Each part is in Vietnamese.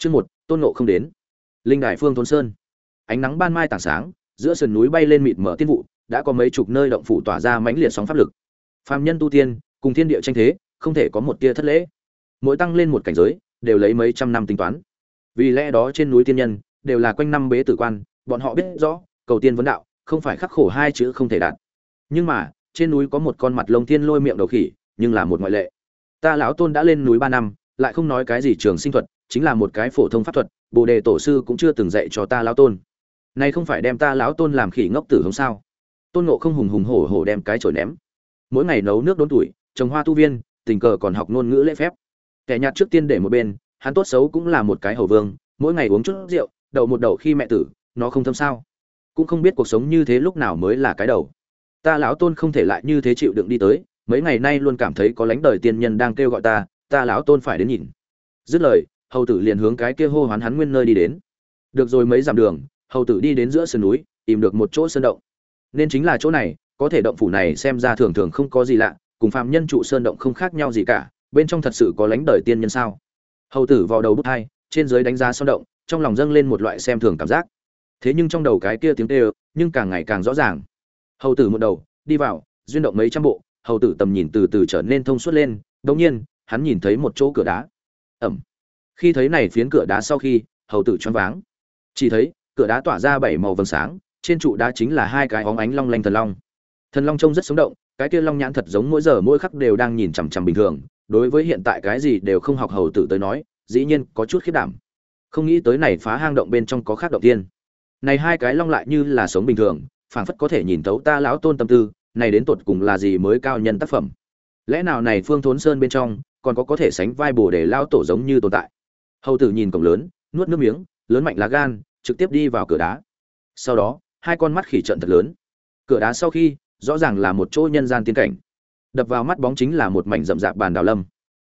Chương một, Tôn Ngộ không đến. Linh Đại Phương Thôn Sơn. Ánh nắng ban mai tảng sáng, giữa sườn núi bay lên mịt mở tiên vụ, đã có mấy chục nơi động phủ tỏa ra mãnh liệt sóng pháp lực. Phàm nhân tu tiên, cùng thiên địa tranh thế, không thể có một tia thất lễ. Mỗi tăng lên một cảnh giới, đều lấy mấy trăm năm tính toán. Vì lẽ đó trên núi tiên nhân đều là quanh năm bế tử quan, bọn họ biết rõ, cầu tiên vấn đạo, không phải khắc khổ hai chữ không thể đạt. Nhưng mà, trên núi có một con mặt lông thiên lôi miệng đầu khỉ, nhưng là một ngoại lệ. Ta lão Tôn đã lên núi ba năm, lại không nói cái gì trường sinh thuật, chính là một cái phổ thông pháp thuật, Bồ đề tổ sư cũng chưa từng dạy cho ta lão Tôn. nay không phải đem ta lão Tôn làm khỉ ngốc tử không sao? Tôn Ngộ không hùng hùng hổ hổ đem cái chổi ném. Mỗi ngày nấu nước đốn tuổi, trồng hoa tu viên, tình cờ còn học ngôn ngữ lễ phép. Kẻ nhạt trước tiên để một bên, hắn tốt xấu cũng là một cái hầu vương, mỗi ngày uống chút rượu, đậu một đậu khi mẹ tử, nó không thâm sao? Cũng không biết cuộc sống như thế lúc nào mới là cái đầu. Ta lão Tôn không thể lại như thế chịu đựng đi tới, mấy ngày nay luôn cảm thấy có lánh đời tiên nhân đang kêu gọi ta, ta lão Tôn phải đến nhìn. Dứt lời, hầu tử liền hướng cái kia hô hoán hắn nguyên nơi đi đến. Được rồi mấy dặm đường, hầu tử đi đến giữa sườn núi, tìm được một chỗ sơn động. Nên chính là chỗ này, có thể động phủ này xem ra thường thường không có gì lạ, cùng phạm nhân trụ sơn động không khác nhau gì cả, bên trong thật sự có lánh đời tiên nhân sao? Hầu tử vào đầu bút hai, trên dưới đánh giá sơn động, trong lòng dâng lên một loại xem thường cảm giác. Thế nhưng trong đầu cái kia tiếng kêu, nhưng càng ngày càng rõ ràng. Hầu tử một đầu, đi vào, duyên động mấy trăm bộ, hầu tử tầm nhìn từ từ trở nên thông suốt lên, đột nhiên, hắn nhìn thấy một chỗ cửa đá. Ẩm khi thấy này phiến cửa đá sau khi, hầu tử choáng váng. Chỉ thấy, cửa đá tỏa ra bảy màu vầng sáng, trên trụ đá chính là hai cái óng ánh long lanh thần long. Thần long trông rất sống động, cái kia long nhãn thật giống mỗi giờ mỗi khắc đều đang nhìn chằm chằm bình thường, đối với hiện tại cái gì đều không học hầu tử tới nói, dĩ nhiên có chút khiết đảm. Không nghĩ tới này phá hang động bên trong có khác động tiên. Này hai cái long lại như là sống bình thường, phảng phất có thể nhìn thấu ta lão tôn tâm tư, này đến tột cùng là gì mới cao nhân tác phẩm. Lẽ nào này phương thốn sơn bên trong, còn có có thể sánh vai bồ để lao tổ giống như tồn tại? Hầu tử nhìn cổng lớn, nuốt nước miếng, lớn mạnh lá gan, trực tiếp đi vào cửa đá. Sau đó, hai con mắt khỉ trận thật lớn. Cửa đá sau khi, rõ ràng là một chỗ nhân gian tiên cảnh. Đập vào mắt bóng chính là một mảnh rậm rạp bàn đào lâm.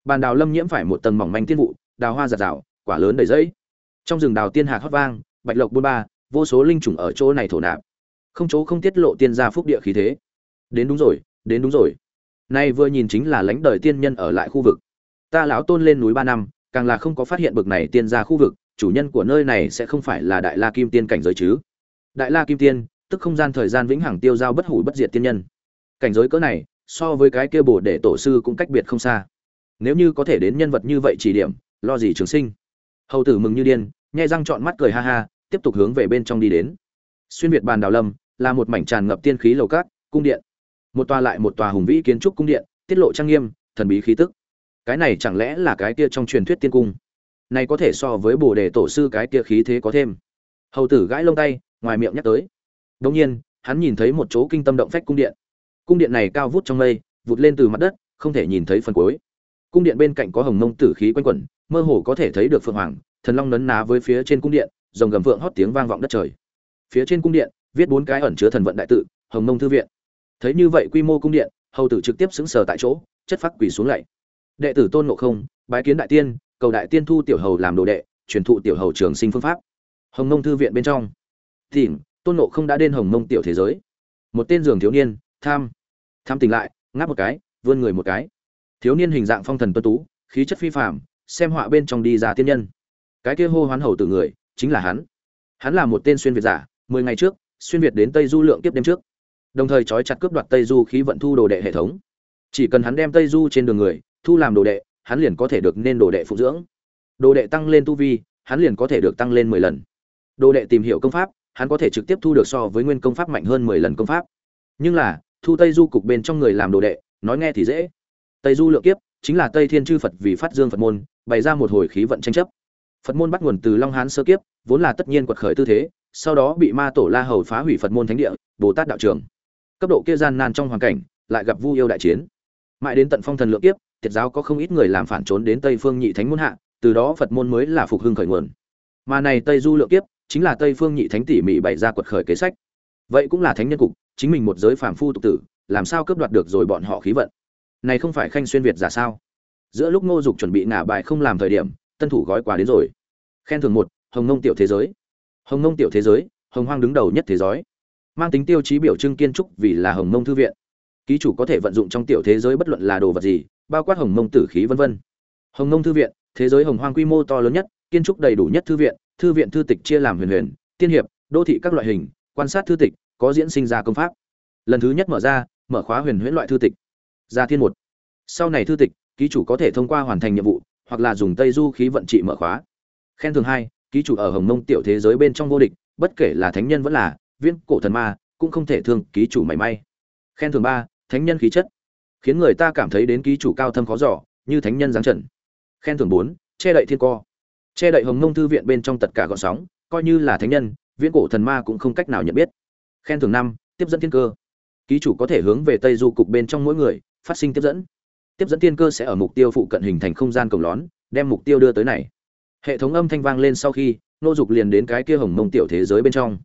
Bàn đào lâm nhiễm phải một tầng mỏng manh tiên vụ, đào hoa giạt rào, quả lớn đầy dẫy trong rừng đào tiên hạc hót vang, bạch lộc buôn ba, vô số linh trùng ở chỗ này thổ nạp. Không chỗ không tiết lộ tiên gia phúc địa khí thế. Đến đúng rồi, đến đúng rồi. Nay vừa nhìn chính là lãnh đời tiên nhân ở lại khu vực. Ta lão tôn lên núi ba năm càng là không có phát hiện bực này tiên gia khu vực, chủ nhân của nơi này sẽ không phải là Đại La Kim Tiên cảnh giới chứ? Đại La Kim Tiên, tức không gian thời gian vĩnh hằng tiêu giao bất hủ bất diệt tiên nhân. Cảnh giới cỡ này, so với cái kia bổ để tổ sư cũng cách biệt không xa. Nếu như có thể đến nhân vật như vậy chỉ điểm, lo gì trường sinh. Hầu tử mừng như điên, nhẹ răng trọn mắt cười ha ha, tiếp tục hướng về bên trong đi đến. Xuyên việt bàn đào lâm, là một mảnh tràn ngập tiên khí lầu cát, cung điện. Một tòa lại một tòa hùng vĩ kiến trúc cung điện, tiết lộ trang nghiêm, thần bí khí tức cái này chẳng lẽ là cái kia trong truyền thuyết tiên cung? Này có thể so với bồ đề tổ sư cái kia khí thế có thêm. Hầu tử gãi lông tay, ngoài miệng nhắc tới. Đông nhiên, hắn nhìn thấy một chỗ kinh tâm động phách cung điện. Cung điện này cao vút trong mây, vụt lên từ mặt đất, không thể nhìn thấy phần cuối. Cung điện bên cạnh có hồng mông tử khí quanh quẩn, mơ hồ có thể thấy được phượng hoàng, thần long nấn ná với phía trên cung điện dòng gầm vượng hót tiếng vang vọng đất trời. Phía trên cung điện, viết bốn cái ẩn chứa thần vận đại tự, hồng mông thư viện. Thấy như vậy quy mô cung điện, hầu tử trực tiếp xứng sờ tại chỗ, chất phát quỳ xuống lạy đệ tử tôn ngộ không, bái kiến đại tiên, cầu đại tiên thu tiểu hầu làm đồ đệ, truyền thụ tiểu hầu trường sinh phương pháp. Hồng nông thư viện bên trong. Tỉnh tôn ngộ không đã đến hồng nông tiểu thế giới. Một tên giường thiếu niên, tham. Tham tỉnh lại, ngáp một cái, vươn người một cái. Thiếu niên hình dạng phong thần tuân tú, khí chất phi phạm xem họa bên trong đi ra tiên nhân. Cái kia hô hoán hầu từ người, chính là hắn. Hắn là một tên xuyên việt giả, mười ngày trước, xuyên việt đến tây du lượng tiếp đêm trước. Đồng thời trói chặt cướp đoạt tây du khí vận thu đồ đệ hệ thống. Chỉ cần hắn đem tây du trên đường người thu làm đồ đệ, hắn liền có thể được nên đồ đệ phụ dưỡng. Đồ đệ tăng lên tu vi, hắn liền có thể được tăng lên 10 lần. Đồ đệ tìm hiểu công pháp, hắn có thể trực tiếp thu được so với nguyên công pháp mạnh hơn 10 lần công pháp. Nhưng là, thu Tây Du cục bên trong người làm đồ đệ, nói nghe thì dễ. Tây Du lượng kiếp, chính là Tây Thiên chư Phật vì phát dương Phật môn, bày ra một hồi khí vận tranh chấp. Phật môn bắt nguồn từ Long Hán sơ kiếp, vốn là tất nhiên quật khởi tư thế, sau đó bị Ma Tổ La Hầu phá hủy Phật môn thánh địa, Bồ Tát đạo trường. Cấp độ kia gian nan trong hoàn cảnh, lại gặp Vu yêu đại chiến. Mãi đến tận phong thần lượng kiếp, tiệt giáo có không ít người làm phản trốn đến tây phương nhị thánh môn hạ, từ đó phật môn mới là phục hưng khởi nguồn. Mà này tây du lượng kiếp, chính là tây phương nhị thánh tỉ mỉ bày ra quật khởi kế sách. Vậy cũng là thánh nhân cục, chính mình một giới phàm phu tục tử, làm sao cướp đoạt được rồi bọn họ khí vận? Này không phải khanh xuyên việt giả sao? Giữa lúc ngô dục chuẩn bị ngả bài không làm thời điểm, tân thủ gói quà đến rồi. Khen thưởng một, hồng nông tiểu thế giới. Hồng nông tiểu thế giới, hồng hoang đứng đầu nhất thế giới. Mang tính tiêu chí biểu trưng kiên trúc vì là hồng nông thư viện. Ký chủ có thể vận dụng trong tiểu thế giới bất luận là đồ vật gì bao quát hồng mông tử khí vân vân. Hồng mông thư viện, thế giới hồng hoang quy mô to lớn nhất kiên trúc đầy đủ nhất thư viện thư viện thư tịch chia làm huyền huyền, tiên hiệp, đô thị các loại hình, quan sát thư tịch, có diễn sinh ra công pháp. Lần thứ nhất mở ra, mở khóa huyền huyễn loại thư tịch. Gia thiên một. Sau này thư tịch, ký chủ có thể thông qua hoàn thành nhiệm vụ, hoặc là dùng tây du khí vận trị mở khóa. Khen thường hai, ký chủ ở hồng mông tiểu thế giới bên trong vô địch, bất kể là thánh nhân vẫn là viễn cổ thần ma, cũng không thể thương ký chủ mảy may. Khen thường ba, thánh nhân khí chất khiến người ta cảm thấy đến ký chủ cao thâm khó giỏ như thánh nhân giáng trần. Khen thưởng bốn, che đậy thiên co. Che đậy hồng mông thư viện bên trong tất cả gọn sóng, coi như là thánh nhân, viễn cổ thần ma cũng không cách nào nhận biết. Khen thưởng năm, tiếp dẫn thiên cơ. Ký chủ có thể hướng về tây du cục bên trong mỗi người, phát sinh tiếp dẫn. Tiếp dẫn thiên cơ sẽ ở mục tiêu phụ cận hình thành không gian cổng lón, đem mục tiêu đưa tới này. Hệ thống âm thanh vang lên sau khi, nô dục liền đến cái kia hồng mông tiểu thế giới bên trong.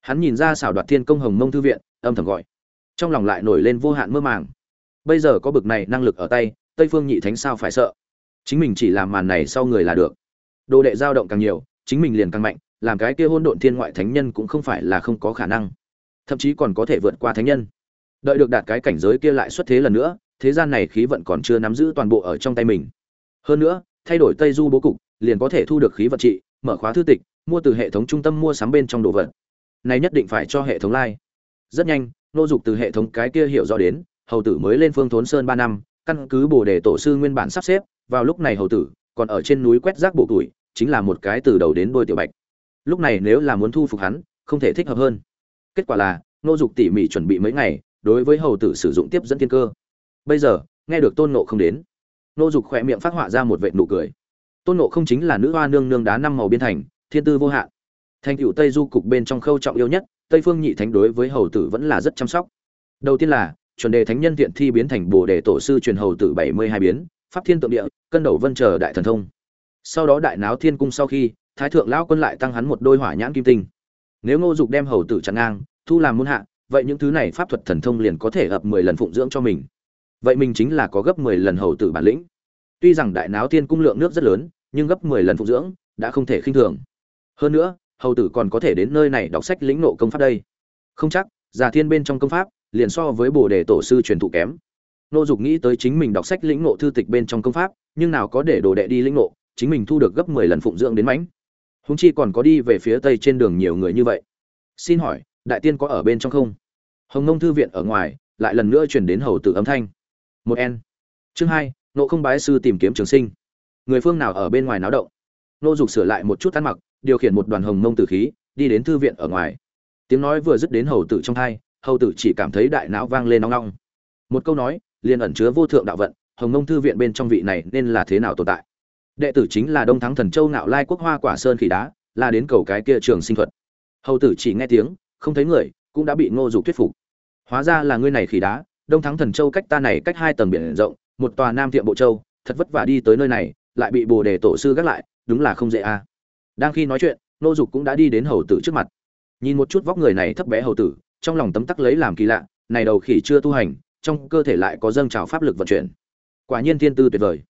Hắn nhìn ra xảo đoạt thiên công hồng mông thư viện, âm thầm gọi. Trong lòng lại nổi lên vô hạn mơ màng bây giờ có bực này năng lực ở tay, tây phương nhị thánh sao phải sợ? Chính mình chỉ làm màn này sau người là được. Đồ đệ dao động càng nhiều, chính mình liền càng mạnh, làm cái kia hôn độn thiên ngoại thánh nhân cũng không phải là không có khả năng. Thậm chí còn có thể vượt qua thánh nhân. Đợi được đạt cái cảnh giới kia lại xuất thế lần nữa, thế gian này khí vận còn chưa nắm giữ toàn bộ ở trong tay mình. Hơn nữa, thay đổi tây du bố cục, liền có thể thu được khí vận trị, mở khóa thư tịch, mua từ hệ thống trung tâm mua sắm bên trong đồ vật. Này nhất định phải cho hệ thống lai、like. rất nhanh, nô dục từ hệ thống cái kia hiểu rõ đến hầu tử mới lên phương thốn sơn ba năm, căn cứ bồ đề tổ sư nguyên bản sắp xếp, vào lúc này hầu tử còn ở trên núi quét rác bộ tuổi, chính là một cái từ đầu đến đôi tiểu bạch. Lúc này nếu là muốn thu phục hắn, không thể thích hợp hơn. Kết quả là, nô dục tỉ mỉ chuẩn bị mấy ngày, đối với hầu tử sử dụng tiếp dẫn thiên cơ. Bây giờ, nghe được tôn nộ không đến. Nô dục khỏe miệng phát họa ra một vệ nụ cười. Tôn nộ không chính là nữ hoa nương nương đá năm màu biên thành, thiên tư vô hạn. Thành cựu tây du cục bên trong khâu trọng yêu nhất, tây phương nhị thánh đối với hầu tử vẫn là rất chăm sóc. Đầu tiên là chuẩn đề thánh nhân thiện thi biến thành bồ đề tổ sư truyền hầu tử bảy mươi hai biến, pháp thiên tượng địa, cân đầu vân chờ đại thần thông. Sau đó đại náo thiên cung sau khi, thái thượng lão quân lại tăng hắn một đôi hỏa nhãn kim tinh. Nếu ngô dục đem hầu tử chặn ngang, thu làm muôn hạ, vậy những thứ này pháp thuật thần thông liền có thể ập mười lần phụng dưỡng cho mình. Vậy mình chính là có gấp mười lần hầu tử bản lĩnh. Tuy rằng đại náo thiên cung lượng nước rất lớn, nhưng gấp mười lần phụng dưỡng, đã không thể khinh thường. Hơn nữa, hầu tử còn có thể đến nơi này đọc sách lĩnh nộ công pháp đây. Không chắc giả thiên bên trong công pháp liền so với bồ đề tổ sư truyền thụ kém. Nô dục nghĩ tới chính mình đọc sách lĩnh nộ thư tịch bên trong công pháp, nhưng nào có để đồ đệ đi lĩnh nộ chính mình thu được gấp mười lần phụng dưỡng đến mãnh. Húng chi còn có đi về phía tây trên đường nhiều người như vậy. Xin hỏi, đại tiên có ở bên trong không? Hồng nông thư viện ở ngoài, lại lần nữa chuyển đến hầu tử âm thanh. Một n chương hai, nộ không bái sư tìm kiếm trường sinh. Người phương nào ở bên ngoài náo động? Nô dục sửa lại một chút ăn mặc, điều khiển một đoàn hồng mông tử khí, đi đến thư viện ở ngoài. Tiếng nói vừa dứt đến hầu tử trong thai hầu tử chỉ cảm thấy đại não vang lên nóng nóng một câu nói, liền ẩn chứa vô thượng đạo vận, hồng mông thư viện bên trong vị này nên là thế nào tồn tại? Đệ tử chính là đông thắng thần châu nạo lai quốc hoa quả sơn khỉ đá, là đến cầu cái kia trường sinh thuật. Hầu tử chỉ nghe tiếng, không thấy người, cũng đã bị ngô dục thuyết phục. Hóa ra là ngươi này khỉ đá, đông thắng thần châu cách ta này cách hai tầng biển rộng, một tòa nam Thiện bộ châu, thật vất vả đi tới nơi này, lại bị bồ đề tổ sư gác lại, đúng là không dễ a đang khi nói chuyện, Ngô dục cũng đã đi đến hầu tử trước mặt. Nhìn một chút vóc người này thấp bé hầu tử trong lòng tấm tắc lấy làm kỳ lạ, này đầu khỉ chưa tu hành, trong cơ thể lại có dâng trào pháp lực vận chuyển. Quả nhiên thiên tư tuyệt vời.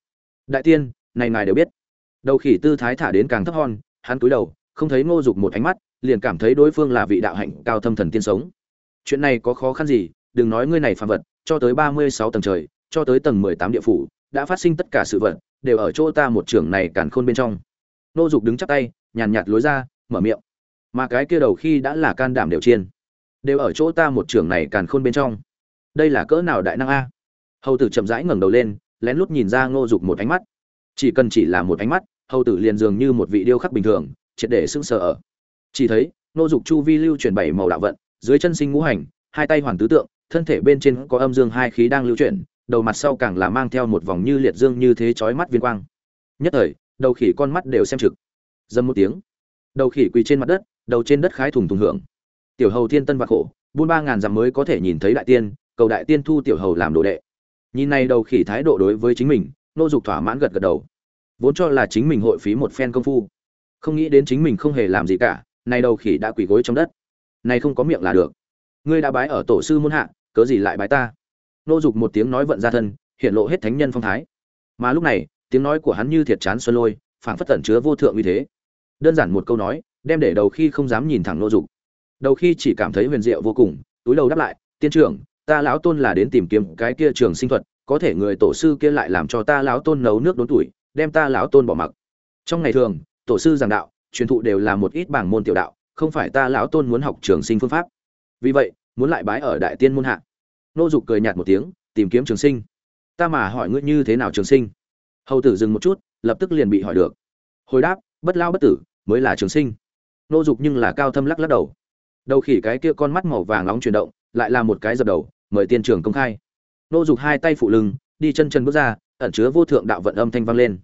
Đại tiên, này ngài đều biết. Đầu khỉ tư thái thả đến càng thấp hon hắn cúi đầu, không thấy ngô dục một ánh mắt, liền cảm thấy đối phương là vị đạo hạnh cao thâm thần tiên sống. Chuyện này có khó khăn gì, đừng nói ngươi này phàm vật, cho tới ba mươi sáu tầng trời, cho tới tầng mười tám địa phủ, đã phát sinh tất cả sự vật, đều ở chỗ ta một trưởng này càn khôn bên trong. Ngô dục đứng chắp tay, nhàn nhạt lối ra, mở miệng. Mà cái kia đầu khi đã là can đảm đều chiên đều ở chỗ ta một trưởng này càn khôn bên trong. Đây là cỡ nào đại năng a? Hầu tử chậm rãi ngẩng đầu lên, lén lút nhìn ra ngô dục một ánh mắt. Chỉ cần chỉ là một ánh mắt, hầu tử liền dường như một vị điêu khắc bình thường, triệt để sững sờ ở. Chỉ thấy, ngô dục chu vi lưu chuyển bảy màu đạo vận, dưới chân sinh ngũ hành, hai tay hoàn tứ tượng, thân thể bên trên có âm dương hai khí đang lưu chuyển, đầu mặt sau càng là mang theo một vòng như liệt dương như thế chói mắt viên quang. Nhất thời, đầu khỉ con mắt đều xem trực. Dâm một tiếng, đầu khỉ quỳ trên mặt đất, đầu trên đất khái thùng thùng hưởng tiểu hầu thiên tân và khổ, buôn ba ngàn dặm mới có thể nhìn thấy đại tiên, cầu đại tiên thu tiểu hầu làm đồ đệ. Nhìn này đầu khỉ thái độ đối với chính mình, nô dục thỏa mãn gật gật đầu. Vốn cho là chính mình hội phí một phen công phu. Không nghĩ đến chính mình không hề làm gì cả, này đầu khỉ đã quỳ gối trong đất. Này không có miệng là được. Ngươi đã bái ở tổ sư muôn hạ, cớ gì lại bái ta? Nô dục một tiếng nói vận ra thân, hiện lộ hết thánh nhân phong thái. Mà lúc này, tiếng nói của hắn như thiệt chán xuân lôi, phảng phất tẩn chứa vô thượng uy thế. Đơn giản một câu nói, đem để đầu khi không dám nhìn thẳng nô dục đầu khi chỉ cảm thấy huyền diệu vô cùng, túi đầu đáp lại, tiên trưởng, ta lão tôn là đến tìm kiếm cái kia trường sinh thuật, có thể người tổ sư kia lại làm cho ta lão tôn nấu nước đốn tuổi, đem ta lão tôn bỏ mặc. Trong ngày thường, tổ sư giảng đạo, truyền thụ đều là một ít bảng môn tiểu đạo, không phải ta lão tôn muốn học trường sinh phương pháp. Vì vậy, muốn lại bái ở đại tiên môn hạ. Nô dục cười nhạt một tiếng, tìm kiếm trường sinh? Ta mà hỏi ngươi như thế nào trường sinh? Hầu tử dừng một chút, lập tức liền bị hỏi được. Hồi đáp, bất lao bất tử, mới là trường sinh. Nô dục nhưng là cao thâm lắc lắc đầu đầu khỉ cái kia con mắt màu vàng nóng chuyển động, lại là một cái dập đầu, mời tiên trưởng công khai. Nô dục hai tay phụ lưng, đi chân chân bước ra, ẩn chứa vô thượng đạo vận âm thanh vang lên.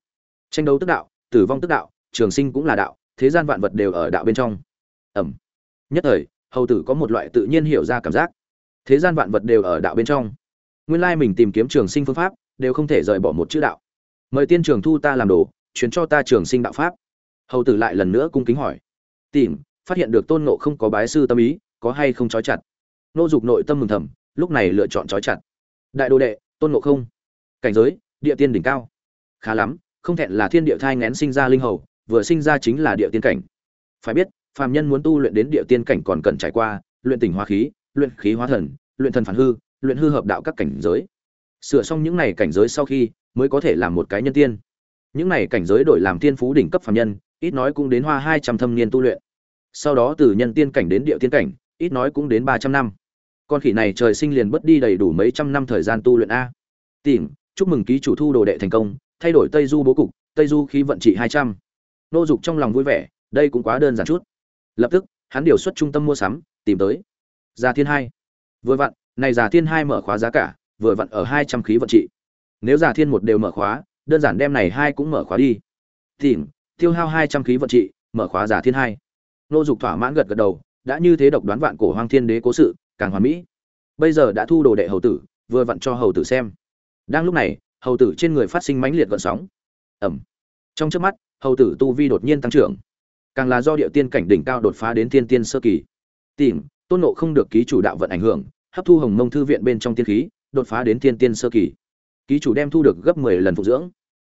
Tranh đấu tức đạo, tử vong tức đạo, trường sinh cũng là đạo, thế gian vạn vật đều ở đạo bên trong. Ẩm. Nhất thời, hầu tử có một loại tự nhiên hiểu ra cảm giác. Thế gian vạn vật đều ở đạo bên trong. Nguyên lai mình tìm kiếm trường sinh phương pháp, đều không thể rời bỏ một chữ đạo. Mời tiên trường thu ta làm đồ, truyền cho ta trường sinh đạo pháp. Hầu tử lại lần nữa cung kính hỏi. Tìm phát hiện được tôn ngộ không có bái sư tâm ý, có hay không trói chặt. Nô dục nội tâm mừng thầm, lúc này lựa chọn trói chặt. Đại đồ đệ, tôn ngộ không. Cảnh giới, địa tiên đỉnh cao. Khá lắm, không thẹn là thiên địa thai ngén sinh ra linh hầu, vừa sinh ra chính là địa tiên cảnh. Phải biết, phàm nhân muốn tu luyện đến địa tiên cảnh còn cần trải qua, luyện tỉnh hóa khí, luyện khí hóa thần, luyện thần phản hư, luyện hư hợp đạo các cảnh giới. Sửa xong những này cảnh giới sau khi, mới có thể làm một cái nhân tiên. Những này cảnh giới đổi làm tiên phú đỉnh cấp phàm nhân, ít nói cũng đến hoa hai trăm thâm niên tu luyện sau đó từ nhân tiên cảnh đến địa tiên cảnh, ít nói cũng đến ba trăm năm. Con khỉ này trời sinh liền bất đi đầy đủ mấy trăm năm thời gian tu luyện a. Tìm chúc mừng ký chủ thu đồ đệ thành công, thay đổi tây du bố cục, tây du khí vận trị hai trăm. Nô dục trong lòng vui vẻ, đây cũng quá đơn giản chút. Lập tức, hắn điều xuất trung tâm mua sắm, tìm tới già thiên hai. Vừa vặn, này già thiên hai mở khóa giá cả, vừa vặn ở hai trăm khí vận trị. Nếu già thiên một đều mở khóa, đơn giản đem này hai cũng mở khóa đi. Tìm tiêu hao hai trăm khí vận trị, mở khóa già thiên hai nô dục thỏa mãn gật gật đầu, đã như thế độc đoán vạn cổ hoang thiên đế cố sự, càng hoàn mỹ. Bây giờ đã thu đồ đệ hầu tử, vừa vặn cho hầu tử xem. Đang lúc này, hầu tử trên người phát sinh mãnh liệt gợn sóng. Ẩm trong trước mắt, hầu tử tu vi đột nhiên tăng trưởng. Càng là do địa tiên cảnh đỉnh cao đột phá đến tiên tiên sơ kỳ. Tìm, tôn nộ không được ký chủ đạo vận ảnh hưởng, hấp thu hồng mông thư viện bên trong tiên khí, đột phá đến tiên tiên sơ kỳ. Ký chủ đem thu được gấp mười lần phục dưỡng.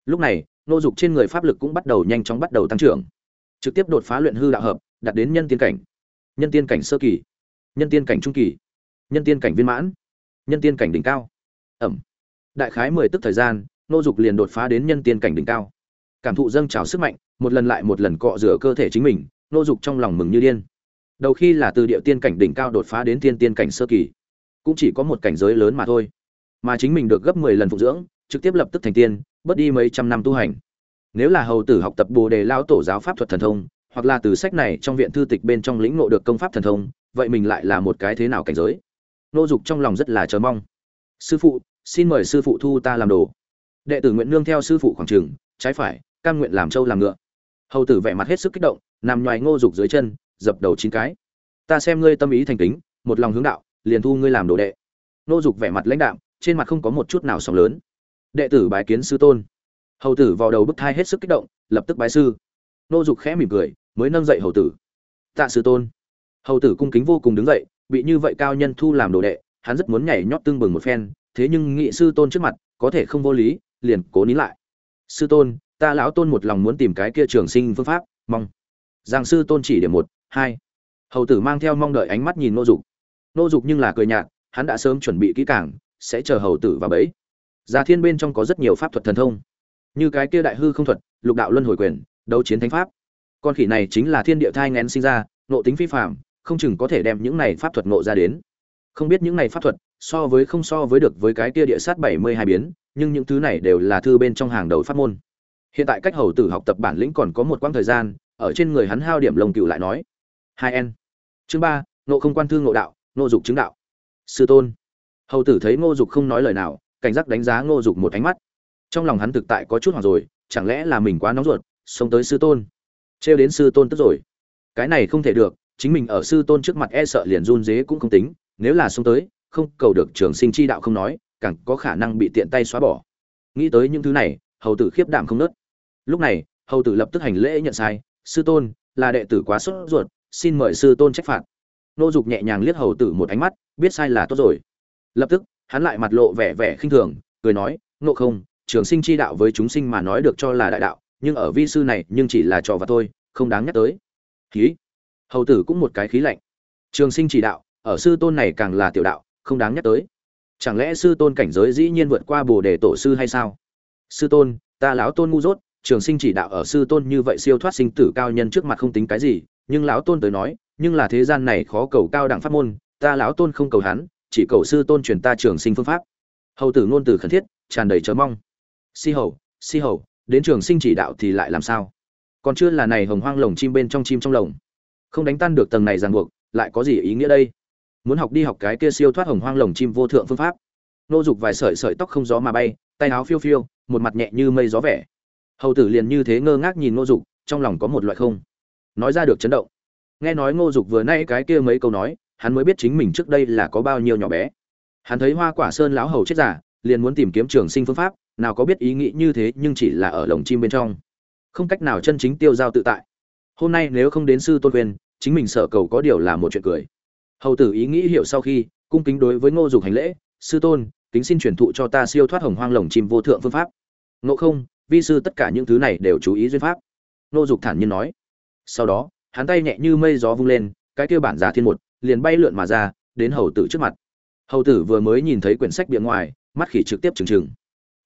Lúc này, nô dục trên người pháp lực cũng bắt đầu nhanh chóng bắt đầu tăng trưởng. Trực tiếp đột phá luyện hư đạo hợp đạt đến nhân tiên cảnh, nhân tiên cảnh sơ kỳ, nhân tiên cảnh trung kỳ, nhân tiên cảnh viên mãn, nhân tiên cảnh đỉnh cao. Ẩm. Đại khái mười tức thời gian, nô dục liền đột phá đến nhân tiên cảnh đỉnh cao. Cảm thụ dâng trào sức mạnh, một lần lại một lần cọ rửa cơ thể chính mình, nô dục trong lòng mừng như điên. Đầu khi là từ địa tiên cảnh đỉnh cao đột phá đến tiên tiên cảnh sơ kỳ, cũng chỉ có một cảnh giới lớn mà thôi. Mà chính mình được gấp mười lần phục dưỡng, trực tiếp lập tức thành tiên, bớt đi mấy trăm năm tu hành. Nếu là hầu tử học tập bồ đề lao tổ giáo pháp thuật thần thông hoặc là từ sách này trong viện thư tịch bên trong lĩnh ngộ được công pháp thần thông, vậy mình lại là một cái thế nào cảnh giới? Nô dục trong lòng rất là chờ mong. Sư phụ, xin mời sư phụ thu ta làm đồ. Đệ tử nguyện nương theo sư phụ khoảng trường, trái phải, cam nguyện làm trâu làm ngựa. Hầu tử vẻ mặt hết sức kích động, nằm nhoài ngô dục dưới chân, dập đầu chín cái. Ta xem ngươi tâm ý thành kính, một lòng hướng đạo, liền thu ngươi làm đồ đệ. Ngô dục vẻ mặt lãnh đạm, trên mặt không có một chút nào sóng lớn. Đệ tử bái kiến sư tôn. Hầu tử vào đầu bức thai hết sức kích động, lập tức bái sư. Nô dục khẽ mỉm cười, mới nâng dậy hầu tử. Tạ sư tôn. Hầu tử cung kính vô cùng đứng dậy, bị như vậy cao nhân thu làm đồ đệ, hắn rất muốn nhảy nhót tương bừng một phen, thế nhưng nghị sư tôn trước mặt, có thể không vô lý, liền cố nín lại. Sư tôn, ta lão tôn một lòng muốn tìm cái kia trường sinh phương pháp, mong. Giang sư tôn chỉ điểm một, hai. Hầu tử mang theo mong đợi ánh mắt nhìn nô dục. Nô dục nhưng là cười nhạt, hắn đã sớm chuẩn bị kỹ càng, sẽ chờ hầu tử vào bẫy. Già thiên bên trong có rất nhiều pháp thuật thần thông. Như cái kia đại hư không thuật, lục đạo luân hồi quyền đấu chiến thánh pháp. Con khỉ này chính là thiên địa thai ngén sinh ra nộ tính phi phạm không chừng có thể đem những này pháp thuật nộ ra đến. Không biết những này pháp thuật, so với không so với được với cái kia địa sát bảy mươi hai biến, nhưng những thứ này đều là thư bên trong hàng đầu pháp môn. Hiện tại cách hầu tử học tập bản lĩnh còn có một quãng thời gian, ở trên người hắn hao điểm lồng cựu lại nói. Hai n chương ba nộ không quan thương ngộ đạo, ngộ dục chứng đạo. Sư tôn. Hầu tử thấy ngô dục không nói lời nào, cảnh giác đánh giá ngô dục một ánh mắt. Trong lòng hắn thực tại có chút hoảng rồi, chẳng lẽ là mình quá nóng ruột xông tới sư tôn. Trêu đến sư tôn tức rồi. Cái này không thể được, chính mình ở sư tôn trước mặt e sợ liền run dế cũng không tính, nếu là xông tới, không cầu được trường sinh chi đạo không nói, càng có khả năng bị tiện tay xóa bỏ. Nghĩ tới những thứ này, hầu tử khiếp đảm không nớt. Lúc này, hầu tử lập tức hành lễ nhận sai, sư tôn, là đệ tử quá sốt ruột, xin mời sư tôn trách phạt. Nô dục nhẹ nhàng liếc hầu tử một ánh mắt, biết sai là tốt rồi. Lập tức, hắn lại mặt lộ vẻ vẻ khinh thường, cười nói nộ không, trường sinh chi đạo với chúng sinh mà nói được cho là đại đạo nhưng ở vi sư này nhưng chỉ là trò và thôi, không đáng nhắc tới. Khí. Hầu tử cũng một cái khí lạnh. Trường sinh chỉ đạo, ở sư tôn này càng là tiểu đạo, không đáng nhắc tới. Chẳng lẽ sư tôn cảnh giới dĩ nhiên vượt qua bồ đề tổ sư hay sao? Sư tôn, ta lão tôn ngu dốt, trường sinh chỉ đạo ở sư tôn như vậy siêu thoát sinh tử cao nhân trước mặt không tính cái gì, nhưng lão tôn tới nói, nhưng là thế gian này khó cầu cao đẳng pháp môn, ta lão tôn không cầu hắn, chỉ cầu sư tôn truyền ta trường sinh phương pháp. Hầu tử ngôn từ khẩn thiết, tràn đầy chớ mong. Si hầu si hầu đến trường sinh chỉ đạo thì lại làm sao? Còn chưa là này hồng hoang lồng chim bên trong chim trong lồng. Không đánh tan được tầng này ràng buộc, lại có gì ý nghĩa đây? Muốn học đi học cái kia siêu thoát hồng hoang lồng chim vô thượng phương pháp. Nô dục vài sợi sợi tóc không gió mà bay, tay áo phiêu phiêu, một mặt nhẹ như mây gió vẻ. Hầu tử liền như thế ngơ ngác nhìn ngô dục, trong lòng có một loại không nói ra được chấn động. Nghe nói ngô dục vừa nay cái kia mấy câu nói, hắn mới biết chính mình trước đây là có bao nhiêu nhỏ bé. Hắn thấy hoa quả sơn lão hầu chết giả, liền muốn tìm kiếm trường sinh phương pháp nào có biết ý nghĩ như thế nhưng chỉ là ở lồng chim bên trong. Không cách nào chân chính tiêu giao tự tại. Hôm nay nếu không đến sư tôn quyền chính mình sợ cầu có điều là một chuyện cười. Hầu tử ý nghĩ hiểu sau khi, cung kính đối với ngô dục hành lễ, sư tôn, kính xin truyền thụ cho ta siêu thoát hồng hoang lồng chim vô thượng phương pháp. Ngộ không, vi sư tất cả những thứ này đều chú ý duyên pháp. Ngô dục thản nhiên nói. Sau đó, hắn tay nhẹ như mây gió vung lên, cái kia bản giả thiên một, liền bay lượn mà ra, đến hầu tử trước mặt. Hầu tử vừa mới nhìn thấy quyển sách bìa ngoài, mắt khỉ trực tiếp trừng trừng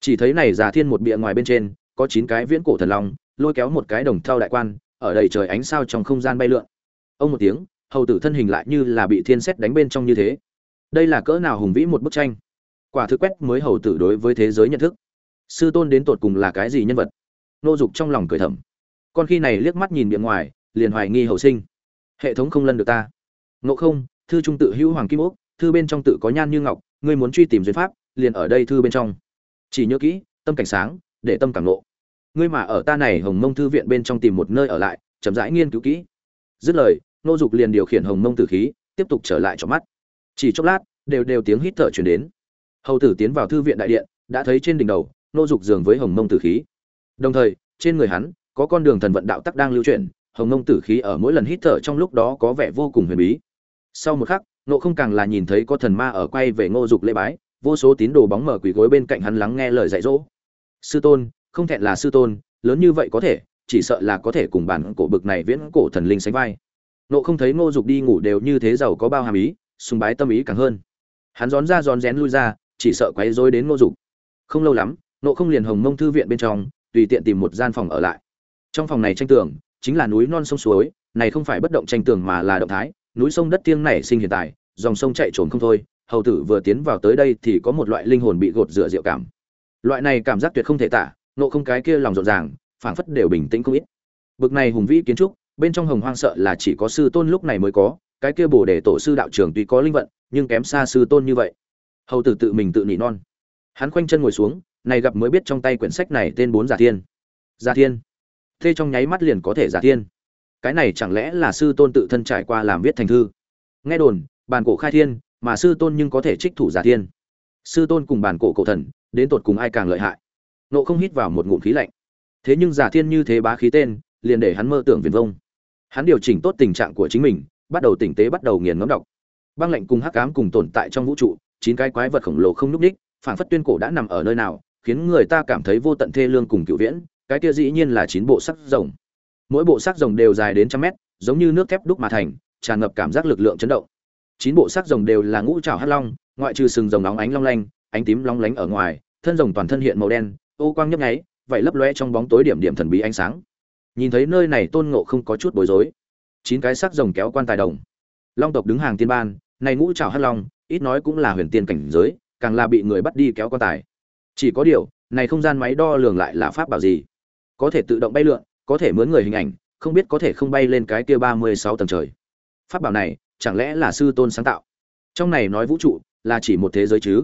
chỉ thấy này giả thiên một bìa ngoài bên trên, có chín cái viễn cổ thần long, lôi kéo một cái đồng thau đại quan, ở đầy trời ánh sao trong không gian bay lượn. Ông một tiếng, hầu tử thân hình lại như là bị thiên xét đánh bên trong như thế. Đây là cỡ nào hùng vĩ một bức tranh. Quả thực quét mới hầu tử đối với thế giới nhận thức. Sư tôn đến tột cùng là cái gì nhân vật? Nô dục trong lòng cười thầm. Con khi này liếc mắt nhìn miệng ngoài, liền hoài nghi hầu sinh. Hệ thống không lân được ta. Ngộ không, thư trung tự hữu hoàng kim úc, thư bên trong tự có nhan như ngọc, ngươi muốn truy tìm duyên pháp, liền ở đây thư bên trong chỉ nhớ kỹ, tâm cảnh sáng, để tâm cảm nộ ngươi mà ở ta này hồng mông thư viện bên trong tìm một nơi ở lại, chậm rãi nghiên cứu kỹ. Dứt lời, nô dục liền điều khiển hồng mông tử khí, tiếp tục trở lại cho mắt. Chỉ chốc lát, đều đều tiếng hít thở chuyển đến. Hầu tử tiến vào thư viện đại điện, đã thấy trên đỉnh đầu, nô dục giường với hồng mông tử khí. Đồng thời, trên người hắn, có con đường thần vận đạo tắc đang lưu chuyển, hồng mông tử khí ở mỗi lần hít thở trong lúc đó có vẻ vô cùng huyền bí. Sau một khắc, nộ không càng là nhìn thấy có thần ma ở quay về ngô dục lễ bái vô số tín đồ bóng mở quỳ gối bên cạnh hắn lắng nghe lời dạy dỗ. Sư tôn, không thẹn là sư tôn, lớn như vậy có thể, chỉ sợ là có thể cùng bản cổ bực này viễn cổ thần linh sánh vai. Nộ không thấy ngô dục đi ngủ đều như thế giàu có bao hàm ý, sùng bái tâm ý càng hơn. Hắn rón ra rón rén lui ra, chỉ sợ quấy rối đến ngô dục. Không lâu lắm, nộ không liền hồng mông thư viện bên trong, tùy tiện tìm một gian phòng ở lại. Trong phòng này tranh tường, chính là núi non sông suối, này không phải bất động tranh tường mà là động thái, núi sông đất tiêng nảy sinh hiện tại, dòng sông chạy trồn không thôi hầu tử vừa tiến vào tới đây thì có một loại linh hồn bị gột rửa diệu cảm. Loại này cảm giác tuyệt không thể tả nộ không cái kia lòng rộn ràng, phảng phất đều bình tĩnh không ít. Bực này hùng vĩ kiến trúc, bên trong hồng hoang sợ là chỉ có sư tôn lúc này mới có, cái kia bổ để tổ sư đạo trưởng tuy có linh vận, nhưng kém xa sư tôn như vậy. Hầu tử tự mình tự nỉ non. Hắn khoanh chân ngồi xuống, này gặp mới biết trong tay quyển sách này tên bốn giả thiên. Giả thiên. Thế trong nháy mắt liền có thể giả thiên. Cái này chẳng lẽ là sư tôn tự thân trải qua làm viết thành thư? Nghe đồn, bàn cổ khai thiên mà sư tôn nhưng có thể trích thủ giả thiên. Sư tôn cùng bàn cổ cổ thần, đến tột cùng ai càng lợi hại? Nộ không hít vào một ngụm khí lạnh. Thế nhưng giả thiên như thế bá khí tên, liền để hắn mơ tưởng viền vông. Hắn điều chỉnh tốt tình trạng của chính mình, bắt đầu tỉnh tế bắt đầu nghiền ngẫm đọc. Băng lạnh cùng hắc ám cùng tồn tại trong vũ trụ, chín cái quái vật khổng lồ không núp ních phản phất tuyên cổ đã nằm ở nơi nào, khiến người ta cảm thấy vô tận thê lương cùng cựu viễn, cái kia dĩ nhiên là chín bộ sắc rồng. Mỗi bộ sắc rồng đều dài đến trăm mét, giống như nước thép đúc mà thành, tràn ngập cảm giác lực lượng chấn động chín bộ sắc rồng đều là ngũ trảo hắc long, ngoại trừ sừng rồng nóng ánh long lanh, ánh tím long lánh ở ngoài, thân rồng toàn thân hiện màu đen, ô quang nhấp nháy vậy lấp lóe trong bóng tối điểm điểm thần bí ánh sáng. Nhìn thấy nơi này tôn ngộ không có chút bối rối. Chín cái sắc rồng kéo quan tài đồng. Long tộc đứng hàng tiên ban, này ngũ trảo hắc long, ít nói cũng là huyền tiên cảnh giới, càng là bị người bắt đi kéo quan tài. Chỉ có điều, này không gian máy đo lường lại là pháp bảo gì? Có thể tự động bay lượn, có thể mướn người hình ảnh, không biết có thể không bay lên cái kia ba mươi sáu tầng trời. Pháp bảo này chẳng lẽ là sư tôn sáng tạo? Trong này nói vũ trụ là chỉ một thế giới chứ?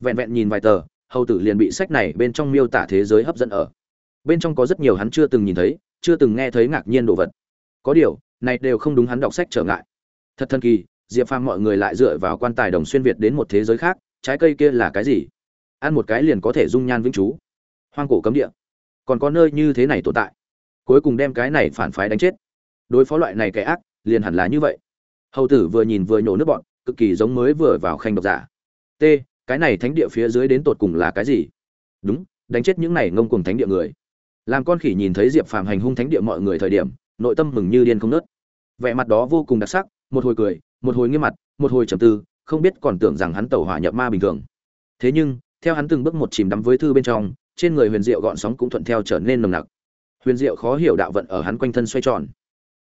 Vẹn vẹn nhìn vài tờ, hầu tử liền bị sách này bên trong miêu tả thế giới hấp dẫn ở. Bên trong có rất nhiều hắn chưa từng nhìn thấy, chưa từng nghe thấy ngạc nhiên đồ vật. Có điều, này đều không đúng hắn đọc sách trở ngại. Thật thần kỳ, diệp phàm mọi người lại dựa vào quan tài đồng xuyên việt đến một thế giới khác, trái cây kia là cái gì? Ăn một cái liền có thể dung nhan vĩnh chú hoang cổ cấm địa. Còn có nơi như thế này tồn tại. Cuối cùng đem cái này phản phái đánh chết. Đối phó loại này kẻ ác, liền hẳn là như vậy hầu tử vừa nhìn vừa nhổ nước bọn, cực kỳ giống mới vừa vào khanh độc giả. T, cái này thánh địa phía dưới đến tột cùng là cái gì? Đúng, đánh chết những này ngông cùng thánh địa người. Làm con khỉ nhìn thấy diệp phàm hành hung thánh địa mọi người thời điểm, nội tâm mừng như điên không nớt vẻ mặt đó vô cùng đặc sắc, một hồi cười, một hồi nghiêm mặt, một hồi trầm tư, không biết còn tưởng rằng hắn tẩu hỏa nhập ma bình thường. Thế nhưng, theo hắn từng bước một chìm đắm với thư bên trong, trên người huyền diệu gọn sóng cũng thuận theo trở nên nồng nặc. Huyền diệu khó hiểu đạo vận ở hắn quanh thân xoay tròn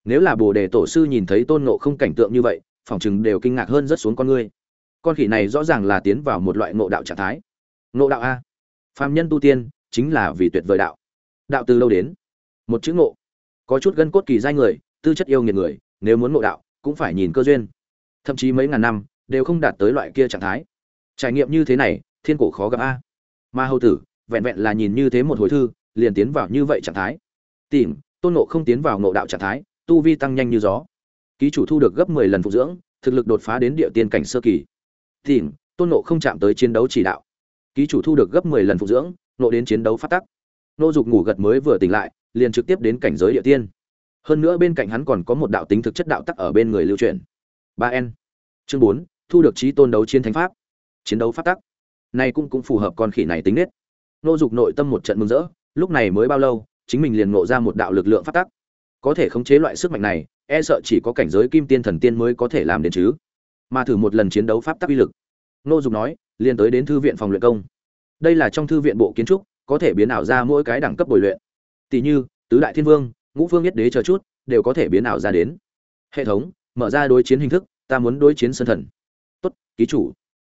nếu là bồ đề tổ sư nhìn thấy tôn ngộ không cảnh tượng như vậy phỏng chừng đều kinh ngạc hơn rất xuống con ngươi con khỉ này rõ ràng là tiến vào một loại ngộ đạo trạng thái. Ngộ đạo a. Phàm nhân tu tiên, chính là vì tuyệt vời đạo. Đạo từ lâu đến? Một chữ ngộ. Có chút gân cốt kỳ danh người, tư chất yêu nghiệt người, nếu muốn ngộ đạo, cũng phải nhìn cơ duyên. Thậm chí mấy ngàn năm, đều không đạt tới loại kia trạng thái. Trải nghiệm như thế này, thiên cổ khó gặp a. Ma hầu tử, vẹn vẹn là nhìn như thế một hồi thư, liền tiến vào như vậy trạng thái. Tìm, tôn nộ không tiến vào ngộ đạo trạng thái tu vi tăng nhanh như gió. Ký chủ thu được gấp mười lần phục dưỡng, thực lực đột phá đến địa tiên cảnh sơ kỳ. Tìm tôn nộ không chạm tới chiến đấu chỉ đạo. Ký chủ thu được gấp mười lần phục dưỡng nộ đến chiến đấu phát tắc. Nô dục ngủ gật mới vừa tỉnh lại, liền trực tiếp đến cảnh giới địa tiên. Hơn nữa bên cạnh hắn còn có một đạo tính thực chất đạo tắc ở bên người lưu truyền. Ba n. Chương bốn, thu được trí tôn đấu chiến thánh pháp. Chiến đấu phát tắc. Này cũng cũng phù hợp con khỉ này tính nết. Nô dục nội tâm một trận mừng rỡ, lúc này mới bao lâu, chính mình liền ngộ ra một đạo lực lượng phát tắc có thể khống chế loại sức mạnh này e sợ chỉ có cảnh giới kim tiên thần tiên mới có thể làm đến chứ. Mà thử một lần chiến đấu pháp tắc uy lực. Nô dục nói, liền tới đến thư viện phòng luyện công. Đây là trong thư viện bộ kiến trúc, có thể biến ảo ra mỗi cái đẳng cấp bồi luyện. Tỷ như, tứ đại thiên vương, ngũ vương nhất đế chờ chút, đều có thể biến ảo ra đến. Hệ thống, mở ra đối chiến hình thức, ta muốn đối chiến sơn thần. Tốt, ký chủ.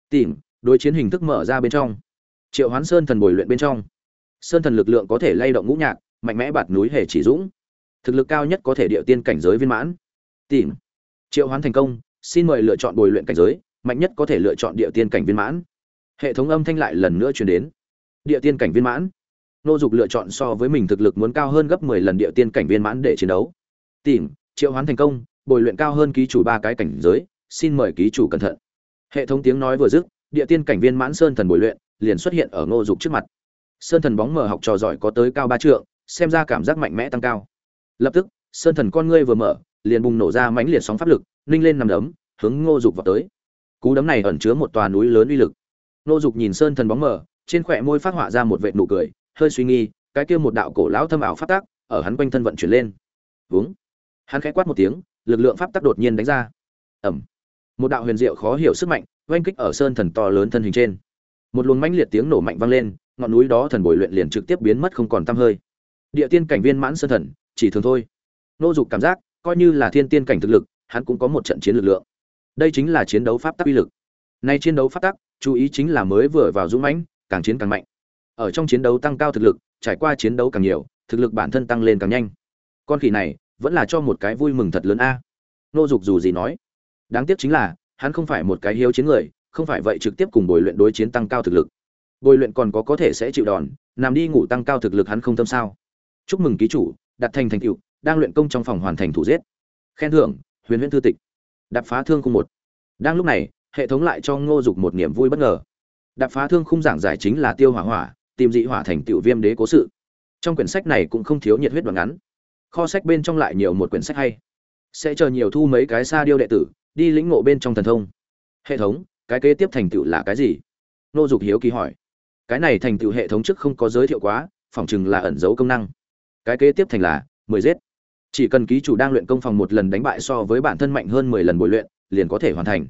Tìm, đối chiến hình thức mở ra bên trong. Triệu hoán sơn thần bồi luyện bên trong. Sơn thần lực lượng có thể lay động ngũ nhạc, mạnh mẽ bạt núi hề chỉ dũng thực lực cao nhất có thể địa tiên cảnh giới viên mãn. Tìm. Triệu hoán thành công, xin mời lựa chọn bồi luyện cảnh giới, mạnh nhất có thể lựa chọn địa tiên cảnh viên mãn. Hệ thống âm thanh lại lần nữa truyền đến. Địa tiên cảnh viên mãn. Nô dục lựa chọn so với mình thực lực muốn cao hơn gấp mười lần địa tiên cảnh viên mãn để chiến đấu. Tìm. Triệu hoán thành công, bồi luyện cao hơn ký chủ ba cái cảnh giới, xin mời ký chủ cẩn thận. Hệ thống tiếng nói vừa dứt địa tiên cảnh viên mãn sơn thần bồi luyện liền xuất hiện ở ngô dục trước mặt. Sơn thần bóng mở học trò giỏi có tới cao ba trượng, xem ra cảm giác mạnh mẽ tăng cao lập tức, sơn thần con ngươi vừa mở, liền bùng nổ ra mãnh liệt sóng pháp lực, ninh lên nằm đấm, hướng ngô dục vào tới. Cú đấm này ẩn chứa một tòa núi lớn uy lực. Ngô dục nhìn sơn thần bóng mở trên khỏe môi phát họa ra một vệt nụ cười, hơi suy nghi, cái kia một đạo cổ lão thâm ảo pháp tác ở hắn quanh thân vận chuyển lên. Vướng hắn khẽ quát một tiếng, lực lượng pháp tắc đột nhiên đánh ra. Ẩm. Một đạo huyền diệu khó hiểu sức mạnh, oanh kích ở sơn thần to lớn thân hình trên. Một luồng mãnh liệt tiếng nổ mạnh vang lên, ngọn núi đó thần bồi luyện liền trực tiếp biến mất không còn tăm hơi. Địa tiên cảnh viên mãn sơn thần chỉ thường thôi. Nô dục cảm giác, coi như là thiên tiên cảnh thực lực, hắn cũng có một trận chiến lực lượng. Đây chính là chiến đấu pháp tắc uy lực. Nay chiến đấu pháp tắc, chú ý chính là mới vừa vào dũng mãnh, càng chiến càng mạnh. Ở trong chiến đấu tăng cao thực lực, trải qua chiến đấu càng nhiều, thực lực bản thân tăng lên càng nhanh. Con khỉ này, vẫn là cho một cái vui mừng thật lớn a. Nô dục dù gì nói. Đáng tiếc chính là, hắn không phải một cái hiếu chiến người, không phải vậy trực tiếp cùng bồi luyện đối chiến tăng cao thực lực. Bồi luyện còn có có thể sẽ chịu đòn, nằm đi ngủ tăng cao thực lực hắn không tâm sao. Chúc mừng ký chủ đặt thành thành tựu, đang luyện công trong phòng hoàn thành thủ giết. Khen thưởng, huyền huyễn thư tịch. Đạp phá thương khung một. Đang lúc này, hệ thống lại cho ngô dục một niềm vui bất ngờ. Đạp phá thương khung giảng giải chính là tiêu hỏa hỏa, tìm dị hỏa thành tựu viêm đế cố sự. Trong quyển sách này cũng không thiếu nhiệt huyết đoạn ngắn. Kho sách bên trong lại nhiều một quyển sách hay. Sẽ chờ nhiều thu mấy cái xa điêu đệ tử, đi lĩnh ngộ bên trong thần thông. Hệ thống, cái kế tiếp thành tựu là cái gì? Nô dục hiếu kỳ hỏi. Cái này thành tựu hệ thống trước không có giới thiệu quá, phỏng chừng là ẩn dấu công năng cái kế tiếp thành là mười giết. Chỉ cần ký chủ đang luyện công phòng một lần đánh bại so với bản thân mạnh hơn mười lần bồi luyện, liền có thể hoàn thành.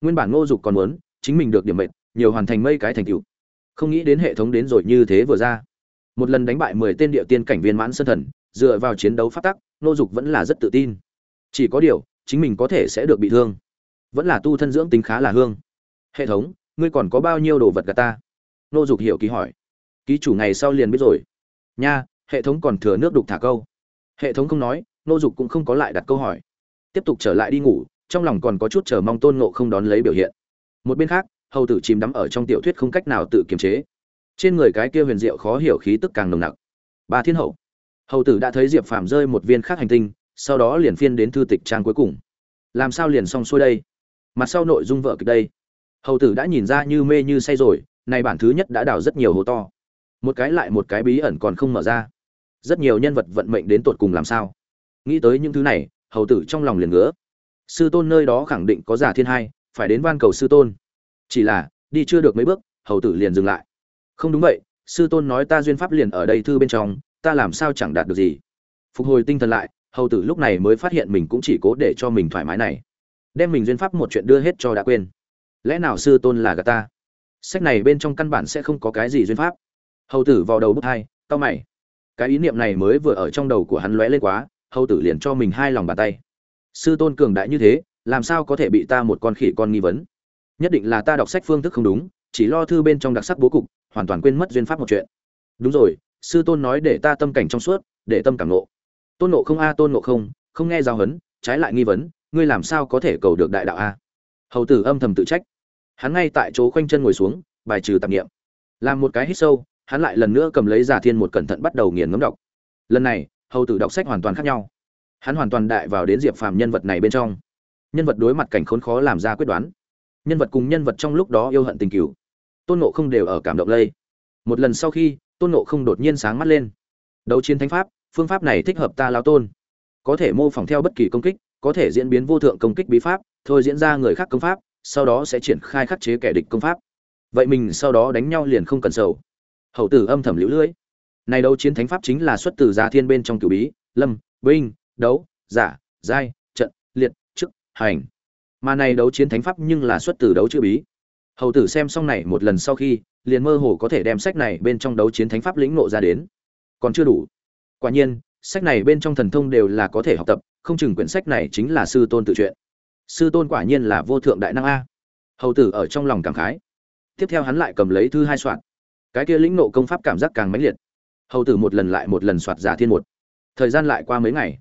Nguyên bản ngô dục còn muốn, chính mình được điểm mệnh, nhiều hoàn thành mấy cái thành tựu. Không nghĩ đến hệ thống đến rồi như thế vừa ra. Một lần đánh bại mười tên địa tiên cảnh viên mãn sân thần, dựa vào chiến đấu phát tắc, ngô dục vẫn là rất tự tin. Chỉ có điều, chính mình có thể sẽ được bị thương. Vẫn là tu thân dưỡng tính khá là hương. Hệ thống, ngươi còn có bao nhiêu đồ vật gà ta? Nô dục hiểu ký hỏi. Ký chủ ngày sau liền biết rồi. Nha hệ thống còn thừa nước đục thả câu. Hệ thống không nói nô dục cũng không có lại đặt câu hỏi. Tiếp tục trở lại đi ngủ, trong lòng còn có chút chờ mong tôn nộ không đón lấy biểu hiện. Một bên khác, hầu tử chìm đắm ở trong tiểu thuyết không cách nào tự kiềm chế. Trên người cái kia huyền diệu khó hiểu khí tức càng nồng nặc. Ba thiên hậu. Hầu tử đã thấy diệp phàm rơi một viên khác hành tinh, sau đó liền phiên đến thư tịch trang cuối cùng. Làm sao liền xong xuôi đây? Mặt sau nội dung vợ kịch đây. Hầu tử đã nhìn ra như mê như say rồi, này bản thứ nhất đã đào rất nhiều hố to. Một cái lại một cái bí ẩn còn không mở ra rất nhiều nhân vật vận mệnh đến tột cùng làm sao? Nghĩ tới những thứ này, hầu tử trong lòng liền ngứa. Sư tôn nơi đó khẳng định có giả thiên hai, phải đến van cầu sư tôn. Chỉ là, đi chưa được mấy bước, hầu tử liền dừng lại. Không đúng vậy, sư tôn nói ta duyên pháp liền ở đây thư bên trong, ta làm sao chẳng đạt được gì? Phục hồi tinh thần lại, hầu tử lúc này mới phát hiện mình cũng chỉ cố để cho mình thoải mái này. Đem mình duyên pháp một chuyện đưa hết cho đã quên. Lẽ nào sư tôn là gà ta? Sách này bên trong căn bản sẽ không có cái gì duyên pháp. Hầu tử vào đầu bước hai tao mày cái ý niệm này mới vừa ở trong đầu của hắn lóe lên quá hầu tử liền cho mình hai lòng bàn tay. Sư tôn cường đại như thế làm sao có thể bị ta một con khỉ con nghi vấn? Nhất định là ta đọc sách phương thức không đúng chỉ lo thư bên trong đặc sắc bố cục hoàn toàn quên mất duyên pháp một chuyện. Đúng rồi sư tôn nói để ta tâm cảnh trong suốt để tâm cảm nộ tôn nộ không a tôn nộ không không nghe giao hấn, trái lại nghi vấn ngươi làm sao có thể cầu được đại đạo a? Hầu tử âm thầm tự trách. Hắn ngay tại chỗ khoanh chân ngồi xuống bài trừ tạp nghiệm làm một cái hít sâu hắn lại lần nữa cầm lấy giả thiên một cẩn thận bắt đầu nghiền ngấm đọc. Lần này, hầu tử đọc sách hoàn toàn khác nhau. Hắn hoàn toàn đại vào đến diệp phàm nhân vật này bên trong. Nhân vật đối mặt cảnh khốn khó làm ra quyết đoán. Nhân vật cùng nhân vật trong lúc đó yêu hận tình cựu tôn nộ không đều ở cảm động lây. Một lần sau khi, tôn nộ không đột nhiên sáng mắt lên. Đấu chiến thánh pháp, phương pháp này thích hợp ta lao tôn. Có thể mô phỏng theo bất kỳ công kích, có thể diễn biến vô thượng công kích bí pháp, thôi diễn ra người khác công pháp, sau đó sẽ triển khai khắc chế kẻ địch công pháp. Vậy mình sau đó đánh nhau liền không cần sầu hậu tử âm thầm liễu lưỡi. Này đấu chiến thánh pháp chính là xuất từ giá thiên bên trong cửu bí, lâm binh đấu, giả, giai, trận, liệt, chức, hành. Mà này đấu chiến thánh pháp nhưng là xuất từ đấu chữ bí. Hầu tử xem xong này một lần sau khi, liền mơ hồ có thể đem sách này bên trong đấu chiến thánh pháp lĩnh ngộ ra đến. Còn chưa đủ. Quả nhiên, sách này bên trong thần thông đều là có thể học tập, không chừng quyển sách này chính là sư tôn tự truyện. Sư tôn quả nhiên là vô thượng đại năng a. Hầu tử ở trong lòng cảm khái. Tiếp theo hắn lại cầm lấy thư hai soạn cái kia lĩnh nộ công pháp cảm giác càng mãnh liệt. Hầu tử một lần lại một lần soạt giả thiên một. Thời gian lại qua mấy ngày.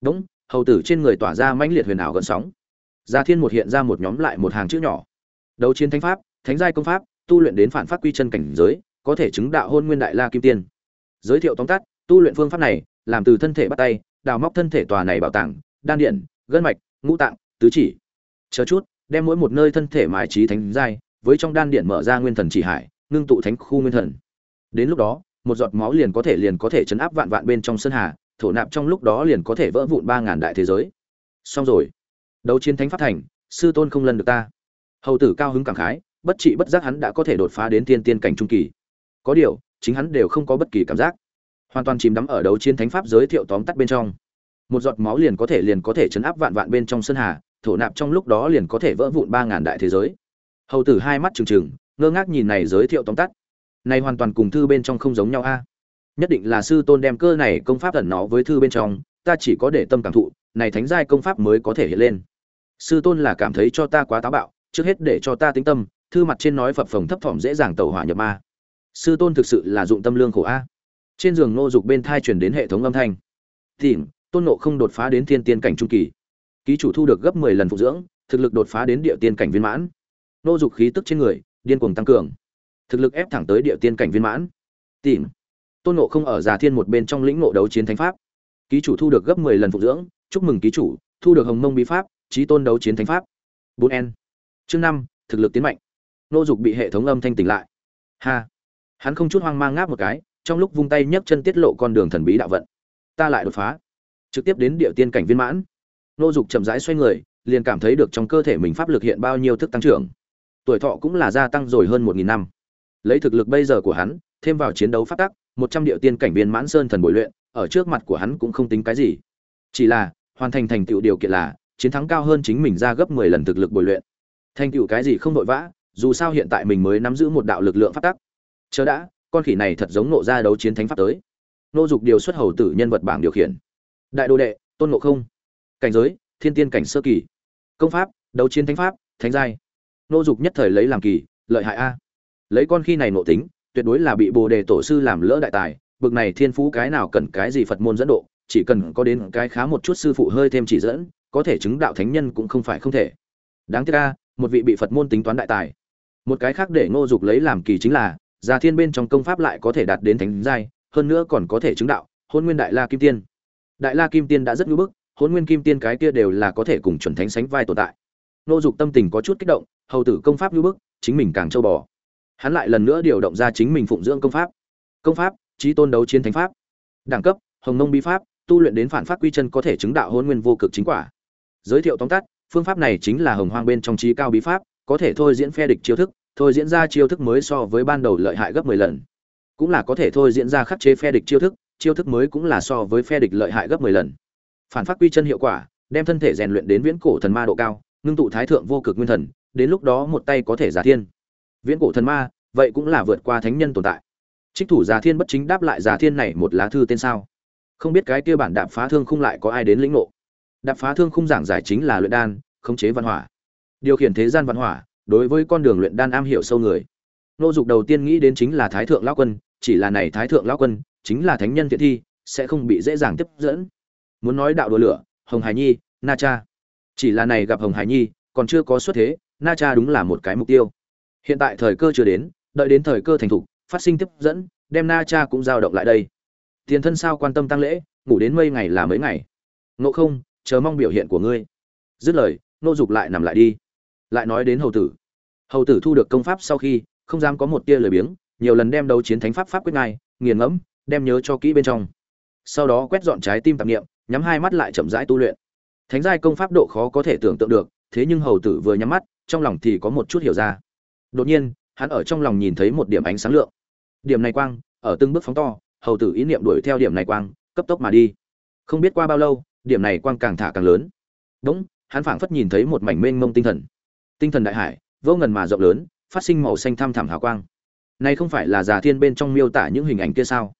Đúng, hầu tử trên người tỏa ra mãnh liệt huyền ảo gần sóng. Giả thiên một hiện ra một nhóm lại một hàng chữ nhỏ. Đấu chiến thánh pháp, thánh giai công pháp, tu luyện đến phản phát quy chân cảnh giới, có thể chứng đạo hôn nguyên đại la kim tiên. Giới thiệu tóm tắt, tu luyện phương pháp này, làm từ thân thể bắt tay, đào móc thân thể tòa này bảo tàng, đan điện, gân mạch, ngũ tạng, tứ chỉ. Chờ chút, đem mỗi một nơi thân thể mài trí thánh giai, với trong đan điện mở ra nguyên thần chỉ hải ngưng tụ thánh khu nguyên thần. Đến lúc đó, một giọt máu liền có thể liền có thể chấn áp vạn vạn bên trong sơn hà, thổ nạp trong lúc đó liền có thể vỡ vụn ba ngàn đại thế giới. Xong rồi. Đấu chiến thánh pháp thành, sư tôn không lần được ta. Hầu tử cao hứng cảm khái, bất trị bất giác hắn đã có thể đột phá đến tiên tiên cảnh trung kỳ. Có điều, chính hắn đều không có bất kỳ cảm giác. Hoàn toàn chìm đắm ở đấu chiến thánh pháp giới thiệu tóm tắt bên trong. Một giọt máu liền có thể liền có thể chấn áp vạn vạn bên trong sơn hà, thổ nạp trong lúc đó liền có thể vỡ vụn ba ngàn đại thế giới. Hầu tử hai mắt trừng trừng ngơ ngác nhìn này giới thiệu tóm tắt. Này hoàn toàn cùng thư bên trong không giống nhau a. Nhất định là sư tôn đem cơ này công pháp ẩn nó với thư bên trong, ta chỉ có để tâm cảm thụ, này thánh giai công pháp mới có thể hiện lên. Sư tôn là cảm thấy cho ta quá táo bạo, trước hết để cho ta tính tâm, thư mặt trên nói phập phồng thấp thỏm dễ dàng tẩu hỏa nhập ma. Sư tôn thực sự là dụng tâm lương khổ a. Trên giường nô dục bên thai truyền đến hệ thống âm thanh. Tìm tôn nộ không đột phá đến thiên tiên cảnh trung kỳ. Ký chủ thu được gấp mười lần phụ dưỡng, thực lực đột phá đến địa tiên cảnh viên mãn. Nô dục khí tức trên người điên cuồng tăng cường. Thực lực ép thẳng tới địa tiên cảnh viên mãn. Tìm. Tôn nộ không ở già thiên một bên trong lĩnh nộ đấu chiến thánh pháp. Ký chủ thu được gấp mười lần phục dưỡng, chúc mừng ký chủ, thu được hồng mông bí pháp trí tôn đấu chiến thánh pháp. Bốn n chương năm, thực lực tiến mạnh. Nô dục bị hệ thống âm thanh tỉnh lại. Ha. Hắn không chút hoang mang ngáp một cái, trong lúc vung tay nhấc chân tiết lộ con đường thần bí đạo vận. Ta lại đột phá. Trực tiếp đến địa tiên cảnh viên mãn. Nô dục chậm rãi xoay người, liền cảm thấy được trong cơ thể mình pháp lực hiện bao nhiêu thức tăng trưởng tuổi thọ cũng là gia tăng rồi hơn một nghìn năm. Lấy thực lực bây giờ của hắn, thêm vào chiến đấu phát tắc, một trăm địa tiên cảnh viên mãn sơn thần bồi luyện, ở trước mặt của hắn cũng không tính cái gì. Chỉ là, hoàn thành thành tựu điều kiện là, chiến thắng cao hơn chính mình ra gấp mười lần thực lực bồi luyện. Thành tựu cái gì không vội vã, dù sao hiện tại mình mới nắm giữ một đạo lực lượng phát tắc. Chớ đã, con khỉ này thật giống nộ ra đấu chiến thánh pháp tới. Nô dục điều xuất hầu tử nhân vật bảng điều khiển. Đại đô đệ, tôn ngộ không. Cảnh giới, thiên tiên cảnh sơ kỳ. Công pháp, đấu chiến thánh pháp, thánh giai nô dục nhất thời lấy làm kỳ, lợi hại a. Lấy con khi này nộ tính, tuyệt đối là bị bồ đề tổ sư làm lỡ đại tài, bực này thiên phú cái nào cần cái gì phật môn dẫn độ, chỉ cần có đến cái khá một chút sư phụ hơi thêm chỉ dẫn, có thể chứng đạo thánh nhân cũng không phải không thể. Đáng tiếc a, một vị bị phật môn tính toán đại tài. Một cái khác để ngô dục lấy làm kỳ chính là già thiên bên trong công pháp lại có thể đạt đến thánh giai, hơn nữa còn có thể chứng đạo, hôn nguyên đại la kim tiên. Đại la kim tiên đã rất ngưỡng bức, hôn nguyên kim tiên cái kia đều là có thể cùng chuẩn thánh sánh vai tồn tại. Ngô dục tâm tình có chút kích động hầu tử công pháp như bức, chính mình càng châu bò. Hắn lại lần nữa điều động ra chính mình phụng dưỡng công pháp. Công pháp, trí tôn đấu chiến thánh pháp. Đẳng cấp, hồng nông bí pháp, tu luyện đến phản pháp quy chân có thể chứng đạo hôn nguyên vô cực chính quả. Giới thiệu tóm tắt, phương pháp này chính là hồng hoang bên trong trí cao bí pháp, có thể thôi diễn phe địch chiêu thức, thôi diễn ra chiêu thức mới so với ban đầu lợi hại gấp 10 lần. Cũng là có thể thôi diễn ra khắc chế phe địch chiêu thức chiêu thức mới cũng là so với phe địch lợi hại gấp 10 lần. Phản phát quy chân hiệu quả, đem thân thể rèn luyện đến viễn cổ thần ma độ cao, ngưng tụ thái thượng vô cực nguyên thần đến lúc đó một tay có thể giả thiên. Viễn cổ thần ma, vậy cũng là vượt qua thánh nhân tồn tại. Trích thủ giả thiên bất chính đáp lại giả thiên này một lá thư tên sao? Không biết cái kia bản đạp phá thương khung lại có ai đến lĩnh ngộ? Đạp phá thương khung giảng giải chính là luyện đan, khống chế văn hỏa. Điều khiển thế gian văn hỏa, đối với con đường luyện đan am hiểu sâu người. Nô dục đầu tiên nghĩ đến chính là thái thượng lão quân, chỉ là này thái thượng lão quân, chính là thánh nhân thiện thi, sẽ không bị dễ dàng tiếp dẫn. Muốn nói đạo đùa lửa, hồng hải nhi, na cha. Chỉ là này gặp hồng hải nhi, còn chưa có xuất thế na cha đúng là một cái mục tiêu. Hiện tại thời cơ chưa đến, đợi đến thời cơ thành thục, phát sinh tiếp dẫn, đem na cha cũng giao động lại đây. Tiền thân sao quan tâm tăng lễ, ngủ đến mây ngày là mấy ngày? Ngộ không, chờ mong biểu hiện của ngươi. Dứt lời, nô dục lại nằm lại đi. Lại nói đến hầu tử. Hầu tử thu được công pháp sau khi, không dám có một tia lời biếng, nhiều lần đem đấu chiến thánh pháp pháp quyết ngay nghiền ngẫm, đem nhớ cho kỹ bên trong. Sau đó quét dọn trái tim tạp niệm, nhắm hai mắt lại chậm rãi tu luyện. Thánh giai công pháp độ khó có thể tưởng tượng được, thế nhưng hầu tử vừa nhắm mắt trong lòng thì có một chút hiểu ra. Đột nhiên, hắn ở trong lòng nhìn thấy một điểm ánh sáng lượng. Điểm này quang, ở từng bước phóng to, hầu tử ý niệm đuổi theo điểm này quang, cấp tốc mà đi. Không biết qua bao lâu, điểm này quang càng thả càng lớn. Đúng, hắn phảng phất nhìn thấy một mảnh mênh mông tinh thần. Tinh thần đại hải, vô ngần mà rộng lớn, phát sinh màu xanh thăm thẳm hào quang. Này không phải là già thiên bên trong miêu tả những hình ảnh kia sao?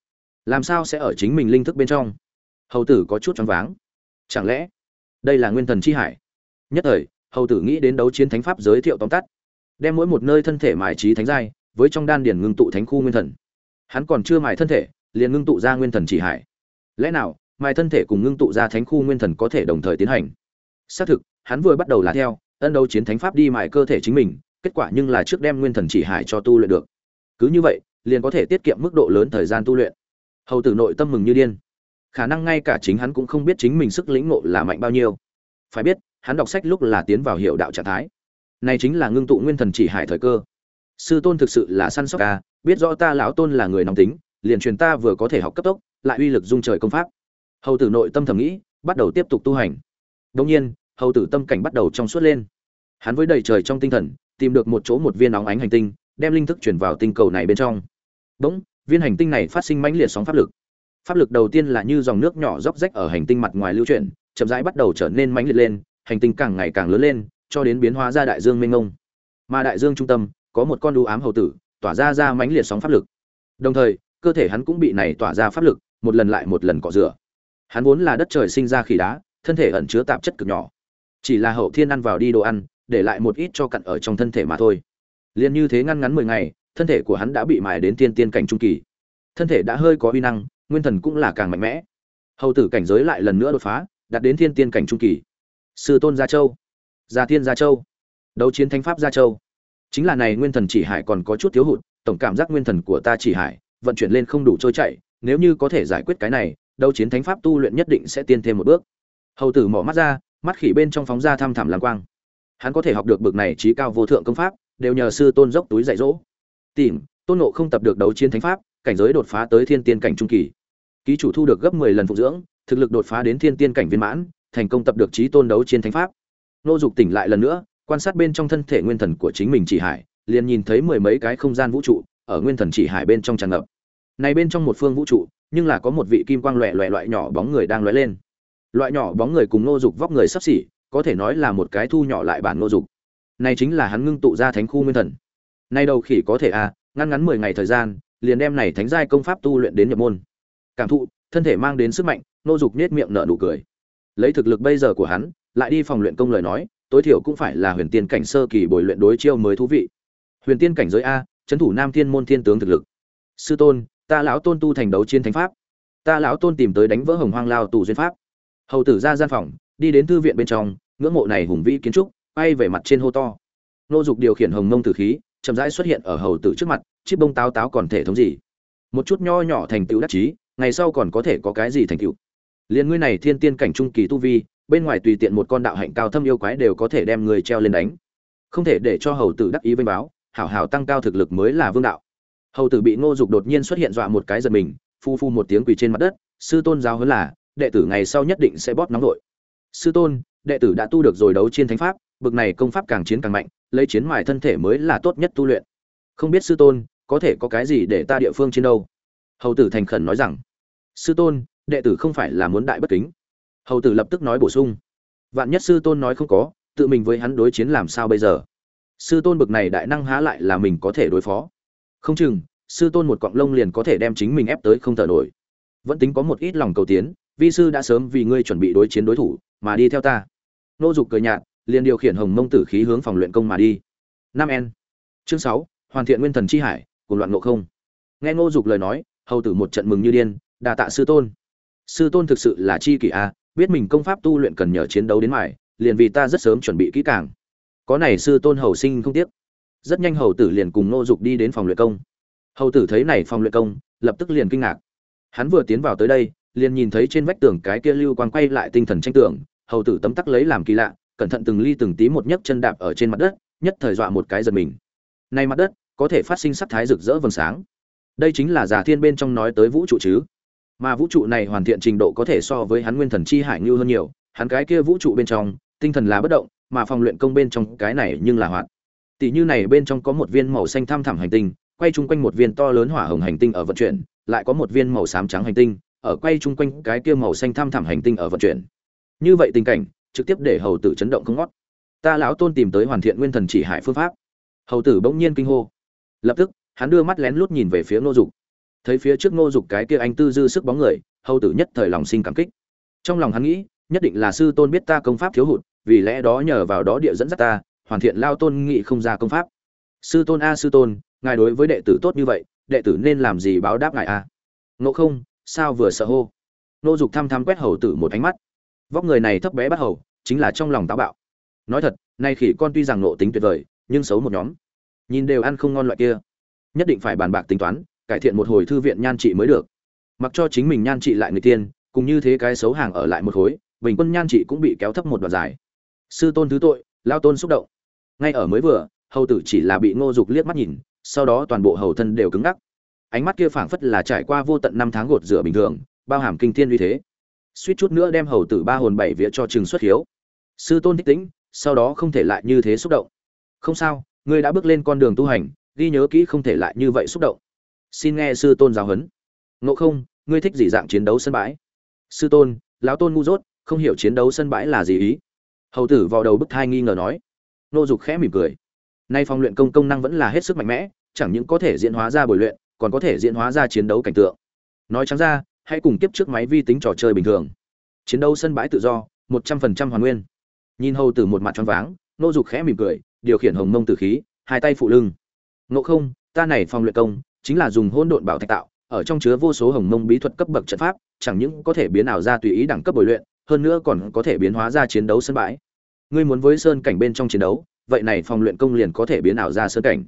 Làm sao sẽ ở chính mình linh thức bên trong? Hầu tử có chút choáng váng. Chẳng lẽ, đây là nguyên thần chi hải? Nhất thời hầu tử nghĩ đến đấu chiến thánh pháp giới thiệu tóm tắt, đem mỗi một nơi thân thể mài trí thánh giai với trong đan điển ngưng tụ thánh khu nguyên thần. Hắn còn chưa mài thân thể, liền ngưng tụ ra nguyên thần chỉ hải. Lẽ nào, mài thân thể cùng ngưng tụ ra thánh khu nguyên thần có thể đồng thời tiến hành? Xác thực, hắn vừa bắt đầu là theo, ân đấu chiến thánh pháp đi mài cơ thể chính mình, kết quả nhưng là trước đem nguyên thần chỉ hải cho tu luyện được. Cứ như vậy, liền có thể tiết kiệm mức độ lớn thời gian tu luyện. Hầu tử nội tâm mừng như điên. Khả năng ngay cả chính hắn cũng không biết chính mình sức lĩnh ngộ là mạnh bao nhiêu. Phải biết hắn đọc sách lúc là tiến vào hiệu đạo trạng thái. Này chính là ngưng tụ nguyên thần chỉ hải thời cơ. Sư tôn thực sự là săn sóc ca biết rõ ta lão tôn là người nóng tính, liền truyền ta vừa có thể học cấp tốc, lại uy lực dung trời công pháp. Hầu tử nội tâm thầm nghĩ, bắt đầu tiếp tục tu hành. Đông nhiên, hầu tử tâm cảnh bắt đầu trong suốt lên. Hắn với đầy trời trong tinh thần, tìm được một chỗ một viên óng ánh hành tinh, đem linh thức chuyển vào tinh cầu này bên trong. Bỗng, viên hành tinh này phát sinh mãnh liệt sóng pháp lực. Pháp lực đầu tiên là như dòng nước nhỏ róc rách ở hành tinh mặt ngoài lưu chuyển, chậm rãi bắt đầu trở nên mãnh liệt lên hành tinh càng ngày càng lớn lên, cho đến biến hóa ra đại dương mênh mông. Mà đại dương trung tâm, có một con đu ám hầu tử, tỏa ra ra mãnh liệt sóng pháp lực. Đồng thời, cơ thể hắn cũng bị này tỏa ra pháp lực, một lần lại một lần cọ rửa. Hắn vốn là đất trời sinh ra khỉ đá, thân thể ẩn chứa tạp chất cực nhỏ. Chỉ là hậu thiên ăn vào đi đồ ăn, để lại một ít cho cặn ở trong thân thể mà thôi. Liền như thế ngăn ngắn mười ngày, thân thể của hắn đã bị mài đến tiên tiên cảnh trung kỳ. Thân thể đã hơi có uy năng, nguyên thần cũng là càng mạnh mẽ. Hầu tử cảnh giới lại lần nữa đột phá, đạt đến thiên tiên cảnh trung kỳ sư tôn gia châu. Gia thiên gia châu. Đấu chiến thánh pháp gia châu. Chính là này nguyên thần chỉ hải còn có chút thiếu hụt, tổng cảm giác nguyên thần của ta chỉ hải, vận chuyển lên không đủ trôi chảy, nếu như có thể giải quyết cái này, đấu chiến thánh pháp tu luyện nhất định sẽ tiên thêm một bước. Hầu tử mỏ mắt ra, mắt khỉ bên trong phóng ra tham thẳm lang quang. Hắn có thể học được bực này trí cao vô thượng công pháp, đều nhờ sư tôn dốc túi dạy dỗ. Tìm, tôn nộ không tập được đấu chiến thánh pháp, cảnh giới đột phá tới thiên tiên cảnh trung kỳ. Ký chủ thu được gấp mười lần phục dưỡng, thực lực đột phá đến thiên tiên cảnh viên mãn thành công tập được trí tôn đấu chiến thánh pháp. Nô dục tỉnh lại lần nữa, quan sát bên trong thân thể nguyên thần của chính mình chỉ hải, liền nhìn thấy mười mấy cái không gian vũ trụ ở nguyên thần chỉ hải bên trong tràn ngập. Này bên trong một phương vũ trụ, nhưng là có một vị kim quang loẹ loẹ loại nhỏ bóng người đang lóe lên. Loại nhỏ bóng người cùng nô dục vóc người sắp xỉ, có thể nói là một cái thu nhỏ lại bản nô dục. Này chính là hắn ngưng tụ ra thánh khu nguyên thần. Nay đầu khỉ có thể à ngăn ngắn mười ngày thời gian, liền đem này thánh giai công pháp tu luyện đến nhập môn. Cảm thụ, thân thể mang đến sức mạnh, nô dục nết miệng nở nụ cười lấy thực lực bây giờ của hắn, lại đi phòng luyện công lời nói, tối thiểu cũng phải là huyền tiên cảnh sơ kỳ bồi luyện đối chiêu mới thú vị. Huyền tiên cảnh giới a trấn thủ nam thiên môn thiên tướng thực lực. Sư tôn, ta lão tôn tu thành đấu chiến thánh pháp. Ta lão tôn tìm tới đánh vỡ hồng hoang lao tù duyên pháp. Hầu tử ra gian phòng, đi đến thư viện bên trong, ngưỡng mộ này hùng vĩ kiến trúc bay về mặt trên hô to. Nô dục điều khiển hồng mông tử khí, chậm rãi xuất hiện ở hầu tử trước mặt chiếc bông táo táo còn thể thống gì? Một chút nho nhỏ thành tựu đắc chí, ngày sau còn có thể có cái gì thành tựu? Liên ngươi này thiên tiên cảnh trung kỳ tu vi, bên ngoài tùy tiện một con đạo hạnh cao thâm yêu quái đều có thể đem người treo lên đánh. Không thể để cho hầu tử đắc ý vênh báo, hảo hảo tăng cao thực lực mới là vương đạo. Hầu tử bị ngô dục đột nhiên xuất hiện dọa một cái giật mình, phu phu một tiếng quỳ trên mặt đất, sư tôn giáo huấn là, đệ tử ngày sau nhất định sẽ bóp nóng đội sư tôn, đệ tử đã tu được rồi đấu chiến thánh pháp, bực này công pháp càng chiến càng mạnh, lấy chiến ngoài thân thể mới là tốt nhất tu luyện. Không biết sư tôn, có thể có cái gì để ta địa phương trên đâu? Hầu tử thành khẩn nói rằng, sư tôn đệ tử không phải là muốn đại bất kính. Hầu tử lập tức nói bổ sung. Vạn nhất sư tôn nói không có, tự mình với hắn đối chiến làm sao bây giờ? Sư tôn bực này đại năng há lại là mình có thể đối phó? Không chừng, sư tôn một cọng lông liền có thể đem chính mình ép tới không thở nổi. Vẫn tính có một ít lòng cầu tiến, vi sư đã sớm vì ngươi chuẩn bị đối chiến đối thủ, mà đi theo ta. Nô dục cười nhạt, liền điều khiển hồng mông tử khí hướng phòng luyện công mà đi. Năm n. Chương sáu, hoàn thiện nguyên thần chi hải, cùng loạn ngộ không. Nghe ngô dục lời nói, hầu tử một trận mừng như điên đà tạ sư tôn sư tôn thực sự là chi kỷ a, biết mình công pháp tu luyện cần nhờ chiến đấu đến mải liền vì ta rất sớm chuẩn bị kỹ càng. Có này sư tôn hầu sinh không tiếc. Rất nhanh hầu tử liền cùng nô dục đi đến phòng luyện công. Hầu tử thấy này phòng luyện công, lập tức liền kinh ngạc. Hắn vừa tiến vào tới đây, liền nhìn thấy trên vách tường cái kia lưu quang quay lại tinh thần tranh tưởng hầu tử tấm tắc lấy làm kỳ lạ, cẩn thận từng ly từng tí một nhấc chân đạp ở trên mặt đất, nhất thời dọa một cái giật mình. Nay mặt đất, có thể phát sinh sắc thái rực rỡ vầng sáng. Đây chính là giả thiên bên trong nói tới vũ trụ chứ mà vũ trụ này hoàn thiện trình độ có thể so với hắn nguyên thần chi hải như hơn nhiều. Hắn cái kia vũ trụ bên trong, tinh thần là bất động, mà phòng luyện công bên trong cái này nhưng là hoạt. Tỷ như này bên trong có một viên màu xanh tham thẳm hành tinh, quay chung quanh một viên to lớn hỏa hồng hành tinh ở vận chuyển, lại có một viên màu xám trắng hành tinh, ở quay chung quanh cái kia màu xanh tham thẳm hành tinh ở vận chuyển. Như vậy tình cảnh, trực tiếp để hầu tử chấn động không ngót. Ta lão tôn tìm tới hoàn thiện nguyên thần chỉ hải phương pháp. Hầu tử bỗng nhiên kinh hô. Lập tức, hắn đưa mắt lén lút nhìn về phía ngô dục thấy phía trước ngô dục cái kia anh tư dư sức bóng người, hầu tử nhất thời lòng sinh cảm kích. Trong lòng hắn nghĩ, nhất định là sư tôn biết ta công pháp thiếu hụt, vì lẽ đó nhờ vào đó địa dẫn dắt ta, hoàn thiện lao tôn nghị không ra công pháp. Sư tôn a sư tôn, ngài đối với đệ tử tốt như vậy, đệ tử nên làm gì báo đáp ngài a? Ngộ không, sao vừa sợ hô? Ngô dục thăm thăm quét hầu tử một ánh mắt. Vóc người này thấp bé bắt hầu, chính là trong lòng táo bạo. Nói thật, nay khỉ con tuy rằng nộ tính tuyệt vời, nhưng xấu một nhóm. Nhìn đều ăn không ngon loại kia. Nhất định phải bàn bạc tính toán cải thiện một hồi thư viện nhan trị mới được. Mặc cho chính mình nhan trị lại người tiên, cùng như thế cái xấu hàng ở lại một khối, bình quân nhan trị cũng bị kéo thấp một đoạn dài. Sư tôn thứ tội, lao tôn xúc động. Ngay ở mới vừa, hầu tử chỉ là bị ngô dục liếc mắt nhìn, sau đó toàn bộ hầu thân đều cứng ngắc. Ánh mắt kia phảng phất là trải qua vô tận năm tháng gột rửa bình thường, bao hàm kinh thiên uy thế. Suýt chút nữa đem hầu tử ba hồn bảy vía cho trường xuất hiếu. Sư tôn thích tĩnh, sau đó không thể lại như thế xúc động. Không sao, ngươi đã bước lên con đường tu hành, ghi nhớ kỹ không thể lại như vậy xúc động xin nghe sư tôn giáo huấn. Ngộ không, ngươi thích gì dạng chiến đấu sân bãi? Sư tôn, lão tôn ngu dốt, không hiểu chiến đấu sân bãi là gì ý. Hầu tử vào đầu bức thai nghi ngờ nói. Nô dục khẽ mỉm cười. Nay phong luyện công công năng vẫn là hết sức mạnh mẽ, chẳng những có thể diễn hóa ra buổi luyện, còn có thể diễn hóa ra chiến đấu cảnh tượng. Nói trắng ra, hãy cùng tiếp trước máy vi tính trò chơi bình thường. Chiến đấu sân bãi tự do, một trăm phần trăm hoàn nguyên. Nhìn hầu tử một mặt choáng váng, nô dục khẽ mỉm cười, điều khiển hồng mông tử khí, hai tay phụ lưng. Ngộ không, ta này phong luyện công chính là dùng hỗn độn bảo thạch tạo, ở trong chứa vô số hồng mông bí thuật cấp bậc trận pháp, chẳng những có thể biến ảo ra tùy ý đẳng cấp bồi luyện, hơn nữa còn có thể biến hóa ra chiến đấu sân bãi. Ngươi muốn với sơn cảnh bên trong chiến đấu, vậy này phòng luyện công liền có thể biến ảo ra sơn cảnh.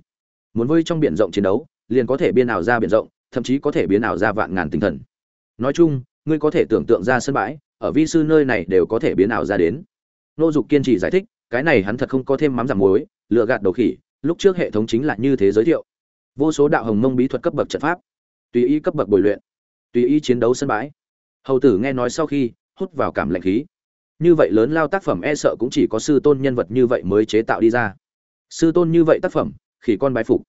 Muốn với trong biển rộng chiến đấu, liền có thể biến ảo ra biển rộng, thậm chí có thể biến ảo ra vạn ngàn tinh thần. Nói chung, ngươi có thể tưởng tượng ra sân bãi, ở vi sư nơi này đều có thể biến ảo ra đến. Nô dục kiên trì giải thích, cái này hắn thật không có thêm mắm giảm muối, lựa gạt đầu khỉ, lúc trước hệ thống chính là như thế giới thiệu vô số đạo hồng mông bí thuật cấp bậc trận pháp, tùy ý cấp bậc bồi luyện, tùy ý chiến đấu sân bãi. Hầu tử nghe nói sau khi hút vào cảm lạnh khí. Như vậy lớn lao tác phẩm e sợ cũng chỉ có sư tôn nhân vật như vậy mới chế tạo đi ra. Sư tôn như vậy tác phẩm, khỉ con bái phục.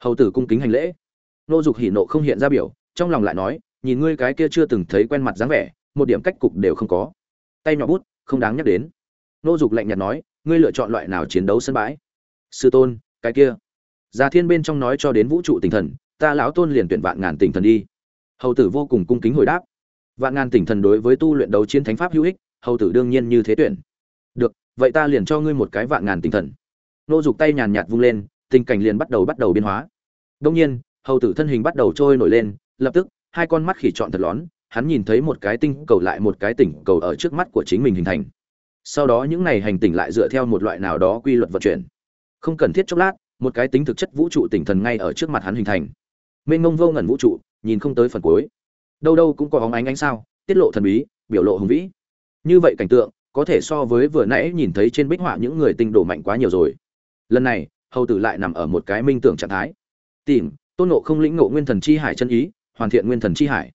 Hầu tử cung kính hành lễ. Nô dục hỉ nộ không hiện ra biểu, trong lòng lại nói, nhìn ngươi cái kia chưa từng thấy quen mặt dáng vẻ, một điểm cách cục đều không có. Tay nhỏ bút, không đáng nhắc đến. Nô dục lạnh nhạt nói, ngươi lựa chọn loại nào chiến đấu sân bãi? Sư tôn, cái kia già thiên bên trong nói cho đến vũ trụ tinh thần, ta lão tôn liền tuyển vạn ngàn tinh thần đi. Hầu tử vô cùng cung kính hồi đáp. Vạn ngàn tinh thần đối với tu luyện đấu chiến thánh pháp hữu ích, hầu tử đương nhiên như thế tuyển. Được, vậy ta liền cho ngươi một cái vạn ngàn tinh thần. Nô dục tay nhàn nhạt vung lên, tình cảnh liền bắt đầu bắt đầu biến hóa. Đương nhiên, hầu tử thân hình bắt đầu trôi nổi lên, lập tức, hai con mắt khỉ trọn thật lón, hắn nhìn thấy một cái tinh cầu lại một cái tỉnh cầu ở trước mắt của chính mình hình thành. Sau đó những này hành tinh lại dựa theo một loại nào đó quy luật vận chuyển. Không cần thiết chốc lát một cái tính thực chất vũ trụ tỉnh thần ngay ở trước mặt hắn hình thành. Mênh mông vô ngẩn vũ trụ, nhìn không tới phần cuối. Đâu đâu cũng có óng ánh ánh sao, tiết lộ thần bí, biểu lộ hùng vĩ. Như vậy cảnh tượng, có thể so với vừa nãy nhìn thấy trên bích họa những người tinh đổ mạnh quá nhiều rồi. Lần này, hầu tử lại nằm ở một cái minh tưởng trạng thái. Tìm, tôn nộ không lĩnh ngộ nguyên thần chi hải chân ý, hoàn thiện nguyên thần chi hải.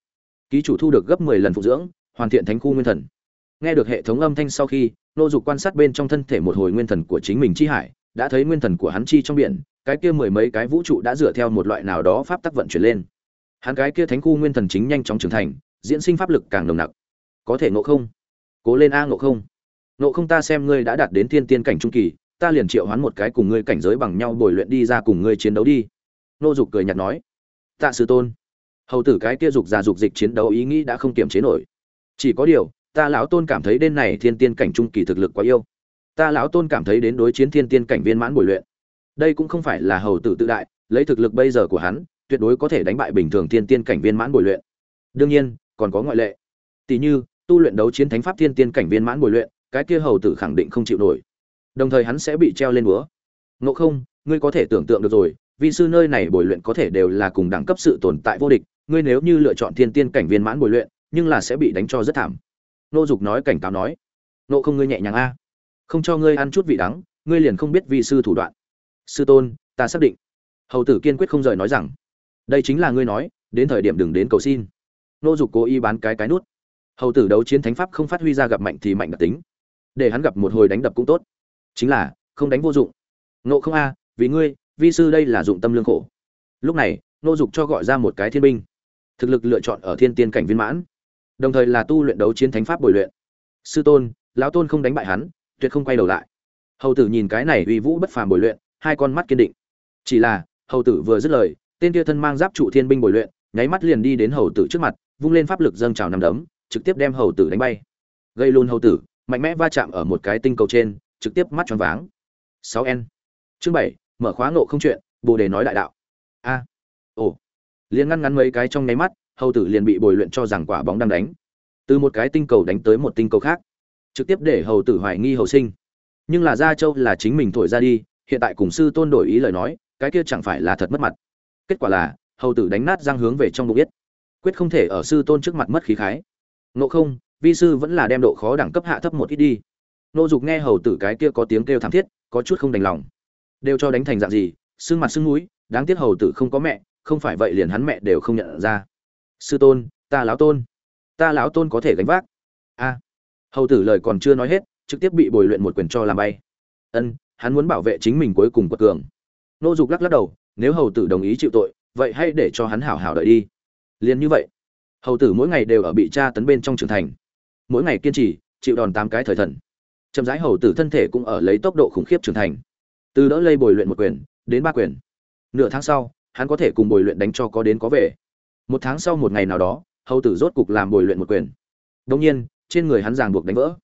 Ký chủ thu được gấp mười lần phụ dưỡng, hoàn thiện thánh khu nguyên thần. Nghe được hệ thống âm thanh sau khi, nô dục quan sát bên trong thân thể một hồi nguyên thần của chính mình chi hải đã thấy nguyên thần của hắn chi trong biển, cái kia mười mấy cái vũ trụ đã dựa theo một loại nào đó pháp tắc vận chuyển lên. Hắn cái kia thánh khu nguyên thần chính nhanh chóng trưởng thành, diễn sinh pháp lực càng nồng nặc. Có thể ngộ không? Cố lên a ngộ không? Ngộ không ta xem ngươi đã đạt đến thiên tiên cảnh trung kỳ, ta liền triệu hoán một cái cùng ngươi cảnh giới bằng nhau bồi luyện đi ra cùng ngươi chiến đấu đi. Nô dục cười nhạt nói. Tạ sư tôn. Hầu tử cái kia dục già dục dịch chiến đấu ý nghĩ đã không kiềm chế nổi. Chỉ có điều, ta lão tôn cảm thấy đêm này thiên tiên cảnh trung kỳ thực lực quá yêu ta lão tôn cảm thấy đến đối chiến thiên tiên cảnh viên mãn bồi luyện. Đây cũng không phải là hầu tử tự đại, lấy thực lực bây giờ của hắn, tuyệt đối có thể đánh bại bình thường thiên tiên cảnh viên mãn bồi luyện. Đương nhiên, còn có ngoại lệ. Tỷ như, tu luyện đấu chiến thánh pháp thiên tiên cảnh viên mãn bồi luyện, cái kia hầu tử khẳng định không chịu nổi. Đồng thời hắn sẽ bị treo lên búa. Ngộ không, ngươi có thể tưởng tượng được rồi vì sư nơi này bồi luyện có thể đều là cùng đẳng cấp sự tồn tại vô địch, ngươi nếu như lựa chọn thiên tiên cảnh viên mãn bồi luyện, nhưng là sẽ bị đánh cho rất thảm. Nô dục nói cảnh cáo nói. Nộ không, ngươi nhẹ nhàng a không cho ngươi ăn chút vị đắng, ngươi liền không biết vi sư thủ đoạn. Sư tôn, ta xác định. Hầu tử kiên quyết không rời nói rằng, đây chính là ngươi nói, đến thời điểm đừng đến cầu xin. Nô dục cố ý bán cái cái nút. Hầu tử đấu chiến thánh pháp không phát huy ra gặp mạnh thì mạnh đặc tính. Để hắn gặp một hồi đánh đập cũng tốt. Chính là, không đánh vô dụng. Nộ không a, vì ngươi, vi sư đây là dụng tâm lương khổ. Lúc này, nô dục cho gọi ra một cái thiên binh. Thực lực lựa chọn ở thiên tiên cảnh viên mãn. Đồng thời là tu luyện đấu chiến thánh pháp bồi luyện. Sư tôn, lão tôn không đánh bại hắn tuyệt không quay đầu lại. Hầu tử nhìn cái này uy vũ bất phàm bồi luyện, hai con mắt kiên định. Chỉ là, hầu tử vừa dứt lời, tên kia thân mang giáp trụ thiên binh bồi luyện, nháy mắt liền đi đến hầu tử trước mặt, vung lên pháp lực dâng trào nằm đấm, trực tiếp đem hầu tử đánh bay. Gây luôn hầu tử, mạnh mẽ va chạm ở một cái tinh cầu trên, trực tiếp mắt tròn váng. 6n chương bảy, mở khóa ngộ không chuyện, bồ đề nói đại đạo. A. Ồ. Liền ngăn ngắn mấy cái trong nháy mắt, hầu tử liền bị bồi luyện cho rằng quả bóng đang đánh. Từ một cái tinh cầu đánh tới một tinh cầu khác trực tiếp để hầu tử hoài nghi hầu sinh. Nhưng là gia châu là chính mình thổi ra đi, hiện tại cùng sư tôn đổi ý lời nói, cái kia chẳng phải là thật mất mặt. Kết quả là, hầu tử đánh nát răng hướng về trong bụng biết. Quyết không thể ở sư tôn trước mặt mất khí khái. Ngộ không, vi sư vẫn là đem độ khó đẳng cấp hạ thấp một ít đi. Nô dục nghe hầu tử cái kia có tiếng kêu thảm thiết, có chút không đành lòng. Đều cho đánh thành dạng gì xương mặt xương mũi, đáng tiếc hầu tử không có mẹ, không phải vậy liền hắn mẹ đều không nhận ra. Sư tôn, ta lão tôn. Ta lão tôn có thể gánh vác. A hầu tử lời còn chưa nói hết, trực tiếp bị bồi luyện một quyền cho làm bay. Ân, hắn muốn bảo vệ chính mình cuối cùng quật cường. Nô dục lắc lắc đầu, nếu hầu tử đồng ý chịu tội, vậy hãy để cho hắn hảo hảo đợi đi. Liền như vậy, hầu tử mỗi ngày đều ở bị tra tấn bên trong trưởng thành. Mỗi ngày kiên trì, chịu đòn tám cái thời thần. Chậm rãi hầu tử thân thể cũng ở lấy tốc độ khủng khiếp trưởng thành. Từ đỡ lây bồi luyện một quyền, đến ba quyền. Nửa tháng sau, hắn có thể cùng bồi luyện đánh cho có đến có về. Một tháng sau một ngày nào đó, hầu tử rốt cục làm bồi luyện một quyền. Đông nhiên trên người hắn ràng buộc đánh vỡ.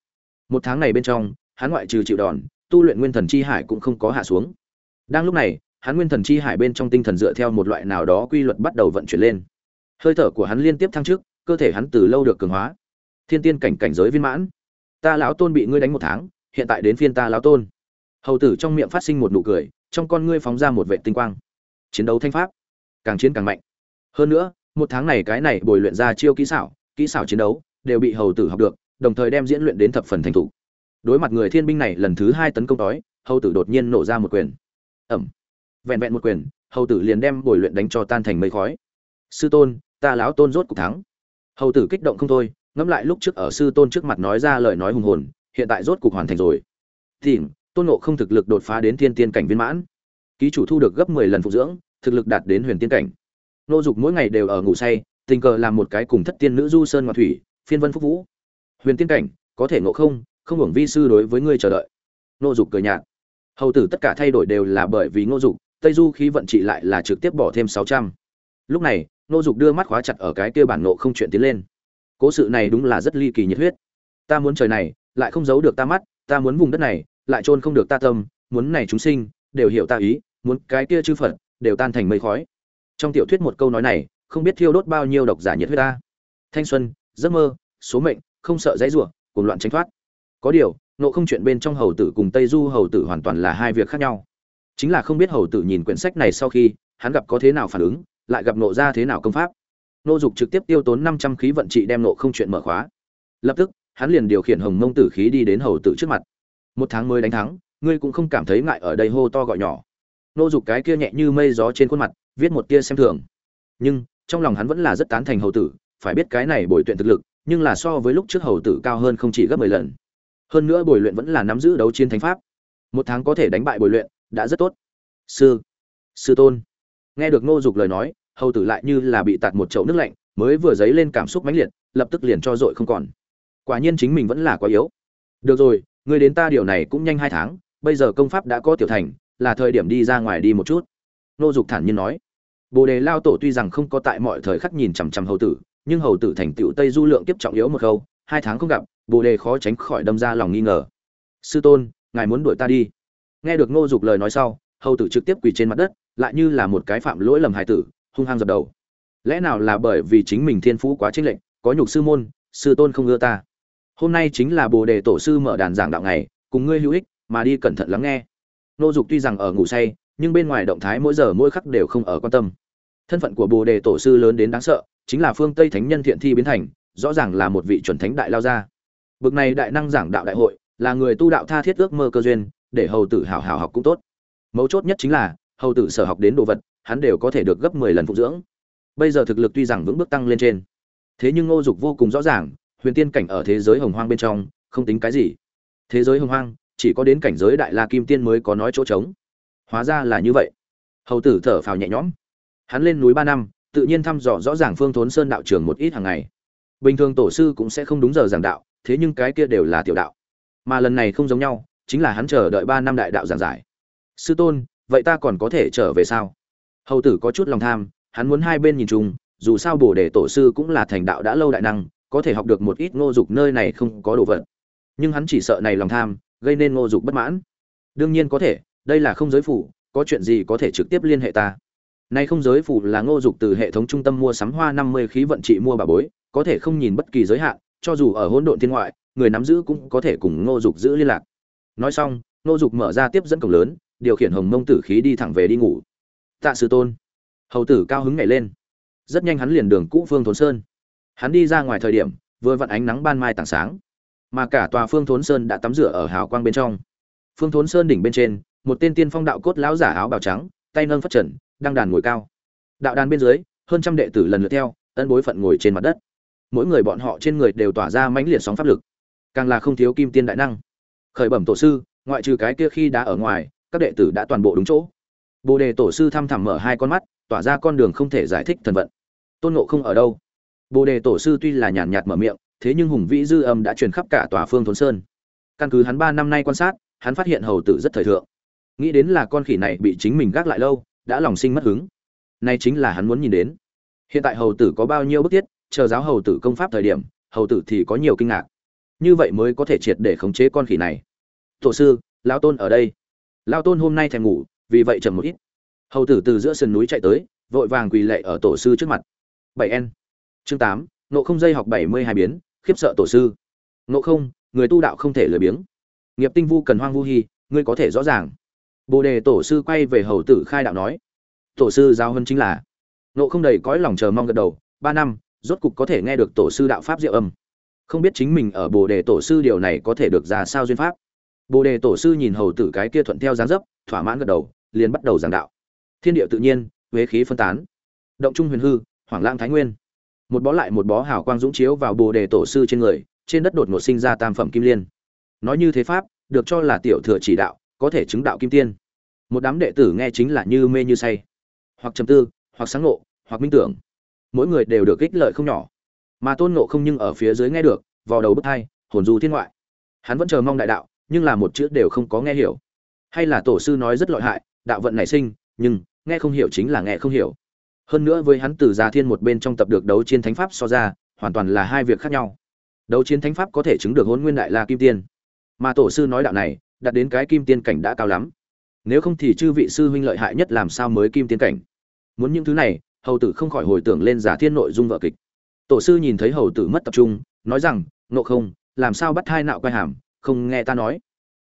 Một tháng này bên trong, hắn ngoại trừ chịu đòn, tu luyện nguyên thần chi hải cũng không có hạ xuống. Đang lúc này, hắn nguyên thần chi hải bên trong tinh thần dựa theo một loại nào đó quy luật bắt đầu vận chuyển lên. Hơi thở của hắn liên tiếp thăng trước, cơ thể hắn từ lâu được cường hóa. Thiên tiên cảnh cảnh giới viên mãn. Ta lão tôn bị ngươi đánh một tháng, hiện tại đến phiên ta lão tôn. Hầu tử trong miệng phát sinh một nụ cười, trong con ngươi phóng ra một vệ tinh quang. Chiến đấu thanh pháp, càng chiến càng mạnh. Hơn nữa, một tháng này cái này bồi luyện ra chiêu kỹ xảo kỹ xảo chiến đấu đều bị hầu tử học được, đồng thời đem diễn luyện đến thập phần thành thục. Đối mặt người thiên binh này lần thứ hai tấn công đói hầu tử đột nhiên nổ ra một quyền. Ẩm. Vẹn vẹn một quyền, hầu tử liền đem bồi luyện đánh cho tan thành mây khói. Sư tôn, ta lão tôn rốt cục thắng. Hầu tử kích động không thôi, ngẫm lại lúc trước ở sư tôn trước mặt nói ra lời nói hùng hồn, hiện tại rốt cục hoàn thành rồi. Tìm, tôn nộ không thực lực đột phá đến thiên tiên cảnh viên mãn. Ký chủ thu được gấp mười lần phục dưỡng, thực lực đạt đến huyền tiên cảnh. Nô dục mỗi ngày đều ở ngủ say, tình cờ làm một cái cùng thất tiên nữ du sơn ngoại thủy phiên vân phúc vũ. Huyền tiên cảnh, có thể ngộ không? Không hưởng vi sư đối với ngươi chờ đợi. Nô dục cười nhạt. Hầu tử tất cả thay đổi đều là bởi vì nô dục, tây du khí vận trị lại là trực tiếp bỏ thêm sáu trăm. Lúc này nô dục đưa mắt khóa chặt ở cái kia bản nộ không chuyện tiến lên. Cố sự này đúng là rất ly kỳ nhiệt huyết. Ta muốn trời này, lại không giấu được ta mắt, ta muốn vùng đất này, lại chôn không được ta tâm, muốn này chúng sinh, đều hiểu ta ý, muốn cái kia chư phật, đều tan thành mây khói. Trong tiểu thuyết một câu nói này, không biết thiêu đốt bao nhiêu độc giả nhiệt huyết ta. Thanh xuân giấc mơ, số mệnh, không sợ dãy rủa cùng loạn tranh thoát. Có điều nộ không chuyện bên trong hầu tử cùng tây du hầu tử hoàn toàn là hai việc khác nhau. Chính là không biết hầu tử nhìn quyển sách này sau khi, hắn gặp có thế nào phản ứng, lại gặp nộ ra thế nào công pháp. Nô dục trực tiếp tiêu tốn năm trăm khí vận trị đem nộ không chuyện mở khóa. Lập tức, hắn liền điều khiển hồng mông tử khí đi đến hầu tử trước mặt. Một tháng mới đánh thắng, ngươi cũng không cảm thấy ngại ở đây hô to gọi nhỏ. Nô dục cái kia nhẹ như mây gió trên khuôn mặt, viết một tia xem thường. Nhưng, trong lòng hắn vẫn là rất tán thành hầu tử phải biết cái này bồi tuyển thực lực, nhưng là so với lúc trước hầu tử cao hơn không chỉ gấp mười lần. Hơn nữa bồi luyện vẫn là nắm giữ đấu chiến thánh pháp. Một tháng có thể đánh bại bồi luyện, đã rất tốt. Sư sư tôn. Nghe được ngô dục lời nói, hầu tử lại như là bị tạt một chậu nước lạnh, mới vừa dấy lên cảm xúc mãnh liệt, lập tức liền cho dội không còn. Quả nhiên chính mình vẫn là quá yếu. Được rồi người đến ta điều này cũng nhanh hai tháng, bây giờ công pháp đã có tiểu thành, là thời điểm đi ra ngoài đi một chút. Ngô dục thản nhiên nói. Bồ đề lao tổ tuy rằng không có tại mọi thời khắc nhìn chằm chằm hầu tử nhưng hầu tử thành tựu tây du lượng kiếp trọng yếu một khâu hai tháng không gặp, bồ đề khó tránh khỏi đâm ra lòng nghi ngờ. Sư tôn, ngài muốn đuổi ta đi. Nghe được ngô dục lời nói sau, hầu tử trực tiếp quỳ trên mặt đất, lại như là một cái phạm lỗi lầm hài tử, hung hăng dập đầu. Lẽ nào là bởi vì chính mình thiên phú quá trinh lệnh có nhục sư môn, sư tôn không ưa ta? Hôm nay chính là bồ đề tổ sư mở đàn giảng đạo ngày, cùng ngươi hữu ích, mà đi cẩn thận lắng nghe. Nô dục tuy rằng ở ngủ say, nhưng bên ngoài động thái mỗi giờ mỗi khắc đều không ở quan tâm. Thân phận của bồ đề tổ sư lớn đến đáng sợ chính là phương tây thánh nhân thiện thi biến thành, rõ ràng là một vị chuẩn thánh đại lao gia. Bực này đại năng giảng đạo đại hội, là người tu đạo tha thiết ước mơ cơ duyên, để hầu tử hảo hảo học cũng tốt. Mấu chốt nhất chính là, hầu tử sở học đến đồ vật, hắn đều có thể được gấp mười lần phụ dưỡng. Bây giờ thực lực tuy rằng vững bước tăng lên trên, thế nhưng ngô dục vô cùng rõ ràng, huyền tiên cảnh ở thế giới hồng hoang bên trong, không tính cái gì. Thế giới hồng hoang, chỉ có đến cảnh giới đại la kim tiên mới có nói chỗ trống. Hóa ra là như vậy. Hầu tử thở phào nhẹ nhõm. Hắn lên núi ba năm tự nhiên thăm dò rõ ràng phương thốn sơn đạo trường một ít hàng ngày. Bình thường tổ sư cũng sẽ không đúng giờ giảng đạo, thế nhưng cái kia đều là tiểu đạo. Mà lần này không giống nhau, chính là hắn chờ đợi ba năm đại đạo giảng giải. Sư tôn, vậy ta còn có thể trở về sao? Hầu tử có chút lòng tham, hắn muốn hai bên nhìn chung, dù sao bổ đề tổ sư cũng là thành đạo đã lâu đại năng, có thể học được một ít ngô dục nơi này không có đồ vật. Nhưng hắn chỉ sợ này lòng tham, gây nên ngô dục bất mãn. Đương nhiên có thể, đây là không giới phủ, có chuyện gì có thể trực tiếp liên hệ ta? Nay không giới phủ là ngô dục từ hệ thống trung tâm mua sắm hoa năm mươi khí vận trị mua bà bối, có thể không nhìn bất kỳ giới hạn, cho dù ở hỗn độn thiên ngoại, người nắm giữ cũng có thể cùng ngô dục giữ liên lạc. Nói xong, ngô dục mở ra tiếp dẫn cổng lớn, điều khiển hồng mông tử khí đi thẳng về đi ngủ. Tạ sư tôn. Hầu tử cao hứng nhảy lên. Rất nhanh hắn liền đường cũ phương thốn sơn. Hắn đi ra ngoài thời điểm, vừa vặn ánh nắng ban mai tảng sáng. Mà cả tòa phương thốn sơn đã tắm rửa ở hào quang bên trong. Phương thốn sơn đỉnh bên trên, một tên tiên phong đạo cốt lão giả áo bào trắng, tay nâng phát trần đang đàn ngồi cao. Đạo đàn bên dưới, hơn trăm đệ tử lần lượt theo, ân bối phận ngồi trên mặt đất. Mỗi người bọn họ trên người đều tỏa ra mãnh liệt sóng pháp lực. Càng là không thiếu kim tiên đại năng. Khởi bẩm tổ sư, ngoại trừ cái kia khi đã ở ngoài, các đệ tử đã toàn bộ đúng chỗ. Bồ đề tổ sư thăm thẳm mở hai con mắt, tỏa ra con đường không thể giải thích thần vận. Tôn ngộ không ở đâu? Bồ đề tổ sư tuy là nhàn nhạt mở miệng, thế nhưng hùng vĩ dư âm đã truyền khắp cả tòa phương thốn sơn. Căn cứ hắn ba năm nay quan sát, hắn phát hiện hầu tử rất thời thượng. Nghĩ đến là con khỉ này bị chính mình gác lại lâu đã lòng sinh mất hứng. Nay chính là hắn muốn nhìn đến. Hiện tại hầu tử có bao nhiêu bức thiết, chờ giáo hầu tử công pháp thời điểm, hầu tử thì có nhiều kinh ngạc. Như vậy mới có thể triệt để khống chế con khỉ này. Tổ sư, lão tôn ở đây. Lão tôn hôm nay thèm ngủ, vì vậy chậm một ít. Hầu tử từ giữa sườn núi chạy tới, vội vàng quỳ lệ ở tổ sư trước mặt. Bảy n chương tám nộ không dây học bảy mươi hai biến, khiếp sợ tổ sư. Nộ không, người tu đạo không thể lười biếng. Nghiệp tinh vu cần hoang vu hy ngươi có thể rõ ràng bồ đề tổ sư quay về hầu tử khai đạo nói, tổ sư giao hơn chính là. Nộ không đầy cõi lòng chờ mong gật đầu, ba năm, rốt cục có thể nghe được tổ sư đạo pháp diệu âm. Không biết chính mình ở bồ đề tổ sư điều này có thể được ra sao duyên pháp. Bồ đề tổ sư nhìn hầu tử cái kia thuận theo dáng dấp, thỏa mãn gật đầu, liền bắt đầu giảng đạo. Thiên địa tự nhiên, huế khí phân tán. Động trung huyền hư, hoảng lãng thái nguyên. Một bó lại một bó hào quang dũng chiếu vào bồ đề tổ sư trên người, trên đất đột ngột sinh ra tam phẩm kim liên. Nói như thế pháp, được cho là tiểu thừa chỉ đạo có thể chứng đạo kim tiên. Một đám đệ tử nghe chính là như mê như say. Hoặc trầm tư, hoặc sáng ngộ, hoặc minh tưởng. Mỗi người đều được ích lợi không nhỏ. Mà tôn ngộ không nhưng ở phía dưới nghe được vào đầu bức thai, hồn du thiên ngoại. Hắn vẫn chờ mong đại đạo, nhưng là một chữ đều không có nghe hiểu. Hay là tổ sư nói rất lợi hại, đạo vận nảy sinh, nhưng, nghe không hiểu chính là nghe không hiểu. Hơn nữa với hắn từ già thiên một bên trong tập được đấu chiến thánh pháp so ra, hoàn toàn là hai việc khác nhau. Đấu chiến thánh pháp có thể chứng được hôn nguyên đại la kim tiên. Mà tổ sư nói đạo này đạt đến cái kim tiên cảnh đã cao lắm. Nếu không thì chư vị sư huynh lợi hại nhất làm sao mới kim tiên cảnh? Muốn những thứ này, hầu tử không khỏi hồi tưởng lên giả thiên nội dung vợ kịch. Tổ sư nhìn thấy hầu tử mất tập trung, nói rằng nộ không, làm sao bắt hai nạo quay hàm, không nghe ta nói?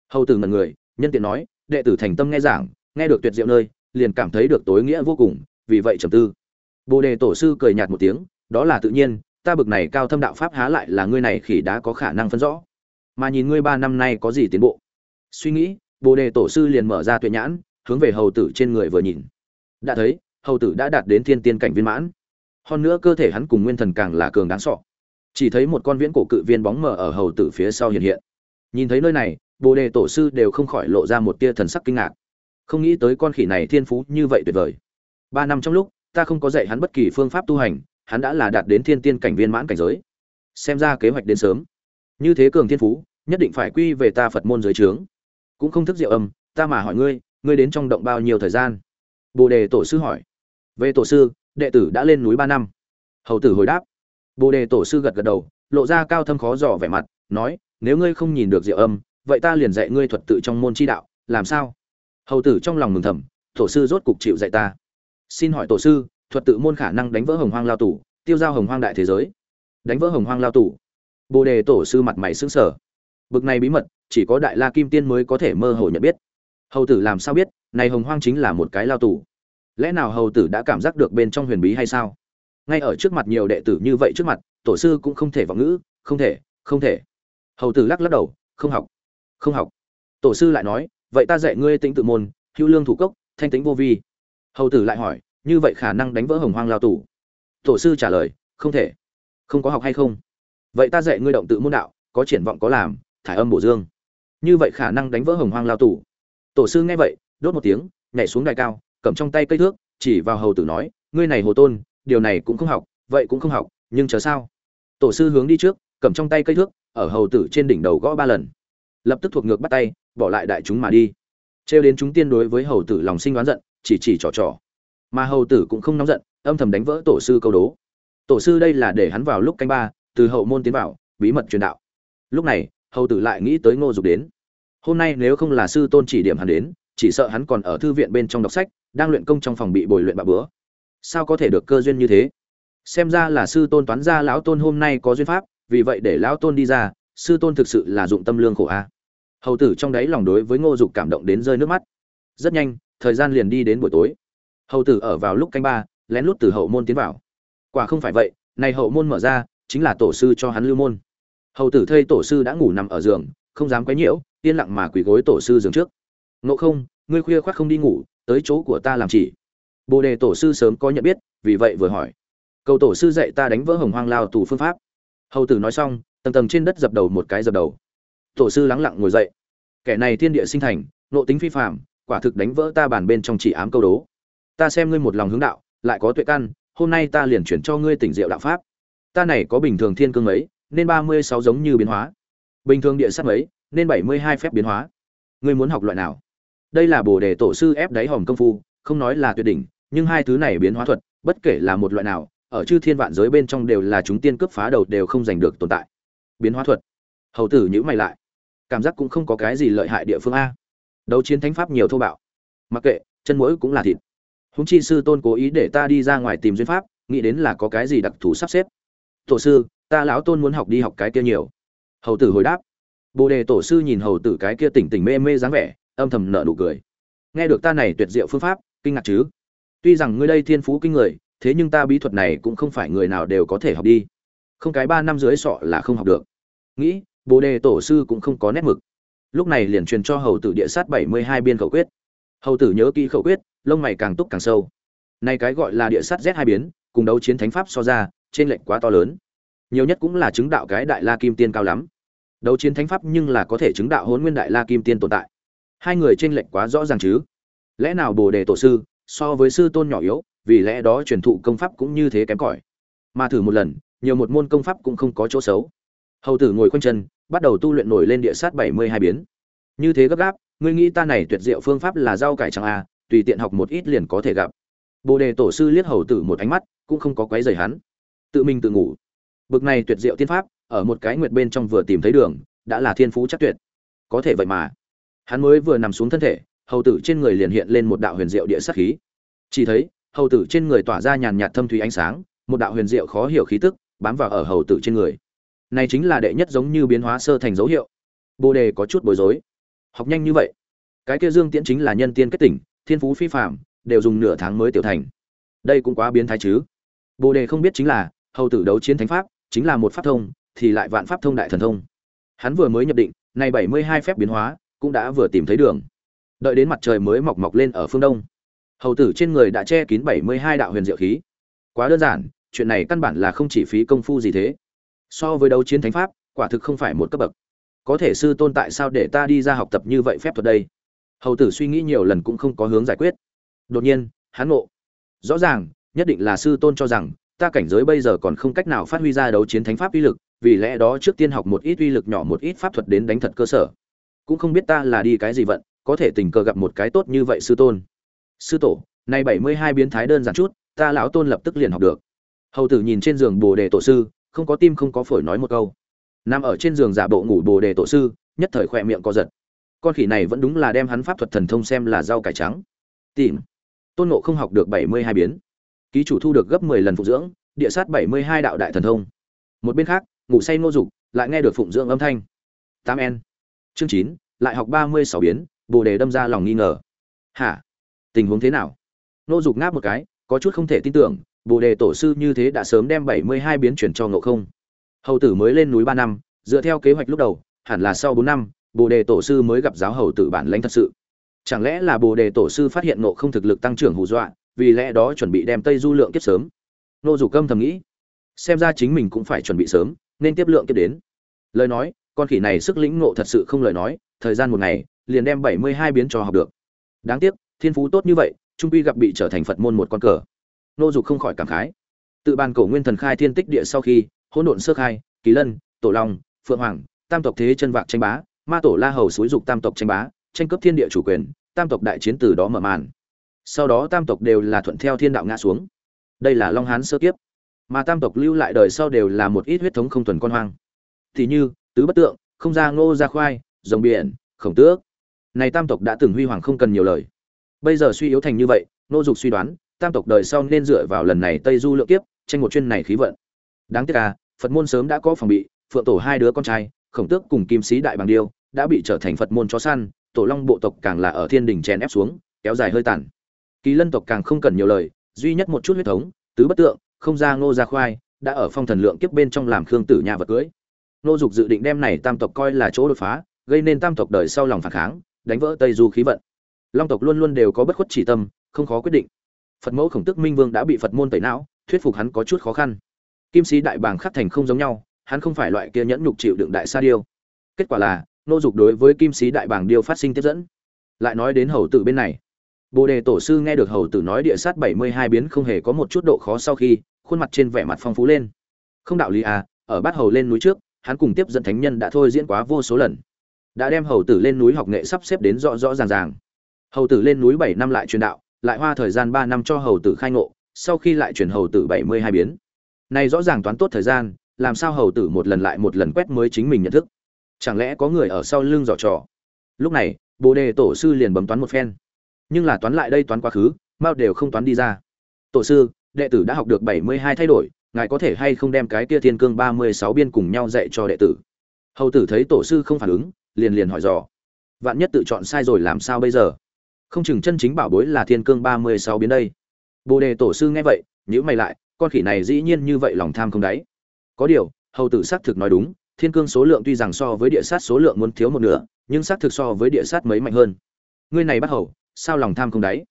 Hầu tử ngần người, nhân tiện nói, đệ tử thành tâm nghe giảng, nghe được tuyệt diệu nơi, liền cảm thấy được tối nghĩa vô cùng, vì vậy trầm tư. Bồ đề tổ sư cười nhạt một tiếng, đó là tự nhiên, ta bực này cao thâm đạo pháp há lại là ngươi này khỉ đã có khả năng phân rõ. Mà nhìn ngươi ba năm nay có gì tiến bộ? Suy nghĩ, bồ đề tổ sư liền mở ra tuệ nhãn, hướng về hầu tử trên người vừa nhìn. Đã thấy, hầu tử đã đạt đến thiên tiên cảnh viên mãn. Hơn nữa cơ thể hắn cùng nguyên thần càng là cường đáng sọ chỉ thấy một con viễn cổ cự viên bóng mờ ở hầu tử phía sau hiện hiện. Nhìn thấy nơi này, bồ đề tổ sư đều không khỏi lộ ra một tia thần sắc kinh ngạc. Không nghĩ tới con khỉ này thiên phú như vậy tuyệt vời. Ba năm trong lúc, ta không có dạy hắn bất kỳ phương pháp tu hành, hắn đã là đạt đến thiên tiên cảnh viên mãn cảnh giới. Xem ra kế hoạch đến sớm. Như thế cường thiên phú, nhất định phải quy về ta phật môn giới trướng cũng không thức diệu âm, ta mà hỏi ngươi ngươi đến trong động bao nhiêu thời gian? Bồ đề tổ sư hỏi. Về tổ sư, đệ tử đã lên núi ba năm. Hầu tử hồi đáp. Bồ đề tổ sư gật gật đầu, lộ ra cao thâm khó dò vẻ mặt, nói, nếu ngươi không nhìn được diệu âm, vậy ta liền dạy ngươi thuật tự trong môn chi đạo, làm sao? Hầu tử trong lòng mừng thầm, tổ sư rốt cục chịu dạy ta. Xin hỏi tổ sư, thuật tự môn khả năng đánh vỡ hồng hoang lao tủ tiêu giao hồng hoang đại thế giới. Đánh vỡ hồng hoang lao tủ bồ đề tổ sư mặt mày sững sờ. Bực này bí mật chỉ có đại la kim tiên mới có thể mơ hồ nhận biết. Hầu tử làm sao biết, này hồng hoang chính là một cái lao tủ lẽ nào hầu tử đã cảm giác được bên trong huyền bí hay sao? Ngay ở trước mặt nhiều đệ tử như vậy trước mặt, tổ sư cũng không thể vọng ngữ, không thể không thể. Hầu tử lắc lắc đầu, không học không học. Tổ sư lại nói, vậy ta dạy ngươi tính tự môn, hữu lương thủ cốc, thanh tính vô vi. Hầu tử lại hỏi, như vậy khả năng đánh vỡ hồng hoang lao tù? Tổ sư trả lời, không thể. Không có học hay không? Vậy ta dạy ngươi động tự môn đạo, có triển vọng có làm, thải âm bổ dương như vậy khả năng đánh vỡ hồng hoang lao tù. Tổ sư nghe vậy, đốt một tiếng, nhảy xuống đài cao, cầm trong tay cây thước, chỉ vào hầu tử nói, ngươi này hồ tôn, điều này cũng không học, vậy cũng không học, nhưng chờ sao? Tổ sư hướng đi trước, cầm trong tay cây thước, ở hầu tử trên đỉnh đầu gõ ba lần. Lập tức thuộc ngược bắt tay, bỏ lại đại chúng mà đi. Trêu đến chúng tiên đối với hầu tử lòng sinh đoán giận, chỉ chỉ trò trò. Mà hầu tử cũng không nóng giận, âm thầm đánh vỡ tổ sư câu đố. Tổ sư đây là để hắn vào lúc canh ba, từ hậu môn tiến vào, bí mật truyền đạo. Lúc này, hầu tử lại nghĩ tới ngô dục đến hôm nay nếu không là sư tôn chỉ điểm hắn đến, chỉ sợ hắn còn ở thư viện bên trong đọc sách, đang luyện công trong phòng bị bồi luyện bạ bữa sao có thể được cơ duyên như thế? Xem ra là sư tôn toán ra lão tôn hôm nay có duyên pháp, vì vậy để lão tôn đi ra, sư tôn thực sự là dụng tâm lương khổ a. Hầu tử trong đáy lòng đối với ngô dục cảm động đến rơi nước mắt. Rất nhanh, thời gian liền đi đến buổi tối. Hầu tử ở vào lúc canh ba, lén lút từ hậu môn tiến vào. Quả không phải vậy, này hậu môn mở ra, chính là tổ sư cho hắn lưu môn. Hầu tử thây tổ sư đã ngủ nằm ở giường, không dám quấy nhiễu yên lặng mà quỳ gối tổ sư giường trước. Ngộ không ngươi khuya khoác không đi ngủ tới chỗ của ta làm chỉ. Bồ đề tổ sư sớm có nhận biết vì vậy vừa hỏi. Cầu tổ sư dạy ta đánh vỡ hồng hoang lao tù phương pháp. Hầu tử nói xong tầng tầng trên đất dập đầu một cái dập đầu. Tổ sư lắng lặng ngồi dậy. Kẻ này thiên địa sinh thành nộ tính phi phạm quả thực đánh vỡ ta bàn bên trong chỉ ám câu đố. Ta xem ngươi một lòng hướng đạo lại có tuệ căn hôm nay ta liền chuyển cho ngươi tỉnh diệu đạo pháp. Ta này có bình thường thiên cương ấy, nên ba mươi sáu giống như biến hóa. Bình thường địa sát ấy nên bảy mươi hai phép biến hóa. Ngươi muốn học loại nào? Đây là bồ đề tổ sư ép đáy hòm công phu, không nói là tuyệt đỉnh, nhưng hai thứ này biến hóa thuật, bất kể là một loại nào, ở chư thiên vạn giới bên trong đều là chúng tiên cướp phá đầu đều không giành được tồn tại. Biến hóa thuật. Hầu tử nhữ mày lại. Cảm giác cũng không có cái gì lợi hại địa phương a. Đấu chiến thánh pháp nhiều thô bạo. Mặc kệ, chân mũi cũng là thịt. Húng chi sư tôn cố ý để ta đi ra ngoài tìm duyên pháp, nghĩ đến là có cái gì đặc thù sắp xếp. Tổ sư, ta lão tôn muốn học đi học cái kia nhiều. Hầu tử hồi đáp bồ đề tổ sư nhìn hầu tử cái kia tỉnh tỉnh mê mê dáng vẻ, âm thầm nở nụ cười. Nghe được ta này tuyệt diệu phương pháp, kinh ngạc chứ? Tuy rằng ngươi đây thiên phú kinh người, thế nhưng ta bí thuật này cũng không phải người nào đều có thể học đi. Không cái ba năm dưới sọ là không học được. Nghĩ, bồ đề tổ sư cũng không có nét mực. Lúc này liền truyền cho hầu tử địa sát bảy mươi hai biên khẩu quyết. Hầu tử nhớ kỹ khẩu quyết, lông mày càng túc càng sâu. Nay cái gọi là địa sát z hai biến, cùng đấu chiến thánh pháp so ra, trên lệnh quá to lớn. Nhiều nhất cũng là chứng đạo cái đại la kim tiên cao lắm đấu chiến thánh pháp nhưng là có thể chứng đạo hôn nguyên đại la kim tiên tồn tại. Hai người trên lệnh quá rõ ràng chứ? Lẽ nào bồ đề tổ sư, so với sư tôn nhỏ yếu, vì lẽ đó truyền thụ công pháp cũng như thế kém cỏi? Mà thử một lần, nhiều một môn công pháp cũng không có chỗ xấu. Hầu tử ngồi khoanh chân, bắt đầu tu luyện nổi lên địa sát bảy mươi hai biến. Như thế gấp gáp, ngươi nghĩ ta này tuyệt diệu phương pháp là rau cải chẳng à tùy tiện học một ít liền có thể gặp. Bồ đề tổ sư liếc hầu tử một ánh mắt, cũng không có quấy rầy hắn. Tự mình tự ngủ. Bực này tuyệt diệu tiên pháp ở một cái nguyệt bên trong vừa tìm thấy đường, đã là thiên phú chắc tuyệt. Có thể vậy mà. Hắn mới vừa nằm xuống thân thể, hầu tử trên người liền hiện lên một đạo huyền diệu địa sát khí. Chỉ thấy, hầu tử trên người tỏa ra nhàn nhạt thâm thủy ánh sáng, một đạo huyền diệu khó hiểu khí tức, bám vào ở hầu tử trên người. Này chính là đệ nhất giống như biến hóa sơ thành dấu hiệu. Bồ đề có chút bối rối. Học nhanh như vậy. Cái kia dương tiễn chính là nhân tiên kết tỉnh, thiên phú phi phàm, đều dùng nửa tháng mới tiểu thành. Đây cũng quá biến thái chứ. Bồ đề không biết chính là, hầu tử đấu chiến thánh pháp, chính là một pháp thông thì lại vạn pháp thông đại thần thông. Hắn vừa mới nhập định này bảy mươi hai phép biến hóa, cũng đã vừa tìm thấy đường. Đợi đến mặt trời mới mọc mọc lên ở phương đông. Hầu tử trên người đã che kín bảy mươi hai đạo huyền diệu khí. Quá đơn giản, chuyện này căn bản là không chỉ phí công phu gì thế. So với đấu chiến thánh pháp, quả thực không phải một cấp bậc. Có thể sư tôn tại sao để ta đi ra học tập như vậy phép thuật đây? Hầu tử suy nghĩ nhiều lần cũng không có hướng giải quyết. Đột nhiên, hắn ngộ. Rõ ràng, nhất định là sư tôn cho rằng, ta cảnh giới bây giờ còn không cách nào phát huy ra đấu chiến thánh pháp uy lực vì lẽ đó trước tiên học một ít uy lực nhỏ một ít pháp thuật đến đánh thật cơ sở. Cũng không biết ta là đi cái gì vận, có thể tình cờ gặp một cái tốt như vậy sư tôn. Sư tổ, nay bảy mươi hai biến thái đơn giản chút, ta lão tôn lập tức liền học được. Hầu tử nhìn trên giường bồ đề tổ sư, không có tim không có phổi nói một câu. Nằm ở trên giường giả bộ ngủ bồ đề tổ sư, nhất thời khỏe miệng co giật. Con khỉ này vẫn đúng là đem hắn pháp thuật thần thông xem là rau cải trắng. Tìm. Tôn nộ không học được bảy mươi hai biến. Ký chủ thu được gấp mười lần phục dưỡng, địa sát bảy mươi hai đạo đại thần thông. Một bên khác ngủ say ngô dục, lại nghe được phụng dưỡng âm thanh. Tám n chương chín, lại học ba mươi sáu biến, bồ đề đâm ra lòng nghi ngờ. Hả? Tình huống thế nào? Ngô dục ngáp một cái, có chút không thể tin tưởng, bồ đề tổ sư như thế đã sớm đem bảy mươi hai biến chuyển cho ngộ không. Hầu tử mới lên núi ba năm, dựa theo kế hoạch lúc đầu, hẳn là sau bốn năm, bồ đề tổ sư mới gặp giáo hầu tử bản lãnh thật sự. Chẳng lẽ là bồ đề tổ sư phát hiện ngộ không thực lực tăng trưởng hù dọa, vì lẽ đó chuẩn bị đem tây du lượng kiếp sớm? Nô dục câm thầm nghĩ. Xem ra chính mình cũng phải chuẩn bị sớm nên tiếp lượng tiếp đến. Lời nói, con khỉ này sức lĩnh ngộ thật sự không lời nói, thời gian một ngày, liền đem bảy mươi hai biến cho học được. Đáng tiếc, thiên phú tốt như vậy, trung quy gặp bị trở thành phật môn một con cờ. Nô dục không khỏi cảm khái. Tự bàn cổ nguyên thần khai thiên tích địa sau khi, hỗn độn sơ khai, kỳ lân, tổ long, phượng hoàng, tam tộc thế chân vạc tranh bá, ma tổ la hầu xúi dục tam tộc tranh bá, tranh cướp thiên địa chủ quyền, tam tộc đại chiến từ đó mở màn. Sau đó tam tộc đều là thuận theo thiên đạo ngã xuống. Đây là long hán sơ kiếp mà tam tộc lưu lại đời sau đều là một ít huyết thống không thuần con hoang. Thì như, tứ bất tượng, không ra ngô ra khoai, rồng biển, khổng tước. Này tam tộc đã từng huy hoàng không cần nhiều lời. Bây giờ suy yếu thành như vậy, nô dục suy đoán, tam tộc đời sau nên dựa vào lần này tây du lượng kiếp, tranh một chuyên này khí vận. Đáng tiếc à phật môn sớm đã có phòng bị, phượng tổ hai đứa con trai, khổng tước cùng kim sĩ đại bằng điêu, đã bị trở thành phật môn chó săn, tổ long bộ tộc càng là ở thiên đình chèn ép xuống, kéo dài hơi tàn. Kỳ lân tộc càng không cần nhiều lời, duy nhất một chút huyết thống, tứ bất tượng không ra ngô ra khoai, đã ở phong thần lượng kiếp bên trong làm khương tử nhà vật cưới. Nô dục dự định đem này tam tộc coi là chỗ đột phá, gây nên tam tộc đời sau lòng phản kháng, đánh vỡ tây du khí vận. Long tộc luôn luôn đều có bất khuất chỉ tâm, không khó quyết định. Phật mẫu khổng tức minh vương đã bị phật môn tẩy não, thuyết phục hắn có chút khó khăn. Kim sĩ đại bàng khắc thành không giống nhau, hắn không phải loại kia nhẫn nhục chịu đựng đại sa điêu. Kết quả là nô dục đối với kim sĩ đại bàng điêu phát sinh tiếp dẫn. Lại nói đến hầu tử bên này bồ đề tổ sư nghe được hầu tử nói địa sát bảy mươi hai biến không hề có một chút độ khó sau khi, khuôn mặt trên vẻ mặt phong phú lên. Không đạo lý à ở bát hầu lên núi trước, hắn cùng tiếp dẫn thánh nhân đã thôi diễn quá vô số lần. Đã đem hầu tử lên núi học nghệ sắp xếp đến rõ rõ ràng ràng. Hầu tử lên núi bảy năm lại truyền đạo, lại hoa thời gian ba năm cho hầu tử khai ngộ, sau khi lại truyền hầu tử bảy mươi hai biến. Này rõ ràng toán tốt thời gian, làm sao hầu tử một lần lại một lần quét mới chính mình nhận thức? Chẳng lẽ có người ở sau lưng giở trò? Lúc này, bồ đề tổ sư liền bấm toán một phen nhưng là toán lại đây toán quá khứ, mao đều không toán đi ra. Tổ sư, đệ tử đã học được bảy mươi hai thay đổi, ngài có thể hay không đem cái kia thiên cương ba mươi sáu biên cùng nhau dạy cho đệ tử? Hầu tử thấy tổ sư không phản ứng, liền liền hỏi dò. Vạn nhất tự chọn sai rồi làm sao bây giờ? Không chừng chân chính bảo bối là thiên cương ba mươi sáu biến đây. Bồ đề tổ sư nghe vậy nhữ mày lại, con khỉ này dĩ nhiên như vậy lòng tham không đáy. Có điều, hầu tử xác thực nói đúng, thiên cương số lượng tuy rằng so với địa sát số lượng muốn thiếu một nửa, nhưng xác thực so với địa sát mấy mạnh hơn. Ngươi này bắt hầu sao lòng tham không đáy?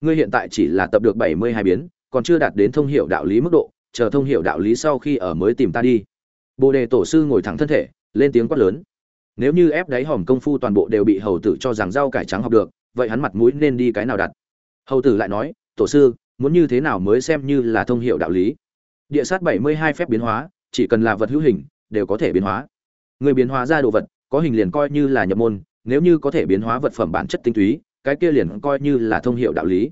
Ngươi hiện tại chỉ là tập được bảy mươi hai biến, còn chưa đạt đến thông hiểu đạo lý mức độ, chờ thông hiểu đạo lý sau khi ở mới tìm ta đi. Bồ đề tổ sư ngồi thẳng thân thể, lên tiếng quát lớn. Nếu như ép đáy hòm công phu toàn bộ đều bị hầu tử cho rằng rau cải trắng học được, vậy hắn mặt mũi nên đi cái nào đặt? Hầu tử lại nói, tổ sư, muốn như thế nào mới xem như là thông hiểu đạo lý? Địa sát bảy mươi hai phép biến hóa, chỉ cần là vật hữu hình, đều có thể biến hóa. Người biến hóa ra đồ vật, có hình liền coi như là nhập môn, nếu như có thể biến hóa vật phẩm bản chất tinh túy cái kia liền coi như là thông hiệu đạo lý.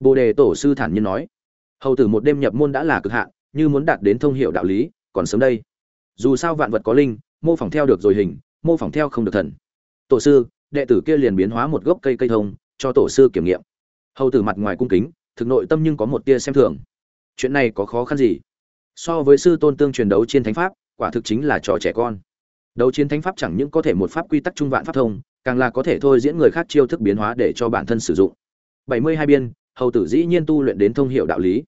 Bồ đề tổ sư thản nhiên nói, hầu tử một đêm nhập môn đã là cực hạn, như muốn đạt đến thông hiệu đạo lý, còn sớm đây. Dù sao vạn vật có linh, mô phỏng theo được rồi hình, mô phỏng theo không được thần. Tổ sư, đệ tử kia liền biến hóa một gốc cây cây thông, cho tổ sư kiểm nghiệm. Hầu tử mặt ngoài cung kính, thực nội tâm nhưng có một tia xem thường. Chuyện này có khó khăn gì? So với sư tôn tương truyền đấu trên thánh pháp, quả thực chính là trò trẻ con. Đấu chiến thánh pháp chẳng những có thể một pháp quy tắc trung vạn pháp thông càng là có thể thôi diễn người khác chiêu thức biến hóa để cho bản thân sử dụng. Bảy mươi hai biên, hầu tử dĩ nhiên tu luyện đến thông hiểu đạo lý.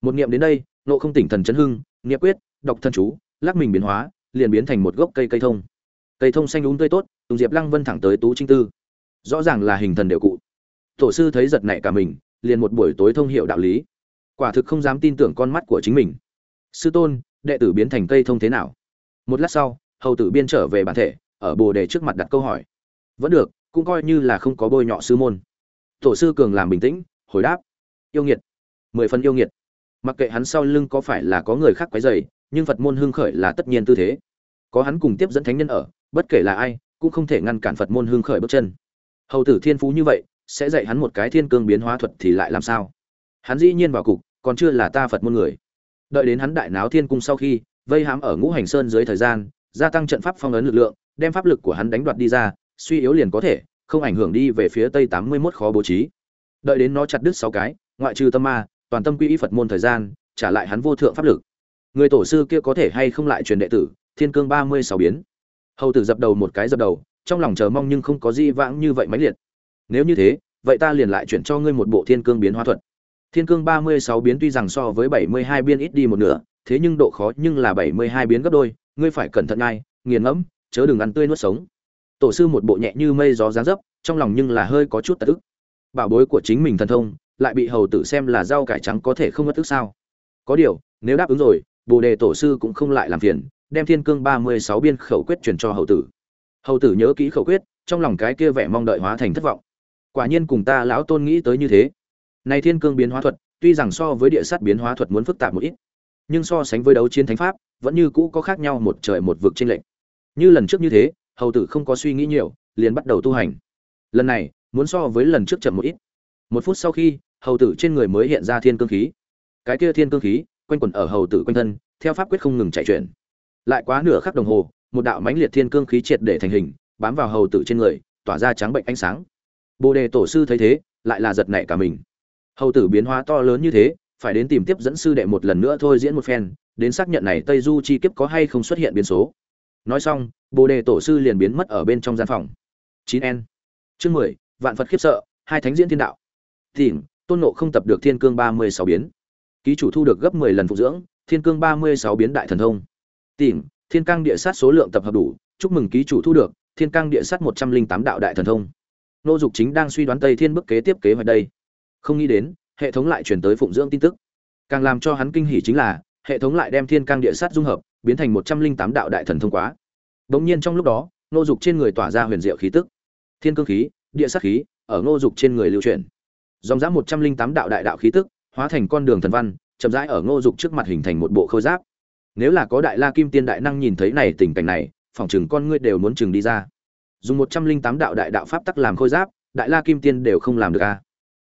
Một niệm đến đây nộ không tỉnh thần chấn hưng nghĩa quyết đọc thân chú, lắc mình biến hóa, liền biến thành một gốc cây cây thông. Cây thông xanh úng tươi tốt, tùng diệp lăng vân thẳng tới tú trinh tư. Rõ ràng là hình thần đều cụ. Tổ sư thấy giật nảy cả mình, liền một buổi tối thông hiểu đạo lý. Quả thực không dám tin tưởng con mắt của chính mình. Sư tôn, đệ tử biến thành cây thông thế nào? Một lát sau, hầu tử biên trở về bản thể, ở bồ đề trước mặt đặt câu hỏi vẫn được, cũng coi như là không có bôi nhọ sư môn. Tổ sư cường làm bình tĩnh, hồi đáp. Yêu nghiệt. Mười phần yêu nghiệt. Mặc kệ hắn sau lưng có phải là có người khác quấy dày nhưng phật môn hưng khởi là tất nhiên tư thế. Có hắn cùng tiếp dẫn thánh nhân ở, bất kể là ai, cũng không thể ngăn cản phật môn hưng khởi bước chân. Hầu tử thiên phú như vậy, sẽ dạy hắn một cái thiên cương biến hóa thuật thì lại làm sao? Hắn dĩ nhiên vào cục, còn chưa là ta phật môn người. Đợi đến hắn đại náo thiên cung sau khi, vây hãm ở ngũ hành sơn dưới thời gian, gia tăng trận pháp phong ấn lực lượng, đem pháp lực của hắn đánh đoạt đi ra suy yếu liền có thể, không ảnh hưởng đi về phía tây tám mươi 81 khó bố trí. Đợi đến nó chặt đứt sáu cái, ngoại trừ tâm ma, toàn tâm quy y phật môn thời gian, trả lại hắn vô thượng pháp lực. Người tổ sư kia có thể hay không lại truyền đệ tử, thiên cương ba mươi sáu biến. Hầu tử dập đầu một cái dập đầu, trong lòng chờ mong nhưng không có gì vãng như vậy mãnh liệt. Nếu như thế, vậy ta liền lại chuyển cho ngươi một bộ thiên cương biến hóa thuật. Thiên cương ba mươi sáu biến tuy rằng so với bảy mươi hai biến ít đi một nửa, thế nhưng độ khó nhưng là bảy mươi hai biến gấp đôi, ngươi phải cẩn thận ngay, nghiền ngẫm, chớ đừng ăn tươi nuốt sống tổ sư một bộ nhẹ như mây gió dáng dấp, trong lòng nhưng là hơi có chút tật ức. Bảo bối của chính mình thần thông, lại bị hầu tử xem là rau cải trắng có thể không mất tức sao? Có điều, nếu đáp ứng rồi, bồ đề tổ sư cũng không lại làm phiền, đem thiên cương ba mươi sáu biên khẩu quyết truyền cho hầu tử. Hầu tử nhớ kỹ khẩu quyết, trong lòng cái kia vẻ mong đợi hóa thành thất vọng. Quả nhiên cùng ta lão tôn nghĩ tới như thế. Này thiên cương biến hóa thuật, tuy rằng so với địa sát biến hóa thuật muốn phức tạp một ít, nhưng so sánh với đấu chiến thánh pháp, vẫn như cũ có khác nhau một trời một vực trên lệnh như lần trước như thế hầu tử không có suy nghĩ nhiều, liền bắt đầu tu hành. Lần này, muốn so với lần trước chậm một ít. Một phút sau khi, hầu tử trên người mới hiện ra thiên cương khí. Cái kia thiên cương khí, quanh quẩn ở hầu tử quanh thân, theo pháp quyết không ngừng chạy chuyển. Lại quá nửa khắc đồng hồ, một đạo mãnh liệt thiên cương khí triệt để thành hình, bám vào hầu tử trên người, tỏa ra trắng bệnh ánh sáng. Bồ đề tổ sư thấy thế, lại là giật nảy cả mình. Hầu tử biến hóa to lớn như thế, phải đến tìm tiếp dẫn sư đệ một lần nữa thôi diễn một phen, đến xác nhận này tây du chi kiếp có hay không xuất hiện biến số. Nói xong bồ đề tổ sư liền biến mất ở bên trong gian phòng. Chín n. Chương mười, vạn phật khiếp sợ, hai thánh diễn thiên đạo. Tìm tôn nộ không tập được thiên cương ba mươi sáu biến. Ký chủ thu được gấp mười lần phục dưỡng, thiên cương ba mươi sáu biến đại thần thông. Tìm thiên cang địa sát số lượng tập hợp đủ, chúc mừng ký chủ thu được, thiên cang địa sát một trăm linh tám đạo đại thần thông. Nô dục chính đang suy đoán tây thiên bức kế tiếp kế hoạch đây. Không nghĩ đến, hệ thống lại truyền tới phụng dưỡng tin tức. Càng làm cho hắn kinh hỉ chính là, hệ thống lại đem thiên cang địa sát dung hợp, biến thành một trăm linh tám đạo đại thần thông quá. Đống nhiên trong lúc đó, Ngô dục trên người tỏa ra huyền diệu khí tức. Thiên cương khí, địa sát khí, ở Ngô dục trên người lưu truyền dòng dã một trăm linh tám đạo đại đạo khí tức, hóa thành con đường thần văn, chậm rãi ở ngô dục trước mặt hình thành một bộ khôi giáp. Nếu là có đại la kim tiên đại năng nhìn thấy này tình cảnh này, phỏng chừng con ngươi đều muốn chừng đi ra. Dùng một trăm linh tám đạo đại đạo pháp tắc làm khôi giáp, đại la kim tiên đều không làm được a. À.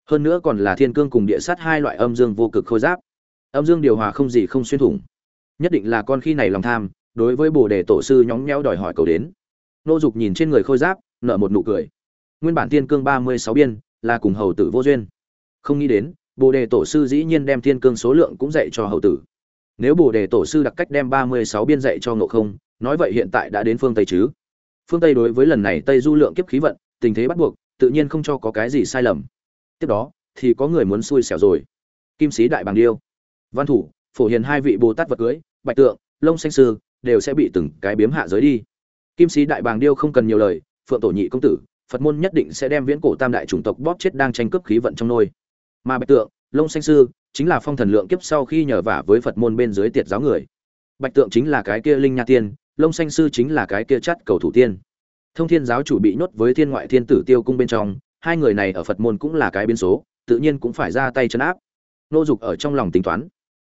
Hơn nữa còn là thiên cương cùng địa sát hai loại âm dương vô cực khôi giáp. Âm dương điều hòa không gì không xuyên thủng. Nhất định là con khi này lòng tham đối với bồ đề tổ sư nhóng nhẽo đòi hỏi cầu đến. Nô dục nhìn trên người khôi giáp, nở một nụ cười. Nguyên bản thiên cương ba mươi sáu biên, là cùng hầu tử vô duyên. Không nghĩ đến, bồ đề tổ sư dĩ nhiên đem thiên cương số lượng cũng dạy cho hầu tử. Nếu bồ đề tổ sư đặc cách đem ba mươi sáu biên dạy cho ngộ không, nói vậy hiện tại đã đến phương tây chứ? Phương tây đối với lần này tây du lượng kiếp khí vận, tình thế bắt buộc, tự nhiên không cho có cái gì sai lầm. Tiếp đó, thì có người muốn xui xẻo rồi. Kim sĩ đại bàng điêu. Văn thủ, phổ hiền hai vị bồ tát vật cưới, bạch tượng lông xanh sư đều sẽ bị từng cái biếm hạ giới đi. Kim sĩ đại bàng điêu không cần nhiều lời, phượng tổ nhị công tử, phật môn nhất định sẽ đem viễn cổ tam đại chủng tộc bóp chết đang tranh cướp khí vận trong nôi. Mà bạch tượng lông xanh sư, chính là phong thần lượng kiếp sau khi nhờ vả với phật môn bên dưới tiệt giáo người. Bạch tượng chính là cái kia linh nha tiên lông xanh sư chính là cái kia chắt cầu thủ tiên. Thông thiên giáo chủ bị nhốt với thiên ngoại thiên tử tiêu cung bên trong, hai người này ở phật môn cũng là cái biến số, tự nhiên cũng phải ra tay chấn áp. Nô dục ở trong lòng tính toán.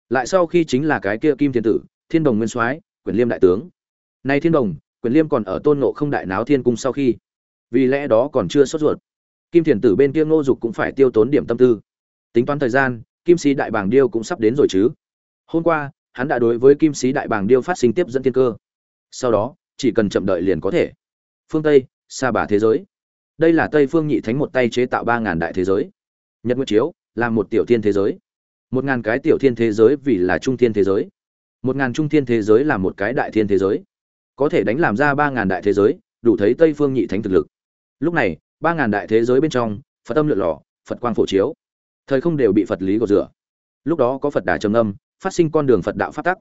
Lại sau khi chính là cái kia kim thiên tử, thiên đồng nguyên soái quyền liêm đại tướng. Nay thiên đồng, quyền liêm còn ở tôn nộ không đại náo thiên cung sau khi. Vì lẽ đó còn chưa sốt ruột. Kim thiền tử bên kia ngô dục cũng phải tiêu tốn điểm tâm tư. Tính toán thời gian, kim sĩ đại bàng điêu cũng sắp đến rồi chứ. Hôm qua, hắn đã đối với kim sĩ đại bàng điêu phát sinh tiếp dẫn thiên cơ. Sau đó, chỉ cần chậm đợi liền có thể. Phương tây xa bà thế giới. Đây là tây phương nhị thánh một tay chế tạo ba ngàn đại thế giới. Nhật nguyệt chiếu, là một tiểu thiên thế giới. Một ngàn cái tiểu thiên thế giới vì là trung thiên thế giới một ngàn trung thiên thế giới là một cái đại thiên thế giới. Có thể đánh làm ra ba ngàn đại thế giới, đủ thấy tây phương nhị thánh thực lực. Lúc này, ba ngàn đại thế giới bên trong, phật tâm lượn lò phật quang phổ chiếu. Thời không đều bị phật lý gột rửa. Lúc đó có phật đà trầm âm phát sinh con đường phật đạo phát tắc.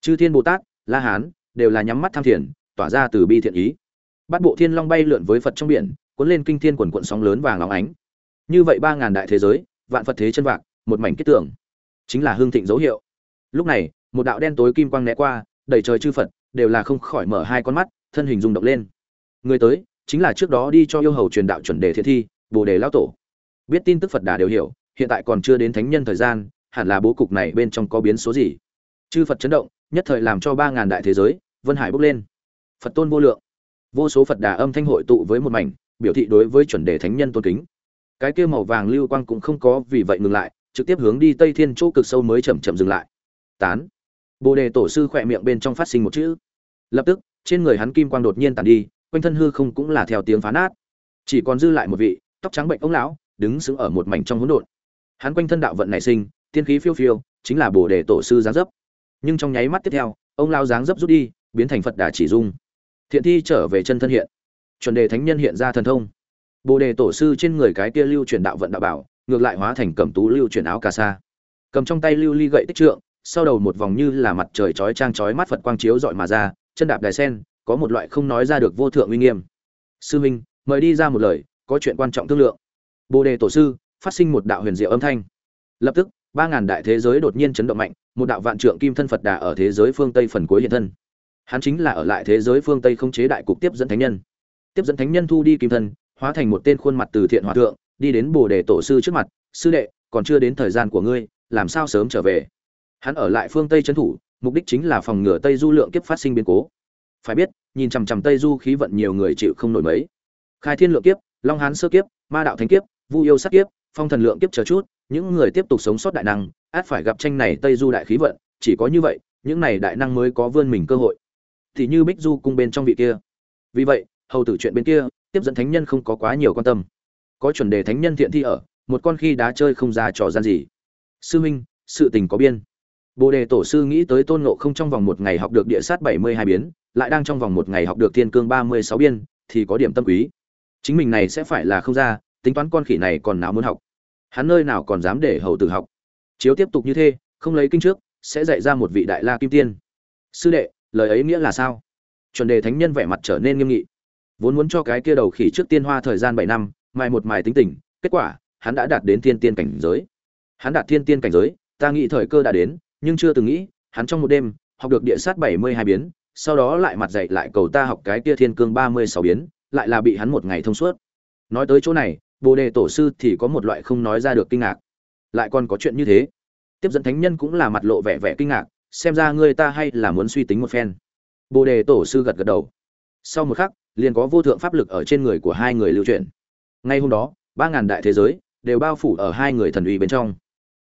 Chư thiên bồ tát, la hán đều là nhắm mắt tham thiền, tỏa ra từ bi thiện ý. Bắt bộ thiên long bay lượn với phật trong biển, cuốn lên kinh thiên quần quận sóng lớn vàng óng ánh. Như vậy ba ngàn đại thế giới, vạn phật thế chân vạc, một mảnh kết tưởng chính là hương thịnh dấu hiệu. Lúc này một đạo đen tối kim quang né qua, đầy trời chư phật, đều là không khỏi mở hai con mắt, thân hình rung động lên. Người tới, chính là trước đó đi cho yêu hầu truyền đạo chuẩn đề thiện thi, bồ đề lão tổ. Biết tin tức phật đà đều hiểu, hiện tại còn chưa đến thánh nhân thời gian, hẳn là bố cục này bên trong có biến số gì? Chư phật chấn động, nhất thời làm cho ba ngàn đại thế giới, vân hải bốc lên. Phật tôn vô lượng. Vô số phật đà âm thanh hội tụ với một mảnh, biểu thị đối với chuẩn đề thánh nhân tôn kính. Cái kia màu vàng lưu quang cũng không có vì vậy ngừng lại, trực tiếp hướng đi tây thiên chỗ cực sâu mới chậm chậm dừng lại. Tán bồ đề tổ sư khỏe miệng bên trong phát sinh một chữ. Lập tức, trên người hắn kim quang đột nhiên tàn đi, quanh thân hư không cũng là theo tiếng phá nát. Chỉ còn dư lại một vị, tóc trắng bệnh ông lão, đứng sững ở một mảnh trong hỗn độn. Hắn quanh thân đạo vận nảy sinh, tiên khí phiêu phiêu, chính là bồ đề tổ sư giáng dấp. Nhưng trong nháy mắt tiếp theo, ông lao dáng dấp rút đi, biến thành phật đà chỉ dung. Thiện thi trở về chân thân hiện. Chuẩn đề thánh nhân hiện ra thần thông. Bồ đề tổ sư trên người cái kia lưu truyền đạo vận đạo bảo, ngược lại hóa thành cầm tú lưu truyền áo cà sa. Cầm trong tay lưu ly gậy tích trượng sau đầu một vòng như là mặt trời chói trang chói mắt phật quang chiếu dọi mà ra, chân đạp đài sen, có một loại không nói ra được vô thượng uy nghiêm. Sư minh, mời đi ra một lời, có chuyện quan trọng thương lượng. Bồ đề tổ sư, phát sinh một đạo huyền diệu âm thanh. Lập tức, ba ngàn đại thế giới đột nhiên chấn động mạnh, một đạo vạn trượng kim thân phật đà ở thế giới phương tây phần cuối hiện thân. Hắn chính là ở lại thế giới phương tây không chế đại cục tiếp dẫn thánh nhân. Tiếp dẫn thánh nhân thu đi kim thân, hóa thành một tên khuôn mặt từ thiện hòa thượng, đi đến bồ đề tổ sư trước mặt, sư đệ, còn chưa đến thời gian của ngươi, làm sao sớm trở về? Hắn ở lại phương tây trấn thủ, mục đích chính là phòng ngừa tây du lượng kiếp phát sinh biến cố. Phải biết, nhìn chằm chằm tây du khí vận nhiều người chịu không nổi mấy. Khai thiên lượng kiếp, long hán sơ kiếp, ma đạo thánh kiếp, vu yêu sát kiếp, phong thần lượng kiếp chờ chút, những người tiếp tục sống sót đại năng, át phải gặp tranh này tây du đại khí vận, chỉ có như vậy, những này đại năng mới có vươn mình cơ hội. Thì như bích du cung bên trong vị kia. Vì vậy, hầu tử chuyện bên kia, tiếp dẫn thánh nhân không có quá nhiều quan tâm. Có chuẩn đề thánh nhân thiện thi ở, một con khi đá chơi không ra trò gian gì. Sư huynh sự tình có biên bồ đề tổ sư nghĩ tới tôn ngộ không trong vòng một ngày học được địa sát bảy mươi hai biến, lại đang trong vòng một ngày học được thiên cương ba mươi sáu biên thì có điểm tâm quý. Chính mình này sẽ phải là không ra, tính toán con khỉ này còn nào muốn học. Hắn nơi nào còn dám để hầu tử học. Chiếu tiếp tục như thế, không lấy kinh trước, sẽ dạy ra một vị đại la kim tiên. Sư đệ, lời ấy nghĩa là sao? Chuẩn đề thánh nhân vẻ mặt trở nên nghiêm nghị. Vốn muốn cho cái kia đầu khỉ trước tiên hoa thời gian bảy năm mài một mài tính tình, kết quả, hắn đã đạt đến thiên tiên cảnh giới. Hắn đạt thiên tiên cảnh giới, ta nghĩ thời cơ đã đến nhưng chưa từng nghĩ, hắn trong một đêm, học được địa sát bảy mươi hai biến, sau đó lại mặt dạy lại cầu ta học cái kia thiên cương ba mươi sáu biến, lại là bị hắn một ngày thông suốt. Nói tới chỗ này, bồ đề tổ sư thì có một loại không nói ra được kinh ngạc. Lại còn có chuyện như thế. Tiếp dẫn thánh nhân cũng là mặt lộ vẻ vẻ kinh ngạc, xem ra ngươi ta hay là muốn suy tính một phen. Bồ đề tổ sư gật gật đầu. Sau một khắc, liền có vô thượng pháp lực ở trên người của hai người lưu truyền ngay hôm đó, ba ngàn đại thế giới đều bao phủ ở hai người thần uy bên trong.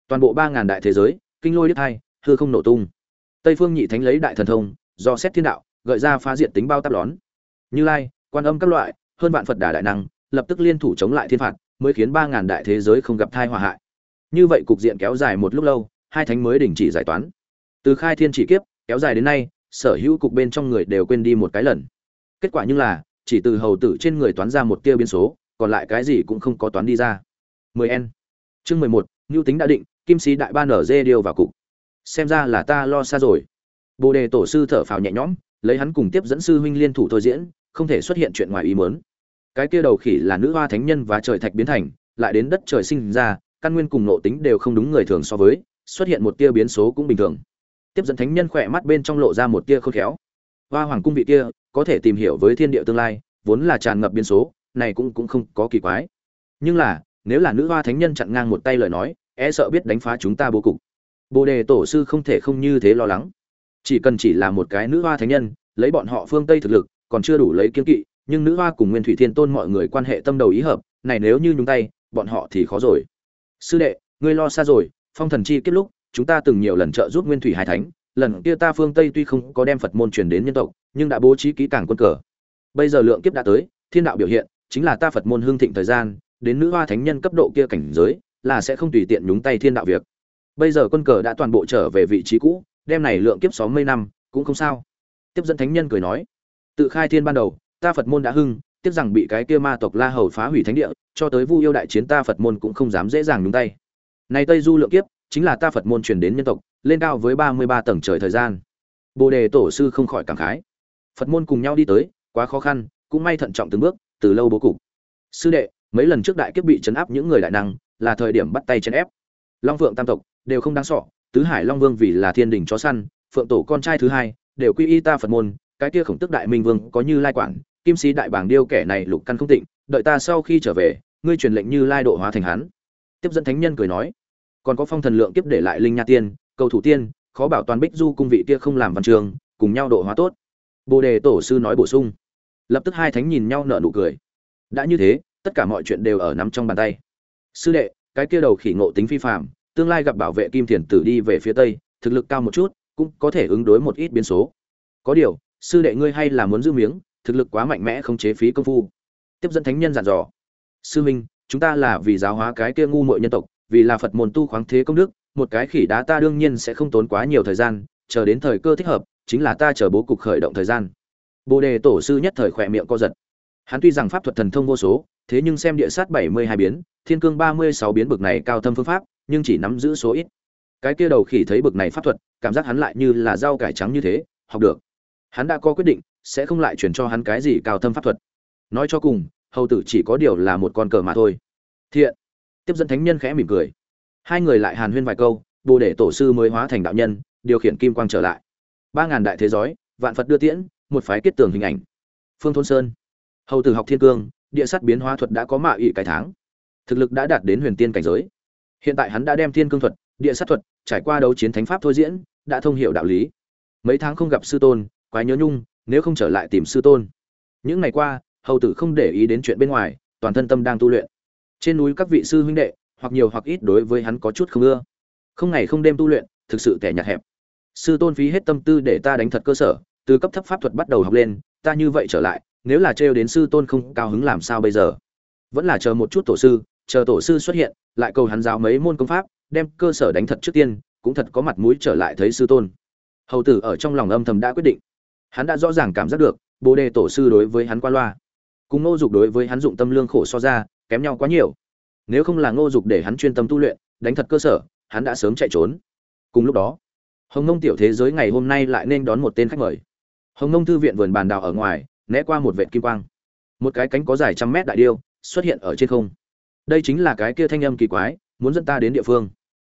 Toàn bộ ba ngàn đại thế giới, kinh lôi đứt hai hư không nổ tung. Tây phương nhị thánh lấy đại thần thông do xét thiên đạo gợi ra phá diện tính bao tắp lón. Như lai quan âm các loại hơn vạn phật đà đại năng lập tức liên thủ chống lại thiên phạt mới khiến ba ngàn đại thế giới không gặp thai họa hại. Như vậy cục diện kéo dài một lúc lâu hai thánh mới đình chỉ giải toán. Từ khai thiên chỉ kiếp kéo dài đến nay sở hữu cục bên trong người đều quên đi một cái lần. Kết quả như là chỉ từ hầu tử trên người toán ra một tia biến số còn lại cái gì cũng không có toán đi ra. 10 n. Chương 11, Nưu tính đã định kim sĩ đại ba nở dê điều vào cục xem ra là ta lo xa rồi. Bồ đề tổ sư thở phào nhẹ nhõm, lấy hắn cùng tiếp dẫn sư huynh liên thủ thôi diễn, không thể xuất hiện chuyện ngoài ý muốn. Cái kia đầu khỉ là nữ hoa thánh nhân và trời thạch biến thành, lại đến đất trời sinh ra, căn nguyên cùng nộ tính đều không đúng người thường so với, xuất hiện một tia biến số cũng bình thường. Tiếp dẫn thánh nhân khỏe mắt bên trong lộ ra một tia khôn khéo. Hoa hoàng cung vị kia, có thể tìm hiểu với thiên địa tương lai, vốn là tràn ngập biến số, này cũng cũng không có kỳ quái. Nhưng là, nếu là nữ hoa thánh nhân chặn ngang một tay lời nói e sợ biết đánh phá chúng ta bố cục bồ đề tổ sư không thể không như thế lo lắng. Chỉ cần chỉ là một cái nữ hoa thánh nhân, lấy bọn họ phương tây thực lực, còn chưa đủ lấy kiên kỵ, nhưng nữ hoa cùng nguyên thủy thiên tôn mọi người quan hệ tâm đầu ý hợp, này nếu như nhúng tay, bọn họ thì khó rồi. Sư đệ, ngươi lo xa rồi, phong thần chi kết lúc, chúng ta từng nhiều lần trợ giúp nguyên thủy hải thánh, lần kia ta phương tây tuy không có đem phật môn truyền đến nhân tộc, nhưng đã bố trí kỹ càng quân cờ. Bây giờ lượng kiếp đã tới, thiên đạo biểu hiện, chính là ta phật môn hương thịnh thời gian, đến nữ hoa thánh nhân cấp độ kia cảnh giới, là sẽ không tùy tiện nhúng tay thiên đạo việc bây giờ quân cờ đã toàn bộ trở về vị trí cũ đem này lượng kiếp sáu mươi năm, cũng không sao. Tiếp dẫn thánh nhân cười nói, tự khai thiên ban đầu, ta phật môn đã hưng, tiếc rằng bị cái kia ma tộc la hầu phá hủy thánh địa, cho tới vu yêu đại chiến ta phật môn cũng không dám dễ dàng nhúng tay. Này tây du lượng kiếp, chính là ta phật môn truyền đến nhân tộc, lên cao với ba mươi ba tầng trời thời gian. Bồ đề tổ sư không khỏi cảm khái. Phật môn cùng nhau đi tới, quá khó khăn, cũng may thận trọng từng bước, từ lâu bố cục. Sư đệ, mấy lần trước đại kiếp bị chấn áp những người đại năng, là thời điểm bắt tay chấn ép long phượng tam tộc đều không đáng sọ, tứ hải long vương vì là thiên đình chó săn, phượng tổ con trai thứ hai, đều quy y ta phật môn, cái kia khổng tức đại minh vương có như lai quản, kim sĩ đại bảng điêu kẻ này lục căn không tịnh, đợi ta sau khi trở về, ngươi truyền lệnh như lai độ hóa thành hán. tiếp dẫn thánh nhân cười nói, còn có phong thần lượng kiếp để lại linh nha tiên, cầu thủ tiên, khó bảo toàn bích du cung vị kia không làm văn trường, cùng nhau độ hóa tốt. Bồ đề tổ sư nói bổ sung. Lập tức hai thánh nhìn nhau nở nụ cười. Đã như thế, tất cả mọi chuyện đều ở nắm trong bàn tay. Sư đệ cái kia đầu khỉ ngộ tính phi phạm tương lai gặp bảo vệ kim thiền tử đi về phía tây, thực lực cao một chút, cũng có thể ứng đối một ít biến số. Có điều, sư đệ ngươi hay là muốn giữ miếng, thực lực quá mạnh mẽ không chế phí công phu. Tiếp dẫn thánh nhân dặn dò. Sư minh, chúng ta là vì giáo hóa cái kia ngu muội nhân tộc, vì là phật môn tu khoáng thế công đức, một cái khỉ đá ta đương nhiên sẽ không tốn quá nhiều thời gian, chờ đến thời cơ thích hợp, chính là ta chờ bố cục khởi động thời gian. Bồ đề tổ sư nhất thời khỏe miệng co giật hắn tuy rằng pháp thuật thần thông vô số, thế nhưng xem địa sát bảy mươi hai biến, thiên cương ba mươi sáu biến bực này cao thâm phương pháp, nhưng chỉ nắm giữ số ít. Cái kia đầu khỉ thấy bực này pháp thuật, cảm giác hắn lại như là rau cải trắng như thế, học được. Hắn đã có quyết định, sẽ không lại truyền cho hắn cái gì cao thâm pháp thuật. Nói cho cùng, hầu tử chỉ có điều là một con cờ mà thôi. Thiện. Tiếp dẫn thánh nhân khẽ mỉm cười. Hai người lại hàn huyên vài câu, bồ để tổ sư mới hóa thành đạo nhân, điều khiển kim quang trở lại. Ba ngàn đại thế giới vạn phật đưa tiễn, một phái kết tường hình ảnh. Phương thôn sơn hầu tử học thiên cương, địa sát biến hóa thuật đã có mạ ỵ cái tháng. Thực lực đã đạt đến huyền tiên cảnh giới. Hiện tại hắn đã đem thiên cương thuật, địa sát thuật, trải qua đấu chiến thánh pháp thôi diễn, đã thông hiểu đạo lý. Mấy tháng không gặp sư tôn, quái nhớ nhung, nếu không trở lại tìm sư tôn. Những ngày qua, hầu tử không để ý đến chuyện bên ngoài, toàn thân tâm đang tu luyện. Trên núi các vị sư huynh đệ, hoặc nhiều hoặc ít đối với hắn có chút không ưa. Không ngày không đêm tu luyện, thực sự tẻ nhạt hẹp. Sư tôn phí hết tâm tư để ta đánh thật cơ sở, từ cấp thấp pháp thuật bắt đầu học lên, ta như vậy trở lại nếu là trêu đến sư tôn không cao hứng làm sao bây giờ? Vẫn là chờ một chút tổ sư, chờ tổ sư xuất hiện, lại cầu hắn giáo mấy môn công pháp, đem cơ sở đánh thật trước tiên, cũng thật có mặt mũi trở lại thấy sư tôn. Hầu tử ở trong lòng âm thầm đã quyết định. Hắn đã rõ ràng cảm giác được, bồ đề tổ sư đối với hắn qua loa. Cùng ngô dục đối với hắn dụng tâm lương khổ so ra, kém nhau quá nhiều. Nếu không là ngô dục để hắn chuyên tâm tu luyện, đánh thật cơ sở, hắn đã sớm chạy trốn. Cùng lúc đó, hồng nông tiểu thế giới ngày hôm nay lại nên đón một tên khách mời. Hồng nông thư viện vườn bàn đào ở ngoài né qua một vệt kim quang. Một cái cánh có dài trăm mét đại điêu xuất hiện ở trên không. Đây chính là cái kia thanh âm kỳ quái, muốn dẫn ta đến địa phương.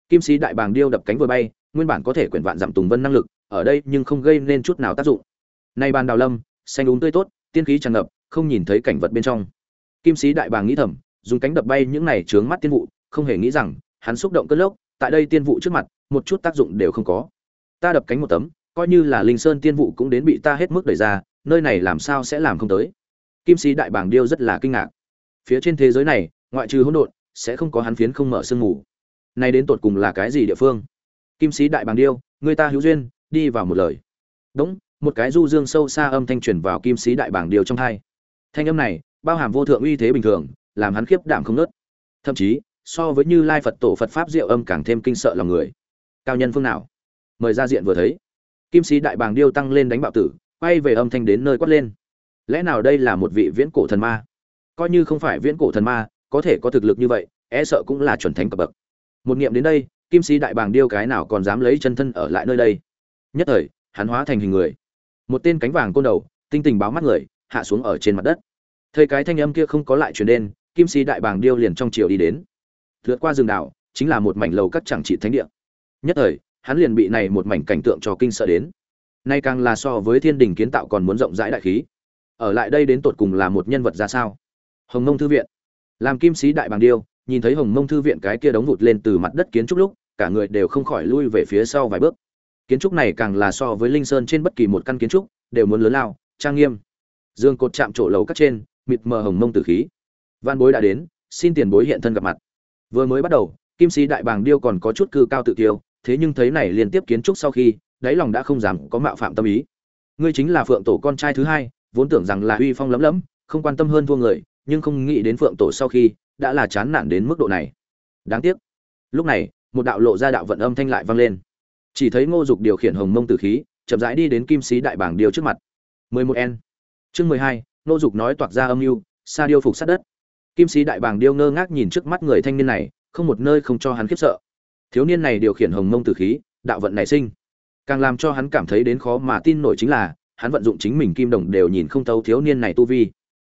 Kim sĩ đại bàng điêu đập cánh vừa bay, nguyên bản có thể quyển vạn giảm tùng vân năng lực, ở đây nhưng không gây nên chút nào tác dụng. Nay bàn đào lâm, xanh đúng tươi tốt, tiên khí tràn ngập, không nhìn thấy cảnh vật bên trong. Kim sĩ đại bàng nghĩ thầm, dùng cánh đập bay những này trướng mắt tiên vụ, không hề nghĩ rằng, hắn xúc động cơn lốc, tại đây tiên vụ trước mặt, một chút tác dụng đều không có. Ta đập cánh một tấm, coi như là linh sơn tiên vụ cũng đến bị ta hết mức đẩy ra nơi này làm sao sẽ làm không tới? Kim sĩ đại bảng điêu rất là kinh ngạc. Phía trên thế giới này, ngoại trừ hỗn độn, sẽ không có hắn phiến không mở sương mù. Nay đến tột cùng là cái gì địa phương? Kim sĩ đại bàng điêu, người ta hữu duyên, đi vào một lời. Đúng, một cái du dương sâu xa âm thanh truyền vào kim sĩ đại bàng điêu trong hai. Thanh âm này, bao hàm vô thượng uy thế bình thường, làm hắn khiếp đảm không nớt thậm chí, so với như lai phật tổ phật pháp diệu âm càng thêm kinh sợ lòng người. Cao nhân phương nào? Mời ra diện vừa thấy. Kim sĩ đại bàng điêu tăng lên đánh bạo tử quay về âm thanh đến nơi quát lên. Lẽ nào đây là một vị viễn cổ thần ma? Coi như không phải viễn cổ thần ma, có thể có thực lực như vậy e sợ cũng là chuẩn thánh cấp bậc. Một nghiệm đến đây, kim sĩ đại bàng điêu cái nào còn dám lấy chân thân ở lại nơi đây? Nhất thời, hắn hóa thành hình người. Một tên cánh vàng côn đầu, tinh tình báo mắt người, hạ xuống ở trên mặt đất. Thời cái thanh âm kia không có lại truyền đến, kim sĩ đại bàng điêu liền trong chiều đi đến. Lướt qua rừng đảo, chính là một mảnh lầu các chẳng trị thánh địa. Nhất thời, hắn liền bị này một mảnh cảnh tượng cho kinh sợ đến nay càng là so với thiên đình kiến tạo còn muốn rộng rãi đại khí. Ở lại đây đến tột cùng là một nhân vật ra sao? Hồng mông thư viện. Làm kim sĩ đại bàng điêu, nhìn thấy hồng mông thư viện cái kia đóng vụt lên từ mặt đất kiến trúc lúc, cả người đều không khỏi lui về phía sau vài bước. Kiến trúc này càng là so với linh sơn trên bất kỳ một căn kiến trúc, đều muốn lớn lao, trang nghiêm. Dương cột chạm trổ lầu các trên, mịt mờ hồng mông tử khí. Văn bối đã đến, xin tiền bối hiện thân gặp mặt. Vừa mới bắt đầu, kim sĩ đại bàng điêu còn có chút cư cao tự tiêu thế nhưng thấy này liên tiếp kiến trúc sau khi đáy lòng đã không dám có mạo phạm tâm ý. Ngươi chính là phượng tổ con trai thứ hai vốn tưởng rằng là uy phong lấm lấm không quan tâm hơn thua người nhưng không nghĩ đến phượng tổ sau khi đã là chán nản đến mức độ này. Đáng tiếc. Lúc này một đạo lộ ra đạo vận âm thanh lại vang lên. Chỉ thấy ngô dục điều khiển hồng mông tử khí chậm rãi đi đến kim sĩ đại bảng điều trước mặt. 11 n chương 12, ngô dục nói toạc ra âm mưu sa điêu phục sát đất. Kim sĩ đại bảng điêu ngơ ngác nhìn trước mắt người thanh niên này không một nơi không cho hắn khiếp sợ. Thiếu niên này điều khiển hồng mông tử khí đạo vận nảy sinh càng làm cho hắn cảm thấy đến khó mà tin nổi chính là, hắn vận dụng chính mình kim đồng đều nhìn không thấu thiếu niên này tu vi.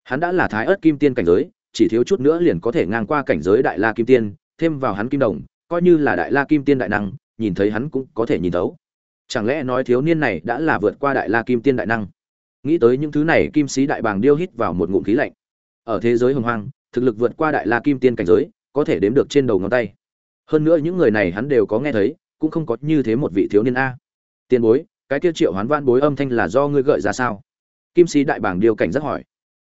Hắn đã là thái ớt kim tiên cảnh giới, chỉ thiếu chút nữa liền có thể ngang qua cảnh giới đại la kim tiên, thêm vào hắn kim đồng, coi như là đại la kim tiên đại năng, nhìn thấy hắn cũng có thể nhìn thấu. Chẳng lẽ nói thiếu niên này đã là vượt qua đại la kim tiên đại năng? Nghĩ tới những thứ này, kim sĩ đại bàng điêu hít vào một ngụm khí lạnh. Ở thế giới hồng hoang, thực lực vượt qua đại la kim tiên cảnh giới, có thể đếm được trên đầu ngón tay. Hơn nữa những người này hắn đều có nghe thấy, cũng không có như thế một vị thiếu niên a tiền bối, cái kia triệu hoán van bối âm thanh là do ngươi gợi ra sao? Kim sĩ đại bảng điều cảnh rất hỏi.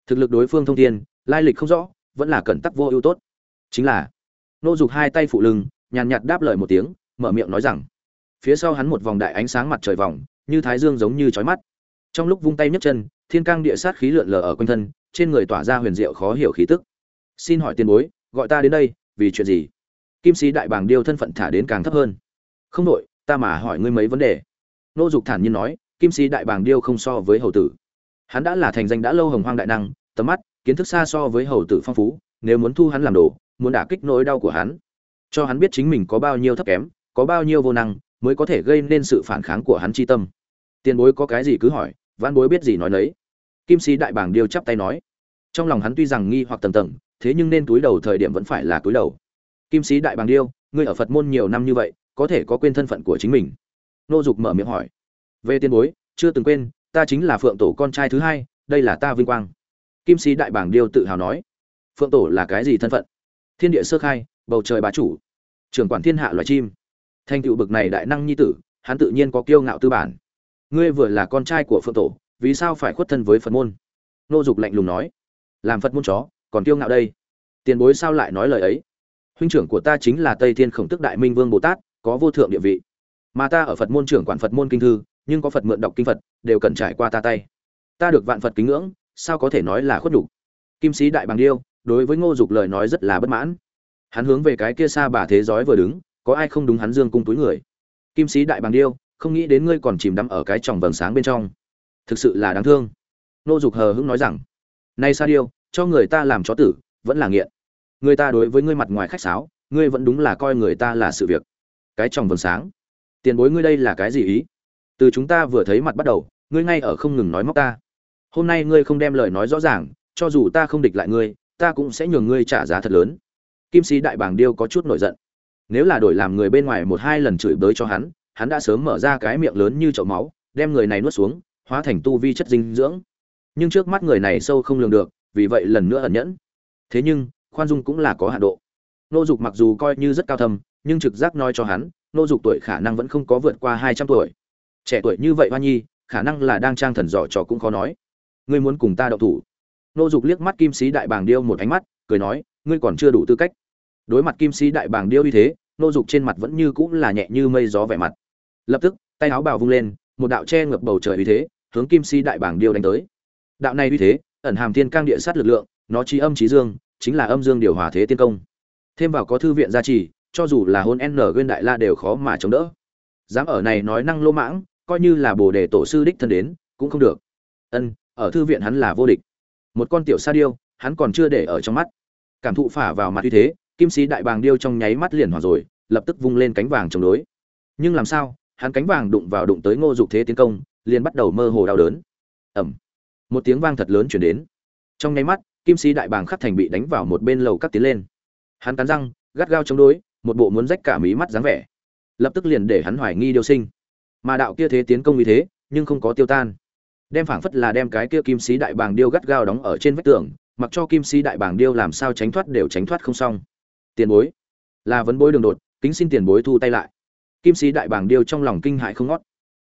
Thực lực đối phương thông thiên, lai lịch không rõ, vẫn là cẩn tắc vô ưu tốt. Chính là, nô dục hai tay phụ lưng, nhàn nhạt đáp lời một tiếng, mở miệng nói rằng, phía sau hắn một vòng đại ánh sáng mặt trời vòng, như thái dương giống như chói mắt. Trong lúc vung tay nhấc chân, thiên cang địa sát khí lượn lờ ở quanh thân, trên người tỏa ra huyền diệu khó hiểu khí tức. Xin hỏi tiền bối, gọi ta đến đây, vì chuyện gì? Kim sĩ đại bảng điêu thân phận thả đến càng thấp hơn. Không đội ta mà hỏi ngươi mấy vấn đề nô dục thản nhiên nói, kim sĩ đại bàng điêu không so với hầu tử. Hắn đã là thành danh đã lâu hồng hoang đại năng, tầm mắt, kiến thức xa so với hầu tử phong phú, nếu muốn thu hắn làm đồ, muốn đả kích nỗi đau của hắn. Cho hắn biết chính mình có bao nhiêu thấp kém, có bao nhiêu vô năng, mới có thể gây nên sự phản kháng của hắn chi tâm. Tiền bối có cái gì cứ hỏi văn bối biết gì nói nấy. Kim sĩ đại bàng điêu chắp tay nói. Trong lòng hắn tuy rằng nghi hoặc tầng tầng, thế nhưng nên túi đầu thời điểm vẫn phải là túi đầu. Kim sĩ đại bàng điêu, ngươi ở phật môn nhiều năm như vậy, có thể có quên thân phận của chính mình nô dục mở miệng hỏi. Về tiền bối, chưa từng quên, ta chính là phượng tổ con trai thứ hai, đây là ta vinh quang. Kim sĩ đại bảng điêu tự hào nói. Phượng tổ là cái gì thân phận? Thiên địa sơ khai, bầu trời bá chủ. Trưởng quản thiên hạ loài chim. Thành tựu bực này đại năng nhi tử, hắn tự nhiên có kiêu ngạo tư bản. Ngươi vừa là con trai của phượng tổ, vì sao phải khuất thân với phật môn? Nô dục lạnh lùng nói. Làm phật môn chó, còn kiêu ngạo đây. Tiền bối sao lại nói lời ấy? Huynh trưởng của ta chính là tây thiên khổng tức đại minh vương bồ tát, có vô thượng địa vị mà ta ở phật môn trưởng quản phật môn kinh thư, nhưng có phật mượn đọc kinh phật, đều cần trải qua ta tay. Ta được vạn phật kính ngưỡng, sao có thể nói là khuất nhục? Kim sĩ đại bằng điêu, đối với ngô dục lời nói rất là bất mãn. Hắn hướng về cái kia xa bà thế giới vừa đứng, có ai không đúng hắn dương cung túi người? Kim sĩ đại bằng điêu, không nghĩ đến ngươi còn chìm đắm ở cái tròng vầng sáng bên trong. Thực sự là đáng thương. Ngô dục hờ hững nói rằng, nay sa điêu, cho người ta làm chó tử, vẫn là nghiện. Người ta đối với ngươi mặt ngoài khách sáo, ngươi vẫn đúng là coi người ta là sự việc. Cái tròng vầng sáng tiền bối ngươi đây là cái gì ý? Từ chúng ta vừa thấy mặt bắt đầu, ngươi ngay ở không ngừng nói móc ta. Hôm nay ngươi không đem lời nói rõ ràng, cho dù ta không địch lại ngươi, ta cũng sẽ nhường ngươi trả giá thật lớn. Kim sĩ đại bàng điêu có chút nổi giận. Nếu là đổi làm người bên ngoài một hai lần chửi bới cho hắn hắn đã sớm mở ra cái miệng lớn như chậu máu, đem người này nuốt xuống, hóa thành tu vi chất dinh dưỡng. Nhưng trước mắt người này sâu không lường được, vì vậy lần nữa ẩn nhẫn. Thế nhưng, khoan dung cũng là có hạ độ. Nô dục mặc dù coi như rất cao thâm, nhưng trực giác nói cho hắn nô dục tuổi khả năng vẫn không có vượt qua hai trăm tuổi. Trẻ tuổi như vậy hoa nhi, khả năng là đang trang thần giỏ trò cũng khó nói. Ngươi muốn cùng ta đậu thủ? Nô dục liếc mắt kim sĩ đại bàng điêu một ánh mắt, cười nói, ngươi còn chưa đủ tư cách. Đối mặt kim sĩ đại bàng điêu như thế, nô dục trên mặt vẫn như cũng là nhẹ như mây gió vẻ mặt. Lập tức, tay áo bào vung lên, một đạo che ngập bầu trời uy thế, hướng kim sĩ đại bàng điêu đánh tới. Đạo này uy thế, ẩn hàm thiên cang địa sát lực lượng, nó trí âm trí dương, chính là âm dương điều hòa thế tiên công. Thêm vào có thư viện gia trì cho dù là hôn n gên đại la đều khó mà chống đỡ. Dám ở này nói năng lỗ mãng, coi như là bồ đề tổ sư đích thân đến, cũng không được. Ân, ở thư viện hắn là vô địch. Một con tiểu sa điêu, hắn còn chưa để ở trong mắt. Cảm thụ phả vào mặt như thế, kim sĩ đại bàng điêu trong nháy mắt liền hòa rồi, lập tức vung lên cánh vàng chống đối. Nhưng làm sao, hắn cánh vàng đụng vào đụng tới ngô dục thế tiến công, liền bắt đầu mơ hồ đau đớn. Ẩm một tiếng vang thật lớn chuyển đến. Trong nháy mắt, kim sĩ đại bàng khắc thành bị đánh vào một bên lầu cắt tiến lên. Hắn cắn răng, gắt gao chống đối một bộ muốn rách cả mí mắt dáng vẻ. Lập tức liền để hắn hoài nghi điêu sinh. Mà đạo kia thế tiến công như thế, nhưng không có tiêu tan. Đem phảng phất là đem cái kia kim sĩ đại bàng điêu gắt gao đóng ở trên vách tường, mặc cho kim sĩ đại bàng điêu làm sao tránh thoát đều tránh thoát không xong. Tiền bối. Là vấn bối đường đột, kính xin tiền bối thu tay lại. Kim sĩ đại bàng điêu trong lòng kinh hại không ngót.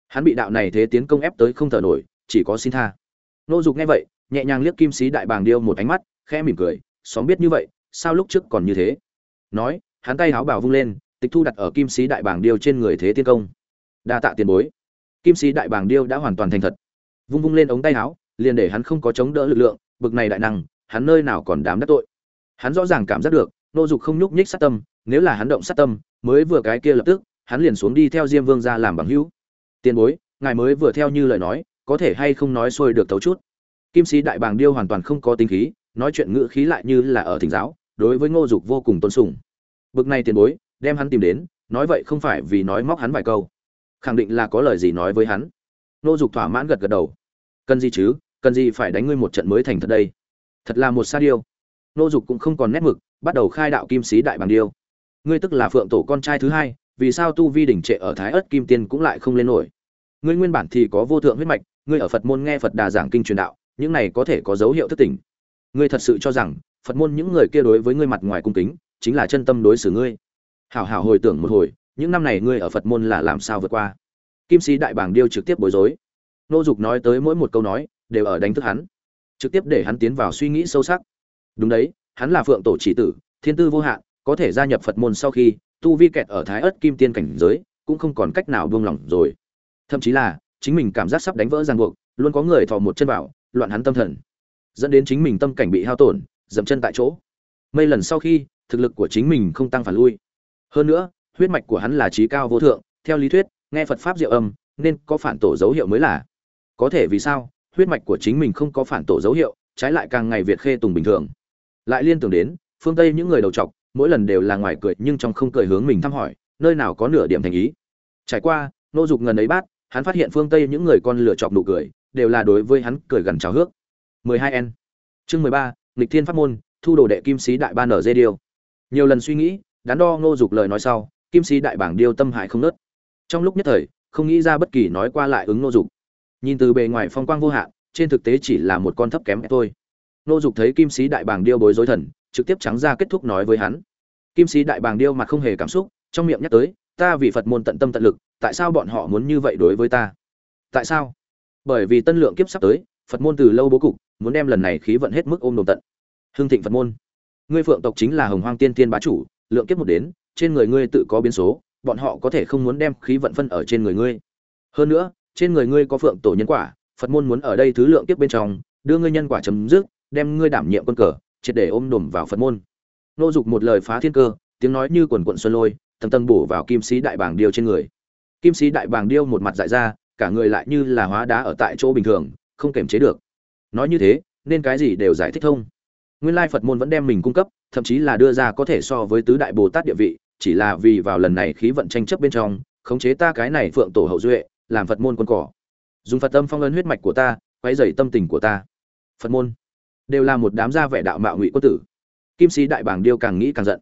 Hắn bị đạo này thế tiến công ép tới không thở nổi, chỉ có xin tha. Nô dục nghe vậy, nhẹ nhàng liếc kim sĩ đại bàng điêu một ánh mắt, khẽ mỉm cười, xóm biết như vậy, sao lúc trước còn như thế? Nói hắn tay háo bảo vung lên tịch thu đặt ở kim sĩ đại bảng điêu trên người thế tiên công. Đa tạ tiền bối. Kim sĩ đại bảng điêu đã hoàn toàn thành thật. Vung vung lên ống tay háo, liền để hắn không có chống đỡ lực lượng bực này đại năng hắn nơi nào còn đám đắc tội. Hắn rõ ràng cảm giác được nô dục không nhúc nhích sát tâm nếu là hắn động sát tâm mới vừa cái kia lập tức hắn liền xuống đi theo diêm vương ra làm bằng hữu. Tiền bối ngài mới vừa theo như lời nói có thể hay không nói xuôi được thấu chút? Kim sĩ đại bàng điêu hoàn toàn không có tính khí nói chuyện ngữ khí lại như là ở thỉnh giáo đối với ngô dục vô cùng tôn sùng bực này tiền bối, đem hắn tìm đến, nói vậy không phải vì nói móc hắn vài câu. Khẳng định là có lời gì nói với hắn. Nô dục thỏa mãn gật gật đầu. Cần gì chứ, cần gì phải đánh ngươi một trận mới thành thật đây? Thật là một sa điêu. Nô dục cũng không còn nét mực, bắt đầu khai đạo kim sĩ đại bằng điêu. Ngươi tức là phượng tổ con trai thứ hai, vì sao tu vi đỉnh trệ ở thái ất kim tiên cũng lại không lên nổi? Ngươi nguyên bản thì có vô thượng huyết mạch, ngươi ở phật môn nghe phật đà giảng kinh truyền đạo, những này có thể có dấu hiệu thất tình ngươi thật sự cho rằng, phật môn những người kia đối với ngươi mặt ngoài cung kính chính là chân tâm đối xử ngươi. Hảo hảo hồi tưởng một hồi, những năm này ngươi ở phật môn là làm sao vượt qua? Kim sĩ đại bàng điêu trực tiếp bối rối. Nô dục nói tới mỗi một câu nói, đều ở đánh thức hắn. Trực tiếp để hắn tiến vào suy nghĩ sâu sắc. Đúng đấy, hắn là phượng tổ chỉ tử, thiên tư vô hạn, có thể gia nhập phật môn sau khi, tu vi kẹt ở thái ớt kim tiên cảnh giới, cũng không còn cách nào buông lỏng rồi. Thậm chí là, chính mình cảm giác sắp đánh vỡ ràng buộc, luôn có người thò một chân vào, loạn hắn tâm thần. Dẫn đến chính mình tâm cảnh bị hao tổn, dậm chân tại chỗ. Mấy lần sau khi thực lực của chính mình không tăng phản lui. Hơn nữa huyết mạch của hắn là trí cao vô thượng theo lý thuyết nghe phật pháp diệu âm nên có phản tổ dấu hiệu mới là. Có thể vì sao huyết mạch của chính mình không có phản tổ dấu hiệu trái lại càng ngày việt khê tùng bình thường. Lại liên tưởng đến phương tây những người đầu trọc mỗi lần đều là ngoài cười nhưng trong không cười hướng mình thăm hỏi nơi nào có nửa điểm thành ý. Trải qua nô dục ngần ấy bát hắn phát hiện phương tây những người con lựa chọc nụ cười đều là đối với hắn cười gần chào hước. 12 n. Chương 13, nghịch thiên pháp môn thu đồ đệ kim sĩ đại ban ở dê điêu nhiều lần suy nghĩ, đắn đo Ngô dục lời nói sau, kim sĩ đại bảng điêu tâm hại không nớt trong lúc nhất thời, không nghĩ ra bất kỳ nói qua lại ứng Ngô dục. Nhìn từ bề ngoài phong quang vô hạn, trên thực tế chỉ là một con thấp kém thôi. Ngô dục thấy kim sĩ đại bàng điêu bối rối thần, trực tiếp trắng ra kết thúc nói với hắn. Kim sĩ đại bàng điêu mặt không hề cảm xúc, trong miệng nhắc tới, ta vì phật môn tận tâm tận lực, tại sao bọn họ muốn như vậy đối với ta? Tại sao? Bởi vì tân lượng kiếp sắp tới, phật môn từ lâu bố cục, muốn đem lần này khí vận hết mức ôm đồn tận. Hương thịnh phật môn ngươi phượng tộc chính là hồng hoang tiên tiên bá chủ, lượng kiếp một đến, trên người ngươi tự có biến số, bọn họ có thể không muốn đem khí vận phân ở trên người ngươi. Hơn nữa, trên người ngươi có phượng tổ nhân quả, phật môn muốn ở đây thứ lượng kiếp bên trong, đưa ngươi nhân quả chấm dứt, đem ngươi đảm nhiệm quân cờ, triệt để ôm đùm vào phật môn. Nô dục một lời phá thiên cơ, tiếng nói như quần quận xuân lôi, tầng tầng bổ vào kim sĩ đại bàng điêu trên người. Kim sĩ đại bàng điêu một mặt dại ra, cả người lại như là hóa đá ở tại chỗ bình thường, không kềm chế được. Nói như thế, nên cái gì đều giải thích thông nguyên lai phật môn vẫn đem mình cung cấp, thậm chí là đưa ra có thể so với tứ đại bồ tát địa vị, chỉ là vì vào lần này khí vận tranh chấp bên trong, khống chế ta cái này phượng tổ hậu duệ, làm phật môn quân cỏ. Dùng phật tâm phong ấn huyết mạch của ta quay dày tâm tình của ta. Phật môn đều là một đám gia vẻ đạo mạo ngụy quân tử. Kim sĩ đại bảng điêu càng nghĩ càng giận.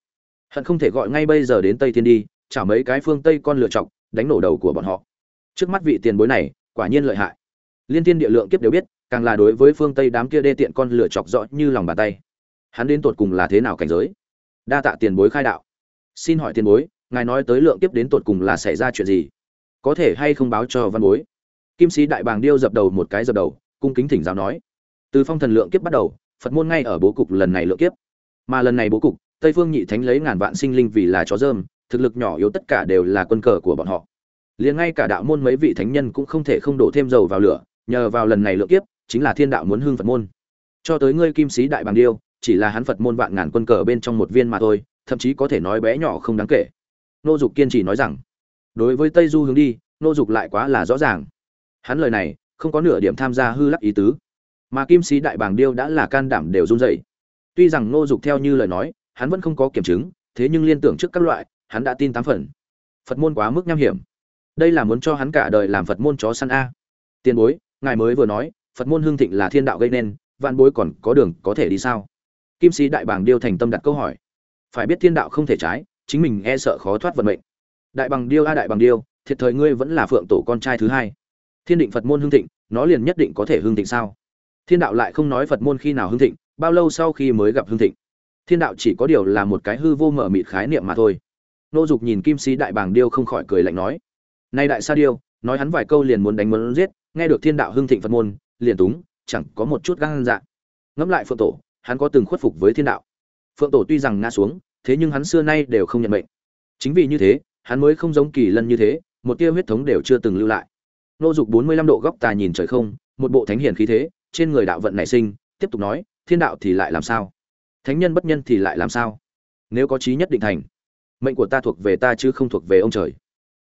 Hận không thể gọi ngay bây giờ đến tây thiên đi, chả mấy cái phương tây con lựa chọc, đánh nổ đầu của bọn họ. Trước mắt vị tiền bối này, quả nhiên lợi hại. Liên thiên địa lượng kiếp đều biết, càng là đối với phương tây đám kia đê tiện con lựa chọc rõ như lòng bàn tay hắn đến tột cùng là thế nào cảnh giới? Đa tạ tiền bối khai đạo. Xin hỏi tiền bối, ngài nói tới lượng kiếp đến tột cùng là xảy ra chuyện gì? Có thể hay không báo cho văn bối? Kim sĩ đại bàng điêu dập đầu một cái dập đầu, cung kính thỉnh giáo nói. Từ phong thần lượng kiếp bắt đầu, phật môn ngay ở bố cục lần này lượng kiếp. Mà lần này bố cục, tây phương nhị thánh lấy ngàn vạn sinh linh vì là chó dơm, thực lực nhỏ yếu tất cả đều là quân cờ của bọn họ. Liền ngay cả đạo môn mấy vị thánh nhân cũng không thể không đổ thêm dầu vào lửa, nhờ vào lần này lượng kiếp, chính là thiên đạo muốn hưng phật môn. Cho tới ngươi kim sĩ đại bàng điêu chỉ là hắn phật môn vạn ngàn quân cờ bên trong một viên mà thôi, thậm chí có thể nói bé nhỏ không đáng kể. Nô dục kiên trì nói rằng, đối với tây du hướng đi, nô dục lại quá là rõ ràng. Hắn lời này, không có nửa điểm tham gia hư lắc ý tứ. Mà kim sĩ đại bàng điêu đã là can đảm đều run rẩy. Tuy rằng nô dục theo như lời nói, hắn vẫn không có kiểm chứng, thế nhưng liên tưởng trước các loại, hắn đã tin tám phần. Phật môn quá mức nham hiểm. Đây là muốn cho hắn cả đời làm phật môn chó săn a. Tiền bối, ngài mới vừa nói, phật môn hương thịnh là thiên đạo gây nên, vạn bối còn có đường có thể đi sao? Kim sĩ đại bàng điêu thành tâm đặt câu hỏi. Phải biết thiên đạo không thể trái, chính mình e sợ khó thoát vận mệnh. Đại bằng điêu a đại bằng điêu, thiệt thời ngươi vẫn là phượng tổ con trai thứ hai. Thiên định phật môn hương thịnh, nó liền nhất định có thể hương thịnh sao? Thiên đạo lại không nói phật môn khi nào hương thịnh, bao lâu sau khi mới gặp hương thịnh? Thiên đạo chỉ có điều là một cái hư vô mở mịt khái niệm mà thôi. Nô dục nhìn kim sĩ đại bàng điêu không khỏi cười lạnh nói, nay đại sa điêu, nói hắn vài câu liền muốn đánh muốn giết, nghe được thiên đạo hưng thịnh phật môn, liền túng, chẳng có một chút gan dạ. Ngẫm lại phượng tổ hắn có từng khuất phục với thiên đạo. Phượng tổ tuy rằng ngã xuống, thế nhưng hắn xưa nay đều không nhận mệnh. Chính vì như thế, hắn mới không giống kỳ lân như thế, một tia huyết thống đều chưa từng lưu lại. Nô dục bốn mươi lăm độ góc tà nhìn trời không, một bộ thánh hiền khí thế, trên người đạo vận nảy sinh, tiếp tục nói, thiên đạo thì lại làm sao? Thánh nhân bất nhân thì lại làm sao? Nếu có trí nhất định thành, mệnh của ta thuộc về ta chứ không thuộc về ông trời.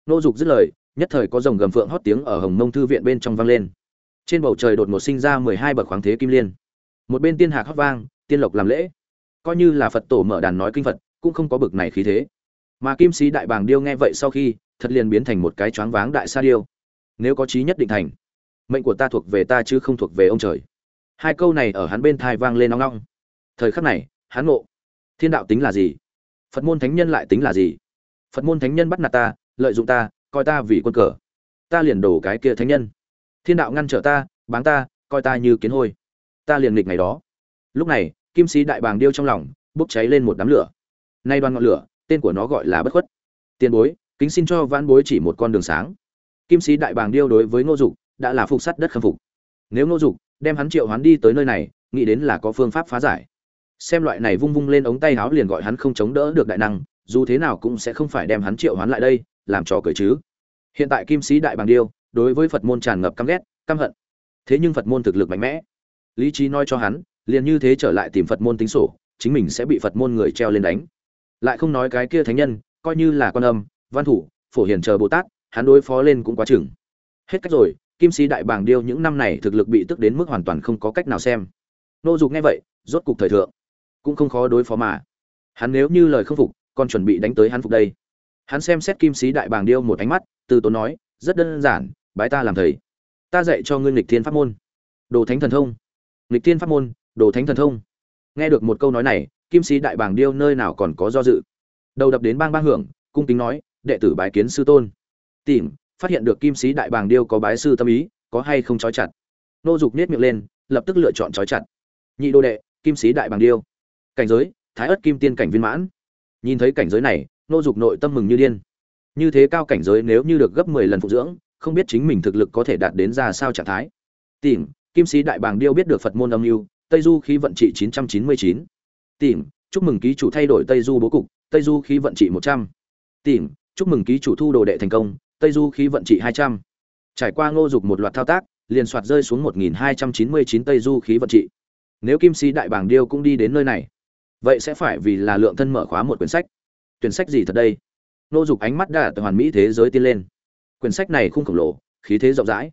Nô dục dứt lời, nhất thời có dòng gầm phượng hót tiếng ở hồng mông thư viện bên trong vang lên. Trên bầu trời đột ngột sinh ra mười hai bậc khoáng thế kim liên một bên tiên hạc hót vang, tiên lộc làm lễ. Coi như là phật tổ mở đàn nói kinh phật, cũng không có bực này khí thế. Mà kim sĩ đại bàng điêu nghe vậy sau khi, thật liền biến thành một cái choáng váng đại sa điêu. Nếu có trí nhất định thành, mệnh của ta thuộc về ta chứ không thuộc về ông trời. Hai câu này ở hắn bên thai vang lên nóng nóng thời khắc này, hắn ngộ. Thiên đạo tính là gì? Phật môn thánh nhân lại tính là gì? Phật môn thánh nhân bắt nạt ta, lợi dụng ta, coi ta vì quân cờ. Ta liền đổ cái kia thánh nhân. Thiên đạo ngăn trở ta, báng ta, coi ta như kiến hôi ta liền nghịch ngày đó. Lúc này, kim sĩ đại bàng điêu trong lòng, bốc cháy lên một đám lửa. Nay đoàn ngọn lửa, tên của nó gọi là bất khuất. Tiền bối, kính xin cho vãn bối chỉ một con đường sáng. Kim sĩ đại bàng điêu đối với ngô dục, đã là phục sắt đất khâm phục. Nếu ngô dục đem hắn triệu hắn đi tới nơi này, nghĩ đến là có phương pháp phá giải. Xem loại này vung vung lên ống tay áo liền gọi hắn không chống đỡ được đại năng, dù thế nào cũng sẽ không phải đem hắn triệu hoán lại đây, làm trò cười chứ. Hiện tại kim sĩ đại bàng điêu, đối với phật môn tràn ngập căm ghét, căm hận. Thế nhưng phật môn thực lực mạnh mẽ lý trí nói cho hắn, liền như thế trở lại tìm phật môn tính sổ, chính mình sẽ bị phật môn người treo lên đánh. Lại không nói cái kia thánh nhân, coi như là con âm, văn thủ, phổ hiền chờ bồ tát, hắn đối phó lên cũng quá chừng. Hết cách rồi, kim sĩ đại bàng điêu những năm này thực lực bị tức đến mức hoàn toàn không có cách nào xem. Nô dục nghe vậy, rốt cục thời thượng. Cũng không khó đối phó mà. Hắn nếu như lời không phục, còn chuẩn bị đánh tới hắn phục đây. Hắn xem xét kim sĩ đại bàng điêu một ánh mắt, từ tốn nói, rất đơn giản, bái ta làm thầy. Ta dạy cho ngươi nghịch thiên pháp môn. Đồ thánh thần thông nghịch thiên pháp môn, đồ thánh thần thông. Nghe được một câu nói này, kim sĩ đại bàng điêu nơi nào còn có do dự. Đầu đập đến bang bang hưởng, cung kính nói, đệ tử bái kiến sư tôn. Tìm, phát hiện được kim sĩ đại bàng điêu có bái sư tâm ý, có hay không trói chặt. Nô dục nết miệng lên, lập tức lựa chọn trói chặt. Nhị đô đệ, kim sĩ đại bàng điêu. Cảnh giới, thái ất kim tiên cảnh viên mãn. Nhìn thấy cảnh giới này, nô dục nội tâm mừng như điên. Như thế cao cảnh giới nếu như được gấp mười lần phụ dưỡng, không biết chính mình thực lực có thể đạt đến ra sao trạng thái. Tìm kim sĩ đại bàng điêu biết được phật môn âm mưu, tây du khí vận trị chín trăm chín mươi chín. Tìm chúc mừng ký chủ thay đổi tây du bố cục, tây du khí vận trị một trăm. Tìm chúc mừng ký chủ thu đồ đệ thành công, tây du khí vận trị hai trăm. Trải qua ngô dục một loạt thao tác, liền soạt rơi xuống một nghìn hai trăm chín mươi chín tây du khí vận trị. Nếu kim sĩ đại bàng điêu cũng đi đến nơi này, vậy sẽ phải vì là lượng thân mở khóa một quyển sách. Quyển sách gì thật đây? Nô dục ánh mắt đã từ hoàn mỹ thế giới tiên lên. Quyển sách này không khổng lồ, khí thế rộng rãi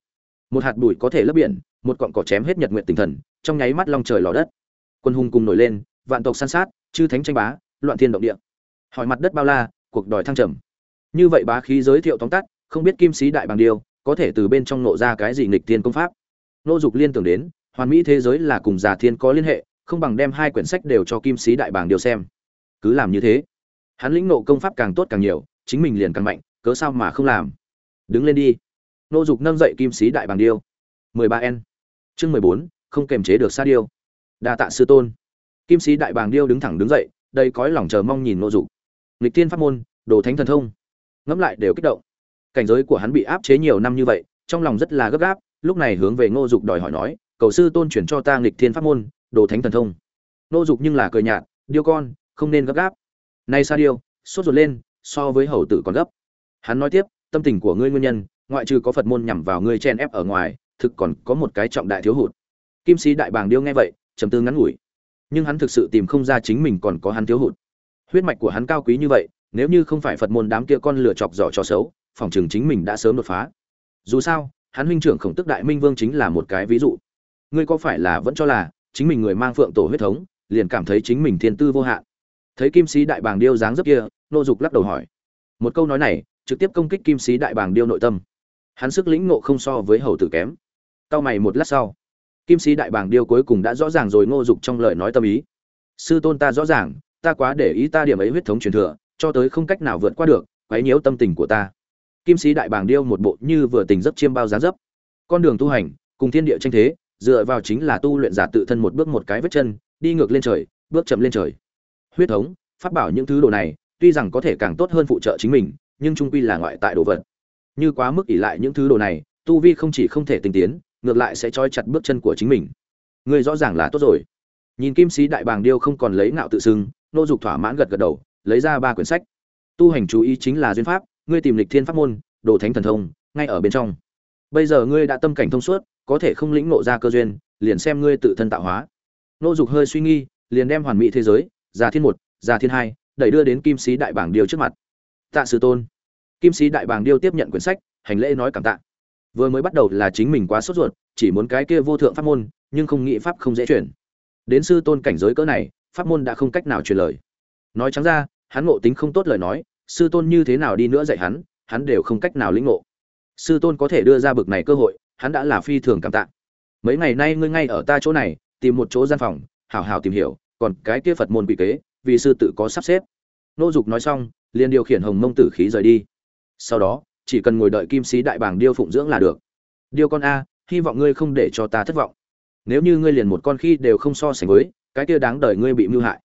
một hạt bụi có thể lấp biển, một cọn cỏ chém hết nhật nguyện tinh thần, trong nháy mắt long trời lò đất. Quân hùng cùng nổi lên, vạn tộc san sát, chư thánh tranh bá, loạn thiên động địa. Hỏi mặt đất bao la, cuộc đòi thăng trầm. Như vậy bá khí giới thiệu tóm tắt, không biết kim sĩ đại bằng điêu có thể từ bên trong nộ ra cái gì nghịch thiên công pháp. Nô dục liên tưởng đến, hoàn mỹ thế giới là cùng già thiên có liên hệ, không bằng đem hai quyển sách đều cho kim sĩ đại bàng điều xem. Cứ làm như thế. Hắn lĩnh nộ công pháp càng tốt càng nhiều, chính mình liền càng mạnh, cớ sao mà không làm? Đứng lên đi nô dục nâng dậy kim sĩ đại bàng điêu. mười ba n chương mười bốn, không kềm chế được sa điêu. Đa tạ sư tôn. Kim sĩ đại bàng điêu đứng thẳng đứng dậy đây cõi lòng chờ mong nhìn nô dục. Lịch tiên pháp môn, đồ thánh thần thông. Ngẫm lại đều kích động. Cảnh giới của hắn bị áp chế nhiều năm như vậy, trong lòng rất là gấp gáp, lúc này hướng về ngô dục đòi hỏi nói, cầu sư tôn chuyển cho ta nghịch thiên pháp môn, đồ thánh thần thông. Ngô dục nhưng là cười nhạt, điêu con, không nên gấp gáp. Nay sa điêu, sốt ruột lên, so với hầu tử còn gấp. Hắn nói tiếp, tâm tình của ngươi nguyên nhân ngoại trừ có phật môn nhằm vào ngươi chen ép ở ngoài, thực còn có một cái trọng đại thiếu hụt. Kim sĩ đại bàng điêu nghe vậy, trầm tư ngắn ngủi. Nhưng hắn thực sự tìm không ra chính mình còn có hắn thiếu hụt. Huyết mạch của hắn cao quý như vậy, nếu như không phải phật môn đám kia con lửa chọc giỏ cho xấu, phòng trường chính mình đã sớm đột phá. Dù sao, hắn huynh trưởng khổng tức đại minh vương chính là một cái ví dụ. Ngươi có phải là vẫn cho là, chính mình người mang phượng tổ huyết thống, liền cảm thấy chính mình thiên tư vô hạn? Thấy kim sĩ đại bàng điêu dáng dấp kia, nô dục lắc đầu hỏi. Một câu nói này, trực tiếp công kích kim sĩ đại bàng điêu nội tâm hắn sức lĩnh ngộ không so với hầu tử kém. Tao mày một lát sau, kim sĩ đại bàng điêu cuối cùng đã rõ ràng rồi ngô dục trong lời nói tâm ý. Sư tôn ta rõ ràng, ta quá để ý ta điểm ấy huyết thống truyền thừa, cho tới không cách nào vượt qua được, quấy nhiễu tâm tình của ta. Kim sĩ đại bàng điêu một bộ như vừa tình dấp chiêm bao giá dấp. Con đường tu hành, cùng thiên địa tranh thế, dựa vào chính là tu luyện giả tự thân một bước một cái vết chân, đi ngược lên trời, bước chậm lên trời. Huyết thống phát bảo những thứ đồ này, tuy rằng có thể càng tốt hơn phụ trợ chính mình, nhưng trung quy là ngoại tại đồ vật như quá mức ỷ lại những thứ đồ này, tu vi không chỉ không thể tinh tiến, ngược lại sẽ trói chặt bước chân của chính mình. Người rõ ràng là tốt rồi. Nhìn kim sĩ đại bàng điêu không còn lấy ngạo tự xưng, nô dục thỏa mãn gật gật đầu, lấy ra ba quyển sách. Tu hành chú ý chính là duyên pháp, ngươi tìm lịch thiên pháp môn, đồ thánh thần thông, ngay ở bên trong. Bây giờ ngươi đã tâm cảnh thông suốt, có thể không lĩnh nộ ra cơ duyên, liền xem ngươi tự thân tạo hóa. Nô dục hơi suy nghi, liền đem hoàn mỹ thế giới già thiên một già thiên hai, đẩy đưa đến kim sĩ đại bảng điều trước mặt. Tạ sư tôn kim sĩ đại bàng điêu tiếp nhận quyển sách, hành lễ nói cảm tạ. Vừa mới bắt đầu là chính mình quá sốt ruột, chỉ muốn cái kia vô thượng pháp môn, nhưng không nghĩ pháp không dễ chuyển. Đến sư tôn cảnh giới cỡ này, pháp môn đã không cách nào truyền lời. Nói trắng ra, hắn ngộ tính không tốt lời nói, sư tôn như thế nào đi nữa dạy hắn hắn đều không cách nào lĩnh ngộ. Sư tôn có thể đưa ra bực này cơ hội, hắn đã là phi thường cảm tạ. Mấy ngày nay ngươi ngay ở ta chỗ này, tìm một chỗ gian phòng, hảo hảo tìm hiểu, còn cái kia phật môn bị kế, vì sư tự có sắp xếp. Nô dục nói xong, liền điều khiển hồng mông tử khí rời đi sau đó, chỉ cần ngồi đợi kim sĩ đại bàng điêu phụng dưỡng là được. Điêu con a, hy vọng ngươi không để cho ta thất vọng. Nếu như ngươi liền một con khi đều không so sánh với, cái kia đáng đời ngươi bị mưu hại.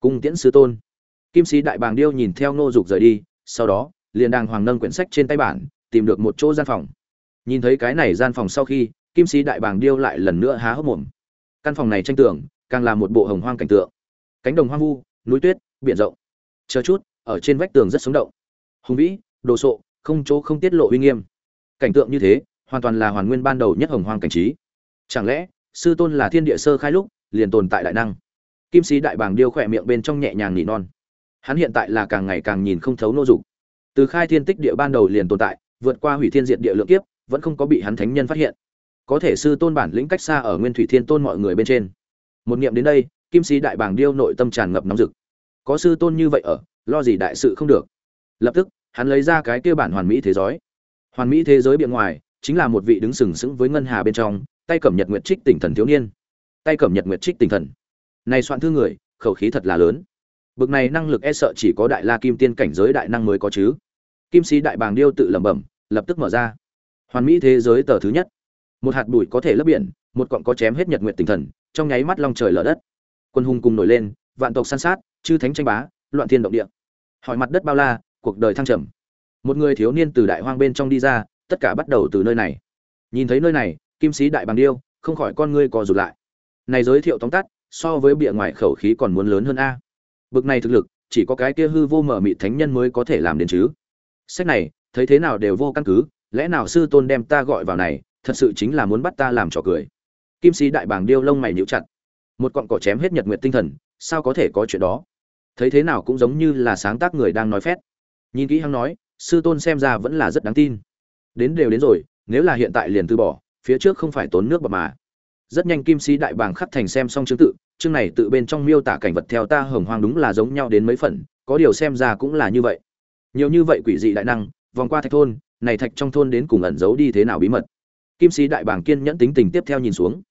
Cung tiễn sứ tôn. Kim sĩ đại bàng điêu nhìn theo nô dục rời đi, sau đó, liền đàng hoàng nâng quyển sách trên tay bản, tìm được một chỗ gian phòng. Nhìn thấy cái này gian phòng sau khi, kim sĩ đại bàng điêu lại lần nữa há hốc mồm. Căn phòng này tranh tường, càng là một bộ hồng hoang cảnh tượng. Cánh đồng hoang vu, núi tuyết, biển rộng. Chờ chút, ở trên vách tường rất sống động. Hùng vĩ đồ sộ, không chỗ không tiết lộ uy nghiêm. Cảnh tượng như thế, hoàn toàn là hoàn nguyên ban đầu nhất hồng hoang cảnh trí. Chẳng lẽ, sư tôn là thiên địa sơ khai lúc, liền tồn tại đại năng? Kim sĩ đại bàng điêu khỏe miệng bên trong nhẹ nhàng nỉ non. Hắn hiện tại là càng ngày càng nhìn không thấu nô dục. Từ khai thiên tích địa ban đầu liền tồn tại, vượt qua hủy thiên diện địa lượng kiếp, vẫn không có bị hắn thánh nhân phát hiện. Có thể sư tôn bản lĩnh cách xa ở nguyên thủy thiên tôn mọi người bên trên. Một niệm đến đây, kim sĩ đại bàng điêu nội tâm tràn ngập nóng rực. Có sư tôn như vậy ở, lo gì đại sự không được? Lập tức hắn lấy ra cái kia bản hoàn mỹ thế giới. Hoàn mỹ thế giới bên ngoài, chính là một vị đứng sừng sững với ngân hà bên trong, tay cầm nhật nguyệt trích tỉnh thần thiếu niên. Tay cầm nhật nguyệt trích tỉnh thần. Này soạn thư người, khẩu khí thật là lớn. Bực này năng lực e sợ chỉ có đại la kim tiên cảnh giới đại năng mới có chứ. Kim sĩ đại bàng điêu tự lẩm bẩm, lập tức mở ra. Hoàn mỹ thế giới tờ thứ nhất. Một hạt bụi có thể lấp biển, một cọng có chém hết nhật nguyện tinh thần, trong nháy mắt long trời lở đất. Quân hùng cùng nổi lên, vạn tộc san sát, chư thánh tranh bá, loạn thiên động địa. Hỏi mặt đất bao la cuộc đời thăng trầm. Một người thiếu niên từ đại hoang bên trong đi ra, tất cả bắt đầu từ nơi này. Nhìn thấy nơi này, kim sĩ đại bàng điêu, không khỏi con ngươi co rụt lại. Này giới thiệu tóm tắt, so với bìa ngoài khẩu khí còn muốn lớn hơn a. Bực này thực lực, chỉ có cái kia hư vô mở mị thánh nhân mới có thể làm đến chứ. Sách này, thấy thế nào đều vô căn cứ, lẽ nào sư tôn đem ta gọi vào này, thật sự chính là muốn bắt ta làm trò cười. Kim sĩ đại bàng điêu lông mày nhíu chặt. Một cọng cỏ chém hết nhật nguyệt tinh thần, sao có thể có chuyện đó? Thấy thế nào cũng giống như là sáng tác người đang nói phét nhìn kỹ hắn nói, sư tôn xem ra vẫn là rất đáng tin. Đến đều đến rồi, nếu là hiện tại liền từ bỏ, phía trước không phải tốn nước bọt mà. Rất nhanh kim sĩ đại bàng khắc thành xem xong chứng tự, chương này tự bên trong miêu tả cảnh vật theo ta hồng hoang đúng là giống nhau đến mấy phần, có điều xem ra cũng là như vậy. Nhiều như vậy quỷ dị đại năng, vòng qua thạch thôn, này thạch trong thôn đến cùng ẩn giấu đi thế nào bí mật? Kim sĩ đại bàng kiên nhẫn tính tình tiếp theo nhìn xuống.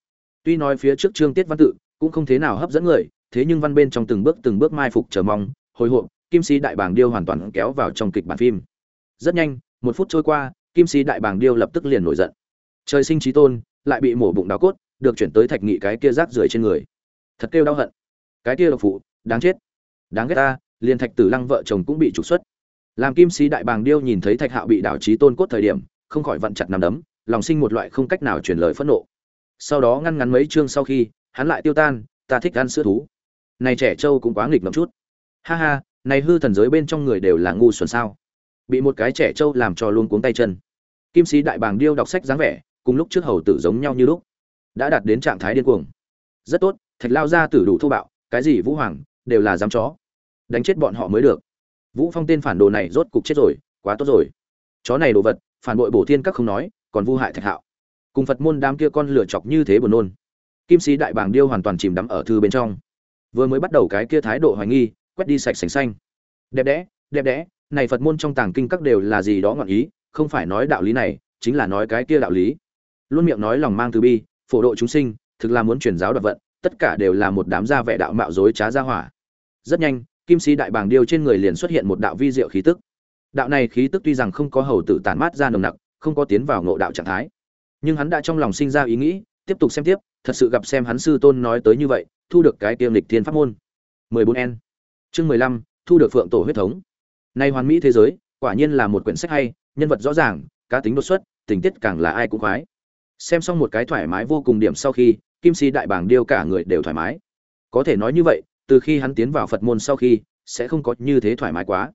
Tuy nói phía trước chương tiết văn tự cũng không thế nào hấp dẫn người, thế nhưng văn bên trong từng bước từng bước mai phục chờ mong, hồi hộp kim sĩ đại bàng điêu hoàn toàn kéo vào trong kịch bản phim. Rất nhanh, một phút trôi qua, kim sĩ đại bàng điêu lập tức liền nổi giận. Trời sinh trí tôn, lại bị mổ bụng đào cốt, được chuyển tới thạch nghị cái kia rác rưởi trên người. Thật kêu đau hận. Cái kia độc phụ, đáng chết. Đáng ghét ta, liền thạch tử lăng vợ chồng cũng bị trục xuất. Làm kim sĩ đại bàng điêu nhìn thấy thạch hạo bị đảo trí tôn cốt thời điểm, không khỏi vặn chặt nằm đấm, lòng sinh một loại không cách nào truyền lời phẫn nộ. Sau đó ngăn ngắn mấy chương sau khi, hắn lại tiêu tan, ta thích ăn sữa thú. Này trẻ trâu cũng quá nghịch ngợm chút. Ha ha này hư thần giới bên trong người đều là ngu xuẩn sao? Bị một cái trẻ trâu làm cho luôn cuống tay chân. Kim sĩ đại bàng điêu đọc sách dáng vẻ, cùng lúc trước hầu tử giống nhau như lúc. Đã đạt đến trạng thái điên cuồng. Rất tốt, thạch lao ra tử đủ thô bạo, cái gì vũ hoàng, đều là dám chó. Đánh chết bọn họ mới được. Vũ phong tên phản đồ này rốt cục chết rồi, quá tốt rồi. Chó này đồ vật, phản bội bổ thiên các không nói, còn vu hại thạch hạo. Cùng phật môn đám kia con lửa chọc như thế buồn nôn. Kim sĩ đại bàng điêu hoàn toàn chìm đắm ở thư bên trong. Vừa mới bắt đầu cái kia thái độ hoài nghi quét đi sạch sành xanh. Đẹp đẽ đẹp đẽ, này phật môn trong tàng kinh các đều là gì đó ngọn ý, không phải nói đạo lý này, chính là nói cái kia đạo lý. Luôn miệng nói lòng mang từ bi, phổ độ chúng sinh, thực là muốn truyền giáo đoạt vận, tất cả đều là một đám gia vẻ đạo mạo dối trá gia hỏa. Rất nhanh, kim sĩ đại bàng điêu trên người liền xuất hiện một đạo vi diệu khí tức. Đạo này khí tức tuy rằng không có hầu tử tàn mát ra nồng nặc, không có tiến vào ngộ đạo trạng thái. Nhưng hắn đã trong lòng sinh ra ý nghĩ, tiếp tục xem tiếp, thật sự gặp xem hắn sư tôn nói tới như vậy, thu được cái tiêm lịch thiên pháp môn. 14n n chương 15, thu được phượng tổ huyết thống. Nay hoàn mỹ thế giới quả nhiên là một quyển sách hay nhân vật rõ ràng cá tính đột xuất tình tiết càng là ai cũng khoái. Xem xong một cái thoải mái vô cùng điểm sau khi kim si đại bảng điêu cả người đều thoải mái. Có thể nói như vậy từ khi hắn tiến vào phật môn sau khi sẽ không có như thế thoải mái quá.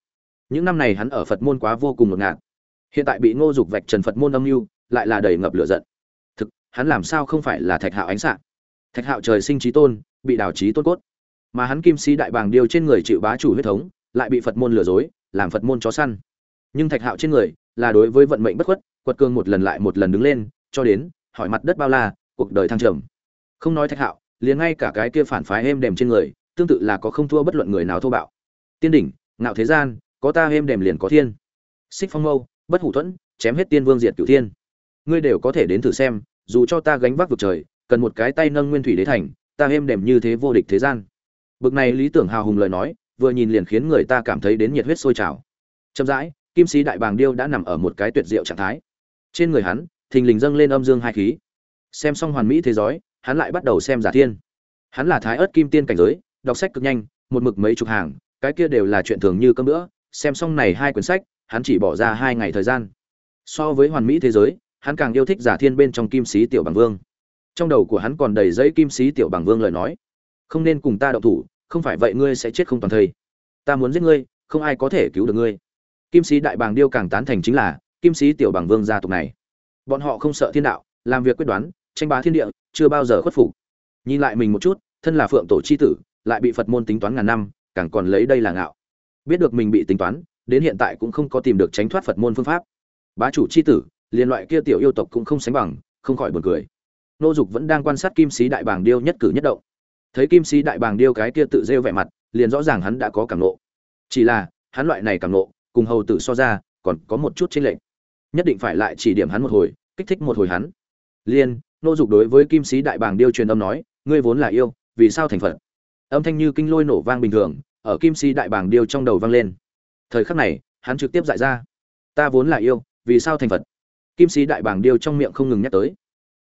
Những năm này hắn ở phật môn quá vô cùng ngột ngạt. Hiện tại bị ngô dục vạch trần phật môn âm mưu lại là đầy ngập lửa giận. Thực hắn làm sao không phải là thạch hạo ánh sáng thạch hạo trời sinh trí tôn bị đào trí tôn cốt mà hắn kim sĩ đại bàng điêu trên người chịu bá chủ huyết thống, lại bị phật môn lừa dối, làm phật môn chó săn. Nhưng thạch hạo trên người là đối với vận mệnh bất khuất, quật cương một lần lại một lần đứng lên, cho đến hỏi mặt đất bao la, cuộc đời thăng trầm. Không nói thạch hạo, liền ngay cả cái kia phản phái êm đềm trên người, tương tự là có không thua bất luận người nào thô bạo. Tiên đỉnh, ngạo thế gian, có ta êm đềm liền có thiên. Xích phong mâu, bất hủ thuẫn, chém hết tiên vương diệt cửu thiên. Ngươi đều có thể đến thử xem, dù cho ta gánh vác vực trời, cần một cái tay nâng nguyên thủy đế thành, ta êm đềm như thế vô địch thế gian bực này lý tưởng hào hùng lời nói, vừa nhìn liền khiến người ta cảm thấy đến nhiệt huyết sôi trào. Chậm rãi, kim sĩ đại bàng điêu đã nằm ở một cái tuyệt diệu trạng thái. Trên người hắn, thình lình dâng lên âm dương hai khí. Xem xong hoàn mỹ thế giới, hắn lại bắt đầu xem giả thiên. Hắn là thái ớt kim tiên cảnh giới, đọc sách cực nhanh, một mực mấy chục hàng, cái kia đều là chuyện thường như cơm nữa xem xong này hai quyển sách, hắn chỉ bỏ ra hai ngày thời gian. So với hoàn mỹ thế giới, hắn càng yêu thích giả thiên bên trong kim sĩ tiểu bằng vương. Trong đầu của hắn còn đầy giấy kim sĩ tiểu bằng vương lời nói không nên cùng ta động thủ, không phải vậy ngươi sẽ chết không toàn thây. Ta muốn giết ngươi, không ai có thể cứu được ngươi. Kim sĩ đại bàng điêu càng tán thành chính là, kim sĩ tiểu bàng vương gia tộc này. Bọn họ không sợ thiên đạo, làm việc quyết đoán, tranh bá thiên địa, chưa bao giờ khuất phục. Nhìn lại mình một chút, thân là phượng tổ c h i tử, lại bị phật môn tính toán ngàn năm, càng còn lấy đây là ngạo. Biết được mình bị tính toán, đến hiện tại cũng không có tìm được tránh thoát phật môn phương pháp. Bá chủ c h i tử liên loại kia tiểu yêu tộc cũng không sánh bằng, không khỏi buồn cười. Nô dục vẫn đang quan sát kim sĩ đại bàng điêu nhất cử nhất động thấy kim sĩ đại bàng điêu cái kia tự rêu vẻ mặt, liền rõ ràng hắn đã có cảm nộ chỉ là, hắn loại này cảm nộ cùng hầu tử so ra, còn có một chút chênh lệch. Nhất định phải lại chỉ điểm hắn một hồi, kích thích một hồi hắn. Liên, nô dục đối với kim sĩ đại bàng điêu truyền âm nói, ngươi vốn là yêu, vì sao thành phật? Âm thanh như kinh lôi nổ vang bình thường, ở kim sĩ đại bàng điêu trong đầu vang lên. Thời khắc này, hắn trực tiếp dại ra. Ta vốn là yêu, vì sao thành phật? Kim sĩ đại bàng điêu trong miệng không ngừng nhắc tới.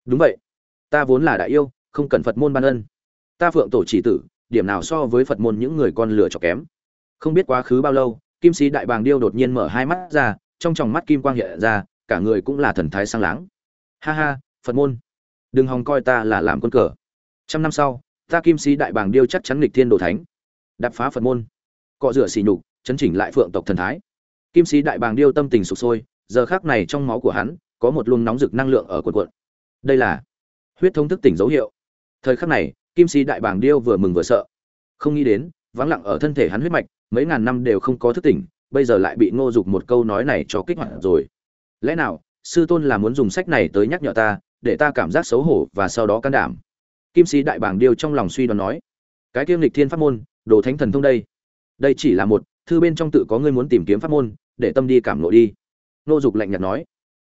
Đúng vậy, ta vốn là đại yêu, không cần phật môn ban ân ta phượng tổ chỉ tử, điểm nào so với phật môn những người con lửa chọc kém? Không biết quá khứ bao lâu, kim sĩ đại bàng điêu đột nhiên mở hai mắt ra, trong tròng mắt kim quang hiện ra, cả người cũng là thần thái sang láng. Ha ha, phật môn, đừng hòng coi ta là làm quân cờ. Trăm năm sau, ta kim sĩ đại bàng điêu chắc chắn lịch thiên đồ thánh. Đập phá phật môn. Cọ rửa xỉ nhục, chấn chỉnh lại phượng tộc thần thái. Kim sĩ đại bàng điêu tâm tình sụp sôi, giờ khác này trong máu của hắn, có một luồng nóng rực năng lượng ở cuộn cuộn. Đây là huyết thống thức tỉnh dấu hiệu. Thời khắc này kim sĩ đại bàng điêu vừa mừng vừa sợ. Không nghĩ đến, vắng lặng ở thân thể hắn huyết mạch, mấy ngàn năm đều không có thức tỉnh, bây giờ lại bị ngô dục một câu nói này cho kích hoạt rồi. Lẽ nào, sư tôn là muốn dùng sách này tới nhắc nhở ta, để ta cảm giác xấu hổ và sau đó can đảm? Kim sĩ đại bàng điêu trong lòng suy đoán nói. Cái kiêm lịch thiên pháp môn, đồ thánh thần thông đây. Đây chỉ là một, thư bên trong tự có ngươi muốn tìm kiếm pháp môn, để tâm đi cảm lộ đi. Ngô dục lạnh nhạt nói.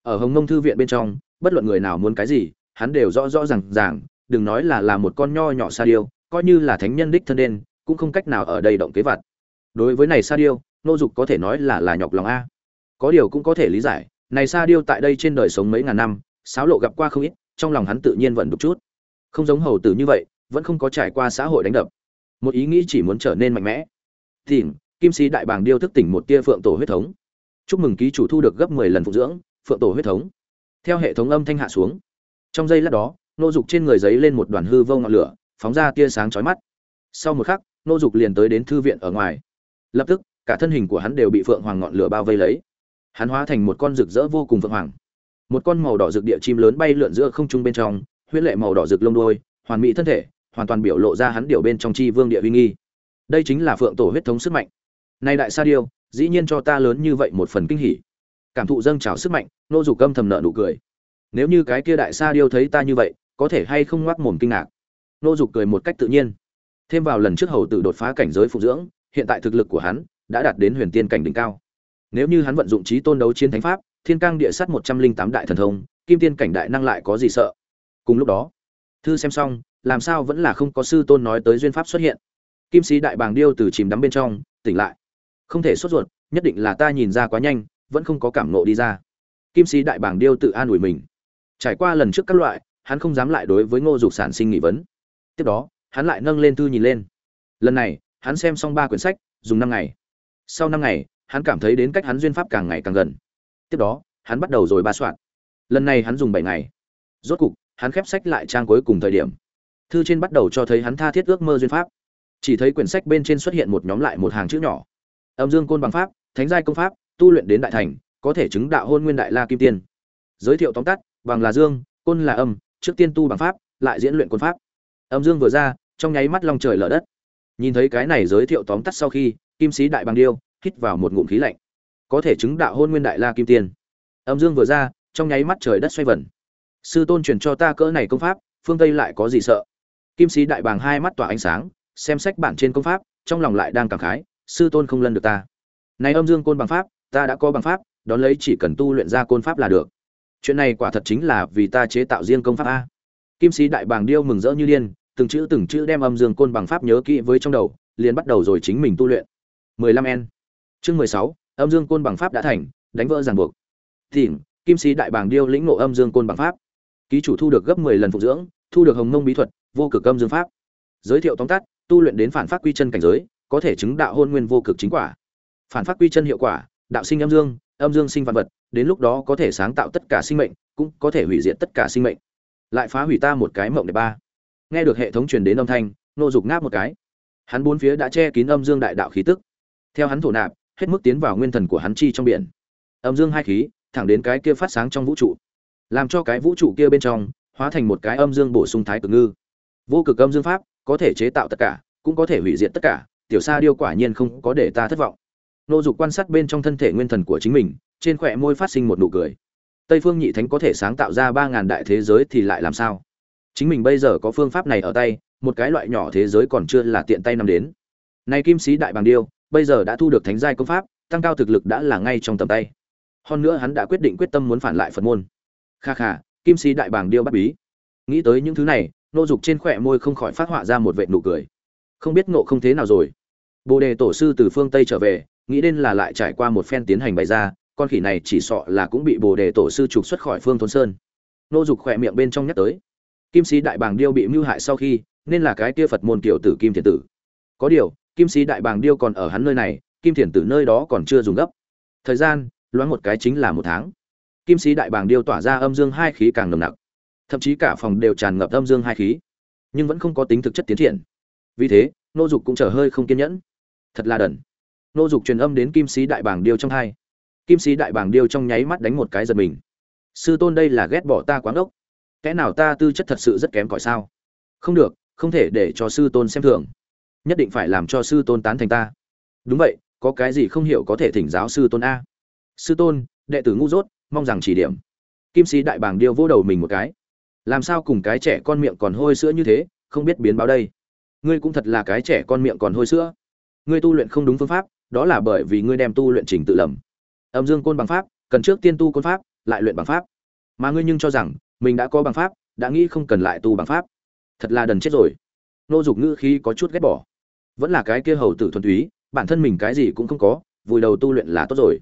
Ở hồng nông thư viện bên trong, bất luận người nào muốn cái gì, hắn đều rõ rõ ràng ràng đừng nói là là một con nho nhỏ sa điêu, coi như là thánh nhân đích thân đen, cũng không cách nào ở đây động kế vật đối với này sa điêu, nô dục có thể nói là là nhọc lòng a. Có điều cũng có thể lý giải, này sa điêu tại đây trên đời sống mấy ngàn năm sáo lộ gặp qua không ít, trong lòng hắn tự nhiên vẫn đục chút. Không giống hầu tử như vậy, vẫn không có trải qua xã hội đánh đập. Một ý nghĩ chỉ muốn trở nên mạnh mẽ. Tìm kim sĩ đại bàng điêu thức tỉnh một tia phượng tổ huyết thống. Chúc mừng ký chủ thu được gấp mười lần phụ dưỡng, phượng tổ huyết thống. Theo hệ thống âm thanh hạ xuống. Trong giây lát đó nô dục trên người giấy lên một đoàn hư vô ngọn lửa, phóng ra tia sáng chói mắt. Sau một khắc, nô dục liền tới đến thư viện ở ngoài. Lập tức, cả thân hình của hắn đều bị phượng hoàng ngọn lửa bao vây lấy. Hắn hóa thành một con rực rỡ vô cùng phượng hoàng. Một con màu đỏ rực địa chim lớn bay lượn giữa không trung bên trong huyết lệ màu đỏ rực lông đôi hoàn mỹ thân thể, hoàn toàn biểu lộ ra hắn điều bên trong chi vương địa uy nghi. Đây chính là phượng tổ huyết thống sức mạnh. Nay đại sa điêu, dĩ nhiên cho ta lớn như vậy một phần kinh hỉ. Cảm thụ dâng trào sức mạnh, nô dục câm thầm nợ nụ cười. Nếu như cái kia đại sa điêu thấy ta như vậy có thể hay không ngoác mồm kinh ngạc. Nô dục cười một cách tự nhiên. Thêm vào lần trước hầu tử đột phá cảnh giới phục dưỡng, hiện tại thực lực của hắn đã đạt đến huyền tiên cảnh đỉnh cao. Nếu như hắn vận dụng trí tôn đấu chiến thánh pháp, thiên cang địa sát một trăm linh tám đại thần thông, kim tiên cảnh đại năng lại có gì sợ? Cùng lúc đó, thư xem xong, làm sao vẫn là không có sư tôn nói tới duyên pháp xuất hiện. Kim sĩ đại bàng điêu từ chìm đắm bên trong, tỉnh lại. Không thể sốt ruột, nhất định là ta nhìn ra quá nhanh, vẫn không có cảm nộ đi ra. Kim sĩ đại bàng điêu tự an ủi mình. Trải qua lần trước các loại hắn không dám lại đối với ngô dục sản sinh nghi vấn. Tiếp đó, hắn lại nâng lên thư nhìn lên. Lần này, hắn xem xong ba quyển sách, dùng năm ngày. Sau năm ngày, hắn cảm thấy đến cách hắn duyên pháp càng ngày càng gần. Tiếp đó, hắn bắt đầu rồi ba soạn. Lần này hắn dùng bảy ngày. Rốt cục, hắn khép sách lại trang cuối cùng thời điểm. Thư trên bắt đầu cho thấy hắn tha thiết ước mơ duyên pháp. Chỉ thấy quyển sách bên trên xuất hiện một nhóm lại một hàng chữ nhỏ. Âm dương côn bằng pháp, thánh giai công pháp, tu luyện đến đại thành, có thể chứng đạo hôn nguyên đại la kim tiên. Giới thiệu tóm tắt, bằng là dương, côn là âm trước tiên tu bằng pháp, lại diễn luyện côn pháp. Âm dương vừa ra, trong nháy mắt long trời lở đất. Nhìn thấy cái này giới thiệu tóm tắt sau khi, kim sĩ đại bằng điêu, hít vào một ngụm khí lạnh. Có thể chứng đạo hôn nguyên đại la kim tiên. Âm dương vừa ra, trong nháy mắt trời đất xoay vần. Sư tôn truyền cho ta cỡ này công pháp, phương tây lại có gì sợ? Kim sĩ đại bàng hai mắt tỏa ánh sáng, xem sách bản trên công pháp, trong lòng lại đang cảm khái, sư tôn không lân được ta. Này âm dương côn bằng pháp, ta đã có bằng pháp, đón lấy chỉ cần tu luyện ra côn pháp là được chuyện này quả thật chính là vì ta chế tạo riêng công pháp a. Kim sĩ đại bàng điêu mừng rỡ như điên từng chữ từng chữ đem âm dương côn bằng pháp nhớ kỹ với trong đầu liền bắt đầu rồi chính mình tu luyện. 15 n chương 16, âm dương côn bằng pháp đã thành đánh vỡ ràng buộc. Tìm kim sĩ đại bàng điêu lĩnh ngộ âm dương côn bằng pháp. Ký chủ thu được gấp 10 lần phục dưỡng thu được hồng mông bí thuật vô cực âm dương pháp. Giới thiệu tóm tắt tu luyện đến phản pháp quy chân cảnh giới có thể chứng đạo hôn nguyên vô cực chính quả. Phản pháp quy chân hiệu quả đạo sinh âm dương âm dương sinh vạn vật đến lúc đó có thể sáng tạo tất cả sinh mệnh, cũng có thể hủy diệt tất cả sinh mệnh. Lại phá hủy ta một cái mộng đẹp ba. Nghe được hệ thống truyền đến âm thanh nô dục ngáp một cái. Hắn bốn phía đã che kín âm dương đại đạo khí tức. Theo hắn thổ nạp, hết mức tiến vào nguyên thần của hắn chi trong biển. Âm dương hai khí, thẳng đến cái kia phát sáng trong vũ trụ. Làm cho cái vũ trụ kia bên trong, hóa thành một cái âm dương bổ sung thái cực ngư. Vô cực âm dương pháp, có thể chế tạo tất cả, cũng có thể hủy diệt tất cả. Tiểu sa điêu quả nhiên không có để ta thất vọng. Nô dục quan sát bên trong thân thể nguyên thần của chính mình trên khỏe môi phát sinh một nụ cười. Tây phương nhị thánh có thể sáng tạo ra ba ngàn đại thế giới thì lại làm sao? Chính mình bây giờ có phương pháp này ở tay, một cái loại nhỏ thế giới còn chưa là tiện tay nằm đến. Nay kim sĩ đại bàng điêu, bây giờ đã thu được thánh giai công pháp, tăng cao thực lực đã là ngay trong tầm tay. Hơn nữa hắn đã quyết định quyết tâm muốn phản lại phật môn. Kha kha, kim sĩ đại bàng điêu bắt bí. Nghĩ tới những thứ này, nô dục trên khỏe môi không khỏi phát họa ra một vệ nụ cười. Không biết ngộ không thế nào rồi. Bồ đề tổ sư từ phương tây trở về, nghĩ đến là lại trải qua một phen tiến hành bày ra con khỉ này chỉ sợ là cũng bị bồ đề tổ sư trục xuất khỏi phương thôn sơn. Nô dục khỏe miệng bên trong nhắc tới, kim sĩ đại bàng điêu bị mưu hại sau khi, nên là cái kia phật môn kiểu tử kim thiền tử. Có điều, kim sĩ đại bàng điêu còn ở hắn nơi này, kim thiền tử nơi đó còn chưa dùng gấp. Thời gian, loáng một cái chính là một tháng. Kim sĩ đại bàng điêu tỏa ra âm dương hai khí càng nồng nặc. Thậm chí cả phòng đều tràn ngập âm dương hai khí, nhưng vẫn không có tính thực chất tiến triển. Vì thế, nô dục cũng trở hơi không kiên nhẫn. Thật là đần. Nô dục truyền âm đến kim sĩ đại bàng điêu trong hai kim sĩ đại bàng điêu trong nháy mắt đánh một cái giật mình. Sư tôn đây là ghét bỏ ta quán ốc kẽ nào ta tư chất thật sự rất kém cỏi sao? Không được, không thể để cho sư tôn xem thường. Nhất định phải làm cho sư tôn tán thành ta. Đúng vậy, có cái gì không hiểu có thể thỉnh giáo sư tôn a. Sư tôn, đệ tử ngu dốt, mong rằng chỉ điểm. Kim sĩ đại bàng điêu vỗ đầu mình một cái. Làm sao cùng cái trẻ con miệng còn hôi sữa như thế, không biết biến báo đây. Ngươi cũng thật là cái trẻ con miệng còn hôi sữa. Ngươi tu luyện không đúng phương pháp, đó là bởi vì ngươi đem tu luyện trình tự lầm âm dương côn bằng pháp, cần trước tiên tu côn pháp, lại luyện bằng pháp. Mà ngươi nhưng cho rằng, mình đã có bằng pháp, đã nghĩ không cần lại tu bằng pháp. Thật là đần chết rồi. Nô dục ngữ khi có chút ghét bỏ. Vẫn là cái kia hầu tử thuần túy, bản thân mình cái gì cũng không có, vùi đầu tu luyện là tốt rồi.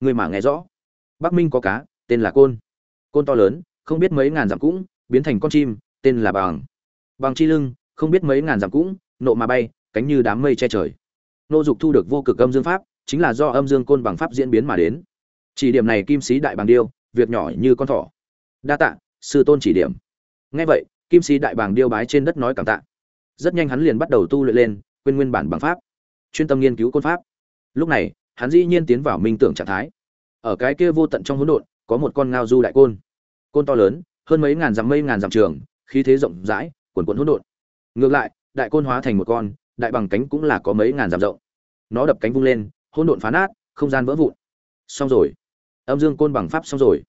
Người mà nghe rõ. Bắc minh có cá, tên là côn. Côn to lớn, không biết mấy ngàn dặm cũng, biến thành con chim, tên là bằng. Bằng chi lưng, không biết mấy ngàn dặm cũng, nộ mà bay, cánh như đám mây che trời. Nô dục thu được vô cực âm dương pháp chính là do âm dương côn bằng pháp diễn biến mà đến. Chỉ điểm này kim sĩ đại bằng điêu, việc nhỏ như con thỏ. Đa tạ, sư tôn chỉ điểm. Ngay vậy, kim sĩ đại bàng điêu bái trên đất nói cảm tạ. Rất nhanh hắn liền bắt đầu tu luyện lên, quên nguyên bản bằng pháp. Chuyên tâm nghiên cứu côn pháp. Lúc này, hắn dĩ nhiên tiến vào minh tưởng trạng thái. Ở cái kia vô tận trong hỗn độn, có một con ngao du đại côn. Côn to lớn, hơn mấy ngàn dặm mây ngàn dặm trường, khí thế rộng rãi quần quần hỗn độn. Ngược lại, đại côn hóa thành một con, đại bằng cánh cũng là có mấy ngàn dặm rộng. Nó đập cánh vung lên hỗn độn phá nát không gian vỡ vụn. Xong rồi. Âm dương côn bằng pháp xong rồi.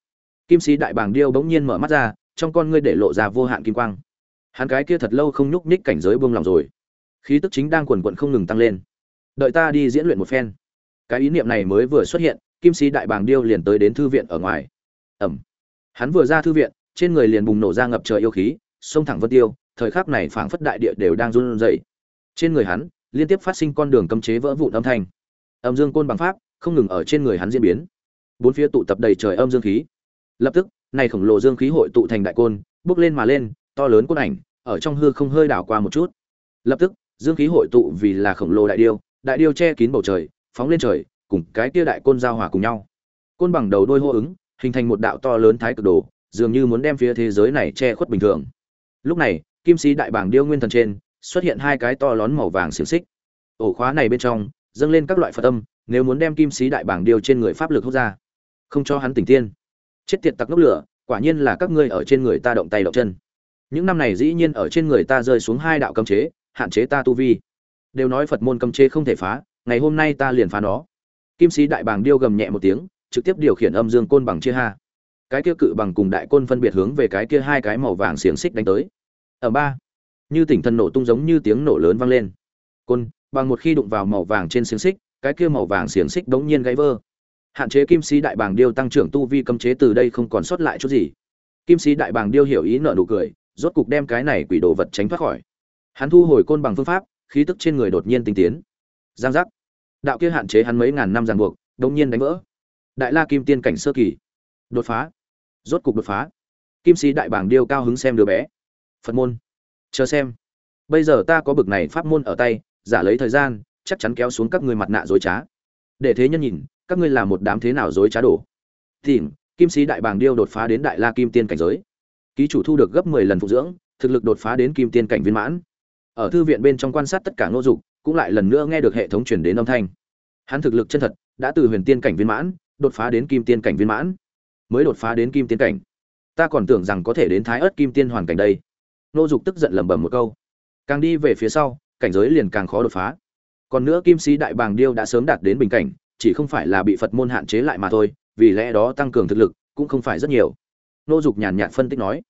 Kim sĩ đại bàng điêu bỗng nhiên mở mắt ra trong con ngươi để lộ ra vô hạn kim quang. Hắn cái kia thật lâu không nhúc nhích cảnh giới buông lòng rồi. Khí tức chính đang quần quật không ngừng tăng lên. Đợi ta đi diễn luyện một phen. Cái ý niệm này mới vừa xuất hiện kim sĩ đại bàng điêu liền tới đến thư viện ở ngoài. Ầm, hắn vừa ra thư viện trên người liền bùng nổ ra ngập trời yêu khí xông thẳng vân tiêu thời khắc này phảng phất đại địa đều đang run rẩy. Trên người hắn liên tiếp phát sinh con đường cấm chế vỡ vụn âm thanh âm dương côn bằng pháp, không ngừng ở trên người hắn diễn biến. Bốn phía tụ tập đầy trời âm dương khí. Lập tức, này khổng lồ dương khí hội tụ thành đại côn, bước lên mà lên, to lớn côn ảnh, ở trong hư không hơi đảo qua một chút. Lập tức, dương khí hội tụ vì là khổng lồ đại điêu đại điêu che kín bầu trời, phóng lên trời, cùng cái kia đại côn giao hòa cùng nhau. Côn bằng đầu đôi hô ứng, hình thành một đạo to lớn thái cực đồ, dường như muốn đem phía thế giới này che khuất bình thường. Lúc này, kim sĩ đại bảng điêu nguyên thần trên, xuất hiện hai cái to lớn màu vàng xiềng xích. Ổ khóa này bên trong dâng lên các loại phật âm, nếu muốn đem kim sĩ đại bảng điều trên người pháp lực hút ra, không cho hắn tỉnh tiên. Chết tiệt tặc nốc lửa, quả nhiên là các ngươi ở trên người ta động tay động chân. Những năm này dĩ nhiên ở trên người ta rơi xuống hai đạo cấm chế, hạn chế ta tu vi. Đều nói phật môn cấm chế không thể phá, ngày hôm nay ta liền phá nó. Kim sĩ đại bàng điêu gầm nhẹ một tiếng, trực tiếp điều khiển âm dương côn bằng chia ha. Cái kia cự bằng cùng đại côn phân biệt hướng về cái kia hai cái màu vàng xiềng xích đánh tới. Ở ba. Như tỉnh thần nổ tung giống như tiếng nổ lớn vang lên. Côn bằng một khi đụng vào màu vàng trên xiềng xích, cái kia màu vàng xiềng xích đống nhiên gãy vỡ. Hạn chế kim sĩ đại bàng điêu tăng trưởng tu vi cấm chế từ đây không còn sót lại chút gì. Kim sĩ đại bàng điêu hiểu ý nợ nụ cười, rốt cục đem cái này quỷ đồ vật tránh thoát khỏi. Hắn thu hồi côn bằng phương pháp, khí tức trên người đột nhiên tinh tiến. Giang giác. Đạo kia hạn chế hắn mấy ngàn năm ràng buộc, đống nhiên đánh vỡ. Đại la kim tiên cảnh sơ kỳ. Đột phá. Rốt cục đột phá. Kim sĩ đại bàng điêu cao hứng xem đứa bé. Phật môn. Chờ xem. Bây giờ ta có bực này pháp môn ở tay giả lấy thời gian, chắc chắn kéo xuống các ngươi mặt nạ dối trá. Để thế nhân nhìn, các ngươi là một đám thế nào dối trá đổ tìm, kim sĩ đại bàng điêu đột phá đến đại la kim tiên cảnh giới. Ký chủ thu được gấp mười lần phục dưỡng, thực lực đột phá đến kim tiên cảnh viên mãn. Ở thư viện bên trong quan sát tất cả ngô dục, cũng lại lần nữa nghe được hệ thống truyền đến âm thanh. Hắn thực lực chân thật, đã từ huyền tiên cảnh viên mãn, đột phá đến kim tiên cảnh viên mãn. Mới đột phá đến kim tiên cảnh. Ta còn tưởng rằng có thể đến thái ớt kim tiên hoàn cảnh đây. Nô dục tức giận lẩm bẩm một câu. Càng đi về phía sau cảnh giới liền càng khó đột phá. Còn nữa kim sĩ đại bàng điêu đã sớm đạt đến bình cảnh chỉ không phải là bị phật môn hạn chế lại mà thôi vì lẽ đó tăng cường thực lực cũng không phải rất nhiều. Nô dục nhàn nhạt phân tích nói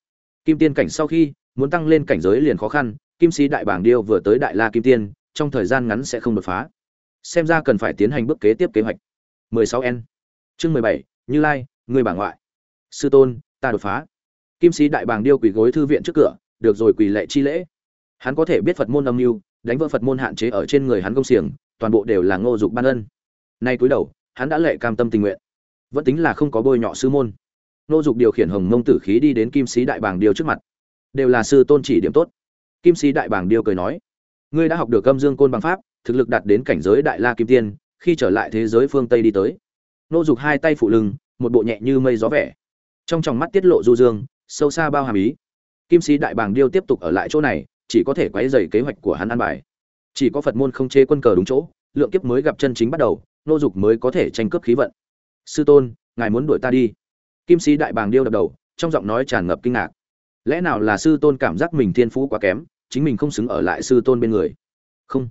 kim tiên cảnh sau khi muốn tăng lên cảnh giới liền khó khăn kim sĩ đại bàng điêu vừa tới đại la kim tiên trong thời gian ngắn sẽ không đột phá. Xem ra cần phải tiến hành bước kế tiếp kế hoạch. 16 n. Chương 17, như lai người bà ngoại. Sư tôn ta đột phá. Kim sĩ đại bàng điêu quỳ gối thư viện trước cửa được rồi quỳ lệ chi lễ. Hắn có thể biết phật môn âm mưu đánh vỡ phật môn hạn chế ở trên người hắn công xiềng, toàn bộ đều là ngô dục ban ân. Nay cúi đầu, hắn đã lệ cam tâm tình nguyện. Vẫn tính là không có bôi nhọ sư môn. Ngô dục điều khiển hồng mông tử khí đi đến kim sĩ đại bảng điêu trước mặt. Đều là sư tôn chỉ điểm tốt. Kim sĩ đại bảng điêu cười nói, ngươi đã học được âm dương côn bằng pháp, thực lực đạt đến cảnh giới đại la kim tiên, khi trở lại thế giới phương tây đi tới. Ngô dục hai tay phụ lưng, một bộ nhẹ như mây gió vẻ. Trong tròng mắt tiết lộ du dương, sâu xa bao hàm ý. Kim sĩ đại bàng điêu tiếp tục ở lại chỗ này chỉ có thể quấy dày kế hoạch của hắn an bài. Chỉ có phật môn không chê quân cờ đúng chỗ, lượng kiếp mới gặp chân chính bắt đầu, nô dục mới có thể tranh cướp khí vận. Sư tôn, ngài muốn đuổi ta đi. Kim sĩ đại bàng điêu đập đầu, trong giọng nói tràn ngập kinh ngạc. Lẽ nào là sư tôn cảm giác mình thiên phú quá kém, chính mình không xứng ở lại sư tôn bên người? Không.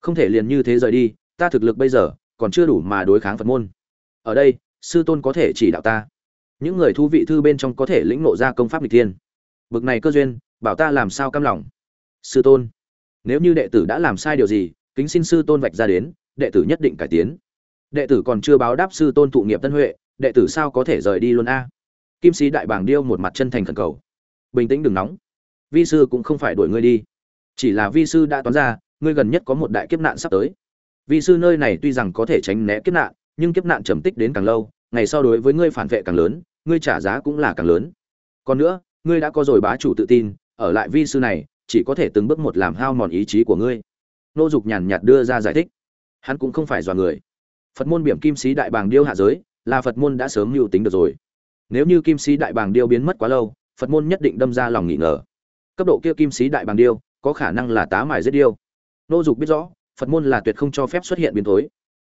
Không thể liền như thế rời đi, ta thực lực bây giờ còn chưa đủ mà đối kháng phật môn. Ở đây, sư tôn có thể chỉ đạo ta. Những người thú vị thư bên trong có thể lĩnh ngộ ra công pháp lịch thiên. Bực này cơ duyên, bảo ta làm sao cam lòng? Sư tôn. Nếu như đệ tử đã làm sai điều gì, kính xin sư tôn vạch ra đến, đệ tử nhất định cải tiến. Đệ tử còn chưa báo đáp sư tôn thụ nghiệp tân huệ, đệ tử sao có thể rời đi luôn a? Kim sĩ đại bảng điêu một mặt chân thành khẩn cầu. Bình tĩnh đừng nóng. Vi sư cũng không phải đuổi ngươi đi. Chỉ là vi sư đã toán ra, ngươi gần nhất có một đại kiếp nạn sắp tới. Vi sư nơi này tuy rằng có thể tránh né kiếp nạn, nhưng kiếp nạn trầm tích đến càng lâu, ngày sau đối với ngươi phản vệ càng lớn, ngươi trả giá cũng là càng lớn. Còn nữa, ngươi đã có rồi bá chủ tự tin, ở lại vi sư này chỉ có thể từng bước một làm hao mòn ý chí của ngươi. Nô dục nhàn nhạt đưa ra giải thích. Hắn cũng không phải dọa người. Phật môn biểm kim sĩ đại bàng điêu hạ giới, là phật môn đã sớm mưu tính được rồi. Nếu như kim sĩ đại bàng điêu biến mất quá lâu, phật môn nhất định đâm ra lòng nghỉ ngờ. Cấp độ kia kim sĩ đại bàng điêu, có khả năng là tá mài giết điêu. Nô dục biết rõ, phật môn là tuyệt không cho phép xuất hiện biến thối.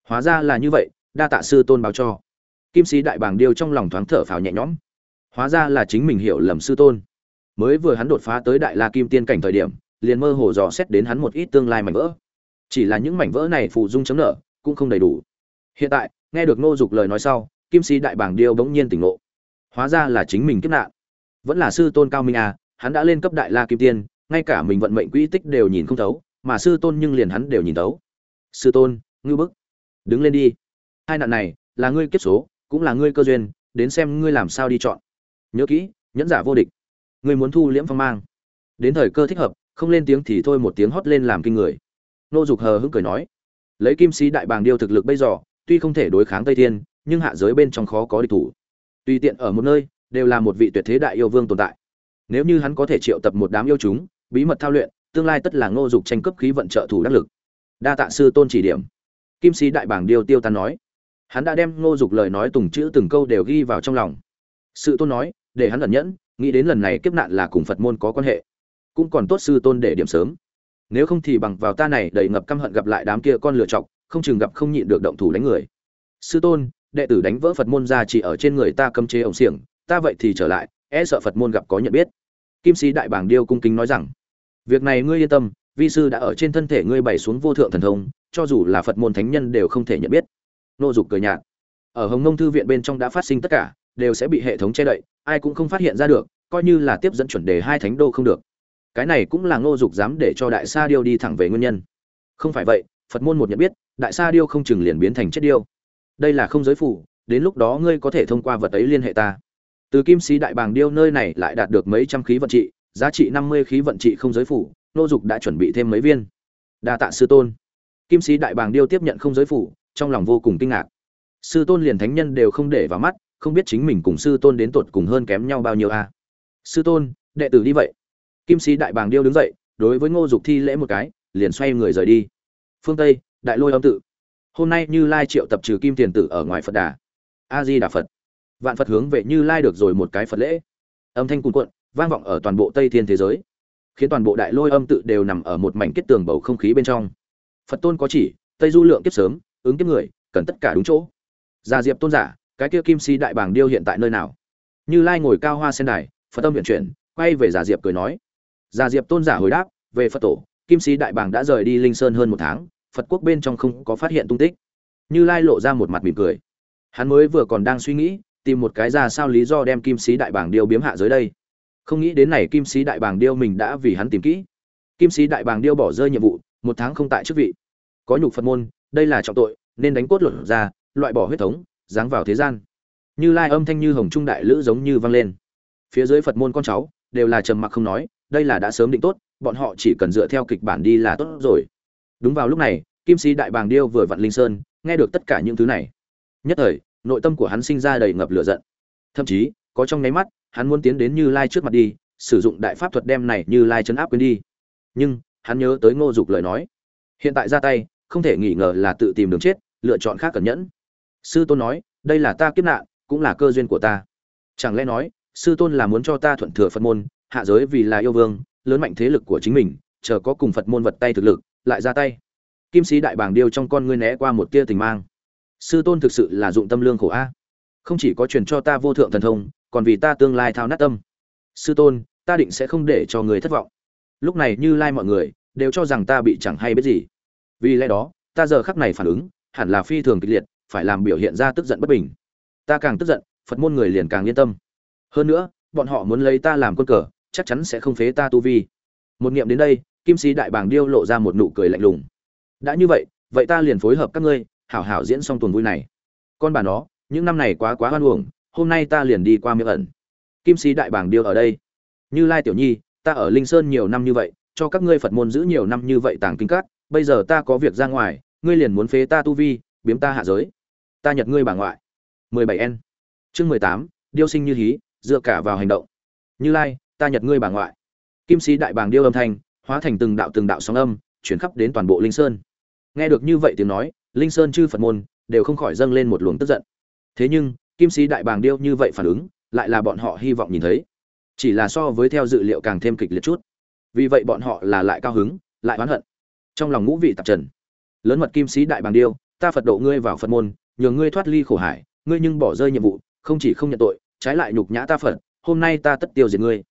Hóa ra là như vậy, đa tạ sư tôn báo cho. Kim sĩ đại bàng điêu trong lòng thoáng thở phào nhẹ nhõm. Hóa ra là chính mình hiểu lầm sư tôn mới vừa hắn đột phá tới đại la kim tiên cảnh thời điểm, liền mơ hồ dò xét đến hắn một ít tương lai mảnh vỡ. Chỉ là những mảnh vỡ này phụ dung chấm nợ cũng không đầy đủ. Hiện tại, nghe được ngô dục lời nói sau, kim sĩ đại bảng điêu bỗng nhiên tỉnh ngộ. Hóa ra là chính mình kiếp nạn. Vẫn là sư tôn cao minh à hắn đã lên cấp đại la kim tiên, ngay cả mình vận mệnh quỹ tích đều nhìn không thấu, mà sư tôn nhưng liền hắn đều nhìn thấu. Sư tôn, ngư bức. Đứng lên đi. Hai nạn này, là ngươi kiếp số, cũng là ngươi cơ duyên, đến xem ngươi làm sao đi chọn. Nhớ kỹ, nhẫn giả vô địch ngươi muốn thu liễm phong mang. Đến thời cơ thích hợp, không lên tiếng thì thôi một tiếng hót lên làm kinh người. Nô dục hờ hững cười nói, lấy kim sĩ đại bàng điêu thực lực bây giờ, tuy không thể đối kháng tây thiên, nhưng hạ giới bên trong khó có địch thủ. Tùy tiện ở một nơi, đều là một vị tuyệt thế đại yêu vương tồn tại. Nếu như hắn có thể triệu tập một đám yêu chúng, bí mật thao luyện, tương lai tất là ngô dục tranh cướp khí vận trợ thủ đắc lực. Đa tạ sư tôn chỉ điểm. Kim sĩ đại bàng điêu tiêu tan nói. Hắn đã đem ngô dục lời nói từng chữ từng câu đều ghi vào trong lòng. Sự tôn nói, để hắn ẩn nhẫn nghĩ đến lần này kiếp nạn là cùng phật môn có quan hệ, cũng còn tốt sư tôn để điểm sớm. Nếu không thì bằng vào ta này đầy ngập căm hận gặp lại đám kia con lựa chọc, không chừng gặp không nhịn được động thủ đánh người. Sư tôn, đệ tử đánh vỡ phật môn ra chỉ ở trên người ta cấm chế ổng xiềng, ta vậy thì trở lại e sợ phật môn gặp có nhận biết. Kim sĩ đại bảng điêu cung kính nói rằng, việc này ngươi yên tâm, vi sư đã ở trên thân thể ngươi bày xuống vô thượng thần thông, cho dù là phật môn thánh nhân đều không thể nhận biết. Nô dục cười nhạt, ở hồng nông thư viện bên trong đã phát sinh tất cả đều sẽ bị hệ thống che đậy, ai cũng không phát hiện ra được, coi như là tiếp dẫn chuẩn đề hai thánh đô không được. Cái này cũng là ngô dục dám để cho đại sa điêu đi thẳng về nguyên nhân. Không phải vậy, phật môn một nhận biết, đại sa điêu không chừng liền biến thành chết điêu. Đây là không giới phủ đến lúc đó ngươi có thể thông qua vật ấy liên hệ ta. Từ kim sĩ đại bàng điêu nơi này lại đạt được mấy trăm khí vận trị, giá trị năm mươi khí vận trị không giới phủ ngô dục đã chuẩn bị thêm mấy viên. Đa tạ sư tôn. Kim sĩ đại bàng điêu tiếp nhận không giới phủ trong lòng vô cùng kinh ngạc. Sư tôn liền thánh nhân đều không để vào mắt không biết chính mình cùng sư tôn đến tột cùng hơn kém nhau bao nhiêu a. À? sư tôn, đệ tử đi vậy. Kim sĩ đại bàng điêu đứng dậy, đối với ngô dục thi lễ một cái, liền xoay người rời đi. Phương tây, đại lôi âm tự. Hôm nay như lai triệu tập trừ kim tiền tử ở ngoài phật đà. A di đà phật. Vạn phật hướng về như lai được rồi một cái phật lễ. Âm thanh cuồn cuộn, vang vọng ở toàn bộ tây thiên thế giới. Khiến toàn bộ đại lôi âm tự đều nằm ở một mảnh kết tường bầu không khí bên trong. Phật tôn có chỉ, tây du lượng kiếp sớm, ứng kiếp người, cần tất cả đúng chỗ. Gia diệp tôn giả cái kia kim si đại bàng điêu hiện tại nơi nào? Như lai ngồi cao hoa sen đài, phật tâm viện chuyển, quay về giả diệp cười nói. Giả diệp tôn giả hồi đáp, về phật tổ, kim si đại bàng đã rời đi linh sơn hơn một tháng, phật quốc bên trong không có phát hiện tung tích. Như lai lộ ra một mặt mỉm cười. Hắn mới vừa còn đang suy nghĩ, tìm một cái ra sao lý do đem kim sĩ đại bàng điêu biếm hạ dưới đây. Không nghĩ đến này kim sĩ đại bàng điêu mình đã vì hắn tìm kỹ. Kim sĩ đại bàng điêu bỏ rơi nhiệm vụ, một tháng không tại chức vị. Có nhục phật môn, đây là trọng tội, nên đánh cốt luật ra, loại bỏ huyết thống giáng vào thế gian. Như lai âm thanh như hồng trung đại lữ giống như vang lên. Phía dưới phật môn con cháu, đều là trầm mặc không nói, đây là đã sớm định tốt, bọn họ chỉ cần dựa theo kịch bản đi là tốt rồi. Đúng vào lúc này, kim sĩ đại bàng điêu vừa vặn linh sơn, nghe được tất cả những thứ này. Nhất thời, nội tâm của hắn sinh ra đầy ngập lửa giận. Thậm chí, có trong nháy mắt, hắn muốn tiến đến như lai trước mặt đi, sử dụng đại pháp thuật đem này như lai chấn áp quên đi. Nhưng, hắn nhớ tới ngô dục lời nói. Hiện tại ra tay, không thể nghi ngờ là tự tìm đường chết, lựa chọn khác cẩn nhẫn sư tôn nói, đây là ta kiếp nạn, cũng là cơ duyên của ta. Chẳng lẽ nói, sư tôn là muốn cho ta thuận thừa phật môn, hạ giới vì là yêu vương, lớn mạnh thế lực của chính mình, chờ có cùng phật môn vật tay thực lực, lại ra tay. Kim sĩ đại bàng điêu trong con ngươi né qua một tia tình mang. Sư tôn thực sự là dụng tâm lương khổ a. Không chỉ có truyền cho ta vô thượng thần thông, còn vì ta tương lai thao nát tâm. Sư tôn, ta định sẽ không để cho người thất vọng. Lúc này như lai mọi người đều cho rằng ta bị chẳng hay biết gì. Vì lẽ đó, ta giờ khắc này phản ứng, hẳn là phi thường kịch liệt phải làm biểu hiện ra tức giận bất bình. Ta càng tức giận, phật môn người liền càng yên tâm. Hơn nữa, bọn họ muốn lấy ta làm quân cờ, chắc chắn sẽ không phế ta tu vi. Một niệm đến đây, kim sĩ đại bàng điêu lộ ra một nụ cười lạnh lùng. Đã như vậy vậy ta liền phối hợp các ngươi, hảo hảo diễn xong tuần vui này. Con bà nó, những năm này quá quá hoan uổng, hôm nay ta liền đi qua miệng ẩn. Kim sĩ đại bàng điêu ở đây. Như lai tiểu nhi, ta ở linh sơn nhiều năm như vậy, cho các ngươi phật môn giữ nhiều năm như vậy tàng kinh cát bây giờ ta có việc ra ngoài, ngươi liền muốn phế ta tu vi, biếm ta hạ giới ta nhật ngươi bà ngoại. 17 n chương 18, điêu sinh như hí dựa cả vào hành động. Như lai ta nhật ngươi bà ngoại. Kim sĩ đại bàng điêu âm thanh hóa thành từng đạo từng đạo sóng âm chuyển khắp đến toàn bộ linh sơn. Nghe được như vậy tiếng nói linh sơn chư phật môn đều không khỏi dâng lên một luồng tức giận. Thế nhưng kim sĩ đại bàng điêu như vậy phản ứng lại là bọn họ hy vọng nhìn thấy. Chỉ là so với theo dự liệu càng thêm kịch liệt chút. Vì vậy bọn họ là lại cao hứng lại oán hận. Trong lòng ngũ vị tạp trần. Lớn mật kim sĩ đại bàng điêu ta phật độ ngươi vào phật môn nhờ ngươi thoát ly khổ hải, ngươi nhưng bỏ rơi nhiệm vụ, không chỉ không nhận tội, trái lại nhục nhã ta phật, hôm nay ta tất tiêu diệt ngươi.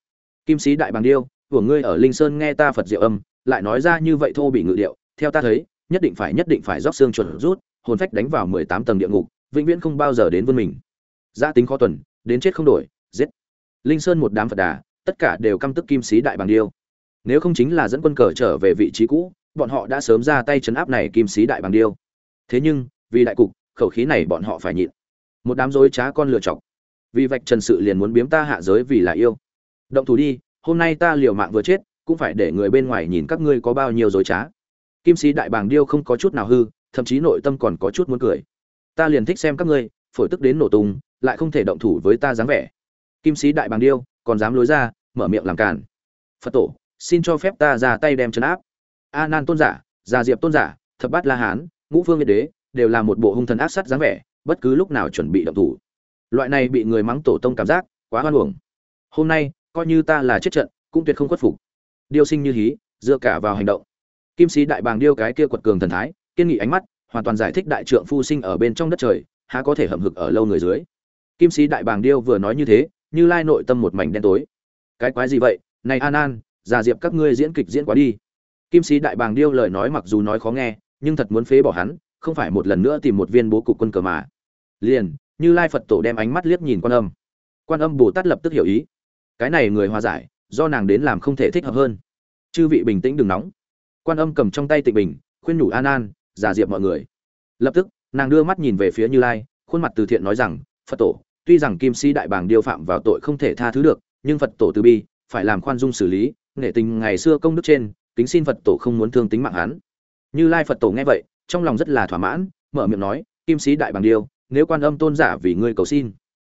Kim sĩ đại bàng điêu, của ngươi ở linh sơn nghe ta phật diệu âm, lại nói ra như vậy thô bị ngự điệu, theo ta thấy, nhất định phải, nhất định phải róc xương chuẩn rút, hồn phách đánh vào mười tám tầng địa ngục, vĩnh viễn không bao giờ đến vươn mình. Gia tính khó tuần, đến chết không đổi, giết. Linh sơn một đám phật đà, tất cả đều căm tức kim sĩ đại bàng điêu. Nếu không chính là dẫn quân cờ trở về vị trí cũ, bọn họ đã sớm ra tay chấn áp này kim sĩ đại bàng điêu. Thế nhưng, vì đại cục khẩu khí này bọn họ phải nhịn. Một đám dối trá con lựa chọc. Vì vạch trần sự liền muốn biếm ta hạ giới vì là yêu. Động thủ đi, hôm nay ta liều mạng vừa chết, cũng phải để người bên ngoài nhìn các ngươi có bao nhiêu dối trá. Kim sĩ đại bàng điêu không có chút nào hư, thậm chí nội tâm còn có chút muốn cười. Ta liền thích xem các ngươi, phổi tức đến nổ tung, lại không thể động thủ với ta dáng vẻ. Kim sĩ đại bàng điêu, còn dám lối ra, mở miệng làm càn. phật tổ, xin cho phép ta ra tay đem chấn áp. A nan tôn giả già diệp tôn giả, thập bát la hán, ngũ phương yên đế đều là một bộ hung thần ác sát dáng vẻ, bất cứ lúc nào chuẩn bị động thủ. Loại này bị người mắng tổ tông cảm giác, quá hoan uổng. hôm nay, coi như ta là chết trận, cũng tuyệt không khuất phục. Điêu sinh như hí, dựa cả vào hành động. Kim sĩ đại bàng điêu cái kia quật cường thần thái, kiên nghị ánh mắt, hoàn toàn giải thích đại trượng phu sinh ở bên trong đất trời, há có thể hậm hực ở lâu người dưới. Kim sĩ đại bàng điêu vừa nói như thế, như lai nội tâm một mảnh đen tối. Cái quái gì vậy? Này an an, già diệp các ngươi diễn kịch diễn quá đi. Kim sĩ đại bàng điêu lời nói mặc dù nói khó nghe, nhưng thật muốn phế bỏ hắn không phải một lần nữa tìm một viên bố cục quân cờ mà. Liền, như lai phật tổ đem ánh mắt liếc nhìn quan âm. Quan âm bồ tát lập tức hiểu ý. Cái này người hòa giải, do nàng đến làm không thể thích hợp hơn. Chư vị bình tĩnh đừng nóng. Quan âm cầm trong tay tịnh bình, khuyên nhủ an an, giả diệp mọi người. Lập tức, nàng đưa mắt nhìn về phía như lai, khuôn mặt từ thiện nói rằng, phật tổ, tuy rằng kim sĩ đại bàng điêu phạm vào tội không thể tha thứ được, nhưng phật tổ từ bi, phải làm khoan dung xử lý nể tình ngày xưa công đức trên, kính xin phật tổ không muốn thương tính mạng hắn. Như lai phật tổ nghe vậy trong lòng rất là thỏa mãn, mở miệng nói, kim sĩ đại bằng điêu, nếu quan âm tôn giả vì ngươi cầu xin,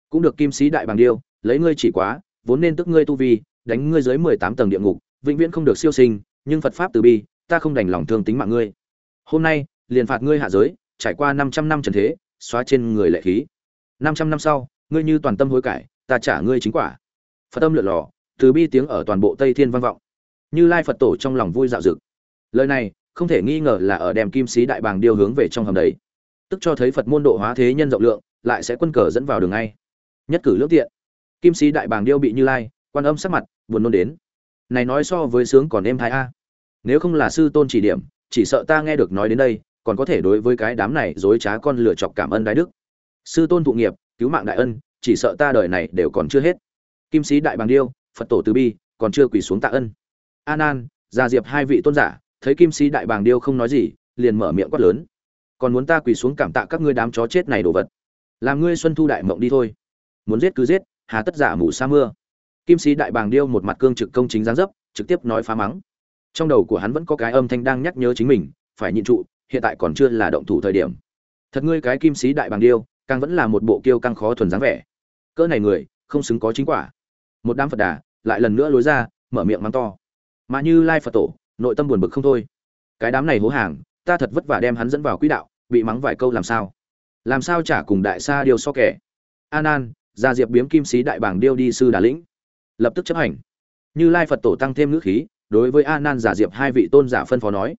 cũng được kim sĩ đại bằng điêu, lấy ngươi chỉ quá, vốn nên tức ngươi tu vi, đánh ngươi dưới mười tám tầng địa ngục, vĩnh viễn không được siêu sinh, nhưng phật pháp từ bi, ta không đành lòng thương tính mạng ngươi. Hôm nay, liền phạt ngươi hạ giới, trải qua năm trăm năm trần thế, xóa trên người lệ khí. Năm trăm năm sau, ngươi như toàn tâm hối cải, ta trả ngươi chính quả. Phật âm lượn lò từ bi tiếng ở toàn bộ tây thiên vang vọng. Như lai phật tổ trong lòng vui dạo dực. Lời này không thể nghi ngờ là ở đem kim sĩ đại bàng điêu hướng về trong hầm đấy. Tức cho thấy phật môn độ hóa thế nhân rộng lượng, lại sẽ quân cờ dẫn vào đường ngay. Nhất cử lưỡng tiện. Kim sĩ đại bàng điêu bị như lai, quan âm sắc mặt, buồn nôn đến. Này nói so với sướng còn êm thái a. Nếu không là sư tôn chỉ điểm, chỉ sợ ta nghe được nói đến đây, còn có thể đối với cái đám này dối trá con lựa chọc cảm ơn đại đức. Sư tôn thụ nghiệp, cứu mạng đại ân, chỉ sợ ta đời này đều còn chưa hết. Kim sĩ đại bàng điêu, phật tổ từ bi, còn chưa quỳ xuống tạ ân. An an gia diệp hai vị tôn giả thấy kim sĩ đại bàng điêu không nói gì, liền mở miệng quát lớn. Còn muốn ta quỳ xuống cảm tạ các ngươi đám chó chết này đồ vật? Làm ngươi xuân thu đại mộng đi thôi. Muốn giết cứ giết, hà tất giả mù sa mưa. Kim sĩ đại bàng điêu một mặt cương trực công chính giáng dấp, trực tiếp nói phá mắng. Trong đầu của hắn vẫn có cái âm thanh đang nhắc nhớ chính mình, phải nhịn trụ, hiện tại còn chưa là động thủ thời điểm. Thật ngươi cái kim sĩ đại bàng điêu, càng vẫn là một bộ kiêu căng khó thuần dáng vẻ. Cỡ này người, không xứng có chính quả. Một đám phật đà, lại lần nữa lối ra, mở miệng mắng to. Mà như lai phật tổ nội tâm buồn bực không thôi. Cái đám này hố hàng ta thật vất vả đem hắn dẫn vào quỹ đạo bị mắng vài câu làm sao? Làm sao trả cùng đại sa điều so kẻ? Anan, nan ra diệp biếm kim sĩ đại bảng điêu đi sư đà lĩnh. Lập tức chấp hành. Như lai phật tổ tăng thêm ngữ khí đối với Anan giả diệp hai vị tôn giả phân phó nói.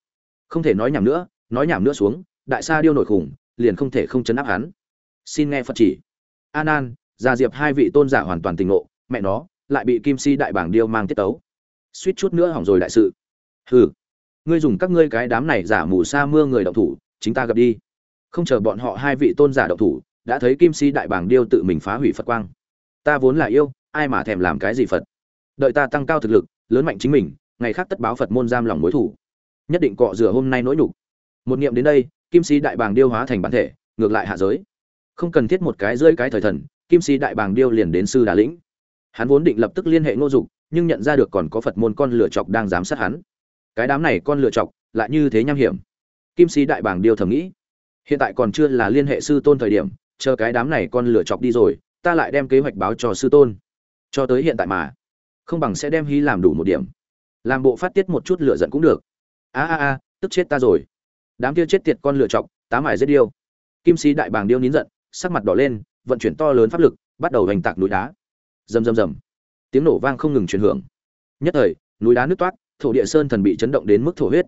Không thể nói nhảm nữa nói nhảm nữa xuống đại sa điêu nổi khủng liền không thể không chấn áp hắn. Xin nghe phật chỉ. Anan, nan giả diệp hai vị tôn giả hoàn toàn tình ngộ mẹ nó lại bị kim si đại bảng điêu mang tiết tấu. Suýt chút nữa hỏng rồi đại sự hừ, ngươi dùng các ngươi cái đám này giả mù sa mưa người động thủ, chính ta gặp đi. Không chờ bọn họ hai vị tôn giả động thủ, đã thấy kim si đại bảng điêu tự mình phá hủy phật quang. Ta vốn là yêu, ai mà thèm làm cái gì phật? Đợi ta tăng cao thực lực, lớn mạnh chính mình, ngày khác tất báo phật môn giam lòng mối thủ. Nhất định cọ rửa hôm nay nỗi nhục. Một niệm đến đây, kim si đại bàng điêu hóa thành bản thể, ngược lại hạ giới. Không cần thiết một cái rơi cái thời thần, kim si đại bàng điêu liền đến sư đà lĩnh. Hắn vốn định lập tức liên hệ ngô dục, nhưng nhận ra được còn có phật môn con lửa chọc đang giám sát hắn cái đám này con lựa chọc, lại như thế nham hiểm. Kim sĩ đại bảng điêu thầm nghĩ, hiện tại còn chưa là liên hệ sư tôn thời điểm, chờ cái đám này con lựa chọc đi rồi, ta lại đem kế hoạch báo cho sư tôn. Cho tới hiện tại mà, không bằng sẽ đem hí làm đủ một điểm. Làm bộ phát tiết một chút lựa giận cũng được. A a a, tức chết ta rồi. Đám kia chết tiệt con lựa chọc, tá mải giết điêu. Kim sĩ đại bàng điêu nín giận, sắc mặt đỏ lên, vận chuyển to lớn pháp lực, bắt đầu hành tạc núi đá. Rầm rầm rầm. Tiếng nổ vang không ngừng truyền hưởng. Nhất thời, núi đá nứt toát thổ địa sơn thần bị chấn động đến mức thổ huyết.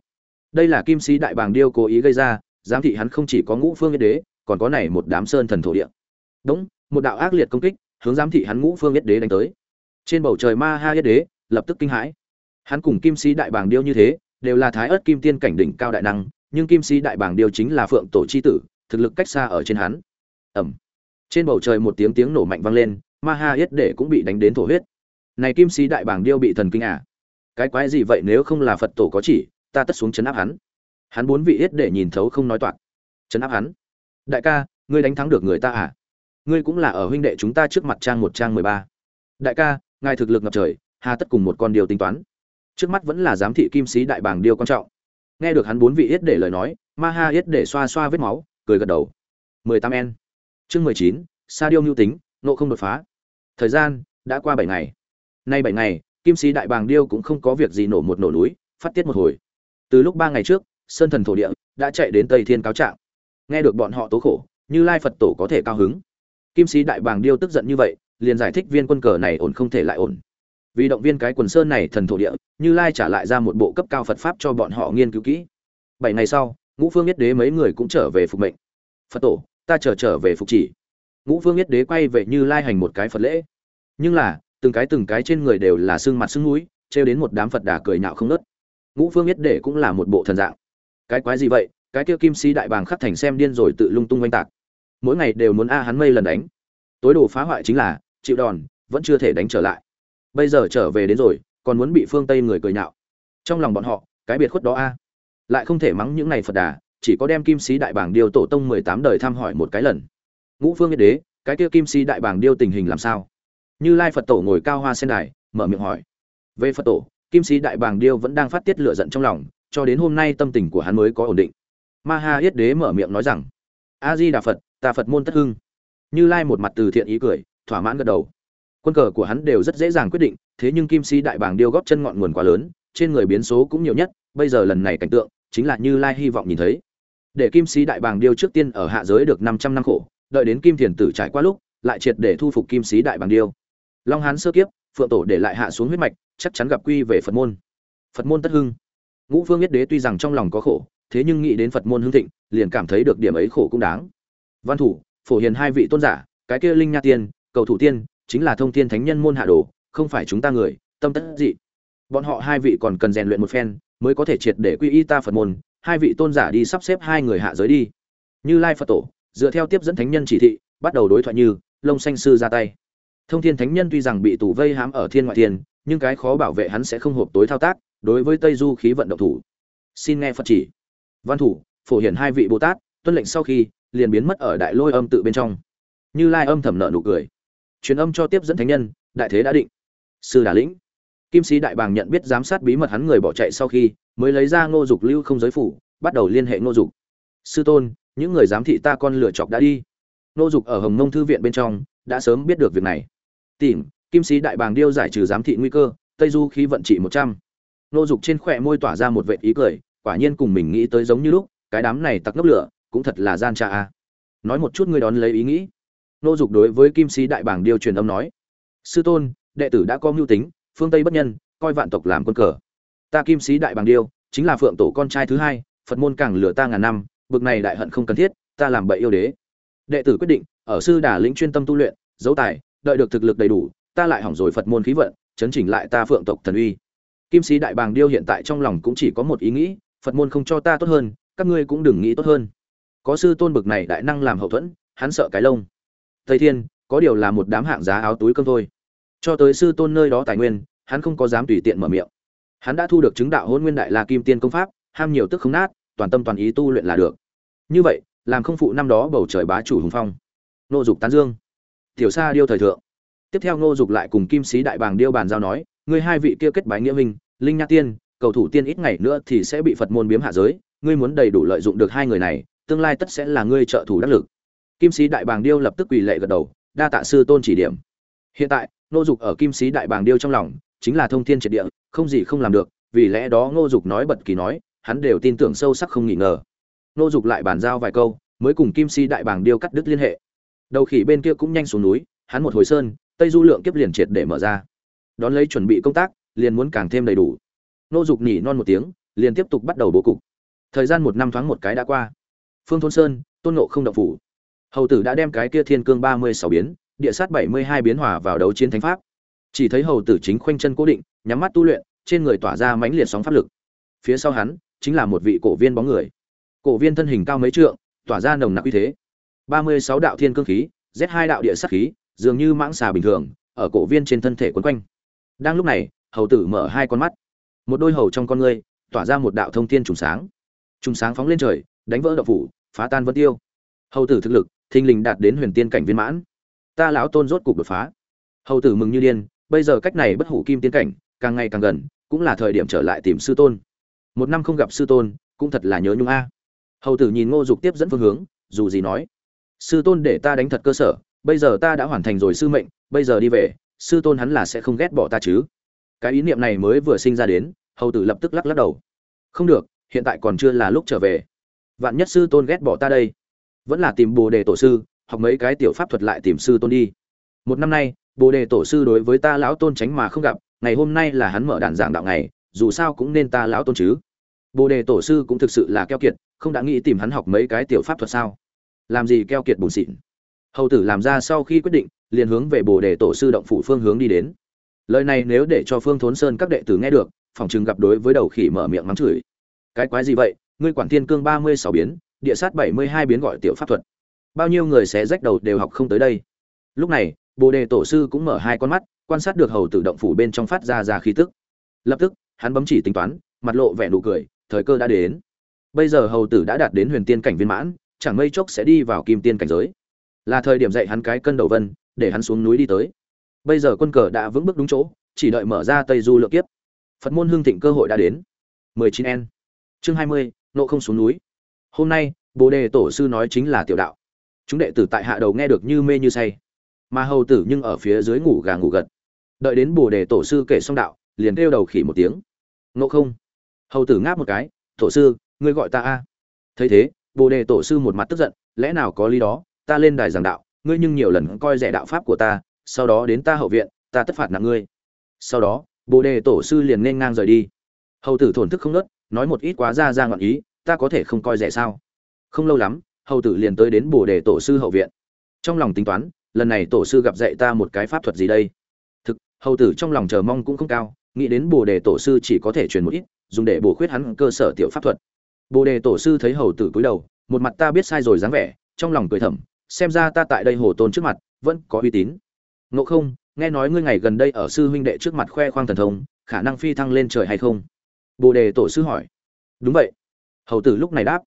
Đây là kim sĩ đại bàng điêu cố ý gây ra, giám thị hắn không chỉ có ngũ phương yết đế, còn có này một đám sơn thần thổ địa. Đúng, một đạo ác liệt công kích, hướng giám thị hắn ngũ phương yết đế đánh tới. Trên bầu trời ma ha yết đế, lập tức kinh hãi. Hắn cùng kim sĩ đại bàng điêu như thế, đều là thái ớt kim tiên cảnh đỉnh cao đại năng, nhưng kim sĩ đại bàng điêu chính là phượng tổ chi tử, thực lực cách xa ở trên hắn. Ẩm trên bầu trời một tiếng tiếng nổ mạnh vang lên, ma ha yết đế cũng bị đánh đến thổ huyết. Này kim sĩ đại bàng điêu bị thần kinh à? Cái quái gì vậy nếu không là phật tổ có chỉ, ta tất xuống chấn áp hắn. Hắn bốn vị yết để nhìn thấu không nói toạc. Chấn áp hắn. Đại ca, ngươi đánh thắng được người ta à? Ngươi cũng là ở huynh đệ chúng ta trước mặt trang một trang mười ba. Đại ca, ngài thực lực ngập trời, hà tất cùng một con điều tính toán. Trước mắt vẫn là giám thị kim sĩ đại bàng điều quan trọng. Nghe được hắn bốn vị yết để lời nói, ma ha yết để xoa xoa vết máu, cười gật đầu. Mười tám n chương mười chín, sa điêu mưu tính, nộ không đột phá. Thời gian, đã qua bảy ngày. Nay bảy ngày kim sĩ đại bàng điêu cũng không có việc gì nổ một nổ núi phát tiết một hồi. Từ lúc ba ngày trước sơn thần thổ địa đã chạy đến tây thiên cáo trạng. Nghe được bọn họ tố khổ như lai phật tổ có thể cao hứng. Kim sĩ đại bàng điêu tức giận như vậy liền giải thích viên quân cờ này ổn không thể lại ổn. Vì động viên cái quần sơn này thần thổ địa như lai trả lại ra một bộ cấp cao phật pháp cho bọn họ nghiên cứu kỹ. Bảy ngày sau ngũ phương nhất đế mấy người cũng trở về phục mệnh. Phật tổ ta chờ trở, trở về phục chỉ. Ngũ phương nhất đế quay về như lai hành một cái phật lễ. Nhưng là từng cái từng cái trên người đều là xương mặt xương mũi treo đến một đám phật đà cười nhạo không nớt ngũ phương Yết đế cũng là một bộ thần dạng. Cái quái gì vậy? Cái kia kim sĩ đại bàng khắc thành xem điên rồi tự lung tung oanh tạc. Mỗi ngày đều muốn a hắn mây lần đánh. Tối đồ phá hoại chính là, chịu đòn, vẫn chưa thể đánh trở lại. Bây giờ trở về đến rồi, còn muốn bị phương tây người cười nhạo. Trong lòng bọn họ, cái biệt khuất đó a. Lại không thể mắng những này phật đà, chỉ có đem kim sĩ đại bàng điêu tổ tông mười tám đời thăm hỏi một cái lần. Ngũ phương Yết đế, cái kia kim sĩ đại bàng điêu tình hình làm sao? Như lai phật tổ ngồi cao hoa sen đài, mở miệng hỏi. Về phật tổ, kim sĩ đại bàng điêu vẫn đang phát tiết lửa giận trong lòng, cho đến hôm nay tâm tình của hắn mới có ổn định. Ma ha yết đế mở miệng nói rằng, a di đà phật, ta phật môn tất hưng. Như lai một mặt từ thiện ý cười, thỏa mãn gật đầu. Quân cờ của hắn đều rất dễ dàng quyết định, thế nhưng kim sĩ đại bàng điêu góp chân ngọn nguồn quá lớn, trên người biến số cũng nhiều nhất, bây giờ lần này cảnh tượng, chính là như lai hy vọng nhìn thấy. Để kim sĩ đại bàng điêu trước tiên ở hạ giới được năm trăm năm khổ, đợi đến kim thiền tử trải qua lúc, lại triệt để thu phục kim sĩ đại bàng điêu long hán sơ kiếp, phượng tổ để lại hạ xuống huyết mạch, chắc chắn gặp quy về phật môn. Phật môn tất hưng. Ngũ phương yết đế tuy rằng trong lòng có khổ, thế nhưng nghĩ đến phật môn hương thịnh, liền cảm thấy được điểm ấy khổ cũng đáng. Văn thủ, phổ hiền hai vị tôn giả, cái kia linh nha tiên, cầu thủ tiên, chính là thông thiên thánh nhân môn hạ đồ, không phải chúng ta người, tâm tất dị. Bọn họ hai vị còn cần rèn luyện một phen, mới có thể triệt để quy y ta phật môn, hai vị tôn giả đi sắp xếp hai người hạ giới đi. Như lai phật tổ, dựa theo tiếp dẫn thánh nhân chỉ thị, bắt đầu đối thoại như, lông xanh sư ra tay thông thiên thánh nhân tuy rằng bị tù vây hãm ở thiên ngoại thiên, nhưng cái khó bảo vệ hắn sẽ không hộp tối thao tác, đối với tây du khí vận động thủ. Xin nghe phật chỉ. Văn thủ, phổ hiển hai vị bồ tát tuân lệnh sau khi, liền biến mất ở đại lôi âm tự bên trong. Như lai âm thầm nợ nụ cười. Truyền âm cho tiếp dẫn thánh nhân, đại thế đã định. Sư đà lĩnh. Kim sĩ đại bàng nhận biết giám sát bí mật hắn người bỏ chạy sau khi, mới lấy ra ngô dục lưu không giới phủ, bắt đầu liên hệ ngô dục. Sư tôn, những người giám thị ta con lựa chọc đã đi. Ngô dục ở hồng nông thư viện bên trong, đã sớm biết được việc này tìm, kim sĩ đại bàng điêu giải trừ giám thị nguy cơ, tây du khí vận trị một trăm. Nô dục trên khỏe môi tỏa ra một vệ ý cười, quả nhiên cùng mình nghĩ tới giống như lúc, cái đám này tặc ngốc lửa, cũng thật là gian tra a. Nói một chút ngươi đón lấy ý nghĩ. Nô dục đối với kim sĩ đại bàng điêu truyền âm nói, sư tôn, đệ tử đã có mưu tính, phương tây bất nhân, coi vạn tộc làm quân cờ. Ta kim sĩ đại bàng điêu, chính là phượng tổ con trai thứ hai, phật môn càng lửa ta ngàn năm, bực này đại hận không cần thiết, ta làm bậy yêu đế. Đệ tử quyết định, ở sư đà lĩnh chuyên tâm tu luyện dấu tài đợi được thực lực đầy đủ, ta lại hỏng rồi phật môn khí vận, chấn chỉnh lại ta phượng tộc thần uy. Kim sĩ đại bàng điêu hiện tại trong lòng cũng chỉ có một ý nghĩ, phật môn không cho ta tốt hơn, các ngươi cũng đừng nghĩ tốt hơn. Có sư tôn bực này đại năng làm hậu thuẫn, hắn sợ cái lông. Tây thiên, có điều là một đám hạng giá áo túi cơm thôi. Cho tới sư tôn nơi đó tài nguyên, hắn không có dám tùy tiện mở miệng. Hắn đã thu được chứng đạo hôn nguyên đại la kim tiên công pháp, ham nhiều tức không nát, toàn tâm toàn ý tu luyện là được. Như vậy, làm không phụ năm đó bầu trời bá chủ hùng phong. Nô dục tán dương tiểu sa điêu thời thượng. Tiếp theo Ngô dục lại cùng kim sĩ đại bàng điêu bàn giao nói, ngươi hai vị kia kết bái nghĩa minh linh nha tiên, cầu thủ tiên ít ngày nữa thì sẽ bị phật môn biếm hạ giới, ngươi muốn đầy đủ lợi dụng được hai người này, tương lai tất sẽ là ngươi trợ thủ đắc lực. Kim sĩ đại bàng điêu lập tức quỳ lệ gật đầu, đa tạ sư tôn chỉ điểm. Hiện tại, Ngô dục ở kim sĩ đại bàng điêu trong lòng, chính là thông thiên triệt địa, không gì không làm được, vì lẽ đó ngô dục nói bật kỳ nói, hắn đều tin tưởng sâu sắc không nghi ngờ. Ngô dục lại bàn giao vài câu, mới cùng kim Sĩ đại bàng điêu cắt đứt liên hệ đầu khỉ bên kia cũng nhanh xuống núi, hắn một hồi sơn, tây du lượng kiếp liền triệt để mở ra. Đón lấy chuẩn bị công tác, liền muốn càng thêm đầy đủ. Nô dục nhỉ non một tiếng, liền tiếp tục bắt đầu bố cục. Thời gian một năm thoáng một cái đã qua. Phương thôn sơn, tôn nộ không động phủ. Hầu tử đã đem cái kia thiên cương ba mươi sáu biến, địa sát bảy mươi hai biến hòa vào đấu chiến thánh pháp. Chỉ thấy hầu tử chính khoanh chân cố định, nhắm mắt tu luyện, trên người tỏa ra mãnh liệt sóng pháp lực. Phía sau hắn, chính là một vị cổ viên bóng người. Cổ viên thân hình cao mấy trượng, tỏa ra nồng nặc uy thế ba mươi sáu đạo thiên cương khí, z hai đạo địa sát khí, dường như mãng xà bình thường, ở cổ viên trên thân thể quấn quanh. Đang lúc này, hầu tử mở hai con mắt. Một đôi hầu trong con ngươi, tỏa ra một đạo thông thiên trùng sáng. Trùng sáng phóng lên trời, đánh vỡ đạo phủ, phá tan vân tiêu. Hầu tử thực lực thinh linh đạt đến huyền tiên cảnh viên mãn. Ta lão tôn rốt cục đột phá. Hầu tử mừng như điên, bây giờ cách này bất hủ kim tiên cảnh, càng ngày càng gần, cũng là thời điểm trở lại tìm sư tôn. Một năm không gặp sư tôn, cũng thật là nhớ nhung a. Hầu tử nhìn ngô dục tiếp dẫn phương hướng, dù gì nói sư tôn để ta đánh thật cơ sở, bây giờ ta đã hoàn thành rồi sư mệnh, bây giờ đi về, sư tôn hắn là sẽ không ghét bỏ ta chứ. Cái ý niệm này mới vừa sinh ra đến, hầu tử lập tức lắc lắc đầu. Không được, hiện tại còn chưa là lúc trở về. Vạn nhất sư tôn ghét bỏ ta đây. Vẫn là tìm bồ đề tổ sư, học mấy cái tiểu pháp thuật lại tìm sư tôn đi. Một năm nay, bồ đề tổ sư đối với ta lão tôn tránh mà không gặp, ngày hôm nay là hắn mở đàn giảng đạo ngày, dù sao cũng nên ta lão tôn chứ. Bồ đề tổ sư cũng thực sự là keo kiệt, không đã nghĩ tìm hắn học mấy cái tiểu pháp thuật sao? Làm gì keo kiệt bùn xịn. Hầu tử làm ra sau khi quyết định, liền hướng về bồ đề tổ sư động phủ phương hướng đi đến. Lời này nếu để cho phương thốn sơn các đệ tử nghe được, phòng chừng gặp đối với đầu khỉ mở miệng mắng chửi. Cái quái gì vậy? Ngươi quản thiên cương ba mươi sáu biến, địa sát bảy mươi hai biến gọi tiểu pháp thuật. Bao nhiêu người sẽ rách đầu đều học không tới đây? Lúc này, bồ đề tổ sư cũng mở hai con mắt, quan sát được hầu tử động phủ bên trong phát ra ra khí tức. Lập tức, hắn bấm chỉ tính toán, mặt lộ vẻ nụ cười, thời cơ đã đến. Bây giờ hầu tử đã đạt đến huyền tiên cảnh viên mãn chẳng mây chốc sẽ đi vào kim tiên cảnh giới. Là thời điểm dạy hắn cái cân đầu vân để hắn xuống núi đi tới. Bây giờ quân cờ đã vững bước đúng chỗ chỉ đợi mở ra tây du lượng kiếp. Phật môn hương thịnh cơ hội đã đến. 19 n chương 20, nộ không xuống núi. Hôm nay bồ đề tổ sư nói chính là tiểu đạo. Chúng đệ tử tại hạ đầu nghe được như mê như say. Mà hầu tử nhưng ở phía dưới ngủ gà ngủ gật. Đợi đến bồ đề tổ sư kể xong đạo liền kêu đầu khỉ một tiếng. Nộ không. Hầu tử ngáp một cái tổ sư ngươi gọi ta a. Thấy thế bồ đề tổ sư một mặt tức giận, lẽ nào có lý đó? Ta lên đài giảng đạo, ngươi nhưng nhiều lần coi rẻ đạo pháp của ta, sau đó đến ta hậu viện, ta tất phạt nặng ngươi. Sau đó, bồ đề tổ sư liền nên ngang rời đi. Hầu tử thổn thức không nớt, nói một ít quá ra ra ngọn ý, ta có thể không coi rẻ sao? Không lâu lắm, hầu tử liền tới đến bồ đề tổ sư hậu viện. Trong lòng tính toán, lần này tổ sư gặp dạy ta một cái pháp thuật gì đây? Thực, hầu tử trong lòng chờ mong cũng không cao, nghĩ đến bồ đề tổ sư chỉ có thể truyền một ít, dùng để bổ khuyết hắn cơ sở tiểu pháp thuật bồ đề tổ sư thấy hầu tử cúi đầu, một mặt ta biết sai rồi dáng vẻ, trong lòng cười thầm, xem ra ta tại đây hồ tôn trước mặt, vẫn có uy tín. Ngộ không, nghe nói ngươi ngày gần đây ở sư huynh đệ trước mặt khoe khoang thần thông, khả năng phi thăng lên trời hay không? Bồ đề tổ sư hỏi. Đúng vậy. Hầu tử lúc này đáp.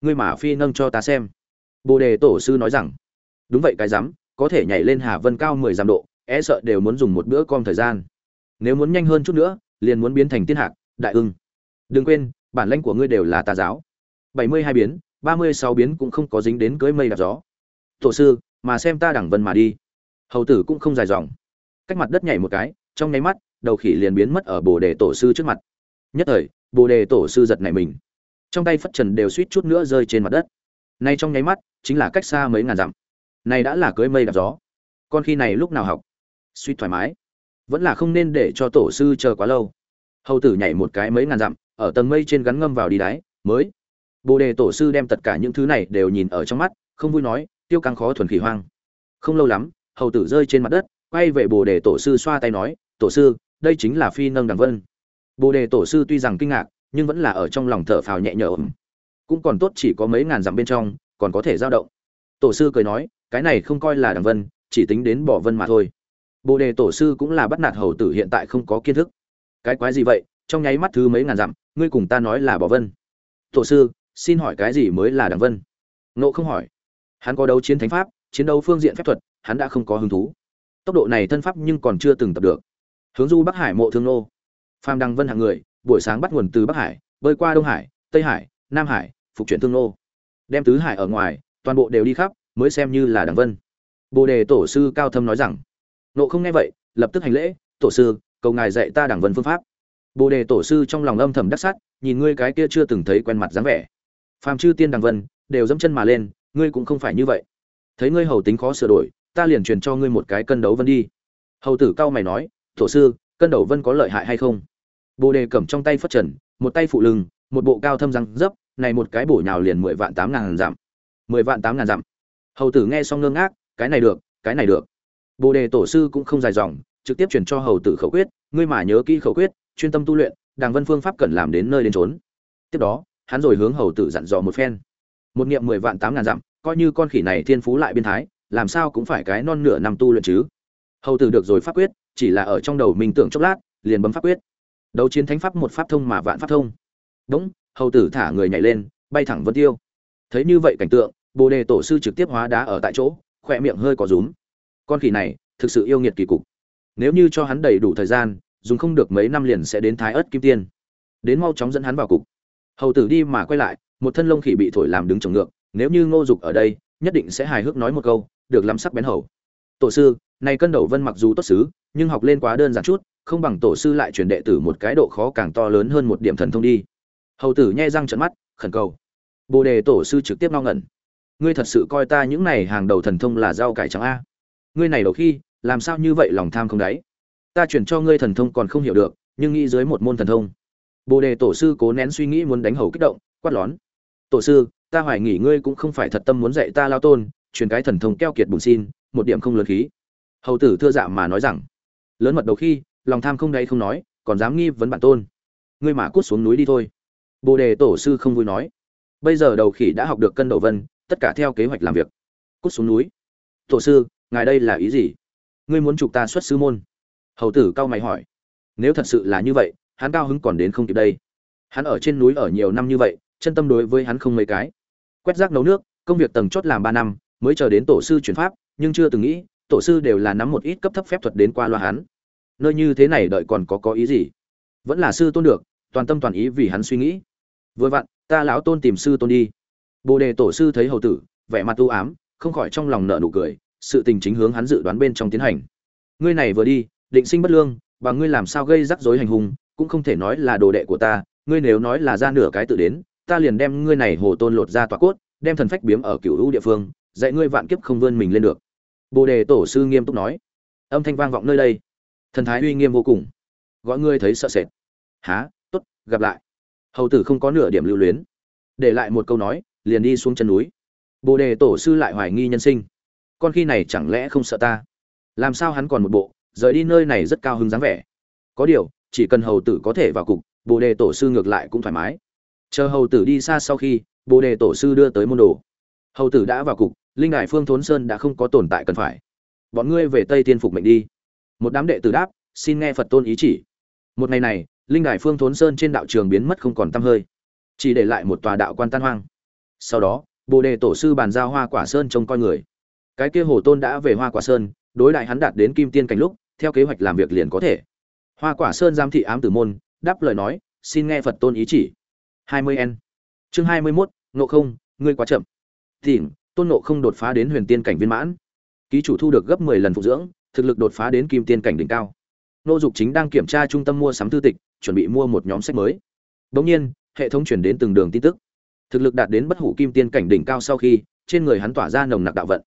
Ngươi mà phi nâng cho ta xem. Bồ đề tổ sư nói rằng. Đúng vậy cái rắm có thể nhảy lên hà vân cao mười dặm độ e sợ đều muốn dùng một bữa com thời gian. Nếu muốn nhanh hơn chút nữa, liền muốn biến thành tiên hạc, đại ưng. Đừng quên bản lãnh của ngươi đều là tà giáo. Bảy mươi hai biến, ba mươi sáu biến cũng không có dính đến cưới mây đạp gió. Tổ sư, mà xem ta đẳng vân mà đi. Hầu tử cũng không dài dòng. Cách mặt đất nhảy một cái, trong nháy mắt, đầu khỉ liền biến mất ở bồ đề tổ sư trước mặt. Nhất thời, bồ đề tổ sư giật nảy mình. Trong tay phất trần đều suýt chút nữa rơi trên mặt đất. Nay trong nháy mắt, chính là cách xa mấy ngàn dặm. Này đã là cưới mây đạp gió. Con khi này lúc nào học? Suýt thoải mái. Vẫn là không nên để cho tổ sư chờ quá lâu. Hầu tử nhảy một cái mấy ngàn dặm ở tầng mây trên gắn ngâm vào đi đáy mới. Bồ đề tổ sư đem tất cả những thứ này đều nhìn ở trong mắt, không vui nói, tiêu căng khó thuần khỉ hoang. Không lâu lắm, hầu tử rơi trên mặt đất, quay về bồ đề tổ sư xoa tay nói, tổ sư, đây chính là phi nâng đằng vân. Bồ đề tổ sư tuy rằng kinh ngạc, nhưng vẫn là ở trong lòng thở phào nhẹ nhõm. Cũng còn tốt chỉ có mấy ngàn dặm bên trong, còn có thể dao động. Tổ sư cười nói, cái này không coi là đằng vân, chỉ tính đến bỏ vân mà thôi. Bồ đề tổ sư cũng là bắt nạt hầu tử hiện tại không có kiến thức. Cái quái gì vậy? Trong nháy mắt thứ mấy ngàn dặm ngươi cùng ta nói là bỏ vân. Tổ sư, xin hỏi cái gì mới là đằng vân? Nộ không hỏi. Hắn có đấu chiến thánh pháp, chiến đấu phương diện phép thuật, hắn đã không có hứng thú. Tốc độ này thân pháp nhưng còn chưa từng tập được. Hướng du bắc hải mộ thương nô. Phàm đăng vân hạng người, buổi sáng bắt nguồn từ bắc hải, bơi qua đông hải, tây hải, nam hải, phục chuyển thương nô. Đem tứ hải ở ngoài, toàn bộ đều đi khắp, mới xem như là đằng vân. Bồ đề tổ sư cao thâm nói rằng nộ không nghe vậy, lập tức hành lễ, tổ sư, cầu ngài dạy ta đằng vân phương pháp bồ đề tổ sư trong lòng âm thầm đắc sắc, nhìn ngươi cái kia chưa từng thấy quen mặt dáng vẻ. Phàm chư tiên đằng vân đều dẫm chân mà lên ngươi cũng không phải như vậy. Thấy ngươi hầu tính khó sửa đổi ta liền truyền cho ngươi một cái cân đấu vân đi. Hầu tử cao mày nói tổ sư cân đấu vân có lợi hại hay không? Bồ đề cầm trong tay phất trần một tay phụ lưng một bộ cao thâm răng dấp này một cái bổ nhào liền mười vạn tám ngàn dặm. Mười vạn tám ngàn dặm. Hầu tử nghe xong ngơ ngác cái này được cái này được. Bồ đề tổ sư cũng không dài dòng trực tiếp truyền cho hầu tử khẩu quyết ngươi mà nhớ kỹ khẩu quyết chuyên tâm tu luyện, đàng vân phương pháp cần làm đến nơi đến trốn tiếp đó, hắn rồi hướng hầu tử dặn dò một phen. Một niệm mười vạn tám ngàn dặm, coi như con khỉ này thiên phú lại biên thái, làm sao cũng phải cái non nửa năm tu luyện chứ. Hầu tử được rồi pháp quyết, chỉ là ở trong đầu mình tưởng chốc lát, liền bấm pháp quyết. Đấu chiến thánh pháp một pháp thông mà vạn pháp thông. Đúng, hầu tử thả người nhảy lên, bay thẳng vân tiêu. Thấy như vậy cảnh tượng, bồ đề tổ sư trực tiếp hóa đá ở tại chỗ, khỏe miệng hơi có rúm. Con khỉ này thực sự yêu nghiệt kỳ cục. Nếu như cho hắn đầy đủ thời gian dùng không được mấy năm liền sẽ đến thái ớt kim tiên. Đến mau chóng dẫn hắn vào cục. Hầu tử đi mà quay lại, một thân lông khỉ bị thổi làm đứng trồng ngược, nếu như ngô dục ở đây, nhất định sẽ hài hước nói một câu, được lắm sắc bén hầu. Tổ sư, này cân đầu vân mặc dù tốt xứ, nhưng học lên quá đơn giản chút, không bằng tổ sư lại truyền đệ tử một cái độ khó càng to lớn hơn một điểm thần thông đi. Hầu tử nhai răng trận mắt, khẩn cầu. Bồ đề tổ sư trực tiếp no ngẩn. Ngươi thật sự coi ta những này hàng đầu thần thông là rau cải trắng a? Ngươi này đầu khi, làm sao như vậy lòng tham không đáy? Ta chuyển cho ngươi thần thông còn không hiểu được, nhưng nghĩ dưới một môn thần thông. Bồ đề tổ sư cố nén suy nghĩ muốn đánh hầu kích động, quát lón. Tổ sư, ta hoài nghỉ ngươi cũng không phải thật tâm muốn dạy ta lao tôn, truyền cái thần thông keo kiệt bùn xin, một điểm không lớn khí. Hầu tử thưa dạ mà nói rằng. Lớn mật đầu khi, lòng tham không đáy không nói, còn dám nghi vấn bản tôn. Ngươi mà cút xuống núi đi thôi. Bồ đề tổ sư không vui nói. Bây giờ đầu khỉ đã học được cân đầu vân, tất cả theo kế hoạch làm việc. Cút xuống núi. Tổ sư, ngài đây là ý gì? Ngươi muốn chụp ta xuất sư môn hầu tử cao mày hỏi. Nếu thật sự là như vậy, hắn cao hứng còn đến không kịp đây. Hắn ở trên núi ở nhiều năm như vậy, chân tâm đối với hắn không mấy cái. Quét rác nấu nước, công việc tầng chốt làm ba năm, mới chờ đến tổ sư chuyển pháp, nhưng chưa từng nghĩ, tổ sư đều là nắm một ít cấp thấp phép thuật đến qua loa hắn. Nơi như thế này đợi còn có có ý gì? Vẫn là sư tôn được, toàn tâm toàn ý vì hắn suy nghĩ. Vừa vặn, ta lão tôn tìm sư tôn đi. Bồ đề tổ sư thấy hầu tử, vẻ mặt u ám, không khỏi trong lòng nợ nụ cười, sự tình chính hướng hắn dự đoán bên trong tiến hành. Ngươi này vừa đi định sinh bất lương và ngươi làm sao gây rắc rối hành hung, cũng không thể nói là đồ đệ của ta, ngươi nếu nói là ra nửa cái tự đến, ta liền đem ngươi này hồ tôn lột ra tòa cốt, đem thần phách biếm ở cựu hữu địa phương, dạy ngươi vạn kiếp không vươn mình lên được. Bồ đề tổ sư nghiêm túc nói. Âm thanh vang vọng nơi đây. Thần thái uy nghiêm vô cùng. Gọi ngươi thấy sợ sệt. Há, tốt, gặp lại. Hầu tử không có nửa điểm lưu luyến. Để lại một câu nói, liền đi xuống chân núi. Bồ đề tổ sư lại hoài nghi nhân sinh. Con khi này chẳng lẽ không sợ ta? Làm sao hắn còn một bộ rời đi nơi này rất cao hứng dáng vẻ. Có điều, chỉ cần hầu tử có thể vào cục, bồ đề tổ sư ngược lại cũng thoải mái. Chờ hầu tử đi xa sau khi, bồ đề tổ sư đưa tới môn đồ. Hầu tử đã vào cục, linh đại phương thốn sơn đã không có tồn tại cần phải. Bọn ngươi về tây tiên phục mệnh đi. Một đám đệ tử đáp, xin nghe phật tôn ý chỉ. Một ngày này, linh đại phương thốn sơn trên đạo trường biến mất không còn tăm hơi. Chỉ để lại một tòa đạo quan tan hoang. Sau đó, bồ đề tổ sư bàn giao hoa quả sơn trông coi người. Cái kia hồ tôn đã về hoa quả sơn đối đại hắn đạt đến kim tiên cảnh lúc theo kế hoạch làm việc liền có thể. Hoa quả sơn giám thị ám tử môn đáp lời nói xin nghe phật tôn ý chỉ. 20 n. Chương 21, nộ không ngươi quá chậm. Tỉnh tôn nộ không đột phá đến huyền tiên cảnh viên mãn. Ký chủ thu được gấp 10 lần phụ dưỡng thực lực đột phá đến kim tiên cảnh đỉnh cao. Nô dục chính đang kiểm tra trung tâm mua sắm thư tịch chuẩn bị mua một nhóm sách mới. Bỗng nhiên hệ thống chuyển đến từng đường tin tức. Thực lực đạt đến bất hủ kim tiên cảnh đỉnh cao sau khi trên người hắn tỏa ra nồng nặc đạo vận.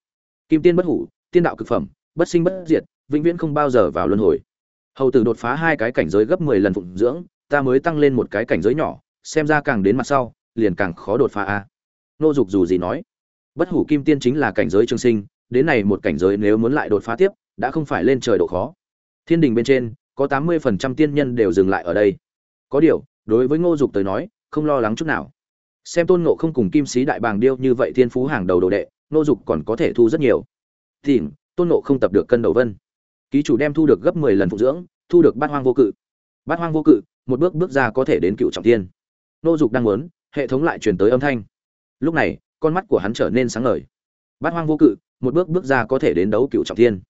Kim tiên bất hủ tiên đạo cực phẩm bất sinh bất diệt, vĩnh viễn không bao giờ vào luân hồi. Hầu tử đột phá hai cái cảnh giới gấp 10 lần phụng dưỡng, ta mới tăng lên một cái cảnh giới nhỏ, xem ra càng đến mặt sau, liền càng khó đột phá a. Nô dục dù gì nói, bất hủ kim tiên chính là cảnh giới trường sinh, đến này một cảnh giới nếu muốn lại đột phá tiếp, đã không phải lên trời độ khó. Thiên đình bên trên, có 80% tiên nhân đều dừng lại ở đây. Có điều, đối với ngô dục tới nói, không lo lắng chút nào. Xem tôn ngộ không cùng kim sĩ đại bàng điêu như vậy thiên phú hàng đầu đồ đệ, ngô dục còn có thể thu rất nhiều. Tìm tôn nộ không tập được cân đầu vân. Ký chủ đem thu được gấp 10 lần phụ dưỡng, thu được bát hoang vô cự. Bát hoang vô cự, một bước bước ra có thể đến cựu trọng thiên. Nô dục đang muốn, hệ thống lại truyền tới âm thanh. Lúc này, con mắt của hắn trở nên sáng ngời. Bát hoang vô cự, một bước bước ra có thể đến đấu cựu trọng thiên.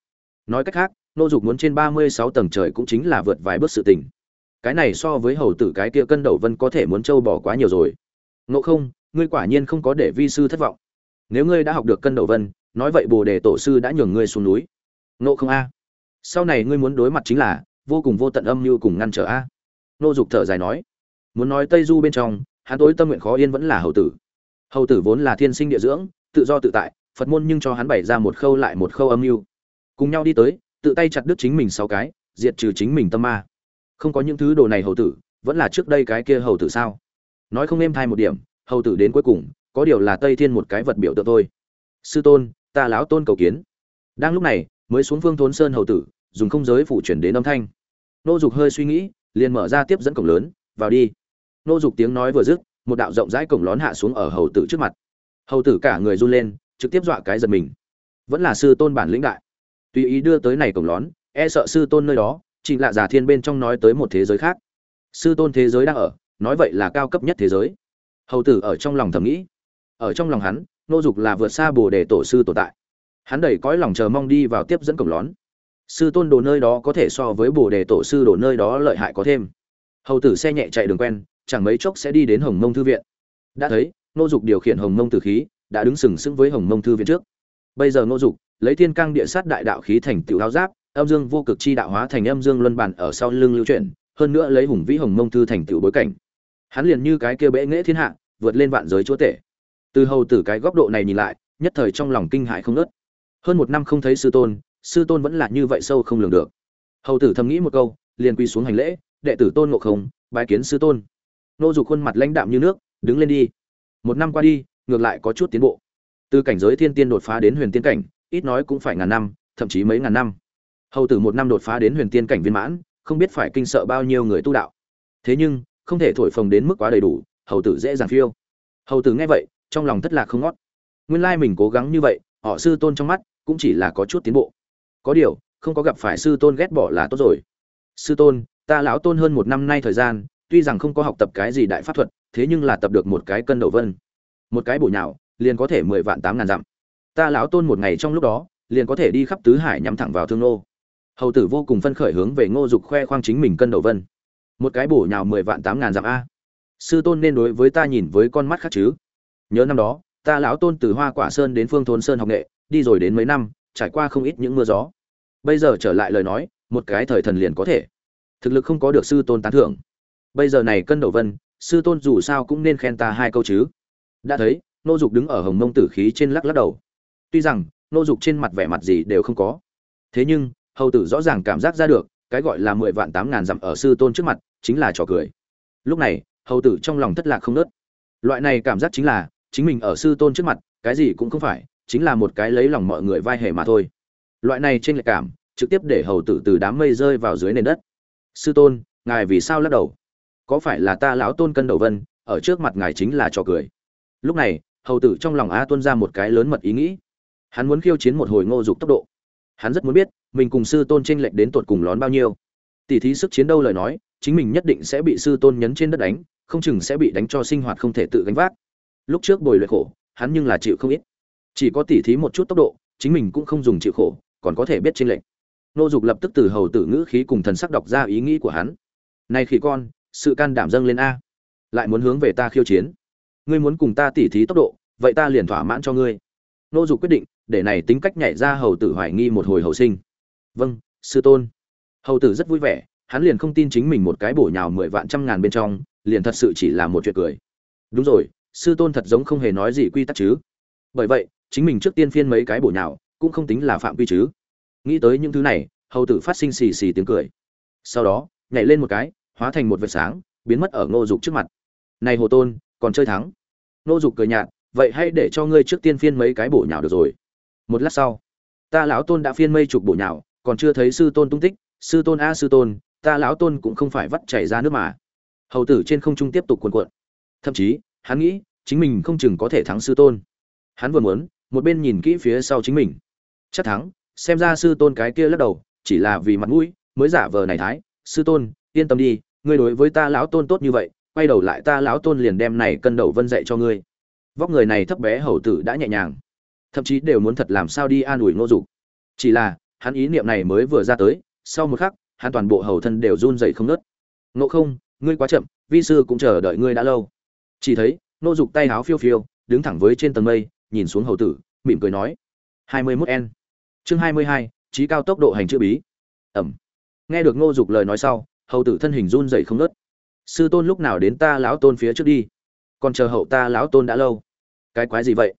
Nói cách khác, nô dục muốn trên ba mươi sáu tầng trời cũng chính là vượt vài bước sự tình. Cái này so với hầu tử cái kia cân đầu vân có thể muốn trâu bỏ quá nhiều rồi. Ngộ không, ngươi quả nhiên không có để vi sư thất vọng. Nếu ngươi đã học được cân đầu vân nói vậy bồ đề tổ sư đã nhường ngươi xuống núi. Nộ không a? Sau này ngươi muốn đối mặt chính là vô cùng vô tận âm như cùng ngăn trở a. Nô dục thở dài nói. Muốn nói tây du bên trong, hắn tối tâm nguyện khó yên vẫn là hầu tử. Hầu tử vốn là thiên sinh địa dưỡng, tự do tự tại, phật môn nhưng cho hắn bày ra một khâu lại một khâu âm mưu. Cùng nhau đi tới, tự tay chặt đứt chính mình sáu cái, diệt trừ chính mình tâm ma. Không có những thứ đồ này hầu tử, vẫn là trước đây cái kia hầu tử sao? Nói không êm thai một điểm, hầu tử đến cuối cùng, có điều là tây thiên một cái vật biểu tượng thôi. Sư tôn ta lão tôn cầu kiến. Đang lúc này, mới xuống phương thốn sơn hầu tử, dùng không giới phủ chuyển đến âm thanh. Nô dục hơi suy nghĩ, liền mở ra tiếp dẫn cổng lớn, vào đi. Nô dục tiếng nói vừa dứt, một đạo rộng rãi cổng lón hạ xuống ở hầu tử trước mặt. Hầu tử cả người run lên, trực tiếp dọa cái giật mình. Vẫn là sư tôn bản lĩnh đại. Tùy ý đưa tới này cổng lón e sợ sư tôn nơi đó, chỉ lạ giả thiên bên trong nói tới một thế giới khác. Sư tôn thế giới đang ở, nói vậy là cao cấp nhất thế giới. Hầu tử ở trong lòng thầm nghĩ. Ở trong lòng hắn nô dục là vượt xa bồ đề tổ sư tồn tại. Hắn đẩy cõi lòng chờ mong đi vào tiếp dẫn cổng lón. Sư tôn đồ nơi đó có thể so với bồ đề tổ sư đồ nơi đó lợi hại có thêm. Hầu tử xe nhẹ chạy đường quen, chẳng mấy chốc sẽ đi đến hồng mông thư viện. Đã thấy, nô dục điều khiển hồng mông tử khí, đã đứng sừng sững với hồng mông thư viện trước. Bây giờ nô dục lấy thiên cang địa sát đại đạo khí thành tiểu áo giáp, âm dương vô cực chi đạo hóa thành âm dương luân bản ở sau lưng lưu chuyển, hơn nữa lấy hùng vĩ hồng mông thư thành tiểu bối cảnh. Hắn liền như cái kia bệ nghệ thiên hạ, vượt lên vạn giới chúa tể từ hầu tử cái góc độ này nhìn lại, nhất thời trong lòng kinh hại không nớt hơn một năm không thấy sư tôn sư tôn vẫn là như vậy sâu không lường được. Hầu tử thầm nghĩ một câu, liền quy xuống hành lễ, đệ tử tôn ngộ không bài kiến sư tôn. Nô dục khuôn mặt lãnh đạm như nước, đứng lên đi. Một năm qua đi, ngược lại có chút tiến bộ. Từ cảnh giới thiên tiên đột phá đến huyền tiên cảnh, ít nói cũng phải ngàn năm, thậm chí mấy ngàn năm. Hầu tử một năm đột phá đến huyền tiên cảnh viên mãn, không biết phải kinh sợ bao nhiêu người tu đạo. Thế nhưng, không thể thổi phồng đến mức quá đầy đủ, hầu tử dễ dàng phiêu. Hầu tử nghe vậy trong lòng thất lạc không ngót. Nguyên lai mình cố gắng như vậy, họ sư tôn trong mắt cũng chỉ là có chút tiến bộ. Có điều, không có gặp phải sư tôn ghét bỏ là tốt rồi. Sư tôn, ta lão tôn hơn một năm nay thời gian, tuy rằng không có học tập cái gì đại pháp thuật, thế nhưng là tập được một cái cân đầu vân. Một cái bổ nhào, liền có thể mười vạn tám ngàn dặm. Ta lão tôn một ngày trong lúc đó, liền có thể đi khắp tứ hải nhắm thẳng vào thương nô. Hầu tử vô cùng phân khởi hướng về ngô dục khoe khoang chính mình cân đầu vân. Một cái bổ nhào mười vạn tám ngàn dặm a. Sư tôn nên đối với ta nhìn với con mắt khác chứ? Nhớ năm đó, ta lão tôn từ hoa quả sơn đến phương thôn sơn học nghệ, đi rồi đến mấy năm, trải qua không ít những mưa gió. Bây giờ trở lại lời nói, một cái thời thần liền có thể. Thực lực không có được sư tôn tán thưởng. Bây giờ này cân đầu vân, sư tôn dù sao cũng nên khen ta hai câu chứ. Đã thấy, nô dục đứng ở hồng mông tử khí trên lắc lắc đầu. Tuy rằng, nô dục trên mặt vẻ mặt gì đều không có. Thế nhưng, hầu tử rõ ràng cảm giác ra được, cái gọi là mười vạn tám ngàn dặm ở sư tôn trước mặt, chính là trò cười. Lúc này, hầu tử trong lòng thất lạc không nớt. Loại này cảm giác chính là chính mình ở sư tôn trước mặt, cái gì cũng không phải, chính là một cái lấy lòng mọi người vai hề mà thôi. Loại này trên lệch cảm, trực tiếp để hầu tử từ đám mây rơi vào dưới nền đất. Sư tôn, ngài vì sao lắc đầu? Có phải là ta lão tôn cân đầu vân, ở trước mặt ngài chính là trò cười? Lúc này, hầu tử trong lòng a tuân ra một cái lớn mật ý nghĩ. Hắn muốn khiêu chiến một hồi ngô dục tốc độ. Hắn rất muốn biết, mình cùng sư tôn tranh lệch đến tột cùng lón bao nhiêu. Tỉ thí sức chiến đâu lời nói, chính mình nhất định sẽ bị sư tôn nhấn trên đất đánh, không chừng sẽ bị đánh cho sinh hoạt không thể tự gánh vác lúc trước bồi luyện khổ, hắn nhưng là chịu không ít. Chỉ có tỉ thí một chút tốc độ, chính mình cũng không dùng chịu khổ, còn có thể biết tranh lệch. Nô dục lập tức từ hầu tử ngữ khí cùng thần sắc đọc ra ý nghĩ của hắn. Này khỉ con, sự can đảm dâng lên a. Lại muốn hướng về ta khiêu chiến. Ngươi muốn cùng ta tỉ thí tốc độ, vậy ta liền thỏa mãn cho ngươi. Nô dục quyết định, để này tính cách nhảy ra hầu tử hoài nghi một hồi hầu sinh. Vâng sư tôn. Hầu tử rất vui vẻ, hắn liền không tin chính mình một cái bổ nhào mười vạn trăm ngàn bên trong, liền thật sự chỉ là một chuyện cười. Đúng rồi sư tôn thật giống không hề nói gì quy tắc chứ. Bởi vậy, chính mình trước tiên phiên mấy cái bổ nhào, cũng không tính là phạm quy chứ. Nghĩ tới những thứ này, hầu tử phát sinh xì xì tiếng cười. Sau đó, nhảy lên một cái, hóa thành một vệt sáng, biến mất ở ngô dục trước mặt. Này hồ tôn, còn chơi thắng. Ngô dục cười nhạt, vậy hãy để cho ngươi trước tiên phiên mấy cái bổ nhào được rồi. Một lát sau, ta lão tôn đã phiên mây chục bổ nhào, còn chưa thấy sư tôn tung tích, sư tôn a sư tôn, ta lão tôn cũng không phải vắt chảy ra nước mà. Hầu tử trên không trung tiếp tục cuồn cuộn. Thậm chí hắn nghĩ chính mình không chừng có thể thắng sư tôn. Hắn vừa muốn, một bên nhìn kỹ phía sau chính mình. Chắc thắng, xem ra sư tôn cái kia lắc đầu, chỉ là vì mặt mũi, mới giả vờ này thái. Sư tôn, yên tâm đi, ngươi đối với ta lão tôn tốt như vậy, quay đầu lại ta lão tôn liền đem này cân đầu vân dạy cho ngươi. Vóc người này thấp bé hầu tử đã nhẹ nhàng, thậm chí đều muốn thật làm sao đi an ủi ngô dục. Chỉ là, hắn ý niệm này mới vừa ra tới, sau một khắc, hắn toàn bộ hầu thân đều run dậy không nớt ngộ không, ngươi quá chậm, vi sư cũng chờ đợi ngươi đã lâu chỉ thấy ngô dục tay háo phiêu phiêu, đứng thẳng với trên tầng mây, nhìn xuống hầu tử, mỉm cười nói, hai mươi 21 n chương hai mươi hai, trí cao tốc độ hành chữ bí. Ẩm. Nghe được ngô dục lời nói sau, hầu tử thân hình run dậy không nớt sư tôn lúc nào đến ta lão tôn phía trước đi? Còn chờ hậu ta lão tôn đã lâu. Cái quái gì vậy?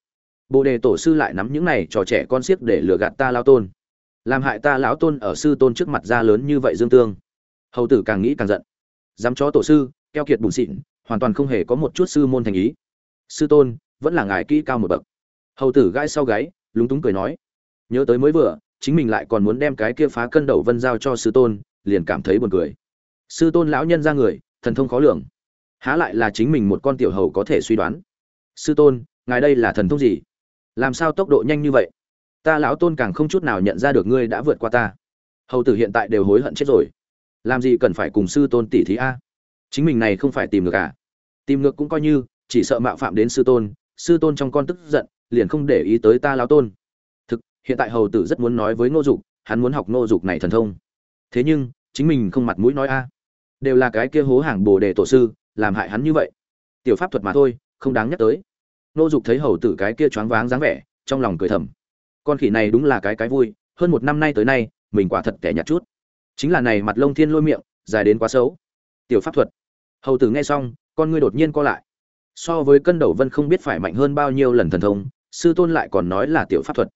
Bồ đề tổ sư lại nắm những này trò trẻ con siếc để lừa gạt ta lão tôn. Làm hại ta lão tôn ở sư tôn trước mặt ra lớn như vậy dương tương. Hầu tử càng nghĩ càng giận. Dám chó tổ sư, keo kiệt bùn xịn hoàn toàn không hề có một chút sư môn thành ý. Sư tôn, vẫn là ngài kỹ cao một bậc. Hầu tử gãi sau gáy, lúng túng cười nói. Nhớ tới mới vừa, chính mình lại còn muốn đem cái kia phá cân đầu vân giao cho sư tôn, liền cảm thấy buồn cười. Sư tôn lão nhân ra người, thần thông khó lường. Há lại là chính mình một con tiểu hầu có thể suy đoán. Sư tôn, ngài đây là thần thông gì? Làm sao tốc độ nhanh như vậy? Ta lão tôn càng không chút nào nhận ra được ngươi đã vượt qua ta. Hầu tử hiện tại đều hối hận chết rồi. Làm gì cần phải cùng sư tôn tỷ thí a? Chính mình này không phải tìm được à? Tìm ngược cũng coi như, chỉ sợ mạo phạm đến sư tôn sư tôn trong con tức giận, liền không để ý tới ta lão tôn. Thực, hiện tại hầu tử rất muốn nói với ngô dục, hắn muốn học ngô dục này thần thông. Thế nhưng, chính mình không mặt mũi nói a. Đều là cái kia hố hàng bồ đề tổ sư, làm hại hắn như vậy. Tiểu pháp thuật mà thôi, không đáng nhắc tới. Nô dục thấy hầu tử cái kia choáng váng dáng vẻ, trong lòng cười thầm. Con khỉ này đúng là cái cái vui, hơn một năm nay tới nay, mình quả thật kẻ nhạt chút. Chính là này mặt lông thiên lôi miệng, dài đến quá xấu. Tiểu pháp thuật. Hầu tử nghe xong con ngươi đột nhiên co lại. So với cân đầu vân không biết phải mạnh hơn bao nhiêu lần thần thông, sư tôn lại còn nói là tiểu pháp thuật.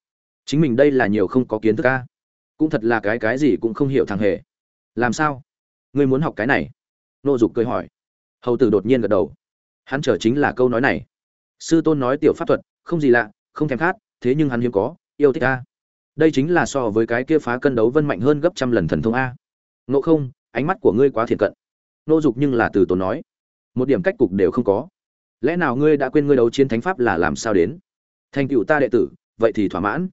Chính mình đây là nhiều không có kiến thức ca cũng thật là cái cái gì cũng không hiểu thằng hề. Làm sao? Ngươi muốn học cái này? Nô dục cười hỏi. Hầu tử đột nhiên gật đầu. Hắn chờ chính là câu nói này. Sư tôn nói tiểu pháp thuật, không gì lạ, không thèm khát, thế nhưng hắn hiếm có, yêu thích a. Đây chính là so với cái kia phá cân đấu vân mạnh hơn gấp trăm lần thần thông a. Nộ không, ánh mắt của ngươi quá thiển cận. Nô dục nhưng là từ tốn nói một điểm cách cục đều không có. Lẽ nào ngươi đã quên ngươi đấu chiến thánh pháp là làm sao đến? Thành cựu ta đệ tử, vậy thì thỏa mãn.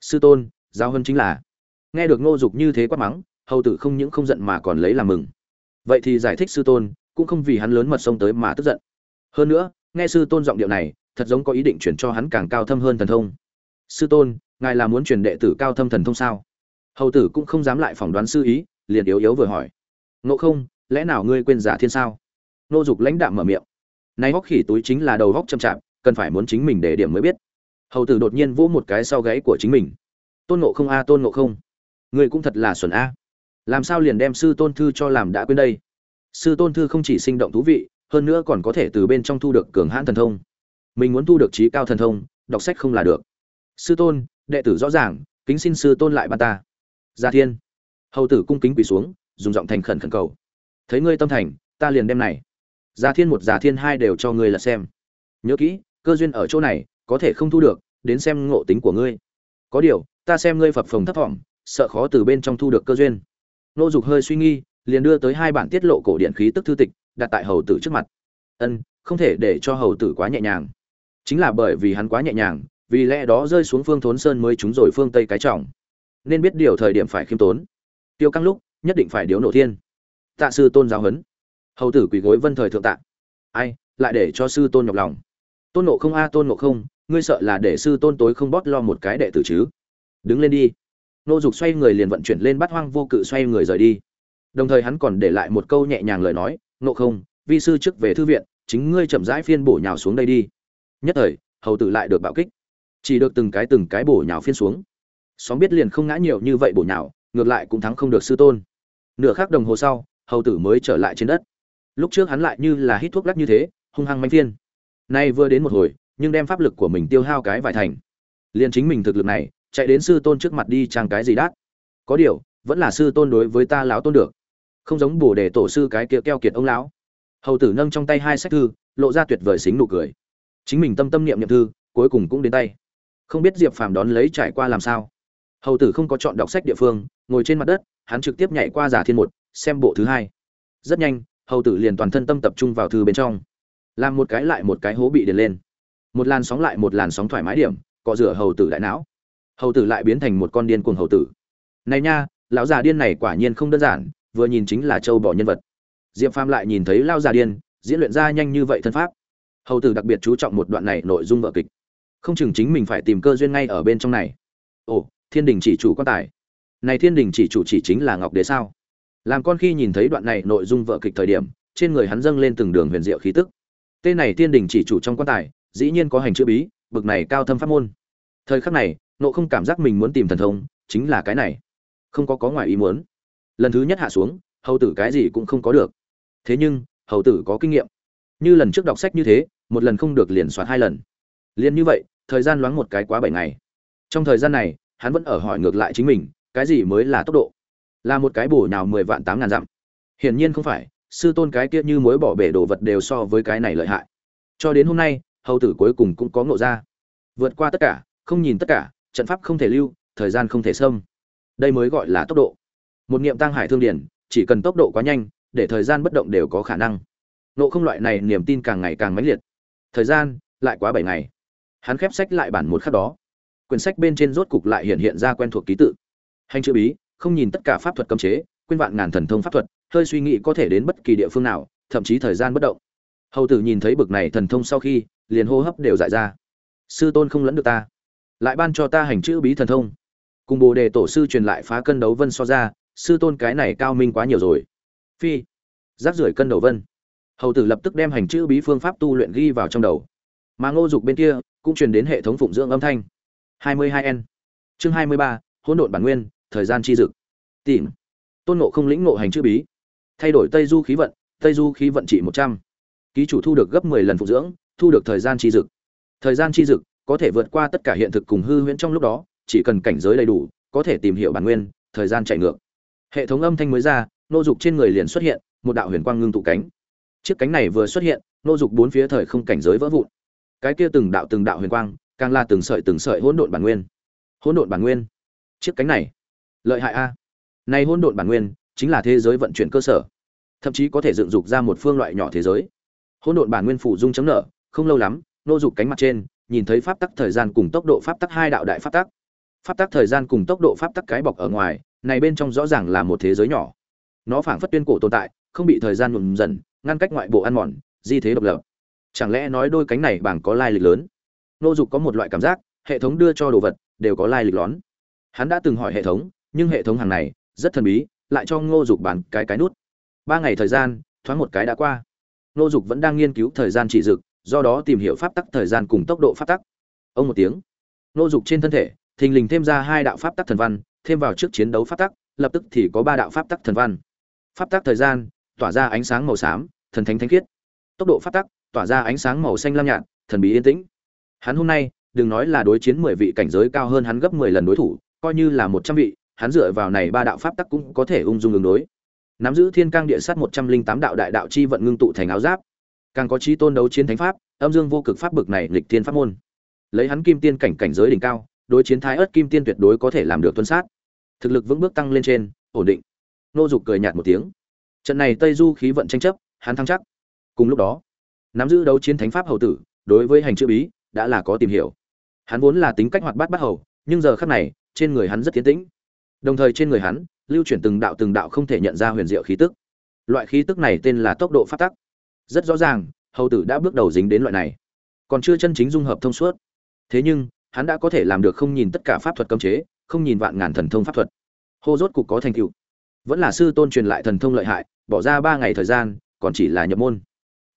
Sư tôn, giao hơn chính là. Nghe được nô dục như thế quát mắng, hầu tử không những không giận mà còn lấy làm mừng. Vậy thì giải thích sư tôn, cũng không vì hắn lớn mật xông tới mà tức giận. Hơn nữa, nghe sư tôn giọng điệu này, thật giống có ý định chuyển cho hắn càng cao thâm hơn thần thông. Sư tôn, ngài là muốn truyền đệ tử cao thâm thần thông sao? Hầu tử cũng không dám lại phỏng đoán sư ý, liền yếu yếu vừa hỏi. Ngộ không, lẽ nào ngươi quên giả thiên sao? Nô dục lãnh đạm mở miệng. Nay hóc khỉ túi chính là đầu hóc chậm chạp, cần phải muốn chính mình để điểm mới biết. Hầu tử đột nhiên vỗ một cái sau gáy của chính mình. Tôn ngộ không a, tôn ngộ không. Người cũng thật là xuẩn a. Làm sao liền đem sư tôn thư cho làm đã quên đây? Sư tôn thư không chỉ sinh động thú vị, hơn nữa còn có thể từ bên trong thu được cường hãn thần thông. Mình muốn thu được trí cao thần thông, đọc sách không là được. Sư tôn, đệ tử rõ ràng, kính xin sư tôn lại ban ta. Gia thiên. Hầu tử cung kính quỳ xuống, dùng giọng thành khẩn khẩn cầu. Thấy ngươi tâm thành, ta liền đem này gia thiên một gia thiên hai đều cho ngươi là xem. Nhớ kỹ, cơ duyên ở chỗ này, có thể không thu được, đến xem ngộ tính của ngươi. Có điều, ta xem ngươi phập phồng thấp thỏm, sợ khó từ bên trong thu được cơ duyên. Nô dục hơi suy nghi, liền đưa tới hai bản tiết lộ cổ điện khí tức thư tịch, đặt tại hầu tử trước mặt. Ân, không thể để cho hầu tử quá nhẹ nhàng. Chính là bởi vì hắn quá nhẹ nhàng, vì lẽ đó rơi xuống phương thốn sơn mới trúng rồi phương tây cái trọng. Nên biết điều thời điểm phải khiêm tốn. Tiêu căng lúc, nhất định phải điếu nổ thiên. Tạ sư tôn giáo huấn hầu tử quỳ gối vân thời thượng tạ. Ai, lại để cho sư tôn nhọc lòng. Tôn nộ không a, tôn nộ không, ngươi sợ là để sư tôn tối không bót lo một cái đệ tử chứ? Đứng lên đi. Nô dục xoay người liền vận chuyển lên bắt hoang vô cự xoay người rời đi. Đồng thời hắn còn để lại một câu nhẹ nhàng lời nói, nộ không, vi sư trước về thư viện, chính ngươi chậm rãi phiên bổ nhào xuống đây đi. Nhất thời, hầu tử lại được bạo kích. Chỉ được từng cái từng cái bổ nhào phiên xuống. Xóm biết liền không ngã nhiều như vậy bổ nhào, ngược lại cũng thắng không được sư tôn. Nửa khắc đồng hồ sau, hầu tử mới trở lại trên đất lúc trước hắn lại như là hít thuốc lắc như thế, hung hăng manh phiên. Nay vừa đến một hồi, nhưng đem pháp lực của mình tiêu hao cái vài thành. Liền chính mình thực lực này, chạy đến sư tôn trước mặt đi trang cái gì đắt có điều, vẫn là sư tôn đối với ta lão tôn được. Không giống bổ để tổ sư cái kia keo kiệt ông lão. Hầu tử nâng trong tay hai sách thư, lộ ra tuyệt vời xính nụ cười. Chính mình tâm tâm niệm niệm thư, cuối cùng cũng đến tay. Không biết diệp phàm đón lấy trải qua làm sao. Hầu tử không có chọn đọc sách địa phương, ngồi trên mặt đất, hắn trực tiếp nhảy qua giả thiên một, xem bộ thứ hai. Rất nhanh hầu tử liền toàn thân tâm tập trung vào thư bên trong, làm một cái lại một cái hố bị điền lên. Một làn sóng lại một làn sóng thoải mái điểm, cọ rửa hầu tử đại não. Hầu tử lại biến thành một con điên cuồng hầu tử. Này nha, lão già điên này quả nhiên không đơn giản, vừa nhìn chính là châu bỏ nhân vật. Diệp phàm lại nhìn thấy lao già điên, diễn luyện ra nhanh như vậy thân pháp. Hầu tử đặc biệt chú trọng một đoạn này nội dung vợ kịch. Không chừng chính mình phải tìm cơ duyên ngay ở bên trong này. Ồ, thiên đình chỉ chủ quan tài. Này thiên đình chỉ chủ chỉ chính là ngọc đế sao? Làm con khi nhìn thấy đoạn này nội dung vợ kịch thời điểm, trên người hắn dâng lên từng đường huyền diệu khí tức. Tên này thiên đình chỉ chủ trong quan tài, dĩ nhiên có hành chữ bí, bực này cao thâm pháp môn. Thời khắc này, nộ không cảm giác mình muốn tìm thần thông, chính là cái này. Không có có ngoài ý muốn. Lần thứ nhất hạ xuống, hầu tử cái gì cũng không có được. Thế nhưng, hầu tử có kinh nghiệm. Như lần trước đọc sách như thế, một lần không được liền soạt hai lần. Liền như vậy, thời gian loáng một cái quá bảy ngày. Trong thời gian này, hắn vẫn ở hỏi ngược lại chính mình, cái gì mới là tốc độ? Là một cái bổ nào mười vạn tám ngàn dặm. Hiển nhiên không phải, sư tôn cái kia như mối bỏ bể đồ vật đều so với cái này lợi hại. Cho đến hôm nay, hầu tử cuối cùng cũng có ngộ ra. Vượt qua tất cả, không nhìn tất cả, trận pháp không thể lưu, thời gian không thể xâm. Đây mới gọi là tốc độ. Một niệm tăng hải thương điển, chỉ cần tốc độ quá nhanh, để thời gian bất động đều có khả năng. Nộ không loại này niềm tin càng ngày càng mãnh liệt. Thời gian, lại quá bảy ngày. Hắn khép sách lại bản một khắc đó. Quyển sách bên trên rốt cục lại hiện hiện ra quen thuộc ký tự. Hành chữ bí không nhìn tất cả pháp thuật cấm chế quên vạn ngàn thần thông pháp thuật hơi suy nghĩ có thể đến bất kỳ địa phương nào thậm chí thời gian bất động. Hầu tử nhìn thấy bực này thần thông sau khi liền hô hấp đều dại ra. Sư tôn không lẫn được ta. Lại ban cho ta hành chữ bí thần thông. Cùng bồ đề tổ sư truyền lại phá cân đấu vân so ra sư tôn cái này cao minh quá nhiều rồi. Phi. Rác rưởi cân đầu vân. Hầu tử lập tức đem hành chữ bí phương pháp tu luyện ghi vào trong đầu. Mà ngô dục bên kia cũng truyền đến hệ thống phụng dưỡng âm thanh. 22 n. Chương 23, hỗn độn bản nguyên thời gian chi dực. Tìm. Tôn ngộ không lĩnh ngộ hành chữ bí. Thay đổi tây du khí vận, tây du khí vận trị 100. ký chủ thu được gấp 10 lần phục dưỡng, thu được thời gian chi dực. Thời gian chi dực có thể vượt qua tất cả hiện thực cùng hư huyễn trong lúc đó, chỉ cần cảnh giới đầy đủ, có thể tìm hiểu bản nguyên, thời gian chạy ngược. Hệ thống âm thanh mới ra, nô dục trên người liền xuất hiện một đạo huyền quang ngưng tụ cánh. Chiếc cánh này vừa xuất hiện, nô dục bốn phía thời không cảnh giới vỡ vụn. Cái kia từng đạo từng đạo huyền quang, càng là từng sợi từng sợi hỗn độn bản nguyên. Hỗn độn bản nguyên. Chiếc cánh này lợi hại a. Này hỗn độn bản nguyên, chính là thế giới vận chuyển cơ sở. Thậm chí có thể dựng dục ra một phương loại nhỏ thế giới. Hỗn độn bản nguyên phủ dung chấm nở, không lâu lắm, nô dục cánh mặt trên, nhìn thấy pháp tắc thời gian cùng tốc độ pháp tắc hai đạo đại pháp tắc. Pháp tắc thời gian cùng tốc độ pháp tắc cái bọc ở ngoài, này bên trong rõ ràng là một thế giới nhỏ. Nó phảng phất tuyên cổ tồn tại, không bị thời gian nhuộm dần, ngăn cách ngoại bộ ăn mòn, di thế độc lập. Chẳng lẽ nói đôi cánh này bảng có lai lịch lớn? Nô dục có một loại cảm giác, hệ thống đưa cho đồ vật, đều có lai lịch lón. Hắn đã từng hỏi hệ thống nhưng hệ thống hàng này rất thần bí, lại cho ngô dục bán cái cái nút. Ba ngày thời gian, thoáng một cái đã qua. Ngô dục vẫn đang nghiên cứu thời gian chỉ dực, do đó tìm hiểu pháp tắc thời gian cùng tốc độ pháp tắc. Ông một tiếng. Ngô dục trên thân thể, thình lình thêm ra hai đạo pháp tắc thần văn, thêm vào trước chiến đấu pháp tắc, lập tức thì có ba đạo pháp tắc thần văn. Pháp tắc thời gian, tỏa ra ánh sáng màu xám, thần thánh thánh khiết. Tốc độ pháp tắc, tỏa ra ánh sáng màu xanh lam nhạt, thần bí yên tĩnh. Hắn hôm nay, đừng nói là đối chiến mười vị cảnh giới cao hơn hắn gấp mười lần đối thủ, coi như là một trăm vị hắn dựa vào này ba đạo pháp tắc cũng có thể ung dung ứng đối. Nắm giữ thiên cang địa sát một trăm linh tám đạo đại đạo chi vận ngưng tụ thành áo giáp. Càng có chí tôn đấu chiến thánh pháp, âm dương vô cực pháp bực này lịch thiên pháp môn. Lấy hắn kim tiên cảnh cảnh giới đỉnh cao, đối chiến thái ớt kim tiên tuyệt đối có thể làm được tuân sát. Thực lực vững bước tăng lên trên, ổn định. Nô dục cười nhạt một tiếng. Trận này tây du khí vận tranh chấp, hắn thắng chắc. Cùng lúc đó, nắm giữ đấu chiến thánh pháp hầu tử, đối với hành chữ bí, đã là có tìm hiểu. Hắn vốn là tính cách hoạt bát bát hầu, nhưng giờ khắc này, trên người hắn rất tiến tĩnh đồng thời trên người hắn, lưu chuyển từng đạo từng đạo không thể nhận ra huyền diệu khí tức. Loại khí tức này tên là tốc độ phát tắc. Rất rõ ràng, hầu tử đã bước đầu dính đến loại này. Còn chưa chân chính dung hợp thông suốt. Thế nhưng, hắn đã có thể làm được không nhìn tất cả pháp thuật cấm chế, không nhìn vạn ngàn thần thông pháp thuật. Hô rốt cục có thành tựu. Vẫn là sư tôn truyền lại thần thông lợi hại, bỏ ra ba ngày thời gian, còn chỉ là nhập môn.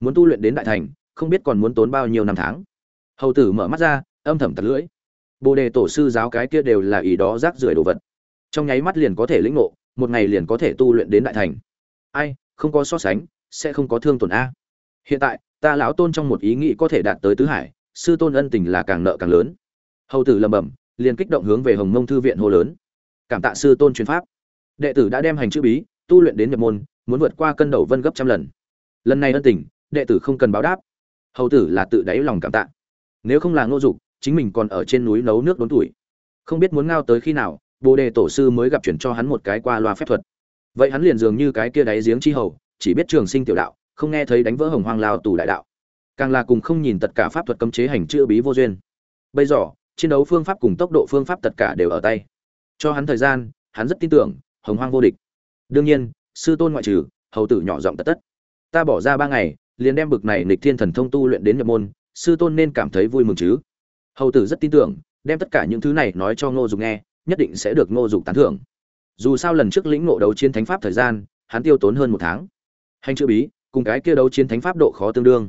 Muốn tu luyện đến đại thành, không biết còn muốn tốn bao nhiêu năm tháng. Hầu tử mở mắt ra, âm thầm tật lưỡi. Bồ đề tổ sư giáo cái kia đều là ý đó rác rưởi đồ vật trong nháy mắt liền có thể lĩnh ngộ, một ngày liền có thể tu luyện đến đại thành. Ai, không có so sánh, sẽ không có thương tổn a. Hiện tại, ta lão tôn trong một ý nghĩ có thể đạt tới tứ hải, sư tôn ân tình là càng nợ càng lớn. Hầu tử lầm bầm liền kích động hướng về hồng mông thư viện hô lớn. Cảm tạ sư tôn truyền pháp. Đệ tử đã đem hành chữ bí, tu luyện đến nhập môn, muốn vượt qua cân đầu vân gấp trăm lần. Lần này ân tình, đệ tử không cần báo đáp. Hầu tử là tự đáy lòng cảm tạ. Nếu không là ngô dục, chính mình còn ở trên núi nấu nước đốn tuổi. Không biết muốn ngao tới khi nào bồ đề tổ sư mới gặp chuyển cho hắn một cái qua loa phép thuật. Vậy hắn liền dường như cái kia đáy giếng chi hầu, chỉ biết trường sinh tiểu đạo, không nghe thấy đánh vỡ hồng hoang lao tù đại đạo. Càng là cùng không nhìn tất cả pháp thuật cấm chế hành chữ bí vô duyên. Bây giờ, chiến đấu phương pháp cùng tốc độ phương pháp tất cả đều ở tay. Cho hắn thời gian, hắn rất tin tưởng, hồng hoang vô địch. Đương nhiên, sư tôn ngoại trừ, hầu tử nhỏ giọng tất tất. Ta bỏ ra ba ngày, liền đem bực này nịch thiên thần thông tu luyện đến nhập môn, sư tôn nên cảm thấy vui mừng chứ. Hầu tử rất tin tưởng, đem tất cả những thứ này nói cho ngô dục nghe nhất định sẽ được ngô dục tán thưởng. Dù sao lần trước lĩnh ngộ đấu chiến thánh pháp thời gian, hắn tiêu tốn hơn một tháng. Hành chữ bí, cùng cái kia đấu chiến thánh pháp độ khó tương đương.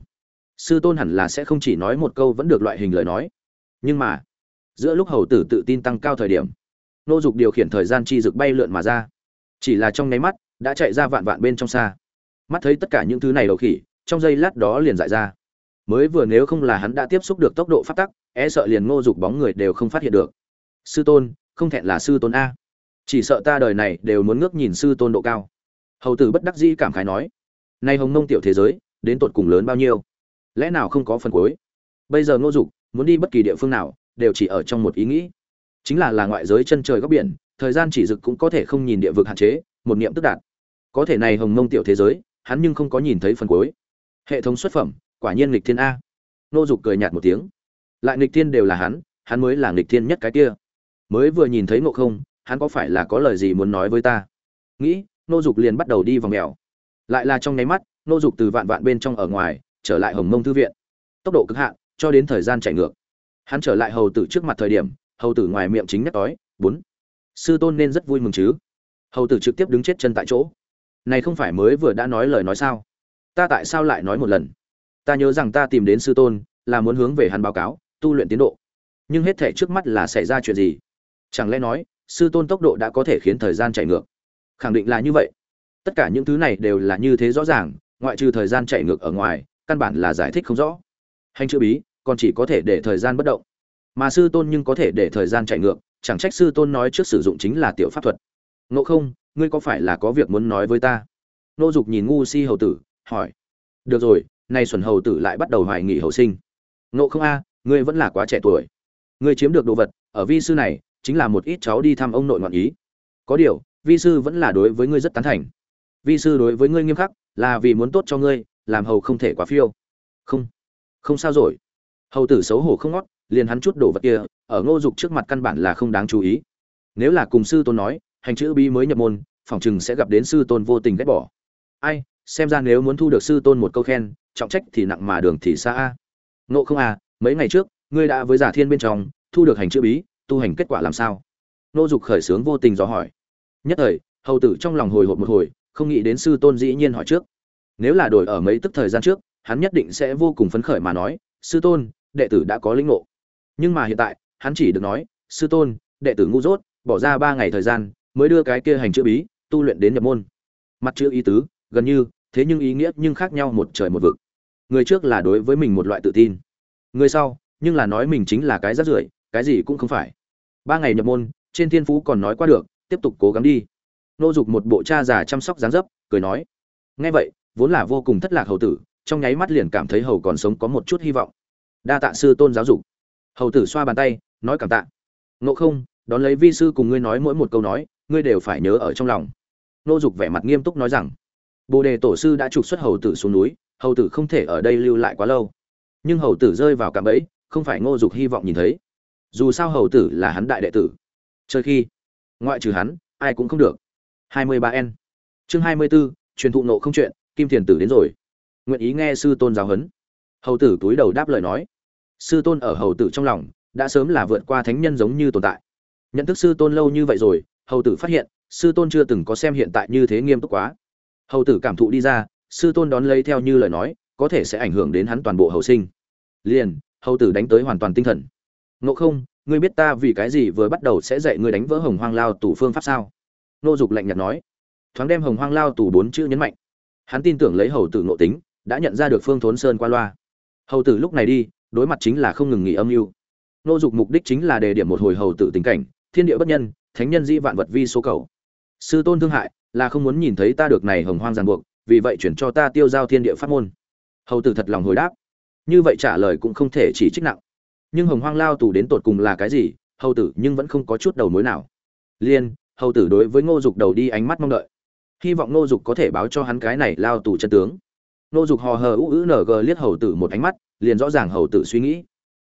Sư tôn hẳn là sẽ không chỉ nói một câu vẫn được loại hình lời nói. Nhưng mà, giữa lúc hầu tử tự tin tăng cao thời điểm, Ngô dục điều khiển thời gian chi dực bay lượn mà ra. Chỉ là trong nháy mắt, đã chạy ra vạn vạn bên trong xa. Mắt thấy tất cả những thứ này đầu khỉ, trong giây lát đó liền dại ra. Mới vừa nếu không là hắn đã tiếp xúc được tốc độ phát tắc e sợ liền ngô dục bóng người đều không phát hiện được. Sư tôn không thẹn là sư tôn a. Chỉ sợ ta đời này đều muốn ngước nhìn sư tôn độ cao. Hầu tử bất đắc dĩ cảm khái nói, nay hồng nông tiểu thế giới, đến tột cùng lớn bao nhiêu? Lẽ nào không có phần cuối? Bây giờ ngô dục muốn đi bất kỳ địa phương nào, đều chỉ ở trong một ý nghĩ. Chính là là ngoại giới chân trời góc biển, thời gian chỉ dực cũng có thể không nhìn địa vực hạn chế, một niệm tức đạt. Có thể này hồng mông tiểu thế giới, hắn nhưng không có nhìn thấy phần cuối. Hệ thống xuất phẩm, quả nhiên nghịch thiên a. Nô dục cười nhạt một tiếng. Lại nghịch thiên đều là hắn hắn mới là nghịch thiên nhất cái kia mới vừa nhìn thấy ngộ không, hắn có phải là có lời gì muốn nói với ta? Nghĩ, nô dục liền bắt đầu đi vòng mèo. Lại là trong nháy mắt, nô dục từ vạn vạn bên trong ở ngoài, trở lại hồng mông thư viện. Tốc độ cực hạn, cho đến thời gian chạy ngược. Hắn trở lại hầu tử trước mặt thời điểm, hầu tử ngoài miệng chính nhắc đói bốn, sư tôn nên rất vui mừng chứ. Hầu tử trực tiếp đứng chết chân tại chỗ. Này không phải mới vừa đã nói lời nói sao? Ta tại sao lại nói một lần? Ta nhớ rằng ta tìm đến sư tôn, là muốn hướng về hắn báo cáo, tu luyện tiến độ. Nhưng hết thể trước mắt là xảy ra chuyện gì? Chẳng lẽ nói, sư tôn tốc độ đã có thể khiến thời gian chạy ngược? Khẳng định là như vậy. Tất cả những thứ này đều là như thế rõ ràng, ngoại trừ thời gian chạy ngược ở ngoài, căn bản là giải thích không rõ. Hành chữ bí, còn chỉ có thể để thời gian bất động. Mà sư tôn nhưng có thể để thời gian chạy ngược, chẳng trách sư tôn nói trước sử dụng chính là tiểu pháp thuật. Ngộ không, ngươi có phải là có việc muốn nói với ta? Nô dục nhìn ngu si hầu tử, hỏi. Được rồi, nay xuẩn hầu tử lại bắt đầu hoài nghị hầu sinh. Ngộ không a, ngươi vẫn là quá trẻ tuổi. Ngươi chiếm được đồ vật, ở vi sư này chính là một ít cháu đi thăm ông nội ngọn ý. Có điều, vi sư vẫn là đối với ngươi rất tán thành. Vi sư đối với ngươi nghiêm khắc, là vì muốn tốt cho ngươi, làm hầu không thể quá phiêu. Không. Không sao rồi. Hầu tử xấu hổ không ngót, liền hắn chút đồ vật kia, ở ngô dục trước mặt căn bản là không đáng chú ý. Nếu là cùng sư tôn nói, hành chữ bí mới nhập môn, phỏng chừng sẽ gặp đến sư tôn vô tình ghét bỏ. Ai, xem ra nếu muốn thu được sư tôn một câu khen, trọng trách thì nặng mà đường thì xa a. Nộ không à mấy ngày trước, ngươi đã với giả thiên bên trong, thu được hành chữ bí tu hành kết quả làm sao? Nô dục khởi sướng vô tình dò hỏi. Nhất thời, hầu tử trong lòng hồi hộp một hồi, không nghĩ đến sư tôn dĩ nhiên hỏi trước. Nếu là đổi ở mấy tức thời gian trước, hắn nhất định sẽ vô cùng phấn khởi mà nói, sư tôn, đệ tử đã có lĩnh ngộ. Nhưng mà hiện tại, hắn chỉ được nói, sư tôn, đệ tử ngu dốt, bỏ ra ba ngày thời gian, mới đưa cái kia hành chữ bí, tu luyện đến nhập môn. Mặt chữ ý tứ, gần như, thế nhưng ý nghĩa nhưng khác nhau một trời một vực. Người trước là đối với mình một loại tự tin. Người sau, nhưng là nói mình chính là cái rát rưởi, cái gì cũng không phải ba ngày nhập môn, trên thiên phú còn nói qua được, tiếp tục cố gắng đi. Nô dục một bộ cha già chăm sóc dáng dấp, cười nói, nghe vậy, vốn là vô cùng thất lạc hầu tử, trong nháy mắt liền cảm thấy hầu còn sống có một chút hy vọng. Đa tạ sư tôn giáo dục. Hầu tử xoa bàn tay, nói cảm tạ. Ngộ không, đón lấy vi sư cùng ngươi nói mỗi một câu nói, ngươi đều phải nhớ ở trong lòng. Nô dục vẻ mặt nghiêm túc nói rằng, bồ đề tổ sư đã trục xuất hầu tử xuống núi, hầu tử không thể ở đây lưu lại quá lâu. Nhưng hầu tử rơi vào cạm bẫy, không phải ngô dục hy vọng nhìn thấy dù sao hầu tử là hắn đại đệ tử. Chơi khi ngoại trừ hắn ai cũng không được. 23 n. Chương 24, truyền thụ nộ không chuyện kim thiền tử đến rồi. Nguyện ý nghe sư tôn giáo huấn. Hầu tử túi đầu đáp lời nói. Sư tôn ở hầu tử trong lòng đã sớm là vượt qua thánh nhân giống như tồn tại. Nhận thức sư tôn lâu như vậy rồi hầu tử phát hiện sư tôn chưa từng có xem hiện tại như thế nghiêm túc quá. Hầu tử cảm thụ đi ra sư tôn đón lấy theo như lời nói có thể sẽ ảnh hưởng đến hắn toàn bộ hầu sinh. Liền hầu tử đánh tới hoàn toàn tinh thần ngộ không, ngươi biết ta vì cái gì vừa bắt đầu sẽ dạy ngươi đánh vỡ hồng hoang lao tù phương pháp sao? Nô dục lạnh nhạt nói. Thoáng đem hồng hoang lao tù bốn chữ nhấn mạnh. Hắn tin tưởng lấy hầu tử ngộ tính, đã nhận ra được phương thốn sơn qua loa. Hầu tử lúc này đi, đối mặt chính là không ngừng nghỉ âm mưu. Nô dục mục đích chính là đề điểm một hồi hầu tử tình cảnh, thiên địa bất nhân, thánh nhân di vạn vật vi số cầu. Sư tôn thương hại, là không muốn nhìn thấy ta được này hồng hoang ràng buộc, vì vậy chuyển cho ta tiêu giao thiên địa pháp môn. Hầu tử thật lòng hồi đáp. Như vậy trả lời cũng không thể chỉ trích nặng nhưng hồng hoang lao tù đến tột cùng là cái gì, hầu tử nhưng vẫn không có chút đầu mối nào. Liên, hầu tử đối với ngô dục đầu đi ánh mắt mong đợi. Hy vọng ngô dục có thể báo cho hắn cái này lao tù chân tướng. Ngô dục hò hờ ú ữ ng liếc hầu tử một ánh mắt, liền rõ ràng hầu tử suy nghĩ.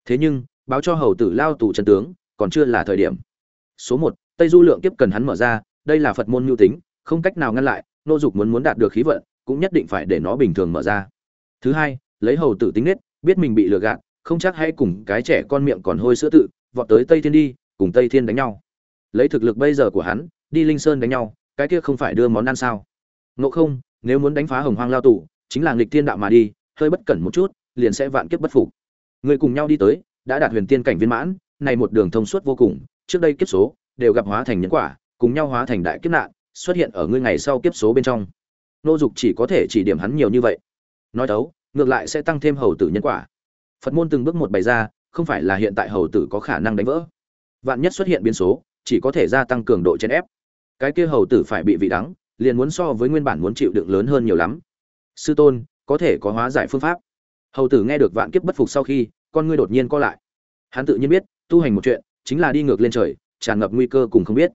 Thế nhưng, báo cho hầu tử lao tù chân tướng, còn chưa là thời điểm. Số một, tây du lượng kiếp cần hắn mở ra, đây là phật môn mưu tính, không cách nào ngăn lại, ngô dục muốn muốn đạt được khí vận, cũng nhất định phải để nó bình thường mở ra. Thứ hai, lấy hầu tử tính nết, biết mình bị lừa gạt không chắc hay cùng cái trẻ con miệng còn hôi sữa tự, vọt tới tây thiên đi, cùng tây thiên đánh nhau. Lấy thực lực bây giờ của hắn, đi linh sơn đánh nhau, cái kia không phải đưa món ăn sao? Ngộ không, nếu muốn đánh phá hồng hoang lao tù, chính là nghịch thiên đạo mà đi, hơi bất cẩn một chút, liền sẽ vạn kiếp bất phục. Người cùng nhau đi tới, đã đạt huyền tiên cảnh viên mãn, này một đường thông suốt vô cùng, trước đây kiếp số, đều gặp hóa thành nhân quả, cùng nhau hóa thành đại kiếp nạn, xuất hiện ở ngươi ngày sau kiếp số bên trong. Nô dục chỉ có thể chỉ điểm hắn nhiều như vậy. Nói đấu ngược lại sẽ tăng thêm hầu tử nhân quả phật môn từng bước một bày ra, không phải là hiện tại hầu tử có khả năng đánh vỡ. Vạn nhất xuất hiện biến số, chỉ có thể gia tăng cường độ chèn ép. Cái kia hầu tử phải bị vị đắng, liền muốn so với nguyên bản muốn chịu đựng lớn hơn nhiều lắm. Sư tôn, có thể có hóa giải phương pháp. Hầu tử nghe được vạn kiếp bất phục sau khi, con ngươi đột nhiên co lại. Hắn tự nhiên biết, tu hành một chuyện, chính là đi ngược lên trời, tràn ngập nguy cơ cùng không biết.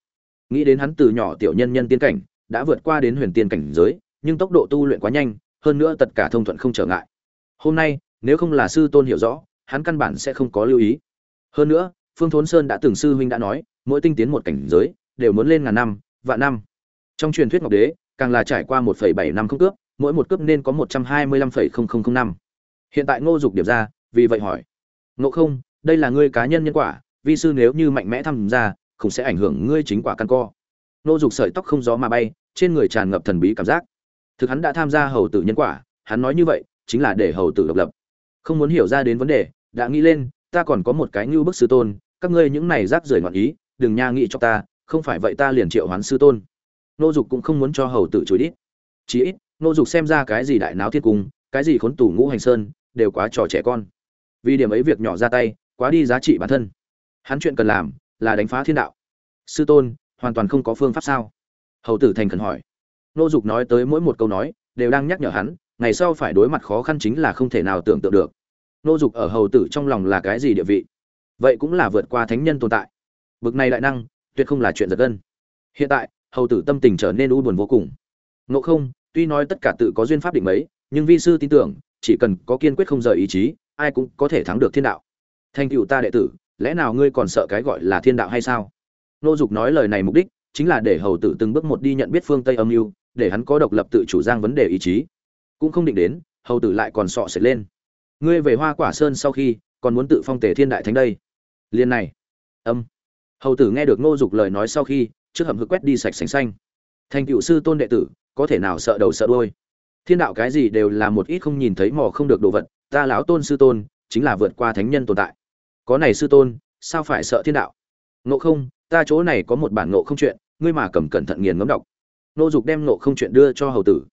Nghĩ đến hắn từ nhỏ tiểu nhân nhân tiên cảnh, đã vượt qua đến huyền tiên cảnh giới, nhưng tốc độ tu luyện quá nhanh, hơn nữa tất cả thông thuận không trở ngại. Hôm nay nếu không là sư tôn hiểu rõ, hắn căn bản sẽ không có lưu ý. Hơn nữa, phương thốn sơn đã từng sư huynh đã nói, mỗi tinh tiến một cảnh giới, đều muốn lên ngàn năm, vạn năm. Trong truyền thuyết ngọc đế, càng là trải qua một bảy năm không cướp, mỗi một cướp nên có một trăm hai mươi lăm năm. Hiện tại ngô dục điểm ra, vì vậy hỏi, ngộ không, đây là ngươi cá nhân nhân quả, vi sư nếu như mạnh mẽ tham gia, không sẽ ảnh hưởng ngươi chính quả căn co. Ngô dục sợi tóc không gió mà bay, trên người tràn ngập thần bí cảm giác. Thực hắn đã tham gia hầu tử nhân quả, hắn nói như vậy, chính là để hầu tử độc lập không muốn hiểu ra đến vấn đề, đã nghĩ lên, ta còn có một cái như bức sư tôn, các ngươi những này rác rưởi ngọn ý, đừng nha nghĩ cho ta, không phải vậy ta liền triệu hoán sư tôn. Nô dục cũng không muốn cho hầu tử chối đít. Chí ít, nô dục xem ra cái gì đại náo thiên cung, cái gì khốn tủ ngũ hành sơn, đều quá trò trẻ con. Vì điểm ấy việc nhỏ ra tay, quá đi giá trị bản thân. Hắn chuyện cần làm là đánh phá thiên đạo. Sư tôn, hoàn toàn không có phương pháp sao? Hầu tử thành khẩn hỏi. Nô dục nói tới mỗi một câu nói, đều đang nhắc nhở hắn ngày sau phải đối mặt khó khăn chính là không thể nào tưởng tượng được. Nô dục ở hầu tử trong lòng là cái gì địa vị? Vậy cũng là vượt qua thánh nhân tồn tại. Bực này đại năng, tuyệt không là chuyện giật gân. Hiện tại, hầu tử tâm tình trở nên u buồn vô cùng. Ngộ không, tuy nói tất cả tự có duyên pháp định mấy, nhưng vi sư tin tưởng, chỉ cần có kiên quyết không rời ý chí, ai cũng có thể thắng được thiên đạo. Thành cựu ta đệ tử, lẽ nào ngươi còn sợ cái gọi là thiên đạo hay sao? Nô dục nói lời này mục đích chính là để hầu tử từng bước một đi nhận biết phương tây âm mưu, để hắn có độc lập tự chủ giang vấn đề ý chí cũng không định đến, hầu tử lại còn sọ sệt lên. Ngươi về hoa quả sơn sau khi, còn muốn tự phong tề thiên đại thánh đây. Liên này. Âm. Hầu tử nghe được ngô dục lời nói sau khi, trước hầm hực quét đi sạch sành xanh. Thành cựu sư tôn đệ tử, có thể nào sợ đầu sợ đôi thiên đạo cái gì đều là một ít không nhìn thấy mò không được đồ vật, ta lão tôn sư tôn, chính là vượt qua thánh nhân tồn tại. Có này sư tôn, sao phải sợ thiên đạo? Ngộ không, ta chỗ này có một bản ngộ không chuyện, ngươi mà cầm cẩn thận nghiền ngấm đọc. Nô dục đem ngộ không chuyện đưa cho hầu tử.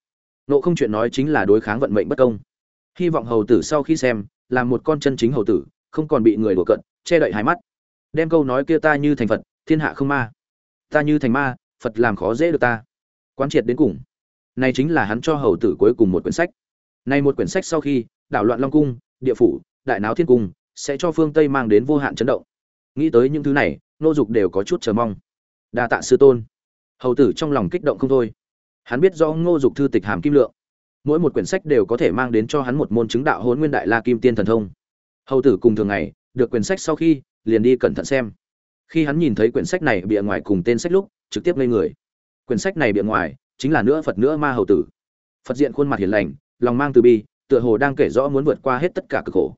Nộ không chuyện nói chính là đối kháng vận mệnh bất công hy vọng hầu tử sau khi xem làm một con chân chính hầu tử không còn bị người đùa cận che đậy hai mắt đem câu nói kia ta như thành phật thiên hạ không ma ta như thành ma phật làm khó dễ được ta quán triệt đến cùng này chính là hắn cho hầu tử cuối cùng một quyển sách Này một quyển sách sau khi, đảo loạn Long cung, địa phủ, đại náo thiên cung, sẽ cho phương Tây mang đến vô hạn chấn động. Nghĩ tới những thứ này, nô dục đều có chút chờ mong. Đa tạ sư tôn. Hầu tử trong lòng kích động không thôi. Hắn biết do Ngô Dục thư tịch hàm kim lượng, mỗi một quyển sách đều có thể mang đến cho hắn một môn chứng đạo hôn Nguyên Đại La Kim Tiên thần thông. Hầu tử cùng thường ngày, được quyển sách sau khi, liền đi cẩn thận xem. Khi hắn nhìn thấy quyển sách này bìa ngoài cùng tên sách lúc, trực tiếp ngây người. Quyển sách này bìa ngoài chính là nữa Phật nữa ma hầu tử. Phật diện khuôn mặt hiền lành, lòng mang từ bi, tựa hồ đang kể rõ muốn vượt qua hết tất cả cực khổ.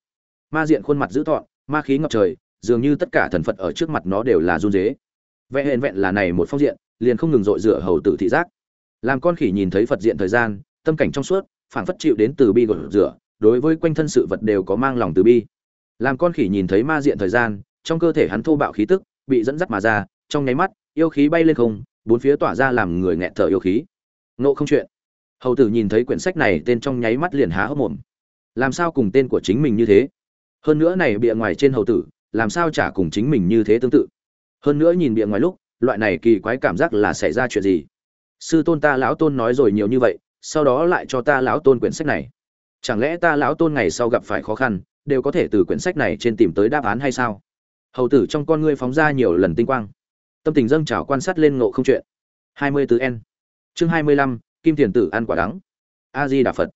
Ma diện khuôn mặt dữ thọn ma khí ngập trời, dường như tất cả thần Phật ở trước mặt nó đều là run dế Vẽ hẹn vẹn là này một phong diện, liền không ngừng dội rửa hầu tử thị giác. Làm con khỉ nhìn thấy Phật diện thời gian, tâm cảnh trong suốt, phảng phất chịu đến từ bi gột rửa, đối với quanh thân sự vật đều có mang lòng từ bi. Làm con khỉ nhìn thấy ma diện thời gian, trong cơ thể hắn thô bạo khí tức bị dẫn dắt mà ra, trong nháy mắt, yêu khí bay lên không, bốn phía tỏa ra làm người nghẹt thở yêu khí. Nộ không chuyện. Hầu tử nhìn thấy quyển sách này tên trong nháy mắt liền há hốc mồm. Làm sao cùng tên của chính mình như thế? Hơn nữa này bịa ngoài trên hầu tử, làm sao chả cùng chính mình như thế tương tự? Hơn nữa nhìn bịa ngoài lúc, loại này kỳ quái cảm giác là xảy ra chuyện gì? Sư tôn ta lão tôn nói rồi nhiều như vậy, sau đó lại cho ta lão tôn quyển sách này. Chẳng lẽ ta lão tôn ngày sau gặp phải khó khăn, đều có thể từ quyển sách này trên tìm tới đáp án hay sao? Hầu tử trong con ngươi phóng ra nhiều lần tinh quang. Tâm tình dâng trào quan sát lên ngộ không chuyện. 24N. Chương 25, Kim Tiền tử ăn quả đắng. A Di Đà Phật.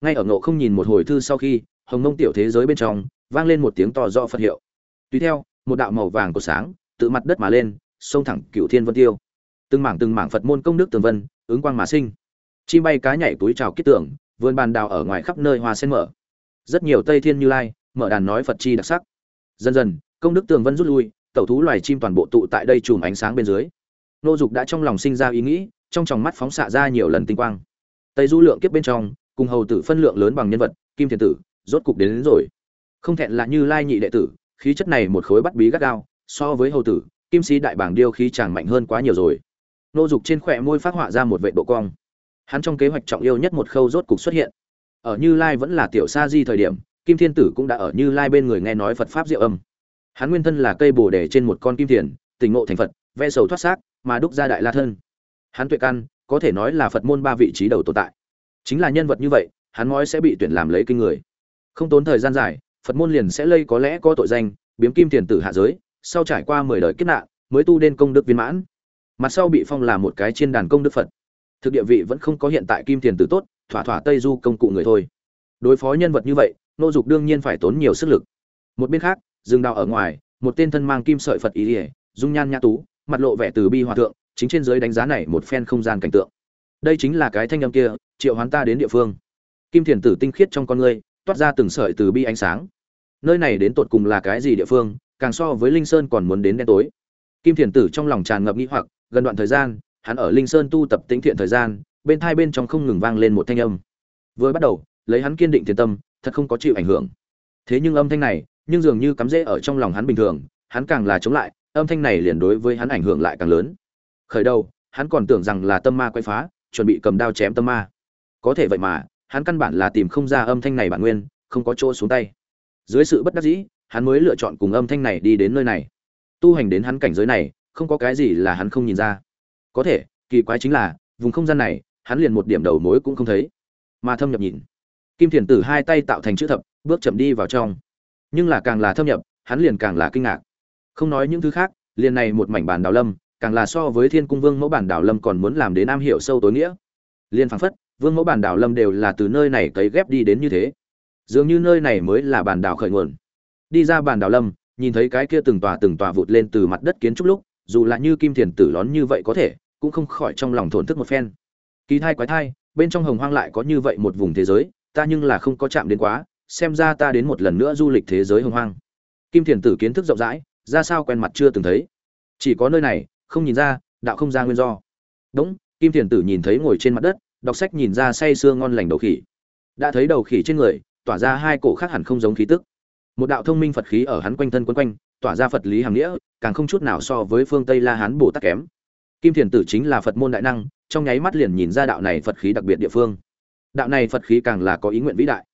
Ngay ở ngộ không nhìn một hồi thư sau khi, hồng mông tiểu thế giới bên trong vang lên một tiếng to rõ Phật hiệu. Tùy theo, một đạo màu vàng của sáng tự mặt đất mà lên, xông thẳng Cửu Thiên Vân Tiêu. Từng mảng từng mảng Phật môn công đức tường vân, ứng quang mà sinh. Chim bay cá nhảy túi chào kết tưởng, vườn bàn đào ở ngoài khắp nơi hoa sen mở. Rất nhiều Tây Thiên Như Lai, mở đàn nói Phật chi đặc sắc. Dần dần, công đức tường vân rút lui, tẩu thú loài chim toàn bộ tụ tại đây chùm ánh sáng bên dưới. Nô Dục đã trong lòng sinh ra ý nghĩ, trong tròng mắt phóng xạ ra nhiều lần tinh quang. Tây Du lượng kiếp bên trong, cùng hầu tử phân lượng lớn bằng nhân vật, Kim Thiền tử, rốt cục đến, đến rồi. Không thẹn là Như Lai nhị đệ tử, khí chất này một khối bắt bí gắt gao, so với hầu tử, Kim Sĩ đại bảng điêu khí chàng mạnh hơn quá nhiều rồi. Nô Dục trên khỏe môi phát họa ra một vệ độ cong. Hắn trong kế hoạch trọng yêu nhất một khâu rốt cục xuất hiện. Ở Như Lai vẫn là tiểu sa di thời điểm, Kim Thiên Tử cũng đã ở Như Lai bên người nghe nói Phật pháp diệu âm. Hắn nguyên thân là cây bồ đề trên một con kim tiền, tình ngộ thành Phật, ve sầu thoát xác, mà đúc ra đại la thân. Hắn tuệ căn, có thể nói là Phật môn ba vị trí đầu tồn tại. Chính là nhân vật như vậy, hắn nói sẽ bị tuyển làm lấy kinh người. Không tốn thời gian dài, Phật môn liền sẽ lây có lẽ có tội danh, biếm kim thiền tử hạ giới, sau trải qua 10 đời kiếp nạn, mới tu đến công đức viên mãn. Mặt sau bị phong là một cái trên đàn công đức Phật. Thực địa vị vẫn không có hiện tại kim tiền tử tốt, thỏa thỏa Tây Du công cụ người thôi. Đối phó nhân vật như vậy, nô dục đương nhiên phải tốn nhiều sức lực. Một bên khác, rừng đào ở ngoài, một tên thân mang kim sợi Phật ý ỉa dung nhan nhã tú, mặt lộ vẻ từ bi hòa thượng, chính trên dưới đánh giá này một phen không gian cảnh tượng. Đây chính là cái thanh âm kia, triệu hoán ta đến địa phương. Kim Thiền tử tinh khiết trong con ngươi, toát ra từng sợi từ bi ánh sáng. Nơi này đến tột cùng là cái gì địa phương, càng so với Linh Sơn còn muốn đến đen tối. Kim Thiền tử trong lòng tràn ngập nghi hoặc, gần đoạn thời gian, hắn ở Linh Sơn tu tập tĩnh thiện thời gian, bên thai bên trong không ngừng vang lên một thanh âm. Vừa bắt đầu, lấy hắn kiên định thiền tâm, thật không có chịu ảnh hưởng. Thế nhưng âm thanh này, nhưng dường như cắm rễ ở trong lòng hắn bình thường, hắn càng là chống lại, âm thanh này liền đối với hắn ảnh hưởng lại càng lớn. Khởi đầu, hắn còn tưởng rằng là tâm ma quay phá, chuẩn bị cầm đao chém tâm ma. Có thể vậy mà, hắn căn bản là tìm không ra âm thanh này bản nguyên, không có chỗ xuống tay. Dưới sự bất đắc dĩ, hắn mới lựa chọn cùng âm thanh này đi đến nơi này. Tu hành đến hắn cảnh giới này, không có cái gì là hắn không nhìn ra. Có thể, kỳ quái chính là, vùng không gian này, hắn liền một điểm đầu mối cũng không thấy. Mà thâm nhập nhìn, Kim Thiền Tử hai tay tạo thành chữ thập, bước chậm đi vào trong. Nhưng là càng là thâm nhập, hắn liền càng là kinh ngạc. Không nói những thứ khác, liền này một mảnh bản đào lâm, càng là so với Thiên Cung Vương mẫu bản đào lâm còn muốn làm đến am hiểu sâu tối nghĩa. Liên phảng phất, Vương mẫu bản đào lâm đều là từ nơi này cấy ghép đi đến như thế. Dường như nơi này mới là bản đào khởi nguồn. Đi ra bản đào lâm, nhìn thấy cái kia từng tòa từng tòa vụt lên từ mặt đất kiến trúc lúc, dù là như kim thiền tử lón như vậy có thể, cũng không khỏi trong lòng thổn thức một phen. Kỳ thai quái thai, bên trong hồng hoang lại có như vậy một vùng thế giới, ta nhưng là không có chạm đến quá, xem ra ta đến một lần nữa du lịch thế giới hồng hoang. Kim thiền tử kiến thức rộng rãi, ra sao quen mặt chưa từng thấy. Chỉ có nơi này, không nhìn ra, đạo không ra nguyên do. Đúng, Kim thiền tử nhìn thấy ngồi trên mặt đất, đọc sách nhìn ra say sưa ngon lành đầu khỉ. Đã thấy đầu khỉ trên người, tỏa ra hai cổ khác hẳn không giống khí tức. Một đạo thông minh Phật khí ở hắn quanh thân quấn quanh, tỏa ra Phật lý hàm nghĩa, càng không chút nào so với phương Tây La Hán Bồ Tát kém. Kim Thiền Tử chính là Phật môn đại năng, trong nháy mắt liền nhìn ra đạo này Phật khí đặc biệt địa phương. Đạo này Phật khí càng là có ý nguyện vĩ đại.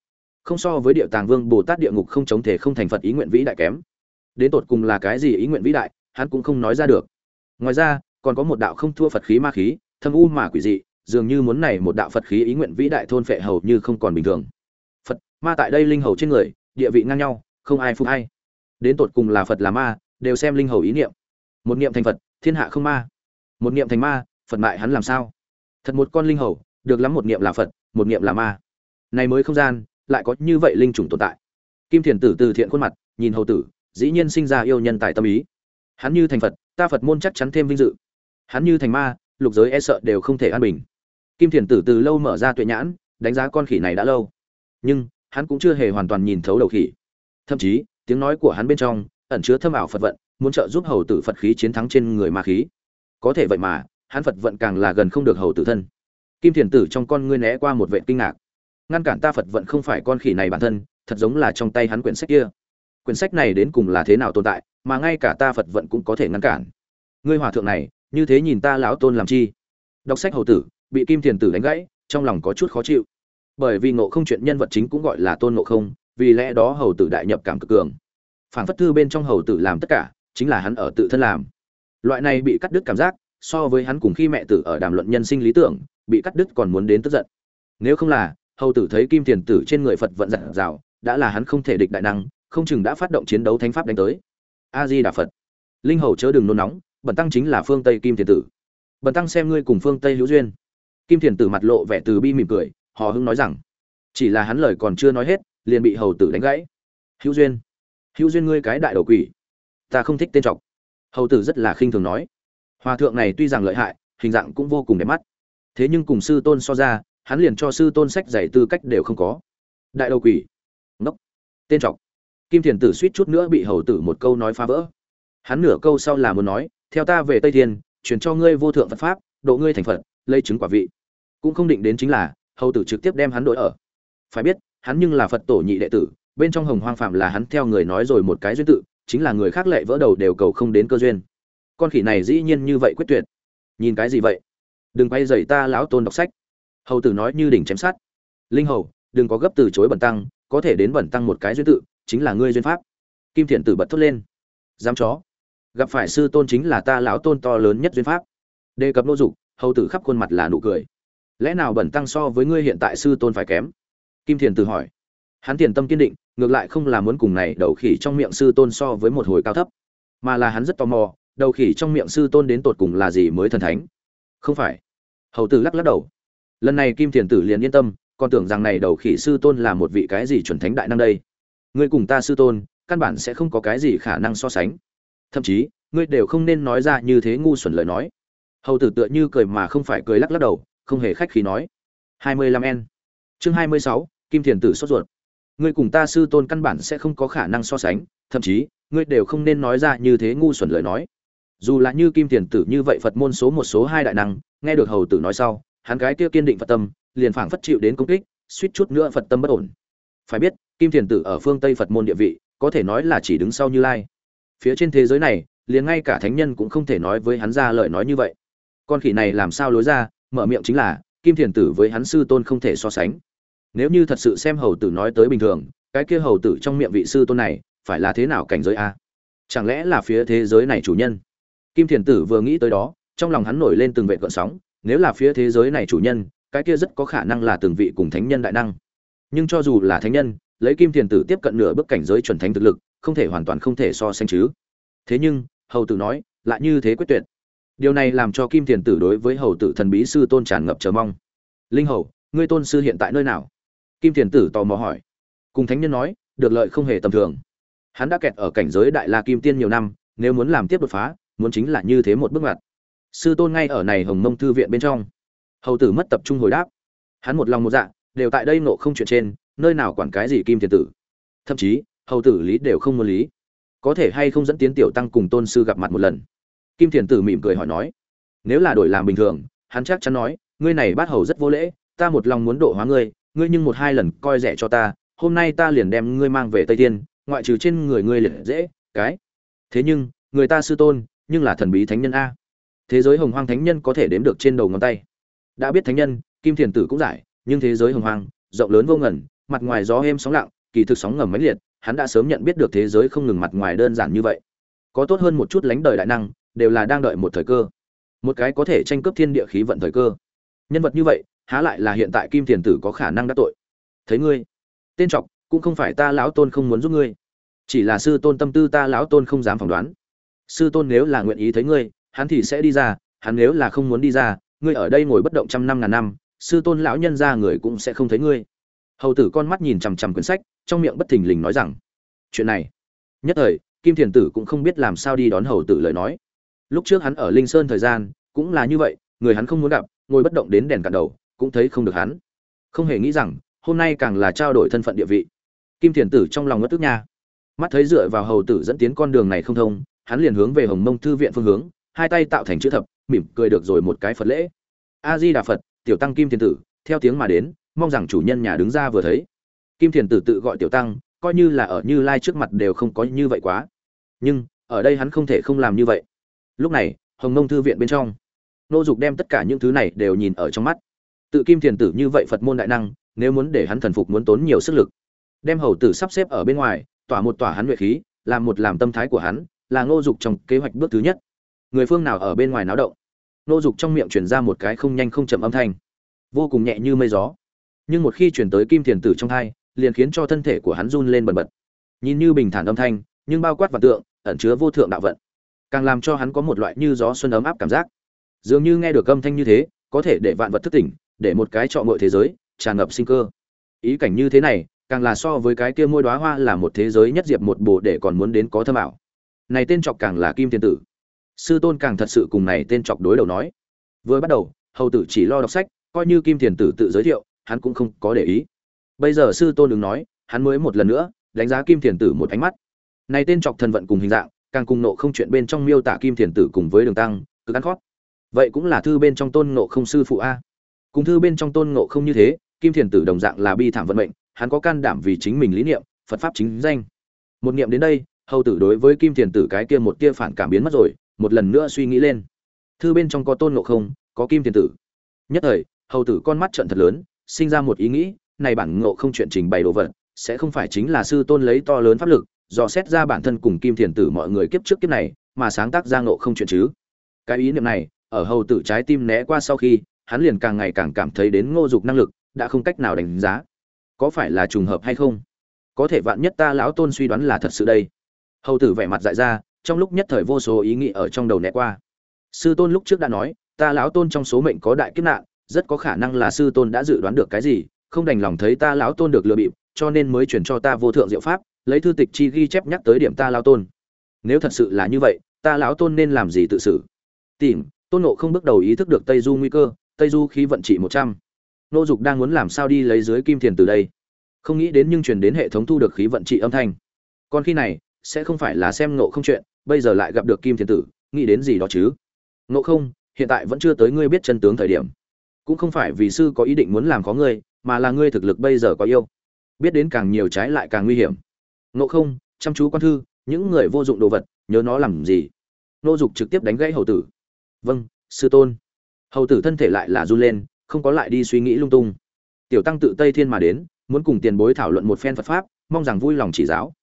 Không so với Địa Tàng Vương Bồ Tát địa ngục không chống thể không thành Phật ý nguyện vĩ đại kém. Đến tột cùng là cái gì ý nguyện vĩ đại, hắn cũng không nói ra được. Ngoài ra, còn có một đạo không thua Phật khí ma khí, thâm u mà quỷ dị, dường như muốn này một đạo Phật khí ý nguyện vĩ đại thôn phệ hầu như không còn bình thường. phật ma tại đây linh hầu trên người địa vị ngang nhau không ai phục ai đến tột cùng là phật là ma, đều xem linh hầu ý niệm. Một niệm thành phật, thiên hạ không ma. Một niệm thành ma, phật mại hắn làm sao? Thật một con linh hầu, được lắm một niệm là phật, một niệm là ma. Này mới không gian, lại có như vậy linh chủng tồn tại. Kim thiền tử từ thiện khuôn mặt, nhìn hầu tử, dĩ nhiên sinh ra yêu nhân tài tâm ý. Hắn như thành phật, ta phật môn chắc chắn thêm vinh dự. Hắn như thành ma, lục giới e sợ đều không thể an bình. Kim thiền tử từ lâu mở ra tuệ nhãn, đánh giá con khỉ này đã lâu. Nhưng, hắn cũng chưa hề hoàn toàn nhìn thấu đầu khỉ. Thậm chí tiếng nói của hắn bên trong ẩn chứa thâm ảo phật vận, muốn trợ giúp hầu tử phật khí chiến thắng trên người ma khí. Có thể vậy mà, hắn phật vận càng là gần không được hầu tử thân. Kim thiền tử trong con ngươi né qua một vệ kinh ngạc. Ngăn cản ta phật vận không phải con khỉ này bản thân, thật giống là trong tay hắn quyển sách kia. Quyển sách này đến cùng là thế nào tồn tại, mà ngay cả ta phật vận cũng có thể ngăn cản. Ngươi hòa thượng này, như thế nhìn ta lão tôn làm chi? Đọc sách hầu tử, bị kim thiền tử đánh gãy, trong lòng có chút khó chịu. Bởi vì ngộ không chuyện nhân vật chính cũng gọi là tôn ngộ không vì lẽ đó hầu tử đại nhập cảm cực cường. Phản phất thư bên trong hầu tử làm tất cả, chính là hắn ở tự thân làm. Loại này bị cắt đứt cảm giác, so với hắn cùng khi mẹ tử ở đàm luận nhân sinh lý tưởng, bị cắt đứt còn muốn đến tức giận. Nếu không là, hầu tử thấy kim thiền tử trên người phật vận dặn dào, đã là hắn không thể địch đại năng, không chừng đã phát động chiến đấu thánh pháp đánh tới. A di đà phật. Linh hầu chớ đừng nôn nóng, bẩn tăng chính là phương tây kim thiền tử. Bẩn tăng xem ngươi cùng phương tây hữu duyên. Kim thiền tử mặt lộ vẻ từ bi mỉm cười, hò hưng nói rằng, chỉ là hắn lời còn chưa nói hết liền bị hầu tử đánh gãy. Hữu duyên hữu duyên ngươi cái đại đầu quỷ, ta không thích tên trọc hầu tử rất là khinh thường nói. Hòa thượng này tuy rằng lợi hại, hình dạng cũng vô cùng đẹp mắt. Thế nhưng cùng sư tôn so ra, hắn liền cho sư tôn sách giải tư cách đều không có. Đại đầu quỷ, ngốc, tên trọc kim thiền tử suýt chút nữa bị hầu tử một câu nói phá vỡ. Hắn nửa câu sau là muốn nói, theo ta về tây thiên, truyền cho ngươi vô thượng phật pháp, độ ngươi thành phật, lấy chứng quả vị. Cũng không định đến chính là, hầu tử trực tiếp đem hắn đổi ở. Phải biết hắn nhưng là phật tổ nhị đệ tử, bên trong hồng hoang phạm là hắn theo người nói rồi một cái duyên tự, chính là người khác lệ vỡ đầu đều cầu không đến cơ duyên. Con khỉ này dĩ nhiên như vậy quyết tuyệt. Nhìn cái gì vậy? Đừng quay dậy ta lão tôn đọc sách. Hầu tử nói như đỉnh chém sát linh hầu, đừng có gấp từ chối bẩn tăng, có thể đến bẩn tăng một cái duyên tự, chính là ngươi duyên pháp. Kim thiện tử bật thốt lên. Dám chó, gặp phải sư tôn chính là ta lão tôn to lớn nhất duyên pháp. Đề cập nô dục, hầu tử khắp khuôn mặt là nụ cười. Lẽ nào bẩn tăng so với ngươi hiện tại sư tôn phải kém? Kim thiền tử hỏi. Hắn tiền tâm kiên định, ngược lại không là muốn cùng này đầu khỉ trong miệng sư tôn so với một hồi cao thấp, mà là hắn rất tò mò, đầu khỉ trong miệng sư tôn đến tột cùng là gì mới thần thánh? Không phải. Hầu tử lắc lắc đầu. Lần này kim thiền tử liền yên tâm, còn tưởng rằng này đầu khỉ sư tôn là một vị cái gì chuẩn thánh đại năng đây. Ngươi cùng ta sư tôn, căn bản sẽ không có cái gì khả năng so sánh. Thậm chí, ngươi đều không nên nói ra như thế ngu xuẩn lời nói. Hầu tử tựa như cười mà không phải cười lắc lắc đầu, không hề khách khí nói. Hai mươi lăm n chương hai mươi sáu kim thiền tử sốt ruột. Ngươi cùng ta sư tôn căn bản sẽ không có khả năng so sánh, thậm chí, ngươi đều không nên nói ra như thế ngu xuẩn lời nói. Dù là như kim thiền tử như vậy phật môn số một số hai đại năng, nghe được hầu tử nói sau, hắn gái kia kiên định phật tâm, liền phảng phất chịu đến công kích, suýt chút nữa phật tâm bất ổn. Phải biết, kim thiền tử ở phương tây phật môn địa vị, có thể nói là chỉ đứng sau như lai. Phía trên thế giới này, liền ngay cả thánh nhân cũng không thể nói với hắn ra lời nói như vậy. Con khỉ này làm sao lối ra, mở miệng chính là, kim thiền tử với hắn sư tôn không thể so sánh nếu như thật sự xem hầu tử nói tới bình thường, cái kia hầu tử trong miệng vị sư tôn này phải là thế nào cảnh giới a? Chẳng lẽ là phía thế giới này chủ nhân? Kim thiền tử vừa nghĩ tới đó, trong lòng hắn nổi lên từng vệ gợn sóng, nếu là phía thế giới này chủ nhân, cái kia rất có khả năng là từng vị cùng thánh nhân đại năng. Nhưng cho dù là thánh nhân, lấy kim thiền tử tiếp cận nửa bước cảnh giới chuẩn thánh thực lực, không thể hoàn toàn không thể so sánh chứ. Thế nhưng, hầu tử nói, lại như thế quyết tuyệt. Điều này làm cho kim thiền tử đối với hầu tử thần bí sư tôn tràn ngập chờ mong. Linh hầu, ngươi tôn sư hiện tại nơi nào? Kim thiền tử tò mò hỏi. Cùng thánh nhân nói, được lợi không hề tầm thường. Hắn đã kẹt ở cảnh giới đại la kim tiên nhiều năm, nếu muốn làm tiếp đột phá, muốn chính là như thế một bước ngoặt. Sư tôn ngay ở này hồng mông thư viện bên trong. Hầu tử mất tập trung hồi đáp. Hắn một lòng một dạ đều tại đây nộ không chuyện trên, nơi nào quản cái gì kim thiền tử. Thậm chí, hầu tử lý đều không muốn lý. Có thể hay không dẫn tiến tiểu tăng cùng tôn sư gặp mặt một lần? Kim thiền tử mỉm cười hỏi nói. Nếu là đổi làm bình thường, hắn chắc chắn nói, ngươi này bắt hầu rất vô lễ, ta một lòng muốn độ hóa ngươi ngươi nhưng một hai lần coi rẻ cho ta, hôm nay ta liền đem ngươi mang về tây tiên ngoại trừ trên người ngươi liệt dễ, cái. Thế nhưng, người ta sư tôn, nhưng là thần bí thánh nhân a. Thế giới hồng hoang thánh nhân có thể đếm được trên đầu ngón tay. Đã biết thánh nhân, kim thiền tử cũng giải, nhưng thế giới hồng hoang, rộng lớn vô ngần, mặt ngoài gió êm sóng lặng, kỳ thực sóng ngầm mãnh liệt, hắn đã sớm nhận biết được thế giới không ngừng mặt ngoài đơn giản như vậy. Có tốt hơn một chút lánh đời đại năng, đều là đang đợi một thời cơ. Một cái có thể tranh cướp thiên địa khí vận thời cơ. Nhân vật như vậy há lại là hiện tại kim thiền tử có khả năng đắc tội. Thấy ngươi, tên trọc cũng không phải ta lão tôn không muốn giúp ngươi. Chỉ là sư tôn tâm tư ta lão tôn không dám phỏng đoán. Sư tôn nếu là nguyện ý thấy ngươi, hắn thì sẽ đi ra, hắn nếu là không muốn đi ra, ngươi ở đây ngồi bất động trăm năm ngàn năm, sư tôn lão nhân ra người cũng sẽ không thấy ngươi. Hầu tử con mắt nhìn chằm chằm quyển sách, trong miệng bất thình lình nói rằng, chuyện này. Nhất thời, kim thiền tử cũng không biết làm sao đi đón hầu tử lời nói. Lúc trước hắn ở linh sơn thời gian, cũng là như vậy, người hắn không muốn gặp, ngồi bất động đến đèn cạn đầu cũng thấy không được hắn. Không hề nghĩ rằng, hôm nay càng là trao đổi thân phận địa vị. Kim thiền tử trong lòng ngất tức nha. Mắt thấy dựa vào hầu tử dẫn tiến con đường này không thông, hắn liền hướng về hồng mông thư viện phương hướng, hai tay tạo thành chữ thập, mỉm cười được rồi một cái phật lễ. A di đà phật, tiểu tăng kim thiền tử, theo tiếng mà đến, mong rằng chủ nhân nhà đứng ra vừa thấy. Kim thiền tử tự gọi tiểu tăng, coi như là ở như lai trước mặt đều không có như vậy quá. Nhưng, ở đây hắn không thể không làm như vậy. Lúc này, hồng mông thư viện bên trong, nô dục đem tất cả những thứ này đều nhìn ở trong mắt tự kim thiền tử như vậy phật môn đại năng, nếu muốn để hắn thần phục muốn tốn nhiều sức lực. Đem hầu tử sắp xếp ở bên ngoài, tỏa một tỏa hắn nhuệ khí, làm một làm tâm thái của hắn, là ngô dục trong kế hoạch bước thứ nhất. Người phương nào ở bên ngoài náo động? Ngô dục trong miệng chuyển ra một cái không nhanh không chậm âm thanh. Vô cùng nhẹ như mây gió. Nhưng một khi chuyển tới kim thiền tử trong thai liền khiến cho thân thể của hắn run lên bần bật. Nhìn như bình thản âm thanh, nhưng bao quát và tượng, ẩn chứa vô thượng đạo vận. Càng làm cho hắn có một loại như gió xuân ấm áp cảm giác. Dường như nghe được âm thanh như thế, có thể để vạn vật thức tỉnh để một cái trọ ngội thế giới, tràn ngập sinh cơ. Ý cảnh như thế này, càng là so với cái kia môi đóa hoa là một thế giới nhất diệp một bồ để còn muốn đến có thâm ảo. Này tên trọc càng là kim thiên tử. Sư tôn càng thật sự cùng này tên trọc đối đầu nói. Vừa bắt đầu, hầu tử chỉ lo đọc sách, coi như kim thiền tử tự giới thiệu, hắn cũng không có để ý. Bây giờ sư tôn đừng nói, hắn mới một lần nữa đánh giá kim thiền tử một ánh mắt. Này tên trọc thần vận cùng hình dạng, càng cùng nộ không chuyện bên trong miêu tả kim thiền tử cùng với đường tăng cứ ăn khót. Vậy cũng là thư bên trong tôn nộ không sư phụ a cùng thư bên trong tôn ngộ không như thế, kim thiền tử đồng dạng là bi thảm vận mệnh, hắn có can đảm vì chính mình lý niệm, phật pháp chính danh. Một niệm đến đây, hầu tử đối với kim thiền tử cái kia một tia phản cảm biến mất rồi, một lần nữa suy nghĩ lên. Thư bên trong có tôn ngộ không, có kim thiền tử. Nhất thời, hầu tử con mắt trận thật lớn, sinh ra một ý nghĩ, này bản ngộ không chuyện trình bày đồ vật, sẽ không phải chính là sư tôn lấy to lớn pháp lực, dò xét ra bản thân cùng kim thiền tử mọi người kiếp trước kiếp này, mà sáng tác ra ngộ không chuyện chứ. Cái ý niệm này, ở hầu tử trái tim né qua sau khi hắn liền càng ngày càng cảm thấy đến ngô dục năng lực, đã không cách nào đánh giá. Có phải là trùng hợp hay không? Có thể vạn nhất ta lão tôn suy đoán là thật sự đây. Hầu tử vẻ mặt dại ra, trong lúc nhất thời vô số ý nghĩ ở trong đầu né qua. Sư tôn lúc trước đã nói, ta lão tôn trong số mệnh có đại kiếp nạn, rất có khả năng là sư tôn đã dự đoán được cái gì, không đành lòng thấy ta lão tôn được lừa bịp, cho nên mới chuyển cho ta vô thượng diệu pháp, lấy thư tịch chi ghi chép nhắc tới điểm ta lão tôn. Nếu thật sự là như vậy, ta lão tôn nên làm gì tự xử? Tìm, tôn nộ không bước đầu ý thức được tây du nguy cơ tây du khí vận trị một trăm. Nô dục đang muốn làm sao đi lấy dưới kim thiền từ đây? Không nghĩ đến nhưng truyền đến hệ thống thu được khí vận trị âm thanh. Còn khi này, sẽ không phải là xem nộ không chuyện, bây giờ lại gặp được kim thiền tử, nghĩ đến gì đó chứ? Nộ không, hiện tại vẫn chưa tới ngươi biết chân tướng thời điểm. Cũng không phải vì sư có ý định muốn làm có ngươi, mà là ngươi thực lực bây giờ có yêu biết đến càng nhiều trái lại càng nguy hiểm. Nộ không, chăm chú quan thư, những người vô dụng đồ vật, nhớ nó làm gì? Nô dục trực tiếp đánh gãy hầu tử. Vâng sư tôn hầu tử thân thể lại là run lên, không có lại đi suy nghĩ lung tung. Tiểu tăng tự tây thiên mà đến, muốn cùng tiền bối thảo luận một phen phật pháp, mong rằng vui lòng chỉ giáo.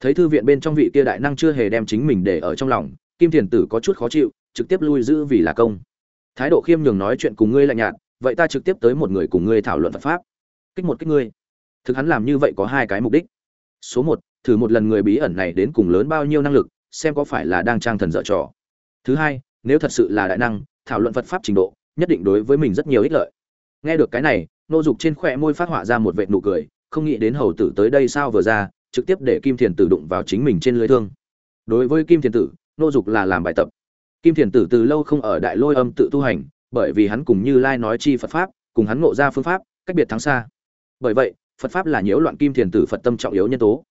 Thấy thư viện bên trong vị kia đại năng chưa hề đem chính mình để ở trong lòng, kim thiền tử có chút khó chịu, trực tiếp lui giữ vì là công. Thái độ khiêm nhường nói chuyện cùng ngươi lạnh nhạt, vậy ta trực tiếp tới một người cùng ngươi thảo luận phật pháp. Kích một kích ngươi. Thực hắn làm như vậy có hai cái mục đích. Số một, thử một lần người bí ẩn này đến cùng lớn bao nhiêu năng lực, xem có phải là đang trang thần dở trò. Thứ hai, nếu thật sự là đại năng thảo luận phật pháp trình độ nhất định đối với mình rất nhiều ích lợi. Nghe được cái này nô dục trên khỏe môi phát họa ra một vệt nụ cười không nghĩ đến hầu tử tới đây sao vừa ra trực tiếp để kim thiền tử đụng vào chính mình trên lưới thương. Đối với kim thiền tử nô dục là làm bài tập. Kim thiền tử từ lâu không ở đại lôi âm tự tu hành bởi vì hắn cùng như lai nói chi phật pháp cùng hắn ngộ ra phương pháp cách biệt thắng xa. Bởi vậy phật pháp là nhiễu loạn kim thiền tử phật tâm trọng yếu nhân tố.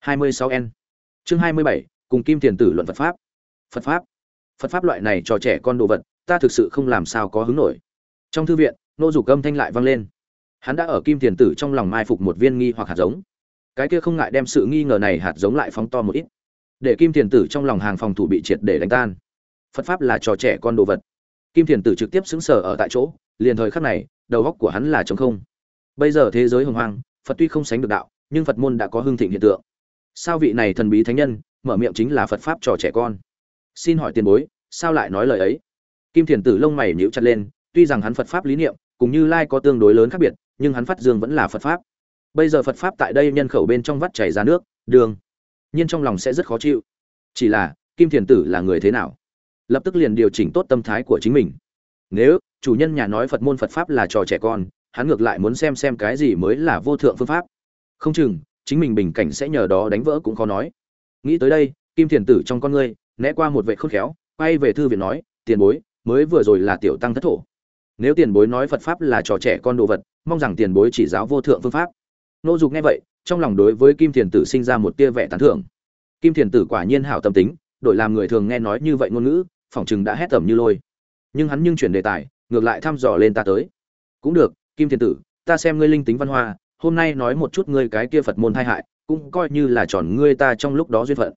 26 n. Chương 27, cùng kim thiền tử luận phật pháp. Phật pháp. Phật pháp loại này cho trẻ con đồ vật ta thực sự không làm sao có hứng nổi. Trong thư viện, nô dục âm thanh lại vang lên. Hắn đã ở kim tiền tử trong lòng mai phục một viên nghi hoặc hạt giống. Cái kia không ngại đem sự nghi ngờ này hạt giống lại phóng to một ít. Để kim tiền tử trong lòng hàng phòng thủ bị triệt để đánh tan. Phật pháp là trò trẻ con đồ vật. Kim tiền tử trực tiếp xứng sở ở tại chỗ, liền thời khắc này, đầu góc của hắn là trống không. Bây giờ thế giới hồng hoang, phật tuy không sánh được đạo, nhưng phật môn đã có hưng thịnh hiện tượng. Sao vị này thần bí thánh nhân, mở miệng chính là phật pháp trò trẻ con? Xin hỏi tiền bối, sao lại nói lời ấy? Kim thiền tử lông mày nhíu chặt lên, tuy rằng hắn phật pháp lý niệm cùng như lai có tương đối lớn khác biệt, nhưng hắn phát dương vẫn là phật pháp. Bây giờ phật pháp tại đây nhân khẩu bên trong vắt chảy ra nước, đường. Nhiên trong lòng sẽ rất khó chịu. Chỉ là, kim thiền tử là người thế nào? Lập tức liền điều chỉnh tốt tâm thái của chính mình. Nếu chủ nhân nhà nói phật môn phật pháp là trò trẻ con, hắn ngược lại muốn xem xem cái gì mới là vô thượng phương pháp. Không chừng, chính mình bình cảnh sẽ nhờ đó đánh vỡ cũng khó nói. Nghĩ tới đây, kim thiền tử trong con ngươi né qua một vệ khôn khéo, quay về thư viện nói, tiền bối mới vừa rồi là tiểu tăng thất thổ. Nếu tiền bối nói phật pháp là trò trẻ con đồ vật, mong rằng tiền bối chỉ giáo vô thượng phương pháp. Nô dục nghe vậy, trong lòng đối với kim thiền tử sinh ra một tia vẻ tán thưởng. Kim thiền tử quả nhiên hảo tâm tính, đổi làm người thường nghe nói như vậy ngôn ngữ, phỏng chừng đã hét tầm như lôi. Nhưng hắn nhưng chuyển đề tài, ngược lại thăm dò lên ta tới. Cũng được, kim thiền tử, ta xem ngươi linh tính văn hoa, hôm nay nói một chút ngươi cái kia phật môn thai hại, cũng coi như là tròn ngươi ta trong lúc đó duyên phận.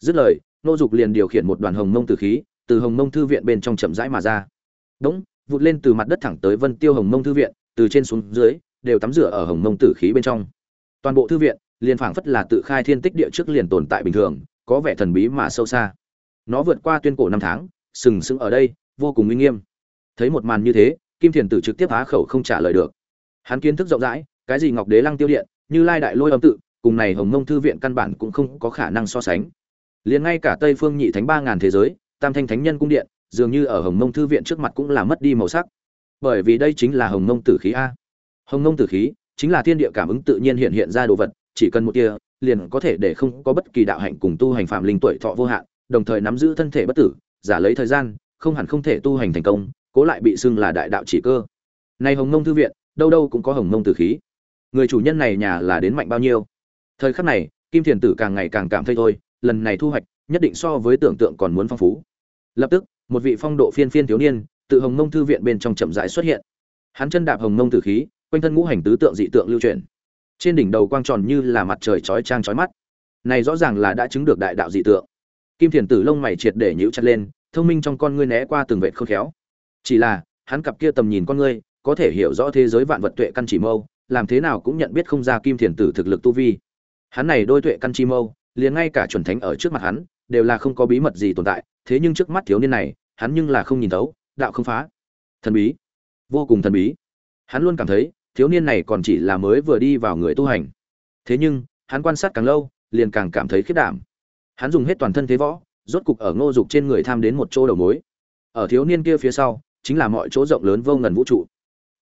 Dứt lời, nô dục liền điều khiển một đoàn hồng mông tử khí từ hồng mông thư viện bên trong chậm rãi mà ra. Đống, vụt lên từ mặt đất thẳng tới vân tiêu hồng mông thư viện, từ trên xuống dưới, đều tắm rửa ở hồng mông tử khí bên trong. Toàn bộ thư viện, liền phảng phất là tự khai thiên tích địa trước liền tồn tại bình thường, có vẻ thần bí mà sâu xa. Nó vượt qua tuyên cổ năm tháng, sừng sững ở đây, vô cùng uy nghiêm. Thấy một màn như thế, kim thiền tử trực tiếp há khẩu không trả lời được. Hắn kiến thức rộng rãi, cái gì ngọc đế lăng tiêu điện, như lai đại lôi âm tự, cùng này hồng mông thư viện căn bản cũng không có khả năng so sánh. Liền ngay cả tây phương nhị thánh ba ngàn thế giới tam thanh thánh nhân cung điện, dường như ở hồng mông thư viện trước mặt cũng là mất đi màu sắc. Bởi vì đây chính là hồng mông tử khí a. Hồng mông tử khí chính là thiên địa cảm ứng tự nhiên hiện hiện ra đồ vật, chỉ cần một tia, liền có thể để không có bất kỳ đạo hạnh cùng tu hành phạm linh tuổi thọ vô hạn, đồng thời nắm giữ thân thể bất tử, giả lấy thời gian, không hẳn không thể tu hành thành công, cố lại bị xưng là đại đạo chỉ cơ. Này hồng mông thư viện, đâu đâu cũng có hồng mông tử khí. Người chủ nhân này nhà là đến mạnh bao nhiêu? Thời khắc này, kim thiền tử càng ngày càng cảm thấy thôi, lần này thu hoạch nhất định so với tưởng tượng còn muốn phong phú. Lập tức, một vị phong độ phiên phiên thiếu niên tự hồng mông thư viện bên trong chậm rãi xuất hiện. Hắn chân đạp hồng mông tử khí, quanh thân ngũ hành tứ tượng dị tượng lưu truyền trên đỉnh đầu quang tròn như là mặt trời chói trang chói mắt. Này rõ ràng là đã chứng được đại đạo dị tượng. Kim thiền tử lông mày triệt để nhíu chặt lên, thông minh trong con ngươi né qua từng vệt khôn khéo. Chỉ là, hắn cặp kia tầm nhìn con ngươi, có thể hiểu rõ thế giới vạn vật tuệ căn chỉ mâu, làm thế nào cũng nhận biết không ra kim thiền tử thực lực tu vi. Hắn này đôi tuệ căn chi mâu liền ngay cả chuẩn thánh ở trước mặt hắn, đều là không có bí mật gì tồn tại, thế nhưng trước mắt thiếu niên này, hắn nhưng là không nhìn thấu, đạo không phá. Thần bí. Vô cùng thần bí. Hắn luôn cảm thấy, thiếu niên này còn chỉ là mới vừa đi vào người tu hành. Thế nhưng, hắn quan sát càng lâu, liền càng cảm thấy khiết đảm. Hắn dùng hết toàn thân thế võ, rốt cục ở ngô dục trên người tham đến một chỗ đầu mối. Ở thiếu niên kia phía sau, chính là mọi chỗ rộng lớn vô ngần vũ trụ.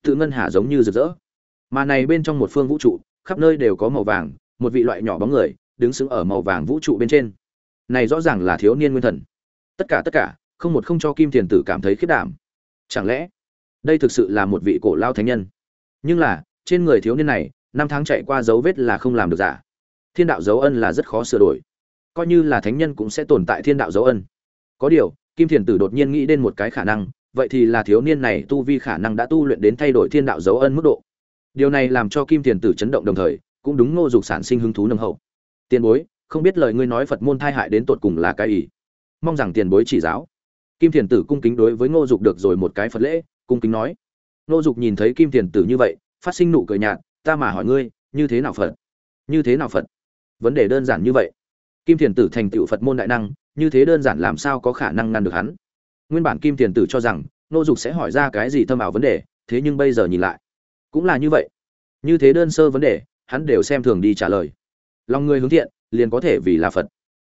Tự ngân hà giống như rực rỡ. Mà này bên trong một phương vũ trụ, khắp nơi đều có màu vàng, một vị loại nhỏ bóng người đứng sững ở màu vàng vũ trụ bên trên. Này rõ ràng là thiếu niên nguyên thần. Tất cả tất cả, không một không cho kim thiền tử cảm thấy khiết đảm. Chẳng lẽ, đây thực sự là một vị cổ lao thánh nhân? Nhưng là, trên người thiếu niên này, năm tháng chạy qua dấu vết là không làm được giả. Thiên đạo dấu ân là rất khó sửa đổi. Coi như là thánh nhân cũng sẽ tồn tại thiên đạo dấu ân. Có điều, kim thiền tử đột nhiên nghĩ đến một cái khả năng, vậy thì là thiếu niên này tu vi khả năng đã tu luyện đến thay đổi thiên đạo dấu ân mức độ. Điều này làm cho kim thiền tử chấn động đồng thời, cũng đúng ngô dục sản sinh hứng thú nâng hậu tiền bối, không biết lời ngươi nói phật môn thai hại đến tột cùng là cái ý. Mong rằng tiền bối chỉ giáo. Kim thiền tử cung kính đối với ngô dục được rồi một cái phật lễ, cung kính nói. Ngô dục nhìn thấy kim thiền tử như vậy, phát sinh nụ cười nhạt, ta mà hỏi ngươi, như thế nào phật? Như thế nào phật? Vấn đề đơn giản như vậy. Kim thiền tử thành tựu phật môn đại năng, như thế đơn giản làm sao có khả năng ngăn được hắn? Nguyên bản kim thiền tử cho rằng, ngô dục sẽ hỏi ra cái gì thâm ảo vấn đề, thế nhưng bây giờ nhìn lại, cũng là như vậy. Như thế đơn sơ vấn đề, hắn đều xem thường đi trả lời lòng người hướng thiện, liền có thể vì là phật.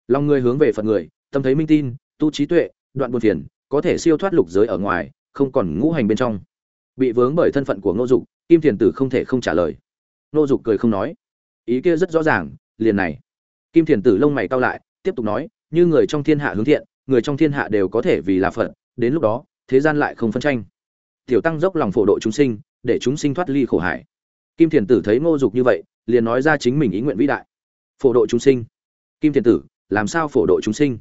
Lòng người hướng về phật người, tâm thấy minh tin, tu trí tuệ, đoạn buồn phiền, có thể siêu thoát lục giới ở ngoài, không còn ngũ hành bên trong. Bị vướng bởi thân phận của ngô dục, kim thiền tử không thể không trả lời. Ngô dục cười không nói. Ý kia rất rõ ràng, liền này. Kim thiền tử lông mày cau lại, tiếp tục nói, như người trong thiên hạ hướng thiện, người trong thiên hạ đều có thể vì là phật, đến lúc đó, thế gian lại không phân tranh. Tiểu tăng dốc lòng phổ độ chúng sinh, để chúng sinh thoát ly khổ hải kim thiền tử thấy ngô dục như vậy, liền nói ra chính mình ý nguyện vĩ đại phổ độ chúng sinh. Kim thiền tử, làm sao phổ độ chúng sinh?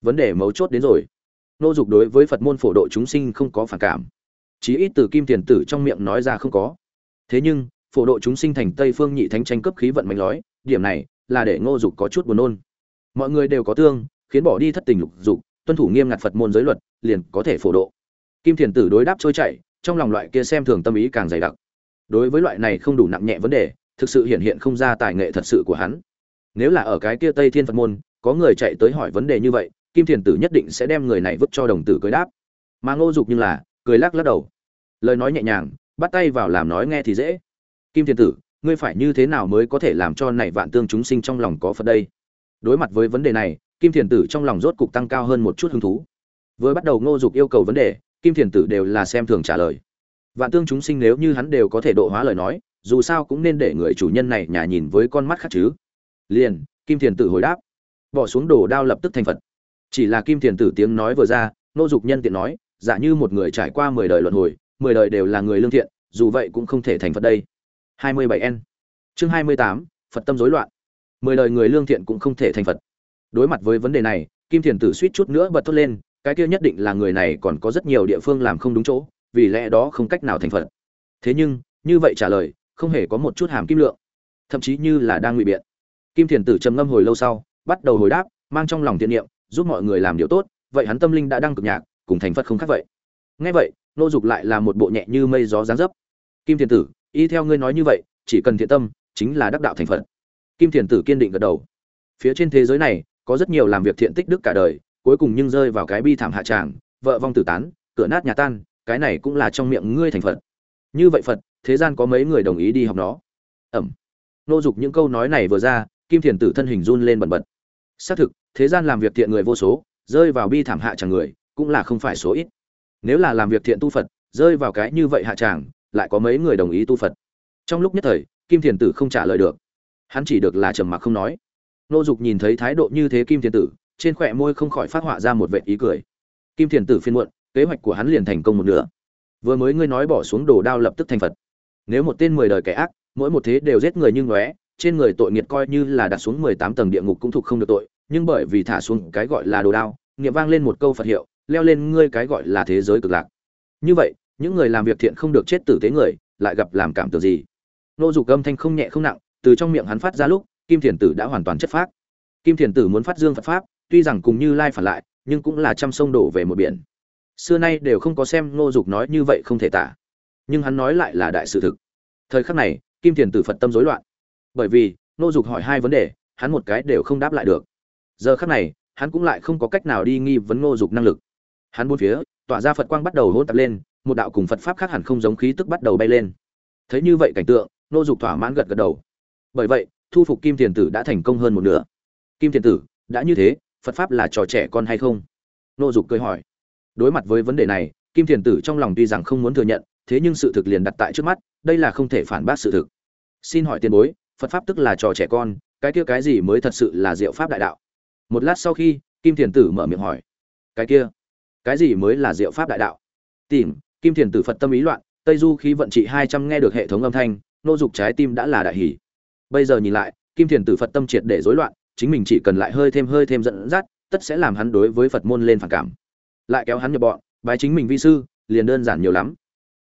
Vấn đề mấu chốt đến rồi. Ngô dục đối với phật môn phổ độ chúng sinh không có phản cảm. Chí ít từ kim thiền tử trong miệng nói ra không có. Thế nhưng, phổ độ chúng sinh thành tây phương nhị thánh tranh cấp khí vận mạnh lói, điểm này là để ngô dục có chút buồn nôn. Mọi người đều có tương, khiến bỏ đi thất tình lục dục, tuân thủ nghiêm ngặt phật môn giới luật, liền có thể phổ độ. Kim thiền tử đối đáp trôi chảy, trong lòng loại kia xem thường tâm ý càng dày đặc. Đối với loại này không đủ nặng nhẹ vấn đề, thực sự hiện hiện không ra tài nghệ thật sự của hắn nếu là ở cái kia tây thiên phật môn, có người chạy tới hỏi vấn đề như vậy, kim thiền tử nhất định sẽ đem người này vứt cho đồng tử cưới đáp. Mà ngô dục như là, cười lắc lắc đầu. Lời nói nhẹ nhàng, bắt tay vào làm nói nghe thì dễ. Kim thiền tử, ngươi phải như thế nào mới có thể làm cho này vạn tương chúng sinh trong lòng có phật đây? Đối mặt với vấn đề này, kim thiền tử trong lòng rốt cục tăng cao hơn một chút hứng thú. Với bắt đầu ngô dục yêu cầu vấn đề, kim thiền tử đều là xem thường trả lời. Vạn tương chúng sinh nếu như hắn đều có thể độ hóa lời nói, dù sao cũng nên để người chủ nhân này nhà nhìn với con mắt khác chứ liền kim thiền tử hồi đáp. Bỏ xuống đồ đao lập tức thành phật. Chỉ là kim thiền tử tiếng nói vừa ra nô dục nhân tiện nói giả như một người trải qua mười đời luận hồi mười đời đều là người lương thiện dù vậy cũng không thể thành phật đây. 27 n. Chương 28, phật tâm rối loạn. Mười đời người lương thiện cũng không thể thành phật. Đối mặt với vấn đề này kim thiền tử suýt chút nữa bật thốt lên cái kia nhất định là người này còn có rất nhiều địa phương làm không đúng chỗ vì lẽ đó không cách nào thành phật. Thế nhưng như vậy trả lời không hề có một chút hàm kim lượng thậm chí như là đang ngụy biện kim thiền tử trầm ngâm hồi lâu sau, bắt đầu hồi đáp, mang trong lòng thiện niệm, giúp mọi người làm điều tốt, vậy hắn tâm linh đã đang cực nhạc, cùng thành phật không khác vậy. Ngay vậy, nô dục lại là một bộ nhẹ như mây gió dáng dấp. Kim thiền tử, y theo ngươi nói như vậy, chỉ cần thiện tâm, chính là đắc đạo thành phật. Kim thiền tử kiên định gật đầu. Phía trên thế giới này, có rất nhiều làm việc thiện tích đức cả đời, cuối cùng nhưng rơi vào cái bi thảm hạ tràng, vợ vong tử tán, cửa nát nhà tan, cái này cũng là trong miệng ngươi thành phật. Như vậy phật, thế gian có mấy người đồng ý đi học nó? Ẩm. Nô dục những câu nói này vừa ra kim thiền tử thân hình run lên bần bật. Xác thực, thế gian làm việc thiện người vô số, rơi vào bi thảm hạ chẳng người, cũng là không phải số ít. Nếu là làm việc thiện tu phật, rơi vào cái như vậy hạ tràng, lại có mấy người đồng ý tu phật? Trong lúc nhất thời, kim thiền tử không trả lời được. Hắn chỉ được là trầm mặc không nói. Nô dục nhìn thấy thái độ như thế kim thiền tử, trên khỏe môi không khỏi phát họa ra một vệ ý cười. Kim thiền tử phiên muộn, kế hoạch của hắn liền thành công một nửa. Vừa mới ngươi nói bỏ xuống đồ đao lập tức thành phật. Nếu một tên mười đời kẻ ác, mỗi một thế đều giết người như ngóe trên người tội nghiệt coi như là đặt xuống mười tám tầng địa ngục cũng thuộc không được tội, nhưng bởi vì thả xuống cái gọi là đồ đao niệm vang lên một câu phật hiệu, leo lên ngươi cái gọi là thế giới cực lạc. Như vậy, những người làm việc thiện không được chết tử tế người, lại gặp làm cảm tưởng gì? Nô dục âm thanh không nhẹ không nặng, từ trong miệng hắn phát ra lúc, kim thiền tử đã hoàn toàn chất phác. Kim thiền tử muốn phát dương phật pháp, tuy rằng cùng như lai phản lại, nhưng cũng là trăm sông đổ về một biển. Xưa nay đều không có xem nô dục nói như vậy không thể tả. Nhưng hắn nói lại là đại sự thực. Thời khắc này, kim thiền tử phật tâm rối loạn bởi vì, nô dục hỏi hai vấn đề, hắn một cái đều không đáp lại được. Giờ khắc này, hắn cũng lại không có cách nào đi nghi vấn nô dục năng lực. Hắn buôn phía, tỏa ra phật quang bắt đầu hôn tập lên, một đạo cùng phật pháp khác hẳn không giống khí tức bắt đầu bay lên. Thấy như vậy cảnh tượng, nô dục thỏa mãn gật gật đầu. Bởi vậy, thu phục kim thiền tử đã thành công hơn một nửa. Kim thiền tử, đã như thế, phật pháp là trò trẻ con hay không? Nô dục cười hỏi. Đối mặt với vấn đề này, kim thiền tử trong lòng tuy rằng không muốn thừa nhận, thế nhưng sự thực liền đặt tại trước mắt, đây là không thể phản bác sự thực. Xin hỏi tiền bối phật pháp tức là trò trẻ con, cái kia cái gì mới thật sự là diệu pháp đại đạo? Một lát sau khi, kim thiền tử mở miệng hỏi, cái kia, cái gì mới là diệu pháp đại đạo? Tìm, kim thiền tử phật tâm ý loạn, tây du khí vận trị hai trăm nghe được hệ thống âm thanh, nô dục trái tim đã là đại hỷ bây giờ nhìn lại, kim thiền tử phật tâm triệt để rối loạn, chính mình chỉ cần lại hơi thêm hơi thêm dẫn dắt, tất sẽ làm hắn đối với phật môn lên phản cảm. Lại kéo hắn nhập bọn, bái chính mình vi sư, liền đơn giản nhiều lắm.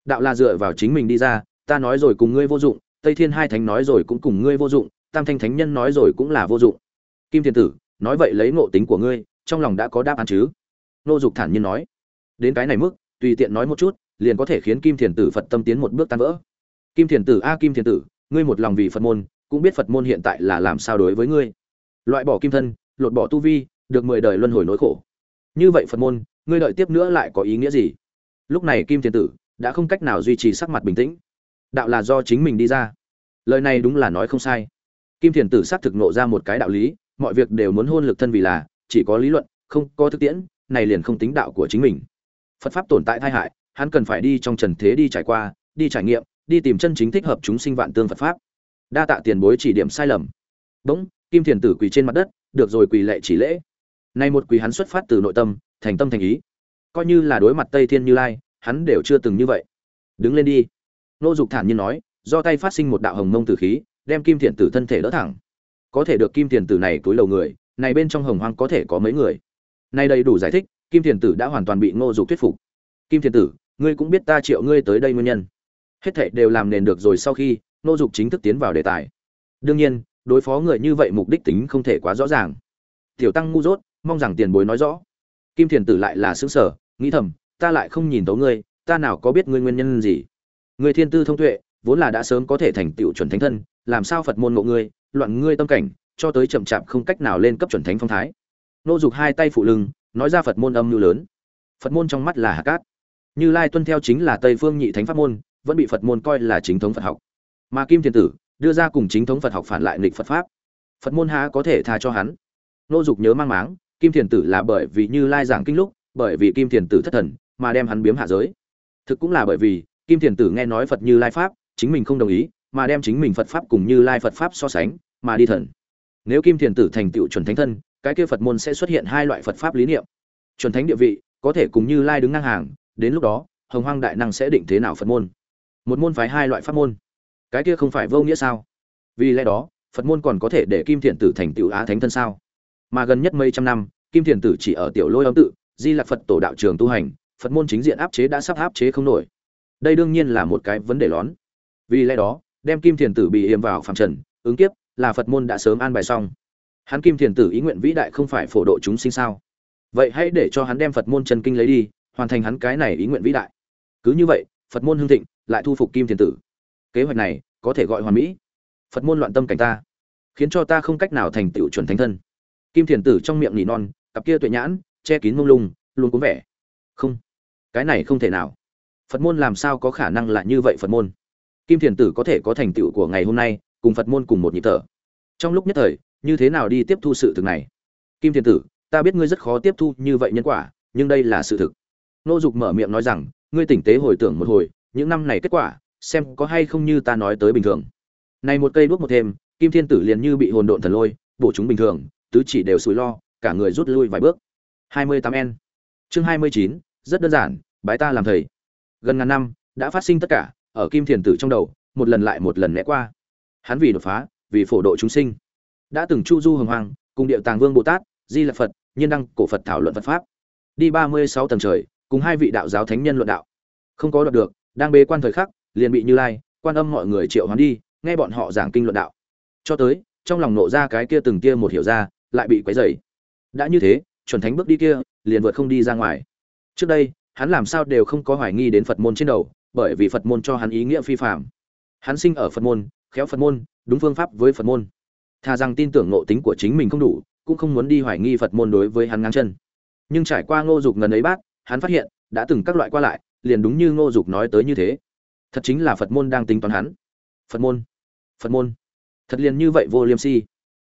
Đạo là dựa vào chính mình đi ra, ta nói rồi cùng ngươi vô dụng tây thiên hai thánh nói rồi cũng cùng ngươi vô dụng, tam thanh thánh nhân nói rồi cũng là vô dụng. Kim Thiên tử, nói vậy lấy ngộ tính của ngươi, trong lòng đã có đáp án chứ? Nô dục thản nhiên nói. Đến cái này mức, tùy tiện nói một chút, liền có thể khiến kim thiền tử phật tâm tiến một bước tan vỡ. Kim thiền tử, a kim thiền tử, ngươi một lòng vì phật môn, cũng biết phật môn hiện tại là làm sao đối với ngươi. Loại bỏ kim thân, lột bỏ tu vi, được mười đời luân hồi nỗi khổ. Như vậy phật môn, ngươi đợi tiếp nữa lại có ý nghĩa gì? Lúc này kim thiền tử đã không cách nào duy trì sắc mặt bình tĩnh đạo là do chính mình đi ra. Lời này đúng là nói không sai. Kim thiền tử xác thực nộ ra một cái đạo lý, mọi việc đều muốn hôn lực thân vì là, chỉ có lý luận, không có thực tiễn, này liền không tính đạo của chính mình. Phật pháp tồn tại tai hại, hắn cần phải đi trong trần thế đi trải qua, đi trải nghiệm, đi tìm chân chính thích hợp chúng sinh vạn tương phật pháp. Đa tạ tiền bối chỉ điểm sai lầm. Bỗng, kim thiền tử quỳ trên mặt đất, được rồi quỳ lệ chỉ lễ. Nay một quỳ hắn xuất phát từ nội tâm, thành tâm thành ý. Coi như là đối mặt tây thiên như lai, hắn đều chưa từng như vậy. Đứng lên đi nô dục thản nhiên nói, do tay phát sinh một đạo hồng mông tử khí, đem kim thiền tử thân thể đỡ thẳng. Có thể được kim thiền tử này túi lầu người, này bên trong hồng hoang có thể có mấy người? Nay đầy đủ giải thích, kim thiền tử đã hoàn toàn bị ngô dục thuyết phục. Kim thiền tử, ngươi cũng biết ta triệu ngươi tới đây nguyên nhân. Hết thệ đều làm nền được rồi sau khi, ngô dục chính thức tiến vào đề tài. Đương nhiên, đối phó người như vậy mục đích tính không thể quá rõ ràng. Tiểu tăng ngu dốt, mong rằng tiền bối nói rõ. Kim thiền tử lại là xứng sở nghĩ thầm, ta lại không nhìn tấu ngươi, ta nào có biết ngươi nguyên nhân gì? Người thiên tư thông tuệ, vốn là đã sớm có thể thành tựu chuẩn thánh thân, làm sao phật môn ngộ ngươi, loạn ngươi tâm cảnh, cho tới chậm chạp không cách nào lên cấp chuẩn thánh phong thái. Nô dục hai tay phụ lưng, nói ra phật môn âm mưu lớn. Phật môn trong mắt là hạ cát. Như lai tuân theo chính là tây phương nhị thánh pháp môn, vẫn bị phật môn coi là chính thống phật học. Mà kim Thiên tử đưa ra cùng chính thống phật học phản lại nghịch phật pháp. Phật môn há có thể tha cho hắn? Nô dục nhớ mang máng, kim Thiên tử là bởi vì như lai giảng kinh lúc, bởi vì kim Thiên tử thất thần, mà đem hắn biếm hạ giới. Thực cũng là bởi vì kim thiền tử nghe nói phật như lai pháp, chính mình không đồng ý, mà đem chính mình phật pháp cùng như lai phật pháp so sánh, mà đi thần. Nếu kim thiền tử thành tựu chuẩn thánh thân, cái kia phật môn sẽ xuất hiện hai loại phật pháp lý niệm. Chuẩn thánh địa vị, có thể cùng như lai đứng ngang hàng, đến lúc đó, hồng hoang đại năng sẽ định thế nào phật môn? Một môn phái hai loại pháp môn. Cái kia không phải vô nghĩa sao? Vì lẽ đó, phật môn còn có thể để kim thiền tử thành tựu á thánh thân sao? Mà gần nhất mấy trăm năm, kim thiền tử chỉ ở tiểu lôi âm tự, di lạc phật tổ đạo trường tu hành, phật môn chính diện áp chế đã sắp áp chế không nổi đây đương nhiên là một cái vấn đề lớn. vì lẽ đó, đem kim thiền tử bị yểm vào phàm trần, ứng kiếp, là phật môn đã sớm an bài xong. Hắn kim thiền tử ý nguyện vĩ đại không phải phổ độ chúng sinh sao? Vậy hãy để cho hắn đem phật môn chân kinh lấy đi, hoàn thành hắn cái này ý nguyện vĩ đại. Cứ như vậy, phật môn hưng thịnh, lại thu phục kim thiền tử. Kế hoạch này, có thể gọi hoàn mỹ. Phật môn loạn tâm cảnh ta, khiến cho ta không cách nào thành tựu chuẩn thánh thân. Kim thiền tử trong miệng nỉ non, cặp kia tuệ nhãn, che kín mông lung, luôn cuốn vẻ. Không, cái này không thể nào phật môn làm sao có khả năng là như vậy phật môn? Kim thiền tử có thể có thành tựu của ngày hôm nay cùng phật môn cùng một nhịp thở. Trong lúc nhất thời như thế nào đi tiếp thu sự thực này? Kim thiền tử ta biết ngươi rất khó tiếp thu như vậy nhân quả nhưng đây là sự thực. Nô dục mở miệng nói rằng ngươi tỉnh tế hồi tưởng một hồi những năm này kết quả xem có hay không như ta nói tới bình thường. Này một cây đuốc một thêm kim thiên tử liền như bị hồn độn thần lôi bổ chúng bình thường tứ chỉ đều sùi lo cả người rút lui vài bước. 28 n. Chương 29, rất đơn giản bái ta làm thầy gần ngàn năm, đã phát sinh tất cả, ở kim thiền tử trong đầu, một lần lại một lần né qua. Hắn vì đột phá, vì phổ độ chúng sinh. Đã từng chu du hồng hoàng, cùng điệu tàng vương bồ tát, di lạc phật, nhiên đăng cổ phật thảo luận phật pháp. Đi ba mươi sáu tầng trời, cùng hai vị đạo giáo thánh nhân luận đạo. Không có đoạt được, đang bế quan thời khắc, liền bị như lai, quan âm mọi người triệu hoán đi, nghe bọn họ giảng kinh luận đạo. Cho tới, trong lòng nộ ra cái kia từng kia một hiểu ra, lại bị quấy dày đã như thế, chuẩn thánh bước đi kia, liền vượt không đi ra ngoài. Trước đây hắn làm sao đều không có hoài nghi đến phật môn trên đầu, bởi vì phật môn cho hắn ý nghĩa phi phạm hắn sinh ở phật môn, khéo phật môn, đúng phương pháp với phật môn. Thà rằng tin tưởng ngộ tính của chính mình không đủ, cũng không muốn đi hoài nghi phật môn đối với hắn ngang chân. Nhưng trải qua ngô dục ngần ấy bác hắn phát hiện, đã từng các loại qua lại, liền đúng như ngô dục nói tới như thế. Thật chính là phật môn đang tính toán hắn. Phật môn phật môn. Thật liền như vậy vô liêm si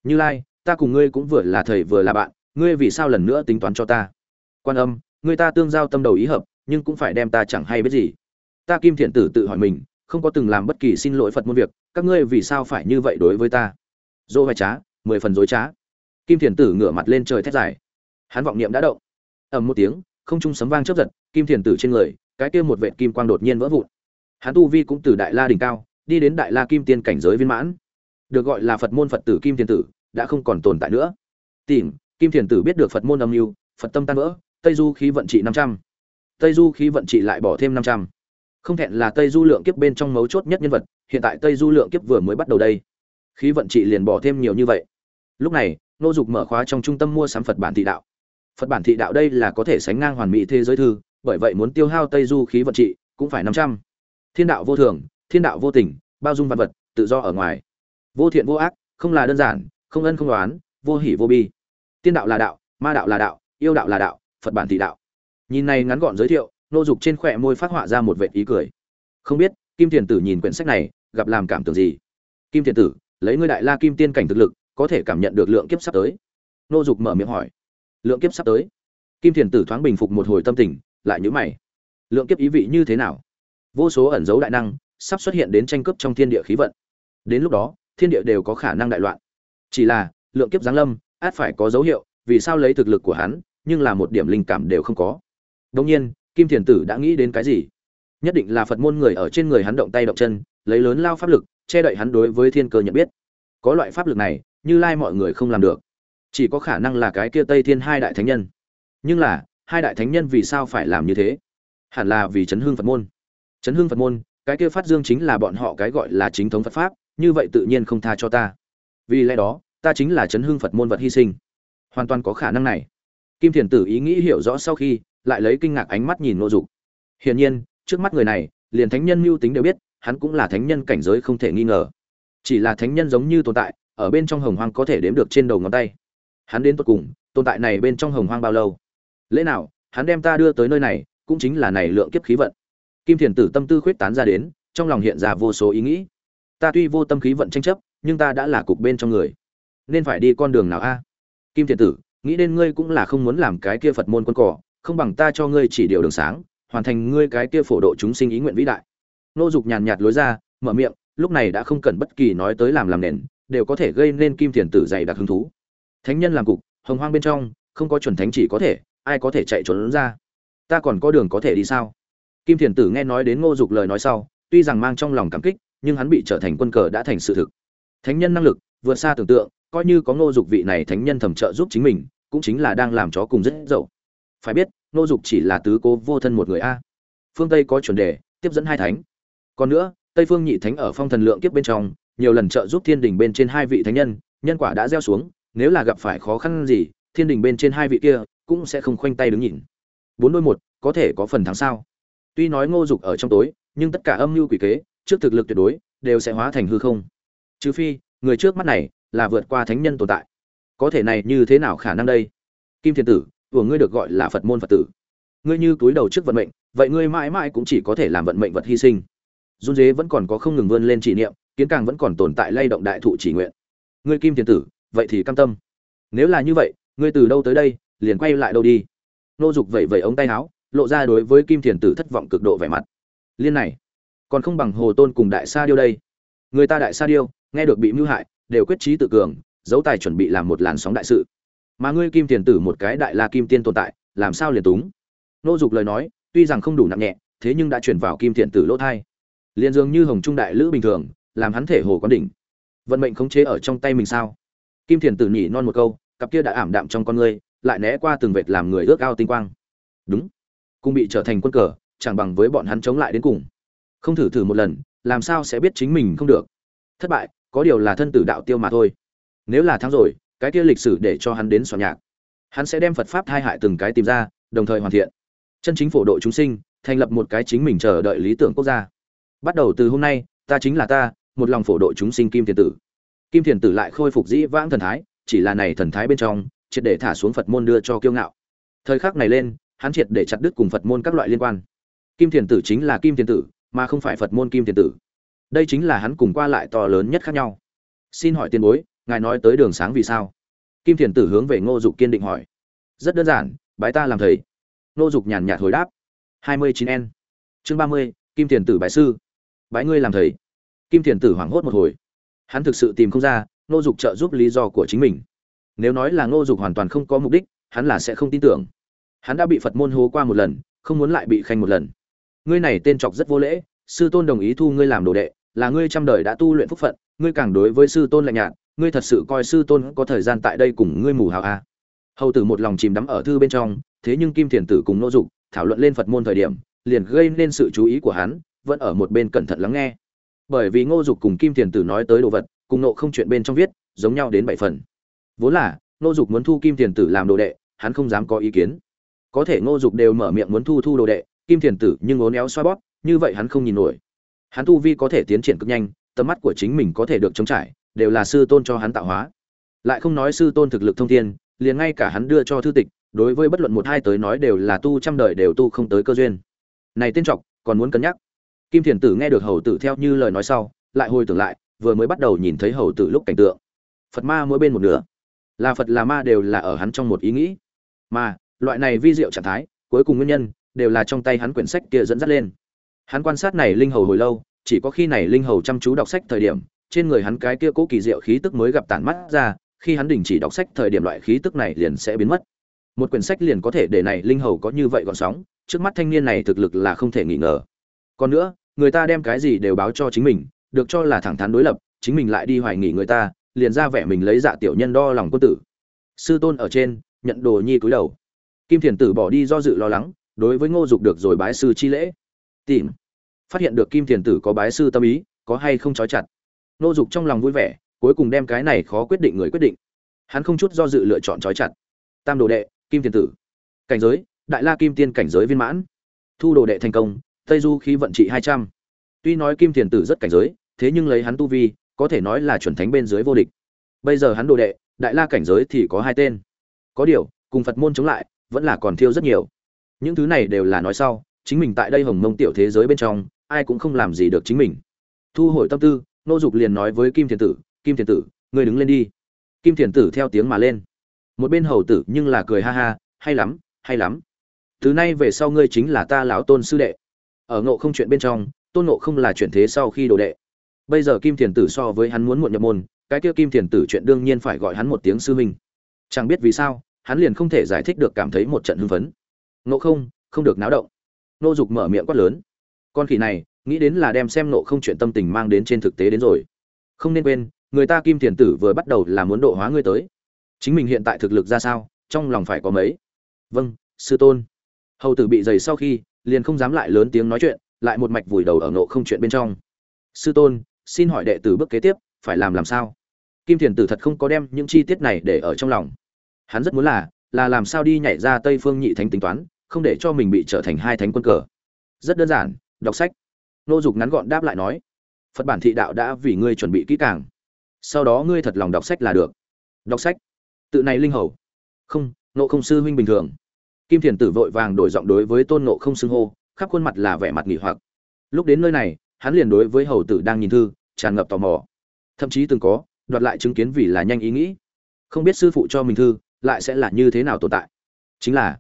như lai, ta cùng ngươi cũng vừa là thầy vừa là bạn, ngươi vì sao lần nữa tính toán cho ta? Quan âm Người ta tương giao tâm đầu ý hợp, nhưng cũng phải đem ta chẳng hay biết gì. Ta kim thiện tử tự hỏi mình, không có từng làm bất kỳ xin lỗi phật môn việc, các ngươi vì sao phải như vậy đối với ta? Dỗ vai trá, mười phần dối trá. Kim thiền tử ngửa mặt lên trời thét dài. Hắn vọng niệm đã động. Ầm một tiếng, không trung sấm vang chớp giật, kim thiền tử trên người, cái kia một vệt kim quang đột nhiên vỡ vụn. Hắn tu vi cũng từ đại la đỉnh cao, đi đến đại la kim tiên cảnh giới viên mãn. Được gọi là phật môn phật tử kim thiền tử, đã không còn tồn tại nữa. Tìm, kim thiền tử biết được phật môn âm mưu, phật tâm tan vỡ tây du khí vận trị năm trăm. Tây du khí vận trị lại bỏ thêm năm trăm. Không thẹn là tây du lượng kiếp bên trong mấu chốt nhất nhân vật, hiện tại tây du lượng kiếp vừa mới bắt đầu đây. Khí vận trị liền bỏ thêm nhiều như vậy. Lúc này, nô dục mở khóa trong trung tâm mua sắm phật bản thị đạo. Phật bản thị đạo đây là có thể sánh ngang hoàn mỹ thế giới thư, bởi vậy muốn tiêu hao tây du khí vận trị cũng phải năm trăm. Thiên đạo vô thường, thiên đạo vô tình, bao dung vạn vật, tự do ở ngoài. Vô thiện vô ác, không là đơn giản, không ân không đoán vô hỷ vô bi. Tiên đạo là đạo, ma đạo là đạo, yêu đạo là đạo phật bản thị đạo. Nhìn này ngắn gọn giới thiệu, nô dục trên khỏe môi phát họa ra một vệt ý cười. Không biết, kim thiền tử nhìn quyển sách này, gặp làm cảm tưởng gì? Kim thiền tử, lấy ngươi đại la kim tiên cảnh thực lực, có thể cảm nhận được lượng kiếp sắp tới. Nô dục mở miệng hỏi. Lượng kiếp sắp tới? Kim thiền tử thoáng bình phục một hồi tâm tình, lại nhữ mày. Lượng kiếp ý vị như thế nào? Vô số ẩn dấu đại năng, sắp xuất hiện đến tranh cướp trong thiên địa khí vận. Đến lúc đó, thiên địa đều có khả năng đại loạn. Chỉ là, lượng kiếp giáng lâm, át phải có dấu hiệu, vì sao lấy thực lực của hắn nhưng là một điểm linh cảm đều không có. Đông nhiên, kim thiền tử đã nghĩ đến cái gì? Nhất định là phật môn người ở trên người hắn động tay động chân, lấy lớn lao pháp lực, che đậy hắn đối với thiên cơ nhận biết. Có loại pháp lực này, như lai mọi người không làm được. Chỉ có khả năng là cái kia tây thiên hai đại thánh nhân. Nhưng là, hai đại thánh nhân vì sao phải làm như thế? Hẳn là vì chấn hương phật môn. Chấn hương phật môn, cái kia phát dương chính là bọn họ cái gọi là chính thống phật pháp, như vậy tự nhiên không tha cho ta. Vì lẽ đó, ta chính là chấn hương phật môn vật hy sinh. Hoàn toàn có khả năng này kim thiền tử ý nghĩ hiểu rõ sau khi, lại lấy kinh ngạc ánh mắt nhìn nô dục. Hiển nhiên, trước mắt người này, liền thánh nhân mưu tính đều biết, hắn cũng là thánh nhân cảnh giới không thể nghi ngờ. Chỉ là thánh nhân giống như tồn tại, ở bên trong hồng hoang có thể đếm được trên đầu ngón tay. Hắn đến tột cùng, tồn tại này bên trong hồng hoang bao lâu? Lẽ nào, hắn đem ta đưa tới nơi này, cũng chính là này lượng kiếp khí vận? Kim thiền tử tâm tư khuyết tán ra đến, trong lòng hiện ra vô số ý nghĩ. Ta tuy vô tâm khí vận tranh chấp, nhưng ta đã là cục bên trong người. Nên phải đi con đường nào a? Kim Thiền tử nghĩ đến ngươi cũng là không muốn làm cái kia phật môn quân cỏ, không bằng ta cho ngươi chỉ điều đường sáng, hoàn thành ngươi cái kia phổ độ chúng sinh ý nguyện vĩ đại. Nô dục nhàn nhạt lối ra, mở miệng, lúc này đã không cần bất kỳ nói tới làm làm nền, đều có thể gây nên kim thiền tử dày đặc hứng thú. Thánh nhân làm cục, hồng hoang bên trong, không có chuẩn thánh chỉ có thể, ai có thể chạy trốn ra? Ta còn có đường có thể đi sao? Kim thiền tử nghe nói đến ngô dục lời nói sau, tuy rằng mang trong lòng cảm kích, nhưng hắn bị trở thành quân cờ đã thành sự thực. Thánh nhân năng lực, vượt xa tưởng tượng coi như có ngô dục vị này thánh nhân thẩm trợ giúp chính mình, cũng chính là đang làm chó cùng rất dậu. Phải biết, ngô dục chỉ là tứ cố vô thân một người a. Phương tây có chuẩn đề, tiếp dẫn hai thánh. Còn nữa, tây phương nhị thánh ở phong thần lượng kiếp bên trong, nhiều lần trợ giúp thiên đình bên trên hai vị thánh nhân nhân quả đã gieo xuống, nếu là gặp phải khó khăn gì, thiên đình bên trên hai vị kia cũng sẽ không khoanh tay đứng nhìn. Bốn đôi một, có thể có phần thắng sao? Tuy nói ngô dục ở trong tối, nhưng tất cả âm mưu quỷ kế, trước thực lực tuyệt đối, đều sẽ hóa thành hư không. Trừ phi, người trước mắt này là vượt qua thánh nhân tồn tại. Có thể này như thế nào khả năng đây? Kim thiên tử, của ngươi được gọi là phật môn phật tử. Ngươi như túi đầu trước vận mệnh, vậy ngươi mãi mãi cũng chỉ có thể làm vận mệnh vật hy sinh. Run dế vẫn còn có không ngừng vươn lên chỉ niệm, kiến càng vẫn còn tồn tại lay động đại thụ chỉ nguyện. Ngươi kim thiên tử, vậy thì cam tâm. Nếu là như vậy, ngươi từ đâu tới đây, liền quay lại đâu đi. Nô dục vậy vậy ống tay áo, lộ ra đối với kim thiền tử thất vọng cực độ vẻ mặt. Liên này, còn không bằng hồ tôn cùng đại sa điêu đây. Người ta đại sa điêu, nghe được bị mưu hại đều quyết trí tự cường dấu tài chuẩn bị làm một làn sóng đại sự. Mà ngươi kim tiền tử một cái đại la kim tiên tồn tại, làm sao liền túng? Nô dục lời nói, tuy rằng không đủ nặng nhẹ, thế nhưng đã chuyển vào kim thiền tử lỗ thai. Liền dường như hồng trung đại lữ bình thường, làm hắn thể hồ quán đỉnh. Vận mệnh khống chế ở trong tay mình sao? Kim thiền tử nhỉ non một câu, cặp kia đã ảm đạm trong con ngươi, lại né qua từng vệt làm người ước ao tinh quang. Đúng. Cũng bị trở thành quân cờ, chẳng bằng với bọn hắn chống lại đến cùng. Không thử thử một lần, làm sao sẽ biết chính mình không được? Thất bại có điều là thân tử đạo tiêu mà thôi. Nếu là thắng rồi, cái kia lịch sử để cho hắn đến soạn nhạc. Hắn sẽ đem phật pháp thai hại từng cái tìm ra, đồng thời hoàn thiện. Chân chính phổ độ chúng sinh, thành lập một cái chính mình chờ đợi lý tưởng quốc gia. Bắt đầu từ hôm nay, ta chính là ta, một lòng phổ độ chúng sinh kim thiền tử. Kim thiền tử lại khôi phục dĩ vãng thần thái, chỉ là này thần thái bên trong, triệt để thả xuống phật môn đưa cho kiêu ngạo. Thời khắc này lên, hắn triệt để chặt đứt cùng phật môn các loại liên quan. Kim thiền tử chính là kim thiền tử, mà không phải phật môn kim thiền tử đây chính là hắn cùng qua lại to lớn nhất khác nhau. Xin hỏi tiền bối, ngài nói tới đường sáng vì sao? Kim thiền tử hướng về ngô dục kiên định hỏi. Rất đơn giản, bái ta làm thầy. Ngô dục nhàn nhạt hồi đáp. hai mươi chín n chương ba mươi, kim thiền tử bái sư. Bái ngươi làm thầy. Kim thiền tử hoảng hốt một hồi. Hắn thực sự tìm không ra, ngô dục trợ giúp lý do của chính mình. Nếu nói là ngô dục hoàn toàn không có mục đích, hắn là sẽ không tin tưởng. Hắn đã bị phật môn hố qua một lần, không muốn lại bị khanh một lần. Ngươi này tên trọc rất vô lễ, sư tôn đồng ý thu ngươi làm đồ đệ là ngươi trăm đời đã tu luyện phúc phận, ngươi càng đối với sư tôn lạnh nhạt, ngươi thật sự coi sư tôn có thời gian tại đây cùng ngươi mù hào à. hầu tử một lòng chìm đắm ở thư bên trong, thế nhưng kim thiền tử cùng nô dục thảo luận lên phật môn thời điểm, liền gây nên sự chú ý của hắn, vẫn ở một bên cẩn thận lắng nghe. Bởi vì ngô dục cùng kim thiền tử nói tới đồ vật, cùng nộ không chuyện bên trong viết, giống nhau đến bảy phần. Vốn là, ngô dục muốn thu kim thiền tử làm đồ đệ, hắn không dám có ý kiến. Có thể ngô dục đều mở miệng muốn thu thu đồ đệ, kim thiền tử nhưng ốn éo xoa bóp, như vậy hắn không nhìn nổi hắn tu vi có thể tiến triển cực nhanh, tầm mắt của chính mình có thể được chống trải, đều là sư tôn cho hắn tạo hóa. Lại không nói sư tôn thực lực thông thiên, liền ngay cả hắn đưa cho thư tịch, đối với bất luận một hai tới nói đều là tu trăm đời đều tu không tới cơ duyên. Này tên trọc, còn muốn cân nhắc. Kim thiền tử nghe được hầu tử theo như lời nói sau, lại hồi tưởng lại, vừa mới bắt đầu nhìn thấy hầu tử lúc cảnh tượng. Phật ma mỗi bên một nửa. Là phật là ma đều là ở hắn trong một ý nghĩ. Mà, loại này vi diệu trạng thái, cuối cùng nguyên nhân, đều là trong tay hắn quyển sách kia dẫn dắt lên hắn quan sát này linh hầu hồi lâu, chỉ có khi này linh hầu chăm chú đọc sách thời điểm, trên người hắn cái kia cố kỳ diệu khí tức mới gặp tản mắt ra, khi hắn đình chỉ đọc sách thời điểm loại khí tức này liền sẽ biến mất. Một quyển sách liền có thể để này linh hầu có như vậy gọn sóng, trước mắt thanh niên này thực lực là không thể nghi ngờ. Còn nữa, người ta đem cái gì đều báo cho chính mình, được cho là thẳng thắn đối lập, chính mình lại đi hoài nghỉ người ta, liền ra vẻ mình lấy dạ tiểu nhân đo lòng quân tử. Sư tôn ở trên, nhận đồ nhi cúi đầu. Kim thiền tử bỏ đi do dự lo lắng, đối với ngô dục được rồi bái sư chi lễ. Tìm phát hiện được kim thiền tử có bái sư tâm ý, có hay không trói chặt. Nô dục trong lòng vui vẻ, cuối cùng đem cái này khó quyết định người quyết định. Hắn không chút do dự lựa chọn trói chặt. Tam đồ đệ, kim thiền tử. Cảnh giới, đại la kim tiên cảnh giới viên mãn. Thu đồ đệ thành công, tây du khí vận trị hai trăm. Tuy nói kim thiền tử rất cảnh giới, thế nhưng lấy hắn tu vi, có thể nói là chuẩn thánh bên dưới vô địch. Bây giờ hắn đồ đệ, đại la cảnh giới thì có hai tên. Có điều, cùng phật môn chống lại, vẫn là còn thiêu rất nhiều. Những thứ này đều là nói sau, chính mình tại đây hồng mông tiểu thế giới bên trong ai cũng không làm gì được chính mình. Thu hồi tâm tư nô dục liền nói với kim thiền tử, kim thiền tử, ngươi đứng lên đi. Kim thiền tử theo tiếng mà lên. Một bên hầu tử nhưng là cười ha ha, hay lắm hay lắm. Từ nay về sau ngươi chính là ta lão tôn sư đệ. Ở ngộ không chuyện bên trong, tôn ngộ không là chuyển thế sau khi đồ đệ. Bây giờ kim thiền tử so với hắn muốn muộn nhập môn, cái kia kim thiền tử chuyện đương nhiên phải gọi hắn một tiếng sư huynh. Chẳng biết vì sao, hắn liền không thể giải thích được cảm thấy một trận hưng phấn. Ngộ không không được náo động. Nô dục mở miệng quát lớn con khỉ này, nghĩ đến là đem xem nộ không chuyện tâm tình mang đến trên thực tế đến rồi. Không nên quên, người ta kim thiền tử vừa bắt đầu là muốn độ hóa ngươi tới. Chính mình hiện tại thực lực ra sao, trong lòng phải có mấy? Vâng sư tôn. Hầu tử bị dày sau khi, liền không dám lại lớn tiếng nói chuyện, lại một mạch vùi đầu ở nộ không chuyện bên trong. Sư tôn, xin hỏi đệ tử bước kế tiếp, phải làm làm sao? Kim thiền tử thật không có đem những chi tiết này để ở trong lòng. Hắn rất muốn là là làm sao đi nhảy ra tây phương nhị thánh tính toán, không để cho mình bị trở thành hai thánh quân cờ. Rất đơn giản đọc sách. Nô dục ngắn gọn đáp lại nói, phật bản thị đạo đã vì ngươi chuẩn bị kỹ càng. Sau đó ngươi thật lòng đọc sách là được. Đọc sách? Tự này linh hầu? Không nộ không sư huynh bình thường. Kim thiền tử vội vàng đổi giọng đối với tôn nộ không xưng hô, khắp khuôn mặt là vẻ mặt nghỉ hoặc. Lúc đến nơi này, hắn liền đối với hầu tử đang nhìn thư, tràn ngập tò mò. Thậm chí từng có, đoạt lại chứng kiến vì là nhanh ý nghĩ. Không biết sư phụ cho mình thư, lại sẽ là như thế nào tồn tại? Chính là,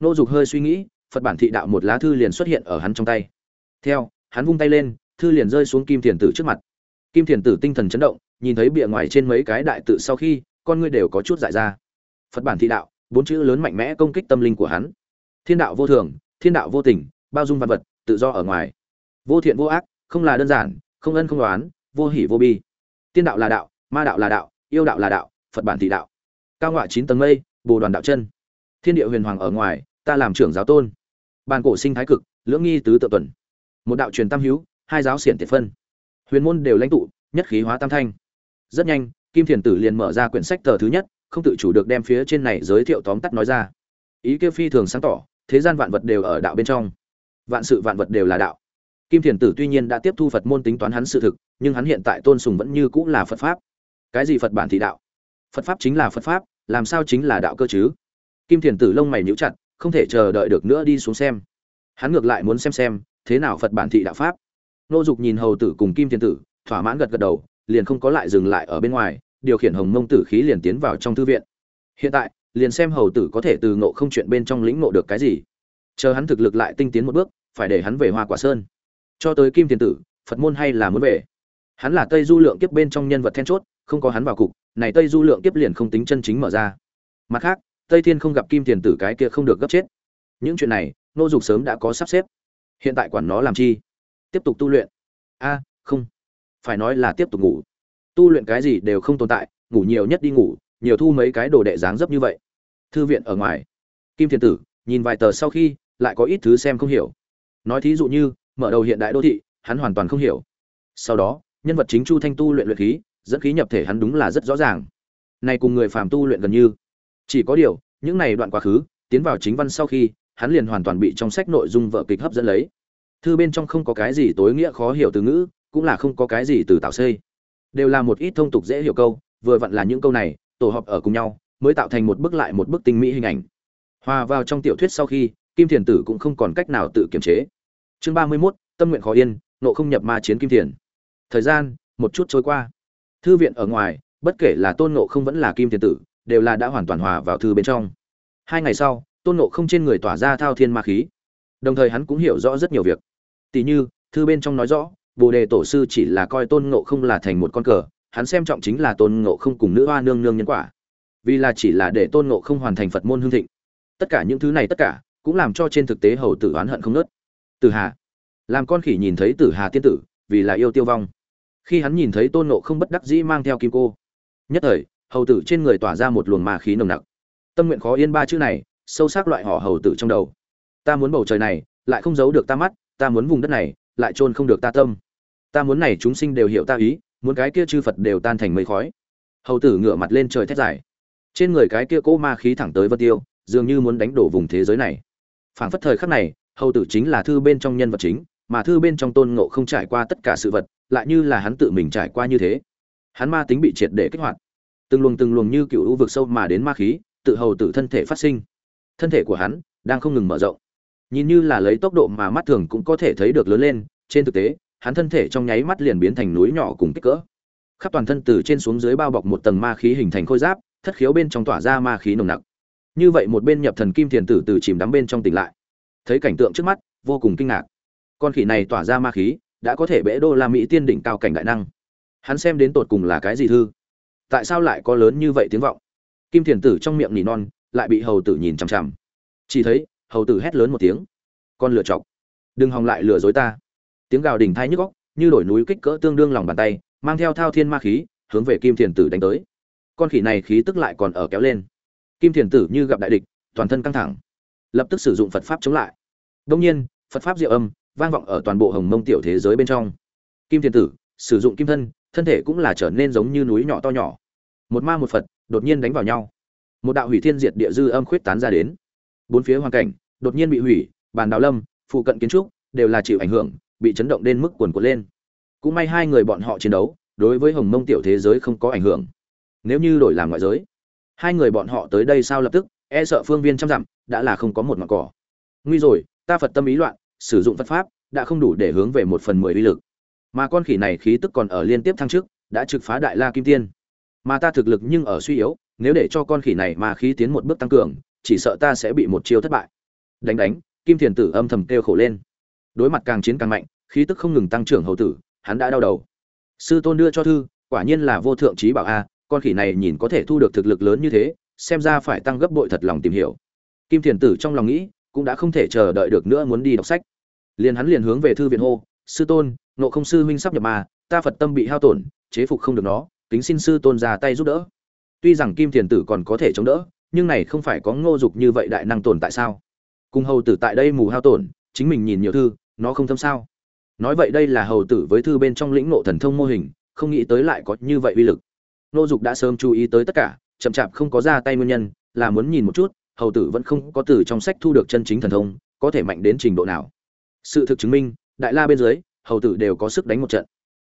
nô dục hơi suy nghĩ, phật bản thị đạo một lá thư liền xuất hiện ở hắn trong tay theo, hắn vung tay lên, thư liền rơi xuống kim thiền tử trước mặt. Kim thiền tử tinh thần chấn động, nhìn thấy bìa ngoài trên mấy cái đại tự sau khi, con ngươi đều có chút dại ra. Phật bản thị đạo, bốn chữ lớn mạnh mẽ công kích tâm linh của hắn. Thiên đạo vô thường, thiên đạo vô tình, bao dung văn vật, tự do ở ngoài. Vô thiện vô ác, không là đơn giản, không ân không đoán vô hỉ vô bi. Tiên đạo là đạo, ma đạo là đạo, yêu đạo là đạo, phật bản thị đạo. Cao ngọa chín tầng mây, bồ đoàn đạo chân. Thiên địa huyền hoàng ở ngoài, ta làm trưởng giáo tôn. Bàn cổ sinh thái cực, lưỡng nghi tứ tự tuần một đạo truyền tam hữu, hai giáo xiển tiệt phân. Huyền môn đều lãnh tụ, nhất khí hóa tam thanh. Rất nhanh, kim thiền tử liền mở ra quyển sách tờ thứ nhất, không tự chủ được đem phía trên này giới thiệu tóm tắt nói ra. Ý kia phi thường sáng tỏ, thế gian vạn vật đều ở đạo bên trong. Vạn sự vạn vật đều là đạo. Kim thiền tử tuy nhiên đã tiếp thu phật môn tính toán hắn sự thực, nhưng hắn hiện tại tôn sùng vẫn như cũng là phật pháp. Cái gì phật bản thị đạo? Phật pháp chính là phật pháp, làm sao chính là đạo cơ chứ? Kim thiền tử lông mày nhíu chặt, không thể chờ đợi được nữa đi xuống xem. Hắn ngược lại muốn xem xem thế nào phật bản thị đạo pháp? Nô dục nhìn hầu tử cùng kim Thiên tử, thỏa mãn gật gật đầu, liền không có lại dừng lại ở bên ngoài, điều khiển hồng mông tử khí liền tiến vào trong thư viện. Hiện tại, liền xem hầu tử có thể từ ngộ không chuyện bên trong lĩnh ngộ được cái gì. Chờ hắn thực lực lại tinh tiến một bước, phải để hắn về hoa quả sơn. Cho tới kim Thiên tử, phật môn hay là muốn về? Hắn là tây du lượng kiếp bên trong nhân vật then chốt, không có hắn vào cục, này tây du lượng kiếp liền không tính chân chính mở ra. Mặt khác, tây thiên không gặp kim Thiên tử cái kia không được gấp chết. Những chuyện này, nô dục sớm đã có sắp xếp hiện tại quản nó làm chi? Tiếp tục tu luyện. A, không. Phải nói là tiếp tục ngủ. Tu luyện cái gì đều không tồn tại, ngủ nhiều nhất đi ngủ, nhiều thu mấy cái đồ đệ dáng dấp như vậy. Thư viện ở ngoài. Kim thiền tử, nhìn vài tờ sau khi, lại có ít thứ xem không hiểu. Nói thí dụ như, mở đầu hiện đại đô thị, hắn hoàn toàn không hiểu. Sau đó, nhân vật chính chu thanh tu luyện luyện khí, dẫn khí nhập thể hắn đúng là rất rõ ràng. Này cùng người phàm tu luyện gần như. Chỉ có điều, những này đoạn quá khứ, tiến vào chính văn sau khi hắn liền hoàn toàn bị trong sách nội dung vợ kịch hấp dẫn lấy. Thư bên trong không có cái gì tối nghĩa khó hiểu từ ngữ, cũng là không có cái gì từ tạo xây đều là một ít thông tục dễ hiểu câu, vừa vặn là những câu này, tổ hợp ở cùng nhau, mới tạo thành một bức lại một bức tinh mỹ hình ảnh. Hòa vào trong tiểu thuyết sau khi, kim thiền tử cũng không còn cách nào tự kiềm chế. Chương ba mươi mốt, tâm nguyện khó yên, nộ không nhập ma chiến kim thiền. Thời gian, một chút trôi qua. Thư viện ở ngoài, bất kể là tôn nộ không vẫn là kim thiền tử, đều là đã hoàn toàn hòa vào thư bên trong. Hai ngày sau tôn nộ không trên người tỏa ra thao thiên ma khí. Đồng thời hắn cũng hiểu rõ rất nhiều việc. Tỷ như, thư bên trong nói rõ, bồ đề tổ sư chỉ là coi tôn ngộ không là thành một con cờ, hắn xem trọng chính là tôn ngộ không cùng nữ hoa nương nương nhân quả. Vì là chỉ là để tôn ngộ không hoàn thành phật môn hương thịnh. Tất cả những thứ này tất cả, cũng làm cho trên thực tế hầu tử oán hận không nớt tử hà. Làm con khỉ nhìn thấy tử hà tiên tử, vì là yêu tiêu vong. Khi hắn nhìn thấy tôn ngộ không bất đắc dĩ mang theo kim cô. Nhất thời, hầu tử trên người tỏa ra một luồng ma khí nồng nặc. Tâm nguyện khó yên ba chữ này sâu sắc loại họ hầu tử trong đầu. Ta muốn bầu trời này, lại không giấu được ta mắt, ta muốn vùng đất này, lại chôn không được ta tâm. Ta muốn này chúng sinh đều hiểu ta ý, muốn cái kia chư phật đều tan thành mây khói. Hầu tử ngửa mặt lên trời thét dài. Trên người cái kia cỗ ma khí thẳng tới vân tiêu, dường như muốn đánh đổ vùng thế giới này. Phảng phất thời khắc này, hầu tử chính là thư bên trong nhân vật chính, mà thư bên trong tôn ngộ không trải qua tất cả sự vật, lại như là hắn tự mình trải qua như thế. Hắn ma tính bị triệt để kích hoạt. Từng luồng từng luồng như cựu u vực sâu mà đến ma khí, tự hầu tử thân thể phát sinh thân thể của hắn đang không ngừng mở rộng. Nhìn như là lấy tốc độ mà mắt thường cũng có thể thấy được lớn lên, trên thực tế, hắn thân thể trong nháy mắt liền biến thành núi nhỏ cùng kích cỡ. Khắp toàn thân từ trên xuống dưới bao bọc một tầng ma khí hình thành khôi giáp, thất khiếu bên trong tỏa ra ma khí nồng nặc. Như vậy một bên nhập thần kim thiền tử từ chìm đắm bên trong tỉnh lại. Thấy cảnh tượng trước mắt, vô cùng kinh ngạc. Con khỉ này tỏa ra ma khí, đã có thể bẽ đô la mỹ tiên đỉnh cao cảnh đại năng. Hắn xem đến tột cùng là cái gì thư? Tại sao lại có lớn như vậy tiếng vọng? Kim thiền tử trong miệng nỉ non lại bị hầu tử nhìn chằm chằm. Chỉ thấy, hầu tử hét lớn một tiếng. Con lựa chọc. Đừng hòng lại lừa dối ta. Tiếng gào đỉnh thai nhức góc như đổi núi kích cỡ tương đương lòng bàn tay, mang theo thao thiên ma khí, hướng về kim thiền tử đánh tới. Con khỉ này khí tức lại còn ở kéo lên. Kim thiền tử như gặp đại địch, toàn thân căng thẳng. Lập tức sử dụng phật pháp chống lại. Đông nhiên, phật pháp diệu âm, vang vọng ở toàn bộ hồng mông tiểu thế giới bên trong. Kim thiền tử, sử dụng kim thân thân thể cũng là trở nên giống như núi nhỏ to nhỏ. Một ma một phật, đột nhiên đánh vào nhau một đạo hủy thiên diệt địa dư âm khuyết tán ra đến. Bốn phía hoàn cảnh đột nhiên bị hủy, bàn đào lâm, phụ cận kiến trúc đều là chịu ảnh hưởng, bị chấn động đến mức quần quật lên. Cũng may hai người bọn họ chiến đấu, đối với hồng mông tiểu thế giới không có ảnh hưởng. Nếu như đổi làm ngoại giới, hai người bọn họ tới đây sao lập tức e sợ phương viên trăm dặm đã là không có một mặt cỏ. Nguy rồi, ta phật tâm ý loạn, sử dụng phật pháp đã không đủ để hướng về một phần mười uy lực. Mà con khỉ này khí tức còn ở liên tiếp thăng trước đã trực phá đại la kim tiên. Mà ta thực lực nhưng ở suy yếu nếu để cho con khỉ này mà khí tiến một bước tăng cường, chỉ sợ ta sẽ bị một chiêu thất bại. Đánh đánh, kim thiền tử âm thầm kêu khổ lên. Đối mặt càng chiến càng mạnh, khí tức không ngừng tăng trưởng hầu tử, hắn đã đau đầu. Sư tôn đưa cho thư, quả nhiên là vô thượng trí bảo a, con khỉ này nhìn có thể thu được thực lực lớn như thế, xem ra phải tăng gấp bội thật lòng tìm hiểu. Kim thiền tử trong lòng nghĩ, cũng đã không thể chờ đợi được nữa muốn đi đọc sách. Liền hắn liền hướng về thư viện hô, sư tôn nộ không sư huynh sắp nhập ma, ta phật tâm bị hao tổn, chế phục không được nó, kính xin sư tôn ra tay giúp đỡ tuy rằng kim thiền tử còn có thể chống đỡ, nhưng này không phải có ngô dục như vậy đại năng tồn tại sao? Cùng hầu tử tại đây mù hao tổn, chính mình nhìn nhiều thư, nó không thâm sao? Nói vậy đây là hầu tử với thư bên trong lĩnh ngộ thần thông mô hình, không nghĩ tới lại có như vậy uy lực. Ngô dục đã sớm chú ý tới tất cả, chậm chạp không có ra tay nguyên nhân, là muốn nhìn một chút, hầu tử vẫn không có từ trong sách thu được chân chính thần thông, có thể mạnh đến trình độ nào. Sự thực chứng minh, đại la bên dưới, hầu tử đều có sức đánh một trận.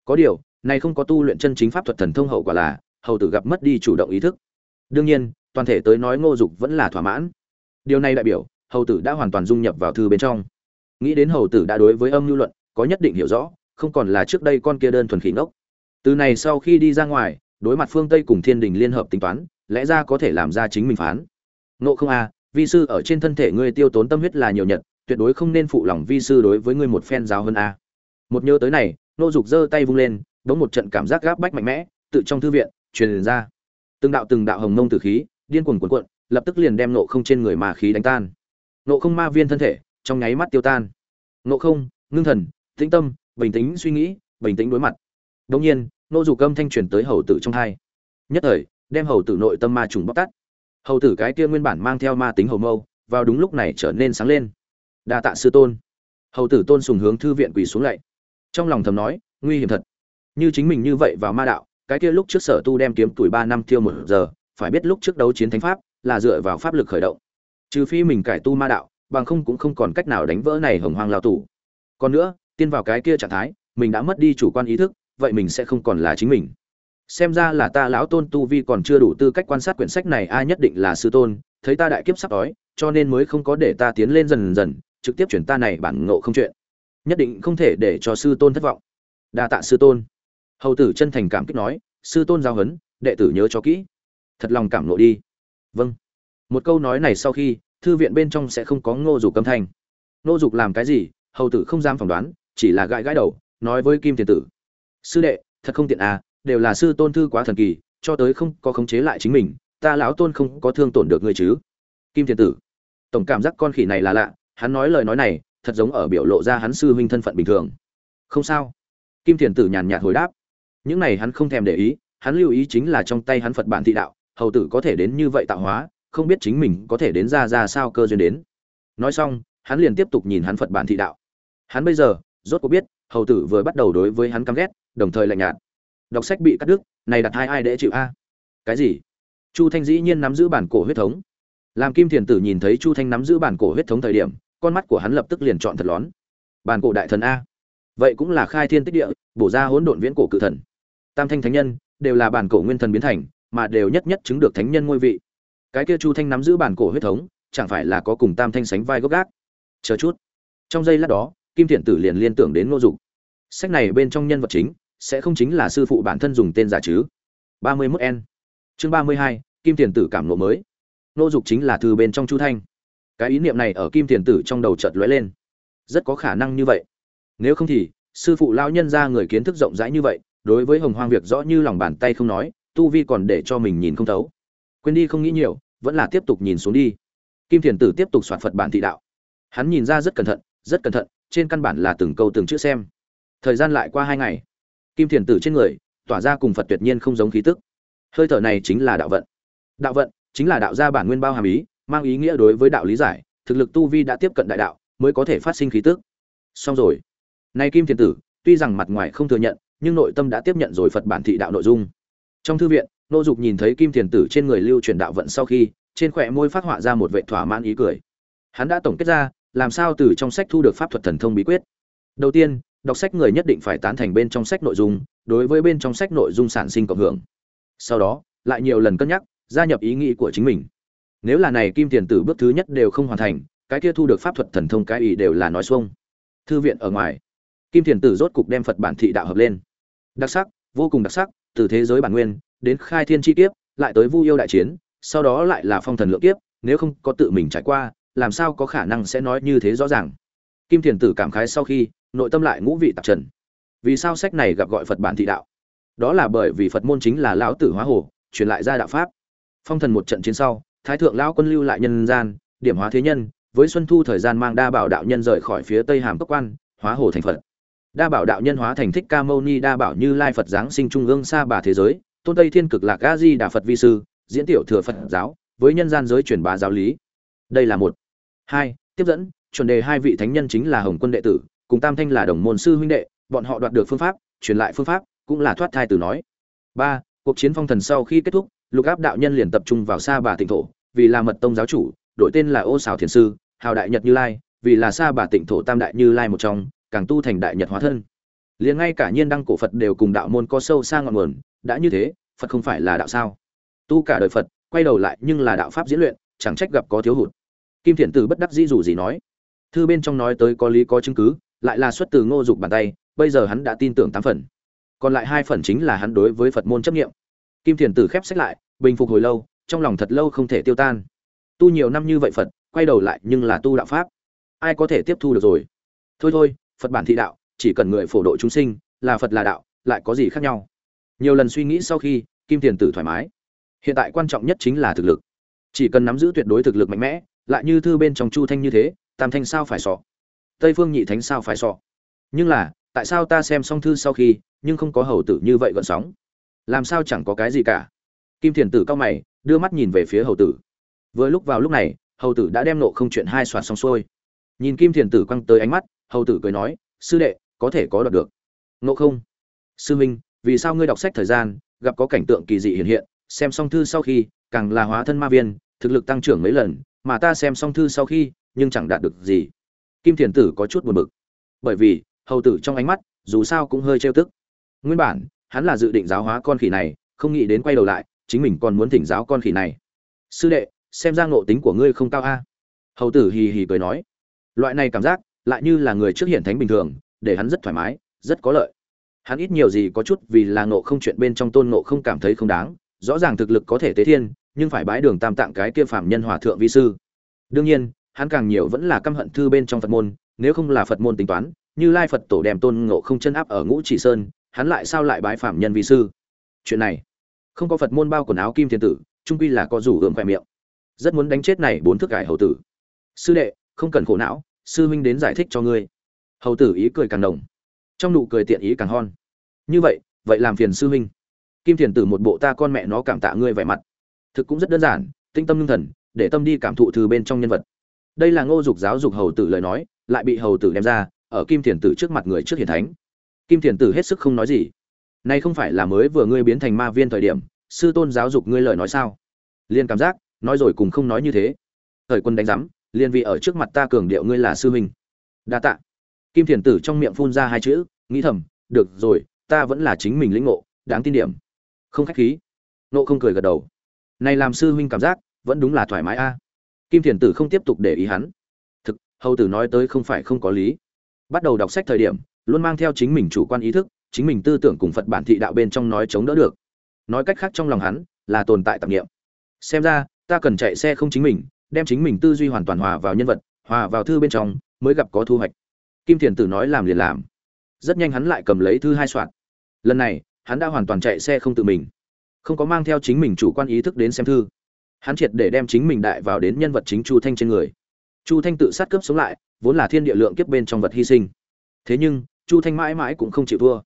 Có điều, này không có tu luyện chân chính pháp thuật thần thông hậu quả là hầu tử gặp mất đi chủ động ý thức. Đương nhiên toàn thể tới nói ngô dục vẫn là thỏa mãn. Điều này đại biểu hầu tử đã hoàn toàn dung nhập vào thư bên trong. Nghĩ đến hầu tử đã đối với âm lưu luận có nhất định hiểu rõ không còn là trước đây con kia đơn thuần khí ngốc. Từ này sau khi đi ra ngoài đối mặt phương tây cùng thiên đình liên hợp tính toán lẽ ra có thể làm ra chính mình phán. Ngộ không a à, vi sư ở trên thân thể ngươi tiêu tốn tâm huyết là nhiều nhật tuyệt đối không nên phụ lòng vi sư đối với ngươi một phen giáo hơn a. Một nhớ tới này nô dục giơ tay vung lên đống một trận cảm giác gáp bách mạnh mẽ tự trong thư viện truyền ra. Từng đạo từng đạo hồng mông tử khí, điên cuồng cuồn cuộn, lập tức liền đem nộ không trên người mà khí đánh tan. Nộ không ma viên thân thể, trong nháy mắt tiêu tan. Nộ không, ngưng thần, tĩnh tâm, bình tĩnh suy nghĩ, bình tĩnh đối mặt. Đông nhiên, nô dục âm thanh truyền tới hầu tử trong hai nhất thời, đem hầu tử nội tâm ma trùng bóc tắt hầu tử cái kia nguyên bản mang theo ma tính hầu mâu, vào đúng lúc này trở nên sáng lên. Đa tạ sư tôn. Hầu tử tôn sùng hướng thư viện quỳ xuống lạy trong lòng thầm nói, nguy hiểm thật. Như chính mình như vậy vào ma đạo cái kia lúc trước sở tu đem kiếm tuổi ba năm tiêu một giờ, phải biết lúc trước đấu chiến thánh pháp là dựa vào pháp lực khởi động. Trừ phi mình cải tu ma đạo, bằng không cũng không còn cách nào đánh vỡ này hồng hoang lao tù. Còn nữa, tiên vào cái kia trạng thái, mình đã mất đi chủ quan ý thức, vậy mình sẽ không còn là chính mình. Xem ra là ta lão tôn tu vi còn chưa đủ tư cách quan sát quyển sách này, ai nhất định là sư tôn, thấy ta đại kiếp sắp đói cho nên mới không có để ta tiến lên dần dần, trực tiếp chuyển ta này bản ngộ không chuyện. Nhất định không thể để cho sư tôn thất vọng. Đa tạ sư tôn hầu tử chân thành cảm kích nói, sư tôn giao huấn, đệ tử nhớ cho kỹ. Thật lòng cảm nộ đi. Vâng. Một câu nói này sau khi, thư viện bên trong sẽ không có ngô dục âm thanh. Ngô dục làm cái gì, hầu tử không dám phỏng đoán, chỉ là gãi gãi đầu, nói với kim tiền tử, sư đệ, thật không tiện à đều là sư tôn thư quá thần kỳ, cho tới không có khống chế lại chính mình, ta lão tôn không có thương tổn được ngươi chứ. Kim tiền tử, tổng cảm giác con khỉ này là lạ, hắn nói lời nói này, thật giống ở biểu lộ ra hắn sư huynh thân phận bình thường. Không sao. Kim thiền tử nhàn nhạt hồi đáp những này hắn không thèm để ý, hắn lưu ý chính là trong tay hắn phật bản thị đạo, hầu tử có thể đến như vậy tạo hóa, không biết chính mình có thể đến ra ra sao cơ duyên đến. Nói xong, hắn liền tiếp tục nhìn hắn phật bản thị đạo. Hắn bây giờ, rốt cuộc biết, hầu tử vừa bắt đầu đối với hắn căm ghét, đồng thời lạnh nhạt. Đọc sách bị cắt đứt, này đặt hai ai để chịu a? Cái gì? Chu thanh dĩ nhiên nắm giữ bản cổ huyết thống. Làm kim thiền tử nhìn thấy chu thanh nắm giữ bản cổ huyết thống thời điểm, con mắt của hắn lập tức liền chọn thật lón. Bản cổ đại thần a? Vậy cũng là khai thiên tích địa, bổ ra hỗn độn viễn cổ cự thần tam thanh thánh nhân, đều là bản cổ nguyên thần biến thành, mà đều nhất nhất chứng được thánh nhân ngôi vị. Cái kia chu thanh nắm giữ bản cổ huyết thống, chẳng phải là có cùng tam thanh sánh vai gốc gác? Chờ chút. Trong giây lát đó, kim thiện tử liền liên tưởng đến ngô dục. Sách này bên trong nhân vật chính, sẽ không chính là sư phụ bản thân dùng tên giả chứ? ba mươi 31 n. Chương ba mươi hai, kim tiền tử cảm nộ mới. Nô dục chính là thư bên trong chu thanh. Cái ý niệm này ở kim tiền tử trong đầu chợt lóe lên. Rất có khả năng như vậy. Nếu không thì, sư phụ lao nhân ra người kiến thức rộng rãi như vậy đối với hồng hoang việc rõ như lòng bàn tay không nói, tu vi còn để cho mình nhìn không thấu. Quên đi không nghĩ nhiều, vẫn là tiếp tục nhìn xuống đi. Kim thiền tử tiếp tục soạn phật bản thị đạo. Hắn nhìn ra rất cẩn thận, rất cẩn thận, trên căn bản là từng câu từng chữ xem. Thời gian lại qua hai ngày. Kim thiền tử trên người, tỏa ra cùng phật tuyệt nhiên không giống khí tức. Hơi thở này chính là đạo vận. Đạo vận chính là đạo gia bản nguyên bao hàm ý, mang ý nghĩa đối với đạo lý giải, thực lực tu vi đã tiếp cận đại đạo, mới có thể phát sinh khí tức. Xong rồi. Nay kim thiền tử, tuy rằng mặt ngoài không thừa nhận nhưng nội tâm đã tiếp nhận rồi phật bản thị đạo nội dung. Trong thư viện, nô dục nhìn thấy kim thiền tử trên người lưu truyền đạo vận sau khi, trên khỏe môi phát họa ra một vệ thỏa mãn ý cười. Hắn đã tổng kết ra, làm sao từ trong sách thu được pháp thuật thần thông bí quyết. Đầu tiên, đọc sách người nhất định phải tán thành bên trong sách nội dung, đối với bên trong sách nội dung sản sinh cộng hưởng. Sau đó, lại nhiều lần cân nhắc, gia nhập ý nghĩ của chính mình. Nếu là này kim tiền tử bước thứ nhất đều không hoàn thành, cái kia thu được pháp thuật thần thông cái ý đều là nói xuông. Thư viện ở ngoài kim Thiền tử rốt cục đem phật bản thị đạo hợp lên. Đặc sắc, vô cùng đặc sắc, từ thế giới bản nguyên, đến khai thiên chi kiếp, lại tới vu yêu đại chiến, sau đó lại là phong thần lượng kiếp, nếu không có tự mình trải qua, làm sao có khả năng sẽ nói như thế rõ ràng? Kim thiền tử cảm khái sau khi, nội tâm lại ngũ vị tạp trần. Vì sao sách này gặp gọi phật bản thị đạo? Đó là bởi vì phật môn chính là lão tử hóa hồ, truyền lại ra đạo pháp. Phong thần một trận chiến sau, thái thượng lão quân lưu lại nhân gian, điểm hóa thế nhân, với xuân thu thời gian mang đa bảo đạo nhân rời khỏi phía tây hàm cốc quan, hóa hồ thành phật đa bảo đạo nhân hóa thành thích ca mâu ni, đa bảo như lai phật giáng sinh trung ương xa bà thế giới, tôn tây thiên cực lạc a di đà phật vi sư, diễn tiểu thừa phật giáo, với nhân gian giới truyền bá giáo lý. Đây là một. Hai, tiếp dẫn, chuẩn đề hai vị thánh nhân chính là hồng quân đệ tử, cùng tam thanh là đồng môn sư huynh đệ, bọn họ đoạt được phương pháp, truyền lại phương pháp, cũng là thoát thai từ nói. Ba, cuộc chiến phong thần sau khi kết thúc, lục áp đạo nhân liền tập trung vào sa bà tịnh thổ, vì là mật tông giáo chủ, đổi tên là ô xào thiền sư, hào đại nhật như lai, vì là sa bà tịnh thổ tam đại như lai một trong càng tu thành đại nhật hóa thân. Liền ngay cả nhiên đăng cổ phật đều cùng đạo môn có sâu xa ngọn nguồn, đã như thế, phật không phải là đạo sao? Tu cả đời phật, quay đầu lại nhưng là đạo pháp diễn luyện, chẳng trách gặp có thiếu hụt. Kim thiện tử bất đắc dĩ dù gì nói. Thư bên trong nói tới có lý có chứng cứ, lại là xuất từ ngô dục bàn tay, bây giờ hắn đã tin tưởng tám phần. Còn lại hai phần chính là hắn đối với phật môn chấp nghiệm kim thiền tử khép sách lại, bình phục hồi lâu, trong lòng thật lâu không thể tiêu tan. Tu nhiều năm như vậy phật, quay đầu lại nhưng là tu đạo pháp. Ai có thể tiếp thu được rồi? Thôi thôi phật bản thị đạo, chỉ cần người phổ độ chúng sinh, là phật là đạo, lại có gì khác nhau? Nhiều lần suy nghĩ sau khi, kim tiền tử thoải mái. Hiện tại quan trọng nhất chính là thực lực. Chỉ cần nắm giữ tuyệt đối thực lực mạnh mẽ, lại như thư bên trong chu thanh như thế, tam thanh sao phải sọ? Tây phương nhị thánh sao phải sọ? Nhưng là, tại sao ta xem xong thư sau khi, nhưng không có hầu tử như vậy gợn sóng? Làm sao chẳng có cái gì cả? Kim thiền tử cao mày, đưa mắt nhìn về phía hầu tử. Vừa lúc vào lúc này, hầu tử đã đem nộ không chuyện hai soạt xong xuôi. Nhìn kim thiền tử quăng tới ánh mắt hầu tử cười nói, sư đệ, có thể có đọc được. Ngộ không? Sư minh vì sao ngươi đọc sách thời gian, gặp có cảnh tượng kỳ dị hiện hiện, xem xong thư sau khi, càng là hóa thân ma viên, thực lực tăng trưởng mấy lần, mà ta xem xong thư sau khi, nhưng chẳng đạt được gì. Kim thiền tử có chút buồn bực. Bởi vì, hầu tử trong ánh mắt, dù sao cũng hơi trêu tức. Nguyên bản, hắn là dự định giáo hóa con khỉ này, không nghĩ đến quay đầu lại, chính mình còn muốn thỉnh giáo con khỉ này. Sư đệ, xem ra ngộ tính của ngươi không cao a. Hầu tử hì hì cười nói. Loại này cảm giác lại như là người trước hiện thánh bình thường, để hắn rất thoải mái, rất có lợi. Hắn ít nhiều gì có chút vì là ngộ không chuyện bên trong tôn ngộ không cảm thấy không đáng, rõ ràng thực lực có thể tế thiên, nhưng phải bái đường tam tạng cái kia phạm nhân hòa thượng vi sư. Đương nhiên, hắn càng nhiều vẫn là căm hận thư bên trong phật môn, nếu không là phật môn tính toán, như lai phật tổ đem tôn ngộ không chân áp ở ngũ chỉ sơn, hắn lại sao lại bái phạm nhân vi sư? Chuyện này, không có phật môn bao quần áo kim thiên tử, trung quy là có rủ ượm khoe miệng. Rất muốn đánh chết này bốn thước cải hầu tử. Sư đệ, không cần khổ não sư huynh đến giải thích cho ngươi. Hầu tử ý cười càng đồng trong nụ cười tiện ý càng hon. Như vậy vậy làm phiền sư huynh. Kim thiền tử một bộ ta con mẹ nó cảm tạ ngươi vẻ mặt. Thực cũng rất đơn giản, tinh tâm lương thần, để tâm đi cảm thụ từ bên trong nhân vật. Đây là ngô dục giáo dục hầu tử lời nói, lại bị hầu tử đem ra, ở kim thiền tử trước mặt người trước hiển thánh. Kim thiền tử hết sức không nói gì. Nay không phải là mới vừa ngươi biến thành ma viên thời điểm, sư tôn giáo dục ngươi lời nói sao? Liên cảm giác, nói rồi cùng không nói như thế. Thời quân đánh giám liên vị ở trước mặt ta cường điệu ngươi là sư huynh. Đa tạ. Kim thiền tử trong miệng phun ra hai chữ, nghĩ thầm, được rồi, ta vẫn là chính mình lĩnh ngộ, đáng tin điểm. Không khách khí. Nộ không cười gật đầu. Này làm sư huynh cảm giác, vẫn đúng là thoải mái a. Kim thiền tử không tiếp tục để ý hắn. Thực, hầu tử nói tới không phải không có lý. Bắt đầu đọc sách thời điểm, luôn mang theo chính mình chủ quan ý thức, chính mình tư tưởng cùng phật bản thị đạo bên trong nói chống đỡ được. Nói cách khác trong lòng hắn, là tồn tại tạp nghiệm xem ra, ta cần chạy xe không chính mình đem chính mình tư duy hoàn toàn hòa vào nhân vật, hòa vào thư bên trong, mới gặp có thu hoạch. Kim thiền tử nói làm liền làm. Rất nhanh hắn lại cầm lấy thư hai soạn. Lần này, hắn đã hoàn toàn chạy xe không tự mình. Không có mang theo chính mình chủ quan ý thức đến xem thư. Hắn triệt để đem chính mình đại vào đến nhân vật chính chu thanh trên người. Chu thanh tự sát cướp sống lại, vốn là thiên địa lượng kiếp bên trong vật hy sinh. Thế nhưng, chu thanh mãi mãi cũng không chịu thua.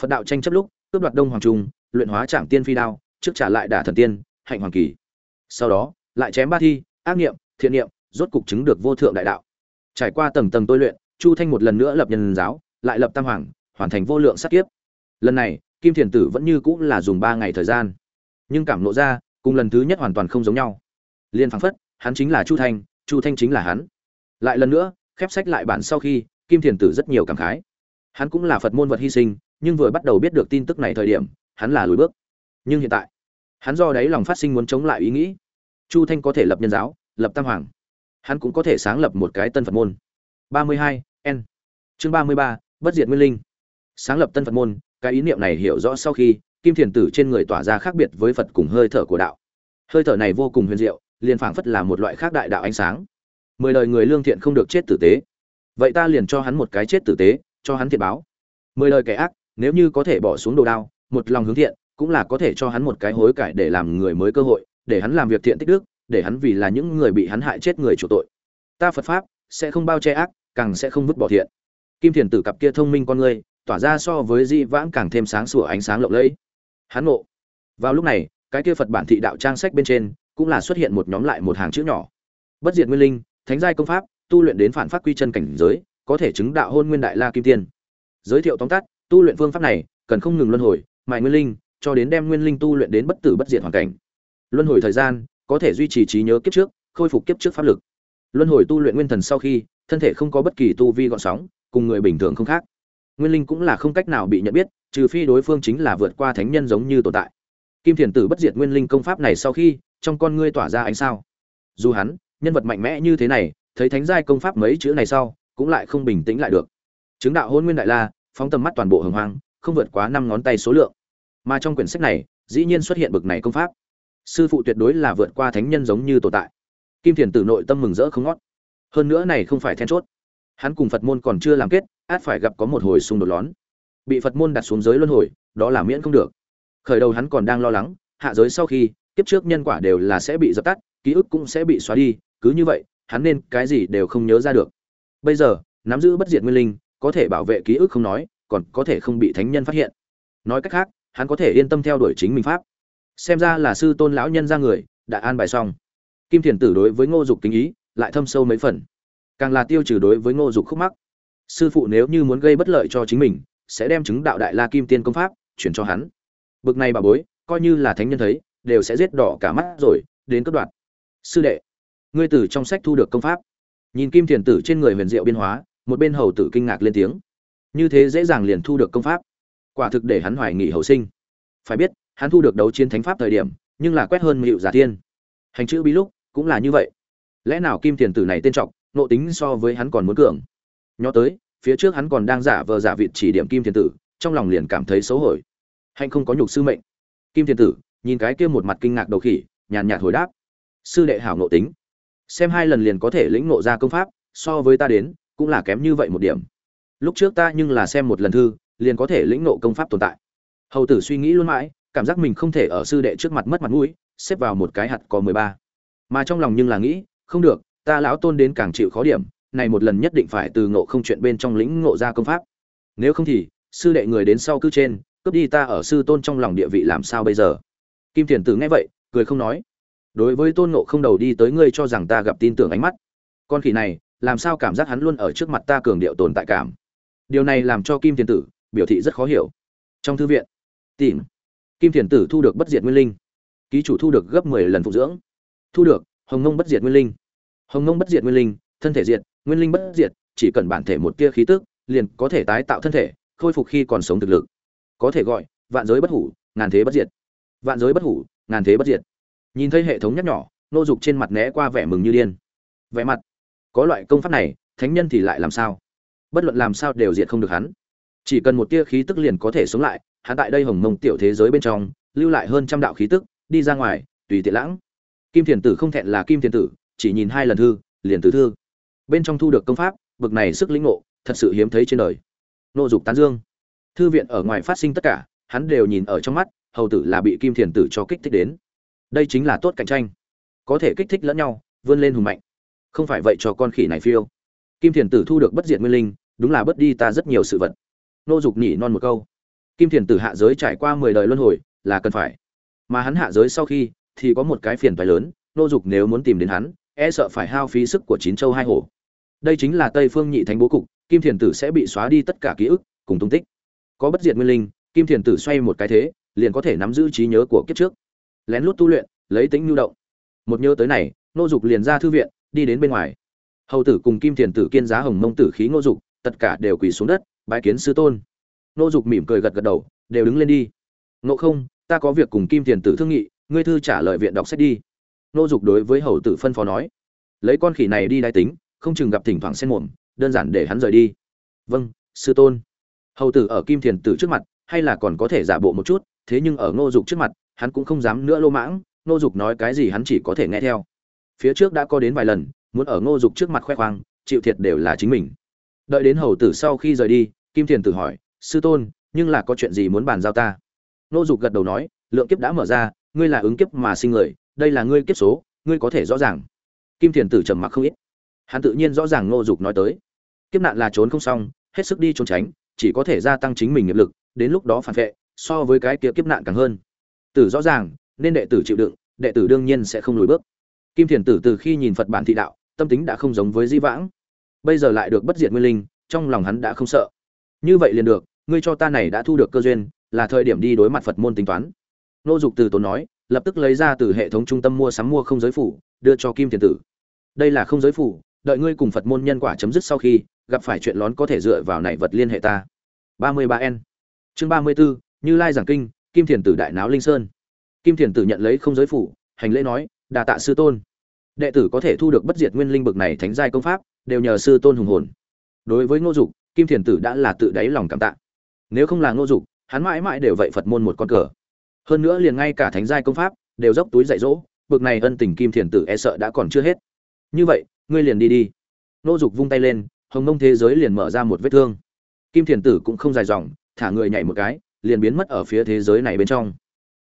Phật đạo tranh chấp lúc, cướp đoạt đông hoàng trung, luyện hóa trạm tiên phi đao, trước trả lại đả thần tiên, hạnh hoàng kỳ. Sau đó, lại chém ba thi ác niệm thiện niệm rốt cục chứng được vô thượng đại đạo. Trải qua tầng tầng tôi luyện, chu thanh một lần nữa lập nhân giáo, lại lập tam hoàng, hoàn thành vô lượng sát kiếp. Lần này, kim thiền tử vẫn như cũng là dùng ba ngày thời gian. Nhưng cảm ngộ ra, cùng lần thứ nhất hoàn toàn không giống nhau. Liên phăng phất, hắn chính là chu thanh chu thanh chính là hắn. Lại lần nữa, khép sách lại bản sau khi, kim thiền tử rất nhiều cảm khái. Hắn cũng là phật môn vật hy sinh, nhưng vừa bắt đầu biết được tin tức này thời điểm, hắn là lùi bước. Nhưng hiện tại, hắn do đấy lòng phát sinh muốn chống lại ý nghĩ chu thanh có thể lập nhân giáo, lập tam hoàng. Hắn cũng có thể sáng lập một cái tân phật môn. Ba mươi hai, n. Chương ba mươi ba, bất diệt nguyên linh. Sáng lập tân phật môn, cái ý niệm này hiểu rõ sau khi, kim thiền tử trên người tỏa ra khác biệt với phật cùng hơi thở của đạo. Hơi thở này vô cùng huyền diệu, liền phảng phất là một loại khác đại đạo ánh sáng. Mười lời người lương thiện không được chết tử tế. Vậy ta liền cho hắn một cái chết tử tế, cho hắn thiệt báo. Mười lời kẻ ác, nếu như có thể bỏ xuống đồ đao, một lòng hướng thiện, cũng là có thể cho hắn một cái hối cải để làm người mới cơ hội để hắn làm việc thiện tích đức, để hắn vì là những người bị hắn hại chết người chủ tội. Ta phật pháp sẽ không bao che ác, càng sẽ không vứt bỏ thiện. Kim thiền tử cặp kia thông minh con người, tỏa ra so với di vãng càng thêm sáng sủa ánh sáng lộng lẫy. Hắn ngộ. Vào lúc này, cái kia phật bản thị đạo trang sách bên trên cũng là xuất hiện một nhóm lại một hàng chữ nhỏ. Bất diệt nguyên linh, thánh giai công pháp, tu luyện đến phản pháp quy chân cảnh giới, có thể chứng đạo hôn nguyên đại la kim tiên. Giới thiệu tóm tắt, tu luyện phương pháp này cần không ngừng luân hồi mại nguyên linh, cho đến đem nguyên linh tu luyện đến bất tử bất diệt hoàn cảnh luân hồi thời gian, có thể duy trì trí nhớ kiếp trước, khôi phục kiếp trước pháp lực. Luân hồi tu luyện nguyên thần sau khi, thân thể không có bất kỳ tu vi gọn sóng, cùng người bình thường không khác. Nguyên linh cũng là không cách nào bị nhận biết, trừ phi đối phương chính là vượt qua thánh nhân giống như tồn tại. Kim thiền tử bất diệt nguyên linh công pháp này sau khi, trong con ngươi tỏa ra ánh sao. Dù hắn, nhân vật mạnh mẽ như thế này, thấy thánh giai công pháp mấy chữ này sau, cũng lại không bình tĩnh lại được. Chứng đạo hôn nguyên đại la, phóng tầm mắt toàn bộ hồng hoang, không vượt quá năm ngón tay số lượng. Mà trong quyển sách này, dĩ nhiên xuất hiện bực này công pháp sư phụ tuyệt đối là vượt qua thánh nhân giống như tồn tại. Kim thiền tử nội tâm mừng rỡ không ngót. Hơn nữa này không phải then chốt. Hắn cùng phật môn còn chưa làm kết, át phải gặp có một hồi xung đột lón. Bị phật môn đặt xuống giới luân hồi, đó là miễn không được. Khởi đầu hắn còn đang lo lắng, hạ giới sau khi, kiếp trước nhân quả đều là sẽ bị dập tắt, ký ức cũng sẽ bị xóa đi, cứ như vậy, hắn nên cái gì đều không nhớ ra được. Bây giờ, nắm giữ bất diệt nguyên linh, có thể bảo vệ ký ức không nói, còn có thể không bị thánh nhân phát hiện. Nói cách khác, hắn có thể yên tâm theo đuổi chính mình pháp xem ra là sư tôn lão nhân ra người, đã an bài xong. Kim thiền tử đối với ngô dục kính ý, lại thâm sâu mấy phần. Càng là tiêu trừ đối với ngô dục khúc mắc. Sư phụ nếu như muốn gây bất lợi cho chính mình, sẽ đem chứng đạo đại la kim tiên công pháp, chuyển cho hắn. Bực này bà bối, coi như là thánh nhân thấy, đều sẽ giết đỏ cả mắt rồi, đến cấp đoạn. Sư đệ, ngươi tử trong sách thu được công pháp. Nhìn kim thiền tử trên người huyền diệu biên hóa, một bên hầu tử kinh ngạc lên tiếng. Như thế dễ dàng liền thu được công pháp. Quả thực để hắn hoài nghị hậu sinh. Phải biết hắn thu được đấu chiến thánh pháp thời điểm, nhưng là quét hơn mịu giả thiên. Hành chữ bí lúc, cũng là như vậy. Lẽ nào kim thiền tử này tên trọng nộ tính so với hắn còn muốn cường? Nhó tới, phía trước hắn còn đang giả vờ giả vịt chỉ điểm kim thiền tử, trong lòng liền cảm thấy xấu hổ. Hạnh không có nhục sư mệnh. Kim thiền tử, nhìn cái kia một mặt kinh ngạc đầu khỉ, nhàn nhạt hồi đáp. Sư đệ hảo nộ tính. Xem hai lần liền có thể lĩnh nộ ra công pháp, so với ta đến, cũng là kém như vậy một điểm. Lúc trước ta nhưng là xem một lần thư, liền có thể lĩnh nộ công pháp tồn tại. Hầu tử suy nghĩ luôn mãi cảm giác mình không thể ở sư đệ trước mặt mất mặt mũi, xếp vào một cái hạt có mười ba. Mà trong lòng nhưng là nghĩ, không được, ta lão tôn đến càng chịu khó điểm, này một lần nhất định phải từ ngộ không chuyện bên trong lĩnh ngộ ra công pháp. Nếu không thì, sư đệ người đến sau cứ trên, cướp đi ta ở sư tôn trong lòng địa vị làm sao bây giờ? Kim thiền tử nghe vậy, cười không nói. Đối với tôn ngộ không đầu đi tới ngươi cho rằng ta gặp tin tưởng ánh mắt. Con khỉ này, làm sao cảm giác hắn luôn ở trước mặt ta cường điệu tồn tại cảm? Điều này làm cho kim thiền tử, biểu thị rất khó hiểu. Trong thư viện, tìm kim thiền tử thu được bất diệt nguyên linh. Ký chủ thu được gấp mười lần phụ dưỡng. Thu được, hồng nông bất diệt nguyên linh. Hồng nông bất diệt nguyên linh, thân thể diệt, nguyên linh bất diệt, chỉ cần bản thể một tia khí tức, liền có thể tái tạo thân thể, khôi phục khi còn sống thực lực. Có thể gọi, vạn giới bất hủ, ngàn thế bất diệt. Vạn giới bất hủ, ngàn thế bất diệt. Nhìn thấy hệ thống nhắc nhỏ nô dục trên mặt né qua vẻ mừng như điên. Vẻ mặt, có loại công pháp này, thánh nhân thì lại làm sao? Bất luận làm sao đều diệt không được hắn. Chỉ cần một tia khí tức liền có thể sống lại hắn tại đây hồng mông tiểu thế giới bên trong, lưu lại hơn trăm đạo khí tức, đi ra ngoài, tùy tiện lãng. Kim thiền tử không thẹn là kim thiền tử, chỉ nhìn hai lần thư, liền tử thư. Bên trong thu được công pháp, bực này sức lĩnh ngộ, thật sự hiếm thấy trên đời. Nô dục tán dương. Thư viện ở ngoài phát sinh tất cả, hắn đều nhìn ở trong mắt, hầu tử là bị kim thiền tử cho kích thích đến. Đây chính là tốt cạnh tranh. Có thể kích thích lẫn nhau, vươn lên hùng mạnh. Không phải vậy cho con khỉ này phiêu. Kim thiền tử thu được bất diệt nguyên linh, đúng là bất đi ta rất nhiều sự vật. Nô dục nhỉ non một câu kim thiền tử hạ giới trải qua mười đời luân hồi, là cần phải. Mà hắn hạ giới sau khi, thì có một cái phiền phái lớn, nô dục nếu muốn tìm đến hắn e sợ phải hao phí sức của chín châu hai hổ đây chính là tây phương nhị thánh bố cục, kim thiền tử sẽ bị xóa đi tất cả ký ức, cùng tung tích. Có bất diệt nguyên linh, kim thiền tử xoay một cái thế, liền có thể nắm giữ trí nhớ của kiếp trước. Lén lút tu luyện, lấy tính nhu động. Một nhớ tới này, nô dục liền ra thư viện, đi đến bên ngoài. Hầu tử cùng kim thiền tử kiên giá hồng mông tử khí nô dục, tất cả đều quỳ xuống đất, bái kiến sư tôn nô dục mỉm cười gật gật đầu, đều đứng lên đi. Ngộ không, ta có việc cùng kim thiền tử thương nghị, ngươi thư trả lời viện đọc sách đi. Nô dục đối với hầu tử phân phó nói. Lấy con khỉ này đi đai tính, không chừng gặp thỉnh thoảng xen mồm, đơn giản để hắn rời đi. Vâng sư tôn. Hầu tử ở kim thiền tử trước mặt, hay là còn có thể giả bộ một chút, thế nhưng ở ngô dục trước mặt, hắn cũng không dám nữa lô mãng, ngô dục nói cái gì hắn chỉ có thể nghe theo. Phía trước đã có đến vài lần, muốn ở ngô dục trước mặt khoe khoang, chịu thiệt đều là chính mình. Đợi đến hầu tử sau khi rời đi, kim thiền tử hỏi sư tôn, nhưng là có chuyện gì muốn bàn giao ta? Ngô dục gật đầu nói, lượng kiếp đã mở ra, ngươi là ứng kiếp mà sinh người, đây là ngươi kiếp số, ngươi có thể rõ ràng. Kim thiền tử trầm mặc không ít. Hắn tự nhiên rõ ràng ngô dục nói tới. Kiếp nạn là trốn không xong, hết sức đi trốn tránh, chỉ có thể gia tăng chính mình nghiệp lực, đến lúc đó phản vệ, so với cái kia kiếp nạn càng hơn. Tử rõ ràng, nên đệ tử chịu đựng, đệ tử đương nhiên sẽ không lùi bước. Kim thiền tử từ khi nhìn phật bản thị đạo, tâm tính đã không giống với di vãng. Bây giờ lại được bất diệt nguyên linh, trong lòng hắn đã không sợ. Như vậy liền được ngươi cho ta này đã thu được cơ duyên, là thời điểm đi đối mặt phật môn tính toán. Nô dục từ tốn nói, lập tức lấy ra từ hệ thống trung tâm mua sắm mua không giới phủ, đưa cho kim thiền tử. Đây là không giới phủ, đợi ngươi cùng phật môn nhân quả chấm dứt sau khi, gặp phải chuyện lón có thể dựa vào này vật liên hệ ta. ba mươi ba n. Chương ba mươi b ố như lai giảng kinh, kim thiền tử đại náo linh sơn. Kim thiền tử nhận lấy không giới phủ, hành lễ nói, đà tạ sư tôn. Đệ tử có thể thu được bất diệt nguyên linh bực này thánh giai công pháp, đều nhờ sư tôn hùng hồn. Đối với ngô dục, kim thiền tử đã là tự đáy lòng cảm tạ nếu không là ngô dục, hắn mãi mãi đều vậy phật môn một con cờ. Hơn nữa liền ngay cả thánh giai công pháp đều dốc túi dạy dỗ, bực này ân tình kim thiền tử e sợ đã còn chưa hết. Như vậy, ngươi liền đi đi. Ngô dục vung tay lên, hồng mông thế giới liền mở ra một vết thương. Kim thiền tử cũng không dài dòng, thả người nhảy một cái, liền biến mất ở phía thế giới này bên trong.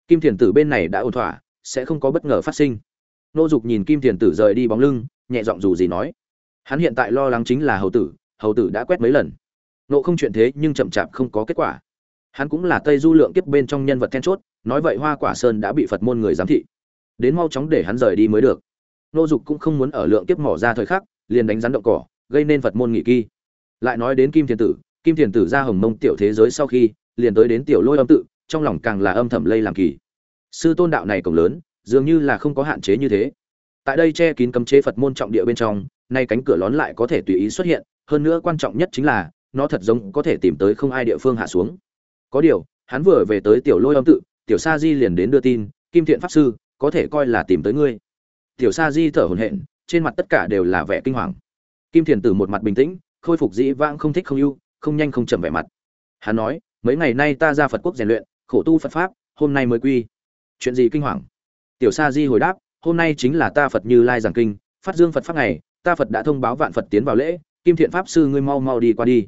Kim thiền tử bên này đã ổn thỏa, sẽ không có bất ngờ phát sinh. Nô dục nhìn kim thiền tử rời đi bóng lưng, nhẹ giọng dù gì nói. Hắn hiện tại lo lắng chính là hầu tử hầu tử đã quét mấy lần nộ không chuyện thế nhưng chậm chạp không có kết quả. Hắn cũng là tây du lượng kiếp bên trong nhân vật then chốt, nói vậy hoa quả sơn đã bị phật môn người giám thị. Đến mau chóng để hắn rời đi mới được. Nô dục cũng không muốn ở lượng kiếp mỏ ra thời khắc, liền đánh rắn động cỏ, gây nên phật môn nghị kỳ. Lại nói đến kim thiền tử, kim thiền tử ra hồng mông tiểu thế giới sau khi, liền tới đến tiểu lôi âm tự, trong lòng càng là âm thầm lây làm kỳ. Sư tôn đạo này cổng lớn, dường như là không có hạn chế như thế. Tại đây che kín cấm chế phật môn trọng địa bên trong, nay cánh cửa lón lại có thể tùy ý xuất hiện, hơn nữa quan trọng nhất chính là nó thật giống có thể tìm tới không ai địa phương hạ xuống. Có điều, hắn vừa về tới tiểu lôi âm tự, tiểu sa di liền đến đưa tin, kim thiện pháp sư, có thể coi là tìm tới ngươi. Tiểu sa di thở hổn hển, trên mặt tất cả đều là vẻ kinh hoàng. Kim thiền tử một mặt bình tĩnh, khôi phục dĩ vãng không thích không ưu, không nhanh không chậm vẻ mặt. Hắn nói, mấy ngày nay ta ra phật quốc rèn luyện, khổ tu phật pháp, hôm nay mới quy. Chuyện gì kinh hoàng? Tiểu sa di hồi đáp, hôm nay chính là ta phật như lai giảng kinh, phát dương phật pháp ngày, ta phật đã thông báo vạn phật tiến vào lễ, kim thiện pháp sư ngươi mau mau đi qua đi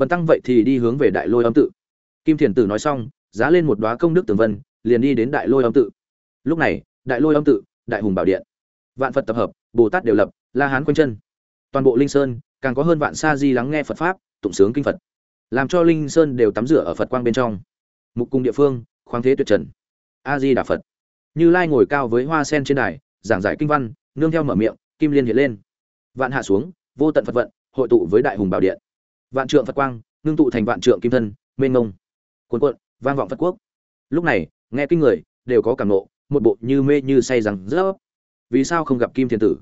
bần tăng vậy thì đi hướng về đại lôi âm tự. Kim thiền tử nói xong, giá lên một đoá công đức tường vân, liền đi đến đại lôi âm tự. Lúc này, đại lôi âm tự, đại hùng bảo điện, vạn phật tập hợp, bồ tát đều lập, la hán quanh chân. Toàn bộ linh sơn, càng có hơn vạn sa di lắng nghe phật pháp, tụng sướng kinh phật. Làm cho linh sơn đều tắm rửa ở phật quang bên trong. Mục cung địa phương, khoáng thế tuyệt trần. A di đà phật. Như lai ngồi cao với hoa sen trên đài, giảng giải kinh văn, nương theo mở miệng, kim liên hiện lên. Vạn hạ xuống, vô tận phật vận, hội tụ với đại hùng bảo điện vạn trượng phật quang, ngưng tụ thành vạn trượng kim thân, mênh ngông cuồn cuộn, vang vọng phật quốc. Lúc này, nghe kinh người, đều có cảm nộ, một bộ như mê như say rằng rỡ vì sao không gặp kim thiền tử?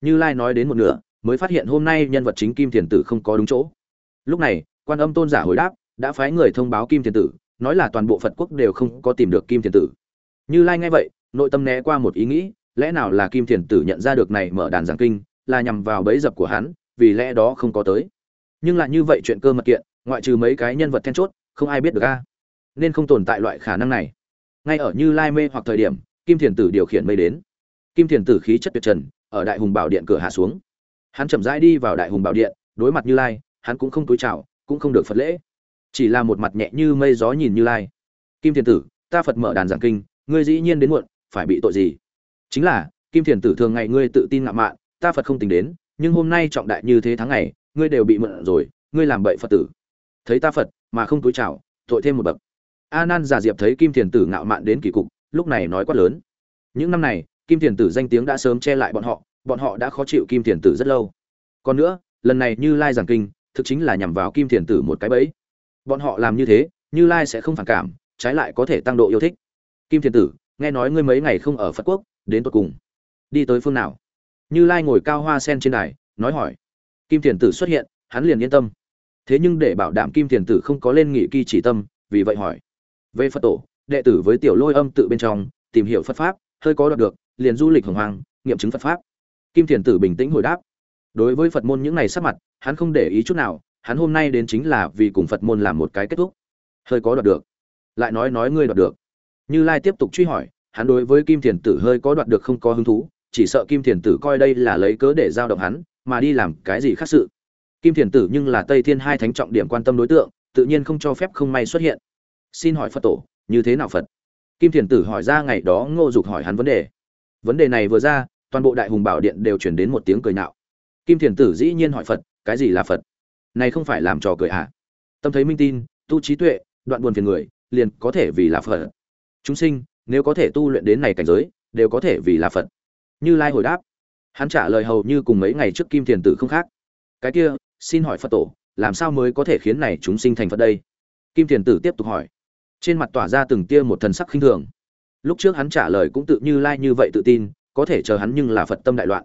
Như lai nói đến một nửa, mới phát hiện hôm nay nhân vật chính kim thiền tử không có đúng chỗ. Lúc này, quan âm tôn giả hồi đáp, đã phái người thông báo kim thiền tử, nói là toàn bộ phật quốc đều không có tìm được kim thiền tử. Như lai nghe vậy, nội tâm né qua một ý nghĩ, lẽ nào là kim thiền tử nhận ra được này mở đàn giảng kinh, là nhằm vào bẫy dập của hắn, vì lẽ đó không có tới nhưng lại như vậy chuyện cơ mật kiện, ngoại trừ mấy cái nhân vật then chốt, không ai biết được a. Nên không tồn tại loại khả năng này. Ngay ở như lai mê hoặc thời điểm, kim thiền tử điều khiển mây đến. Kim thiền tử khí chất tuyệt trần, ở đại hùng bảo điện cửa hạ xuống. Hắn chậm rãi đi vào đại hùng bảo điện, đối mặt như lai, hắn cũng không túi chào, cũng không được phật lễ. Chỉ là một mặt nhẹ như mây gió nhìn như lai. Kim thiền tử, ta phật mở đàn giảng kinh, ngươi dĩ nhiên đến muộn, phải bị tội gì? Chính là, kim thiền tử thường ngày ngươi tự tin ngạo mạn, ta phật không tính đến, nhưng hôm nay trọng đại như thế tháng ngày ngươi đều bị mượn rồi, ngươi làm bậy phật tử. Thấy ta phật, mà không túi chào, tội thêm một bậc. A nan giả diệp thấy kim thiền tử ngạo mạn đến kỳ cục, lúc này nói quát lớn. Những năm này, kim thiền tử danh tiếng đã sớm che lại bọn họ bọn họ đã khó chịu kim thiền tử rất lâu. Còn nữa, lần này như lai giảng kinh, thực chính là nhằm vào kim thiền tử một cái bẫy. Bọn họ làm như thế, như lai sẽ không phản cảm, trái lại có thể tăng độ yêu thích. Kim thiền tử, nghe nói ngươi mấy ngày không ở phật quốc, đến tột cùng. Đi tới phương nào? Như lai ngồi cao hoa sen trên đài, nói hỏi kim thiền tử xuất hiện, hắn liền yên tâm. Thế nhưng để bảo đảm kim thiền tử không có lên nghị kỳ chỉ tâm, vì vậy hỏi. Về phật tổ, đệ tử với tiểu lôi âm tự bên trong, tìm hiểu phật pháp, hơi có đoạt được, liền du lịch hồng hoàng nghiệm chứng phật pháp. Kim thiền tử bình tĩnh hồi đáp. Đối với phật môn những ngày sắp mặt, hắn không để ý chút nào, hắn hôm nay đến chính là vì cùng phật môn làm một cái kết thúc. Hơi có đoạt được. Lại nói nói ngươi đoạt được. Như lai tiếp tục truy hỏi, hắn đối với kim thiền tử hơi có đoạt được không có hứng thú, chỉ sợ kim thiền tử coi đây là lấy cớ để giao động hắn mà đi làm cái gì khác sự. Kim thiền tử nhưng là tây thiên hai thánh trọng điểm quan tâm đối tượng, tự nhiên không cho phép không may xuất hiện. Xin hỏi phật tổ, như thế nào phật? Kim thiền tử hỏi ra ngày đó ngô dục hỏi hắn vấn đề. Vấn đề này vừa ra, toàn bộ đại hùng bảo điện đều chuyển đến một tiếng cười nạo. Kim thiền tử dĩ nhiên hỏi phật, cái gì là phật? Này không phải làm trò cười à? Tâm thấy minh tin, tu trí tuệ, đoạn buồn phiền người, liền có thể vì là phật. Chúng sinh, nếu có thể tu luyện đến này cảnh giới, đều có thể vì là phật. Như lai hồi đáp hắn trả lời hầu như cùng mấy ngày trước kim thiền tử không khác. Cái kia, xin hỏi phật tổ, làm sao mới có thể khiến này chúng sinh thành phật đây? Kim thiền tử tiếp tục hỏi. Trên mặt tỏa ra từng tia một thần sắc khinh thường. Lúc trước hắn trả lời cũng tự như lai như vậy tự tin, có thể chờ hắn nhưng là phật tâm đại loạn.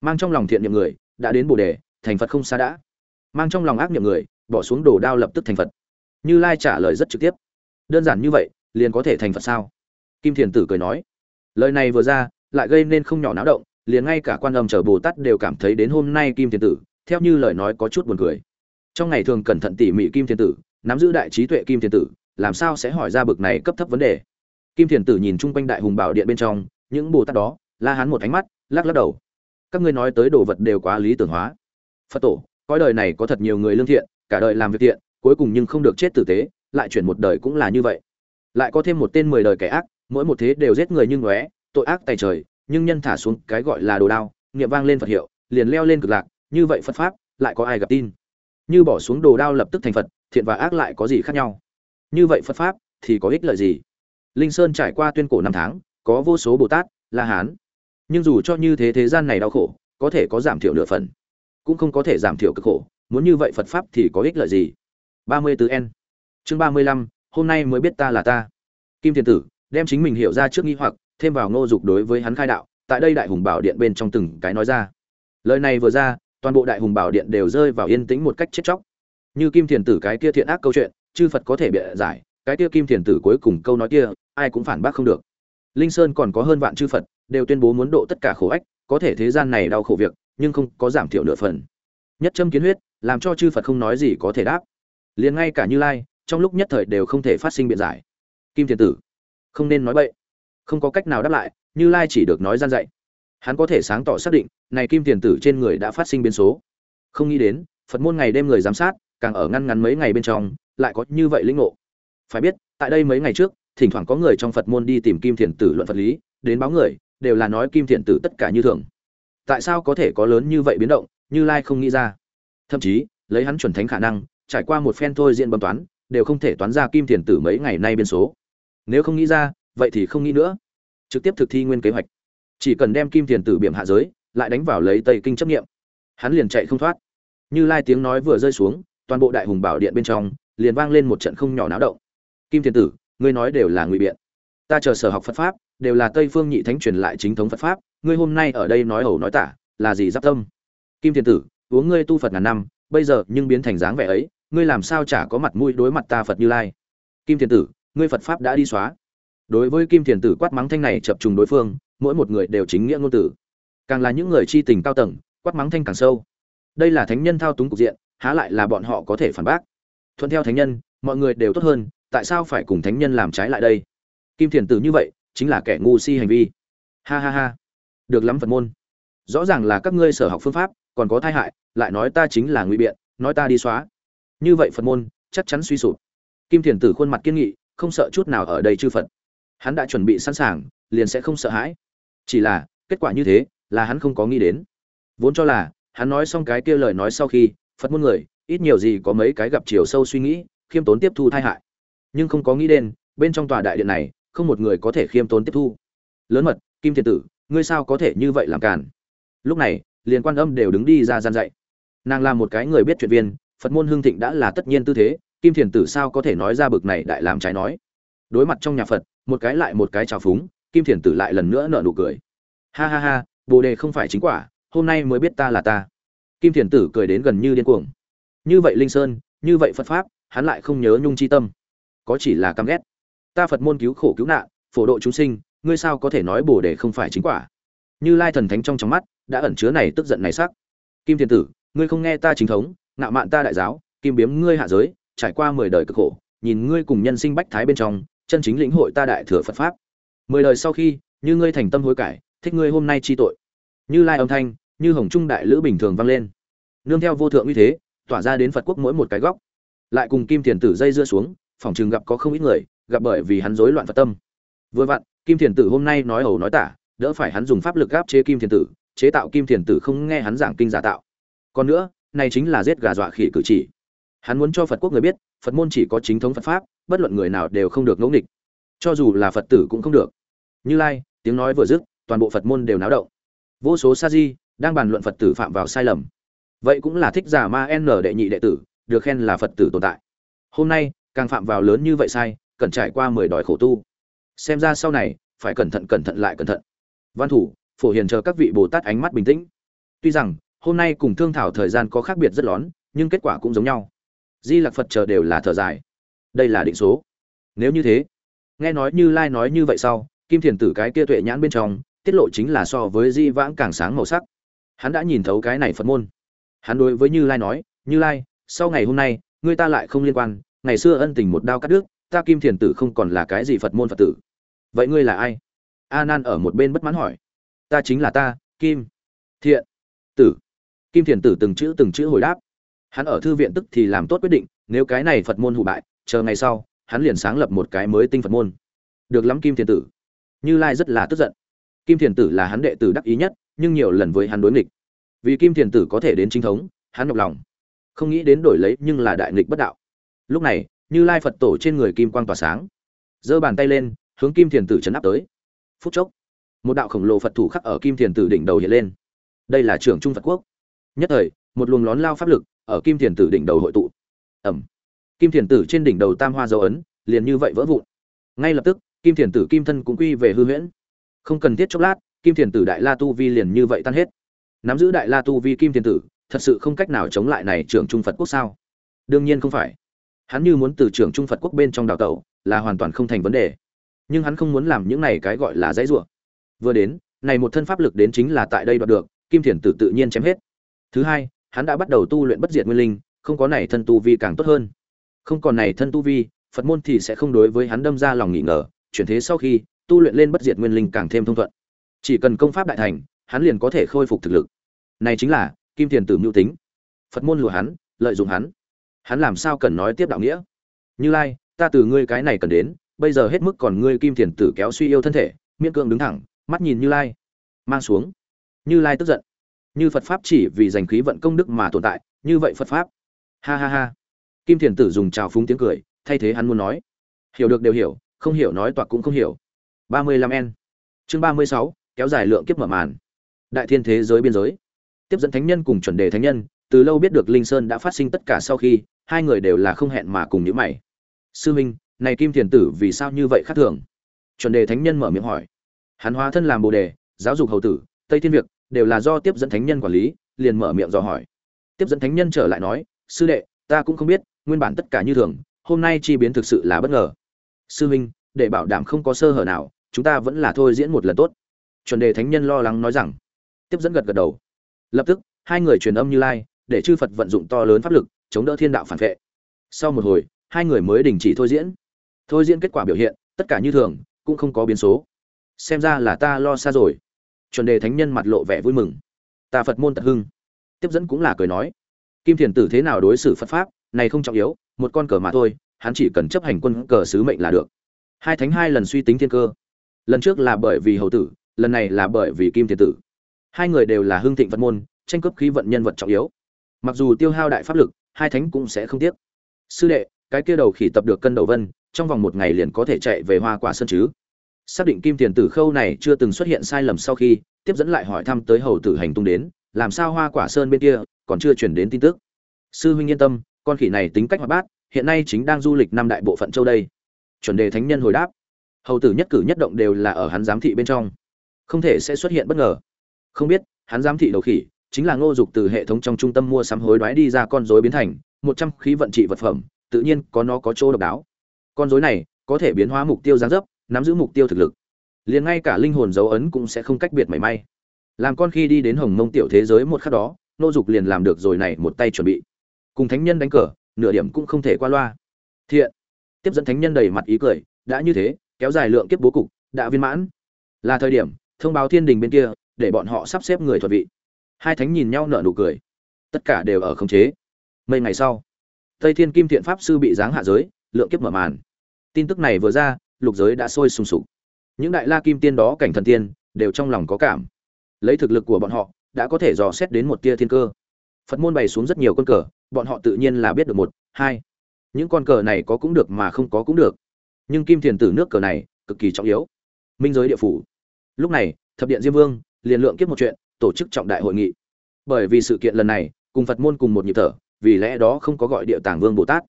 Mang trong lòng thiện niệm người, đã đến bồ đề, thành phật không xa đã. Mang trong lòng ác niệm người, bỏ xuống đồ đao lập tức thành phật. Như lai trả lời rất trực tiếp. Đơn giản như vậy, liền có thể thành phật sao? Kim thiền tử cười nói. Lời này vừa ra, lại gây nên không nhỏ náo động liền ngay cả quan âm chờ bồ tát đều cảm thấy đến hôm nay kim thiên tử, theo như lời nói có chút buồn cười. Trong ngày thường cẩn thận tỉ mỉ kim thiên tử, nắm giữ đại trí tuệ kim thiên tử, làm sao sẽ hỏi ra bực này cấp thấp vấn đề? Kim thiên tử nhìn chung quanh đại hùng bảo điện bên trong, những bồ tát đó, la hắn một ánh mắt, lắc lắc đầu. Các ngươi nói tới đồ vật đều quá lý tưởng hóa. Phật tổ coi đời này có thật nhiều người lương thiện, cả đời làm việc thiện, cuối cùng nhưng không được chết tử tế, lại chuyển một đời cũng là như vậy. Lại có thêm một tên mười đời kẻ ác, mỗi một thế đều giết người như ngóe, tội ác tay trời nhưng nhân thả xuống cái gọi là đồ đao, niệm vang lên phật hiệu, liền leo lên cực lạc, như vậy phật pháp, lại có ai gặp tin? Như bỏ xuống đồ đao lập tức thành phật, thiện và ác lại có gì khác nhau? Như vậy phật pháp thì có ích lợi gì? Linh sơn trải qua tuyên cổ năm tháng, có vô số bồ tát, la hán. Nhưng dù cho như thế thế gian này đau khổ, có thể có giảm thiểu nửa phần, cũng không có thể giảm thiểu cực khổ, muốn như vậy phật pháp thì có ích lợi gì? ba mươi tứ n chương ba mươi lăm, hôm nay mới biết ta là ta. Kim thiền tử, đem chính mình hiểu ra trước nghi hoặc thêm vào ngô dục đối với hắn khai đạo, tại đây đại hùng bảo điện bên trong từng cái nói ra. Lời này vừa ra, toàn bộ đại hùng bảo điện đều rơi vào yên tĩnh một cách chết chóc. Như kim thiền tử cái kia thiện ác câu chuyện, chư phật có thể bịa giải, cái kia kim thiền tử cuối cùng câu nói kia, ai cũng phản bác không được. Linh sơn còn có hơn vạn chư phật, đều tuyên bố muốn độ tất cả khổ ách, có thể thế gian này đau khổ việc, nhưng không có giảm thiểu nửa phần. Nhất châm kiến huyết, làm cho chư phật không nói gì có thể đáp. Liền ngay cả như lai, trong lúc nhất thời đều không thể phát sinh biện giải. Kim thiền tử, không nên nói bậy không có cách nào đáp lại, như lai chỉ được nói gian dạy. Hắn có thể sáng tỏ xác định, này kim tiền tử trên người đã phát sinh biến số. Không nghĩ đến, phật môn ngày đêm người giám sát, càng ở ngăn ngắn mấy ngày bên trong, lại có như vậy linh ngộ. Phải biết, tại đây mấy ngày trước, thỉnh thoảng có người trong phật môn đi tìm kim thiền tử luận phật lý, đến báo người, đều là nói kim thiền tử tất cả như thường. Tại sao có thể có lớn như vậy biến động, như lai không nghĩ ra. Thậm chí, lấy hắn chuẩn thánh khả năng, trải qua một phen thôi diện bấm toán, đều không thể toán ra kim thiền tử mấy ngày nay biên số. Nếu không nghĩ ra vậy thì không nghĩ nữa. Trực tiếp thực thi nguyên kế hoạch. Chỉ cần đem kim tiền tử biểm hạ giới, lại đánh vào lấy tây kinh chấp nghiệm. Hắn liền chạy không thoát. Như lai tiếng nói vừa rơi xuống, toàn bộ đại hùng bảo điện bên trong, liền vang lên một trận không nhỏ náo động. Kim tiền tử, ngươi nói đều là ngụy biện. Ta chờ sở học phật pháp, đều là tây phương nhị thánh truyền lại chính thống phật pháp, ngươi hôm nay ở đây nói ẩu nói tả, là gì giáp tâm? Kim tiền tử, uống ngươi tu phật ngàn năm, bây giờ nhưng biến thành dáng vẻ ấy, ngươi làm sao chả có mặt mũi đối mặt ta phật như lai? Kim tiền tử, ngươi phật pháp đã đi xóa đối với kim thiền tử quát mắng thanh này chập trùng đối phương, mỗi một người đều chính nghĩa ngôn tử càng là những người chi tình cao tầng, quát mắng thanh càng sâu. Đây là thánh nhân thao túng cục diện, há lại là bọn họ có thể phản bác? Thuận theo thánh nhân, mọi người đều tốt hơn, tại sao phải cùng thánh nhân làm trái lại đây? Kim thiền tử như vậy, chính là kẻ ngu si hành vi. Ha ha ha. Được lắm phật môn. Rõ ràng là các ngươi sở học phương pháp, còn có thai hại, lại nói ta chính là ngụy biện, nói ta đi xóa. Như vậy phật môn, chắc chắn suy sụp. Kim thiền tử khuôn mặt kiên nghị, không sợ chút nào ở đây chư phật hắn đã chuẩn bị sẵn sàng, liền sẽ không sợ hãi. Chỉ là, kết quả như thế, là hắn không có nghĩ đến. Vốn cho là, hắn nói xong cái kia lời nói sau khi, phật môn người, ít nhiều gì có mấy cái gặp chiều sâu suy nghĩ, khiêm tốn tiếp thu thai hại. Nhưng không có nghĩ đến, bên trong tòa đại điện này, không một người có thể khiêm tốn tiếp thu. Lớn mật, kim thiền tử, ngươi sao có thể như vậy làm càn? lúc này, liền quan âm đều đứng đi ra gian dạy. Nàng là một cái người biết chuyện viên, phật môn hương thịnh đã là tất nhiên tư thế, kim thiền tử sao có thể nói ra bực này đại làm trái nói? Đối mặt trong nhà phật một cái lại một cái trào phúng, kim thiền tử lại lần nữa nở nụ cười. Ha ha ha, bồ đề không phải chính quả, hôm nay mới biết ta là ta. Kim thiền tử cười đến gần như điên cuồng. Như vậy linh sơn, như vậy phật pháp, hắn lại không nhớ nhung chi tâm. Có chỉ là căm ghét. Ta phật môn cứu khổ cứu nạn, phổ độ chúng sinh, ngươi sao có thể nói bồ đề không phải chính quả? Như lai thần thánh trong trong mắt, đã ẩn chứa này tức giận này sắc. Kim thiền tử, ngươi không nghe ta chính thống, ngạo mạn ta đại giáo, kim biếm ngươi hạ giới, trải qua mười đời cực khổ, nhìn ngươi cùng nhân sinh bách thái bên trong chân chính lĩnh hội ta đại thừa phật pháp. Mười lời sau khi, như ngươi thành tâm hối cải, thích ngươi hôm nay chi tội. Như lai âm thanh, như hồng trung đại lữ bình thường vang lên. Nương theo vô thượng uy thế, tỏa ra đến phật quốc mỗi một cái góc. Lại cùng kim thiền tử dây dưa xuống, phòng trường gặp có không ít người, gặp bởi vì hắn rối loạn phật tâm. Vừa vặn, kim thiền tử hôm nay nói ẩu nói tả, đỡ phải hắn dùng pháp lực gáp chế kim thiền tử, chế tạo kim thiền tử không nghe hắn giảng kinh giả tạo. Còn nữa, này chính là giết gà dọa khỉ cử chỉ. Hắn muốn cho phật quốc người biết, phật môn chỉ có chính thống phật pháp bất luận người nào đều không được ngẫu nghịch. Cho dù là phật tử cũng không được. Như lai, tiếng nói vừa dứt, toàn bộ phật môn đều náo động. Vô số sa di đang bàn luận phật tử phạm vào sai lầm. Vậy cũng là thích giả ma n đệ nhị đệ tử, được khen là phật tử tồn tại. Hôm nay, càng phạm vào lớn như vậy sai, cần trải qua mười đòi khổ tu. Xem ra sau này, phải cẩn thận cẩn thận lại cẩn thận. Văn thủ, phổ hiền chờ các vị bồ tát ánh mắt bình tĩnh. Tuy rằng, hôm nay cùng thương thảo thời gian có khác biệt rất lớn, nhưng kết quả cũng giống nhau. Di lặc phật chờ đều là thở dài đây là định số. Nếu như thế, nghe nói như lai nói như vậy sau, kim thiền tử cái kia tuệ nhãn bên trong, tiết lộ chính là so với di vãng càng sáng màu sắc. Hắn đã nhìn thấu cái này phật môn. Hắn đối với như lai nói, như lai, sau ngày hôm nay, ngươi ta lại không liên quan. Ngày xưa ân tình một đao cắt đứt, ta kim thiền tử không còn là cái gì phật môn phật tử. Vậy ngươi là ai? A nan ở một bên bất mãn hỏi. Ta chính là ta, kim thiện tử. Kim thiền tử từng chữ từng chữ hồi đáp. Hắn ở thư viện tức thì làm tốt quyết định, nếu cái này phật môn hủ bại chờ ngày sau, hắn liền sáng lập một cái mới tinh phật môn. Được lắm kim thiền tử. Như lai rất là tức giận. Kim thiền tử là hắn đệ tử đắc ý nhất, nhưng nhiều lần với hắn đối nghịch. Vì kim thiền tử có thể đến chính thống, hắn nhọc lòng. Không nghĩ đến đổi lấy nhưng là đại nghịch bất đạo. Lúc này, như lai phật tổ trên người kim quang tỏa sáng. Giơ bàn tay lên, hướng kim thiền tử chấn áp tới. Phút chốc, một đạo khổng lồ phật thủ khắc ở kim thiền tử đỉnh đầu hiện lên. Đây là trưởng trung phật quốc. Nhất thời, một luồng lón lao pháp lực ở kim thiền tử đỉnh đầu hội tụ. Ẩm kim thiền tử trên đỉnh đầu tam hoa dấu ấn, liền như vậy vỡ vụn. Ngay lập tức, kim thiền tử kim thân cũng quy về hư huyễn. Không cần thiết chốc lát, kim thiền tử đại la tu vi liền như vậy tan hết. Nắm giữ đại la tu vi kim thiền tử, thật sự không cách nào chống lại này trưởng trung phật quốc sao? Đương nhiên không phải. Hắn như muốn từ trưởng trung phật quốc bên trong đào tẩu, là hoàn toàn không thành vấn đề. Nhưng hắn không muốn làm những này cái gọi là dãy rủa. Vừa đến, này một thân pháp lực đến chính là tại đây đoạt được, kim thiền tử tự nhiên chém hết. Thứ hai, hắn đã bắt đầu tu luyện bất diệt nguyên linh, không có này thân tu vi càng tốt hơn không còn này thân tu vi, phật môn thì sẽ không đối với hắn đâm ra lòng nghỉ ngờ, chuyển thế sau khi, tu luyện lên bất diệt nguyên linh càng thêm thông thuận. Chỉ cần công pháp đại thành, hắn liền có thể khôi phục thực lực. Này chính là, kim thiền tử mưu tính. Phật môn lùa hắn, lợi dụng hắn. Hắn làm sao cần nói tiếp đạo nghĩa? Như lai, ta từ ngươi cái này cần đến, bây giờ hết mức còn ngươi kim thiền tử kéo suy yêu thân thể, miễn cưỡng đứng thẳng, mắt nhìn như lai. Mang xuống. Như lai tức giận. Như phật pháp chỉ vì giành khí vận công đức mà tồn tại, như vậy phật pháp. Ha ha ha kim thiền tử dùng trào phúng tiếng cười, thay thế hắn muốn nói. Hiểu được đều hiểu, không hiểu nói toạc cũng không hiểu. ba mươi lăm n chương ba mươi sáu, kéo dài lượng kiếp mở màn. Đại thiên thế giới biên giới. Tiếp dẫn thánh nhân cùng chuẩn đề thánh nhân, từ lâu biết được linh sơn đã phát sinh tất cả sau khi, hai người đều là không hẹn mà cùng nhữ mày. Sư minh, này kim thiền tử vì sao như vậy khác thường? Chuẩn đề thánh nhân mở miệng hỏi. Hắn hóa thân làm bồ đề, giáo dục hầu tử, tây thiên việc, đều là do tiếp dẫn thánh nhân quản lý, liền mở miệng dò hỏi. Tiếp dẫn thánh nhân trở lại nói, sư đệ, ta cũng không biết nguyên bản tất cả như thường, hôm nay chi biến thực sự là bất ngờ. Sư minh, để bảo đảm không có sơ hở nào, chúng ta vẫn là thôi diễn một lần tốt. Chuẩn đề thánh nhân lo lắng nói rằng. Tiếp dẫn gật gật đầu. Lập tức, hai người truyền âm như lai, để chư phật vận dụng to lớn pháp lực, chống đỡ thiên đạo phản vệ. Sau một hồi, hai người mới đình chỉ thôi diễn. Thôi diễn kết quả biểu hiện, tất cả như thường, cũng không có biến số. Xem ra là ta lo xa rồi. Chuẩn đề thánh nhân mặt lộ vẻ vui mừng. Ta phật môn tật hưng. Tiếp dẫn cũng là cười nói. Kim thiền tử thế nào đối xử phật pháp? Này không trọng yếu, một con cờ mà thôi, hắn chỉ cần chấp hành quân cờ sứ mệnh là được. Hai thánh hai lần suy tính thiên cơ. Lần trước là bởi vì hầu tử, lần này là bởi vì kim thiên tử. Hai người đều là hưng thịnh phật môn, tranh cướp khí vận nhân vật trọng yếu. Mặc dù tiêu hao đại pháp lực, hai thánh cũng sẽ không tiếc. Sư đệ, cái kia đầu khỉ tập được cân đầu vân, trong vòng một ngày liền có thể chạy về hoa quả sơn chứ? Xác định kim tiền tử khâu này chưa từng xuất hiện sai lầm sau khi, tiếp dẫn lại hỏi thăm tới hầu tử hành tung đến, làm sao hoa quả sơn bên kia còn chưa chuyển đến tin tức? Sư huynh yên tâm con khỉ này tính cách hoạt bát, hiện nay chính đang du lịch năm đại bộ phận châu đây. Chuẩn đề thánh nhân hồi đáp, hầu tử nhất cử nhất động đều là ở hắn giám thị bên trong. Không thể sẽ xuất hiện bất ngờ. Không biết, hắn giám thị đầu khỉ, chính là ngô dục từ hệ thống trong trung tâm mua sắm hối đoái đi ra con rối biến thành một trăm khí vận trị vật phẩm, tự nhiên có nó có chỗ độc đáo. Con rối này có thể biến hóa mục tiêu giáng dấp, nắm giữ mục tiêu thực lực. Liền ngay cả linh hồn dấu ấn cũng sẽ không cách biệt mảy may. Làm con khi đi đến hồng mông tiểu thế giới một khắc đó nô dục liền làm được rồi này một tay chuẩn bị cùng thánh nhân đánh cờ, nửa điểm cũng không thể qua loa. Thiện. Tiếp dẫn thánh nhân đầy mặt ý cười, đã như thế, kéo dài lượng kiếp bố cục, đã viên mãn. Là thời điểm, thông báo thiên đình bên kia, để bọn họ sắp xếp người thuật vị. Hai thánh nhìn nhau nở nụ cười. Tất cả đều ở khống chế. Mấy ngày sau, tây thiên kim thiện pháp sư bị giáng hạ giới, lượng kiếp mở màn. Tin tức này vừa ra, lục giới đã sôi sùng sục. Những đại la kim tiên đó cảnh thần tiên, đều trong lòng có cảm. Lấy thực lực của bọn họ, đã có thể dò xét đến một tia thiên cơ. Phật môn bày xuống rất nhiều con cờ bọn họ tự nhiên là biết được một, hai. Những con cờ này có cũng được mà không có cũng được. Nhưng kim thiền tử nước cờ này cực kỳ trọng yếu. Minh giới địa phủ. Lúc này, thập điện diêm vương liền lượng kiếp một chuyện, tổ chức trọng đại hội nghị. Bởi vì sự kiện lần này, cùng phật môn cùng một nhịp thở, vì lẽ đó không có gọi địa tàng vương bồ tát.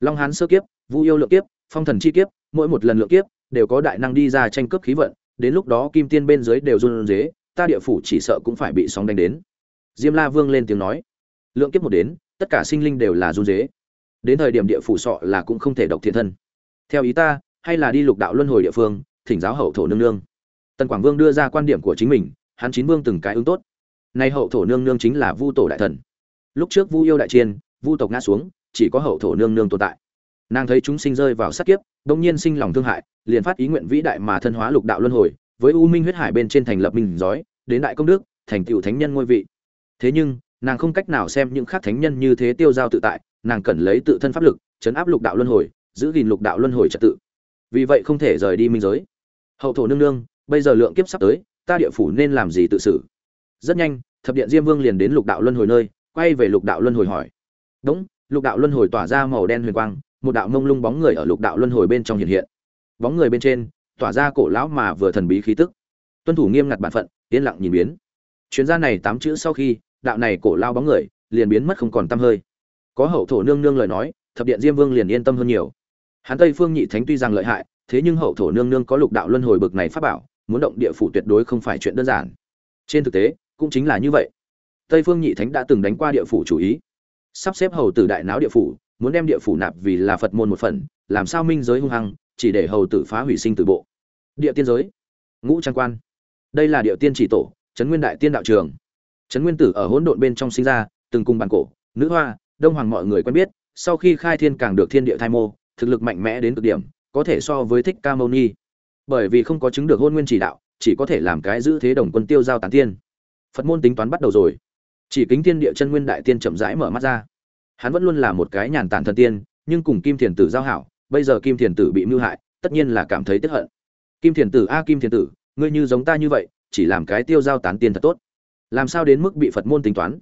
Long hán sơ kiếp, vu yêu lượng kiếp, phong thần chi kiếp, mỗi một lần lượng kiếp đều có đại năng đi ra tranh cướp khí vận, đến lúc đó kim tiên bên dưới đều run rế, ta địa phủ chỉ sợ cũng phải bị sóng đánh đến. Diêm la vương lên tiếng nói, lượng kiếp một đến tất cả sinh linh đều là run dế. Đến thời điểm địa phủ sọ là cũng không thể độc thiện thân. Theo ý ta, hay là đi lục đạo luân hồi địa phương, thỉnh giáo hậu thổ nương nương. Tần quảng vương đưa ra quan điểm của chính mình, hắn chín vương từng cái ứng tốt. Nay hậu thổ nương nương chính là vu tổ đại thần. Lúc trước vu yêu đại chiên vu tộc ngã xuống, chỉ có hậu thổ nương nương tồn tại. Nàng thấy chúng sinh rơi vào sát kiếp đông nhiên sinh lòng thương hại, liền phát ý nguyện vĩ đại mà thân hóa lục đạo luân hồi, với u minh huyết hải bên trên thành lập mình giói, đến đại công đức, thành tựu thánh nhân ngôi vị. Thế nhưng nàng không cách nào xem những khác thánh nhân như thế tiêu giao tự tại, nàng cần lấy tự thân pháp lực, chấn áp lục đạo luân hồi, giữ gìn lục đạo luân hồi trật tự. Vì vậy không thể rời đi minh giới. Hậu thổ nương nương, bây giờ lượng kiếp sắp tới, ta địa phủ nên làm gì tự xử? Rất nhanh, thập điện diêm vương liền đến lục đạo luân hồi nơi, quay về lục đạo luân hồi hỏi. Đúng, lục đạo luân hồi tỏa ra màu đen huyền quang, một đạo mông lung bóng người ở lục đạo luân hồi bên trong hiện hiện. Bóng người bên trên, tỏa ra cổ lão mà vừa thần bí khí tức. Tuân thủ nghiêm ngặt bản phận, yên lặng nhìn biến. Chuyến gia này tám chữ sau khi đạo này cổ lao bóng người, liền biến mất không còn tăm hơi. Có hậu thổ nương nương lời nói, thập điện diêm vương liền yên tâm hơn nhiều. Hắn tây phương nhị thánh tuy rằng lợi hại, thế nhưng hậu thổ nương nương có lục đạo luân hồi bực này pháp bảo, muốn động địa phủ tuyệt đối không phải chuyện đơn giản. Trên thực tế, cũng chính là như vậy. Tây phương nhị thánh đã từng đánh qua địa phủ chủ ý. Sắp xếp hầu tử đại náo địa phủ, muốn đem địa phủ nạp vì là phật môn một phần, làm sao minh giới hung hăng, chỉ để hầu tử phá hủy sinh tử bộ. Địa tiên giới. Ngũ trang quan. Đây là địa tiên chỉ tổ trấn nguyên đại tiên đạo trường trấn nguyên tử ở hỗn độn bên trong sinh ra, từng cùng bàn cổ, nữ hoa, đông hoàng mọi người quen biết, sau khi khai thiên càng được thiên địa thai mô, thực lực mạnh mẽ đến cực điểm, có thể so với thích ca mâu ni. Bởi vì không có chứng được hôn nguyên chỉ đạo, chỉ có thể làm cái giữ thế đồng quân tiêu giao tán tiên. Phật môn tính toán bắt đầu rồi. Chỉ kính thiên địa chân nguyên đại tiên chậm rãi mở mắt ra. Hắn vẫn luôn là một cái nhàn tản thần tiên, nhưng cùng kim thiền tử giao hảo, bây giờ kim thiền tử bị mưu hại, tất nhiên là cảm thấy tức hận. Kim thiền tử, a, kim thiền tử, ngươi như giống ta như vậy, chỉ làm cái tiêu giao tán tiên thật tốt làm sao đến mức bị phật môn tính toán?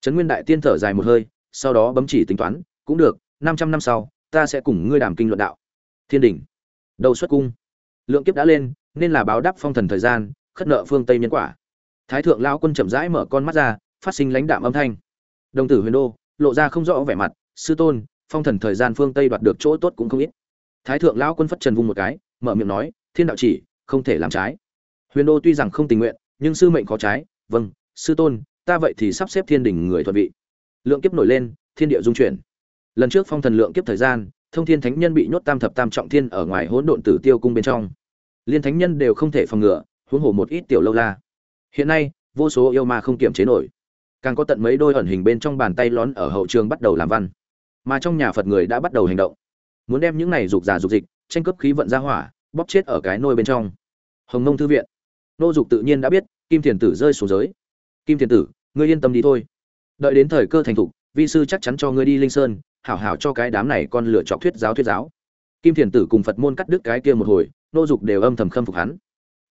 Trấn nguyên đại tiên thở dài một hơi, sau đó bấm chỉ tính toán, cũng được, năm trăm năm sau, ta sẽ cùng ngươi đàm kinh luận đạo. Thiên đình đầu xuất cung. Lượng kiếp đã lên, nên là báo đáp phong thần thời gian, khất nợ phương tây nhân quả. Thái thượng lão quân chậm rãi mở con mắt ra, phát sinh lãnh đạm âm thanh. Đồng tử huyền đô, lộ ra không rõ vẻ mặt, sư tôn, phong thần thời gian phương tây đoạt được chỗ tốt cũng không ít. Thái thượng lão quân phất trần vung một cái, mở miệng nói, thiên đạo chỉ, không thể làm trái. Huyền đô tuy rằng không tình nguyện, nhưng sư mệnh có trái vâng sư tôn, ta vậy thì sắp xếp thiên đình người thuận vị. Lượng kiếp nổi lên, thiên địa dung chuyển. Lần trước phong thần lượng kiếp thời gian, thông thiên thánh nhân bị nhốt tam thập tam trọng thiên ở ngoài hỗn độn tử tiêu cung bên trong. Liên thánh nhân đều không thể phòng ngừa, huống hồ một ít tiểu lâu la. Hiện nay, vô số yêu ma không kiểm chế nổi. Càng có tận mấy đôi ẩn hình bên trong bàn tay lón ở hậu trường bắt đầu làm văn. Mà trong nhà phật người đã bắt đầu hành động. Muốn đem những này dục giả dục dịch, tranh cướp khí vận ra hỏa, bóp chết ở cái nôi bên trong. Hồng nông thư viện. Nô dục tự nhiên đã biết, kim thiền tử rơi xuống giới kim thiền tử, ngươi yên tâm đi thôi. Đợi đến thời cơ thành thục, vi sư chắc chắn cho ngươi đi linh sơn, hảo hảo cho cái đám này con lựa chọc thuyết giáo thuyết giáo. Kim thiền tử cùng phật môn cắt đứt cái kia một hồi, nô dục đều âm thầm khâm phục hắn.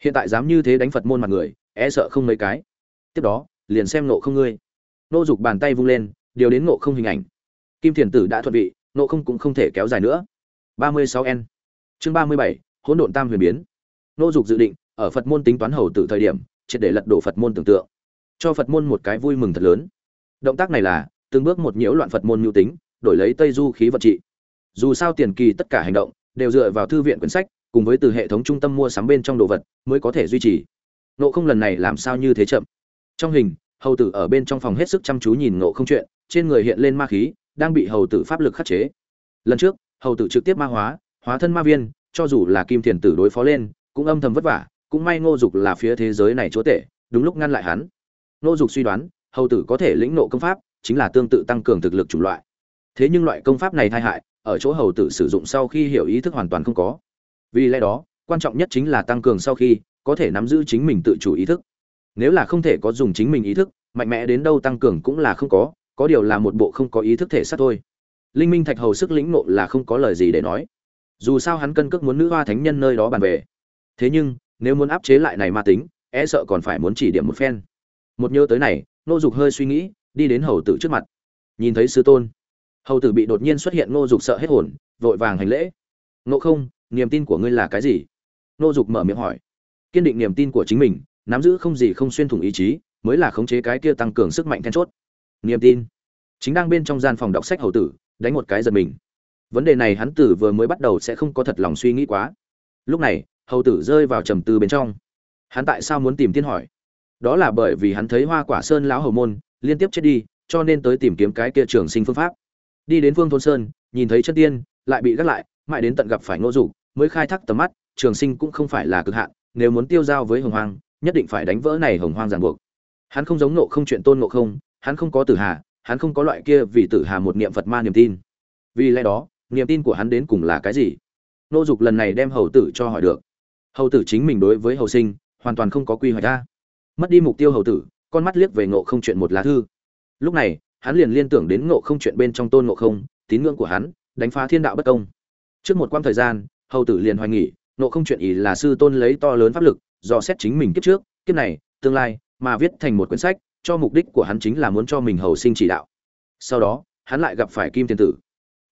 Hiện tại dám như thế đánh phật môn mặt người e sợ không mấy cái. Tiếp đó, liền xem nộ không ngươi. Nô dục bàn tay vung lên, điều đến nộ không hình ảnh. Kim thiền tử đã thuận vị nộ không cũng không thể kéo dài nữa. ba mươi sáu n. Chương ba mươi bảy, hỗn độn tam huyền biến. Nô dục dự định, ở phật môn tính toán hầu tử thời điểm, triệt để lật đổ phật môn tưởng tượng cho phật môn một cái vui mừng thật lớn. Động tác này là, từng bước một nhiễu loạn phật môn mưu tính, đổi lấy tây du khí vật trị. Dù sao tiền kỳ tất cả hành động, đều dựa vào thư viện quyển sách, cùng với từ hệ thống trung tâm mua sắm bên trong đồ vật, mới có thể duy trì. Nộ không lần này làm sao như thế chậm. Trong hình, hầu tử ở bên trong phòng hết sức chăm chú nhìn nộ không chuyện, trên người hiện lên ma khí, đang bị hầu tử pháp lực khắc chế. Lần trước, hầu tử trực tiếp ma hóa hóa thân ma viên, cho dù là kim thiền tử đối phó lên, cũng âm thầm vất vả, cũng may ngô dục là phía thế giới này chúa tể, đúng lúc ngăn lại hắn nô dục suy đoán, hầu tử có thể lĩnh nộ công pháp, chính là tương tự tăng cường thực lực chủng loại. Thế nhưng loại công pháp này tai hại, ở chỗ hầu tử sử dụng sau khi hiểu ý thức hoàn toàn không có. Vì lẽ đó, quan trọng nhất chính là tăng cường sau khi, có thể nắm giữ chính mình tự chủ ý thức. Nếu là không thể có dùng chính mình ý thức, mạnh mẽ đến đâu tăng cường cũng là không có có điều là một bộ không có ý thức thể xác thôi. Linh minh thạch hầu sức lĩnh nộ là không có lời gì để nói. Dù sao hắn cân cước muốn nữ hoa thánh nhân nơi đó bàn về. Thế nhưng, nếu muốn áp chế lại này ma tính e sợ còn phải muốn chỉ điểm một phen một nhớ tới này nô dục hơi suy nghĩ, đi đến hầu tử trước mặt. Nhìn thấy sư tôn, hầu tử bị đột nhiên xuất hiện nô dục sợ hết hồn, vội vàng hành lễ. Ngộ không, niềm tin của ngươi là cái gì? Nô dục mở miệng hỏi. Kiên định niềm tin của chính mình, nắm giữ không gì không xuyên thủng ý chí, mới là khống chế cái kia tăng cường sức mạnh then chốt. Niềm tin? Chính đang bên trong gian phòng đọc sách hầu tử, đánh một cái giật mình. Vấn đề này hắn tử vừa mới bắt đầu sẽ không có thật lòng suy nghĩ quá. Lúc này, hầu tử rơi vào trầm tư bên trong. Hắn tại sao muốn tìm tiên hỏi? Đó là bởi vì hắn thấy hoa quả sơn lão hầu môn liên tiếp chết đi, cho nên tới tìm kiếm cái kia trường sinh phương pháp. Đi đến phương thôn sơn, nhìn thấy chân tiên, lại bị gác lại, mãi đến tận gặp phải ngô dục, mới khai thác tầm mắt, trường sinh cũng không phải là cực hạn, nếu muốn tiêu giao với hồng hoang, nhất định phải đánh vỡ này hồng hoang ràng buộc. Hắn không giống nộ không chuyện tôn nộ không, hắn không có tử hà, hắn không có loại kia vì tử hà một niệm phật ma niềm tin. Vì lẽ đó, niềm tin của hắn đến cùng là cái gì? Nô dục lần này đem hầu tử cho hỏi được. Hầu tử chính mình đối với hầu sinh, hoàn toàn không có quy hoạch ra mất đi mục tiêu hầu tử, con mắt liếc về ngộ không chuyện một lá thư. Lúc này, hắn liền liên tưởng đến ngộ không chuyện bên trong tôn ngộ không, tín ngưỡng của hắn, đánh phá thiên đạo bất công. Trước một quãng thời gian, hầu tử liền hoài nghỉ ngộ không chuyện ý là sư tôn lấy to lớn pháp lực dò xét chính mình kiếp trước, kiếp này, tương lai, mà viết thành một quyển sách, cho mục đích của hắn chính là muốn cho mình hầu sinh chỉ đạo. Sau đó, hắn lại gặp phải kim thiền tử.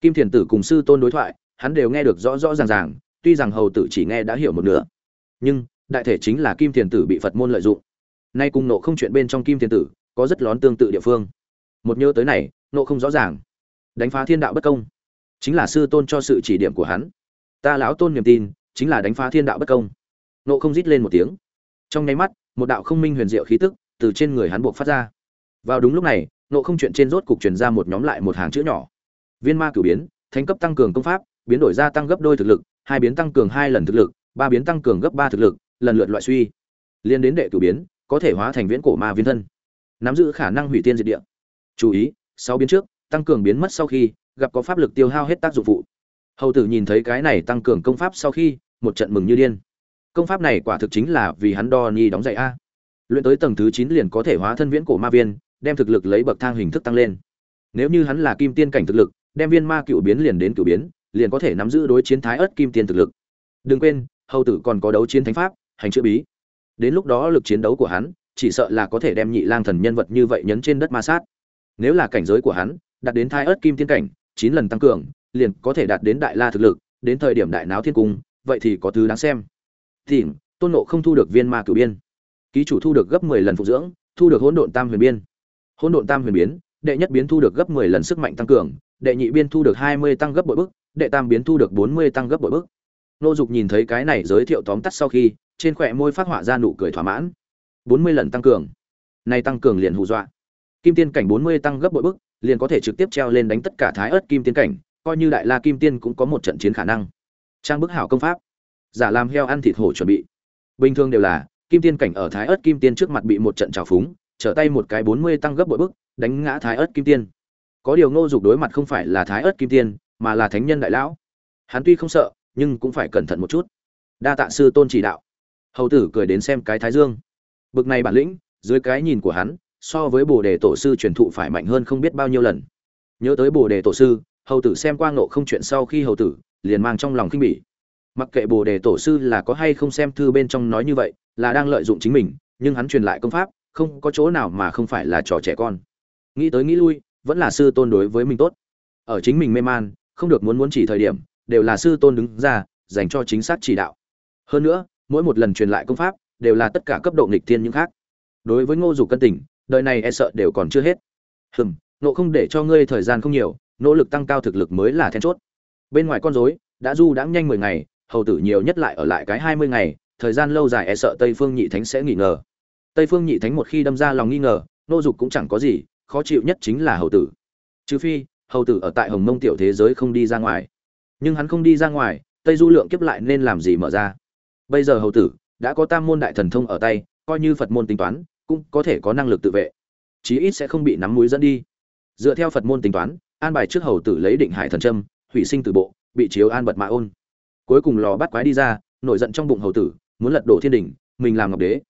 Kim thiền tử cùng sư tôn đối thoại, hắn đều nghe được rõ rõ ràng ràng, tuy rằng hầu tử chỉ nghe đã hiểu một nửa. Nhưng, đại thể chính là kim thiền tử bị phật môn lợi dụng nay cùng nộ không chuyện bên trong kim thiên tử, có rất lón tương tự địa phương. Một nhớ tới này, nộ không rõ ràng. Đánh phá thiên đạo bất công. Chính là sư tôn cho sự chỉ điểm của hắn. Ta lão tôn niềm tin, chính là đánh phá thiên đạo bất công. Nộ không rít lên một tiếng. Trong nháy mắt, một đạo không minh huyền diệu khí tức từ trên người hắn buộc phát ra. Vào đúng lúc này, nộ không chuyện trên rốt cục truyền ra một nhóm lại một hàng chữ nhỏ. Viên ma cửu biến, thánh cấp tăng cường công pháp, biến đổi gia tăng gấp đôi thực lực, hai biến tăng cường hai lần thực lực, ba biến tăng cường gấp ba thực lực, lần lượt loại suy. Liên đến đệ cửu biến có thể hóa thành viễn cổ ma viên thân. Nắm giữ khả năng hủy tiên diệt địa. Chú ý, sáu biến trước, tăng cường biến mất sau khi, gặp có pháp lực tiêu hao hết tác dụng phụ. Hầu tử nhìn thấy cái này tăng cường công pháp sau khi, một trận mừng như điên. Công pháp này quả thực chính là vì hắn đo ni đóng dạy a. Luyện tới tầng thứ chín liền có thể hóa thân viễn cổ ma viên, đem thực lực lấy bậc thang hình thức tăng lên. Nếu như hắn là kim tiên cảnh thực lực, đem viên ma cựu biến liền đến cựu biến, liền có thể nắm giữ đối chiến thái ớt kim tiên thực lực. Đừng quên, hầu tử còn có đấu chiến thánh pháp, hành chữ bí đến lúc đó lực chiến đấu của hắn, chỉ sợ là có thể đem nhị lang thần nhân vật như vậy nhấn trên đất ma sát. Nếu là cảnh giới của hắn, đạt đến thái ớt kim tiên cảnh, chín lần tăng cường, liền có thể đạt đến đại la thực lực, đến thời điểm đại náo thiên cung, vậy thì có thứ đáng xem. Tìm tôn nộ không thu được viên ma cửu biên. Ký chủ thu được gấp mười lần phục dưỡng, thu được hỗn độn tam huyền biên. Hỗn độn tam huyền biến đệ nhất biến thu được gấp mười lần sức mạnh tăng cường, đệ nhị biên thu được hai mươi tăng gấp bội bức, đệ tam biến thu được bốn mươi tăng gấp bội bức. Nô dục nhìn thấy cái này giới thiệu tóm tắt sau khi trên khỏe môi phát họa ra nụ cười thỏa mãn. Bốn mươi lần tăng cường. Nay tăng cường liền hù dọa. Kim tiên cảnh bốn mươi tăng gấp bội bức, liền có thể trực tiếp treo lên đánh tất cả thái ớt kim tiên cảnh, coi như đại la kim tiên cũng có một trận chiến khả năng. Trang bức hảo công pháp. Giả làm heo ăn thịt hổ chuẩn bị. Bình thường đều là, kim tiên cảnh ở thái ớt kim tiên trước mặt bị một trận trào phúng, trở tay một cái bốn mươi tăng gấp bội bức, đánh ngã thái ớt kim tiên. Có điều ngô dục đối mặt không phải là thái ớt kim tiên, mà là thánh nhân đại lão. Hắn tuy không sợ, nhưng cũng phải cẩn thận một chút. Đa tạ sư tôn chỉ đạo hầu tử cười đến xem cái thái dương. Bực này bản lĩnh, dưới cái nhìn của hắn, so với bồ đề tổ sư truyền thụ phải mạnh hơn không biết bao nhiêu lần. Nhớ tới bồ đề tổ sư, hầu tử xem quang nộ không chuyện sau khi hầu tử, liền mang trong lòng kinh bỉ. Mặc kệ bồ đề tổ sư là có hay không xem thư bên trong nói như vậy, là đang lợi dụng chính mình, nhưng hắn truyền lại công pháp, không có chỗ nào mà không phải là trò trẻ con. Nghĩ tới nghĩ lui, vẫn là sư tôn đối với mình tốt. Ở chính mình mê man, không được muốn muốn chỉ thời điểm, đều là sư tôn đứng ra, dành cho chính xác chỉ đạo. Hơn nữa mỗi một lần truyền lại công pháp đều là tất cả cấp độ nghịch thiên những khác. Đối với ngô dục cân tình đời này e sợ đều còn chưa hết. Hừm nộ không để cho ngươi thời gian không nhiều, nỗ lực tăng cao thực lực mới là then chốt. Bên ngoài con rối, đã du đã nhanh mười ngày, hầu tử nhiều nhất lại ở lại cái hai mươi ngày, thời gian lâu dài e sợ tây phương nhị thánh sẽ nghỉ ngờ. Tây phương nhị thánh một khi đâm ra lòng nghi ngờ nô dục cũng chẳng có gì, khó chịu nhất chính là hầu tử. Trừ phi, hầu tử ở tại hồng mông tiểu thế giới không đi ra ngoài. Nhưng hắn không đi ra ngoài, tây du lượng kiếp lại nên làm gì mở ra? Bây giờ hầu tử đã có tam môn đại thần thông ở tay, coi như phật môn tính toán, cũng có thể có năng lực tự vệ. Chí ít sẽ không bị nắm mũi dẫn đi. Dựa theo phật môn tính toán, an bài trước hầu tử lấy định hải thần trâm hủy sinh từ bộ, bị chiếu an bật mã ôn. Cuối cùng lò bắt quái đi ra, nổi giận trong bụng hầu tử, muốn lật đổ thiên đình, mình làm ngọc đế.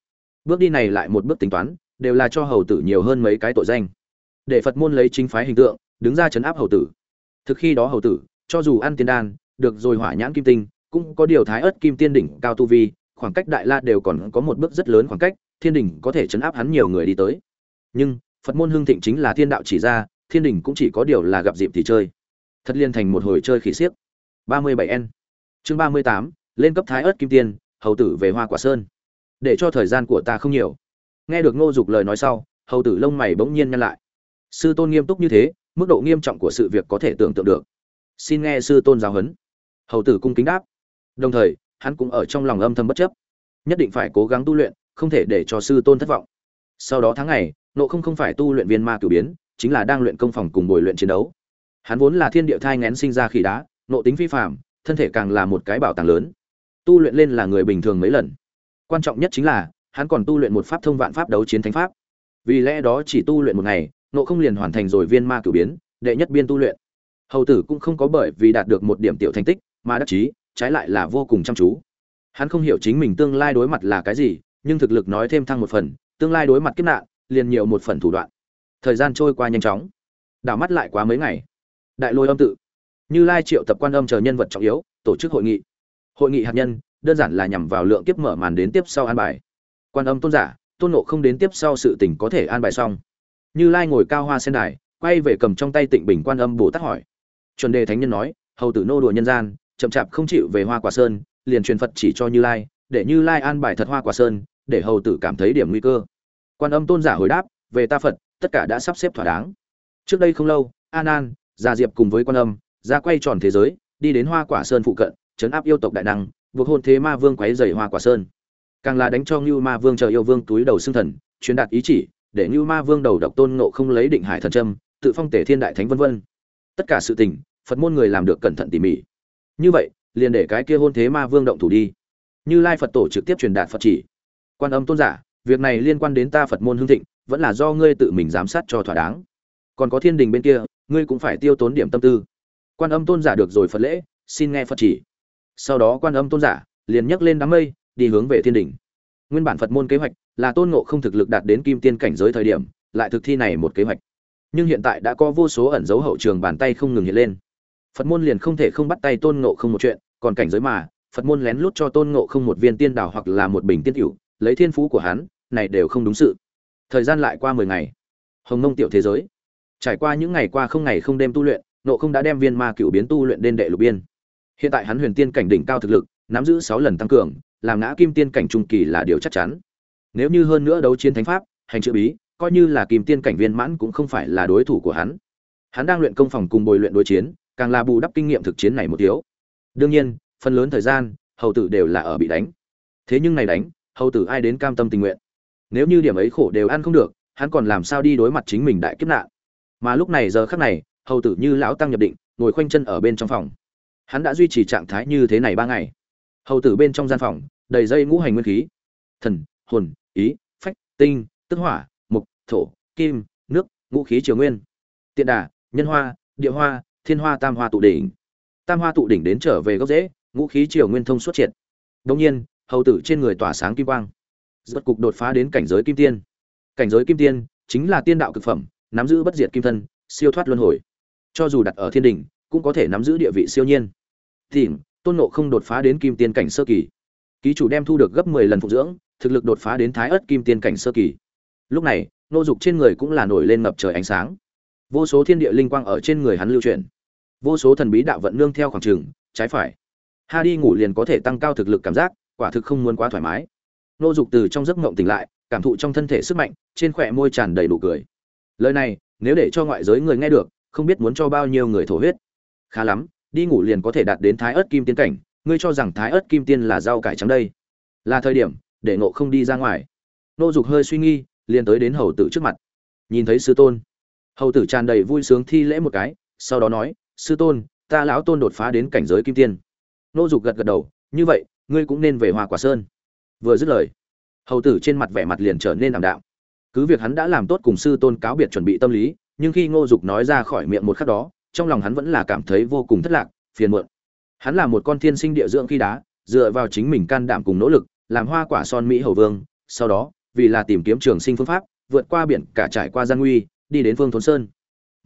Bước đi này lại một bước tính toán, đều là cho hầu tử nhiều hơn mấy cái tội danh. Để phật môn lấy chính phái hình tượng, đứng ra chấn áp hầu tử. Thực khi đó hầu tử, cho dù ăn tiên đan, được rồi hỏa nhãn kim tinh cũng có điều thái ớt kim tiên đỉnh cao tu vi, khoảng cách đại la đều còn có một bước rất lớn khoảng cách, thiên đình có thể chấn áp hắn nhiều người đi tới. Nhưng, phật môn hưng thịnh chính là thiên đạo chỉ ra, thiên đình cũng chỉ có điều là gặp dịp thì chơi. Thật liên thành một hồi chơi khỉ xiếc. ba mươi bảy n. Chương ba mươi tám, lên cấp thái ớt kim tiên, hầu tử về hoa quả sơn. Để cho thời gian của ta không nhiều. Nghe được ngô dục lời nói sau, hầu tử lông mày bỗng nhiên nhăn lại. Sư tôn nghiêm túc như thế, mức độ nghiêm trọng của sự việc có thể tưởng tượng được. Xin nghe sư tôn giáo huấn. Hầu tử cung kính đáp đồng thời, hắn cũng ở trong lòng âm thầm bất chấp. Nhất định phải cố gắng tu luyện, không thể để cho sư tôn thất vọng. Sau đó tháng ngày nộ không không phải tu luyện viên ma cử biến, chính là đang luyện công phòng cùng bồi luyện chiến đấu. Hắn vốn là thiên địa thai ngén sinh ra khỉ đá nộ tính phi phạm thân thể càng là một cái bảo tàng lớn. Tu luyện lên là người bình thường mấy lần. Quan trọng nhất chính là, hắn còn tu luyện một pháp thông vạn pháp đấu chiến thánh pháp. Vì lẽ đó chỉ tu luyện một ngày nộ không liền hoàn thành rồi viên ma cử biến, đệ nhất biên tu luyện. Hầu tử cũng không có bởi vì đạt được một điểm tiểu thành tích, mà đắc chí trái lại là vô cùng chăm chú. Hắn không hiểu chính mình tương lai đối mặt là cái gì, nhưng thực lực nói thêm thăng một phần, tương lai đối mặt kiếp nạn, liền nhiều một phần thủ đoạn. Thời gian trôi qua nhanh chóng. Đảo mắt lại quá mấy ngày. Đại lôi âm tự. Như lai triệu tập quan âm chờ nhân vật trọng yếu, tổ chức hội nghị. Hội nghị hạt nhân, đơn giản là nhằm vào lượng kiếp mở màn đến tiếp sau an bài. Quan âm tôn giả, tôn nộ không đến tiếp sau sự tình có thể an bài xong. Như lai ngồi cao hoa sen đài, quay về cầm trong tay tịnh bình quan âm bồ tát hỏi. Chuẩn đề thánh nhân nói, hầu tử nô đùa nhân gian chậm chạp không chịu về hoa quả sơn, liền truyền phật chỉ cho như lai, để như lai an bài thật hoa quả sơn, để hầu tử cảm thấy điểm nguy cơ. Quan âm tôn giả hồi đáp, về ta phật, tất cả đã sắp xếp thỏa đáng. Trước đây không lâu, an an gia diệp cùng với quan âm, ra quay tròn thế giới, đi đến hoa quả sơn phụ cận, chấn áp yêu tộc đại năng, buộc hôn thế ma vương quấy dày hoa quả sơn. Càng là đánh cho ngưu ma vương chờ yêu vương túi đầu xương thần, truyền đạt ý chỉ, để ngưu ma vương đầu độc tôn ngộ không lấy định hải thần trâm tự phong tể thiên đại thánh vân vân. Tất cả sự tình, phật môn người làm được cẩn thận tỉ mỉ như vậy, liền để cái kia hôn thế ma vương động thủ đi. Như lai phật tổ trực tiếp truyền đạt phật chỉ. Quan âm tôn giả, việc này liên quan đến ta phật môn hương thịnh, vẫn là do ngươi tự mình giám sát cho thỏa đáng. Còn có thiên đình bên kia, ngươi cũng phải tiêu tốn điểm tâm tư. Quan âm tôn giả được rồi phật lễ, xin nghe phật chỉ. Sau đó quan âm tôn giả liền nhấc lên đám mây, đi hướng về thiên đình. Nguyên bản phật môn kế hoạch là tôn ngộ không thực lực đạt đến kim tiên cảnh giới thời điểm, lại thực thi này một kế hoạch. Nhưng hiện tại đã có vô số ẩn dấu hậu trường bàn tay không ngừng hiện lên phật môn liền không thể không bắt tay tôn ngộ không một chuyện, còn cảnh giới mà, phật môn lén lút cho tôn ngộ không một viên tiên đảo hoặc là một bình tiên tiểu, lấy thiên phú của hắn, này đều không đúng sự. Thời gian lại qua mười ngày. Hồng nông tiểu thế giới. Trải qua những ngày qua không ngày không đêm tu luyện nộ không đã đem viên ma cựu biến tu luyện đến đệ lục biên. Hiện tại hắn huyền tiên cảnh đỉnh cao thực lực, nắm giữ sáu lần tăng cường, làm ngã kim tiên cảnh trung kỳ là điều chắc chắn. Nếu như hơn nữa đấu chiến thánh pháp, hành chữ bí, coi như là kim tiên cảnh viên mãn cũng không phải là đối thủ của hắn. Hắn đang luyện công phòng cùng bồi luyện đối chiến càng là bù đắp kinh nghiệm thực chiến này một thiếu. Đương nhiên, phần lớn thời gian, hầu tử đều là ở bị đánh. Thế nhưng này đánh, hầu tử ai đến cam tâm tình nguyện. Nếu như điểm ấy khổ đều ăn không được, hắn còn làm sao đi đối mặt chính mình đại kiếp nạn. Mà lúc này giờ khắc này, hầu tử như lão tăng nhập định, ngồi khoanh chân ở bên trong phòng. Hắn đã duy trì trạng thái như thế này ba ngày. Hầu tử bên trong gian phòng, đầy dây ngũ hành nguyên khí. Thần, hồn, ý, phách, tinh, tức hỏa, mục, thổ, kim, nước, ngũ khí triều nguyên. Tiện đà, nhân hoa, địa hoa thiên hoa tam hoa tụ đỉnh. Tam hoa tụ đỉnh đến trở về gốc rễ, ngũ khí triều nguyên thông xuất triệt. Đông nhiên, hầu tử trên người tỏa sáng kim quang. Rốt cục đột phá đến cảnh giới kim tiên. Cảnh giới kim tiên chính là tiên đạo cực phẩm, nắm giữ bất diệt kim thân, siêu thoát luân hồi. Cho dù đặt ở thiên đình cũng có thể nắm giữ địa vị siêu nhiên. Tìm tôn nộ không đột phá đến kim tiên cảnh sơ kỳ. Ký chủ đem thu được gấp mười lần phục dưỡng, thực lực đột phá đến thái ớt kim tiên cảnh sơ kỳ. Lúc này, nô dục trên người cũng là nổi lên ngập trời ánh sáng. Vô số thiên địa linh quang ở trên người hắn lưu truyền vô số thần bí đạo vận nương theo khoảng trường, trái phải. Ha đi ngủ liền có thể tăng cao thực lực cảm giác, quả thực không muốn quá thoải mái. Nô dục từ trong giấc mộng tỉnh lại, cảm thụ trong thân thể sức mạnh, trên khỏe môi tràn đầy đủ cười. Lời này, nếu để cho ngoại giới người nghe được, không biết muốn cho bao nhiêu người thổ huyết. Khá lắm, đi ngủ liền có thể đạt đến thái ớt kim tiên cảnh, ngươi cho rằng thái ớt kim tiên là rau cải trắng đây. Là thời điểm, để nộ không đi ra ngoài. Nô dục hơi suy nghi liền tới đến hầu tử trước mặt. Nhìn thấy sư tôn. Hầu tử tràn đầy vui sướng thi lễ một cái, sau đó nói sư tôn, ta lão tôn đột phá đến cảnh giới kim tiên. Nô dục gật gật đầu, như vậy, ngươi cũng nên về hoa quả sơn. Vừa dứt lời, hầu tử trên mặt vẻ mặt liền trở nên ảm đạm. Cứ việc hắn đã làm tốt cùng sư tôn cáo biệt chuẩn bị tâm lý, nhưng khi ngô dục nói ra khỏi miệng một khắc đó, trong lòng hắn vẫn là cảm thấy vô cùng thất lạc, phiền muộn. Hắn là một con thiên sinh địa dưỡng khi đá, dựa vào chính mình can đảm cùng nỗ lực, làm hoa quả son mỹ hầu vương, sau đó, vì là tìm kiếm trường sinh phương pháp, vượt qua biển cả trải qua gian nguy đi đến phương thốn sơn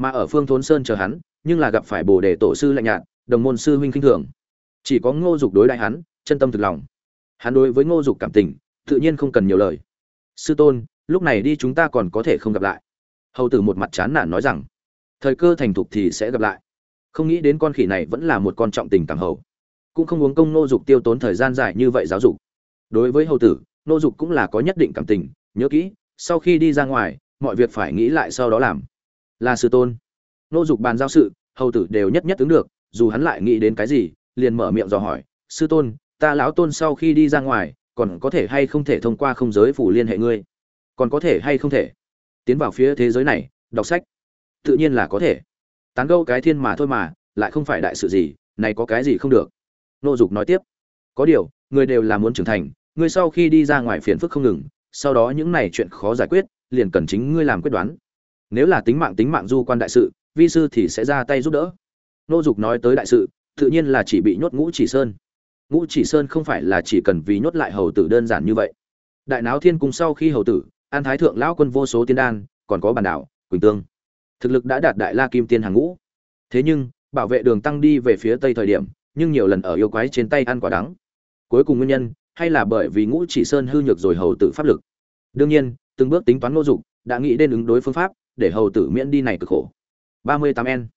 mà ở phương thốn sơn chờ hắn, nhưng là gặp phải bồ đề tổ sư lạnh nhạt, đồng môn sư huynh khinh thường. Chỉ có ngô dục đối đại hắn, chân tâm thực lòng. Hắn đối với ngô dục cảm tình, tự nhiên không cần nhiều lời. Sư tôn, lúc này đi chúng ta còn có thể không gặp lại. Hầu tử một mặt chán nản nói rằng, thời cơ thành thục thì sẽ gặp lại. Không nghĩ đến con khỉ này vẫn là một con trọng tình tàng hầu. Cũng không uống công nô dục tiêu tốn thời gian dài như vậy giáo dục. Đối với hầu tử nô dục cũng là có nhất định cảm tình, nhớ kỹ, sau khi đi ra ngoài, mọi việc phải nghĩ lại sau đó làm là sư tôn. Nô dục bàn giao sự, hầu tử đều nhất nhất ứng được, dù hắn lại nghĩ đến cái gì, liền mở miệng dò hỏi, sư tôn, ta lão tôn sau khi đi ra ngoài, còn có thể hay không thể thông qua không giới phủ liên hệ ngươi? Còn có thể hay không thể? Tiến vào phía thế giới này, đọc sách. Tự nhiên là có thể. Tán gâu cái thiên mà thôi mà, lại không phải đại sự gì, này có cái gì không được? Nô dục nói tiếp, có điều, người đều là muốn trưởng thành ngươi sau khi đi ra ngoài phiền phức không ngừng, sau đó những này chuyện khó giải quyết, liền cần chính ngươi làm quyết đoán nếu là tính mạng tính mạng du quan đại sự, vi sư thì sẽ ra tay giúp đỡ. Nô dục nói tới đại sự, tự nhiên là chỉ bị nhốt ngũ chỉ sơn. Ngũ chỉ sơn không phải là chỉ cần vì nhốt lại hầu tử đơn giản như vậy. Đại náo thiên cung sau khi hầu tử, an thái thượng lão quân vô số tiên đan, còn có bản đảo quỳnh tương. Thực lực đã đạt đại la kim tiên hàng ngũ. Thế nhưng, bảo vệ đường tăng đi về phía tây thời điểm, nhưng nhiều lần ở yêu quái trên tay ăn quả đắng. Cuối cùng nguyên nhân, hay là bởi vì ngũ chỉ sơn hư nhược rồi hầu tử pháp lực. Đương nhiên, từng bước tính toán ngô dục, đã nghĩ đến ứng đối phương pháp để hầu tử miễn đi này cực khổ. ba mươi tám n.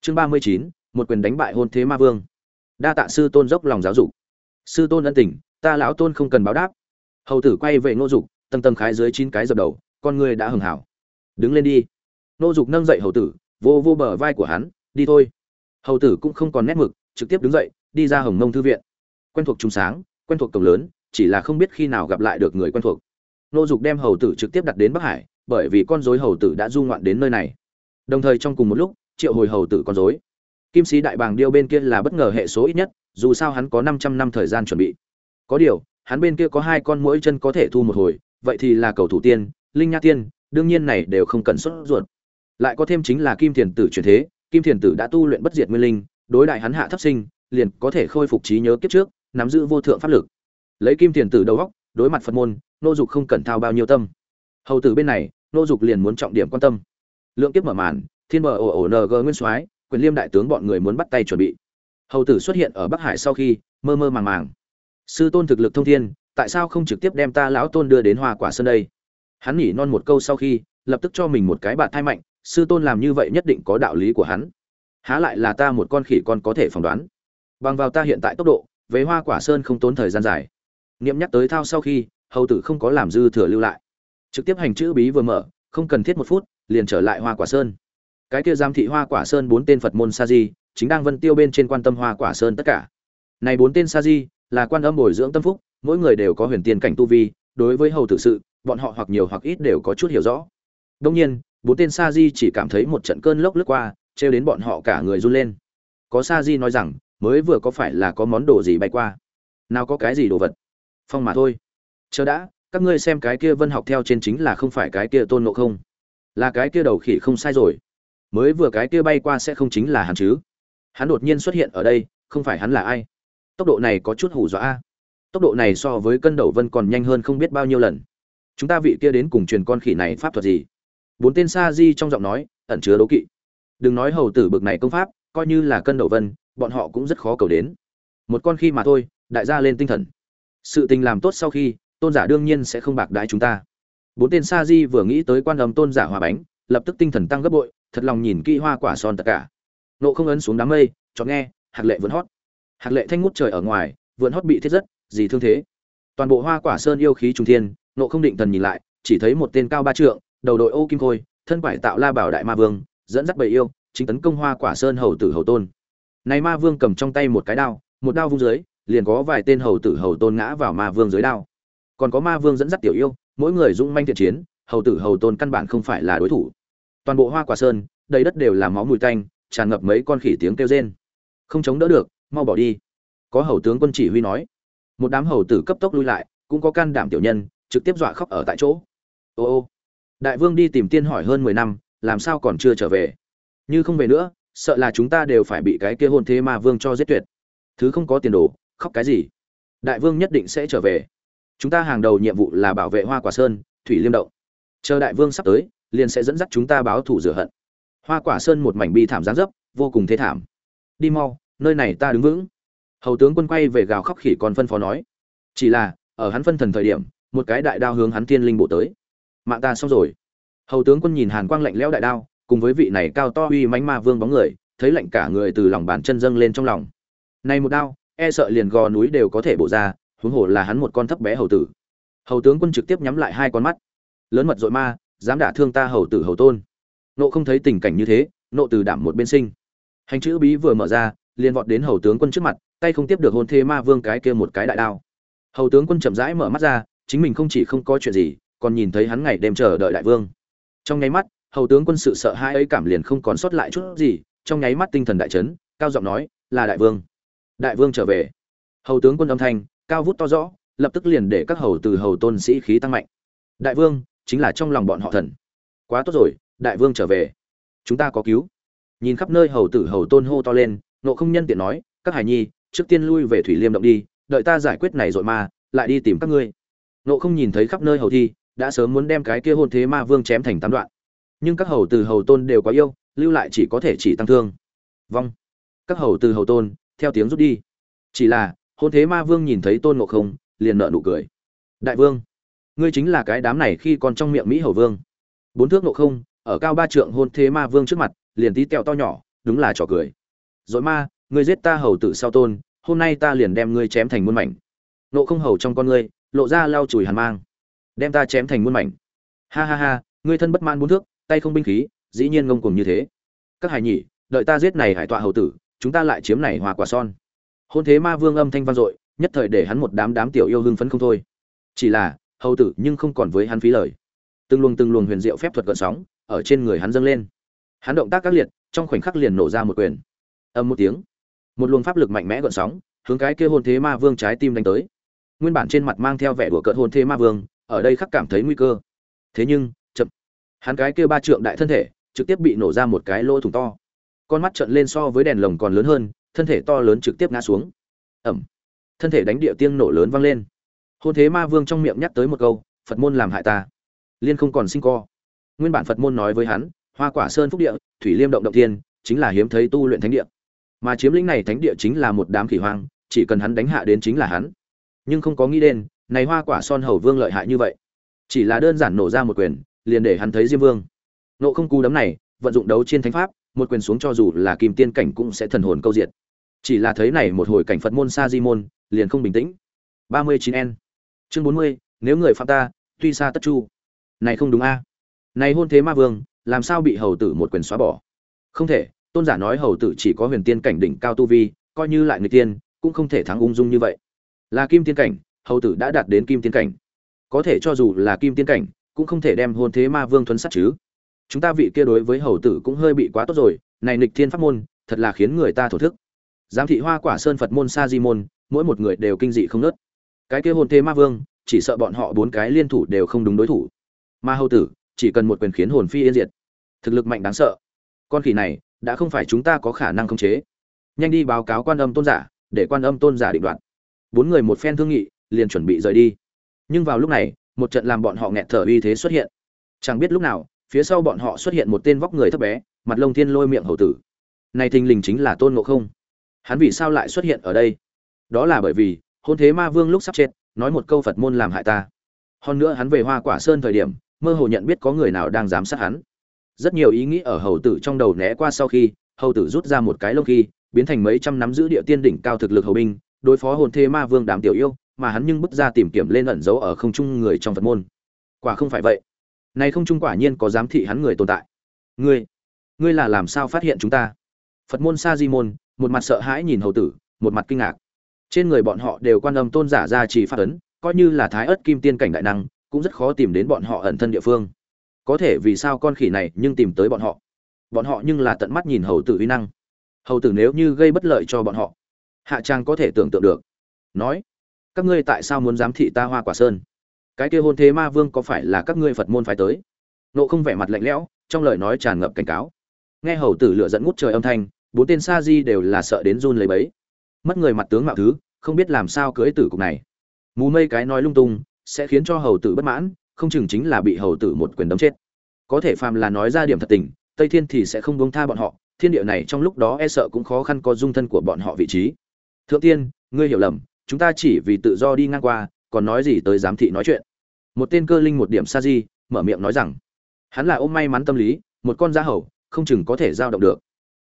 Chương ba mươi chín, một quyền đánh bại hôn thế ma vương. Đa tạ sư tôn dốc lòng giáo dục. Sư tôn ân tình, ta lão tôn không cần báo đáp. Hầu tử quay về ngô dục, tầng tầng khái dưới chín cái dập đầu, con người đã hưng hảo. Đứng lên đi. Ngô dục nâng dậy hầu tử, vô vô bờ vai của hắn, đi thôi. Hầu tử cũng không còn nét mực, trực tiếp đứng dậy, đi ra hồng Nông thư viện. Quen thuộc trung sáng, quen thuộc cổng lớn, chỉ là không biết khi nào gặp lại được người quen thuộc. Ngô dục đem hầu tử trực tiếp đặt đến bắc hải bởi vì con rối hầu tử đã du ngoạn đến nơi này đồng thời trong cùng một lúc triệu hồi hầu tử con rối kim sĩ đại bàng điêu bên kia là bất ngờ hệ số ít nhất dù sao hắn có 500 năm thời gian chuẩn bị. Có điều, hắn bên kia có hai con mỗi chân có thể thu một hồi, vậy thì là cầu thủ tiên, linh nha tiên, đương nhiên này đều không cần xuất ruột. Lại có thêm chính là Kim Thiền Tử chuyển thế, Kim Thiền Tử đã tu luyện bất diệt nguyên linh, đối đại hắn hạ thấp sinh, liền có thể khôi phục trí nhớ kiếp trước, nắm giữ vô thượng pháp lực. Lấy Kim Thiền Tử đầu góc đối mặt Phật môn, nô dục không cần thao bao nhiêu tâm. Hầu tử bên này, nô dục liền muốn trọng điểm quan tâm. Lượng kiếp mở màn, Thiên bờ ổ ổ NG Nguyên Soái, quyền liêm đại tướng bọn người muốn bắt tay chuẩn bị. Hầu tử xuất hiện ở bắc hải sau khi mơ mơ màng màng. Sư tôn thực lực thông thiên tại sao không trực tiếp đem ta lão tôn đưa đến hoa quả sơn đây? Hắn nhỉ non một câu sau khi lập tức cho mình một cái bạt thai mạnh sư tôn làm như vậy nhất định có đạo lý của hắn. Há lại là ta một con khỉ con có thể phỏng đoán. Bằng vào ta hiện tại tốc độ về hoa quả sơn không tốn thời gian dài. Nghiệm nhắc tới thao sau khi hầu tử không có làm dư thừa lưu lại trực tiếp hành chữ bí vừa mở, không cần thiết một phút, liền trở lại hoa quả sơn. Cái kia giám thị hoa quả sơn bốn tên phật môn sa di, chính đang vân tiêu bên trên quan tâm hoa quả sơn tất cả. Này bốn tên sa di, là quan âm bồi dưỡng tâm phúc, mỗi người đều có huyền tiên cảnh tu vi, đối với hầu tử sự, bọn họ hoặc nhiều hoặc ít đều có chút hiểu rõ. Đông nhiên, bốn tên sa di chỉ cảm thấy một trận cơn lốc lướt qua, trêu đến bọn họ cả người run lên. Có sa di nói rằng, mới vừa có phải là có món đồ gì bay qua? Nào có cái gì đồ vật? Phong mà thôi. Chờ đã các ngươi xem cái kia vân học theo trên chính là không phải cái kia tôn ngộ không? Là cái kia đầu khỉ không sai rồi. Mới vừa cái kia bay qua sẽ không chính là hắn chứ? Hắn đột nhiên xuất hiện ở đây, không phải hắn là ai? Tốc độ này có chút hù dọa tốc độ này so với cân đầu vân còn nhanh hơn không biết bao nhiêu lần. Chúng ta vị kia đến cùng truyền con khỉ này pháp thuật gì? Bốn tên sa di trong giọng nói, ẩn chứa đố kỵ. Đừng nói hầu tử bực này công pháp, coi như là cân đầu vân, bọn họ cũng rất khó cầu đến. Một con khi mà thôi, đại gia lên tinh thần. Sự tình làm tốt sau khi tôn giả đương nhiên sẽ không bạc đái chúng ta. Bốn tên sa di vừa nghĩ tới quan âm tôn giả hòa bánh, lập tức tinh thần tăng gấp bội, thật lòng nhìn kỹ hoa quả son tất cả. Nộ không ấn xuống đám mây cho nghe, hạt lệ vượn hót. Hạt lệ thanh ngút trời ở ngoài, vượn hót bị thiết rất, gì thương thế. Toàn bộ hoa quả sơn yêu khí trung thiên, nộ không định thần nhìn lại, chỉ thấy một tên cao ba trượng, đầu đội ô kim khôi, thân quải tạo la bảo đại ma vương, dẫn dắt bầy yêu, chính tấn công hoa quả sơn hầu tử hầu tôn. Này ma vương cầm trong tay một cái đao, một đao vung dưới, liền có vài tên hầu tử hầu tôn ngã vào ma vương dưới đao còn có ma vương dẫn dắt tiểu yêu, mỗi người dũng manh thiện chiến, hầu tử hầu tôn căn bản không phải là đối thủ. Toàn bộ hoa quả sơn, đầy đất đều là máu mùi tanh, tràn ngập mấy con khỉ tiếng kêu rên. Không chống đỡ được, mau bỏ đi. Có hầu tướng quân chỉ huy nói. Một đám hầu tử cấp tốc lui lại, cũng có can đảm tiểu nhân, trực tiếp dọa khóc ở tại chỗ. Ô ô. Đại vương đi tìm tiên hỏi hơn mười năm, làm sao còn chưa trở về? Như không về nữa, sợ là chúng ta đều phải bị cái kia hôn thế ma vương cho giết tuyệt. Thứ không có tiền đồ, khóc cái gì? Đại vương nhất định sẽ trở về chúng ta hàng đầu nhiệm vụ là bảo vệ hoa quả sơn, thủy liêm động. Chờ đại vương sắp tới, liền sẽ dẫn dắt chúng ta báo thù rửa hận. Hoa quả sơn một mảnh bi thảm giáng dấp, vô cùng thế thảm. Đi mau, nơi này ta đứng vững. Hầu tướng quân quay về gào khóc khỉ còn phân phó nói. Chỉ là, ở hắn phân thần thời điểm, một cái đại đao hướng hắn thiên linh bộ tới. Mạng ta xong rồi. Hầu tướng quân nhìn hàn quang lạnh lẽo đại đao, cùng với vị này cao to uy mãnh ma vương bóng người, thấy lạnh cả người từ lòng bàn chân dâng lên trong lòng. Này một đao e sợ liền gò núi đều có thể bổ ra huống hồ là hắn một con thấp bé hầu tử. Hầu tướng quân trực tiếp nhắm lại hai con mắt. Lớn mật dội ma, dám đả thương ta hầu tử hầu tôn. Nộ không thấy tình cảnh như thế, nộ từ đảm một bên sinh. Hành chữ bí vừa mở ra, liền vọt đến hầu tướng quân trước mặt, tay không tiếp được hôn thê ma vương cái kia một cái đại đao. Hầu tướng quân chậm rãi mở mắt ra, chính mình không chỉ không có chuyện gì, còn nhìn thấy hắn ngày đêm chờ đợi đại vương. Trong nháy mắt, hầu tướng quân sự sợ hai ấy cảm liền không còn sót lại chút gì, trong nháy mắt tinh thần đại chấn, cao giọng nói, là đại vương. Đại vương trở về. Hầu tướng quân âm thanh cao vút to rõ, lập tức liền để các hầu từ hầu tôn sĩ khí tăng mạnh. Đại vương, chính là trong lòng bọn họ thần. Quá tốt rồi, đại vương trở về. Chúng ta có cứu. Nhìn khắp nơi hầu tử hầu tôn hô to lên, nộ không nhân tiện nói, các hải nhi, trước tiên lui về thủy liêm động đi, đợi ta giải quyết này rồi mà lại đi tìm các ngươi. Nộ không nhìn thấy khắp nơi hầu thi, đã sớm muốn đem cái kia hôn thế ma vương chém thành tám đoạn. Nhưng các hầu từ hầu tôn đều quá yêu, lưu lại chỉ có thể chỉ tăng thương. Vong các hầu từ hầu tôn, theo tiếng rút đi. Chỉ là hôn thế ma vương nhìn thấy tôn ngộ không, liền nợ nụ cười. Đại vương, ngươi chính là cái đám này khi còn trong miệng mỹ hầu vương. Bốn thước ngộ không, ở cao ba trượng hôn thế ma vương trước mặt, liền tí tẹo to nhỏ, đúng là trò cười. Dội ma, ngươi giết ta hầu tử sau tôn, hôm nay ta liền đem ngươi chém thành muôn mảnh. Nộ không hầu trong con ngươi, lộ ra lau chùi hàn mang. Đem ta chém thành muôn mảnh. Ha ha ha, ngươi thân bất man bốn thước, tay không binh khí, dĩ nhiên ngông cuồng như thế. Các hải nhị đợi ta giết này hải tọa hầu tử, chúng ta lại chiếm này hòa quả son hôn thế ma vương âm thanh vang dội, nhất thời để hắn một đám đám tiểu yêu hưng phấn không thôi. Chỉ là, hầu tử nhưng không còn với hắn phí lời. Từng luồng từng luồng huyền diệu phép thuật gợn sóng ở trên người hắn dâng lên. Hắn động tác các liệt, trong khoảnh khắc liền nổ ra một quyền. Âm một tiếng, một luồng pháp lực mạnh mẽ gợn sóng hướng cái kia hôn thế ma vương trái tim đánh tới. Nguyên bản trên mặt mang theo vẻ đùa cợt hôn thế ma vương, ở đây khắc cảm thấy nguy cơ. Thế nhưng, chậm, hắn cái kia ba trượng đại thân thể trực tiếp bị nổ ra một cái lỗ thủng to. Con mắt trợn lên so với đèn lồng còn lớn hơn thân thể to lớn trực tiếp ngã xuống. Ẩm. Thân thể đánh địa tiên nổ lớn vang lên. Hôn thế ma vương trong miệng nhắc tới một câu phật môn làm hại ta. Liên không còn sinh co. Nguyên bản phật môn nói với hắn hoa quả sơn phúc địa thủy liêm động động tiên, chính là hiếm thấy tu luyện thánh địa. Mà chiếm lĩnh này thánh địa chính là một đám khỉ hoang chỉ cần hắn đánh hạ đến chính là hắn. Nhưng không có nghĩ đến này hoa quả son hầu vương lợi hại như vậy. Chỉ là đơn giản nổ ra một quyền liền để hắn thấy diêm vương. Nộ không cú đấm này vận dụng đấu trên thánh pháp một quyền xuống cho dù là kim tiên cảnh cũng sẽ thần hồn câu diệt chỉ là thấy này một hồi cảnh phật môn sa di môn, liền không bình tĩnh. ba mươi chín n. Chương bốn mươi, nếu người phạm ta, tuy xa tất chu. Này không đúng a. Này hôn thế ma vương, làm sao bị hầu tử một quyền xóa bỏ? Không thể, tôn giả nói hầu tử chỉ có huyền tiên cảnh đỉnh cao tu vi, coi như lại người tiên, cũng không thể thắng ung dung như vậy. Là kim tiên cảnh, hầu tử đã đạt đến kim tiên cảnh. Có thể cho dù là kim tiên cảnh, cũng không thể đem hôn thế ma vương thuấn sát chứ. Chúng ta vị kia đối với hầu tử cũng hơi bị quá tốt rồi, này nịch thiên pháp môn, thật là khiến người ta thổ thức giám thị hoa quả sơn phật môn sa di môn, mỗi một người đều kinh dị không nớt. Cái kia hôn thế ma vương, chỉ sợ bọn họ bốn cái liên thủ đều không đúng đối thủ. Ma hầu tử, chỉ cần một quyền khiến hồn phi yên diệt. Thực lực mạnh đáng sợ. Con khỉ này, đã không phải chúng ta có khả năng khống chế. Nhanh đi báo cáo quan âm tôn giả, để quan âm tôn giả định đoạt. Bốn người một phen thương nghị, liền chuẩn bị rời đi. Nhưng vào lúc này, một trận làm bọn họ nghẹt thở uy thế xuất hiện. Chẳng biết lúc nào, phía sau bọn họ xuất hiện một tên vóc người thấp bé, mặt lông thiên lôi miệng hầu tử. Này thình lình chính là tôn ngộ không hắn vì sao lại xuất hiện ở đây? Đó là bởi vì, hôn thế ma vương lúc sắp chết, nói một câu phật môn làm hại ta. Hơn nữa hắn về hoa quả sơn thời điểm, mơ hồ nhận biết có người nào đang giám sát hắn. Rất nhiều ý nghĩ ở hầu tử trong đầu né qua sau khi, hầu tử rút ra một cái lông khi, biến thành mấy trăm nắm giữ địa tiên đỉnh cao thực lực hầu binh, đối phó hồn thế ma vương đám tiểu yêu, mà hắn nhưng bước ra tìm kiếm lên ẩn giấu ở không trung người trong phật môn. Quả không phải vậy. Này không trung quả nhiên có giám thị hắn người tồn tại. Ngươi ngươi là làm sao phát hiện chúng ta? Phật môn sa di môn một mặt sợ hãi nhìn hầu tử, một mặt kinh ngạc. Trên người bọn họ đều quan âm tôn giả ra chỉ phát ấn, coi như là thái ớt kim tiên cảnh đại năng, cũng rất khó tìm đến bọn họ ẩn thân địa phương. Có thể vì sao con khỉ này nhưng tìm tới bọn họ? Bọn họ nhưng là tận mắt nhìn hầu tử uy năng. Hầu tử nếu như gây bất lợi cho bọn họ, hạ trang có thể tưởng tượng được. Nói, các ngươi tại sao muốn giám thị ta hoa quả sơn? Cái kia hôn thế ma vương có phải là các ngươi phật môn phải tới? Nộ không vẻ mặt lạnh lẽo, trong lời nói tràn ngập cảnh cáo. Nghe hầu tử lựa dẫn ngút trời âm thanh bốn tên sa di đều là sợ đến run lấy bấy. Mất người mặt tướng mạo thứ, không biết làm sao cưới tử cục này. Mù mây cái nói lung tung, sẽ khiến cho hầu tử bất mãn, không chừng chính là bị hầu tử một quyền đấm chết. Có thể phàm là nói ra điểm thật tình, tây thiên thì sẽ không buông tha bọn họ, thiên địa này trong lúc đó e sợ cũng khó khăn có dung thân của bọn họ vị trí. Thượng tiên, ngươi hiểu lầm, chúng ta chỉ vì tự do đi ngang qua, còn nói gì tới giám thị nói chuyện. Một tên cơ linh một điểm sa di, mở miệng nói rằng, hắn là ôm may mắn tâm lý, một con da hầu, không chừng có thể giao động được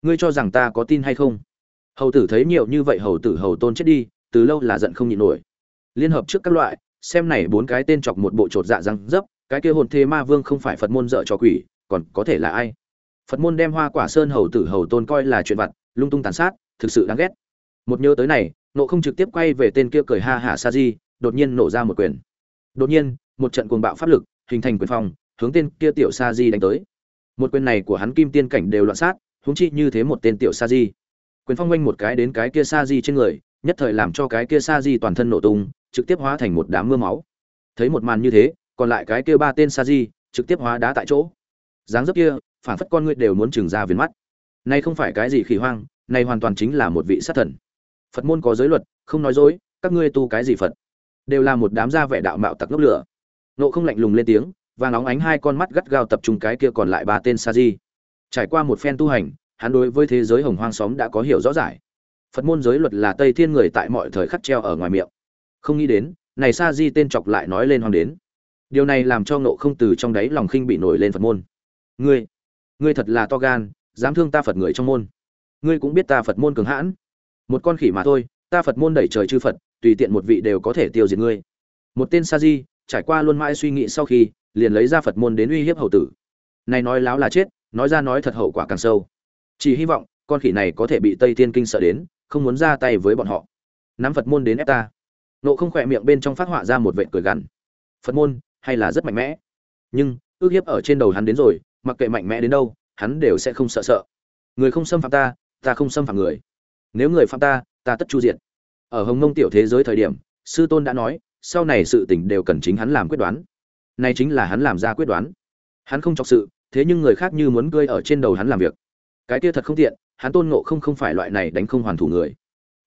ngươi cho rằng ta có tin hay không? Hầu tử thấy nhiều như vậy hầu tử hầu tôn chết đi từ lâu là giận không nhịn nổi. Liên hợp trước các loại xem này bốn cái tên chọc một bộ trột dạ răng dấp cái kia hồn thế ma vương không phải phật môn dợ cho quỷ còn có thể là ai? Phật môn đem hoa quả sơn hầu tử hầu tôn coi là chuyện vặt lung tung tàn sát thực sự đáng ghét. Một nhớ tới này nộ không trực tiếp quay về tên kia cười ha hả sa di đột nhiên nổ ra một quyền. Đột nhiên một trận cuồng bạo pháp lực hình thành quyền phòng, hướng tên kia tiểu sa di đánh tới. Một quyền này của hắn kim tiên cảnh đều loạn sát húng chi như thế một tên tiểu sa di. Quyền phong quanh một cái đến cái kia sa di trên người, nhất thời làm cho cái kia sa di toàn thân nổ tung, trực tiếp hóa thành một đám mưa máu. Thấy một màn như thế, còn lại cái kia ba tên sa di trực tiếp hóa đá tại chỗ. Dáng dấp kia, phản phất con người đều muốn trừng ra viền mắt. Nay không phải cái gì khỉ hoang, này hoàn toàn chính là một vị sát thần. Phật môn có giới luật, không nói dối, các ngươi tu cái gì phật? Đều là một đám da vẻ đạo mạo tặc ngốc lửa. Nộ không lạnh lùng lên tiếng và nóng ánh hai con mắt gắt gao tập trung cái kia còn lại ba tên sa di trải qua một phen tu hành, hắn đối với thế giới hồng hoang xóm đã có hiểu rõ giải. phật môn giới luật là tây thiên người tại mọi thời khắc treo ở ngoài miệng. Không nghĩ đến, này sa di tên chọc lại nói lên hoang đến. Điều này làm cho nộ không từ trong đáy lòng khinh bị nổi lên phật môn. Ngươi ngươi thật là to gan, dám thương ta phật người trong môn. Ngươi cũng biết ta phật môn cường hãn. Một con khỉ mà thôi, ta phật môn đẩy trời chư phật, tùy tiện một vị đều có thể tiêu diệt ngươi. Một tên sa di, trải qua luôn mãi suy nghĩ sau khi, liền lấy ra phật môn đến uy hiếp hậu tử. Này nói láo là chết nói ra nói thật hậu quả càng sâu. Chỉ hy vọng, con khỉ này có thể bị tây thiên kinh sợ đến, không muốn ra tay với bọn họ. Nắm phật môn đến ép ta. Nộ không khỏe miệng bên trong phát họa ra một vệ cười gằn. Phật môn, hay là rất mạnh mẽ. Nhưng, ước hiếp ở trên đầu hắn đến rồi, mặc kệ mạnh mẽ đến đâu, hắn đều sẽ không sợ sợ. Người không xâm phạm ta ta không xâm phạm người. Nếu người phạm ta ta tất chu diệt. Ở hồng mông tiểu thế giới thời điểm, sư tôn đã nói, sau này sự tình đều cần chính hắn làm quyết đoán. Này chính là hắn làm ra quyết đoán. Hắn không chọc sự thế nhưng người khác như muốn gơi ở trên đầu hắn làm việc. Cái kia thật không tiện, hắn tôn ngộ không không phải loại này đánh không hoàn thủ người.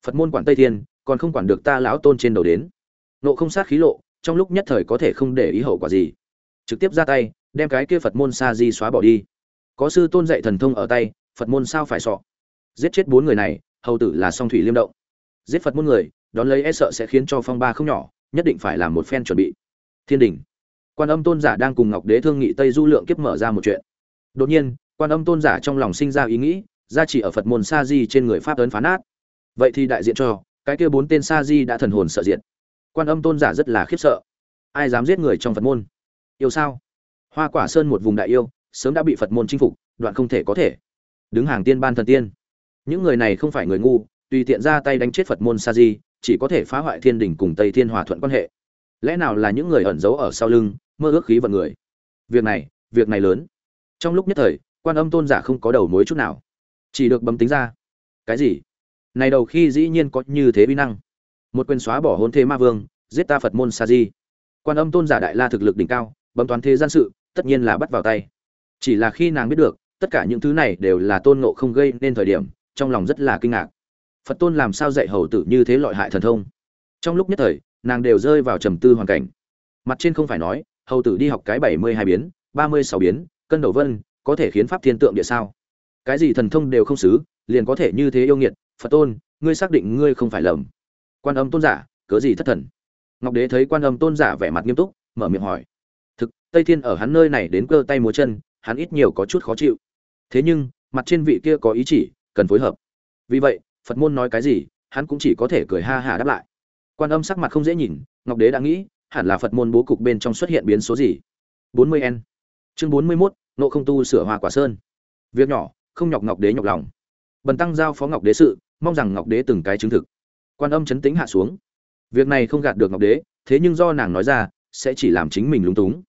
Phật môn quản tây thiên, còn không quản được ta lão tôn trên đầu đến. Ngộ không sát khí lộ, trong lúc nhất thời có thể không để ý hậu quả gì. Trực tiếp ra tay, đem cái kia phật môn sa di xóa bỏ đi. Có sư tôn dạy thần thông ở tay, phật môn sao phải sọ? Giết chết bốn người này, hầu tử là song thủy liêm động. Giết phật môn người, đón lấy e sợ sẽ khiến cho phong ba không nhỏ, nhất định phải làm một phen chuẩn bị. Thiên đình quan âm tôn giả đang cùng ngọc đế thương nghị tây du lượng kiếp mở ra một chuyện. Đột nhiên, quan âm tôn giả trong lòng sinh ra ý nghĩ, gia chỉ ở phật môn sa di trên người pháp ấn phá nát. Vậy thì đại diện cho, cái kia bốn tên sa di đã thần hồn sợ diện quan âm tôn giả rất là khiếp sợ. Ai dám giết người trong phật môn? Yêu sao? Hoa quả sơn một vùng đại yêu, sớm đã bị phật môn chinh phục, đoạn không thể có thể. Đứng hàng tiên ban thần tiên. Những người này không phải người ngu, tùy tiện ra tay đánh chết phật môn sa di, chỉ có thể phá hoại thiên đình cùng tây thiên hòa thuận quan hệ. Lẽ nào là những người ẩn giấu ở sau lưng mơ ước khí vận người. Việc này việc này lớn. Trong lúc nhất thời, quan âm tôn giả không có đầu mối chút nào. Chỉ được bấm tính ra. Cái gì? Này đầu khi dĩ nhiên có như thế vi năng. Một quyền xóa bỏ hôn thế ma vương, giết ta phật môn sa di. Quan âm tôn giả đại la thực lực đỉnh cao, bấm toán thế gian sự, tất nhiên là bắt vào tay. Chỉ là khi nàng biết được, tất cả những thứ này đều là tôn ngộ không gây nên thời điểm, trong lòng rất là kinh ngạc. Phật tôn làm sao dạy hầu tử như thế loại hại thần thông? Trong lúc nhất thời, nàng đều rơi vào trầm tư hoàn cảnh. Mặt trên không phải nói hầu tử đi học cái bảy mươi hai biến, ba mươi sáu biến, cân đầu vân, có thể khiến pháp thiên tượng địa sao? Cái gì thần thông đều không xứ, liền có thể như thế yêu nghiệt, phật tôn, ngươi xác định ngươi không phải lầm. Quan âm tôn giả, cớ gì thất thần? Ngọc đế thấy quan âm tôn giả vẻ mặt nghiêm túc, mở miệng hỏi. Thực, tây thiên ở hắn nơi này đến cơ tay múa chân, hắn ít nhiều có chút khó chịu. Thế nhưng, mặt trên vị kia có ý chỉ, cần phối hợp. Vì vậy, phật môn nói cái gì, hắn cũng chỉ có thể cười ha hà đáp lại. Quan âm sắc mặt không dễ nhìn, ngọc đế đã nghĩ hẳn là phật môn bố cục bên trong xuất hiện biến số gì? 40 n. Chương 41, nộ không tu sửa hoa quả sơn. Việc nhỏ không nhọc ngọc đế nhọc lòng. Bần tăng giao phó ngọc đế sự mong rằng ngọc đế từng cái chứng thực. Quan âm chấn tĩnh hạ xuống. Việc này không gạt được ngọc đế thế nhưng do nàng nói ra sẽ chỉ làm chính mình lúng túng.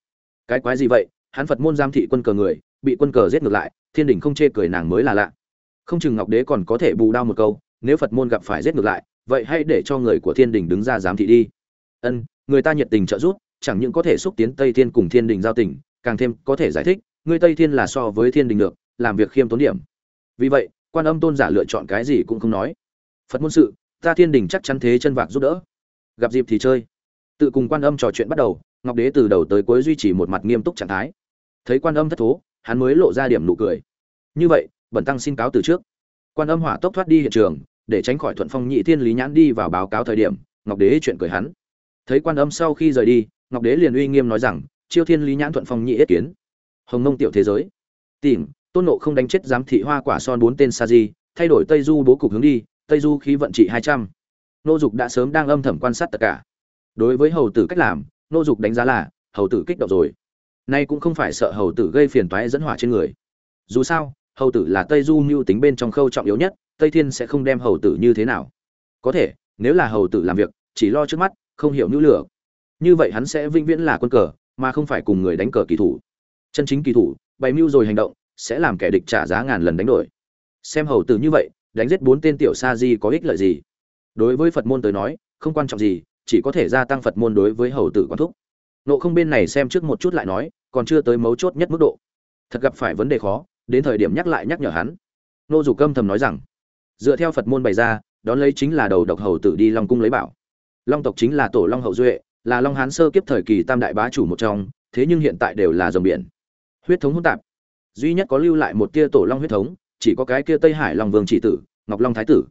Cái quái gì vậy? Hắn phật môn giam thị quân cờ người bị quân cờ giết ngược lại thiên đình không chê cười nàng mới là lạ. Không chừng ngọc đế còn có thể bù đao một câu nếu phật môn gặp phải giết ngược lại vậy hãy để cho người của thiên đình đứng ra giám thị đi. Ân người ta nhiệt tình trợ giúp, chẳng những có thể xúc tiến tây thiên cùng thiên đình giao tình, càng thêm có thể giải thích, người tây thiên là so với thiên đình được làm việc khiêm tốn điểm. Vì vậy, quan âm tôn giả lựa chọn cái gì cũng không nói. Phật môn sự, ta thiên đình chắc chắn thế chân vạc giúp đỡ. Gặp dịp thì chơi. Tự cùng quan âm trò chuyện bắt đầu, ngọc đế từ đầu tới cuối duy trì một mặt nghiêm túc trạng thái. Thấy quan âm thất thố, hắn mới lộ ra điểm nụ cười. Như vậy, bẩn tăng xin cáo từ trước. Quan âm hỏa tốc thoát đi hiện trường, để tránh khỏi thuận phong nhị thiên lý nhãn đi vào báo cáo thời điểm, ngọc đế chuyện cười hắn thấy quan âm sau khi rời đi, ngọc đế liền uy nghiêm nói rằng, chiêu thiên lý nhãn thuận phong nhị yết kiến, hồng mông tiểu thế giới. Tìm, tôn nộ không đánh chết giám thị hoa quả son bốn tên sa di, thay đổi tây du bố cục hướng đi, tây du khí vận trị hai trăm. Nô dục đã sớm đang âm thầm quan sát tất cả. Đối với hầu tử cách làm, nô dục đánh giá là, hầu tử kích động rồi. Nay cũng không phải sợ hầu tử gây phiền toái dẫn hỏa trên người. Dù sao, hầu tử là tây du mưu tính bên trong khâu trọng yếu nhất, tây thiên sẽ không đem hầu tử như thế nào. Có thể, nếu là hầu tử làm việc, chỉ lo trước mắt không hiểu nữ lửa. Như vậy hắn sẽ vĩnh viễn là quân cờ, mà không phải cùng người đánh cờ kỳ thủ. Chân chính kỳ thủ, bày mưu rồi hành động, sẽ làm kẻ địch trả giá ngàn lần đánh đổi. Xem hầu tử như vậy, đánh giết bốn tên tiểu sa di có ích lợi gì? Đối với phật môn tới nói, không quan trọng gì, chỉ có thể gia tăng phật môn đối với hầu tử quan thúc. Nộ không bên này xem trước một chút lại nói, còn chưa tới mấu chốt nhất mức độ. Thật gặp phải vấn đề khó, đến thời điểm nhắc lại nhắc nhở hắn. Nô dù câm thầm nói rằng, dựa theo phật môn bày ra, đón lấy chính là đầu độc hầu tử đi long cung lấy bảo long tộc chính là tổ long hậu duệ, là long hán sơ kiếp thời kỳ tam đại bá chủ một trong, thế nhưng hiện tại đều là dòng biển. Huyết thống hỗn tạp. Duy nhất có lưu lại một tia tổ long huyết thống, chỉ có cái kia tây hải long vương chỉ tử, ngọc long thái tử.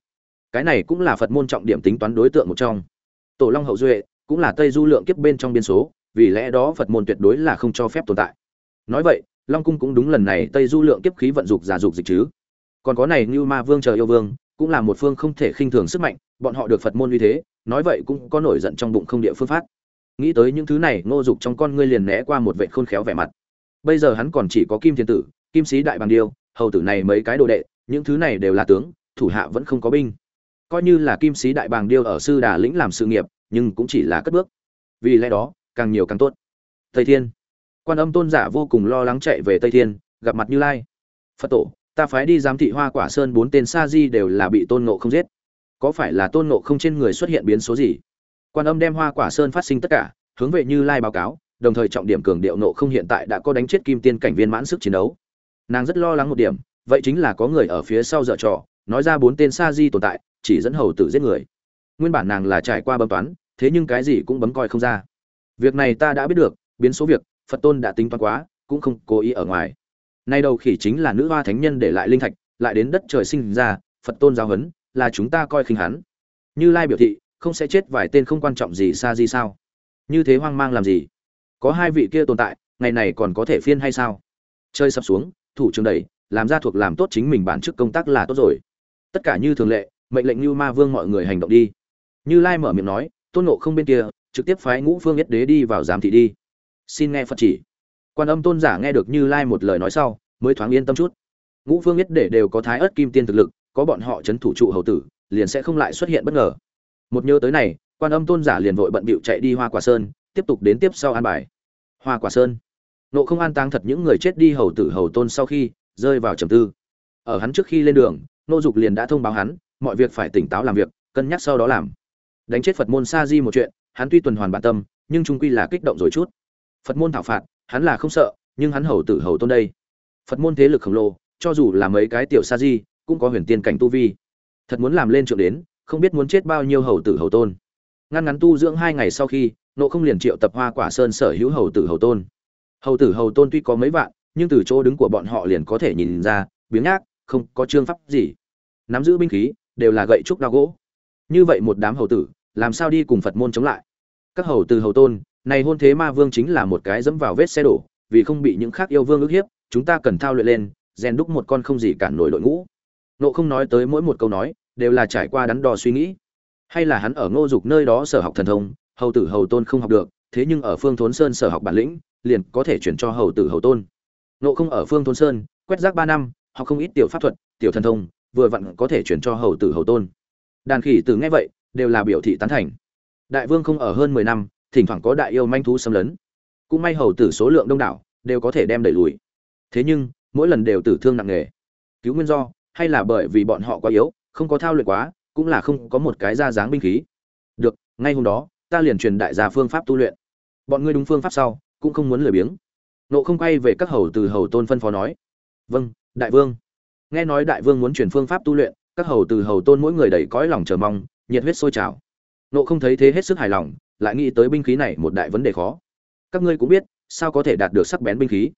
Cái này cũng là phật môn trọng điểm tính toán đối tượng một trong. Tổ long hậu duệ cũng là tây du lượng kiếp bên trong biên số, vì lẽ đó phật môn tuyệt đối là không cho phép tồn tại. Nói vậy, long cung cũng đúng lần này tây du lượng kiếp khí vận dục giả dục dịch chứ. Còn có này như ma vương chờ yêu vương, cũng là một phương không thể khinh thường sức mạnh, bọn họ được phật môn uy thế nói vậy cũng có nổi giận trong bụng không địa phương phát. Nghĩ tới những thứ này, ngô dục trong con ngươi liền né qua một vệ khôn khéo vẻ mặt. Bây giờ hắn còn chỉ có kim thiên tử, kim sĩ đại bằng điêu, hầu tử này mấy cái đồ đệ, những thứ này đều là tướng, thủ hạ vẫn không có binh. Coi như là kim sĩ đại bàng điêu ở sư đà lĩnh làm sự nghiệp, nhưng cũng chỉ là cất bước. Vì lẽ đó, càng nhiều càng tốt. Tây thiên. Quan âm tôn giả vô cùng lo lắng chạy về tây thiên, gặp mặt như lai. Phật tổ, ta phái đi giám thị hoa quả sơn bốn tên sa di đều là bị tôn ngộ không giết có phải là tôn nộ không trên người xuất hiện biến số gì? Quan âm đem hoa quả sơn phát sinh tất cả, hướng về như lai báo cáo, đồng thời trọng điểm cường điệu nộ không hiện tại đã có đánh chết kim tiên cảnh viên mãn sức chiến đấu. Nàng rất lo lắng một điểm, vậy chính là có người ở phía sau dở trò, nói ra bốn tên sa di tồn tại, chỉ dẫn hầu tử giết người. Nguyên bản nàng là trải qua bấm toán, thế nhưng cái gì cũng bấm coi không ra. Việc này ta đã biết được, biến số việc, phật tôn đã tính toán quá, cũng không cố ý ở ngoài. Nay đầu khỉ chính là nữ hoa thánh nhân để lại linh thạch, lại đến đất trời sinh ra, phật tôn giáo huấn là chúng ta coi khinh hắn. Như lai biểu thị, không sẽ chết vài tên không quan trọng gì xa gì sao? Như thế hoang mang làm gì? Có hai vị kia tồn tại, ngày này còn có thể phiên hay sao? Chơi sập xuống, thủ trưởng đẩy, làm ra thuộc làm tốt chính mình bản chức công tác là tốt rồi. Tất cả như thường lệ, mệnh lệnh như ma vương mọi người hành động đi. Như lai mở miệng nói, tôn nộ không bên kia, trực tiếp phái ngũ phương nhất đế đi vào giám thị đi. Xin nghe phật chỉ. Quan âm tôn giả nghe được như lai một lời nói sau, mới thoáng yên tâm chút. Ngũ phương nhất để đều có thái ớt kim tiên thực lực có bọn họ chấn thủ trụ hầu tử, liền sẽ không lại xuất hiện bất ngờ. Một nhớ tới này, quan âm tôn giả liền vội bận bịu chạy đi hoa quả sơn, tiếp tục đến tiếp sau an bài. Hoa quả sơn. Nộ không an táng thật những người chết đi hầu tử hầu tôn sau khi rơi vào trầm tư. Ở hắn trước khi lên đường, nô dục liền đã thông báo hắn, mọi việc phải tỉnh táo làm việc, cân nhắc sau đó làm. Đánh chết phật môn sa di một chuyện, hắn tuy tuần hoàn bản tâm, nhưng trung quy là kích động rồi chút. Phật môn thảo phạt, hắn là không sợ, nhưng hắn hầu tử hầu tôn đây. Phật môn thế lực khổng lồ, cho dù là mấy cái tiểu sa di cũng có huyền tiên cảnh tu vi. Thật muốn làm lên trượng đến, không biết muốn chết bao nhiêu hầu tử hầu tôn. Ngăn ngắn tu dưỡng hai ngày sau khi, nộ không liền triệu tập hoa quả sơn sở hữu hầu tử hầu tôn. Hầu tử hầu tôn tuy có mấy vạn, nhưng từ chỗ đứng của bọn họ liền có thể nhìn ra biếng nhác, không có trương pháp gì. Nắm giữ binh khí, đều là gậy trúc đao gỗ. Như vậy một đám hầu tử, làm sao đi cùng phật môn chống lại? Các hầu tử hầu tôn, này hôn thế ma vương chính là một cái dẫm vào vết xe đổ, vì không bị những khác yêu vương ức hiếp, chúng ta cần thao luyện lên, rèn đúc một con không gì cản nổi đội ngũ nộ không nói tới mỗi một câu nói, đều là trải qua đắn đo suy nghĩ. Hay là hắn ở ngô dục nơi đó sở học thần thông, hầu tử hầu tôn không học được, thế nhưng ở phương thốn sơn sở học bản lĩnh, liền có thể chuyển cho hầu tử hầu tôn. Nộ không ở phương thốn sơn, quét rác ba năm, học không ít tiểu pháp thuật, tiểu thần thông, vừa vặn có thể chuyển cho hầu tử hầu tôn. Đàn khỉ từ nghe vậy, đều là biểu thị tán thành. Đại vương không ở hơn mười năm, thỉnh thoảng có đại yêu manh thú xâm lấn. Cũng may hầu tử số lượng đông đảo, đều có thể đem đẩy lùi. Thế nhưng, mỗi lần đều tử thương nặng nề. Cứu nguyên do hay là bởi vì bọn họ quá yếu, không có thao luyện quá, cũng là không có một cái ra dáng binh khí. Được, ngay hôm đó, ta liền truyền đại gia phương pháp tu luyện. Bọn ngươi đúng phương pháp sau, cũng không muốn lười biếng. Nộ không quay về các hầu từ hầu tôn phân phó nói. Vâng đại vương. Nghe nói đại vương muốn truyền phương pháp tu luyện, các hầu từ hầu tôn mỗi người đầy cõi lòng chờ mong, nhiệt huyết sôi trào. Nộ không thấy thế hết sức hài lòng, lại nghĩ tới binh khí này một đại vấn đề khó. Các ngươi cũng biết, sao có thể đạt được sắc bén binh khí?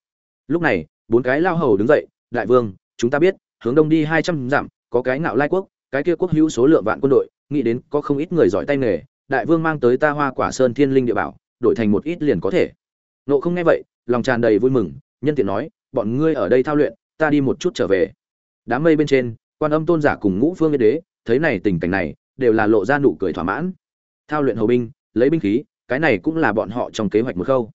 Lúc này, bốn cái lao hầu đứng dậy, đại vương, chúng ta biết hướng đông đi hai trăm dặm, có cái ngạo lai quốc, cái kia quốc hữu số lượng vạn quân đội, nghĩ đến có không ít người giỏi tay nghề, đại vương mang tới ta hoa quả sơn thiên linh địa bảo, đổi thành một ít liền có thể. Nộ không nghe vậy, lòng tràn đầy vui mừng, nhân tiện nói, bọn ngươi ở đây thao luyện, ta đi một chút trở về. Đám mây bên trên, quan âm tôn giả cùng ngũ phương yên đế, thấy này tình cảnh này, đều là lộ ra nụ cười thỏa mãn. Thao luyện hầu binh, lấy binh khí, cái này cũng là bọn họ trong kế hoạch một khâu.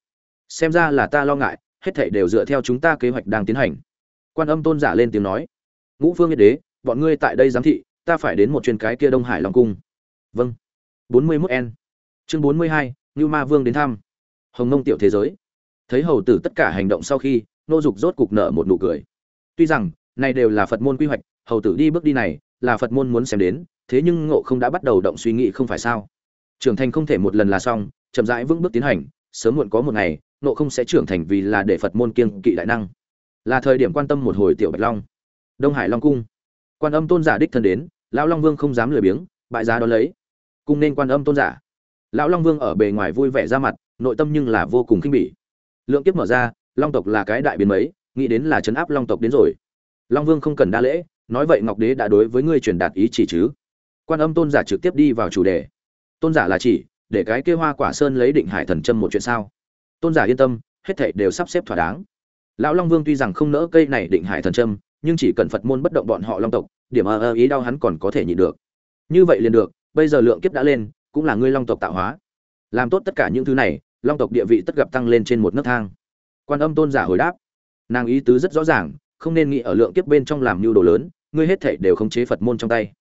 Xem ra là ta lo ngại, hết thảy đều dựa theo chúng ta kế hoạch đang tiến hành. Quan âm tôn giả lên tiếng nói ngũ phương yên đế, bọn ngươi tại đây giám thị, ta phải đến một chuyến cái kia đông hải long cung. Vâng. bốn mươi 41 n chương bốn mươi hai như ma vương đến thăm. Hồng nông tiểu thế giới. Thấy hầu tử tất cả hành động sau khi, nô dục rốt cục nở một nụ cười. Tuy rằng, này đều là phật môn quy hoạch, hầu tử đi bước đi này, là phật môn muốn xem đến, thế nhưng ngộ không đã bắt đầu động suy nghĩ không phải sao. Trưởng thành không thể một lần là xong, chậm rãi vững bước tiến hành, sớm muộn có một ngày, ngộ không sẽ trưởng thành vì là để phật môn kiêng kỵ đại năng. Là thời điểm quan tâm một hồi tiểu bạch long đông hải long cung. Quan âm tôn giả đích thân đến, lão long vương không dám lười biếng, bại giá đó lấy. Cung nên quan âm tôn giả. Lão long vương ở bề ngoài vui vẻ ra mặt, nội tâm nhưng là vô cùng khinh bỉ. Lượng kiếp mở ra, long tộc là cái đại biến mấy, nghĩ đến là chấn áp long tộc đến rồi. Long vương không cần đa lễ, nói vậy ngọc đế đã đối với ngươi truyền đạt ý chỉ chứ? Quan âm tôn giả trực tiếp đi vào chủ đề. Tôn giả là chỉ, để cái kia hoa quả sơn lấy định hải thần châm một chuyện sao? Tôn giả yên tâm, hết thảy đều sắp xếp thỏa đáng. Lão long vương tuy rằng không nỡ cây này định hải thần châm nhưng chỉ cần phật môn bất động bọn họ long tộc, điểm ơ ơ ý đau hắn còn có thể nhịn được. Như vậy liền được, bây giờ lượng kiếp đã lên, cũng là ngươi long tộc tạo hóa. Làm tốt tất cả những thứ này, long tộc địa vị tất gặp tăng lên trên một nấc thang. Quan âm tôn giả hồi đáp. Nàng ý tứ rất rõ ràng, không nên nghĩ ở lượng kiếp bên trong làm mưu đồ lớn, ngươi hết thảy đều khống chế phật môn trong tay.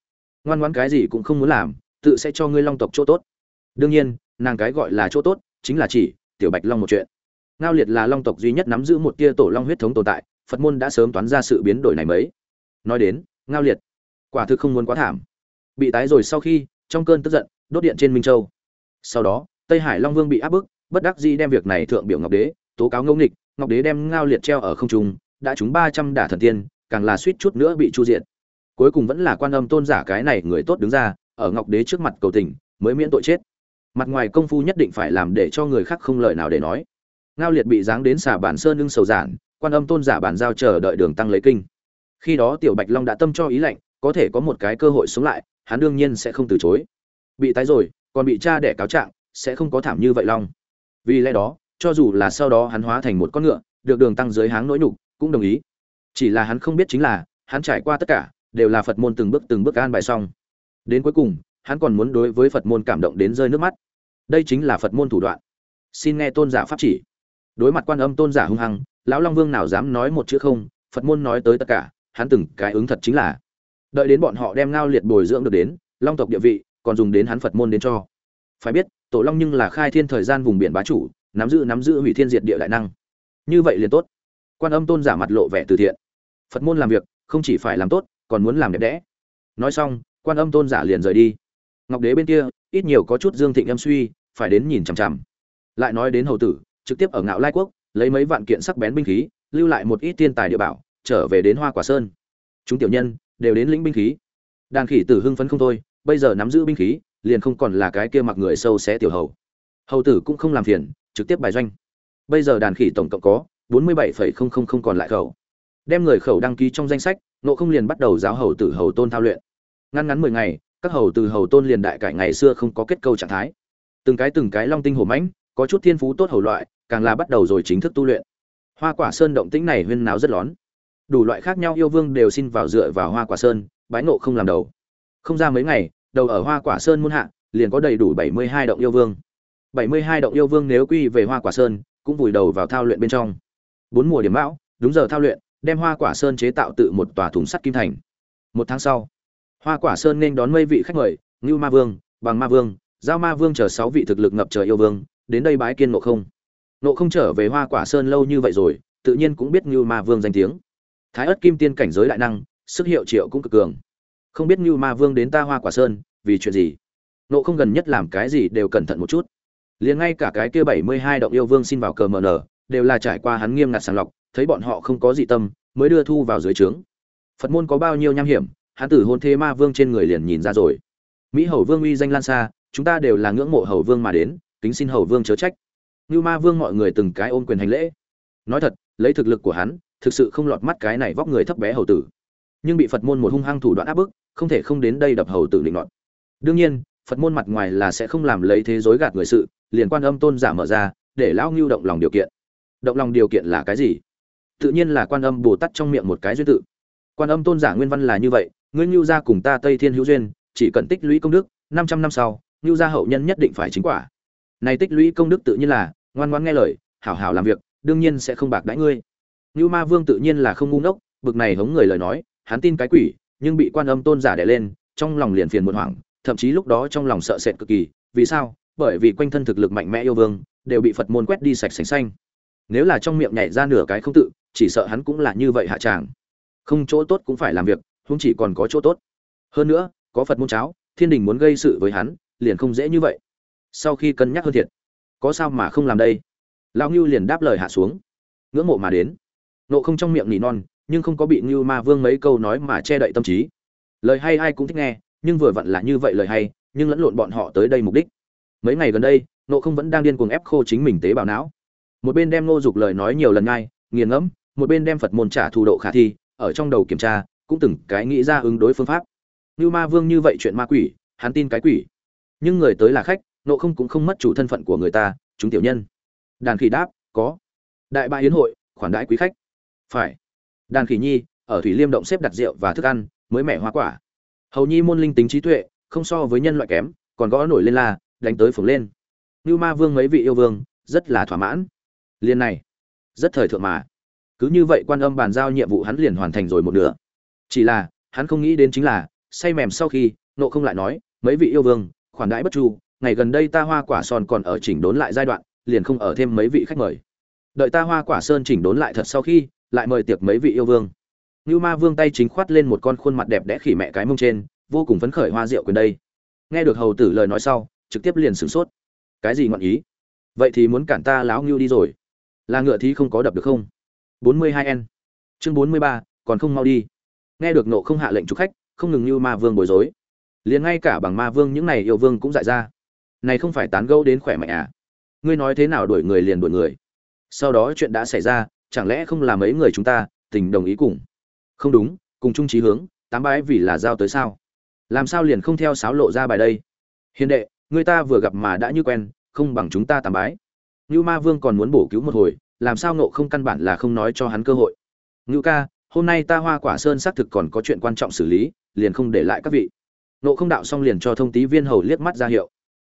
Ngoan ngoãn cái gì cũng không muốn làm, tự sẽ cho ngươi long tộc chỗ tốt. Đương nhiên, nàng cái gọi là chỗ tốt, chính là chỉ, tiểu bạch long một chuyện. Ngao liệt là long tộc duy nhất nắm giữ một tia tổ long huyết thống tồn tại phật môn đã sớm toán ra sự biến đổi này mấy. Nói đến, ngao liệt, quả thực không muốn quá thảm. Bị tái rồi sau khi, trong cơn tức giận, đốt điện trên minh châu. Sau đó, tây hải long vương bị áp bức, bất đắc dĩ đem việc này thượng biểu ngọc đế, tố cáo ngẫu nghịch, ngọc đế đem ngao liệt treo ở không trung, đã trúng ba trăm đả thần tiên, càng là suýt chút nữa bị chu diện cuối cùng vẫn là quan âm tôn giả cái này người tốt đứng ra, ở ngọc đế trước mặt cầu tình, mới miễn tội chết. Mặt ngoài công phu nhất định phải làm để cho người khác không lời nào để nói. Ngao liệt bị giáng đến xà bản sơn lưng sầu giản quan âm tôn giả bàn giao chờ đợi đường tăng lấy kinh. Khi đó tiểu bạch long đã tâm cho ý lệnh có thể có một cái cơ hội sống lại, hắn đương nhiên sẽ không từ chối. Bị tái rồi, còn bị cha đẻ cáo trạng, sẽ không có thảm như vậy long. Vì lẽ đó, cho dù là sau đó hắn hóa thành một con ngựa, được đường tăng dưới háng nỗi nhục, cũng đồng ý. Chỉ là hắn không biết chính là, hắn trải qua tất cả, đều là phật môn từng bước từng bước an bài xong. Đến cuối cùng, hắn còn muốn đối với phật môn cảm động đến rơi nước mắt. Đây chính là phật môn thủ đoạn. Xin nghe tôn giả pháp chỉ. Đối mặt quan âm tôn giả hung hăng lão long vương nào dám nói một chữ không, phật môn nói tới tất cả, hắn từng cái ứng thật chính là, đợi đến bọn họ đem ngao liệt bồi dưỡng được đến, long tộc địa vị, còn dùng đến hắn phật môn đến cho. Phải biết, tổ long nhưng là khai thiên thời gian vùng biển bá chủ, nắm giữ nắm giữ hủy thiên diệt địa đại năng. Như vậy liền tốt. Quan âm tôn giả mặt lộ vẻ từ thiện. Phật môn làm việc, không chỉ phải làm tốt, còn muốn làm đẹp đẽ. Nói xong, quan âm tôn giả liền rời đi. Ngọc đế bên kia, ít nhiều có chút dương thịnh âm suy, phải đến nhìn chằm chằm. Lại nói đến hầu tử, trực tiếp ở ngạo lai quốc lấy mấy vạn kiện sắc bén binh khí, lưu lại một ít tiên tài địa bảo, trở về đến hoa quả sơn. Chúng tiểu nhân đều đến lĩnh binh khí. Đàn khỉ tử hưng phấn không thôi, bây giờ nắm giữ binh khí, liền không còn là cái kia mặc người sâu xé tiểu hầu. Hầu tử cũng không làm phiền, trực tiếp bài doanh. Bây giờ đàn khỉ tổng cộng có bốn mươi bảy không không không còn lại khẩu. Đem người khẩu đăng ký trong danh sách, nộ không liền bắt đầu giáo hầu tử hầu tôn thao luyện. Ngăn ngắn mười ngày, các hầu từ hầu tôn liền đại cải ngày xưa không có kết câu trạng thái. Từng cái từng cái long tinh hổ mãnh, có chút thiên phú tốt hầu loại càng là bắt đầu rồi chính thức tu luyện. Hoa quả sơn động tĩnh này huyên náo rất lón. Đủ loại khác nhau yêu vương đều xin vào dựa vào hoa quả sơn, bái ngộ không làm đầu. Không ra mấy ngày, đầu ở hoa quả sơn muôn hạ, liền có đầy đủ bảy mươi hai động yêu vương. bảy mươi hai động yêu vương nếu quy về hoa quả sơn, cũng vùi đầu vào thao luyện bên trong. Bốn mùa điểm bão đúng giờ thao luyện, đem hoa quả sơn chế tạo tự một tòa thùng sắt kim thành. Một tháng sau, hoa quả sơn nên đón mây vị khách mời, ngưu ma vương, bằng ma vương, giao ma vương chờ sáu vị thực lực ngập trời yêu vương, đến đây bái kiên nộ không? Nộ không trở về hoa quả sơn lâu như vậy rồi, tự nhiên cũng biết như ma vương danh tiếng. Thái ất kim tiên cảnh giới đại năng, sức hiệu triệu cũng cực cường. Không biết như ma vương đến ta hoa quả sơn, vì chuyện gì? Nộ không gần nhất làm cái gì đều cẩn thận một chút. Liền ngay cả cái kia bảy mươi hai động yêu vương xin vào cờ mờ nở đều là trải qua hắn nghiêm ngặt sàng lọc, thấy bọn họ không có gì tâm, mới đưa thu vào dưới trướng. Phật môn có bao nhiêu nham hiểm, hắn tử hôn thế ma vương trên người liền nhìn ra rồi. Mỹ hầu vương uy danh lan xa, chúng ta đều là ngưỡng mộ hầu vương mà đến, kính xin hầu vương chớ trách. Nưu ma vương mọi người từng cái ôm quyền hành lễ. Nói thật, lấy thực lực của hắn, thực sự không lọt mắt cái này vóc người thấp bé hầu tử. Nhưng bị phật môn một hung hăng thủ đoạn áp bức, không thể không đến đây đập hầu tử lĩnh loạn đương nhiên, phật môn mặt ngoài là sẽ không làm lấy thế dối gạt người sự, liền quan âm tôn giả mở ra, để lão Nưu động lòng điều kiện. Động lòng điều kiện là cái gì? Tự nhiên là quan âm bồ tát trong miệng một cái duyên tự. Quan âm tôn giả nguyên văn là như vậy, ngươi Nưu gia cùng ta tây thiên hữu duyên, chỉ cần tích lũy công đức, năm trăm năm sau Nưu gia hậu nhân nhất định phải chính quả. Này tích lũy công đức tự nhiên là ngoan ngoan nghe lời, hảo hảo làm việc, đương nhiên sẽ không bạc đãi ngươi. Ngưu ma vương tự nhiên là không ngu ngốc, bực này hống người lời nói, hắn tin cái quỷ, nhưng bị quan âm tôn giả đẻ lên, trong lòng liền phiền một hoảng, thậm chí lúc đó trong lòng sợ sệt cực kỳ, vì sao? Bởi vì quanh thân thực lực mạnh mẽ yêu vương, đều bị phật môn quét đi sạch sành xanh. Nếu là trong miệng nhảy ra nửa cái không tự, chỉ sợ hắn cũng là như vậy hạ tràng. Không chỗ tốt cũng phải làm việc không chỉ còn có chỗ tốt. Hơn nữa, có phật môn cháo, thiên đình muốn gây sự với hắn, liền không dễ như vậy. Sau khi cân nhắc hơn thiệt có sao mà không làm đây? Lão ngưu liền đáp lời hạ xuống. Ngưỡng mộ mà đến. Nộ không trong miệng nỉ non, nhưng không có bị ngưu ma vương mấy câu nói mà che đậy tâm trí. Lời hay ai cũng thích nghe, nhưng vừa vặn là như vậy lời hay, nhưng lẫn lộn bọn họ tới đây mục đích. Mấy ngày gần đây, nộ không vẫn đang điên cuồng ép khô chính mình tế bào não. Một bên đem nô dục lời nói nhiều lần ngay nghiền ngẫm, một bên đem phật môn trả thù độ khả thi, ở trong đầu kiểm tra, cũng từng cái nghĩ ra ứng đối phương pháp. Như ma vương như vậy chuyện ma quỷ, hắn tin cái quỷ. Nhưng người tới là khách nộ không cũng không mất chủ thân phận của người ta, chúng tiểu nhân. Đàn khỉ đáp, có. Đại bại hiến hội, khoản đãi quý khách. Phải. Đàn khỉ nhi, ở thủy liêm động xếp đặt rượu và thức ăn, mới mẻ hoa quả. Hầu nhi môn linh tính trí tuệ, không so với nhân loại kém, còn gõ nổi lên la, đánh tới phồng lên. Như ma vương mấy vị yêu vương, rất là thỏa mãn. Liên này, rất thời thượng mà. Cứ như vậy quan âm bàn giao nhiệm vụ hắn liền hoàn thành rồi một nửa. Chỉ là, hắn không nghĩ đến chính là, say mềm sau khi, nộ không lại nói, mấy vị yêu vương, khoản đãi bất chu ngày gần đây ta hoa quả son còn ở chỉnh đốn lại giai đoạn liền không ở thêm mấy vị khách mời. Đợi ta hoa quả sơn chỉnh đốn lại thật sau khi lại mời tiệc mấy vị yêu vương. Như ma vương tay chính khoát lên một con khuôn mặt đẹp đẽ khỉ mẹ cái mông trên vô cùng phấn khởi hoa rượu quyền đây. Nghe được hầu tử lời nói sau trực tiếp liền sửng sốt. Cái gì ngọn ý? Vậy thì muốn cản ta láo ngưu đi rồi. Là ngựa thí không có đập được không? 42 n chương 43, còn không mau đi. Nghe được nộ không hạ lệnh chủ khách không ngừng như ma vương bối rối. Liền ngay cả bằng ma vương những này yêu vương cũng dại ra này không phải tán gẫu đến khỏe mạnh à? Ngươi nói thế nào đuổi người liền đuổi người? Sau đó chuyện đã xảy ra, chẳng lẽ không là mấy người chúng ta, tình đồng ý cùng? Không đúng, cùng chung trí hướng, tám bái vì là giao tới sao? Làm sao liền không theo sáo lộ ra bài đây? Hiền đệ, người ta vừa gặp mà đã như quen, không bằng chúng ta tám bái. Ngưu ma vương còn muốn bổ cứu một hồi, làm sao nộ không căn bản là không nói cho hắn cơ hội. Ngưu ca, hôm nay ta hoa quả sơn xác thực còn có chuyện quan trọng xử lý, liền không để lại các vị. Nộ không đạo xong liền cho thông tí viên hầu liếc mắt ra hiệu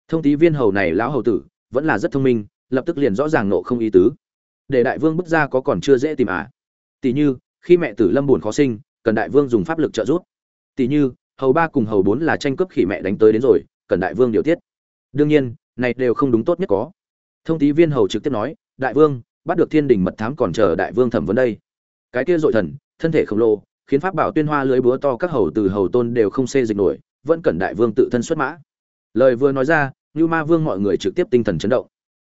thông tí viên hầu này lão hầu tử, vẫn là rất thông minh, lập tức liền rõ ràng nộ không ý tứ. Để đại vương bước ra có còn chưa dễ tìm à? Tỷ như, khi mẹ tử lâm buồn khó sinh, cần đại vương dùng pháp lực trợ giúp. Tỷ như, hầu ba cùng hầu bốn là tranh cướp khỉ mẹ đánh tới đến rồi, cần đại vương điều tiết. Đương nhiên, này đều không đúng tốt nhất có. Thông tí viên hầu trực tiếp nói, đại vương, bắt được thiên đình mật thám còn chờ đại vương thẩm vấn đây. Cái kia dội thần, thân thể khổng lồ, khiến pháp bảo tuyên hoa lưới búa to các hầu từ hầu tôn đều không xê dịch nổi, vẫn cần đại vương tự thân xuất mã lời vừa nói ra như ma vương mọi người trực tiếp tinh thần chấn động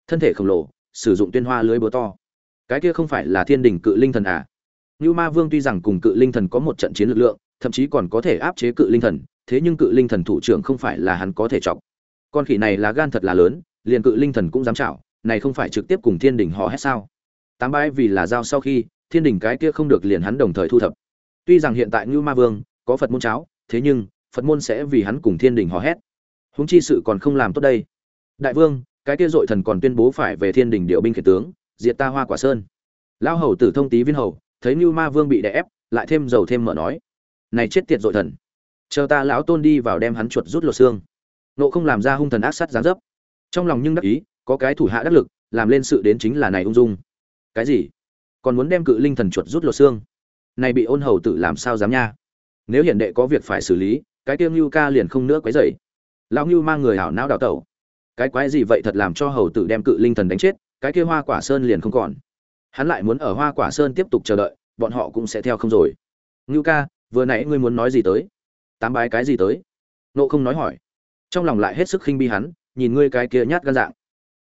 thân thể khổng lồ sử dụng tuyên hoa lưới búa to cái kia không phải là thiên đình cự linh thần à Như Ma Vương tuy rằng cùng Cự Linh Thần có một trận chiến lực lượng, thậm chí còn có thể áp chế Cự Linh Thần, thế nhưng Cự Linh Thần thủ trưởng không phải là hắn có thể chọc. Con khỉ này là gan thật là lớn, liền Cự Linh Thần cũng dám chảo, này không phải trực tiếp cùng Thiên Đình họ hết sao? Tám bãi vì là giao sau khi, Thiên Đình cái kia không được liền hắn đồng thời thu thập. Tuy rằng hiện tại Như Ma Vương có Phật môn cháo, thế nhưng Phật môn sẽ vì hắn cùng Thiên Đình họ hét. Huống chi sự còn không làm tốt đây. Đại vương, cái kia dội thần còn tuyên bố phải về Thiên Đình điều binh khiển tướng, diệt ta Hoa Quả Sơn. Lão hầu tử thông tí viên hầu, thấy như Ma Vương bị đè ép, lại thêm dầu thêm mở nói: "Này chết tiệt dội thần, chờ ta lão tôn đi vào đem hắn chuột rút lột xương." Nộ không làm ra hung thần ác sát gián dấp. Trong lòng nhưng đắc ý, có cái thủ hạ đắc lực, làm lên sự đến chính là này ung dung. Cái gì? Còn muốn đem cự linh thần chuột rút lột xương? Này bị ôn hầu tử làm sao dám nha? Nếu hiển đệ có việc phải xử lý, cái tiêu ngưu ca liền không nữa quấy rầy. Lão ngưu mang người hảo não đào tẩu. Cái quái gì vậy thật làm cho hầu tử đem cự linh thần đánh chết, cái kia hoa quả sơn liền không còn. Hắn lại muốn ở hoa quả sơn tiếp tục chờ đợi bọn họ cũng sẽ theo không rồi. Ngưu ca vừa nãy ngươi muốn nói gì tới? Tám bái cái gì tới? Nộ không nói hỏi. Trong lòng lại hết sức khinh bi hắn nhìn ngươi cái kia nhát gan dạng.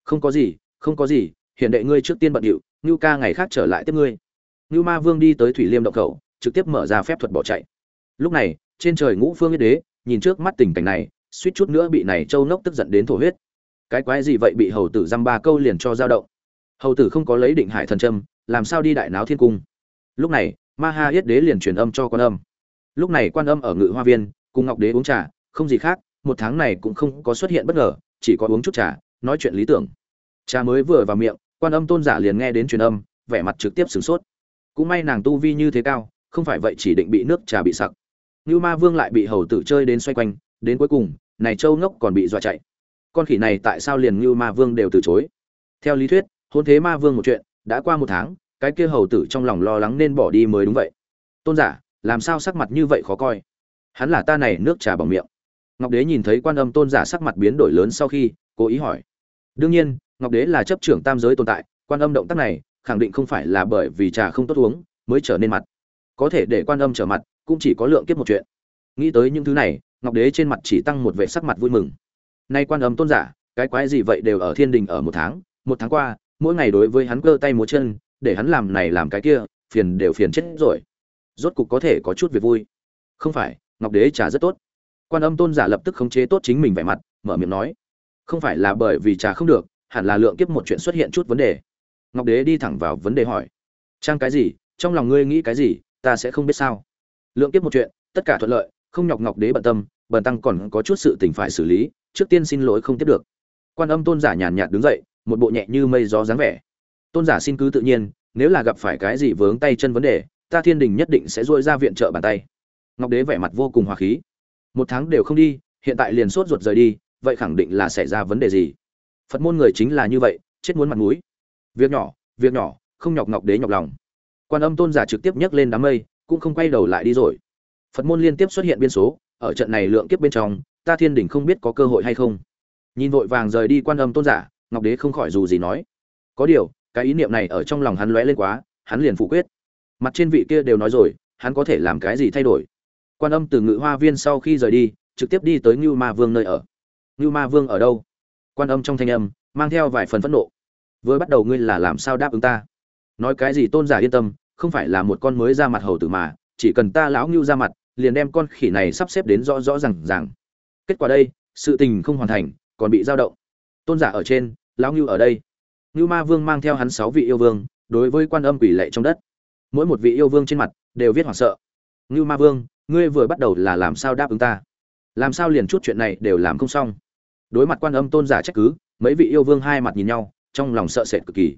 Không có gì không có gì hiện đệ ngươi trước tiên bận điệu ngưu ca ngày khác trở lại tiếp ngươi. Ngưu ma vương đi tới thủy liêm động khẩu trực tiếp mở ra phép thuật bỏ chạy. Lúc này trên trời ngũ phương yết đế nhìn trước mắt tình cảnh này suýt chút nữa bị này châu nốc tức giận đến thổ huyết. Cái quái gì vậy bị hầu tử dăm ba câu liền cho dao động. Hầu tử không có lấy định hải thần trâm làm sao đi đại náo thiên cung? Lúc này, ma ha yết đế liền truyền âm cho quan âm. Lúc này quan âm ở ngự hoa viên, cùng ngọc đế uống trà, không gì khác, một tháng này cũng không có xuất hiện bất ngờ, chỉ có uống chút trà, nói chuyện lý tưởng. Trà mới vừa vào miệng, quan âm tôn giả liền nghe đến truyền âm, vẻ mặt trực tiếp sửng sốt. Cũng may nàng tu vi như thế cao, không phải vậy chỉ định bị nước trà bị sặc. Như ma vương lại bị hầu tử chơi đến xoay quanh, đến cuối cùng này châu ngốc còn bị dọa chạy. Con khỉ này tại sao liền như ma vương đều từ chối? Theo lý thuyết, hôn thế ma vương một chuyện, đã qua một tháng, cái kia hầu tử trong lòng lo lắng nên bỏ đi mới đúng vậy. Tôn giả, làm sao sắc mặt như vậy khó coi? Hắn là ta này nước trà bằng miệng. Ngọc đế nhìn thấy quan âm tôn giả sắc mặt biến đổi lớn sau khi, cố ý hỏi. Đương nhiên, ngọc đế là chấp trưởng tam giới tồn tại, quan âm động tác này, khẳng định không phải là bởi vì trà không tốt uống, mới trở nên mặt. Có thể để quan âm trở mặt, cũng chỉ có lượng kiếp một chuyện. Nghĩ tới những thứ này ngọc đế trên mặt chỉ tăng một vẻ sắc mặt vui mừng. Nay quan âm tôn giả, cái quái gì vậy đều ở thiên đình ở một tháng một tháng qua, mỗi ngày đối với hắn cơ tay múa chân, để hắn làm này làm cái kia, phiền đều phiền chết rồi. Rốt cục có thể có chút việc vui. Không phải, ngọc đế trà rất tốt. Quan âm tôn giả lập tức khống chế tốt chính mình vẻ mặt, mở miệng nói. Không phải là bởi vì trà không được, hẳn là lượng kiếp một chuyện xuất hiện chút vấn đề. Ngọc đế đi thẳng vào vấn đề hỏi. Trang cái gì? Trong lòng ngươi nghĩ cái gì? Ta sẽ không biết sao. Lượng kiếp một chuyện, tất cả thuận lợi không nhọc ngọc đế bận tâm, bần tăng còn có chút sự tình phải xử lý, trước tiên xin lỗi không tiếp được. Quan âm tôn giả nhàn nhạt đứng dậy, một bộ nhẹ như mây gió dáng vẻ. Tôn giả xin cứ tự nhiên, nếu là gặp phải cái gì vướng tay chân vấn đề, ta thiên đình nhất định sẽ dội ra viện trợ bàn tay. Ngọc đế vẻ mặt vô cùng hòa khí. Một tháng đều không đi, hiện tại liền sốt ruột rời đi, vậy khẳng định là xảy ra vấn đề gì? Phật môn người chính là như vậy, chết muốn mặt mũi. Việc nhỏ việc nhỏ, không nhọc ngọc đế nhọc lòng. Quan âm tôn giả trực tiếp nhấc lên đám mây, cũng không quay đầu lại đi rồi phật môn liên tiếp xuất hiện biên số, ở trận này lượng kiếp bên trong, ta thiên đình không biết có cơ hội hay không. Nhìn vội vàng rời đi quan âm tôn giả, ngọc đế không khỏi dù gì nói. Có điều, cái ý niệm này ở trong lòng hắn lóe lên quá, hắn liền phủ quyết. Mặt trên vị kia đều nói rồi, hắn có thể làm cái gì thay đổi? Quan âm từ ngự hoa viên sau khi rời đi, trực tiếp đi tới ngưu ma vương nơi ở. Ngưu ma vương ở đâu? Quan âm trong thanh âm, mang theo vài phần phẫn nộ. Vừa bắt đầu ngươi là làm sao đáp ứng ta? Nói cái gì tôn giả yên tâm, không phải là một con mới ra mặt hầu tử mà, chỉ cần ta lão ngưu ra mặt liền đem con khỉ này sắp xếp đến rõ rõ rằng rằng kết quả đây, sự tình không hoàn thành, còn bị giao động. Tôn giả ở trên, lão ngưu ở đây. Ngưu ma vương mang theo hắn sáu vị yêu vương, đối với quan âm quỷ lệ trong đất. Mỗi một vị yêu vương trên mặt, đều viết hoảng sợ. Ngưu ma vương, ngươi vừa bắt đầu là làm sao đáp ứng ta? Làm sao liền chút chuyện này đều làm không xong? Đối mặt quan âm tôn giả trách cứ, mấy vị yêu vương hai mặt nhìn nhau, trong lòng sợ sệt cực kỳ.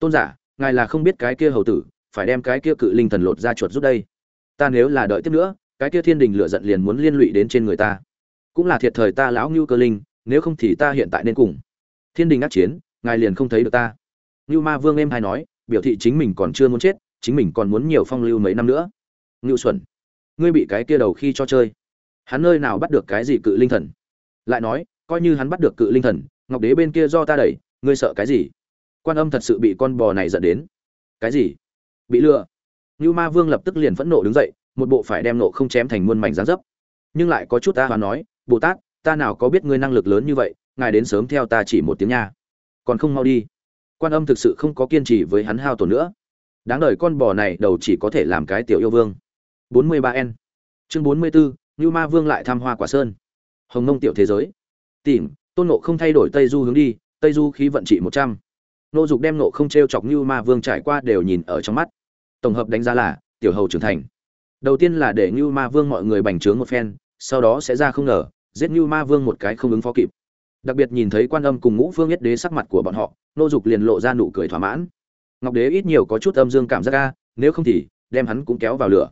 Tôn giả, ngài là không biết cái kia hầu tử, phải đem cái kia cự linh thần lột ra chuột rút đây. Ta nếu là đợi tiếp nữa cái kia thiên đình lựa giận liền muốn liên lụy đến trên người ta. Cũng là thiệt thời ta lão ngưu cơ linh, nếu không thì ta hiện tại nên cùng. Thiên đình ác chiến, ngài liền không thấy được ta. Ngưu ma vương em hay nói, biểu thị chính mình còn chưa muốn chết, chính mình còn muốn nhiều phong lưu mấy năm nữa. Ngưu xuẩn, ngươi bị cái kia đầu khi cho chơi. Hắn nơi nào bắt được cái gì cự linh thần? Lại nói, coi như hắn bắt được cự linh thần, ngọc đế bên kia do ta đẩy, ngươi sợ cái gì? Quan âm thật sự bị con bò này dẫn đến. Cái gì? Bị lừa. Ngưu ma vương lập tức liền phẫn nộ đứng dậy một bộ phải đem nộ không chém thành muôn mảnh giáng dấp. Nhưng lại có chút ta và nói bồ tát ta nào có biết ngươi năng lực lớn như vậy ngài đến sớm theo ta chỉ một tiếng nha. Còn không mau đi. Quan âm thực sự không có kiên trì với hắn hao tổn nữa. Đáng đời con bò này đầu chỉ có thể làm cái tiểu yêu vương. 43 n chương 44, như ma vương lại tham hoa quả sơn. Hồng nông tiểu thế giới. Tìm tôn nộ không thay đổi tây du hướng đi tây du khí vận trị 100. nô dục đem nộ không t r e o chọc như ma vương trải qua đều nhìn ở trong mắt. Tổng hợp đánh giá là tiểu hầu trưởng thành đầu tiên là để như ma vương mọi người bành trướng một phen, sau đó sẽ ra không ngờ, giết như ma vương một cái không ứng phó kịp. Đặc biệt nhìn thấy quan âm cùng ngũ phương nhất đế sắc mặt của bọn họ, nô dục liền lộ ra nụ cười thỏa mãn. Ngọc đế ít nhiều có chút âm dương cảm giác ra nếu không thì, đem hắn cũng kéo vào lửa.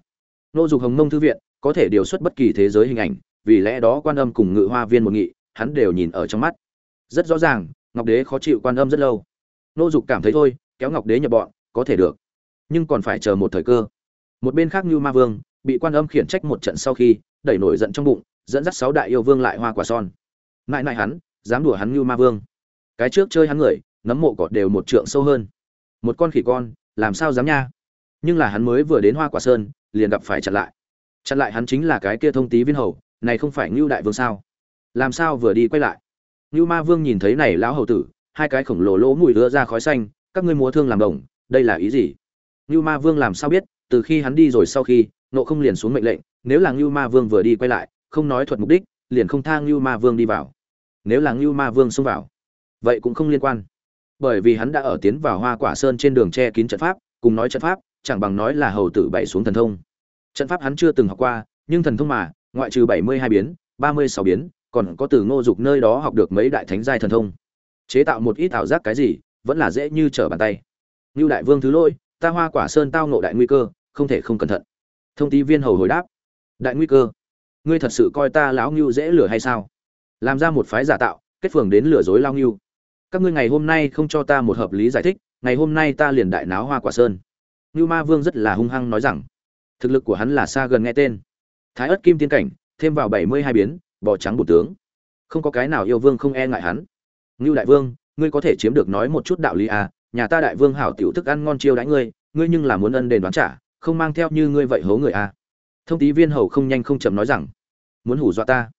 Nô dục hồng mông thư viện, có thể điều xuất bất kỳ thế giới hình ảnh, vì lẽ đó quan âm cùng ngự hoa viên một nghị, hắn đều nhìn ở trong mắt. Rất rõ ràng, ngọc đế khó chịu quan âm rất lâu. Nô dục cảm thấy thôi, kéo ngọc đế nhập bọn, có thể được. Nhưng còn phải chờ một thời cơ một bên khác như ma vương, bị quan âm khiển trách một trận sau khi, đẩy nổi giận trong bụng, dẫn dắt sáu đại yêu vương lại hoa quả son. Nại nại hắn, dám đùa hắn như ma vương. Cái trước chơi hắn người, nấm mộ cọt đều một trượng sâu hơn. Một con khỉ con, làm sao dám nha? Nhưng là hắn mới vừa đến hoa quả sơn, liền gặp phải chặn lại. Chặn lại hắn chính là cái kia thông tí viên hầu, này không phải ngưu đại vương sao? Làm sao vừa đi quay lại? Ngưu ma vương nhìn thấy này lão hầu tử, hai cái khổng lồ lỗ mùi đưa ra khói xanh, các ngươi múa thương làm đồng, đây là ý gì? Ngưu ma vương làm sao biết? Từ khi hắn đi rồi sau khi nộ không liền xuống mệnh lệnh, nếu là ngưu ma vương vừa đi quay lại, không nói thuật mục đích, liền không tha ngưu ma vương đi vào. Nếu là ngưu ma vương xông vào, vậy cũng không liên quan. Bởi vì hắn đã ở tiến vào hoa quả sơn trên đường che kín trận pháp, cùng nói trận pháp, chẳng bằng nói là hầu tử bảy xuống thần thông. Trận pháp hắn chưa từng học qua, nhưng thần thông mà, ngoại trừ bảy mươi hai biến, ba mươi sáu biến, còn có từ ngô dục nơi đó học được mấy đại thánh giai thần thông. Chế tạo một ít ảo giác cái gì, vẫn là dễ như trở bàn tay. Ngưu đại vương thứ lỗi, ta hoa quả sơn tao nộ đại nguy cơ không thể không cẩn thận. Thông tí viên hầu hồi đáp, đại nguy cơ, ngươi thật sự coi ta lão ngưu dễ lừa hay sao? Làm ra một phái giả tạo, kết phường đến lừa dối lao ngưu. Các ngươi ngày hôm nay không cho ta một hợp lý giải thích, ngày hôm nay ta liền đại náo hoa quả sơn. Ngưu ma vương rất là hung hăng nói rằng, thực lực của hắn là xa gần nghe tên. Thái ớt kim tiên cảnh, thêm vào bảy mươi hai biến, bò trắng bổ tướng. Không có cái nào yêu vương không e ngại hắn. Ngưu đại vương, ngươi có thể chiếm được nói một chút đạo lý à nhà ta đại vương hảo tiểu thức ăn ngon chiêu đãi ngươi ngươi nhưng là muốn ân đền đoán trả không mang theo như ngươi vậy hố người à. Thông tí viên hầu không nhanh không chậm nói rằng, muốn hù dọa ta?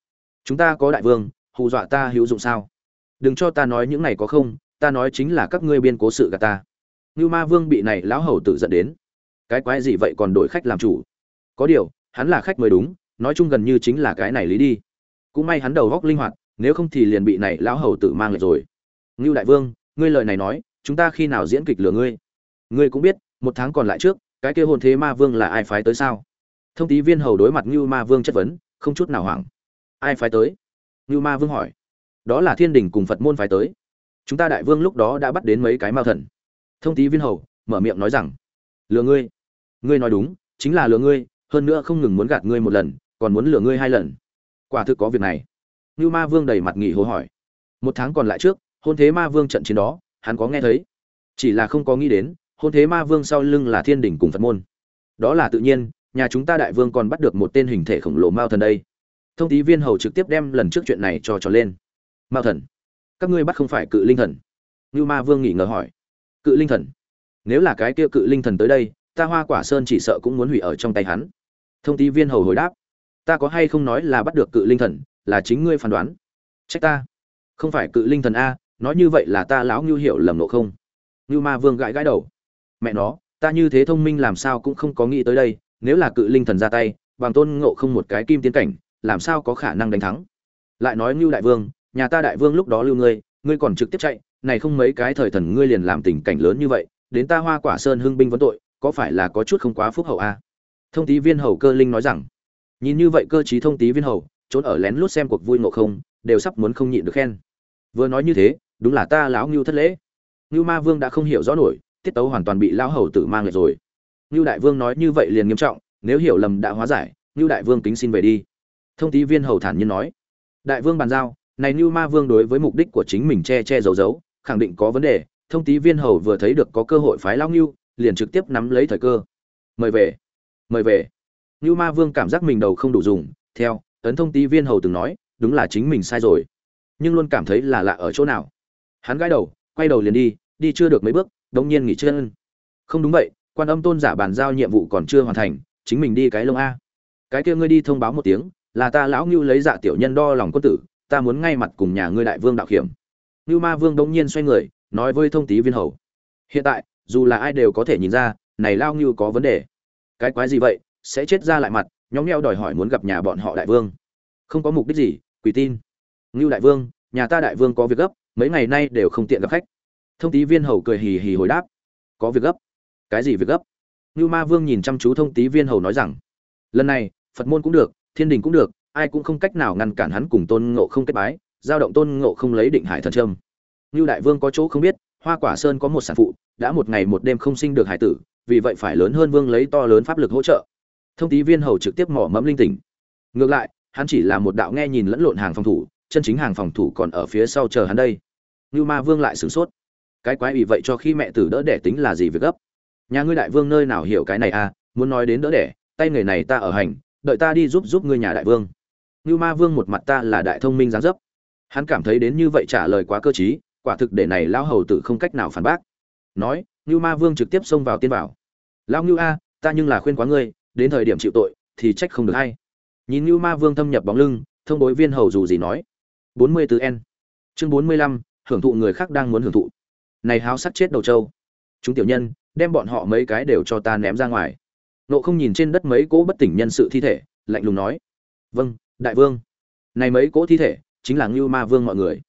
Chúng ta có đại vương, hù dọa ta hữu dụng sao? Đừng cho ta nói những này có không, ta nói chính là các ngươi biên cố sự gạt ta. Ngưu ma vương bị này lão hầu tự dẫn đến, cái quái gì vậy còn đổi khách làm chủ? Có điều, hắn là khách mới đúng, nói chung gần như chính là cái này lý đi. Cũng may hắn đầu góc linh hoạt, nếu không thì liền bị này lão hầu tự mang lại rồi. Ngưu đại vương, ngươi lời này nói, chúng ta khi nào diễn kịch lừa ngươi? Ngươi cũng biết, một tháng còn lại trước cái kia hồn thế ma vương là ai phái tới sao? Thông tí viên hầu đối mặt ngưu ma vương chất vấn, không chút nào hoảng. Ai phái tới? Ngưu ma vương hỏi. Đó là thiên đình cùng phật môn phái tới. Chúng ta đại vương lúc đó đã bắt đến mấy cái mao thần. Thông tí viên hầu, mở miệng nói rằng, lừa ngươi. Ngươi nói đúng, chính là lừa ngươi, hơn nữa không ngừng muốn gạt ngươi một lần, còn muốn lừa ngươi hai lần. Quả thực có việc này. Ngưu ma vương đầy mặt nghỉ hồ hỏi. Một tháng còn lại trước, hôn thế ma vương trận chiến đó, hắn có nghe thấy. Chỉ là không có nghĩ đến hôn thế ma vương sau lưng là thiên đình cùng phật môn. Đó là tự nhiên, nhà chúng ta đại vương còn bắt được một tên hình thể khổng lồ mao thần đây. Thông tí viên hầu trực tiếp đem lần trước chuyện này cho trò lên. Mao thần, các ngươi bắt không phải cự linh thần? Như ma vương nghỉ ngờ hỏi. Cự linh thần? Nếu là cái kia cự linh thần tới đây, ta hoa quả sơn chỉ sợ cũng muốn hủy ở trong tay hắn. Thông tí viên hầu hồi đáp. Ta có hay không nói là bắt được cự linh thần, là chính ngươi phán đoán? Trách ta. Không phải cự linh thần a, nói như vậy là ta lão ngưu hiểu lầm nộ không? Ngưu ma vương gãi gãi đầu mẹ nó, ta như thế thông minh làm sao cũng không có nghĩ tới đây, nếu là cự linh thần ra tay, bằng tôn ngộ không một cái kim tiến cảnh, làm sao có khả năng đánh thắng? Lại nói ngưu đại vương, nhà ta đại vương lúc đó lưu ngươi ngươi còn trực tiếp chạy, này không mấy cái thời thần ngươi liền làm tình cảnh lớn như vậy, đến ta hoa quả sơn hưng binh vấn tội, có phải là có chút không quá phúc hậu a à? thông tí viên hầu cơ linh nói rằng, nhìn như vậy cơ chí thông tí viên hầu, trốn ở lén lút xem cuộc vui ngộ không, đều sắp muốn không nhịn được khen. Vừa nói như thế, đúng là ta lão ngưu thất lễ. Ngưu ma vương đã không hiểu rõ nổi tiết tấu hoàn toàn bị lão hầu tử mang lại rồi. Ngưu đại vương nói như vậy liền nghiêm trọng, nếu hiểu lầm đã hóa giải, ngưu đại vương kính xin về đi. Thông tí viên hầu thản nhiên nói. Đại vương bàn giao, này ngưu ma vương đối với mục đích của chính mình che che giấu giấu, khẳng định có vấn đề, thông tí viên hầu vừa thấy được có cơ hội phái lão ngưu, liền trực tiếp nắm lấy thời cơ. Mời về mời về. Ngưu ma vương cảm giác mình đầu không đủ dùng, theo, ấn thông tí viên hầu từng nói, đúng là chính mình sai rồi. Nhưng luôn cảm thấy là lạ ở chỗ nào. Hắn gãi đầu, quay đầu liền đi đi chưa được mấy bước đống nhiên nghỉ chân không đúng vậy, quan âm tôn giả bàn giao nhiệm vụ còn chưa hoàn thành, chính mình đi cái lông a. Cái kia ngươi đi thông báo một tiếng, là ta lão ngưu lấy dạ tiểu nhân đo lòng quân tử, ta muốn ngay mặt cùng nhà ngươi đại vương đạo hiểm. Ngưu ma vương đống nhiên xoay người, nói với thông tí viên hầu. Hiện tại, dù là ai đều có thể nhìn ra, này lao ngưu có vấn đề. Cái quái gì vậy, sẽ chết ra lại mặt nhóm nheo đòi hỏi muốn gặp nhà bọn họ đại vương. Không có mục đích gì, quỷ tin. Ngưu đại vương, nhà ta đại vương có việc gấp, mấy ngày nay đều không tiện gặp khách thông tí viên hầu cười hì hì hồi đáp. Có việc gấp. Cái gì việc gấp? Như ma vương nhìn chăm chú thông tí viên hầu nói rằng, lần này, phật môn cũng được, thiên đình cũng được, ai cũng không cách nào ngăn cản hắn cùng tôn ngộ không kết bái, giao động tôn ngộ không lấy định hải thần trâm như đại vương có chỗ không biết, hoa quả sơn có một sản phụ, đã một ngày một đêm không sinh được hải tử, vì vậy phải lớn hơn vương lấy to lớn pháp lực hỗ trợ. Thông tí viên hầu trực tiếp mỏ mẫm linh tỉnh. Ngược lại, hắn chỉ là một đạo nghe nhìn lẫn lộn hàng phòng thủ, chân chính hàng phòng thủ còn ở phía sau chờ hắn đây. Như ma vương lại sửng sốt cái quái ủy vậy cho khi mẹ tử đỡ đẻ tính là gì việc gấp? Nhà ngươi đại vương nơi nào hiểu cái này à? Muốn nói đến đỡ đẻ, tay người này ta ở hành, đợi ta đi giúp giúp ngươi nhà đại vương. Như ma vương một mặt ta là đại thông minh giáng dấp. Hắn cảm thấy đến như vậy trả lời quá cơ t quả thực để này lão hầu tử không cách nào phản bác. Nói như ma vương trực tiếp xông vào tiên bảo. Lão ngưu a, ta nhưng là khuyên quá ngươi, đến thời điểm chịu tội, thì trách không được hay nhìn như ma vương thâm nhập bóng lưng, thông bối viên hầu dù gì nói. Bốn mươi tứ n. Chương bốn mươi lăm, hưởng thụ người khác đang muốn hưởng thụ này háo sắc chết đầu trâu. Chúng tiểu nhân, đem bọn họ mấy cái đều cho ta ném ra ngoài. Nộ không nhìn trên đất mấy cỗ bất tỉnh nhân sự thi thể, lạnh lùng nói. Vâng đại vương. Này mấy cỗ thi thể, chính là ngưu ma vương mọi người.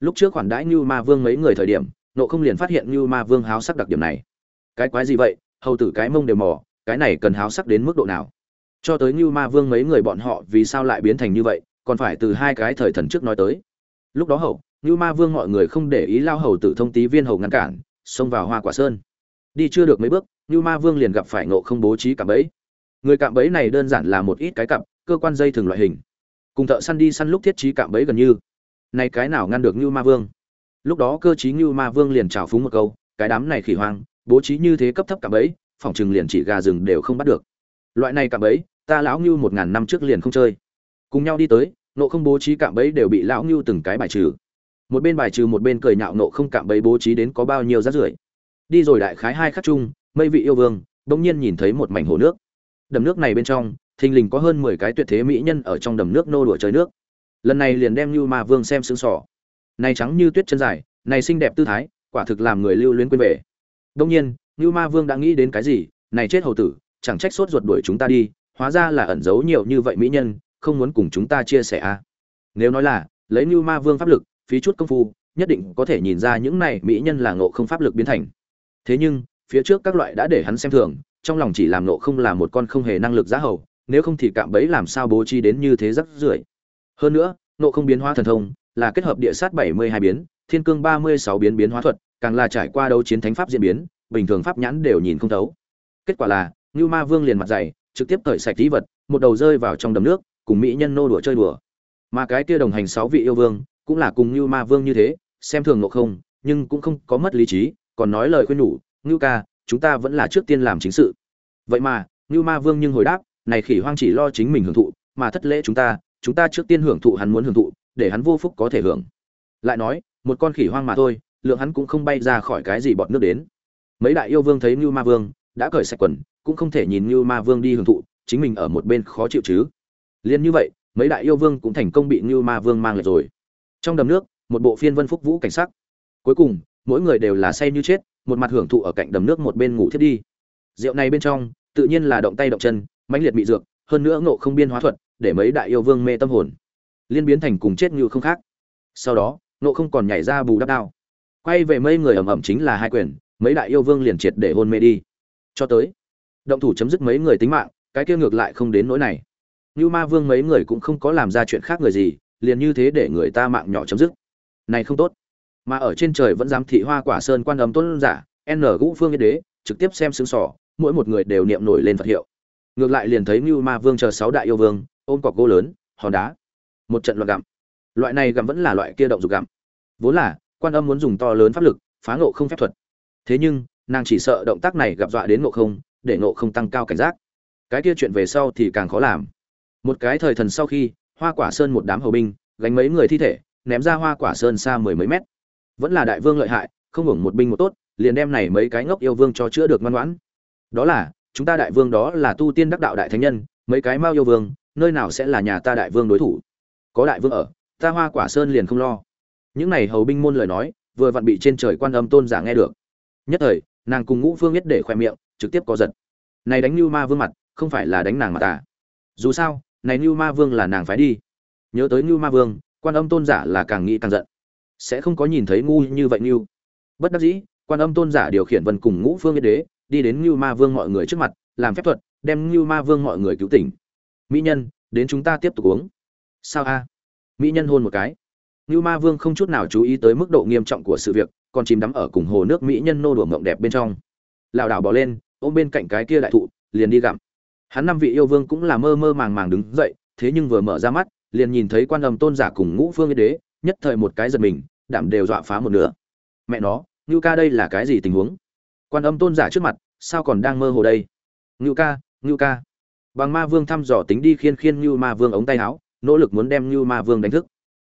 Lúc trước khoản đãi ngưu ma vương mấy người thời điểm nộ không liền phát hiện ngưu ma vương háo sắc đặc điểm này. Cái quái gì vậy? Hầu tử cái mông đều mò, cái này cần háo sắc đến mức độ nào? Cho tới ngưu ma vương mấy người bọn họ vì sao lại biến thành như vậy, còn phải từ hai cái thời thần trước nói tới. Lúc đó hậu ngưu ma vương mọi người không để ý lao hầu tử thông tí viên hầu ngăn cản, xông vào hoa quả sơn. Đi chưa được mấy bước, ngưu ma vương liền gặp phải ngộ không bố trí cạm bẫy. Người cạm bẫy này đơn giản là một ít cái cặp, cơ quan dây thường loại hình. Cùng thợ săn đi săn lúc thiết trí cạm bẫy gần như. Này cái nào ngăn được ngưu ma vương? Lúc đó cơ trí ngưu ma vương liền trào phúng một câu, cái đám này khỉ hoang, bố trí như thế cấp thấp cạm bẫy, phòng chừng liền chỉ gà rừng đều không bắt được. Loại này cạm bẫy, ta lão ngưu một ngàn năm trước liền không chơi. Cùng nhau đi tới nộ không bố trí cạm bẫy đều bị lão ngưu từng cái bài trừ một bên bài trừ một bên cười nhạo nộ không cạm bẫy bố trí đến có bao nhiêu rác rưởi. Đi rồi đại khái hai khắc chung, mây vị yêu vương bỗng nhiên nhìn thấy một mảnh hồ nước. Đầm nước này bên trong, thình lình có hơn mười cái tuyệt thế mỹ nhân ở trong đầm nước nô đùa chơi nước. Lần này liền đem như ma vương xem sướng sỏ này trắng như tuyết chân dài, này xinh đẹp tư thái, quả thực làm người lưu luyến quên về. Đông nhiên như ma vương đã nghĩ đến cái gì? Này chết hầu tử, chẳng trách sốt ruột đuổi chúng ta đi, hóa ra là ẩn giấu nhiều như vậy mỹ nhân, không muốn cùng chúng ta chia sẻ à. nếu nói là, lấy như ma vương pháp lực phí chút công phu, nhất định có thể nhìn ra những này mỹ nhân là ngộ không pháp lực biến thành. Thế nhưng, phía trước các loại đã để hắn xem thường, trong lòng chỉ làm nộ không là một con không hề năng lực giá hầu, nếu không thì cạm bẫy làm sao bố trí đến như thế rất rưởi. Hơn nữa nộ không biến hóa thần thông là kết hợp địa sát bảy mươi hai biến, thiên cương ba mươi sáu biến biến hóa thuật, càng là trải qua đấu chiến thánh pháp diễn biến, bình thường pháp nhãn đều nhìn không thấu. Kết quả là như ma vương liền mặt dày, trực tiếp cởi sạch tí vật, một đầu rơi vào trong đầm nước, cùng mỹ nhân nô đùa chơi đùa. Mà cái kia đồng hành sáu vị yêu vương cũng là cùng như ma vương như thế, xem thường nộ không, nhưng cũng không có mất lý trí, còn nói lời khuyên nhủ, ngưu ca, chúng ta vẫn là trước tiên làm chính sự. Vậy mà, ngưu ma vương nhưng hồi đáp, này khỉ hoang chỉ lo chính mình hưởng thụ, mà thất lễ chúng ta chúng ta trước tiên hưởng thụ hắn muốn hưởng thụ, để hắn vô phúc có thể hưởng. Lại nói, một con khỉ hoang mà thôi, lượng hắn cũng không bay ra khỏi cái gì bọt nước đến. Mấy đại yêu vương thấy ngưu ma vương đã cởi sạch quần, cũng không thể nhìn ngưu ma vương đi hưởng thụ, chính mình ở một bên khó chịu chứ. Liên như vậy, mấy đại yêu vương cũng thành công bị ngưu ma vương mang lại rồi trong đầm nước, một bộ phiên vân phúc vũ cảnh sắc. Cuối cùng, mỗi người đều là say như chết, một mặt hưởng thụ ở cạnh đầm nước một bên ngủ thiết đi. Rượu này bên trong, tự nhiên là động tay động chân, mãnh liệt bị dược, hơn nữa ngộ không biên hóa thuật, để mấy đại yêu vương mê tâm hồn. Liên biến thành cùng chết như không khác. Sau đó, ngộ không còn nhảy ra bù đắp đao. Quay về mấy người ẩm ẩm chính là hai quyền, mấy đại yêu vương liền triệt để hôn mê đi. Cho tới, động thủ chấm dứt mấy người tính mạng, cái kia ngược lại không đến nỗi này. Như ma vương mấy người cũng không có làm ra chuyện khác người gì liền như thế để người ta mạng nhỏ chấm dứt. Này không tốt. Mà ở trên trời vẫn dám thị hoa quả sơn quan âm tôn giả, n ngũ phương yên đế, trực tiếp xem xứng sỏ, mỗi một người đều niệm nổi lên phật hiệu. Ngược lại liền thấy như ma vương chờ sáu đại yêu vương, ôm cọc gỗ lớn, hòn đá. Một trận loạn gặm. Loại này gặm vẫn là loại kia động dục gặm. Vốn là, quan âm muốn dùng to lớn pháp lực, phá ngộ không phép thuật. Thế nhưng, nàng chỉ sợ động tác này gặp dọa đến ngộ không, để ngộ không tăng cao cảnh giác. Cái kia chuyện về sau thì càng khó làm. Một cái thời thần sau khi hoa quả sơn một đám hầu binh, gánh mấy người thi thể, ném ra hoa quả sơn xa mười mấy mét. Vẫn là đại vương lợi hại, không hưởng một binh một tốt, liền đem này mấy cái ngốc yêu vương cho chữa được ngoan ngoãn. Đó là, chúng ta đại vương đó là tu tiên đắc đạo đại thánh nhân, mấy cái mao yêu vương, nơi nào sẽ là nhà ta đại vương đối thủ? Có đại vương ở, ta hoa quả sơn liền không lo. Những này hầu binh môn lời nói, vừa vặn bị trên trời quan âm tôn giả nghe được. Nhất thời, nàng cùng ngũ phương biết để khoe miệng, trực tiếp có giật. Này đánh như ma vương mặt, không phải là đánh nàng mà ta. Dù sao này Nưu ma vương là nàng phải đi. Nhớ tới Nưu ma vương, quan âm tôn giả là càng nghĩ càng giận. Sẽ không có nhìn thấy ngu như vậy Nưu. bất đắc dĩ, quan âm tôn giả điều khiển vân cùng ngũ phương yên đế, đi đến Nưu ma vương mọi người trước mặt, làm phép thuật, đem Nưu ma vương mọi người cứu tỉnh. Mỹ nhân, đến chúng ta tiếp tục uống. Sao a? Mỹ nhân hôn một cái. Nưu ma vương không chút nào chú ý tới mức độ nghiêm trọng của sự việc, còn chìm đắm ở cùng hồ nước mỹ nhân nô đùa mộng đẹp bên trong. Lão đảo bỏ lên, ôm bên cạnh cái kia đại thụ, liền đi gặm hắn năm vị yêu vương cũng là mơ mơ màng màng đứng dậy, thế nhưng vừa mở ra mắt, liền nhìn thấy quan âm tôn giả cùng ngũ phương yên đế, nhất thời một cái giật mình, đảm đều dọa phá một nửa. Mẹ nó, ngưu ca đây là cái gì tình huống? Quan âm tôn giả trước mặt, sao còn đang mơ hồ đây? Ngưu ca ngưu ca. Bằng ma vương thăm dò tính đi khiên khiên ngưu ma vương ống tay áo, nỗ lực muốn đem ngưu ma vương đánh thức.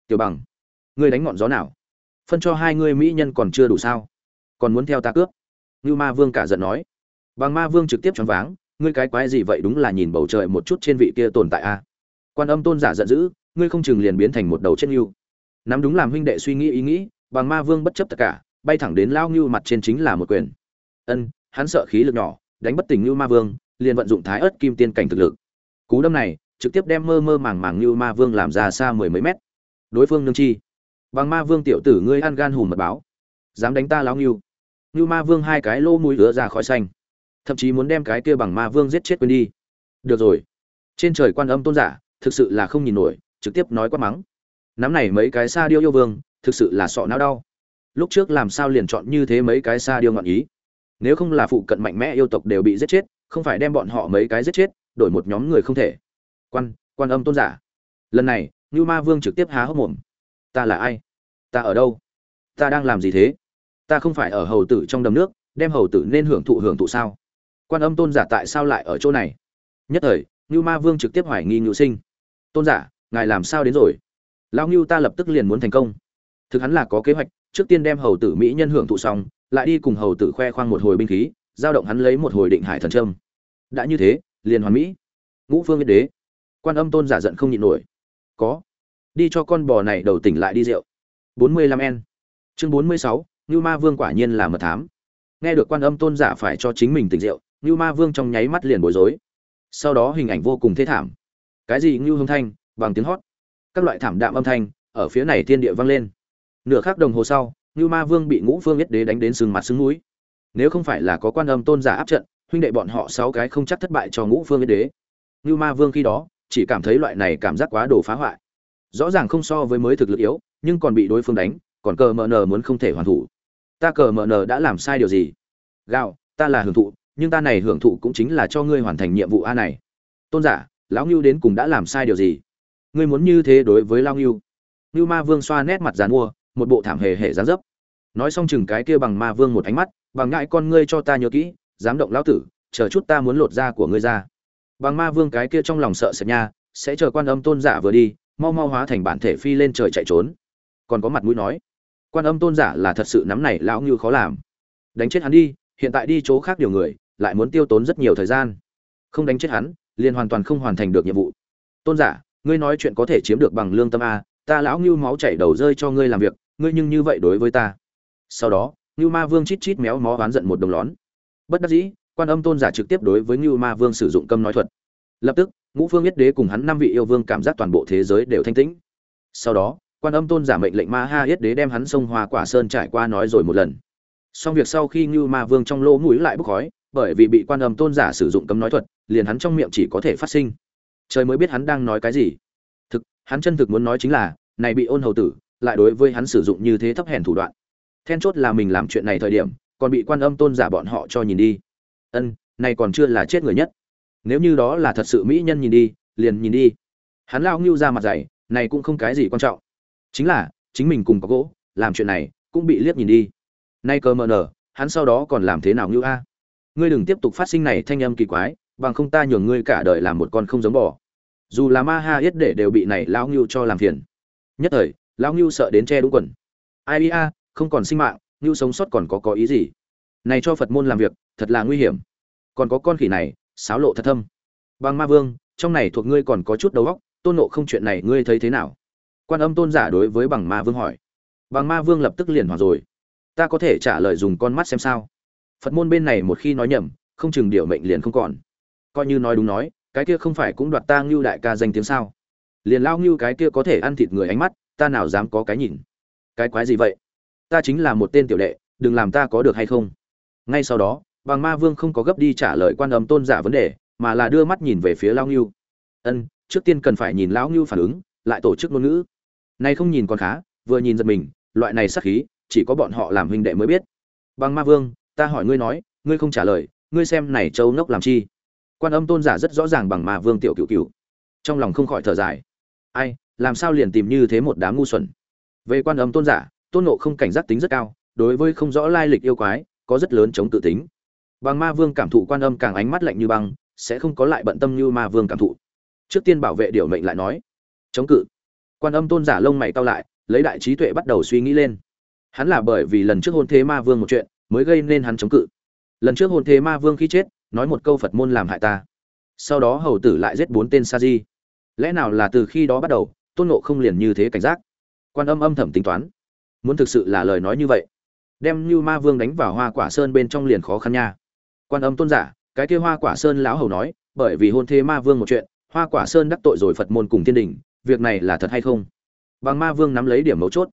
Tiểu bằng, ngươi đánh ngọn gió nào? Phân cho hai ngươi mỹ nhân còn chưa đủ sao? Còn muốn theo ta cướp? Ngưu ma vương cả giận nói. Bằng ma vương trực tiếp choáng váng ngươi cái quái gì vậy đúng là nhìn bầu trời một chút trên vị kia tồn tại a? Quan âm tôn giả giận dữ, ngươi không chừng liền biến thành một đầu chết ngưu. Nắm đúng làm huynh đệ suy nghĩ ý nghĩ, bằng ma vương bất chấp tất cả, bay thẳng đến lao ngưu mặt trên chính là một quyền. Ân, hắn sợ khí lực nhỏ, đánh bất tỉnh ngưu ma vương, liền vận dụng thái ớt kim tiên cảnh thực lực. Cú đâm này, trực tiếp đem mơ mơ màng màng ngưu ma vương làm ra xa mười mấy mét. Đối phương nương chi. Bằng ma vương tiểu tử ngươi ăn gan hùm mật báo. Dám đánh ta lao ngưu. Ngưu ma vương hai cái lô mũi ứa ra khỏi xanh thậm chí muốn đem cái kia bằng ma vương giết chết quên đi. Được rồi. Trên trời quan âm tôn giả, thực sự là không nhìn nổi, trực tiếp nói quát mắng. Nắm này mấy cái xa điêu yêu vương, thực sự là sọ não đau. Lúc trước làm sao liền chọn như thế mấy cái xa điêu ngọn ý? Nếu không là phụ cận mạnh mẽ yêu tộc đều bị giết chết, không phải đem bọn họ mấy cái giết chết, đổi một nhóm người không thể. Quan quan âm tôn giả. Lần này như ma vương trực tiếp há hốc mồm. Ta là ai? Ta ở đâu? Ta đang làm gì thế? Ta không phải ở hầu tử trong đầm nước, đem hầu tử nên hưởng thụ hưởng thụ sao? Quan âm tôn giả tại sao lại ở chỗ này? Nhất thời, ngưu ma vương trực tiếp hoài nghi ngự sinh. Tôn giả, ngài làm sao đến rồi? Lao ngưu ta lập tức liền muốn thành công. Thực hắn là có kế hoạch, trước tiên đem hầu tử mỹ nhân hưởng thụ xong, lại đi cùng hầu tử khoe khoang một hồi binh khí, giao động hắn lấy một hồi định hải thần trâm. Đã như thế, liền hoàn mỹ. Ngũ phương yên đế. Quan âm tôn giả giận không nhịn nổi. Có. Đi cho con bò này đầu tỉnh lại đi rượu. Bốn mươi lăm n chương bốn mươi sáu như ma vương quả nhiên là mật thám. Nghe được quan âm tôn giả phải cho chính mình tỉnh rượu Nưu ma vương trong nháy mắt liền bối rối. Sau đó hình ảnh vô cùng thê thảm. Cái gì Nưu hương thanh, bằng tiếng hót. Các loại thảm đạm âm thanh ở phía này thiên địa vang lên. Nửa khắc đồng hồ sau Nưu ma vương bị ngũ phương yết đế đánh đến sừng mặt sưng mũi. nếu không phải là có quan âm tôn giả áp trận, huynh đệ bọn họ sáu cái không chắc thất bại cho ngũ phương yết đế. Nưu ma vương khi đó chỉ cảm thấy loại này cảm giác quá đồ phá hoại. Rõ ràng không so với mới thực lực yếu, nhưng còn bị đối phương đánh, còn cờ mờ nờ muốn không thể hoàn thủ. Ta cờ mờ nờ đã làm sai điều gì? Gạo, ta là hưởng thụ nhưng ta này hưởng thụ cũng chính là cho ngươi hoàn thành nhiệm vụ a này. Tôn giả, lão ngưu đến cùng đã làm sai điều gì? Ngươi muốn như thế đối với lão ngưu? Ngưu ma vương xoa nét mặt dàn mua, một bộ thảm hề hề dán dấp. Nói xong chừng cái kia bằng ma vương một ánh mắt, bằng ngại con ngươi cho ta nhớ kỹ, dám động lão tử, chờ chút ta muốn lột da của ngươi ra. Bằng ma vương cái kia trong lòng sợ sệt nha, sẽ chờ quan âm tôn giả vừa đi, mau mau hóa thành bản thể phi lên trời chạy trốn. Còn có mặt mũi nói, quan âm tôn giả là thật sự nắm này lão ngưu khó làm. Đánh chết hắn đi, hiện tại đi chỗ khác điều người lại muốn tiêu tốn rất nhiều thời gian. Không đánh chết hắn, liền hoàn toàn không hoàn thành được nhiệm vụ. Tôn giả, ngươi nói chuyện có thể chiếm được bằng lương tâm a, ta lão ngưu máu chảy đầu rơi cho ngươi làm việc, ngươi nhưng như vậy đối với ta. Sau đó, ngưu ma vương chít chít méo mó oán giận một đồng lón. Bất đắc dĩ, quan âm tôn giả trực tiếp đối với ngưu ma vương sử dụng câm nói thuật. Lập tức, ngũ phương biết đế cùng hắn năm vị yêu vương cảm giác toàn bộ thế giới đều thanh tĩnh. Sau đó, quan âm tôn giả mệnh lệnh ma ha yết đế đem hắn sông hoa quả sơn trải qua nói rồi một lần. Xong việc sau khi ngưu ma vương trong lỗ mũi lại bốc khói bởi vì bị quan âm tôn giả sử dụng cấm nói thuật, liền hắn trong miệng chỉ có thể phát sinh. Trời mới biết hắn đang nói cái gì. Thực, hắn chân thực muốn nói chính là, này bị ôn hầu tử, lại đối với hắn sử dụng như thế thấp hèn thủ đoạn. Then chốt là mình làm chuyện này thời điểm, còn bị quan âm tôn giả bọn họ cho nhìn đi. Ân, này còn chưa là chết người nhất. Nếu như đó là thật sự mỹ nhân nhìn đi, liền nhìn đi. Hắn lao ngưu ra mặt dày, này cũng không cái gì quan trọng. Chính là, chính mình cùng có gỗ, làm chuyện này, cũng bị liếc nhìn đi. Nay cơ mờ nở, hắn sau đó còn làm thế nào ngưu a? Ngươi đừng tiếp tục phát sinh này thanh âm kỳ quái, bằng không ta nhường ngươi cả đời làm một con không giống bò. Dù là ma ha yết để đều bị này lão ngưu cho làm phiền. Nhất thời, lão ngưu sợ đến che đúng quần. Ai ia, không còn sinh mạng, ngưu sống sót còn có có ý gì? Này cho phật môn làm việc, thật là nguy hiểm. Còn có con khỉ này sáo lộ thật thâm. Bằng ma vương, trong này thuộc ngươi còn có chút đầu óc, tôn nộ không chuyện này ngươi thấy thế nào? Quan âm tôn giả đối với bằng ma vương hỏi. Bằng ma vương lập tức liền hỏi rồi. Ta có thể trả lời dùng con mắt xem sao? Phật môn bên này một khi nói nhầm, không chừng điều mệnh liền không còn. Coi như nói đúng nói, cái kia không phải cũng đoạt ta ngưu đại ca danh tiếng sao? Liền lao ngưu cái kia có thể ăn thịt người ánh mắt, ta nào dám có cái nhìn? Cái quái gì vậy? Ta chính là một tên tiểu đệ, đừng làm ta có được hay không? Ngay sau đó bằng ma vương không có gấp đi trả lời quan âm tôn giả vấn đề, mà là đưa mắt nhìn về phía lao ngưu. Ân, trước tiên cần phải nhìn lão ngưu phản ứng, lại tổ chức ngôn ngữ. Này không nhìn còn khá, vừa nhìn giật mình, loại này sắc khí, chỉ có bọn họ làm huynh đệ mới biết. Bằng ma vương ta hỏi ngươi nói, ngươi không trả lời, ngươi xem này châu nốc làm chi? Quan âm tôn giả rất rõ ràng bằng ma vương tiểu cựu cựu trong lòng không khỏi thở dài. Ai, làm sao liền tìm như thế một đám ngu xuẩn? Về quan âm tôn giả, tôn nộ không cảnh giác tính rất cao, đối với không rõ lai lịch yêu quái, có rất lớn chống tự tính. Bằng ma vương cảm thụ quan âm càng ánh mắt lạnh như băng, sẽ không có lại bận tâm như ma vương cảm thụ. Trước tiên bảo vệ điều mệnh lại nói. Chống cự. Quan âm tôn giả lông mày cao lại, lấy đại trí tuệ bắt đầu suy nghĩ lên. Hắn là bởi vì lần trước hôn thế ma vương một chuyện mới gây nên hắn chống cự. Lần trước hồn thế ma vương khi chết, nói một câu phật môn làm hại ta. Sau đó hầu tử lại giết bốn tên sa di. Lẽ nào là từ khi đó bắt đầu, tôn nộ không liền như thế cảnh giác? Quan âm âm thầm tính toán. Muốn thực sự là lời nói như vậy, đem như ma vương đánh vào hoa quả sơn bên trong liền khó khăn nha. Quan âm tôn giả, cái kia hoa quả sơn lão hầu nói, bởi vì hôn thế ma vương một chuyện, hoa quả sơn đắc tội rồi phật môn cùng thiên đình, việc này là thật hay không? Bằng ma vương nắm lấy điểm mấu chốt.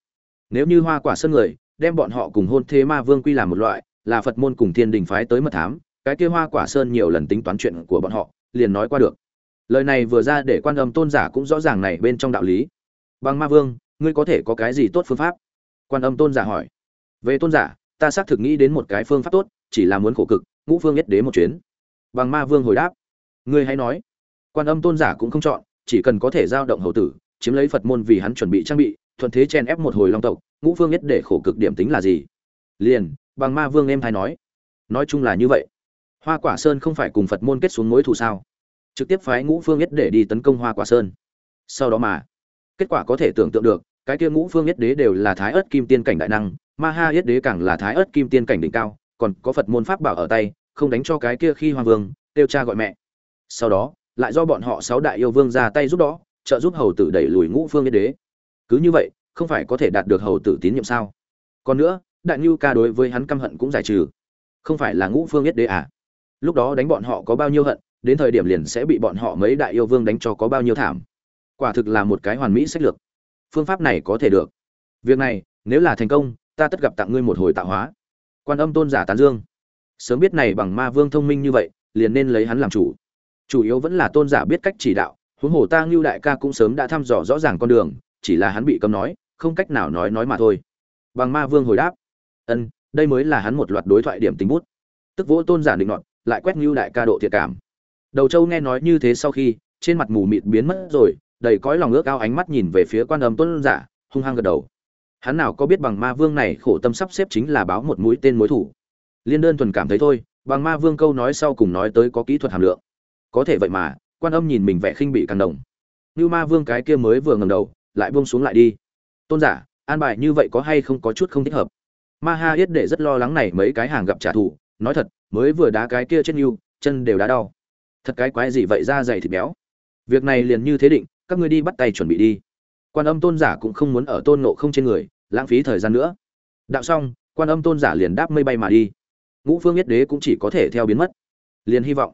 Nếu như hoa quả sơn người đem bọn họ cùng hôn thế ma vương quy làm một loại, là phật môn cùng thiên đình phái tới mật thám, cái kia hoa quả sơn nhiều lần tính toán chuyện của bọn họ, liền nói qua được. Lời này vừa ra để quan âm tôn giả cũng rõ ràng này bên trong đạo lý. Bằng ma vương, ngươi có thể có cái gì tốt phương pháp? Quan âm tôn giả hỏi. Về tôn giả, ta xác thực nghĩ đến một cái phương pháp tốt, chỉ là muốn khổ cực, ngũ phương nhất đế một chuyến. Bằng ma vương hồi đáp. Ngươi hãy nói. Quan âm tôn giả cũng không chọn, chỉ cần có thể giao động hầu tử, chiếm lấy phật môn vì hắn chuẩn bị trang bị thuận thế chen ép một hồi long tộc, ngũ phương nhất để khổ cực điểm tính là gì? Liền, bằng ma vương em thay nói. Nói chung là như vậy. Hoa quả sơn không phải cùng phật môn kết xuống mối thù sao? Trực tiếp phái ngũ phương nhất để đi tấn công hoa quả sơn. Sau đó mà, kết quả có thể tưởng tượng được, cái kia ngũ phương nhất đế đều là thái ớt kim tiên cảnh đại năng, ma ha yết đế càng là thái ớt kim tiên cảnh đỉnh cao, còn có phật môn pháp bảo ở tay, không đánh cho cái kia khi hoa vương tiêu cha gọi mẹ. Sau đó, lại do bọn họ sáu đại yêu vương ra tay giúp đó, trợ giúp hầu tử đẩy lùi ngũ phương yết đế cứ như vậy, không phải có thể đạt được hầu tử tín nhiệm sao? Còn nữa, đại ngưu ca đối với hắn căm hận cũng giải trừ. Không phải là ngũ phương yết đế à? Lúc đó đánh bọn họ có bao nhiêu hận, đến thời điểm liền sẽ bị bọn họ mấy đại yêu vương đánh cho có bao nhiêu thảm. Quả thực là một cái hoàn mỹ sách lược. Phương pháp này có thể được. Việc này, nếu là thành công, ta tất gặp tặng ngươi một hồi tạo hóa. Quan âm tôn giả tán dương. Sớm biết này bằng ma vương thông minh như vậy, liền nên lấy hắn làm chủ. Chủ yếu vẫn là tôn giả biết cách chỉ đạo, huống hồ ta ngưu đại ca cũng sớm đã thăm dò rõ ràng con đường chỉ là hắn bị cấm nói, không cách nào nói nói mà thôi. Bằng ma vương hồi đáp, ân, đây mới là hắn một loạt đối thoại điểm tính bút. Tức vỗ tôn giả định nọt, lại quét ngưu đại ca độ thiệt cảm. Đầu châu nghe nói như thế sau khi, trên mặt mù mịt biến mất rồi, đầy cõi lòng ước ao ánh mắt nhìn về phía quan âm tôn giả, hung hăng gật đầu. Hắn nào có biết bằng ma vương này khổ tâm sắp xếp chính là báo một mũi tên mối thủ. Liên đơn thuần cảm thấy thôi, bằng ma vương câu nói sau cùng nói tới có kỹ thuật hàm lượng. Có thể vậy mà, quan âm nhìn mình vẻ khinh bị càng đồng. Như ma vương cái kia mới vừa ngầm đầu lại buông xuống lại đi. Tôn giả, an bài như vậy có hay không có chút không thích hợp? Ma ha yết để rất lo lắng này mấy cái hàng gặp trả thù, nói thật, mới vừa đá cái kia trên yêu chân đều đá đau. Thật cái quái gì vậy ra dày thịt béo. Việc này liền như thế định, các ngươi đi bắt tay chuẩn bị đi. Quan âm tôn giả cũng không muốn ở tôn nộ không trên người, lãng phí thời gian nữa. Đạo xong, quan âm tôn giả liền đáp mây bay mà đi. Ngũ phương yết đế cũng chỉ có thể theo biến mất. Liền hy vọng.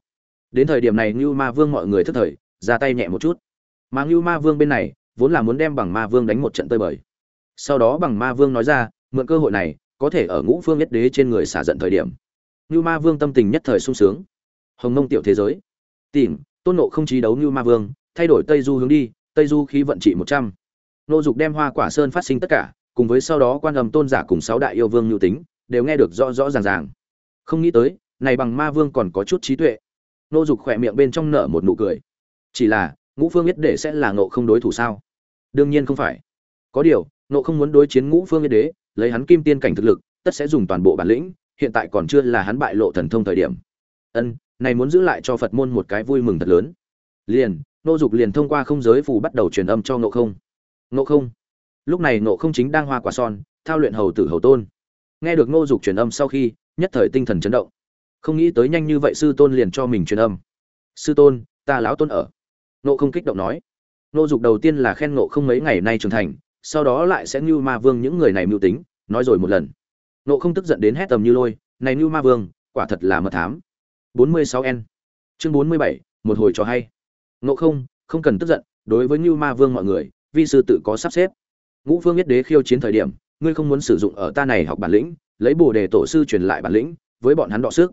Đến thời điểm này như ma vương mọi người thất thời, ra tay nhẹ một chút. Mà như ma vương bên này vốn là muốn đem bằng ma vương đánh một trận tơi bời. Sau đó bằng ma vương nói ra, mượn cơ hội này, có thể ở ngũ phương nhất đế trên người xả giận thời điểm. Như ma vương tâm tình nhất thời sung sướng. Hồng nông tiểu thế giới. Tìm tôn nộ không trí đấu như ma vương, thay đổi tây du hướng đi, tây du khí vận trị một trăm. Nô dục đem hoa quả sơn phát sinh tất cả, cùng với sau đó quan âm tôn giả cùng sáu đại yêu vương nhu tính, đều nghe được rõ rõ ràng ràng. Không nghĩ tới, này bằng ma vương còn có chút trí tuệ. Nô dục khỏe miệng bên trong nở một nụ cười. Chỉ là ngũ phương nhất Đế sẽ là ngộ không đối thủ sao? Đương nhiên không phải. Có điều, ngộ không muốn đối chiến ngũ phương nhất đế, lấy hắn kim tiên cảnh thực lực, tất sẽ dùng toàn bộ bản lĩnh, hiện tại còn chưa là hắn bại lộ thần thông thời điểm. Ân, này muốn giữ lại cho phật môn một cái vui mừng thật lớn. Liền, nô dục liền thông qua không giới phù bắt đầu truyền âm cho ngộ không. Ngộ không. Lúc này ngộ không chính đang hoa quả son, thao luyện hầu tử hầu tôn. Nghe được nô dục truyền âm sau khi, nhất thời tinh thần chấn động. Không nghĩ tới nhanh như vậy sư tôn liền cho mình truyền âm. Sư tôn, ta lão tôn ở nộ không kích động nói. Nô dục đầu tiên là khen nộ không mấy ngày nay trưởng thành sau đó lại sẽ như ma vương những người này mưu tính nói rồi một lần. Nộ không tức giận đến hét tầm như lôi này như ma vương quả thật là mật thám. 46 n. Chương 47, một hồi cho hay. Nộ không không cần tức giận đối với như ma vương mọi người vi sư tự có sắp xếp. Ngũ Vương biết đế khiêu chiến thời điểm ngươi không muốn sử dụng ở ta này học bản lĩnh lấy bồ đề tổ sư truyền lại bản lĩnh với bọn hắn đọ sức.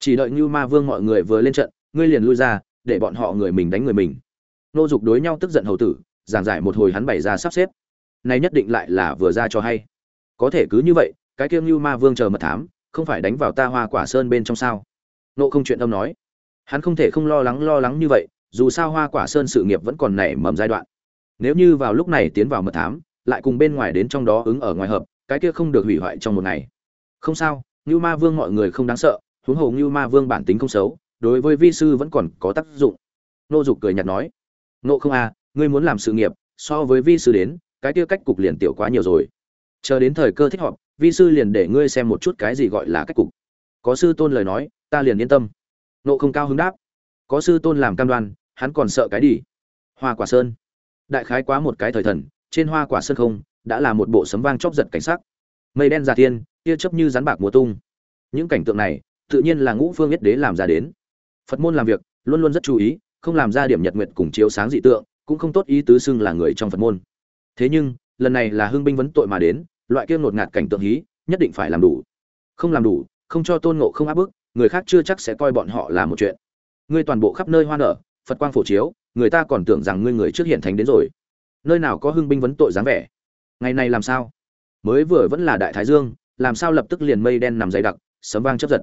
Chỉ đợi như ma vương mọi người vừa lên trận ngươi liền lui ra để bọn họ người mình đánh người mình nô dục đối nhau tức giận hầu tử, giảng giải một hồi hắn bày ra sắp xếp. Nay nhất định lại là vừa ra cho hay. Có thể cứ như vậy, cái kiêng như ma vương chờ mật thám, không phải đánh vào ta hoa quả sơn bên trong sao? Nộ không chuyện âm nói. Hắn không thể không lo lắng lo lắng như vậy, dù sao hoa quả sơn sự nghiệp vẫn còn nảy mầm giai đoạn. Nếu như vào lúc này tiến vào mật thám, lại cùng bên ngoài đến trong đó ứng ở ngoài hợp, cái kia không được hủy hoại trong một ngày. Không sao như ma vương mọi người không đáng sợ, huống hồ như ma vương bản tính không xấu, đối với vi sư vẫn còn có tác dụng. Nô dục cười nhạt nói nộ không a à, ngươi muốn làm sự nghiệp so với vi sư đến cái kia cách cục liền tiểu quá nhiều rồi. Chờ đến thời cơ thích họp vi sư liền để ngươi xem một chút cái gì gọi là cách cục. Có sư tôn lời nói ta liền yên tâm. Nộ không cao hứng đáp. Có sư tôn làm cam đoan hắn còn sợ cái gì hoa quả sơn. Đại khái quá một cái thời thần trên hoa quả sơn không đã là một bộ sấm vang chóp giật cảnh sắc. Mây đen giả tiên tia chớp như rắn bạc mùa tung. Những cảnh tượng này tự nhiên là ngũ phương nhất đế làm ra đến. Phật môn làm việc luôn luôn rất chú ý không làm ra điểm nhật nguyệt cùng chiếu sáng dị tượng, cũng không tốt ý tứ xưng là người trong phật môn. Thế nhưng, lần này là hưng binh vấn tội mà đến, loại kia ngột ngạt cảnh tượng hí, nhất định phải làm đủ. Không làm đủ, không cho tôn ngộ không áp bức, người khác chưa chắc sẽ coi bọn họ là một chuyện. Ngươi toàn bộ khắp nơi hoa nở phật quang phổ chiếu, người ta còn tưởng rằng ngươi người trước hiện thánh đến rồi. Nơi nào có hưng binh vấn tội dáng vẻ? Ngày này làm sao? Mới vừa vẫn là đại thái dương, làm sao lập tức liền mây đen nằm dày đặc, sấm vang chớp giật.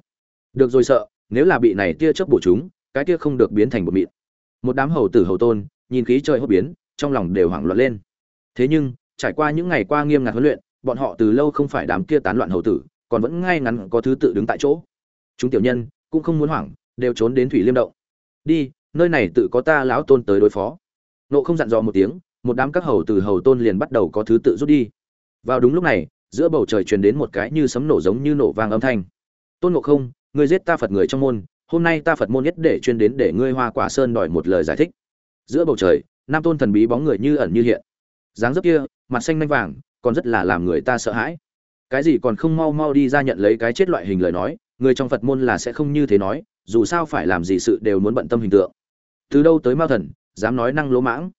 Được rồi sợ, nếu là bị này tia chớp bổ chúng, cái tia không được biến thành bột mịn một đám hầu tử hầu tôn, nhìn khí trời hốt biến, trong lòng đều hoảng loạn lên. Thế nhưng, trải qua những ngày qua nghiêm ngặt huấn luyện, bọn họ từ lâu không phải đám kia tán loạn hầu tử, còn vẫn ngay ngắn có thứ tự đứng tại chỗ. Chúng tiểu nhân cũng không muốn hoảng, đều trốn đến thủy liêm động. Đi, nơi này tự có ta lão tôn tới đối phó. Nộ không dặn dò một tiếng, một đám các hầu từ hầu tôn liền bắt đầu có thứ tự rút đi. Vào đúng lúc này, giữa bầu trời truyền đến một cái như sấm nổ giống như nổ vang âm thanh. Tôn ngộ không, ngươi giết ta phật người trong môn hôm nay ta phật môn nhất để chuyên đến để ngươi hoa quả sơn đòi một lời giải thích. Giữa bầu trời, nam tôn thần bí bóng người như ẩn như hiện. Dáng dấp kia, mặt xanh manh vàng, còn rất là làm người ta sợ hãi. Cái gì còn không mau mau đi ra nhận lấy cái chết loại hình lời nói, người trong phật môn là sẽ không như thế nói, dù sao phải làm gì sự đều muốn bận tâm hình tượng. Từ đâu tới mao thần, dám nói năng lỗ mãng.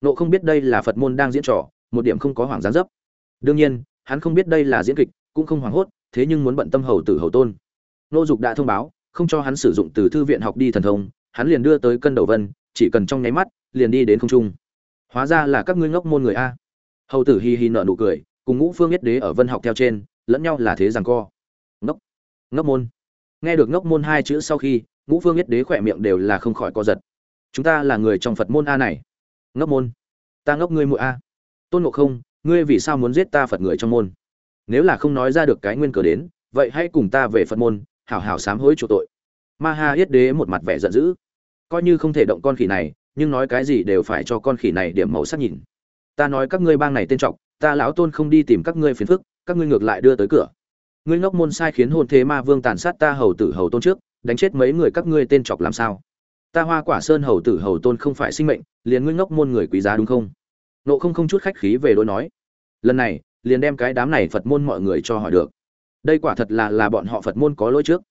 Nộ không biết đây là phật môn đang diễn trò, một điểm không có hoảng gián dấp. Đương nhiên, hắn không biết đây là diễn kịch, cũng không hoảng hốt, thế nhưng muốn bận tâm hầu tử hầu tôn. Nô dục đã thông báo không cho hắn sử dụng từ thư viện học đi thần thông, hắn liền đưa tới cân đầu vân, chỉ cần trong nháy mắt, liền đi đến không trung. Hóa ra là các ngươi ngốc môn người a. Hầu tử hi hi nở nụ cười, cùng ngũ phương nhất đế ở vân học theo trên, lẫn nhau là thế rằng co. Ngốc. Ngốc môn. Nghe được ngốc môn hai chữ sau khi, ngũ phương nhất đế khỏe miệng đều là không khỏi co giật. Chúng ta là người trong phật môn a này. Ngốc môn. Ta ngốc ngươi muội a. Tôn ngộ không, ngươi vì sao muốn giết ta phật người trong môn? Nếu là không nói ra được cái nguyên cớ đến, vậy hãy cùng ta về phật môn hảo hảo sám hối chủ tội. Ma ha yết đế một mặt vẻ giận dữ. Coi như không thể động con khỉ này, nhưng nói cái gì đều phải cho con khỉ này điểm màu sắc nhìn. Ta nói các ngươi bang này tên trọng ta lão tôn không đi tìm các ngươi phiền phức, các ngươi ngược lại đưa tới cửa. Ngươi ngốc môn sai khiến hôn thế ma vương tàn sát ta hầu tử hầu tôn trước, đánh chết mấy người các ngươi tên chọc làm sao? Ta hoa quả sơn hầu tử hầu tôn không phải sinh mệnh, liền ngươi ngốc môn người quý giá đúng không? Nộ không không chút khách khí về đối nói. Lần này, liền đem cái đám này phật môn mọi người cho hỏi được đây quả thật là là bọn họ phật môn có lỗi trước.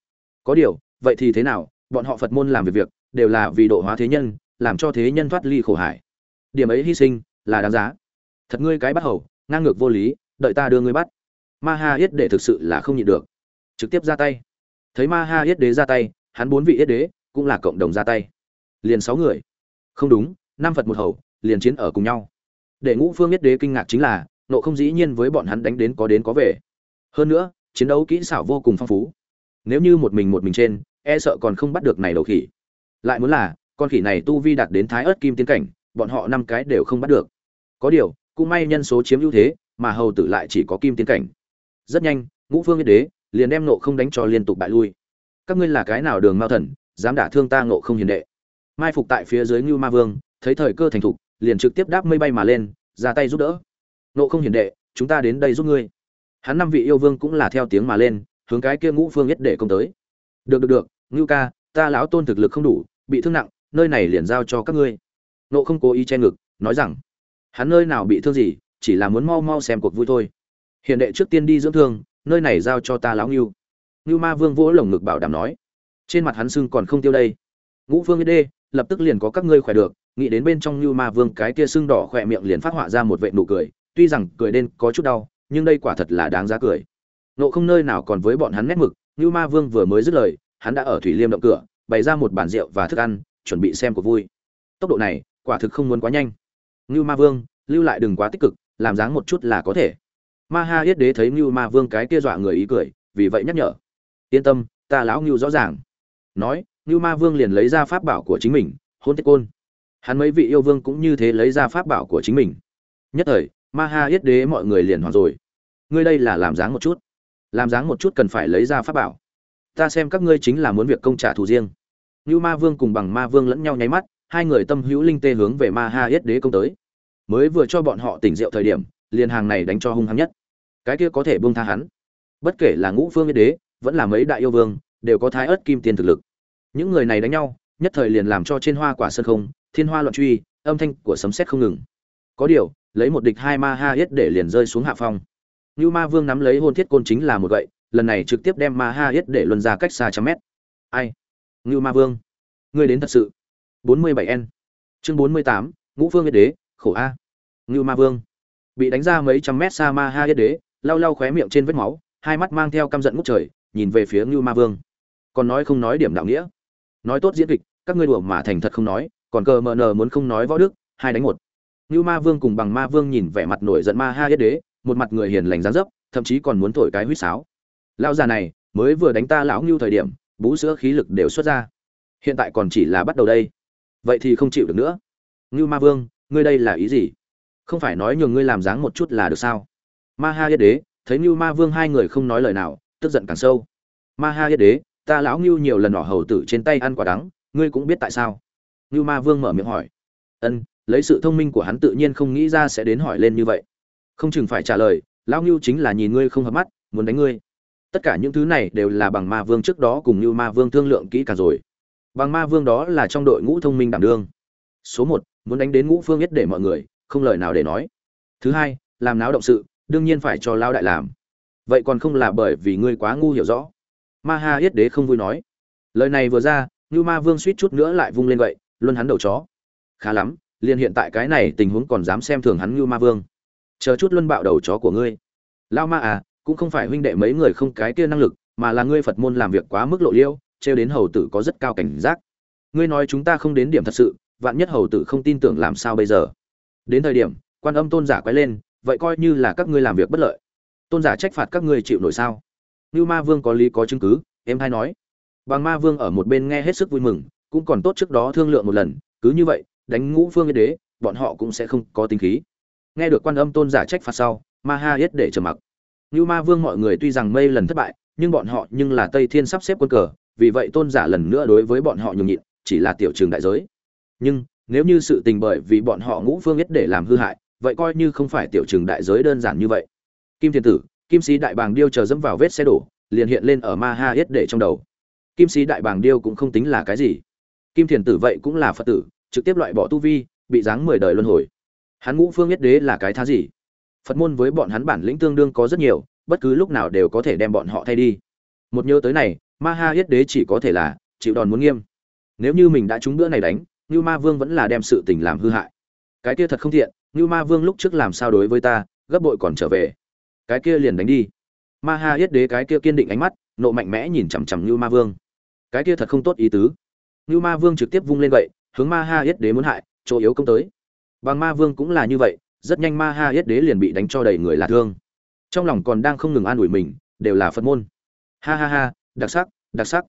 Có điều, vậy thì thế nào? Bọn họ phật môn làm việc việc, đều là vì độ hóa thế nhân, làm cho thế nhân thoát ly khổ hải. Điểm ấy hy sinh là đáng giá. Thật ngươi cái bắt hầu, ngang ngược vô lý, đợi ta đưa ngươi bắt. Ma ha yết đệ thực sự là không nhịn được. Trực tiếp ra tay. Thấy ma ha yết đế ra tay, hắn bốn vị yết đế cũng là cộng đồng ra tay. Liền sáu người. Không đúng, năm phật một hầu, liền chiến ở cùng nhau. Để ngũ phương yết đế kinh ngạc chính là, nộ không dĩ nhiên với bọn hắn đánh đến có đến có về. Hơn nữa chiến đấu kỹ xảo vô cùng phong phú. Nếu như một mình một mình trên e sợ còn không bắt được này đầu khỉ. Lại muốn là, con khỉ này tu vi đạt đến thái ớt kim tiến cảnh, bọn họ năm cái đều không bắt được. Có điều, cũng may nhân số chiếm ưu thế, mà hầu tử lại chỉ có kim tiến cảnh. Rất nhanh, ngũ phương yên đế liền đem nộ không đánh cho liên tục bại lui. Các ngươi là cái nào đường mao thần, dám đả thương ta nộ không hiền đệ? Mai phục tại phía dưới ngưu ma vương, thấy thời cơ thành thục, liền trực tiếp đáp mây bay mà lên, ra tay giúp đỡ. Nộ không hiền đệ, chúng ta đến đây giúp ngươi hắn năm vị yêu vương cũng là theo tiếng mà lên, hướng cái kia ngũ phương nhất để công tới. Được được được, ngưu ca, ta lão tôn thực lực không đủ, bị thương nặng, nơi này liền giao cho các ngươi. Nộ không cố ý che ngực, nói rằng, hắn nơi nào bị thương gì, chỉ là muốn mau mau xem cuộc vui thôi. Hiện đệ trước tiên đi dưỡng thương, nơi này giao cho ta lão ngưu. Ngưu ma vương vỗ lồng ngực bảo đảm nói, trên mặt hắn sưng còn không tiêu đây. Ngũ phương đê, lập tức liền có các ngươi khỏe được, nghĩ đến bên trong Ngưu ma vương cái kia sưng đỏ khỏe miệng liền phát họa ra một vệ nụ cười, tuy rằng cười đen có chút đau nhưng đây quả thật là đáng giá cười. Nộ không nơi nào còn với bọn hắn nét mực như ma vương vừa mới dứt lời, hắn đã ở thủy liêm động cửa, bày ra một bàn rượu và thức ăn, chuẩn bị xem cuộc vui. Tốc độ này, quả thực không muốn quá nhanh. Như ma vương, lưu lại đừng quá tích cực, làm dáng một chút là có thể. Ma ha yết đế thấy như ma vương cái kia dọa người ý cười, vì vậy nhắc nhở. Yên tâm, ta lão ngưu rõ ràng. Nói như ma vương liền lấy ra pháp bảo của chính mình, hôn tiết côn. Hắn mấy vị yêu vương cũng như thế lấy ra pháp bảo của chính mình. Nhất thời ma ha yết đế mọi người liền hoảng rồi. Ngươi đây là làm dáng một chút. Làm dáng một chút cần phải lấy ra pháp bảo. Ta xem các ngươi chính là muốn việc công trả thù riêng. Như ma vương cùng bằng ma vương lẫn nhau nháy mắt, hai người tâm hữu linh tê hướng về ma ha yết đế công tới. Mới vừa cho bọn họ tỉnh rượu thời điểm, liền hàng này đánh cho hung hăng nhất. Cái kia có thể buông tha hắn. Bất kể là ngũ phương yết đế, vẫn là mấy đại yêu vương, đều có thái ớt kim tiền thực lực. Những người này đánh nhau, nhất thời liền làm cho trên hoa quả sân không, thiên hoa loạn truy, âm thanh của sấm sét không ngừng. Có điều lấy một địch hai ma ha yết để liền rơi xuống hạ phong. Như ma vương nắm lấy hôn thiết côn chính là một gậy, lần này trực tiếp đem ma ha yết để luân ra cách xa trăm mét. Ai? Như ma vương. Ngươi đến thật sự. Bốn mươi bảy n. Chương bốn mươi tám, ngũ phương yết đế, khổ a. Như ma vương. Bị đánh ra mấy trăm mét xa ma ha yết đế, lau lau khóe miệng trên vết máu, hai mắt mang theo căm giận ngút trời, nhìn về phía như ma vương. Còn nói không nói điểm đạo nghĩa. Nói tốt diễn kịch, các ngươi đùa mà thành thật không nói, còn cờ mờ nờ muốn không nói võ đức, hai đánh một. Nưu ma vương cùng bằng ma vương nhìn vẻ mặt nổi giận ma ha yết đế, một mặt người hiền lành dáng dấp, thậm chí còn muốn thổi cái huýt sáo. Lão già này, mới vừa đánh ta lão Nưu thời điểm, bú sữa khí lực đều xuất ra. Hiện tại còn chỉ là bắt đầu đây. Vậy thì không chịu được nữa. Nưu ma vương, ngươi đây là ý gì? Không phải nói nhường ngươi làm dáng một chút là được sao? Ma ha yết đế, thấy Nưu ma vương hai người không nói lời nào, tức giận càng sâu. Ma ha yết đế, ta lão Nưu nhiều lần nhỏ hầu tử trên tay ăn quả đắng, ngươi cũng biết tại sao? Nưu ma vương mở miệng hỏi. Ân lấy sự thông minh của hắn tự nhiên không nghĩ ra sẽ đến hỏi lên như vậy. Không chừng phải trả lời, lão ngưu chính là nhìn ngươi không hợp mắt, muốn đánh ngươi. Tất cả những thứ này đều là bằng ma vương trước đó cùng như ma vương thương lượng kỹ cả rồi. Bằng ma vương đó là trong đội ngũ thông minh đảm đương. Số một, muốn đánh đến ngũ phương nhất để mọi người, không lời nào để nói. Thứ hai, làm náo động sự, đương nhiên phải cho lao đại làm. Vậy còn không là bởi vì ngươi quá ngu hiểu rõ. Ma ha yết đế không vui nói. Lời này vừa ra như ma vương suýt chút nữa lại vung lên vậy luôn hắn đầu chó. Khá lắm liền hiện tại cái này tình huống còn dám xem thường hắn như ma vương. Chờ chút luân bạo đầu chó của ngươi. Lao ma à cũng không phải huynh đệ mấy người không cái kia năng lực, mà là ngươi phật môn làm việc quá mức lộ liêu, trêu đến hầu tử có rất cao cảnh giác. Ngươi nói chúng ta không đến điểm thật sự, vạn nhất hầu tử không tin tưởng làm sao bây giờ? Đến thời điểm, quan âm tôn giả quay lên, vậy coi như là các ngươi làm việc bất lợi. Tôn giả trách phạt các ngươi chịu nổi sao? Như ma vương có lý có chứng cứ, em hay nói. Bằng ma vương ở một bên nghe hết sức vui mừng, cũng còn tốt trước đó thương lượng một lần, cứ như vậy đánh ngũ phương yết đế, bọn họ cũng sẽ không có tính khí. Nghe được quan âm tôn giả trách phạt sau, ma ha yết để trầm mặc. Như ma vương mọi người tuy rằng mây lần thất bại, nhưng bọn họ nhưng là tây thiên sắp xếp quân cờ, vì vậy tôn giả lần nữa đối với bọn họ nhường nhịn, chỉ là tiểu trường đại giới. Nhưng, nếu như sự tình bởi vì bọn họ ngũ phương yết để làm hư hại, vậy coi như không phải tiểu trường đại giới đơn giản như vậy. Kim thiên tử, kim sĩ đại bàng điêu chờ dẫm vào vết xe đổ, liền hiện lên ở ma ha yết để trong đầu. Kim sĩ đại bàng điêu cũng không tính là cái gì. Kim thiền tử vậy cũng là phật tử trực tiếp loại bỏ tu vi, bị giáng mười đời luân hồi. Hắn ngũ phương nhất đế là cái thá gì? Phật môn với bọn hắn bản lĩnh tương đương có rất nhiều, bất cứ lúc nào đều có thể đem bọn họ thay đi. Một nhớ tới này, ma ha yết đế chỉ có thể là chịu đòn muốn nghiêm. Nếu như mình đã trúng bữa này đánh như ma vương vẫn là đem sự tình làm hư hại. Cái kia thật không thiện như ma vương lúc trước làm sao đối với ta, gấp bội còn trở về. Cái kia liền đánh đi. Ma ha yết đế cái kia kiên định ánh mắt, nộ mạnh mẽ nhìn chằm chằm như ma vương. Cái kia thật không tốt ý tứ. Như ma vương trực tiếp vung lên vậy hướng ma ha yết đế muốn hại, chỗ yếu công tới. Bằng ma vương cũng là như vậy, rất nhanh ma ha yết đế liền bị đánh cho đầy người là thương. Trong lòng còn đang không ngừng an ủi mình, đều là phật môn. Ha ha ha, đặc sắc đặc sắc.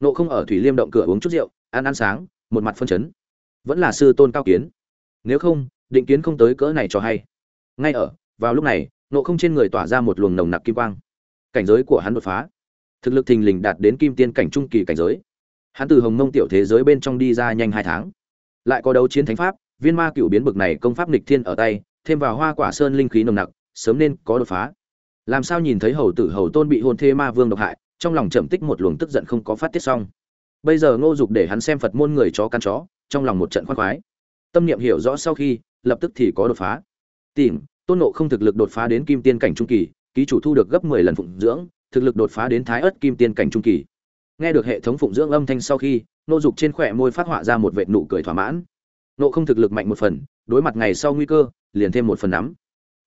Nộ không ở thủy liêm động cửa uống chút rượu, ăn ăn sáng, một mặt phân chấn. Vẫn là sư tôn cao kiến. Nếu không, định kiến không tới cỡ này cho hay. Ngay ở, vào lúc này, nộ không trên người tỏa ra một luồng nồng nặc kim quang. Cảnh giới của hắn đột phá. Thực lực thình lình đạt đến kim tiên cảnh trung kỳ cảnh giới hắn từ hồng mông tiểu thế giới bên trong đi ra nhanh hai tháng. Lại có đấu chiến thánh pháp, viên ma cựu biến bực này công pháp nịch thiên ở tay, thêm vào hoa quả sơn linh khí nồng nặc, sớm nên có đột phá. Làm sao nhìn thấy hầu tử hầu tôn bị hôn thê ma vương độc hại, trong lòng trầm tích một luồng tức giận không có phát tiết xong. Bây giờ ngô dục để hắn xem phật môn người chó căn chó, trong lòng một trận khoác khoái. Tâm niệm hiểu rõ sau khi, lập tức thì có đột phá. Tìm, tôn nộ không thực lực đột phá đến kim tiên cảnh trung kỳ, ký chủ thu được gấp mười lần phụng dưỡng, thực lực đột phá đến thái ớt kim tiên cảnh trung kỳ nghe được hệ thống phụng dưỡng âm thanh sau khi, nô dục trên khỏe môi phát họa ra một vệt nụ cười thỏa mãn. Nộ không thực lực mạnh một phần, đối mặt ngày sau nguy cơ, liền thêm một phần nắm.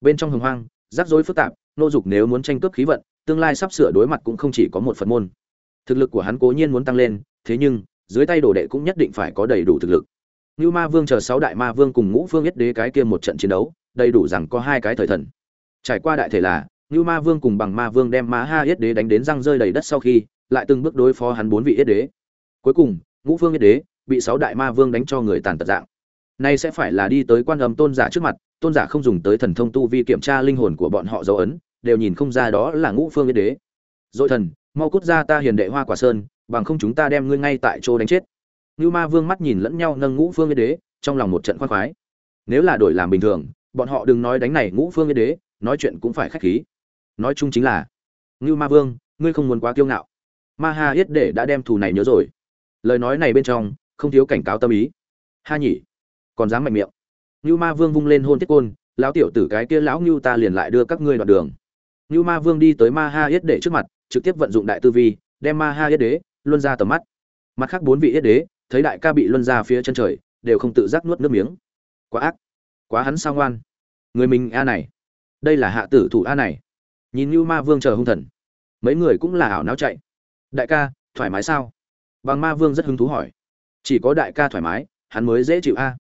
Bên trong hồng hoang, rắc rối phức tạp, nô dục nếu muốn tranh cướp khí vận, tương lai sắp sửa đối mặt cũng không chỉ có một phần môn. Thực lực của hắn cố nhiên muốn tăng lên, thế nhưng, dưới tay đồ đệ cũng nhất định phải có đầy đủ thực lực. Như ma vương chờ sáu đại ma vương cùng ngũ vương yết đế cái kia một trận chiến đấu, đầy đủ rằng có hai cái thời thần. Trải qua đại thể là như ma vương cùng bằng ma vương đem ma ha yết đế đánh đến răng rơi đầy đất sau khi lại từng bước đối phó hắn bốn vị yết đế. Cuối cùng, ngũ phương yết đế bị sáu đại ma vương đánh cho người tàn tật dạng. Nay sẽ phải là đi tới quan âm tôn giả trước mặt, tôn giả không dùng tới thần thông tu vi kiểm tra linh hồn của bọn họ dấu ấn, đều nhìn không ra đó là ngũ phương yết đế. Dội thần, mau cút ra ta hiền đệ hoa quả sơn, bằng không chúng ta đem ngươi ngay tại chỗ đánh chết. Ngưu ma vương mắt nhìn lẫn nhau nâng ngũ phương yết đế, trong lòng một trận khoan khoái. Nếu là đổi làm bình thường, bọn họ đừng nói đánh này ngũ phương yết đế, nói chuyện cũng phải khách khí. Nói chung chính là, ngưu ma vương, ngươi không muốn quá kiêu ngạo ma ha yết để đã đem thù này nhớ rồi. Lời nói này bên trong, không thiếu cảnh cáo tâm ý. Ha nhỉ. Còn dám mạnh miệng. Như ma vương vung lên hôn tiết côn, lão tiểu tử cái kia lão như ta liền lại đưa các ngươi đoạn đường. Như ma vương đi tới ma ha yết để trước mặt, trực tiếp vận dụng đại tư vi, đem ma ha yết đế, luân ra tầm mắt. Mặt khác bốn vị yết đế, thấy đại ca bị luân ra phía chân trời, đều không tự giác nuốt nước miếng. Quá ác. Quá hắn sao ngoan. Người mình a này. Đây là hạ tử thủ a này. Nhìn như ma vương chờ hung thần. Mấy người cũng là ảo não chạy đại ca, thoải mái sao? Bằng ma vương rất hứng thú hỏi. Chỉ có đại ca thoải mái, hắn mới dễ chịu a.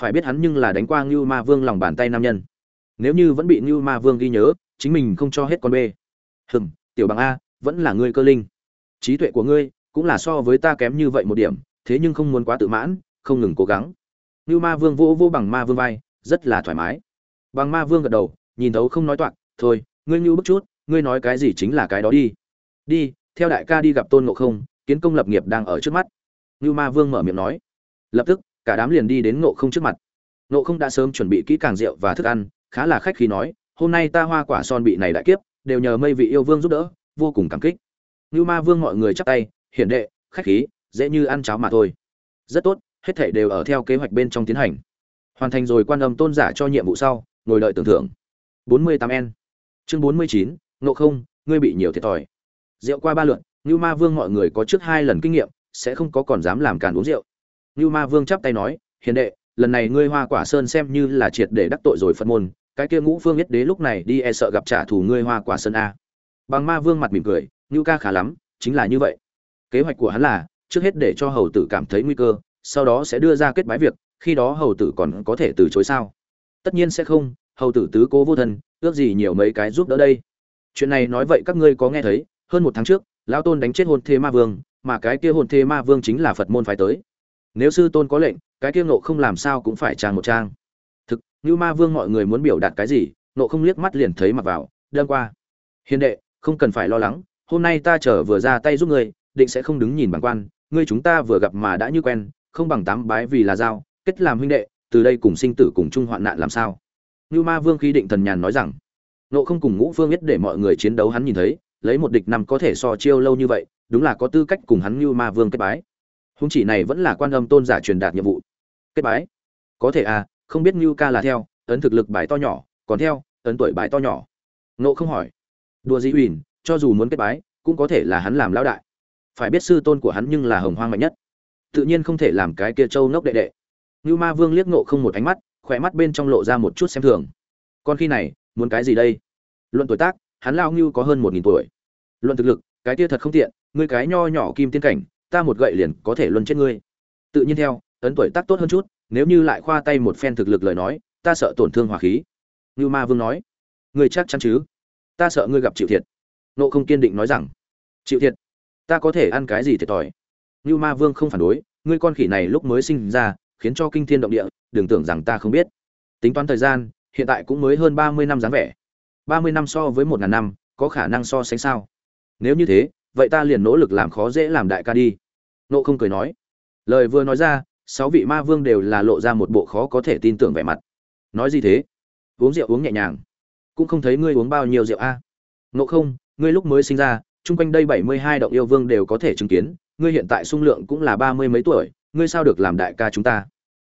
Phải biết hắn nhưng là đánh qua ngưu ma vương lòng bàn tay nam nhân. Nếu như vẫn bị ngưu ma vương ghi nhớ, chính mình không cho hết con b hừm, tiểu bằng a, vẫn là ngươi cơ linh. Trí tuệ của ngươi cũng là so với ta kém như vậy một điểm, thế nhưng không muốn quá tự mãn, không ngừng cố gắng. Ngưu ma vương vô vô bằng ma vương vai, rất là thoải mái. Bằng ma vương gật đầu, nhìn thấu không nói toạc, thôi, ngươi ngưu bức chút, ngươi nói cái gì chính là cái đó đi. Đi theo đại ca đi gặp tôn ngộ không kiến công lập nghiệp đang ở trước mắt. Ngưu ma vương mở miệng nói. Lập tức cả đám liền đi đến ngộ không trước mặt. Ngộ không đã sớm chuẩn bị kỹ càng rượu và thức ăn khá là khách khi nói hôm nay ta hoa quả son bị này đại kiếp đều nhờ mây vị yêu vương giúp đỡ vô cùng cảm kích. Ngưu ma vương mọi người chắp tay hiển đệ khách khí dễ như ăn cháo mà thôi. Rất tốt hết thảy đều ở theo kế hoạch bên trong tiến hành. Hoàn thành rồi quan âm tôn giả cho nhiệm vụ sau ngồi đợi tưởng thưởng. 48 n. Chương 49, ngộ không ngươi bị nhiều thiệt thòi rượu qua ba lượn như ma vương mọi người có trước hai lần kinh nghiệm, sẽ không có còn dám làm càn uống rượu. Như ma vương chắp tay nói, hiền đệ, lần này ngươi hoa quả sơn xem như là triệt để đắc tội rồi phật môn, cái kia ngũ phương nhất đế lúc này đi e sợ gặp trả thù ngươi hoa quả sơn a. Bằng ma vương mặt mỉm cười như ca khá lắm, chính là như vậy. Kế hoạch của hắn là, trước hết để cho hầu tử cảm thấy nguy cơ, sau đó sẽ đưa ra kết bái việc, khi đó hầu tử còn có thể từ chối sao? Tất nhiên sẽ không, hầu tử tứ cố vô thân, ước gì nhiều mấy cái giúp đỡ đây. Chuyện này nói vậy các ngươi có nghe thấy hơn một tháng trước, lão tôn đánh chết hôn thế ma vương, mà cái kia hôn thế ma vương chính là phật môn phải tới. Nếu sư tôn có lệnh, cái kia nộ không làm sao cũng phải trang một trang. Thực, như ma vương mọi người muốn biểu đạt cái gì nộ không liếc mắt liền thấy mặc vào đơn qua. Hiền đệ, không cần phải lo lắng, hôm nay ta trở vừa ra tay giúp ngươi, định sẽ không đứng nhìn bằng quan, ngươi chúng ta vừa gặp mà đã như quen, không bằng tám bái vì là giao, kết làm huynh đệ, từ đây cùng sinh tử cùng chung hoạn nạn làm sao? Như ma vương khi định thần nhàn nói rằng. Nộ không cùng ngũ phương biết để mọi người chiến đấu hắn nhìn thấy lấy một địch năm có thể so chiêu lâu như vậy, đúng là có tư cách cùng hắn như ma vương kết bái. Húng chỉ này vẫn là quan âm tôn giả truyền đạt nhiệm vụ. Kết bái? Có thể à không biết như ca là theo, ấn thực lực bài to nhỏ, còn theo, ấn tuổi bài to nhỏ. Nộ không hỏi. Đùa dĩ huỳnh cho dù muốn kết bái, cũng có thể là hắn làm lão đại. Phải biết sư tôn của hắn nhưng là hồng hoang mạnh nhất. Tự nhiên không thể làm cái kia châu nốc đệ đệ. Như ma vương liếc nộ không một ánh mắt, khỏe mắt bên trong lộ ra một chút xem thường. Con khi này, muốn cái gì đây? Luận tuổi tác hắn lao ngưu có hơn một nghìn tuổi. Luận thực lực, cái tia thật không tiện, ngươi cái nho nhỏ kim tiên cảnh, ta một gậy liền có thể luân chết ngươi. Tự nhiên theo, ấn tuổi tác tốt hơn chút, nếu như lại khoa tay một phen thực lực lời nói, ta sợ tổn thương hòa khí. Ngưu ma vương nói, ngươi chắc chắn chứ? Ta sợ ngươi gặp chịu thiệt. Nộ không kiên định nói rằng chịu thiệt, ta có thể ăn cái gì thiệt thòi? Ngưu ma vương không phản đối, ngươi con khỉ này lúc mới sinh ra, khiến cho kinh thiên động địa, đừng tưởng rằng ta không biết. Tính toán thời gian, hiện tại cũng mới hơn ba mươi năm dáng vẻ ba mươi năm so với một ngàn năm, có khả năng so sánh sao? Nếu như thế, vậy ta liền nỗ lực làm khó dễ làm đại ca đi. Nộ không cười nói. Lời vừa nói ra, sáu vị ma vương đều là lộ ra một bộ khó có thể tin tưởng vẻ mặt. Nói gì thế? Uống rượu uống nhẹ nhàng. Cũng không thấy ngươi uống bao nhiêu rượu a. À. nộ không, ngươi lúc mới sinh ra, chung quanh đây bảy mươi hai động yêu vương đều có thể chứng kiến, ngươi hiện tại sung lượng cũng là ba mươi mấy tuổi, ngươi sao được làm đại ca chúng ta?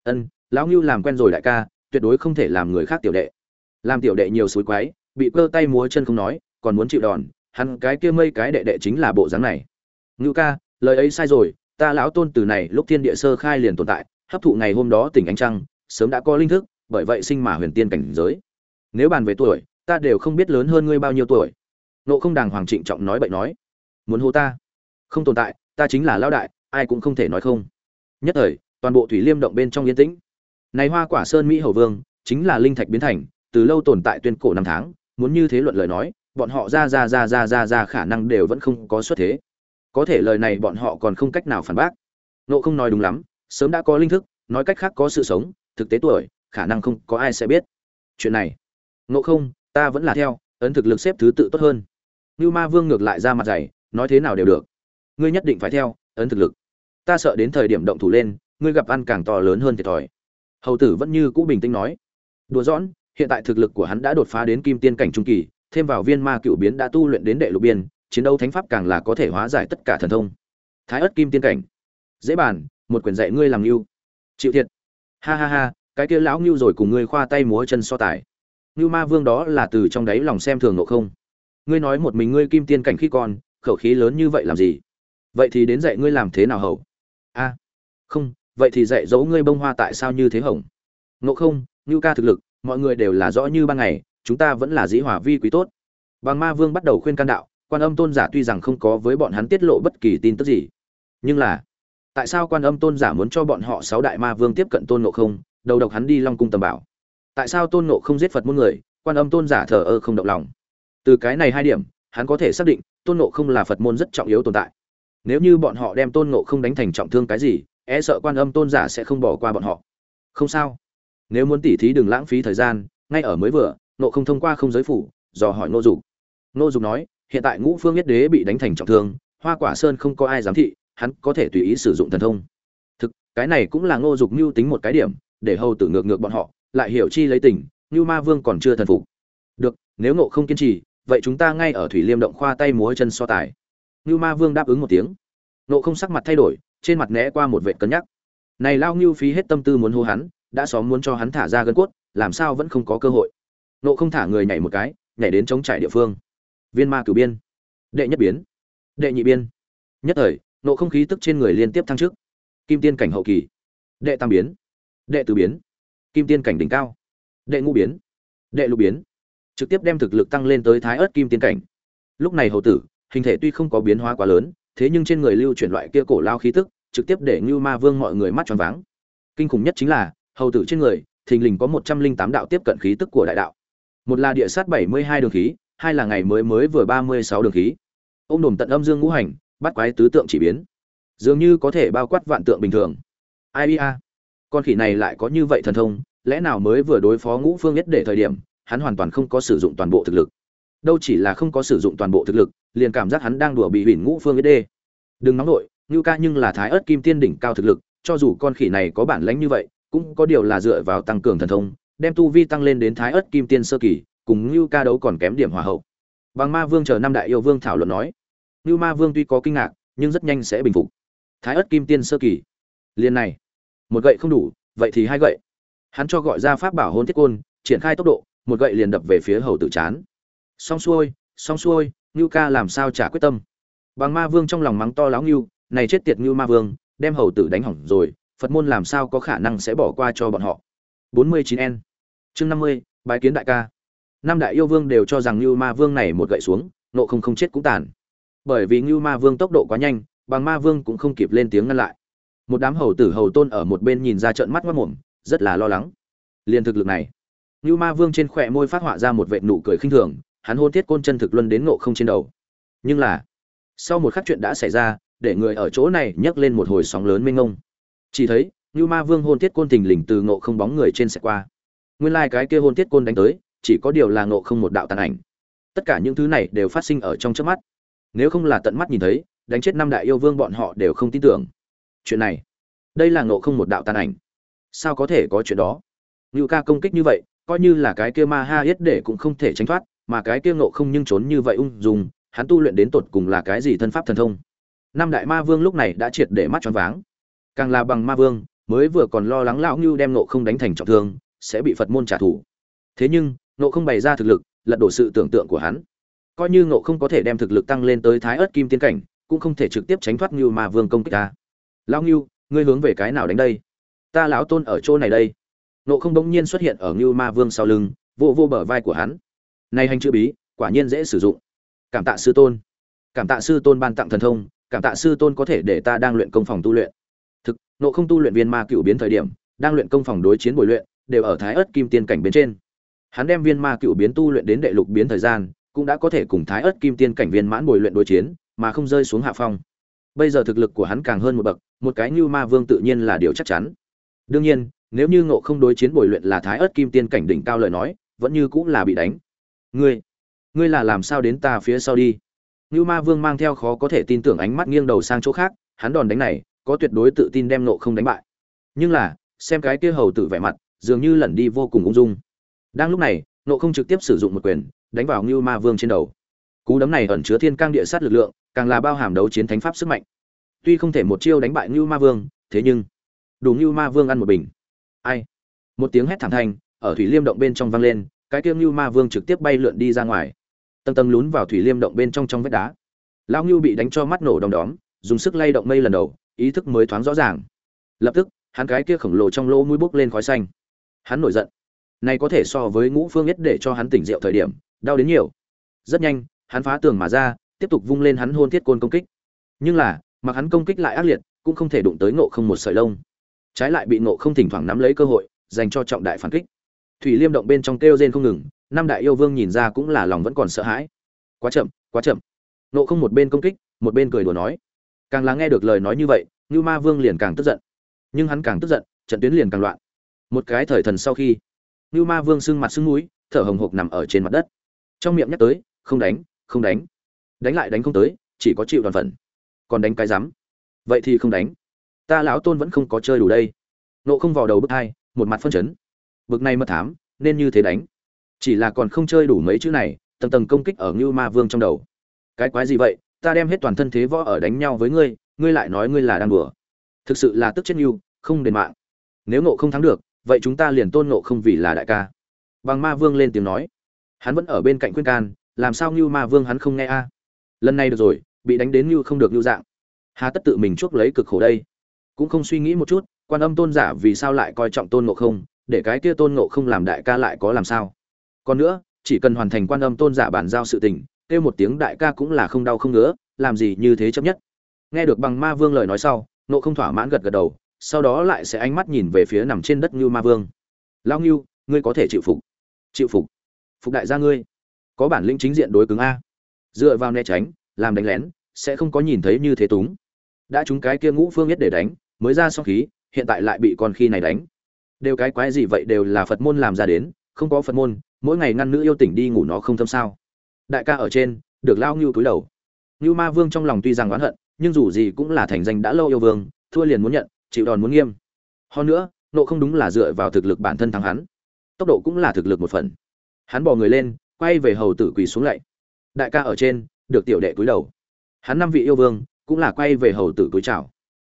Ân, lão ngưu làm quen rồi đại ca, tuyệt đối không thể làm người khác tiểu đệ. Làm tiểu đệ nhiều suối quái bị cơ tay múa chân không nói, còn muốn chịu đòn, hắn cái kia mây cái đệ đệ chính là bộ dáng này. Ngưu ca, lời ấy sai rồi, ta lão tôn từ này lúc thiên địa sơ khai liền tồn tại, hấp thụ ngày hôm đó tỉnh ánh trăng, sớm đã có linh thức, bởi vậy sinh mà huyền tiên cảnh giới. Nếu bàn về tuổi, ta đều không biết lớn hơn ngươi bao nhiêu tuổi. Nộ không đàng hoàng trịnh trọng nói bậy nói. Muốn hô ta? Không tồn tại, ta chính là lão đại, ai cũng không thể nói không. Nhất thời, toàn bộ thủy liêm động bên trong yên tĩnh. Này hoa quả sơn mỹ hầu vương, chính là linh thạch biến thành, từ lâu tồn tại tuyên cổ năm tháng muốn như thế luận lời nói, bọn họ ra ra ra ra ra ra khả năng đều vẫn không có xuất thế. Có thể lời này bọn họ còn không cách nào phản bác. Nộ không nói đúng lắm, sớm đã có linh thức, nói cách khác có sự sống, thực tế tuổi, khả năng không có ai sẽ biết. Chuyện này nộ không, ta vẫn là theo, ấn thực lực xếp thứ tự tốt hơn. Như ma vương ngược lại ra mặt dày, nói thế nào đều được. Ngươi nhất định phải theo, ấn thực lực. Ta sợ đến thời điểm động thủ lên, ngươi gặp ăn càng to lớn hơn thiệt thòi. Hầu tử vẫn như cũ bình tĩnh nói. Đùa giỡn hiện tại thực lực của hắn đã đột phá đến kim tiên cảnh trung kỳ, thêm vào viên ma cựu biến đã tu luyện đến đệ lục biên, chiến đấu thánh pháp càng là có thể hóa giải tất cả thần thông. Thái ất kim tiên cảnh. Dễ bàn, một quyền dạy ngươi làm lưu chịu thiệt. Ha ha ha, cái kia lão ngưu rồi cùng ngươi khoa tay múa chân so tài. Ngưu ma vương đó là từ trong đáy lòng xem thường nộ không. Ngươi nói một mình ngươi kim tiên cảnh khi còn, khẩu khí lớn như vậy làm gì? Vậy thì đến dạy ngươi làm thế nào hầu? A. Không, vậy thì dạy dỗ ngươi bông hoa tại sao như thế hồng ngộ không, ngưu ca thực lực mọi người đều là rõ như ban ngày, chúng ta vẫn là dĩ hòa vi quý tốt. Bằng ma vương bắt đầu khuyên can đạo, quan âm tôn giả tuy rằng không có với bọn hắn tiết lộ bất kỳ tin tức gì, nhưng là, tại sao quan âm tôn giả muốn cho bọn họ sáu đại ma vương tiếp cận tôn ngộ không? Đầu độc hắn đi long cung tầm bảo. Tại sao tôn ngộ không giết phật muôn người, quan âm tôn giả thờ ơ không động lòng? Từ cái này hai điểm, hắn có thể xác định, tôn ngộ không là phật môn rất trọng yếu tồn tại. Nếu như bọn họ đem tôn ngộ không đánh thành trọng thương cái gì e sợ quan âm tôn giả sẽ không bỏ qua bọn họ. Không sao nếu muốn tỉ thí đừng lãng phí thời gian, ngay ở mới vừa, nộ không thông qua không giới phủ, dò hỏi nô dục. Nô dục nói, hiện tại ngũ phương yết đế bị đánh thành trọng thương, hoa quả sơn không có ai giám thị, hắn có thể tùy ý sử dụng thần thông. Thực, cái này cũng là ngô dục mưu tính một cái điểm, để hầu tử ngược ngược bọn họ, lại hiểu chi lấy tình, như ma vương còn chưa thần phục. Được, nếu ngộ không kiên trì, vậy chúng ta ngay ở thủy liêm động khoa tay múa chân so tài. Như ma vương đáp ứng một tiếng. Ngộ không sắc mặt thay đổi, trên mặt né qua một vệ cân nhắc. Này lao ngưu phí hết tâm tư muốn hô hắn đã xóm muốn cho hắn thả ra gân cốt làm sao vẫn không có cơ hội. Nộ không thả người nhảy một cái nhảy đến chống trải địa phương. Viên ma cửu biên. Đệ nhất biến. Đệ nhị biên. Nhất thời nộ không khí tức trên người liên tiếp thăng trước kim tiên cảnh hậu kỳ. Đệ tam biến. Đệ tứ biến. Kim tiên cảnh đỉnh cao. Đệ ngũ biến. Đệ lục biến. Trực tiếp đem thực lực tăng lên tới thái ớt kim tiên cảnh. Lúc này hầu tử hình thể tuy không có biến hóa quá lớn thế nhưng trên người lưu chuyển loại kia cổ lao khí tức trực tiếp để Ngưu Ma Vương mọi người mắt tròn váng. Kinh khủng nhất chính là, hầu tử trên người, thình lình có một trăm linh tám đạo tiếp cận khí tức của đại đạo. Một là địa sát bảy mươi hai đường khí, hai là ngày mới mới vừa ba mươi sáu đường khí. Ôm đồm tận âm dương ngũ hành, bắt quái tứ tượng chỉ biến. Dường như có thể bao quát vạn tượng bình thường. Ai a, con khỉ này lại có như vậy thần thông, lẽ nào mới vừa đối phó ngũ phương nhất để thời điểm, hắn hoàn toàn không có sử dụng toàn bộ thực lực. Đâu chỉ là không có sử dụng toàn bộ thực lực, liền cảm giác hắn đang đùa bị hủy ngũ phương nhất đê. Đừng nóng nội, Ngưu ca nhưng là thái ớt kim tiên đỉnh cao thực lực, cho dù con khỉ này có bản lãnh như vậy, cũng có điều là dựa vào tăng cường thần thông, đem tu vi tăng lên đến thái ớt kim tiên sơ kỳ, cùng Nưu ca đấu còn kém điểm hòa hậu. Bằng Ma Vương chờ năm đại yêu vương thảo luận nói, Nưu Ma Vương tuy có kinh ngạc, nhưng rất nhanh sẽ bình phục. Thái ớt kim tiên sơ kỳ, liền này, một gậy không đủ, vậy thì hai gậy. Hắn cho gọi ra pháp bảo hôn thiết côn, triển khai tốc độ, một gậy liền đập về phía hầu tử chán. Xong xuôi, xong xuôi, Nưu ca làm sao trả quyết tâm. Bằng Ma Vương trong lòng mắng to láo Nưu, này chết tiệt Nưu ma vương đem hầu tử đánh hỏng rồi phật môn làm sao có khả năng sẽ bỏ qua cho bọn họ? 49 n. Chương 50, bài kiến đại ca. Năm đại yêu vương đều cho rằng như ma vương này một gậy xuống nộ không không chết cũng tàn. Bởi vì như ma vương tốc độ quá nhanh bằng ma vương cũng không kịp lên tiếng ngăn lại. Một đám hầu tử hầu tôn ở một bên nhìn ra trận mắt mất mồm rất là lo lắng. Liền thực lực này. Như ma vương trên khỏe môi phát họa ra một vệ nụ cười khinh thường hắn hôn thiết côn chân thực luân đến nộ không trên đầu. Nhưng là sau một khắc chuyện đã xảy ra để người ở chỗ này nhấc lên một hồi sóng lớn mênh ngông chỉ thấy như ma vương hôn thiết côn thình lình từ ngộ không bóng người trên xe qua. Nguyên lai cái kia hôn thiết côn đánh tới, chỉ có điều là ngộ không một đạo tàn ảnh. Tất cả những thứ này đều phát sinh ở trong trước mắt. Nếu không là tận mắt nhìn thấy, đánh chết năm đại yêu vương bọn họ đều không tin tưởng. Chuyện này, đây là ngộ không một đạo tàn ảnh. Sao có thể có chuyện đó? Ngự ca công kích như vậy, coi như là cái kia ma ha yết để cũng không thể tránh thoát, mà cái kia ngộ không nhưng trốn như vậy ung dung, hắn tu luyện đến tột cùng là cái gì thân pháp thần thông? Năm đại ma vương lúc này đã triệt để mắt choáng váng càng là bằng ma vương mới vừa còn lo lắng lão ngưu đem nộ không đánh thành trọng thương sẽ bị phật môn trả thù thế nhưng nộ không bày ra thực lực lật đổ sự tưởng tượng của hắn coi như nộ không có thể đem thực lực tăng lên tới thái ớt kim tiên cảnh cũng không thể trực tiếp tránh thoát ngưu Ma Vương công kích ta. Lão ngưu ngươi hướng về cái nào đánh đây? Ta lão tôn ở chỗ này đây. Nộ không bỗng nhiên xuất hiện ở ngưu Ma Vương sau lưng, vô vô bờ vai của hắn. nay hành chữ bí, quả nhiên dễ sử dụng. Cảm tạ sư tôn. Cảm tạ sư tôn ban tặng thần thông, cảm tạ sư tôn có thể để ta đang luyện công phòng tu luyện. Nộ không tu luyện viên ma cựu biến thời điểm, đang luyện công phòng đối chiến bồi luyện, đều ở Thái ớt Kim Tiên cảnh bên trên. Hắn đem viên ma cựu biến tu luyện đến đệ lục biến thời gian, cũng đã có thể cùng Thái ớt Kim Tiên cảnh viên mãn bồi luyện đối chiến, mà không rơi xuống hạ phong. Bây giờ thực lực của hắn càng hơn một bậc, một cái như ma vương tự nhiên là điều chắc chắn. Đương nhiên, nếu như ngộ không đối chiến bồi luyện là Thái ớt Kim Tiên cảnh đỉnh cao lời nói, vẫn như cũng là bị đánh. Ngươi, ngươi là làm sao đến ta phía sau đi? Như Ma Vương mang theo khó có thể tin tưởng ánh mắt nghiêng đầu sang chỗ khác, hắn đòn đánh này, có tuyệt đối tự tin đem nộ không đánh bại. Nhưng là, xem cái kia hầu tử vẻ mặt, dường như lẩn đi vô cùng ung dung. Đang lúc này, nộ không trực tiếp sử dụng một quyền, đánh vào ngưu Ma Vương trên đầu. Cú đấm này ẩn chứa thiên cang địa sát lực lượng, càng là bao hàm đấu chiến thánh pháp sức mạnh. Tuy không thể một chiêu đánh bại ngưu Ma Vương, thế nhưng đủ ngưu Ma Vương ăn một bình. Ai? Một tiếng hét thảm thanh, ở thủy liêm động bên trong vang lên, cái kia ngưu Ma Vương trực tiếp bay lượn đi ra ngoài tầng tầng lún vào thủy liêm động bên trong trong vách đá lão ngưu bị đánh cho mắt nổ đom đóm dùng sức lay động mây lần đầu ý thức mới thoáng rõ ràng. Lập tức, hắn cái kia khổng lồ trong lỗ mũi bốc lên khói xanh. Hắn nổi giận. Này có thể so với ngũ phương nhất để cho hắn tỉnh rượu thời điểm, đau đến nhiều. Rất nhanh, hắn phá tường mà ra, tiếp tục vung lên hắn hôn thiết côn công kích. Nhưng là, mặc hắn công kích lại ác liệt, cũng không thể đụng tới ngộ không một sợi lông. Trái lại bị ngộ không thỉnh thoảng nắm lấy cơ hội, dành cho trọng đại phản kích. Thủy liêm động bên trong kêu rên không ngừng, năm đại yêu vương nhìn ra cũng là lòng vẫn còn sợ hãi. Quá chậm quá chậm. Nộ không một bên công kích, một bên cười đùa nói càng lắng nghe được lời nói như vậy, ngưu ma vương liền càng tức giận. Nhưng hắn càng tức giận, trận tuyến liền càng loạn. Một cái thời thần sau khi, ngưu ma vương sưng mặt sưng núi thở hồng hộc nằm ở trên mặt đất. Trong miệng nhắc tới, không đánh không đánh. Đánh lại đánh không tới, chỉ có chịu đoàn phận. Còn đánh cái rắm vậy thì không đánh. Ta lão tôn vẫn không có chơi đủ đây. Nộ không vào đầu bức hai, một mặt phân chấn. Bực này mất thám, nên như thế đánh. Chỉ là còn không chơi đủ mấy chữ này, tầng tầng công kích ở ngưu ma vương trong đầu. Cái quái gì vậy? Ta đem hết toàn thân thế võ ở đánh nhau với ngươi ngươi lại nói ngươi là đang đùa. Thực sự là tức chết ngưu không đền mạng. Nếu nộ không thắng được, vậy chúng ta liền tôn nộ không vì là đại ca. Bằng ma vương lên tiếng nói. Hắn vẫn ở bên cạnh khuyên can, làm sao ngưu ma vương hắn không nghe a? Lần này được rồi, bị đánh đến như không được lưu dạng. Hà tất tự mình chuốc lấy cực khổ đây. Cũng không suy nghĩ một chút, quan âm tôn giả vì sao lại coi trọng tôn ngộ không, để cái kia tôn ngộ không làm đại ca lại có làm sao? Còn nữa, chỉ cần hoàn thành quan âm tôn giả bản giao sự tình kêu một tiếng đại ca cũng là không đau không ngứa, làm gì như thế chấp nhất. Nghe được bằng ma vương lời nói sau, nộ không thỏa mãn gật gật đầu, sau đó lại sẽ ánh mắt nhìn về phía nằm trên đất như ma vương. Lao ngưu, ngươi có thể chịu phục. Chịu phục. Phục đại gia ngươi. Có bản lĩnh chính diện đối cứng a. Dựa vào né tránh, làm đánh lén, sẽ không có nhìn thấy như thế túng. Đã chúng cái kia ngũ phương nhất để đánh, mới ra xong khí, hiện tại lại bị con khi này đánh. Đều cái quái gì vậy đều là phật môn làm ra đến, không có phật môn, mỗi ngày ngăn nữ yêu tỉnh đi ngủ nó không thâm sao đại ca ở trên, được lao ngưu túi đầu. Ngưu ma vương trong lòng tuy rằng oán hận, nhưng dù gì cũng là thành danh đã lâu yêu vương, thua liền muốn nhận, chịu đòn muốn nghiêm. Hơn nữa, nộ không đúng là dựa vào thực lực bản thân thắng hắn. Tốc độ cũng là thực lực một phần. Hắn bỏ người lên, quay về hầu tử quỳ xuống lạy đại ca ở trên, được tiểu đệ túi đầu. Hắn năm vị yêu vương, cũng là quay về hầu tử túi chào.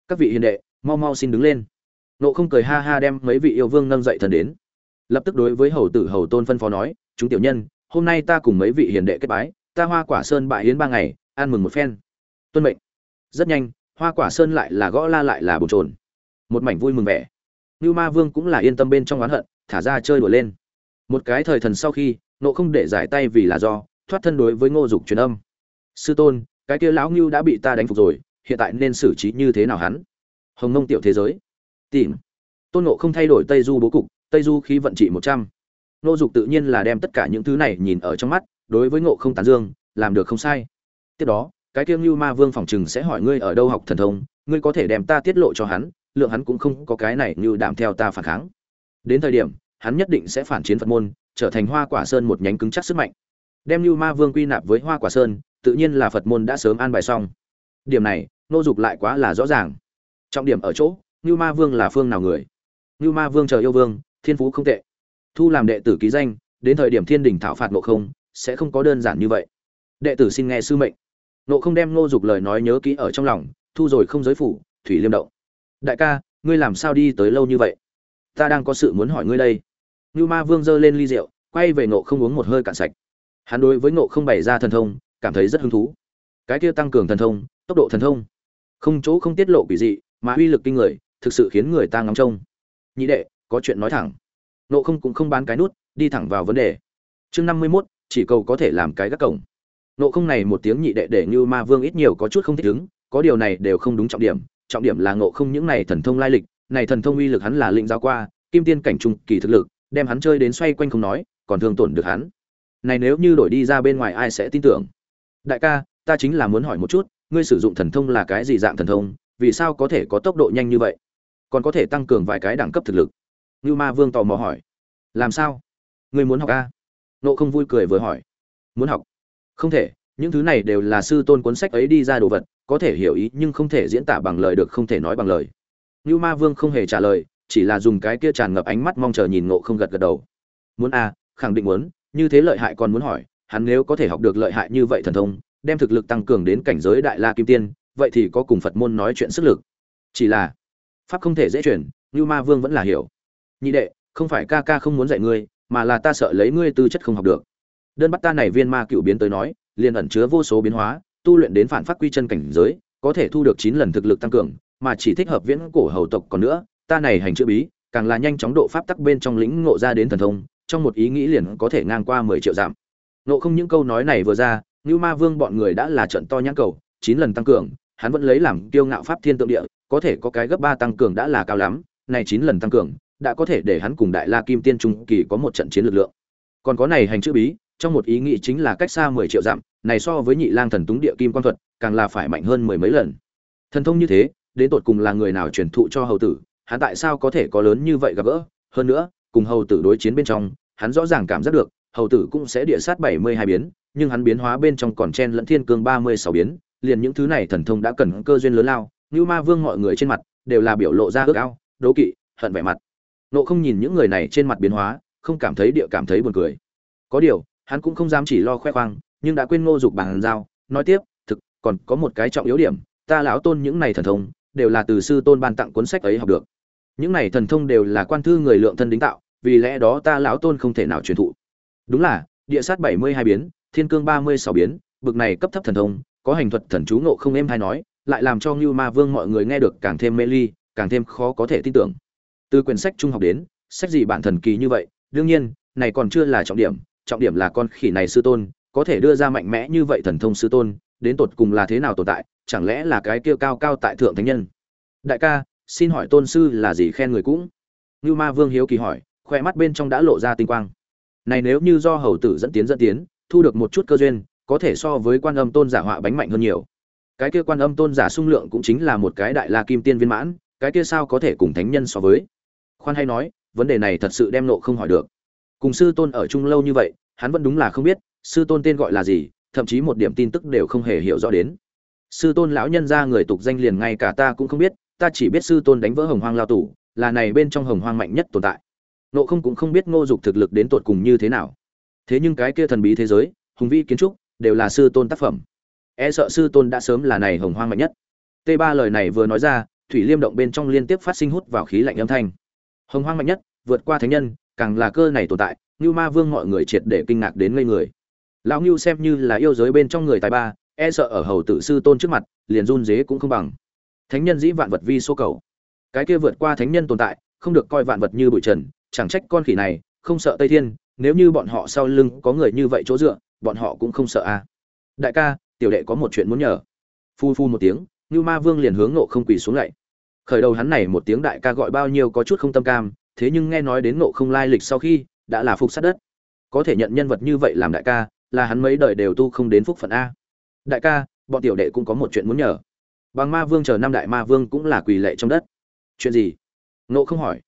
Các vị hiền đệ, mau mau xin đứng lên. Nộ không cười ha ha đem mấy vị yêu vương nâng dậy thần đến. Lập tức đối với hầu tử hầu tôn phân phó nói, chúng tiểu nhân hôm nay ta cùng mấy vị hiền đệ kết bái, ta hoa quả sơn bại hiến ba ngày, ăn mừng một phen. Tuân mệnh. Rất nhanh, hoa quả sơn lại là gõ la lại là bồn trồn một mảnh vui mừng vẻ. Như ma vương cũng là yên tâm bên trong oán hận, thả ra chơi đùa lên. Một cái thời thần sau khi, nộ không để giải tay vì là do, thoát thân đối với ngô dục truyền âm. Sư tôn, cái kia lão ngưu đã bị ta đánh phục rồi, hiện tại nên xử trí như thế nào hắn? Hồng Mông tiểu thế giới. Tìm. Tôn nộ không thay đổi tây du bố cục, tây du khí vận trị một trăm nô dục tự nhiên là đem tất cả những thứ này nhìn ở trong mắt, đối với ngộ không tán dương, làm được không sai. Tiếp đó, cái kia như ma vương phòng chừng sẽ hỏi ngươi ở đâu học thần thông, ngươi có thể đem ta tiết lộ cho hắn, lượng hắn cũng không có cái này như đạm theo ta phản kháng. Đến thời điểm, hắn nhất định sẽ phản chiến phật môn, trở thành hoa quả sơn một nhánh cứng chắc sức mạnh. Đem như ma vương quy nạp với hoa quả sơn, tự nhiên là phật môn đã sớm an bài xong. Điểm này, nô dục lại quá là rõ ràng. Trọng điểm ở chỗ như ma vương là phương nào người? Như ma vương chờ yêu vương, thiên phú không tệ thu làm đệ tử ký danh, đến thời điểm thiên đình thảo phạt nộ không, sẽ không có đơn giản như vậy. Đệ tử xin nghe sư mệnh. Nộ không đem ngô dục lời nói nhớ kỹ ở trong lòng, thu rồi không giới phủ, thủy liêm động. Đại ca, ngươi làm sao đi tới lâu như vậy? Ta đang có sự muốn hỏi ngươi đây. Như ma vương giơ lên ly rượu, quay về nộ không uống một hơi cạn sạch. Hắn đối với nộ không bày ra thần thông, cảm thấy rất hứng thú. Cái kia tăng cường thần thông, tốc độ thần thông. Không chỗ không tiết lộ quỷ dị, mà uy lực kinh người, thực sự khiến người ta ngóng trông. Nhị đệ, có chuyện nói thẳng nộ không cũng không bán cái nút, đi thẳng vào vấn đề. Chương năm mươi mốt, chỉ cầu có thể làm cái gác cổng. Nộ không này một tiếng nhị đệ để như ma vương ít nhiều có chút không thích ứng, có điều này đều không đúng trọng điểm. Trọng điểm là nộ không những này thần thông lai lịch, này thần thông uy lực hắn là lĩnh giáo qua, kim tiên cảnh trung kỳ thực lực, đem hắn chơi đến xoay quanh không nói, còn thương tổn được hắn. Này nếu như đổi đi ra bên ngoài ai sẽ tin tưởng? Đại ca, ta chính là muốn hỏi một chút, ngươi sử dụng thần thông là cái gì dạng thần thông, vì sao có thể có tốc độ nhanh như vậy? Còn có thể tăng cường vài cái đẳng cấp thực lực. Ngưu ma vương tò mò hỏi. Làm sao? Ngươi muốn học a nộ không vui cười vừa hỏi. Muốn học? Không thể, những thứ này đều là sư tôn cuốn sách ấy đi ra đồ vật, có thể hiểu ý nhưng không thể diễn tả bằng lời được không thể nói bằng lời. Ngưu ma vương không hề trả lời, chỉ là dùng cái kia tràn ngập ánh mắt mong chờ nhìn nộ không gật gật đầu. Muốn a khẳng định muốn, như thế lợi hại còn muốn hỏi, hắn nếu có thể học được lợi hại như vậy thần thông, đem thực lực tăng cường đến cảnh giới đại la kim tiên, vậy thì có cùng phật môn nói chuyện sức lực. Chỉ là, pháp không thể dễ chuyển Nưu ma vương vẫn là hiểu nhị đệ, không phải ca ca không muốn dạy ngươi, mà là ta sợ lấy ngươi tư chất không học được. Đơn bắt ta này viên ma cựu biến tới nói, liền ẩn chứa vô số biến hóa, tu luyện đến phản phát quy chân cảnh giới, có thể thu được chín lần thực lực tăng cường, mà chỉ thích hợp viễn cổ hầu tộc còn nữa, ta này hành chữ bí, càng là nhanh chóng độ pháp tắc bên trong lĩnh ngộ ra đến thần thông, trong một ý nghĩ liền có thể ngang qua mười triệu giảm. Nộ không những câu nói này vừa ra như ma vương bọn người đã là trận to nhãn cầu, chín lần tăng cường, hắn vẫn lấy làm kiêu ngạo pháp thiên tượng địa, có thể có cái gấp ba tăng cường đã là cao lắm, này chín lần tăng cường đã có thể để hắn cùng đại la kim tiên trung kỳ có một trận chiến lực lượng. Còn có này hành chữ bí, trong một ý nghĩ chính là cách xa mười triệu dặm, này so với nhị lang thần túng địa kim quan thuật, càng là phải mạnh hơn mười mấy lần. Thần thông như thế, đến tột cùng là người nào truyền thụ cho hầu tử, hắn tại sao có thể có lớn như vậy gặp gỡ? Hơn nữa, cùng hầu tử đối chiến bên trong, hắn rõ ràng cảm giác được, hầu tử cũng sẽ địa sát bảy mươi hai biến, nhưng hắn biến hóa bên trong còn chen lẫn thiên cương ba mươi sáu biến, liền những thứ này thần thông đã cần cơ duyên lớn lao như ma vương mọi người trên mặt đều là biểu lộ ra ước ao, đố kỵ, hận vẻ mặt nộ không nhìn những người này trên mặt biến hóa, không cảm thấy địa cảm thấy buồn cười. Có điều, hắn cũng không dám chỉ lo khoe khoang, nhưng đã quên ngô dục bàn giao, nói tiếp, thực, còn có một cái trọng yếu điểm, ta lão tôn những này thần thông, đều là từ sư tôn ban tặng cuốn sách ấy học được. Những này thần thông đều là quan thư người lượng thân đính tạo, vì lẽ đó ta lão tôn không thể nào truyền thụ. Đúng là, địa sát bảy mươi hai biến, thiên cương ba mươi sáu biến, bực này cấp thấp thần thông, có hành thuật thần chú ngộ không em hay nói, lại làm cho ngưu ma vương mọi người nghe được càng thêm mê ly, càng thêm khó có thể tin tưởng từ quyển sách trung học đến, sách gì bản thần kỳ như vậy? Đương nhiên, này còn chưa là trọng điểm trọng điểm là con khỉ này sư tôn, có thể đưa ra mạnh mẽ như vậy thần thông sư tôn, đến tột cùng là thế nào tồn tại, chẳng lẽ là cái kia cao cao tại thượng thánh nhân? Đại ca, xin hỏi tôn sư là gì khen người cũng? Như ma vương hiếu kỳ hỏi, khoe mắt bên trong đã lộ ra tinh quang. Này nếu như do hầu tử dẫn tiến dẫn tiến, thu được một chút cơ duyên, có thể so với quan âm tôn giả họa bánh mạnh hơn nhiều. Cái kia quan âm tôn giả sung lượng cũng chính là một cái đại la kim tiên viên mãn, cái kia sao có thể cùng thánh nhân so với? Khoan hay nói, vấn đề này thật sự đem nộ không hỏi được. Cùng sư tôn ở chung lâu như vậy, hắn vẫn đúng là không biết, sư tôn tên gọi là gì, thậm chí một điểm tin tức đều không hề hiểu rõ đến. Sư tôn lão nhân ra người tục danh liền ngay cả ta cũng không biết, ta chỉ biết sư tôn đánh vỡ hồng hoang lao tủ là này bên trong hồng hoang mạnh nhất tồn tại. Nộ không cũng không biết ngô dục thực lực đến tột cùng như thế nào. Thế nhưng cái kia thần bí thế giới, hùng vĩ kiến trúc, đều là sư tôn tác phẩm. E sợ sư tôn đã sớm là này hồng hoang mạnh nhất. T ba lời này vừa nói ra, thủy liêm động bên trong liên tiếp phát sinh hút vào khí lạnh âm thanh hồng hoang mạnh nhất, vượt qua thánh nhân, càng là cơ này tồn tại như ma vương mọi người triệt để kinh ngạc đến ngây người. Lão ngưu xem như là yêu giới bên trong người tài ba e sợ ở hầu tử sư tôn trước mặt, liền run dế cũng không bằng. Thánh nhân dĩ vạn vật vi số cầu. Cái kia vượt qua thánh nhân tồn tại, không được coi vạn vật như bụi trần, chẳng trách con khỉ này, không sợ tây thiên, nếu như bọn họ sau lưng có người như vậy chỗ dựa, bọn họ cũng không sợ a. À. đại ca, tiểu đệ có một chuyện muốn nhờ. Phu phu một tiếng như ma vương liền hướng nộ không quỳ xuống lạy khởi đầu hắn này một tiếng đại ca gọi bao nhiêu có chút không tâm cam, thế nhưng nghe nói đến nộ không lai lịch sau khi, đã là phục sát đất. Có thể nhận nhân vật như vậy làm đại ca, là hắn mấy đời đều tu không đến phúc phận a. Đại ca, bọn tiểu đệ cũng có một chuyện muốn nhờ. Bằng ma vương chờ năm đại ma vương cũng là quỳ lệ trong đất. Chuyện gì? Nộ không hỏi.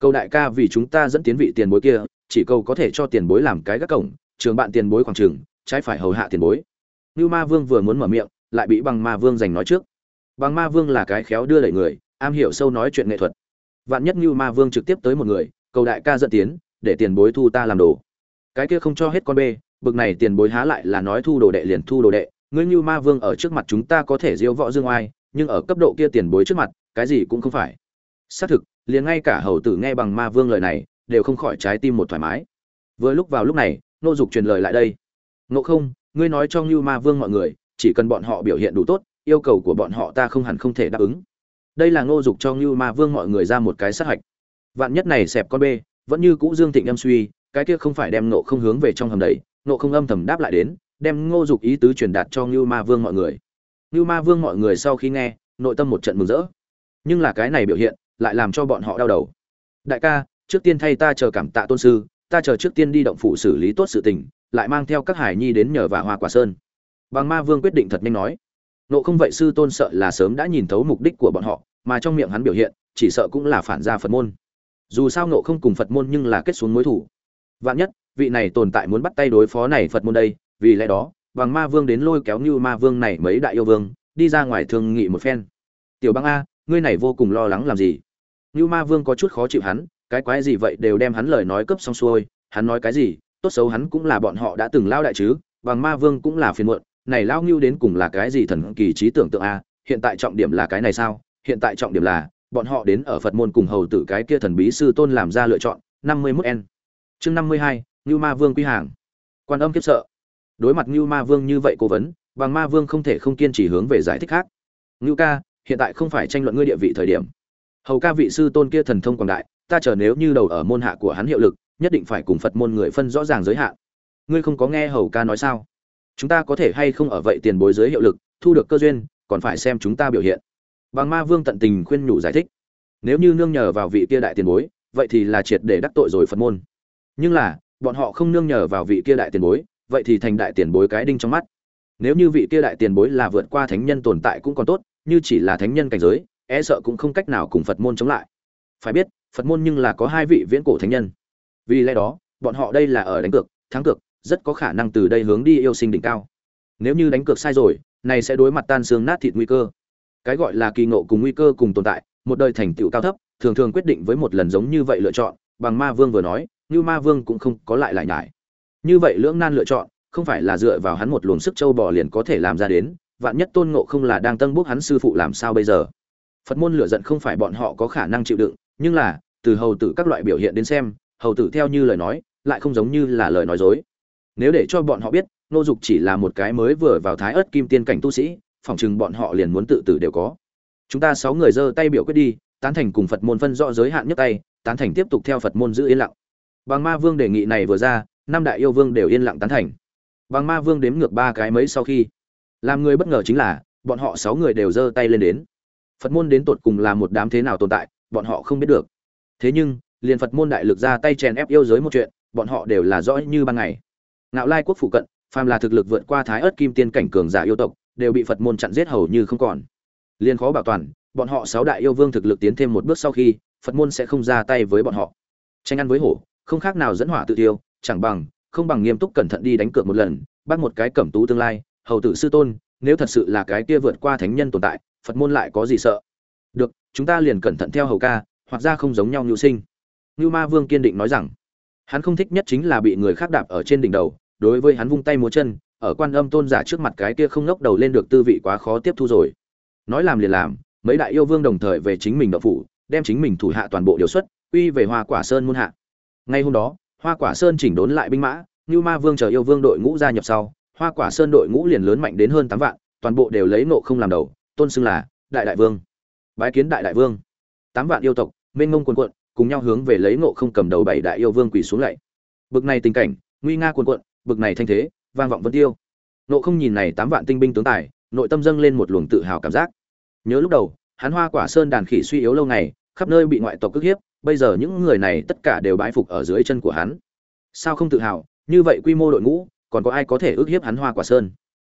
Câu đại ca vì chúng ta dẫn tiến vị tiền bối kia, chỉ cầu có thể cho tiền bối làm cái gác cổng, trường bạn tiền bối khoảng trường, trái phải hầu hạ tiền bối. Như ma vương vừa muốn mở miệng, lại bị bằng ma vương giành nói trước. Bằng ma vương là cái khéo đưa đẩy người am hiểu sâu nói chuyện nghệ thuật. Vạn nhất như ma vương trực tiếp tới một người, cầu đại ca dẫn tiến, để tiền bối thu ta làm đồ. Cái kia không cho hết con bê, bực này tiền bối há lại là nói thu đồ đệ liền thu đồ đệ. Ngươi như ma vương ở trước mặt chúng ta có thể diêu võ dương oai, nhưng ở cấp độ kia tiền bối trước mặt, cái gì cũng không phải. Xác thực, liền ngay cả hầu tử nghe bằng ma vương lời này, đều không khỏi trái tim một thoải mái. Vừa lúc vào lúc này, nô dục truyền lời lại đây. Ngộ không, ngươi nói cho như ma vương mọi người, chỉ cần bọn họ biểu hiện đủ tốt, yêu cầu của bọn họ ta không hẳn không thể đáp ứng đây là ngô dục cho ngưu ma vương mọi người ra một cái sát hạch. Vạn nhất này xẹp con bê, vẫn như cũ dương thịnh âm suy, cái kia không phải đem nộ không hướng về trong hầm đấy nộ không âm thầm đáp lại đến, đem ngô dục ý tứ truyền đạt cho ngưu ma vương mọi người. Ngưu ma vương mọi người sau khi nghe, nội tâm một trận mừng rỡ. Nhưng là cái này biểu hiện, lại làm cho bọn họ đau đầu. Đại ca, trước tiên thay ta chờ cảm tạ tôn sư, ta chờ trước tiên đi động phủ xử lý tốt sự tình, lại mang theo các hải nhi đến nhờ và hoa quả sơn. Bằng ma vương quyết định thật nhanh nói nộ không vậy sư tôn sợ là sớm đã nhìn thấu mục đích của bọn họ, mà trong miệng hắn biểu hiện, chỉ sợ cũng là phản gia phật môn. Dù sao nộ không cùng phật môn nhưng là kết xuống mối thủ. Vạn nhất, vị này tồn tại muốn bắt tay đối phó này phật môn đây, vì lẽ đó bằng ma vương đến lôi kéo như ma vương này mấy đại yêu vương, đi ra ngoài thương nghị một phen. Tiểu băng a, ngươi này vô cùng lo lắng làm gì? Như ma vương có chút khó chịu hắn, cái quái gì vậy đều đem hắn lời nói cấp xong xuôi, hắn nói cái gì, tốt xấu hắn cũng là bọn họ đã từng lao đại chứ bằng ma vương cũng là phiền muộn này lao ngưu đến cùng là cái gì thần kỳ trí tưởng tượng a? Hiện tại trọng điểm là cái này sao? Hiện tại trọng điểm là, bọn họ đến ở phật môn cùng hầu tử cái kia thần bí sư tôn làm ra lựa chọn, năm mươi 51 n. Chương năm mươi hai, ngưu ma vương quy hàng. Quan âm kiếp sợ. Đối mặt ngưu ma vương như vậy cố vấn bằng ma vương không thể không kiên trì hướng về giải thích khác. Ngưu ca, hiện tại không phải tranh luận ngươi địa vị thời điểm. Hầu ca vị sư tôn kia thần thông quảng đại, ta chờ nếu như đầu ở môn hạ của hắn hiệu lực, nhất định phải cùng phật môn người phân rõ ràng giới hạn. Ngươi không có nghe hầu ca nói sao? Chúng ta có thể hay không ở vậy tiền bối dưới hiệu lực, thu được cơ duyên, còn phải xem chúng ta biểu hiện. Bằng ma vương tận tình khuyên nhủ giải thích. Nếu như nương nhờ vào vị kia đại tiền bối, vậy thì là triệt để đắc tội rồi phật môn. Nhưng là, bọn họ không nương nhờ vào vị kia đại tiền bối, vậy thì thành đại tiền bối cái đinh trong mắt. Nếu như vị kia đại tiền bối là vượt qua thánh nhân tồn tại cũng còn tốt, như chỉ là thánh nhân cảnh giới e sợ cũng không cách nào cùng phật môn chống lại. Phải biết, phật môn nhưng là có hai vị viễn cổ thánh nhân. Vì lẽ đó, bọn họ đây là ở đánh cược, thắng cược rất có khả năng từ đây hướng đi yêu sinh đỉnh cao. Nếu như đánh cược sai rồi, này sẽ đối mặt tan xương nát thịt nguy cơ. Cái gọi là kỳ ngộ cùng nguy cơ cùng tồn tại, một đời thành tựu cao thấp, thường thường quyết định với một lần giống như vậy lựa chọn, bằng ma vương vừa nói, như ma vương cũng không có lại lại nhải. Như vậy lưỡng nan lựa chọn, không phải là dựa vào hắn một luồng sức châu bò liền có thể làm ra đến, vạn nhất tôn ngộ không là đang tân bốc hắn sư phụ làm sao bây giờ? Phật môn lựa giận không phải bọn họ có khả năng chịu đựng, nhưng là, từ hầu tử các loại biểu hiện đến xem, hầu tử theo như lời nói, lại không giống như là lời nói dối nếu để cho bọn họ biết, nô dục chỉ là một cái mới vừa vào thái ớt kim tiên cảnh tu sĩ phỏng chừng bọn họ liền muốn tự tử đều có. Chúng ta sáu người giơ tay biểu quyết đi, tán thành cùng phật môn phân rõ giới hạn nhất tay, tán thành tiếp tục theo phật môn giữ yên lặng. Bằng ma vương đề nghị này vừa ra, năm đại yêu vương đều yên lặng tán thành. Bằng ma vương đếm ngược ba cái mấy sau khi, làm người bất ngờ chính là, bọn họ sáu người đều giơ tay lên đến. Phật môn đến tột cùng là một đám thế nào tồn tại, bọn họ không biết được. Thế nhưng, liền phật môn đại lực ra tay chèn ép yêu giới một chuyện, bọn họ đều là rõ như ban ngày ngạo lai quốc phụ cận phàm là thực lực vượt qua thái ớt kim tiên cảnh cường giả yêu tộc đều bị phật môn chặn giết hầu như không còn. Liên khó bảo toàn bọn họ sáu đại yêu vương thực lực tiến thêm một bước sau khi phật môn sẽ không ra tay với bọn họ. Tranh ăn với hổ không khác nào dẫn hỏa tự tiêu chẳng bằng không bằng nghiêm túc cẩn thận đi đánh cược một lần bắt một cái cẩm tú tương lai hầu tử sư tôn nếu thật sự là cái kia vượt qua thánh nhân tồn tại phật môn lại có gì sợ? Được chúng ta liền cẩn thận theo hầu ca hoặc ra không giống nhau nhu sinh. Nưu Ma Vương kiên định nói rằng, hắn không thích nhất chính là bị người khác đạp ở trên đỉnh đầu, đối với hắn vung tay múa chân, ở Quan Âm tôn giả trước mặt cái kia không ngóc đầu lên được tư vị quá khó tiếp thu rồi. Nói làm liền làm, mấy đại yêu vương đồng thời về chính mình đậu phủ, đem chính mình thủ hạ toàn bộ điều xuất, uy về Hoa Quả Sơn muôn hạ. Ngay hôm đó, Hoa Quả Sơn chỉnh đốn lại binh mã, như Ma Vương chờ yêu vương đội ngũ gia nhập sau, Hoa Quả Sơn đội ngũ liền lớn mạnh đến hơn tám vạn, toàn bộ đều lấy nộ không làm đầu, tôn xưng là Đại Đại Vương. Bái kiến Đại Đại Vương. tám vạn yêu tộc, mênh mông cuồn cuộn, cùng nhau hướng về lấy nộ không cầm đầu bảy đại yêu vương quỳ xuống lạy bực này tình cảnh nguy nga cuồn cuộn bực này thanh thế vang vọng vân tiêu. Nộ không nhìn này tám vạn tinh binh tướng tài nội tâm dâng lên một luồng tự hào cảm giác. Nhớ lúc đầu hắn hoa quả sơn đàn khỉ suy yếu lâu ngày khắp nơi bị ngoại tộc cướp hiếp bây giờ những người này tất cả đều bái phục ở dưới chân của hắn. Sao không tự hào như vậy quy mô đội ngũ còn có ai có thể ước hiếp hắn hoa quả sơn?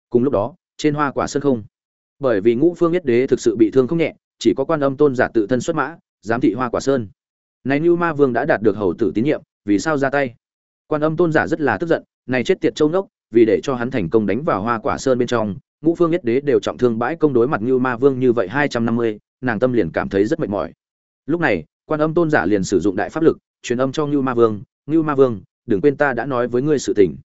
Cùng lúc đó trên hoa quả sơn không. Bởi vì ngũ phương nhất đế thực sự bị thương không nhẹ chỉ có quan âm tôn giả tự thân xuất mã giám thị hoa quả sơn. Này như Ma Vương đã đạt được hầu tử tín nhiệm, vì sao ra tay? Quan Âm Tôn giả rất là tức giận, này chết tiệt châu nốc, vì để cho hắn thành công đánh vào Hoa Quả Sơn bên trong, Ngũ Phương Nhất Đế đều trọng thương bãi công đối mặt như Ma Vương như vậy hai trăm năm mươi, nàng tâm liền cảm thấy rất mệt mỏi. Lúc này, Quan Âm Tôn giả liền sử dụng đại pháp lực, truyền âm cho như Ma Vương, như Ma Vương, đừng quên ta đã nói với ngươi sự tình."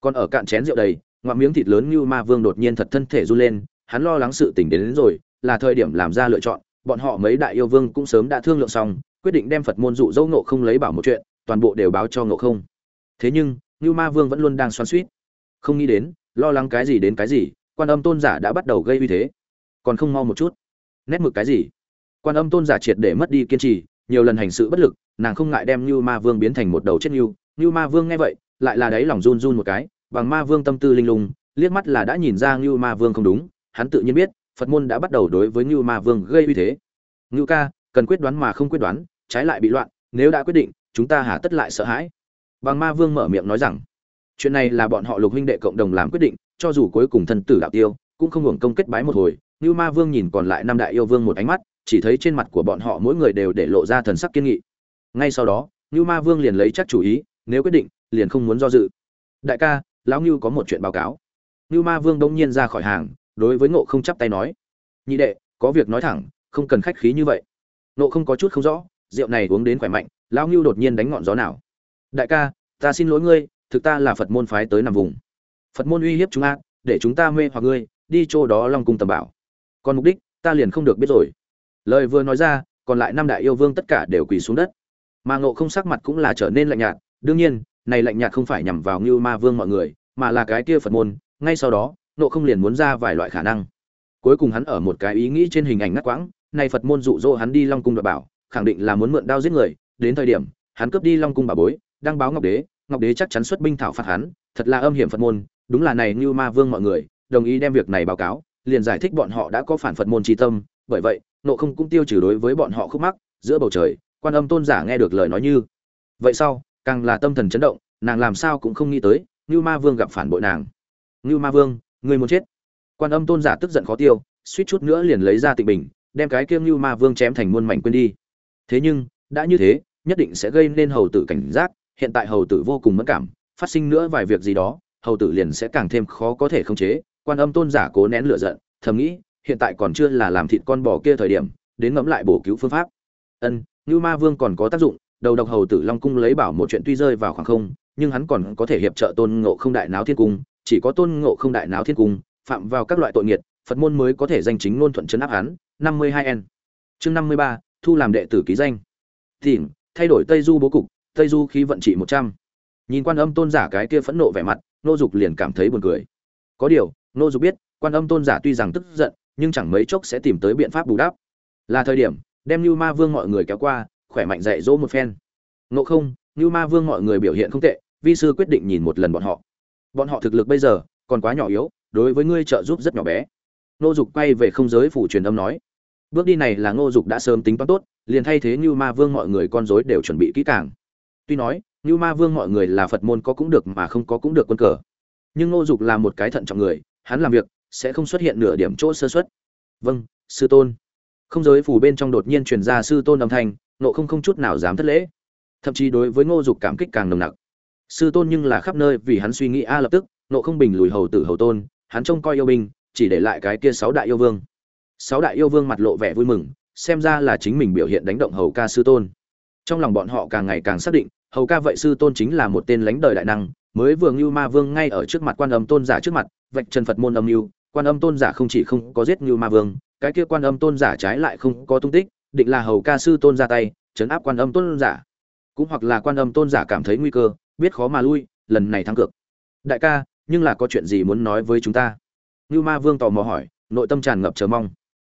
Còn ở cạn chén rượu đầy, ngoạm miếng thịt lớn như Ma Vương đột nhiên thật thân thể run lên, hắn lo lắng sự tình đến, đến rồi, là thời điểm làm ra lựa chọn, bọn họ mấy đại yêu vương cũng sớm đã thương lượng xong, quyết định đem phật môn dụ dỗ ngộ không lấy bảo một chuyện toàn bộ đều báo cho ngộ không thế nhưng như ma vương vẫn luôn đang xoắn xuýt. không nghĩ đến, lo lắng cái gì đến cái gì, quan âm tôn giả đã bắt đầu gây uy thế. Còn không mau một chút. Nét mực cái gì? Quan âm tôn giả triệt để mất đi kiên trì, nhiều lần hành sự bất lực, nàng không ngại đem như ma vương biến thành một đầu chết như như ma vương nghe vậy, lại là đáy lòng run run một cái, bằng ma vương tâm tư linh lung, liếc mắt là đã nhìn ra như ma vương không đúng, hắn tự nhiên biết, phật môn đã bắt đầu đối với như ma vương gây uy thế. Ngưu ca, cần quyết đoán mà không quyết đoán, trái lại bị loạn, nếu đã quyết định, chúng ta hà tất lại sợ hãi bằng ma vương mở miệng nói rằng, chuyện này là bọn họ lục huynh đệ cộng đồng làm quyết định, cho dù cuối cùng thân tử đạo tiêu, cũng không hưởng công kết bái một hồi. Như ma vương nhìn còn lại năm đại yêu vương một ánh mắt, chỉ thấy trên mặt của bọn họ mỗi người đều để lộ ra thần sắc kiên nghị. Ngay sau đó như ma vương liền lấy chắc chủ ý, nếu quyết định, liền không muốn do dự. Đại ca, lão Nưu có một chuyện báo cáo. Như ma vương đông nhiên ra khỏi hàng, đối với ngộ không chắp tay nói, nhị đệ, có việc nói thẳng, không cần khách khí như vậy. Ngộ không có chút không rõ, rượu này uống đến khỏe mạnh, lão Nưu đột nhiên đánh ngọn gió nào. Đại ca ta xin lỗi ngươi, thực ta là phật môn phái tới nằm vùng. Phật môn uy hiếp chúng ta, để chúng ta mê hoặc ngươi, đi chỗ đó long cung tầm bảo. Còn mục đích, ta liền không được biết rồi. Lời vừa nói ra, còn lại năm đại yêu vương tất cả đều quỳ xuống đất. Mà ngộ không sắc mặt cũng là trở nên lạnh nhạt. Đương nhiên, này lạnh nhạt không phải nhằm vào như ma vương mọi người, mà là cái kia phật môn. Ngay sau đó, ngộ không liền muốn ra vài loại khả năng. Cuối cùng hắn ở một cái ý nghĩ trên hình ảnh ngắt quãng, này phật môn dụ dỗ hắn đi long cung đoạt bảo, khẳng định là muốn mượn đao giết người. Đến thời điểm, hắn cướp đi long cung bà bối đang báo ngọc đế ngọc đế chắc chắn xuất binh thảo phạt hắn, thật là âm hiểm phật môn, đúng là này như ma vương mọi người, đồng ý đem việc này báo cáo, liền giải thích bọn họ đã có phản phật môn tri tâm, bởi vậy, nộ không cũng tiêu trừ đối với bọn họ khúc mắc, giữa bầu trời, quan âm tôn giả nghe được lời nói như, vậy sau càng là tâm thần chấn động, nàng làm sao cũng không nghĩ tới như ma vương gặp phản bội nàng. Như ma vương người muốn chết? Quan âm tôn giả tức giận khó tiêu, suýt chút nữa liền lấy ra tịnh bình, đem cái kiêm như ma vương chém thành muôn mảnh quên đi. Thế nhưng, đã như thế, nhất định sẽ gây nên hầu tử cảnh giác hiện tại hầu tử vô cùng mất cảm, phát sinh nữa vài việc gì đó, hầu tử liền sẽ càng thêm khó có thể khống chế. Quan âm tôn giả cố nén lửa giận, thầm nghĩ, hiện tại còn chưa là làm thịt con bò kia thời điểm, đến ngẫm lại bổ cứu phương pháp. Ân như ma vương còn có tác dụng, đầu độc hầu tử long cung lấy bảo một chuyện tuy rơi vào khoảng không, nhưng hắn còn có thể hiệp trợ tôn ngộ không đại náo thiên cung, chỉ có tôn ngộ không đại náo thiên cung, phạm vào các loại tội nghiệt, phật môn mới có thể danh chính ngôn thuận chấn áp hắn. Năm mươi hai n. Chương năm mươi ba, thu làm đệ tử ký danh. Tìm thay đổi tây du bố cục tây du khí vận trị một trăm. Nhìn quan âm tôn giả cái kia phẫn nộ vẻ mặt nô dục liền cảm thấy buồn cười. Có điều nô dục biết, quan âm tôn giả tuy rằng tức giận, nhưng chẳng mấy chốc sẽ tìm tới biện pháp bù đắp. Là thời điểm, đem như ma vương mọi người kéo qua, khỏe mạnh dạy dỗ một phen. Nộ không như ma vương mọi người biểu hiện không tệ, vi sư quyết định nhìn một lần bọn họ. Bọn họ thực lực bây giờ, còn quá nhỏ yếu, đối với ngươi trợ giúp rất nhỏ bé. Nô dục quay về không giới phủ truyền âm nói. Bước đi này là ngô dục đã sớm tính toán tốt, liền thay thế như ma vương mọi người con dối đều chuẩn bị kỹ càng tuy nói như ma vương mọi người là phật môn có cũng được mà không có cũng được quân cờ. Nhưng ngô dục là một cái thận trọng người, hắn làm việc sẽ không xuất hiện nửa điểm chỗ sơ xuất vâng sư tôn. Không giới phủ bên trong đột nhiên truyền ra sư tôn âm thanh, nộ không không chút nào dám thất lễ. Thậm chí đối với ngô dục cảm kích càng nồng nặc. Sư tôn nhưng là khắp nơi vì hắn suy nghĩ a lập tức, nộ không bình lùi hầu tử hầu tôn, hắn trông coi yêu binh, chỉ để lại cái kia sáu đại yêu vương. Sáu đại yêu vương mặt lộ vẻ vui mừng, xem ra là chính mình biểu hiện đánh động hầu ca sư tôn trong lòng bọn họ càng ngày càng xác định, hầu ca vậy sư tôn chính là một tên lãnh đời đại năng, mới vừa ngưu ma vương ngay ở trước mặt quan âm tôn giả trước mặt, vạch trần phật môn âm mưu, quan âm tôn giả không chỉ không có giết ngưu ma vương, cái kia quan âm tôn giả trái lại không có tung tích, định là hầu ca sư tôn ra tay chấn áp quan âm tôn giả. Cũng hoặc là quan âm tôn giả cảm thấy nguy cơ, biết khó mà lui, lần này thắng cược. Đại ca, nhưng là có chuyện gì muốn nói với chúng ta? Ngưu ma vương tò mò hỏi, nội tâm tràn ngập chờ mong.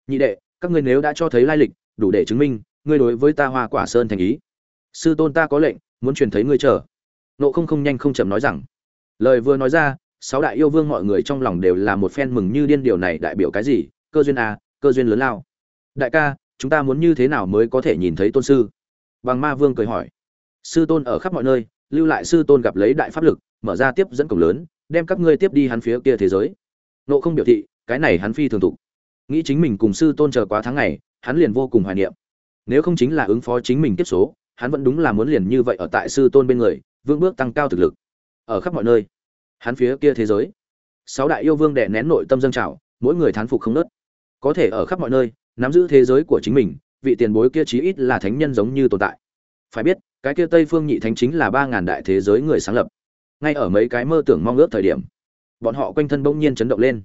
Nhị đệ, các ngươi nếu đã cho thấy lai lịch, đủ để chứng minh ngươi đối với ta hoa quả sơn thành ý. Sư tôn ta có lệnh, muốn truyền thấy ngươi chờ. Nộ không không nhanh không chậm nói rằng. Lời vừa nói ra, sáu đại yêu vương mọi người trong lòng đều là một phen mừng như điên điều này đại biểu cái gì? Cơ duyên à cơ duyên lớn lao. Đại ca, chúng ta muốn như thế nào mới có thể nhìn thấy tôn sư? Bằng ma vương cười hỏi. Sư tôn ở khắp mọi nơi, lưu lại sư tôn gặp lấy đại pháp lực, mở ra tiếp dẫn cổng lớn, đem các ngươi tiếp đi hắn phía kia thế giới. Nộ không biểu thị, cái này hắn phi thường tục nghĩ chính mình cùng sư tôn chờ quá tháng ngày, hắn liền vô cùng hoài niệm nếu không chính là ứng phó chính mình kiếp số, hắn vẫn đúng là muốn liền như vậy ở tại sư tôn bên người vương bước tăng cao thực lực. Ở khắp mọi nơi, hắn phía kia thế giới, sáu đại yêu vương đè nén nội tâm dâng trào, mỗi người thán phục không nớt. Có thể ở khắp mọi nơi, nắm giữ thế giới của chính mình, vị tiền bối kia chí ít là thánh nhân giống như tồn tại. Phải biết, cái kia tây phương nhị thánh chính là ba ngàn đại thế giới người sáng lập. Ngay ở mấy cái mơ tưởng mong ước thời điểm, bọn họ quanh thân bỗng nhiên chấn động lên.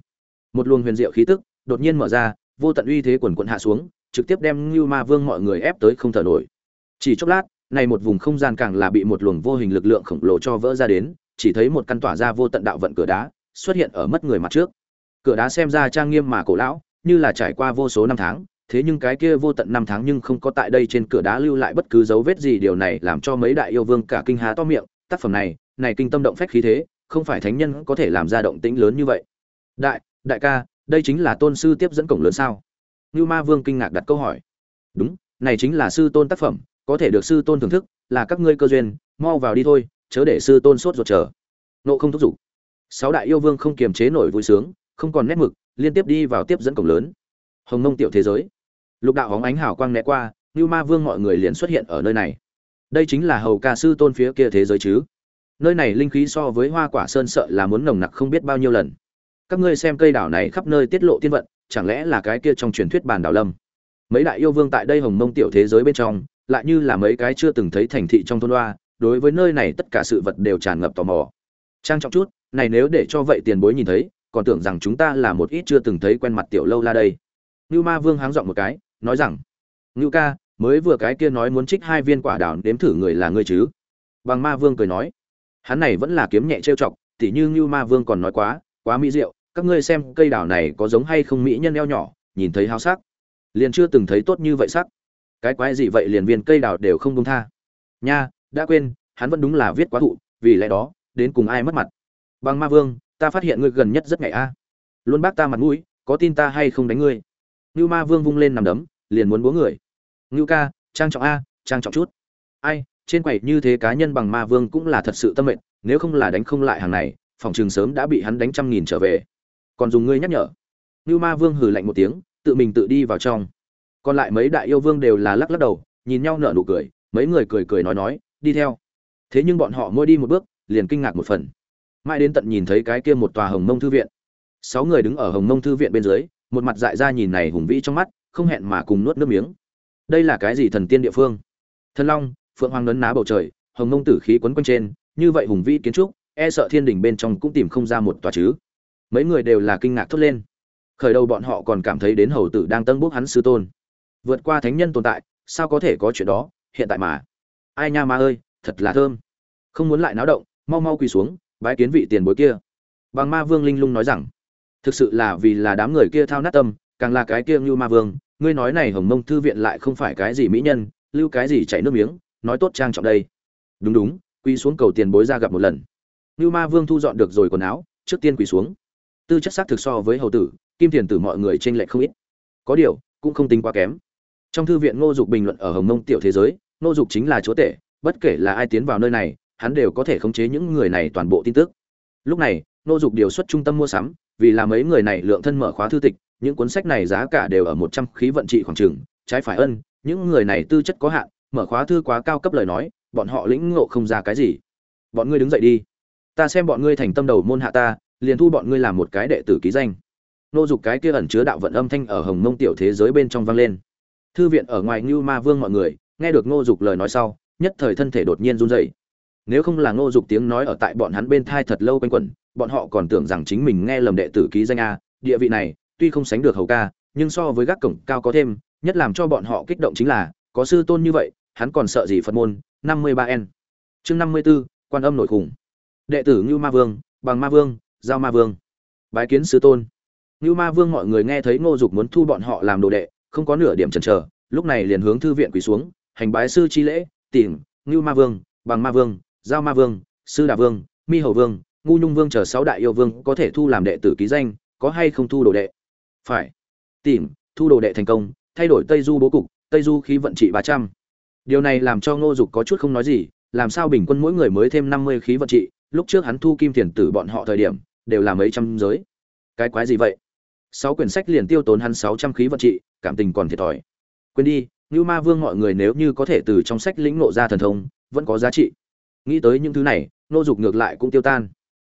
Một luồng huyền diệu khí tức đột nhiên mở ra, vô tận uy thế quần quận hạ xuống trực tiếp đem Ngưu ma vương mọi người ép tới không thở nổi. Chỉ chốc lát, này một vùng không gian càng là bị một luồng vô hình lực lượng khổng lồ cho vỡ ra đến, chỉ thấy một căn tỏa ra vô tận đạo vận cửa đá xuất hiện ở mất người mặt trước. Cửa đá xem ra trang nghiêm mà cổ lão, như là trải qua vô số năm tháng, thế nhưng cái kia vô tận năm tháng nhưng không có tại đây trên cửa đá lưu lại bất cứ dấu vết gì, điều này làm cho mấy đại yêu vương cả kinh há to miệng. Tác phẩm này này kinh tâm động phách khí thế, không phải thánh nhân có thể làm ra động tĩnh lớn như vậy. Đại đại ca, đây chính là tôn sư tiếp dẫn cổng lớn sao? Nưu ma vương kinh ngạc đặt câu hỏi. Đúng, này chính là sư tôn tác phẩm, có thể được sư tôn thưởng thức, là các ngươi cơ duyên, mau vào đi thôi, chớ để sư tôn sốt ruột chờ. Nộ không thúc giục. Sáu đại yêu vương không kiềm chế nổi vui sướng, không còn nét mực, liên tiếp đi vào tiếp dẫn cổng lớn. Hồng mông tiểu thế giới. Lục đạo hóng ánh hào quang lén qua Nưu ma vương mọi người liền xuất hiện ở nơi này. Đây chính là hầu ca sư tôn phía kia thế giới chứ. Nơi này linh khí so với hoa quả sơn sợ là muốn nồng nặc không biết bao nhiêu lần các ngươi xem cây đảo này khắp nơi tiết lộ tiên vận chẳng lẽ là cái kia trong truyền thuyết bàn đảo lâm? Mấy đại yêu vương tại đây hồng mông tiểu thế giới bên trong lại như là mấy cái chưa từng thấy thành thị trong thôn đoa đối với nơi này tất cả sự vật đều tràn ngập tò mò. Trang trọng chút này nếu để cho vậy tiền bối nhìn thấy còn tưởng rằng chúng ta là một ít chưa từng thấy quen mặt tiểu lâu la đây. Ngưu Ma Vương háng dọn một cái, nói rằng: "Ngưu ca, mới vừa cái kia nói muốn trích hai viên quả đào đếm thử người là ngươi chứ?" Bằng Ma Vương cười nói: "Hắn này vẫn là kiếm nhẹ trêu chọc, tỉ như Ngưu Ma Vương còn nói quá, quá mỹ diệu, các ngươi xem cây đào này có giống hay không mỹ nhân eo nhỏ, nhìn thấy hao sắc, liền chưa từng thấy tốt như vậy sắc. Cái quái gì vậy liền viên cây đào đều không buông tha." Nha, đã quên, hắn vẫn đúng là viết quá thụ, vì lẽ đó, đến cùng ai mất mặt. Bằng Ma Vương, ta phát hiện ngươi gần nhất rất ngày a. Luôn bác ta mặt mũi, có tin ta hay không đánh ngươi? ngưu Ma Vương vung lên nằm đấm, liền muốn búa người. ngưu ca, trang trọng a, trang trọng chút. Ai, trên quầy như thế cá nhân bằng Ma Vương cũng là thật sự tâm mệnh, nếu không là đánh không lại hàng này, phòng trường sớm đã bị hắn đánh trăm nghìn trở về. Còn dùng ngươi nhắc nhở. như Ma Vương hừ lạnh một tiếng, tự mình tự đi vào trong. Còn lại mấy đại yêu vương đều là lắc lắc đầu, nhìn nhau nở nụ cười, mấy người cười cười nói nói, đi theo. Thế nhưng bọn họ mỗi đi một bước, liền kinh ngạc một phần. Mãi đến tận nhìn thấy cái kia một tòa Hồng Mông thư viện. Sáu người đứng ở Hồng Mông thư viện bên dưới, một mặt dại ra nhìn này hùng vĩ trong mắt không hẹn mà cùng nuốt nước miếng đây là cái gì thần tiên địa phương thần long phượng hoàng nấn ná bầu trời hồng mông tử khí quấn quanh trên như vậy hùng vĩ kiến trúc e sợ thiên đình bên trong cũng tìm không ra một tòa chứ mấy người đều là kinh ngạc thốt lên. Khởi đầu bọn họ còn cảm thấy đến hầu tử đang tân bốc hắn sư tôn. Vượt qua thánh nhân tồn tại, sao có thể có chuyện đó, hiện tại mà. Ai nha ma ơi, thật là thơm. Không muốn lại náo động, mau mau quỳ xuống, bái kiến vị tiền bối kia. Bằng ma vương linh lung nói rằng, thực sự là vì là đám người kia thao nát tâm, càng là cái kia như ma vương, ngươi nói này hồng mông thư viện lại không phải cái gì mỹ nhân, lưu cái gì chảy nước miếng, nói tốt trang trọng đây. Đúng đúng quy xuống cầu tiền bối ra gặp một lần. Như ma vương thu dọn được rồi quần áo, trước tiên quỳ xuống tư chất xác thực so với hầu tử, kim tiền tử mọi người trên lệch không ít. Có điều, cũng không tính quá kém. Trong thư viện ngô dục bình luận ở hồng mông tiểu thế giới, ngô dục chính là chúa tể, bất kể là ai tiến vào nơi này, hắn đều có thể khống chế những người này toàn bộ tin tức. Lúc này, ngô dục điều xuất trung tâm mua sắm, vì là mấy người này lượng thân mở khóa thư tịch, những cuốn sách này giá cả đều ở một trăm khí vận trị khoảng trường trái phải ân, những người này tư chất có hạn, mở khóa thư quá cao cấp lời nói, bọn họ lĩnh ngộ không ra cái gì. Bọn ngươi đứng dậy đi. Ta xem bọn ngươi thành tâm đầu môn hạ ta liền thu bọn ngươi làm một cái đệ tử ký danh. Nô dục cái kia ẩn chứa đạo vận âm thanh ở hồng mông tiểu thế giới bên trong vang lên. Thư viện ở ngoài như ma vương mọi người, nghe được ngô dục lời nói sau, nhất thời thân thể đột nhiên run rẩy. Nếu không là ngô dục tiếng nói ở tại bọn hắn bên thai thật lâu quanh quẩn, bọn họ còn tưởng rằng chính mình nghe lầm đệ tử ký danh a, địa vị này, tuy không sánh được hầu ca, nhưng so với gác cổng cao có thêm, nhất làm cho bọn họ kích động chính là, có sư tôn như vậy, hắn còn sợ gì phật môn? năm mươi ba n. Chương năm mươi b ố quan âm nội khủng. Đệ tử ngưu ma vương, bằng ma vương giao ma vương, bái kiến sư tôn. Ngưu ma vương mọi người nghe thấy ngô dục muốn thu bọn họ làm đồ đệ, không có nửa điểm chần chờ, lúc này liền hướng thư viện quỳ xuống, hành bái sư chi lễ, tìm ngưu ma vương, bằng ma vương, giao ma vương, sư đà vương, mi hầu vương, ngu nhung vương chờ sáu đại yêu vương có thể thu làm đệ tử ký danh, có hay không thu đồ đệ? Phải. Tìm, thu đồ đệ thành công, thay đổi tây du bố cục, tây du khí vận trị ba trăm. Điều này làm cho ngô dục có chút không nói gì, làm sao bình quân mỗi người mới thêm năm mươi khí vận trị, lúc trước hắn thu kim tiền tử bọn họ thời điểm đều là mấy trăm giới. Cái quái gì vậy? Sáu quyển sách liền tiêu tốn hắn sáu trăm khí vận trị, cảm tình còn thiệt thòi. Quên đi như ma vương mọi người nếu như có thể từ trong sách lĩnh ngộ ra thần thông, vẫn có giá trị. Nghĩ tới những thứ này, nô dục ngược lại cũng tiêu tan.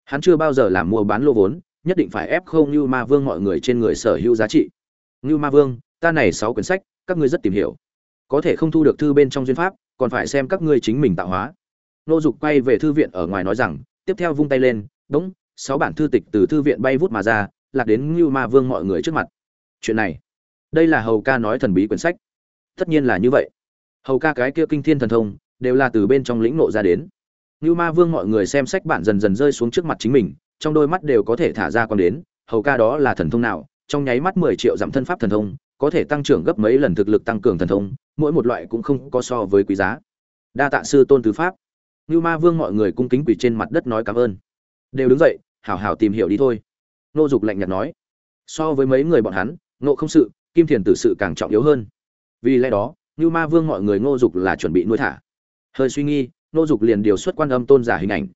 Hắn chưa bao giờ làm mua bán lô vốn, nhất định phải ép không như ma vương mọi người trên người sở hữu giá trị. Như ma vương, ta này sáu quyển sách, các ngươi rất tìm hiểu. Có thể không thu được thư bên trong duyên pháp, còn phải xem các ngươi chính mình tạo hóa. Nô dục quay về thư viện ở ngoài nói rằng, tiếp theo vung tay lên, đống sáu bản thư tịch từ thư viện bay vút mà ra, lạc đến ngưu ma vương mọi người trước mặt. Chuyện này, đây là hầu ca nói thần bí quyển sách. Tất nhiên là như vậy. Hầu ca cái kia kinh thiên thần thông, đều là từ bên trong lĩnh nộ ra đến. Ngưu ma vương mọi người xem sách bản dần dần rơi xuống trước mặt chính mình, trong đôi mắt đều có thể thả ra con đến, hầu ca đó là thần thông nào, trong nháy mắt mười triệu giảm thân pháp thần thông, có thể tăng trưởng gấp mấy lần thực lực tăng cường thần thông, mỗi một loại cũng không có so với quý giá. Đa tạ sư tôn tứ pháp. Như ma vương mọi người cung kính quỳ trên mặt đất nói cảm ơn đều đứng dậy, hảo hảo tìm hiểu đi thôi. Nô dục lạnh nhạt nói. So với mấy người bọn hắn nộ không sự, kim thiền tử sự càng trọng yếu hơn. Vì lẽ đó như ma vương mọi người ngô dục là chuẩn bị nuôi thả. Hơi suy nghi nô dục liền điều xuất quan âm tôn giả hình ảnh.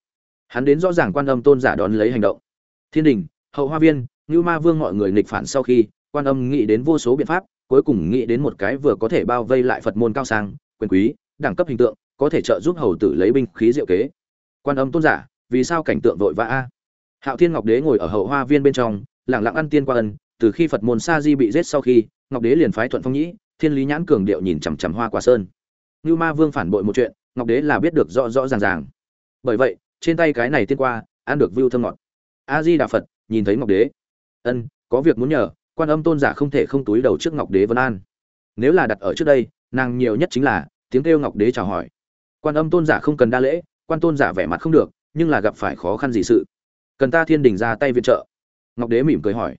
Hắn đến rõ ràng quan âm tôn giả đón lấy hành động. Thiên đình, hậu hoa viên như ma vương mọi người nghịch phản sau khi, quan âm nghĩ đến vô số biện pháp, cuối cùng nghĩ đến một cái vừa có thể bao vây lại phật môn cao sang, quyền quý, đẳng cấp hình tượng, có thể trợ giúp hầu tử lấy binh khí diệu kế. Quan âm tôn giả vì sao cảnh tượng vội vã? A hạo thiên ngọc đế ngồi ở hậu hoa viên bên trong lẳng lặng ăn tiên qua ân, từ khi phật môn sa di bị giết sau khi, ngọc đế liền phái thuận phong nhĩ, thiên lý nhãn cường điệu nhìn chằm chằm hoa quả sơn. Như ma vương phản bội một chuyện, ngọc đế là biết được rõ rõ ràng ràng. Bởi vậy, trên tay cái này tiên qua, ăn được view thơm ngọt. A di đà phật, nhìn thấy ngọc đế. Ân, có việc muốn nhờ, quan âm tôn giả không thể không túi đầu trước ngọc đế vân an. Nếu là đặt ở trước đây, nàng nhiều nhất chính là, tiếng kêu ngọc đế chào hỏi. Quan âm tôn giả không cần đa lễ, quan tôn giả vẻ mặt không được nhưng là gặp phải khó khăn gì sự. Cần ta thiên đình ra tay viện trợ. Ngọc đế mỉm cười hỏi.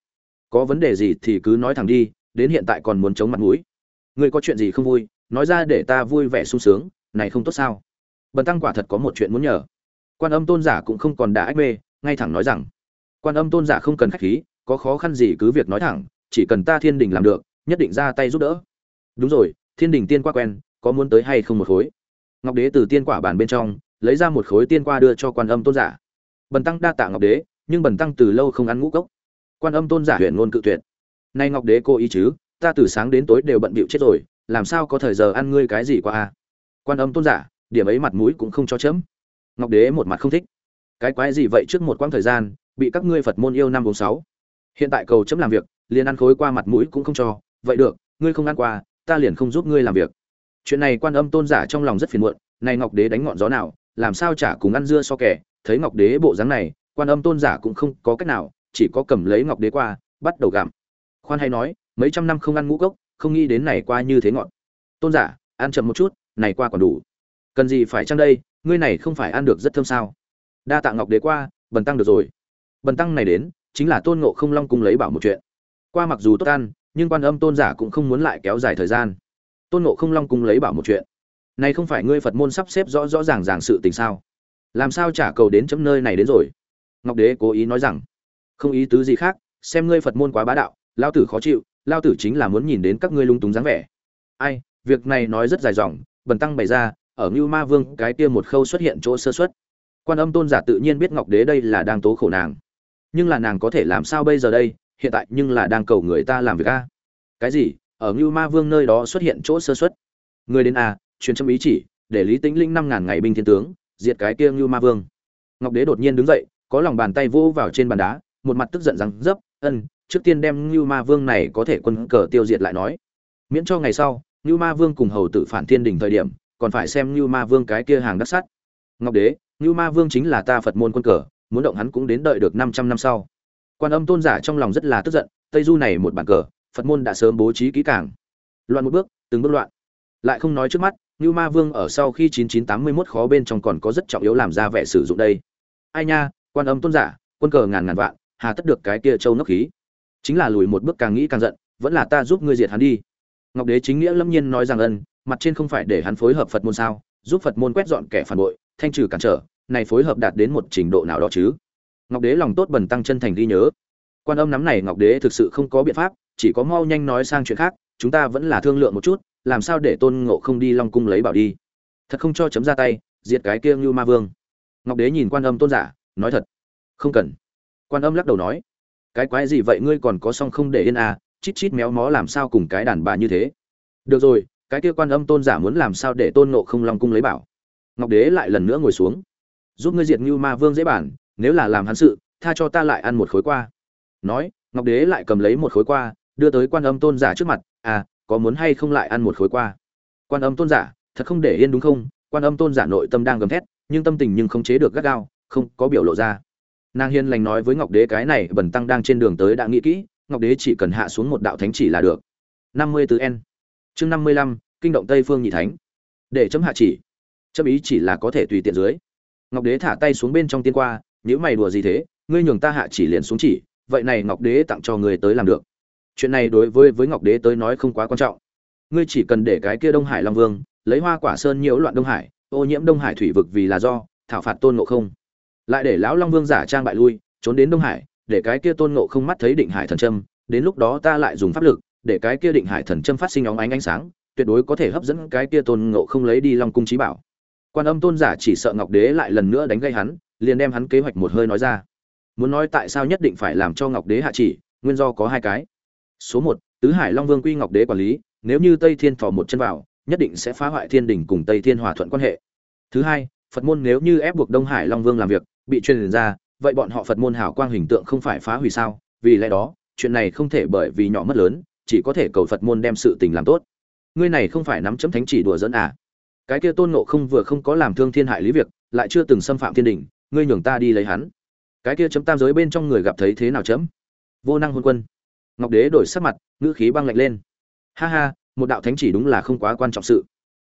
Có vấn đề gì thì cứ nói thẳng đi, đến hiện tại còn muốn chống mặt mũi. Ngươi có chuyện gì không vui, nói ra để ta vui vẻ sung sướng, này không tốt sao? Bần tăng quả thật có một chuyện muốn nhờ. Quan âm tôn giả cũng không còn đã ách mê, ngay thẳng nói rằng, quan âm tôn giả không cần khách khí, có khó khăn gì cứ việc nói thẳng, chỉ cần ta thiên đình làm được, nhất định ra tay giúp đỡ. Đúng rồi, thiên đình tiên qua quen, có muốn tới hay không một khối? Ngọc đế từ tiên quả bàn bên trong lấy ra một khối tiên qua đưa cho quan âm tôn giả. Bần tăng đa tạ ngọc đế, nhưng bần tăng từ lâu không ăn ngũ cốc. Quan âm tôn giả huyện ngôn cự tuyệt. Nay ngọc đế cô ý chứ, ta từ sáng đến tối đều bận bịu chết rồi, làm sao có thời giờ ăn ngươi cái gì qua a? Quan âm tôn giả, điểm ấy mặt mũi cũng không cho chấm. Ngọc đế một mặt không thích. Cái quái gì vậy trước một quãng thời gian, bị các ngươi phật môn yêu năm bốn sáu. Hiện tại cầu chấm làm việc, liền ăn khối qua mặt mũi cũng không cho. Vậy được, ngươi không ăn qua, ta liền không giúp ngươi làm việc. Chuyện này quan âm tôn giả trong lòng rất phiền muộn này ngọc đế đánh ngọn gió nào làm sao chả cùng ăn dưa so kẻ thấy ngọc đế bộ dáng này, quan âm tôn giả cũng không có cách nào, chỉ có cầm lấy ngọc đế qua, bắt đầu gặm. Khoan hay nói, mấy trăm năm không ăn ngũ cốc, không nghĩ đến này qua như thế ngọn tôn giả, ăn chậm một chút, này qua còn đủ. Cần gì phải chăng đây, ngươi này không phải ăn được rất thơm sao? Đa tạ ngọc đế qua, bần tăng được rồi. Bần tăng này đến, chính là tôn ngộ không long cung lấy bảo một chuyện. Qua mặc dù tốt ăn, nhưng quan âm tôn giả cũng không muốn lại kéo dài thời gian. Tôn ngộ không long cung lấy bảo một chuyện này không phải ngươi phật môn sắp xếp rõ rõ ràng ràng sự tình sao làm sao trả cầu đến chấm nơi này đến rồi ngọc đế cố ý nói rằng, không ý tứ gì khác, xem ngươi phật môn quá bá đạo lao tử khó chịu lao tử chính là muốn nhìn đến các ngươi lung túng dáng vẻ ai, việc này nói rất dài dòng, bần tăng bày ra, ở ngưu ma vương cái kia một khâu xuất hiện chỗ sơ suất. quan âm tôn giả tự nhiên biết ngọc đế đây là đang tố khổ nàng nhưng là nàng có thể làm sao bây giờ đây hiện tại nhưng là đang cầu người ta làm việc a cái gì ở ngưu ma vương nơi đó xuất hiện chỗ sơ suất. người đến à? Truyền châm ý chỉ để lý tĩnh linh năm ngàn ngày binh thiên tướng diệt cái kia ngưu ma vương ngọc đế đột nhiên đứng dậy có lòng bàn tay vỗ vào trên bàn đá một mặt tức giận rằng dấp ân trước tiên đem ngưu ma vương này có thể quân cờ tiêu diệt lại nói miễn cho ngày sau ngưu ma vương cùng hầu tử phản thiên đình thời điểm còn phải xem ngưu Ma Vương cái kia hàng đắc sắt. Ngọc Đế, ngưu Ma Vương chính là ta Phật môn quân cờ, muốn động hắn cũng đến đợi được 500 năm sau. Quan Âm tôn giả trong lòng rất là tức giận, Tây Du này một bản cờ, Phật môn đã sớm bố trí kỹ càng. Loạn một bước, từng bước loạn. Lại không nói trước mắt, Nưu Ma Vương ở sau khi 9981 khó bên trong còn có rất trọng yếu làm ra vẻ sử dụng đây. Ai nha, Quan Âm tôn giả, quân cờ ngàn ngàn vạn, hà tất được cái kia châu nốc khí. Chính là lùi một bước càng nghĩ càng giận, vẫn là ta giúp ngươi diệt hắn đi. Ngọc Đế chính nghĩa lâm nhiên nói rằng ân, mặt trên không phải để hắn phối hợp phật môn sao giúp phật môn quét dọn kẻ phản bội thanh trừ cản trở này phối hợp đạt đến một trình độ nào đó chứ ngọc đế lòng tốt bần tăng chân thành ghi nhớ quan âm nắm này ngọc đế thực sự không có biện pháp chỉ có mau nhanh nói sang chuyện khác chúng ta vẫn là thương lượng một chút làm sao để tôn ngộ không đi long cung lấy bảo đi? Thật không cho chấm ra tay, diệt cái kia như ma vương. Ngọc đế nhìn quan âm tôn giả, nói thật. Không cần. Quan âm lắc đầu nói. Cái quái gì vậy ngươi còn có song không để yên à chít chít méo mó làm sao cùng cái đàn bà như thế? Được rồi, cái kia quan âm tôn giả muốn làm sao để tôn nộ không long cung lấy bảo? Ngọc đế lại lần nữa ngồi xuống. Giúp ngươi diệt như ma vương dễ bản, nếu là làm hắn sự, tha cho ta lại ăn một khối qua. Nói, ngọc đế lại cầm lấy một khối qua, đưa tới quan âm tôn giả trước mặt. À có muốn hay không lại ăn một khối qua. Quan âm tôn giả, thật không để yên đúng không? Quan âm tôn giả nội tâm đang gầm thét, nhưng tâm tình nhưng không chế được gắt gao, không có biểu lộ ra. Nàng hiên lành nói với ngọc đế cái này bẩn tăng đang trên đường tới đã nghĩ kỹ, ngọc đế chỉ cần hạ xuống một đạo thánh chỉ là được. năm mươi tứ n. Chương năm mươi lăm, kinh động tây phương nhị thánh. Để chấm hạ chỉ. Chấm ý chỉ là có thể tùy tiện dưới. Ngọc đế thả tay xuống bên trong tiên qua nếu mày đùa gì thế? Ngươi nhường ta hạ chỉ liền xuống chỉ, vậy này ngọc đế tặng cho người tới làm được chuyện này đối với với ngọc đế tới nói không quá quan trọng. Ngươi chỉ cần để cái kia đông hải long vương, lấy hoa quả sơn nhiễu loạn đông hải, ô nhiễm đông hải thủy vực vì là do, thảo phạt tôn ngộ không. Lại để lão long vương giả trang bại lui, trốn đến đông hải, để cái kia tôn ngộ không mắt thấy định hải thần trâm đến lúc đó ta lại dùng pháp lực, để cái kia định hải thần trâm phát sinh óng ánh ánh sáng, tuyệt đối có thể hấp dẫn cái kia tôn ngộ không lấy đi long cung trí bảo. Quan âm tôn giả chỉ sợ ngọc đế lại lần nữa đánh gây hắn, liền đem hắn kế hoạch một hơi nói ra. Muốn nói tại sao nhất định phải làm cho ngọc đế hạ chỉ, nguyên do có hai cái số một, tứ hải long vương quy ngọc đế quản lý, nếu như tây thiên thò một chân vào, nhất định sẽ phá hoại thiên đình cùng tây thiên hòa thuận quan hệ. Thứ hai, phật môn nếu như ép buộc đông hải long vương làm việc, bị truyền ra, vậy bọn họ phật môn hảo quang hình tượng không phải phá hủy sao? Vì lẽ đó, chuyện này không thể bởi vì nhỏ mất lớn, chỉ có thể cầu phật môn đem sự tình làm tốt. Ngươi này không phải nắm chấm thánh chỉ đùa dẫn à? Cái kia tôn nộ không vừa không có làm thương thiên hại lý việc, lại chưa từng xâm phạm thiên đình, ngươi nhường ta đi lấy hắn. Cái kia chấm tam giới bên trong người gặp thấy thế nào chấm? Vô năng hôn quân ngọc đế đổi sắc mặt, ngữ khí băng lạnh lên. Ha ha, một đạo thánh chỉ đúng là không quá quan trọng sự.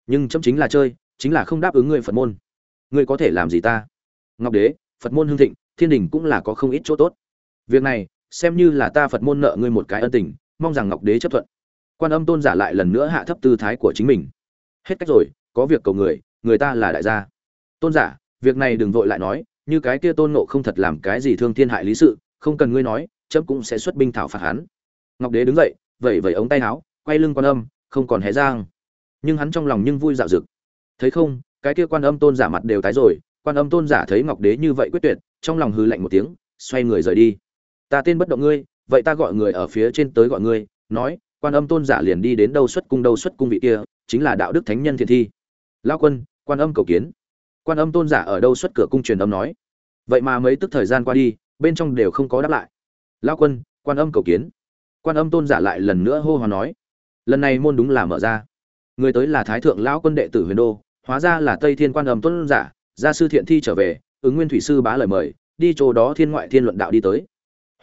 Nhưng chấm chính là chơi, chính là không đáp ứng người phật môn. Ngươi có thể làm gì ta? Ngọc đế, phật môn hương thịnh, thiên đình cũng là có không ít chỗ tốt. Việc này, xem như là ta phật môn nợ ngươi một cái ân tình, mong rằng ngọc đế chấp thuận. Quan âm tôn giả lại lần nữa hạ thấp tư thái của chính mình. Hết cách rồi, có việc cầu người người ta là đại gia. Tôn giả, việc này đừng vội lại nói, như cái kia tôn nộ không thật làm cái gì thương thiên hại lý sự, không cần ngươi nói, chấm cũng sẽ xuất binh thảo phạt hắn ngọc đế đứng dậy, vẩy vẩy ống tay áo, quay lưng quan âm, không còn hé giang nhưng hắn trong lòng nhưng vui dạo dực. Thấy không, cái kia quan âm tôn giả mặt đều tái rồi, quan âm tôn giả thấy ngọc đế như vậy quyết tuyệt, trong lòng hư lạnh một tiếng, xoay người rời đi. Ta tên bất động ngươi, vậy ta gọi người ở phía trên tới gọi ngươi, nói, quan âm tôn giả liền đi đến đâu xuất cung đâu xuất cung vị kia, chính là đạo đức thánh nhân thiền thi. Lao quân, quan âm cầu kiến. Quan âm tôn giả ở đâu xuất cửa cung truyền âm nói. Vậy mà mấy tức thời gian qua đi, bên trong đều không có đáp lại. Lao quân, quan âm cầu kiến quan âm tôn giả lại lần nữa hô hoán nói, lần này môn đúng là mở ra. Người tới là thái thượng lão quân đệ tử huyền đô, hóa ra là tây thiên quan âm tôn giả, gia sư thiện thi trở về, ứng nguyên thủy sư bá lời mời, đi chỗ đó thiên ngoại thiên luận đạo đi tới.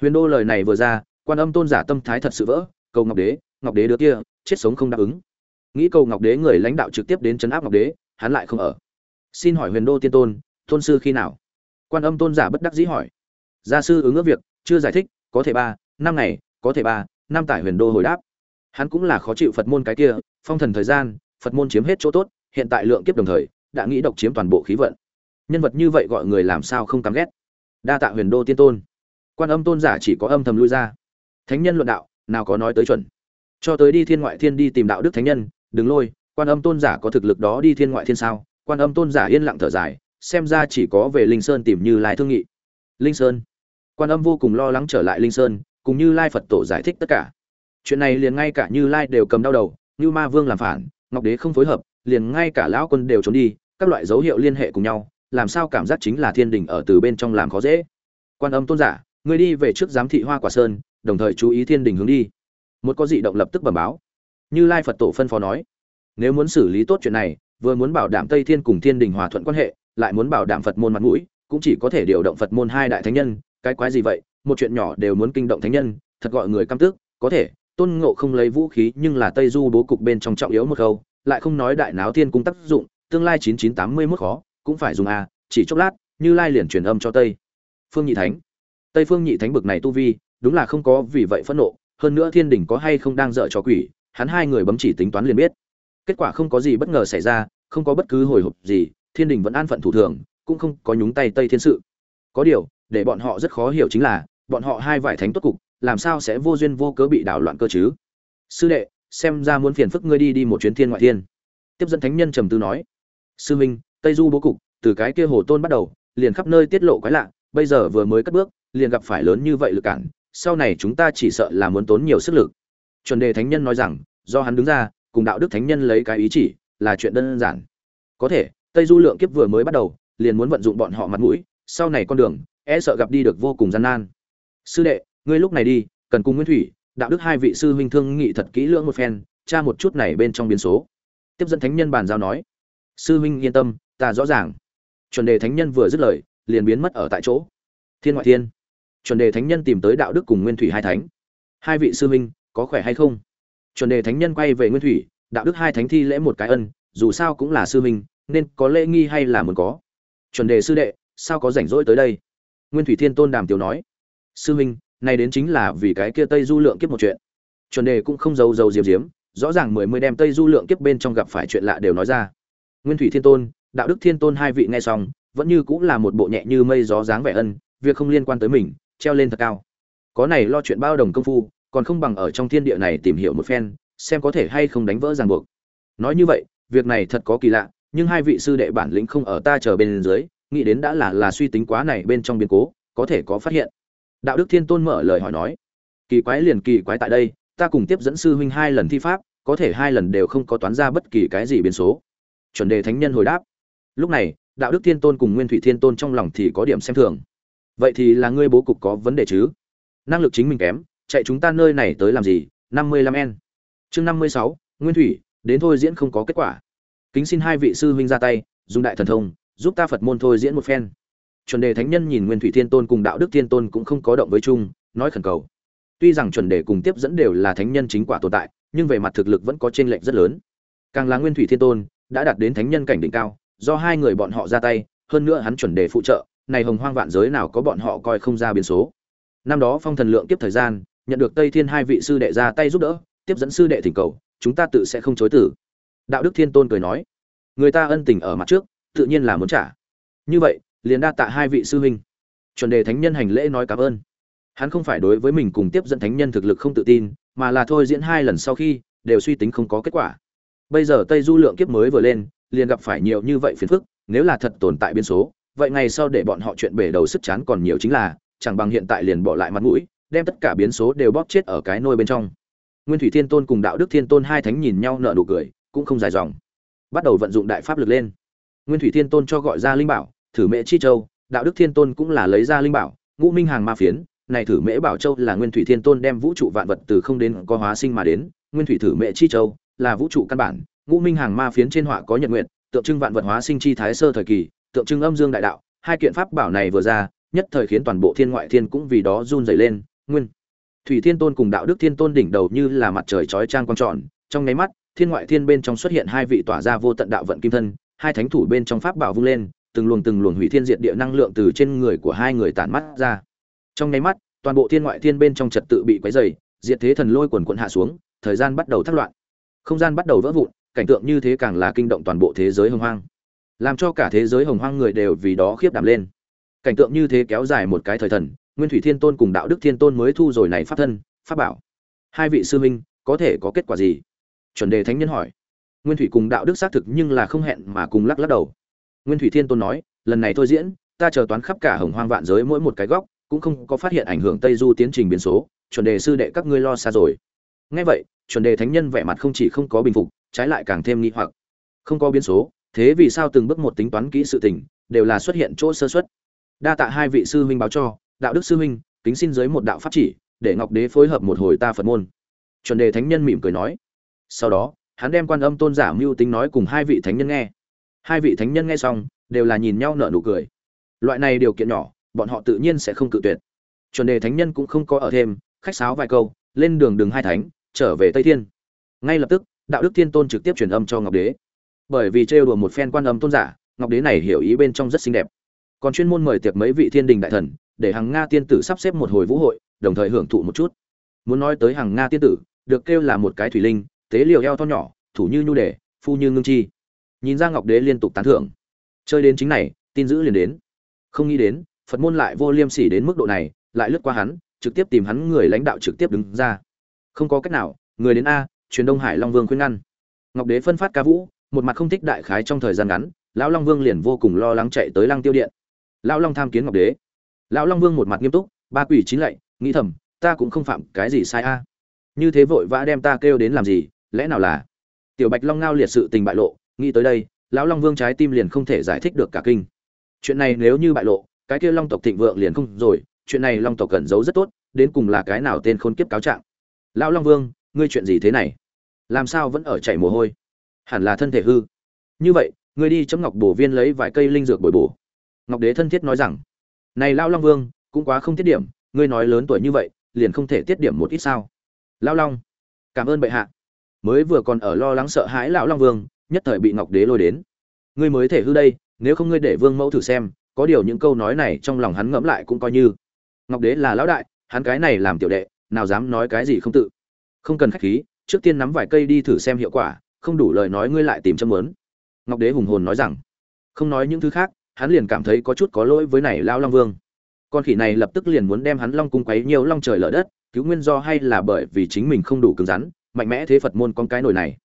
Huyền đô lời này vừa ra, quan âm tôn giả tâm thái thật sự vỡ, cầu ngọc đế ngọc đế đứa kia, chết sống không đáp ứng. Nghĩ cầu ngọc đế người lãnh đạo trực tiếp đến chấn áp ngọc đế, hắn lại không ở. Xin hỏi huyền đô tiên tôn tôn sư khi nào? Quan âm tôn giả bất đắc dĩ hỏi. Gia sư ứng ước việc, chưa giải thích, có thể ba, năm ngày, có thể ba Nam tải huyền đô hồi đáp. Hắn cũng là khó chịu phật môn cái kia, phong thần thời gian, phật môn chiếm hết chỗ tốt, hiện tại lượng kiếp đồng thời, đã nghĩ độc chiếm toàn bộ khí vận. Nhân vật như vậy gọi người làm sao không căm ghét. Đa tạ huyền đô tiên tôn. Quan âm tôn giả chỉ có âm thầm lui ra. Thánh nhân luận đạo, nào có nói tới chuẩn. Cho tới đi thiên ngoại thiên đi tìm đạo đức thánh nhân, đừng lôi, quan âm tôn giả có thực lực đó đi thiên ngoại thiên sao? Quan âm tôn giả yên lặng thở dài, xem ra chỉ có về linh sơn tìm như lai thương nghị. Linh sơn. Quan âm vô cùng lo lắng trở lại linh sơn cùng như lai phật tổ giải thích tất cả. Chuyện này liền ngay cả như lai đều cầm đau đầu, như ma vương làm phản, ngọc đế không phối hợp, liền ngay cả lão quân đều trốn đi, các loại dấu hiệu liên hệ cùng nhau, làm sao cảm giác chính là thiên đình ở từ bên trong làm khó dễ. Quan âm tôn giả, người đi về trước giám thị hoa quả sơn, đồng thời chú ý thiên đình hướng đi. Một có dị động lập tức bẩm báo. Như lai phật tổ phân phó nói, nếu muốn xử lý tốt chuyện này, vừa muốn bảo đảm tây thiên cùng thiên đình hòa thuận quan hệ, lại muốn bảo đảm phật môn mặt mũi, cũng chỉ có thể điều động phật môn hai đại thánh nhân, cái quái gì vậy? Một chuyện nhỏ đều muốn kinh động thánh nhân, thật gọi người căm tức, có thể, tôn ngộ không lấy vũ khí nhưng là tây du bố cục bên trong trọng yếu một câu lại không nói đại náo thiên cung tác dụng, tương lai chín chín tám mươi mức khó, cũng phải dùng a, chỉ chốc lát, như lai liền truyền âm cho tây. Phương nhị thánh. Tây phương nhị thánh bực này tu vi, đúng là không có vì vậy phẫn nộ, hơn nữa thiên đình có hay không đang dở cho quỷ, hắn hai người bấm chỉ tính toán liền biết. Kết quả không có gì bất ngờ xảy ra, không có bất cứ hồi hộp gì, thiên đình vẫn an phận thủ thường, cũng không có nhúng tay tây thiên sự. Có điều, để bọn họ rất khó hiểu chính là bọn họ hai vải thánh tốt cục, làm sao sẽ vô duyên vô cớ bị đảo loạn cơ chứ? Sư đệ, xem ra muốn phiền phức ngươi đi đi một chuyến thiên ngoại thiên. Tiếp dẫn thánh nhân trầm tư nói, sư minh tây du bố cục, từ cái kia hồ tôn bắt đầu, liền khắp nơi tiết lộ quái lạ, bây giờ vừa mới cất bước, liền gặp phải lớn như vậy lực cản, sau này chúng ta chỉ sợ là muốn tốn nhiều sức lực. Chuẩn đề thánh nhân nói rằng, do hắn đứng ra, cùng đạo đức thánh nhân lấy cái ý chỉ, là chuyện đơn giản. Có thể, tây du lượng kiếp vừa mới bắt đầu, liền muốn vận dụng bọn họ mặt mũi, sau này con đường e sợ gặp đi được vô cùng gian nan sư đệ, ngươi lúc này đi, cần cùng nguyên thủy, đạo đức hai vị sư huynh thương nghị thật kỹ lưỡng một phen, tra một chút này bên trong biến số. Tiếp dẫn thánh nhân bàn giao nói. Sư huynh yên tâm, ta rõ ràng. Chuẩn đề thánh nhân vừa dứt lời, liền biến mất ở tại chỗ. Thiên ngoại thiên. Chuẩn đề thánh nhân tìm tới đạo đức cùng nguyên thủy hai thánh. Hai vị sư huynh, có khỏe hay không? Chuẩn đề thánh nhân quay về nguyên thủy, đạo đức hai thánh thi lễ một cái ân, dù sao cũng là sư huynh, nên có lễ nghi hay là muốn có? Chuẩn đề sư đệ, sao có rảnh rỗi tới đây? Nguyên thủy thiên tôn đàm tiểu nói sư huynh này đến chính là vì cái kia tây du lượng kiếp một chuyện. Chuẩn đề cũng không giấu giấu diếm diếm, rõ ràng mười mươi đem tây du lượng kiếp bên trong gặp phải chuyện lạ đều nói ra. Nguyên thủy thiên tôn, đạo đức thiên tôn hai vị nghe xong, vẫn như cũng là một bộ nhẹ như mây gió dáng vẻ ân, việc không liên quan tới mình, treo lên thật cao. Có này lo chuyện bao đồng công phu, còn không bằng ở trong thiên địa này tìm hiểu một phen, xem có thể hay không đánh vỡ ràng buộc. Nói như vậy, việc này thật có kỳ lạ, nhưng hai vị sư đệ bản lĩnh không ở ta chờ bên dưới, nghĩ đến đã là là suy tính quá này bên trong biến cố, có thể có phát hiện đạo đức thiên tôn mở lời hỏi nói, kỳ quái liền kỳ quái tại đây, ta cùng tiếp dẫn sư huynh hai lần thi pháp, có thể hai lần đều không có toán ra bất kỳ cái gì biến số. Chuẩn đề thánh nhân hồi đáp, lúc này, đạo đức thiên tôn cùng nguyên thủy thiên tôn trong lòng thì có điểm xem thường. Vậy thì là ngươi bố cục có vấn đề chứ? Năng lực chính mình kém, chạy chúng ta nơi này tới làm gì? Năm mươi lăm n chương năm mươi sáu, nguyên thủy, đến thôi diễn không có kết quả. Kính xin hai vị sư huynh ra tay, dùng đại thần thông, giúp ta phật môn thôi diễn một phen chuẩn đề thánh nhân nhìn nguyên thủy thiên tôn cùng đạo đức thiên tôn cũng không có động với chung, nói khẩn cầu. Tuy rằng chuẩn đề cùng tiếp dẫn đều là thánh nhân chính quả tồn tại, nhưng về mặt thực lực vẫn có chênh lệch rất lớn. Càng là nguyên thủy thiên tôn, đã đạt đến thánh nhân cảnh đỉnh cao, do hai người bọn họ ra tay, hơn nữa hắn chuẩn đề phụ trợ, này hồng hoang vạn giới nào có bọn họ coi không ra biến số. Năm đó phong thần lượng tiếp thời gian, nhận được tây thiên hai vị sư đệ ra tay giúp đỡ, tiếp dẫn sư đệ thỉnh cầu, chúng ta tự sẽ không chối tử. Đạo đức thiên tôn cười nói, người ta ân tình ở mặt trước, tự nhiên là muốn trả. Như vậy liền đa tạ hai vị sư huynh. Chuẩn đề thánh nhân hành lễ nói cảm ơn. Hắn không phải đối với mình cùng tiếp dẫn thánh nhân thực lực không tự tin, mà là thôi diễn hai lần sau khi, đều suy tính không có kết quả. Bây giờ tây du lượng kiếp mới vừa lên, liền gặp phải nhiều như vậy phiền phức, nếu là thật tồn tại biên số, vậy ngày sau để bọn họ chuyện bể đầu sức chán còn nhiều chính là, chẳng bằng hiện tại liền bỏ lại mặt mũi, đem tất cả biến số đều bóp chết ở cái nôi bên trong. Nguyên thủy thiên tôn cùng đạo đức thiên tôn hai thánh nhìn nhau nở nụ cười, cũng không dài dòng. Bắt đầu vận dụng đại pháp lực lên. Nguyên thủy thiên tôn cho gọi ra linh bảo thử mễ chi châu, đạo đức thiên tôn cũng là lấy ra linh bảo, ngũ minh hàng ma phiến, này thử mễ bảo châu là nguyên thủy thiên tôn đem vũ trụ vạn vật từ không đến có hóa sinh mà đến, nguyên thủy thử mễ chi châu là vũ trụ căn bản, ngũ minh hàng ma phiến trên họa có nhật nguyện tượng trưng vạn vật hóa sinh chi thái sơ thời kỳ, tượng trưng âm dương đại đạo, hai kiện pháp bảo này vừa ra, nhất thời khiến toàn bộ thiên ngoại thiên cũng vì đó run dày lên, nguyên thủy thiên tôn cùng đạo đức thiên tôn đỉnh đầu như là mặt trời chói trang quang tròn trong nháy mắt, thiên ngoại thiên bên trong xuất hiện hai vị tỏa ra vô tận đạo vận kim thân, hai thánh thủ bên trong pháp bảo vung lên từng luồng từng luồng hủy thiên diệt địa năng lượng từ trên người của hai người tản mắt ra. Trong nháy mắt, toàn bộ thiên ngoại thiên bên trong trật tự bị quấy rầy, diệt thế thần lôi quần quần hạ xuống, thời gian bắt đầu thất loạn. Không gian bắt đầu vỡ vụn, cảnh tượng như thế càng là kinh động toàn bộ thế giới hồng hoang. Làm cho cả thế giới hồng hoang người đều vì đó khiếp đảm lên. Cảnh tượng như thế kéo dài một cái thời thần, nguyên thủy thiên tôn cùng đạo đức thiên tôn mới thu rồi này pháp thân, pháp bảo. Hai vị sư minh có thể có kết quả gì? Chuẩn đề thánh nhân hỏi. Nguyên thủy cùng đạo đức xác thực nhưng là không hẹn mà cùng lắc lắc đầu nguyên thủy thiên tôn nói, lần này thôi diễn, ta chờ toán khắp cả hồng hoang vạn giới mỗi một cái góc, cũng không có phát hiện ảnh hưởng tây du tiến trình biến số, chuẩn đề sư đệ các ngươi lo xa rồi. Nghe vậy, chuẩn đề thánh nhân vẻ mặt không chỉ không có bình phục, trái lại càng thêm nghi hoặc. Không có biến số, thế vì sao từng bước một tính toán kỹ sự tình, đều là xuất hiện chỗ sơ xuất đa tạ hai vị sư huynh báo cho, đạo đức sư huynh, kính xin dưới một đạo pháp chỉ, để ngọc đế phối hợp một hồi ta phật môn. Chuẩn đề thánh nhân mỉm cười nói. Sau đó, hắn đem quan âm tôn giả mưu tính nói cùng hai vị thánh nhân nghe hai vị thánh nhân nghe xong, đều là nhìn nhau nở nụ cười. Loại này điều kiện nhỏ, bọn họ tự nhiên sẽ không cự tuyệt. Chuẩn đề thánh nhân cũng không có ở thêm, khách sáo vài câu, lên đường đường hai thánh, trở về tây thiên. Ngay lập tức, đạo đức thiên tôn trực tiếp truyền âm cho ngọc đế. Bởi vì trêu đùa một phen quan âm tôn giả, ngọc đế này hiểu ý bên trong rất xinh đẹp. Còn chuyên môn mời tiệc mấy vị thiên đình đại thần, để hàng nga tiên tử sắp xếp một hồi vũ hội, đồng thời hưởng thụ một chút. Muốn nói tới hàng nga tiên tử, được kêu là một cái thủy linh, tế liều eo to nhỏ, thủ như nhu đề, phu như ngưng chi nhìn ra ngọc đế liên tục tán thưởng. Chơi đến chính này, tin giữ liền đến. Không nghĩ đến, phật môn lại vô liêm sỉ đến mức độ này, lại lướt qua hắn, trực tiếp tìm hắn người lãnh đạo trực tiếp đứng ra. Không có cách nào, người đến a, truyền đông hải long vương khuyên ngăn. Ngọc đế phân phát ca vũ, một mặt không thích đại khái trong thời gian ngắn, lão long vương liền vô cùng lo lắng chạy tới lăng tiêu điện. Lão long tham kiến ngọc đế. Lão long vương một mặt nghiêm túc, ba quỷ chín lạy, nghĩ thầm, ta cũng không phạm cái gì sai a. Như thế vội vã đem ta kêu đến làm gì, lẽ nào là? Tiểu bạch long ngao liệt sự tình bại lộ nghĩ tới đây, lão long vương trái tim liền không thể giải thích được cả kinh. Chuyện này nếu như bại lộ, cái kia long tộc thịnh vượng liền không rồi, chuyện này long tộc cẩn giấu rất tốt, đến cùng là cái nào tên khôn kiếp cáo trạng. Lão long vương, ngươi chuyện gì thế này? Làm sao vẫn ở chảy mồ hôi? Hẳn là thân thể hư. Như vậy, ngươi đi chấm ngọc bổ viên lấy vài cây linh dược bồi bổ. Ngọc đế thân thiết nói rằng, này lão long vương, cũng quá không tiết điểm, ngươi nói lớn tuổi như vậy, liền không thể tiết điểm một ít sao? Lão long, cảm ơn bệ hạ. Mới vừa còn ở lo lắng sợ hãi lão long vương nhất thời bị ngọc đế lôi đến. Ngươi mới thể hư đây, nếu không ngươi để vương mẫu thử xem, có điều những câu nói này trong lòng hắn ngẫm lại cũng coi như. Ngọc đế là lão đại, hắn cái này làm tiểu đệ, nào dám nói cái gì không tự. Không cần khách khí, trước tiên nắm vài cây đi thử xem hiệu quả, không đủ lời nói ngươi lại tìm châm lớn ngọc đế hùng hồn nói rằng. Không nói những thứ khác, hắn liền cảm thấy có chút có lỗi với này lao long vương. Con khỉ này lập tức liền muốn đem hắn long cung quấy nhiều long trời lở đất, cứu nguyên do hay là bởi vì chính mình không đủ cứng rắn, mạnh mẽ thế phật môn con cái nổi này.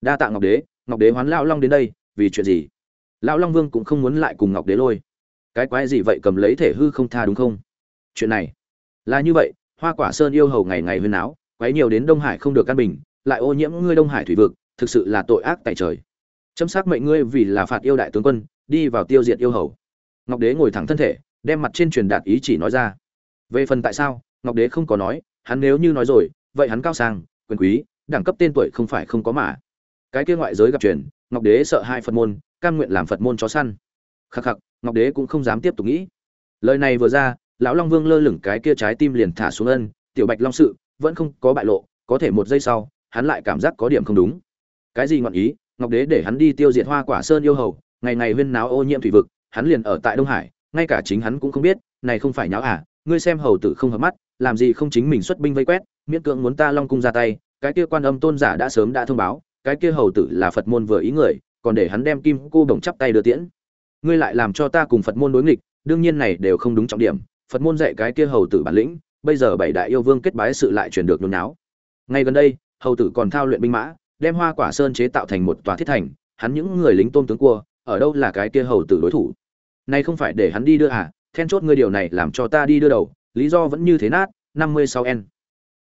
Đa tạ ngọc đế ngọc đế hoán lao long đến đây, vì chuyện gì? Lão long vương cũng không muốn lại cùng ngọc đế lôi. Cái quái gì vậy cầm lấy thể hư không tha đúng không? Chuyện này là như vậy, hoa quả sơn yêu hầu ngày ngày huyên áo quấy nhiều đến đông hải không được căn bình, lại ô nhiễm ngươi đông hải thủy vực, thực sự là tội ác tại trời. Châm xác mệnh ngươi vì là phạt yêu đại tướng quân, đi vào tiêu diệt yêu hầu. Ngọc đế ngồi thẳng thân thể, đem mặt trên truyền đạt ý chỉ nói ra. Về phần tại sao, ngọc đế không có nói, hắn nếu như nói rồi, vậy hắn cao sang, quyền quý, đẳng cấp tên tuổi không phải không có mà cái kia ngoại giới gặp truyền, ngọc đế sợ hai phật môn, cam nguyện làm phật môn chó săn. Khắc khắc, ngọc đế cũng không dám tiếp tục nghĩ. Lời này vừa ra, lão long vương lơ lửng cái kia trái tim liền thả xuống ân, tiểu bạch long sự, vẫn không có bại lộ, có thể một giây sau, hắn lại cảm giác có điểm không đúng. Cái gì ngọn ý? Ngọc đế để hắn đi tiêu diệt hoa quả sơn yêu hầu, ngày ngày huyên náo ô nhiễm thủy vực, hắn liền ở tại đông hải, ngay cả chính hắn cũng không biết, này không phải nháo à ngươi xem hầu tử không hợp mắt, làm gì không chính mình xuất binh vây quét, miễn cưỡng muốn ta long cung ra tay, cái kia quan âm tôn giả đã sớm đã thông báo cái kia hầu tử là phật môn vừa ý người, còn để hắn đem kim cô đồng chắp tay đưa tiễn. Ngươi lại làm cho ta cùng phật môn đối nghịch, đương nhiên này đều không đúng trọng điểm, phật môn dạy cái kia hầu tử bản lĩnh, bây giờ bảy đại yêu vương kết bái sự lại truyền được nôn náo. Ngay gần đây, hầu tử còn thao luyện binh mã, đem hoa quả sơn chế tạo thành một tòa thiết thành, hắn những người lính tôm tướng cua, ở đâu là cái kia hầu tử đối thủ? Nay không phải để hắn đi đưa à then chốt ngươi điều này làm cho ta đi đưa đầu, lý do vẫn như thế nát, năm mươi sáu n.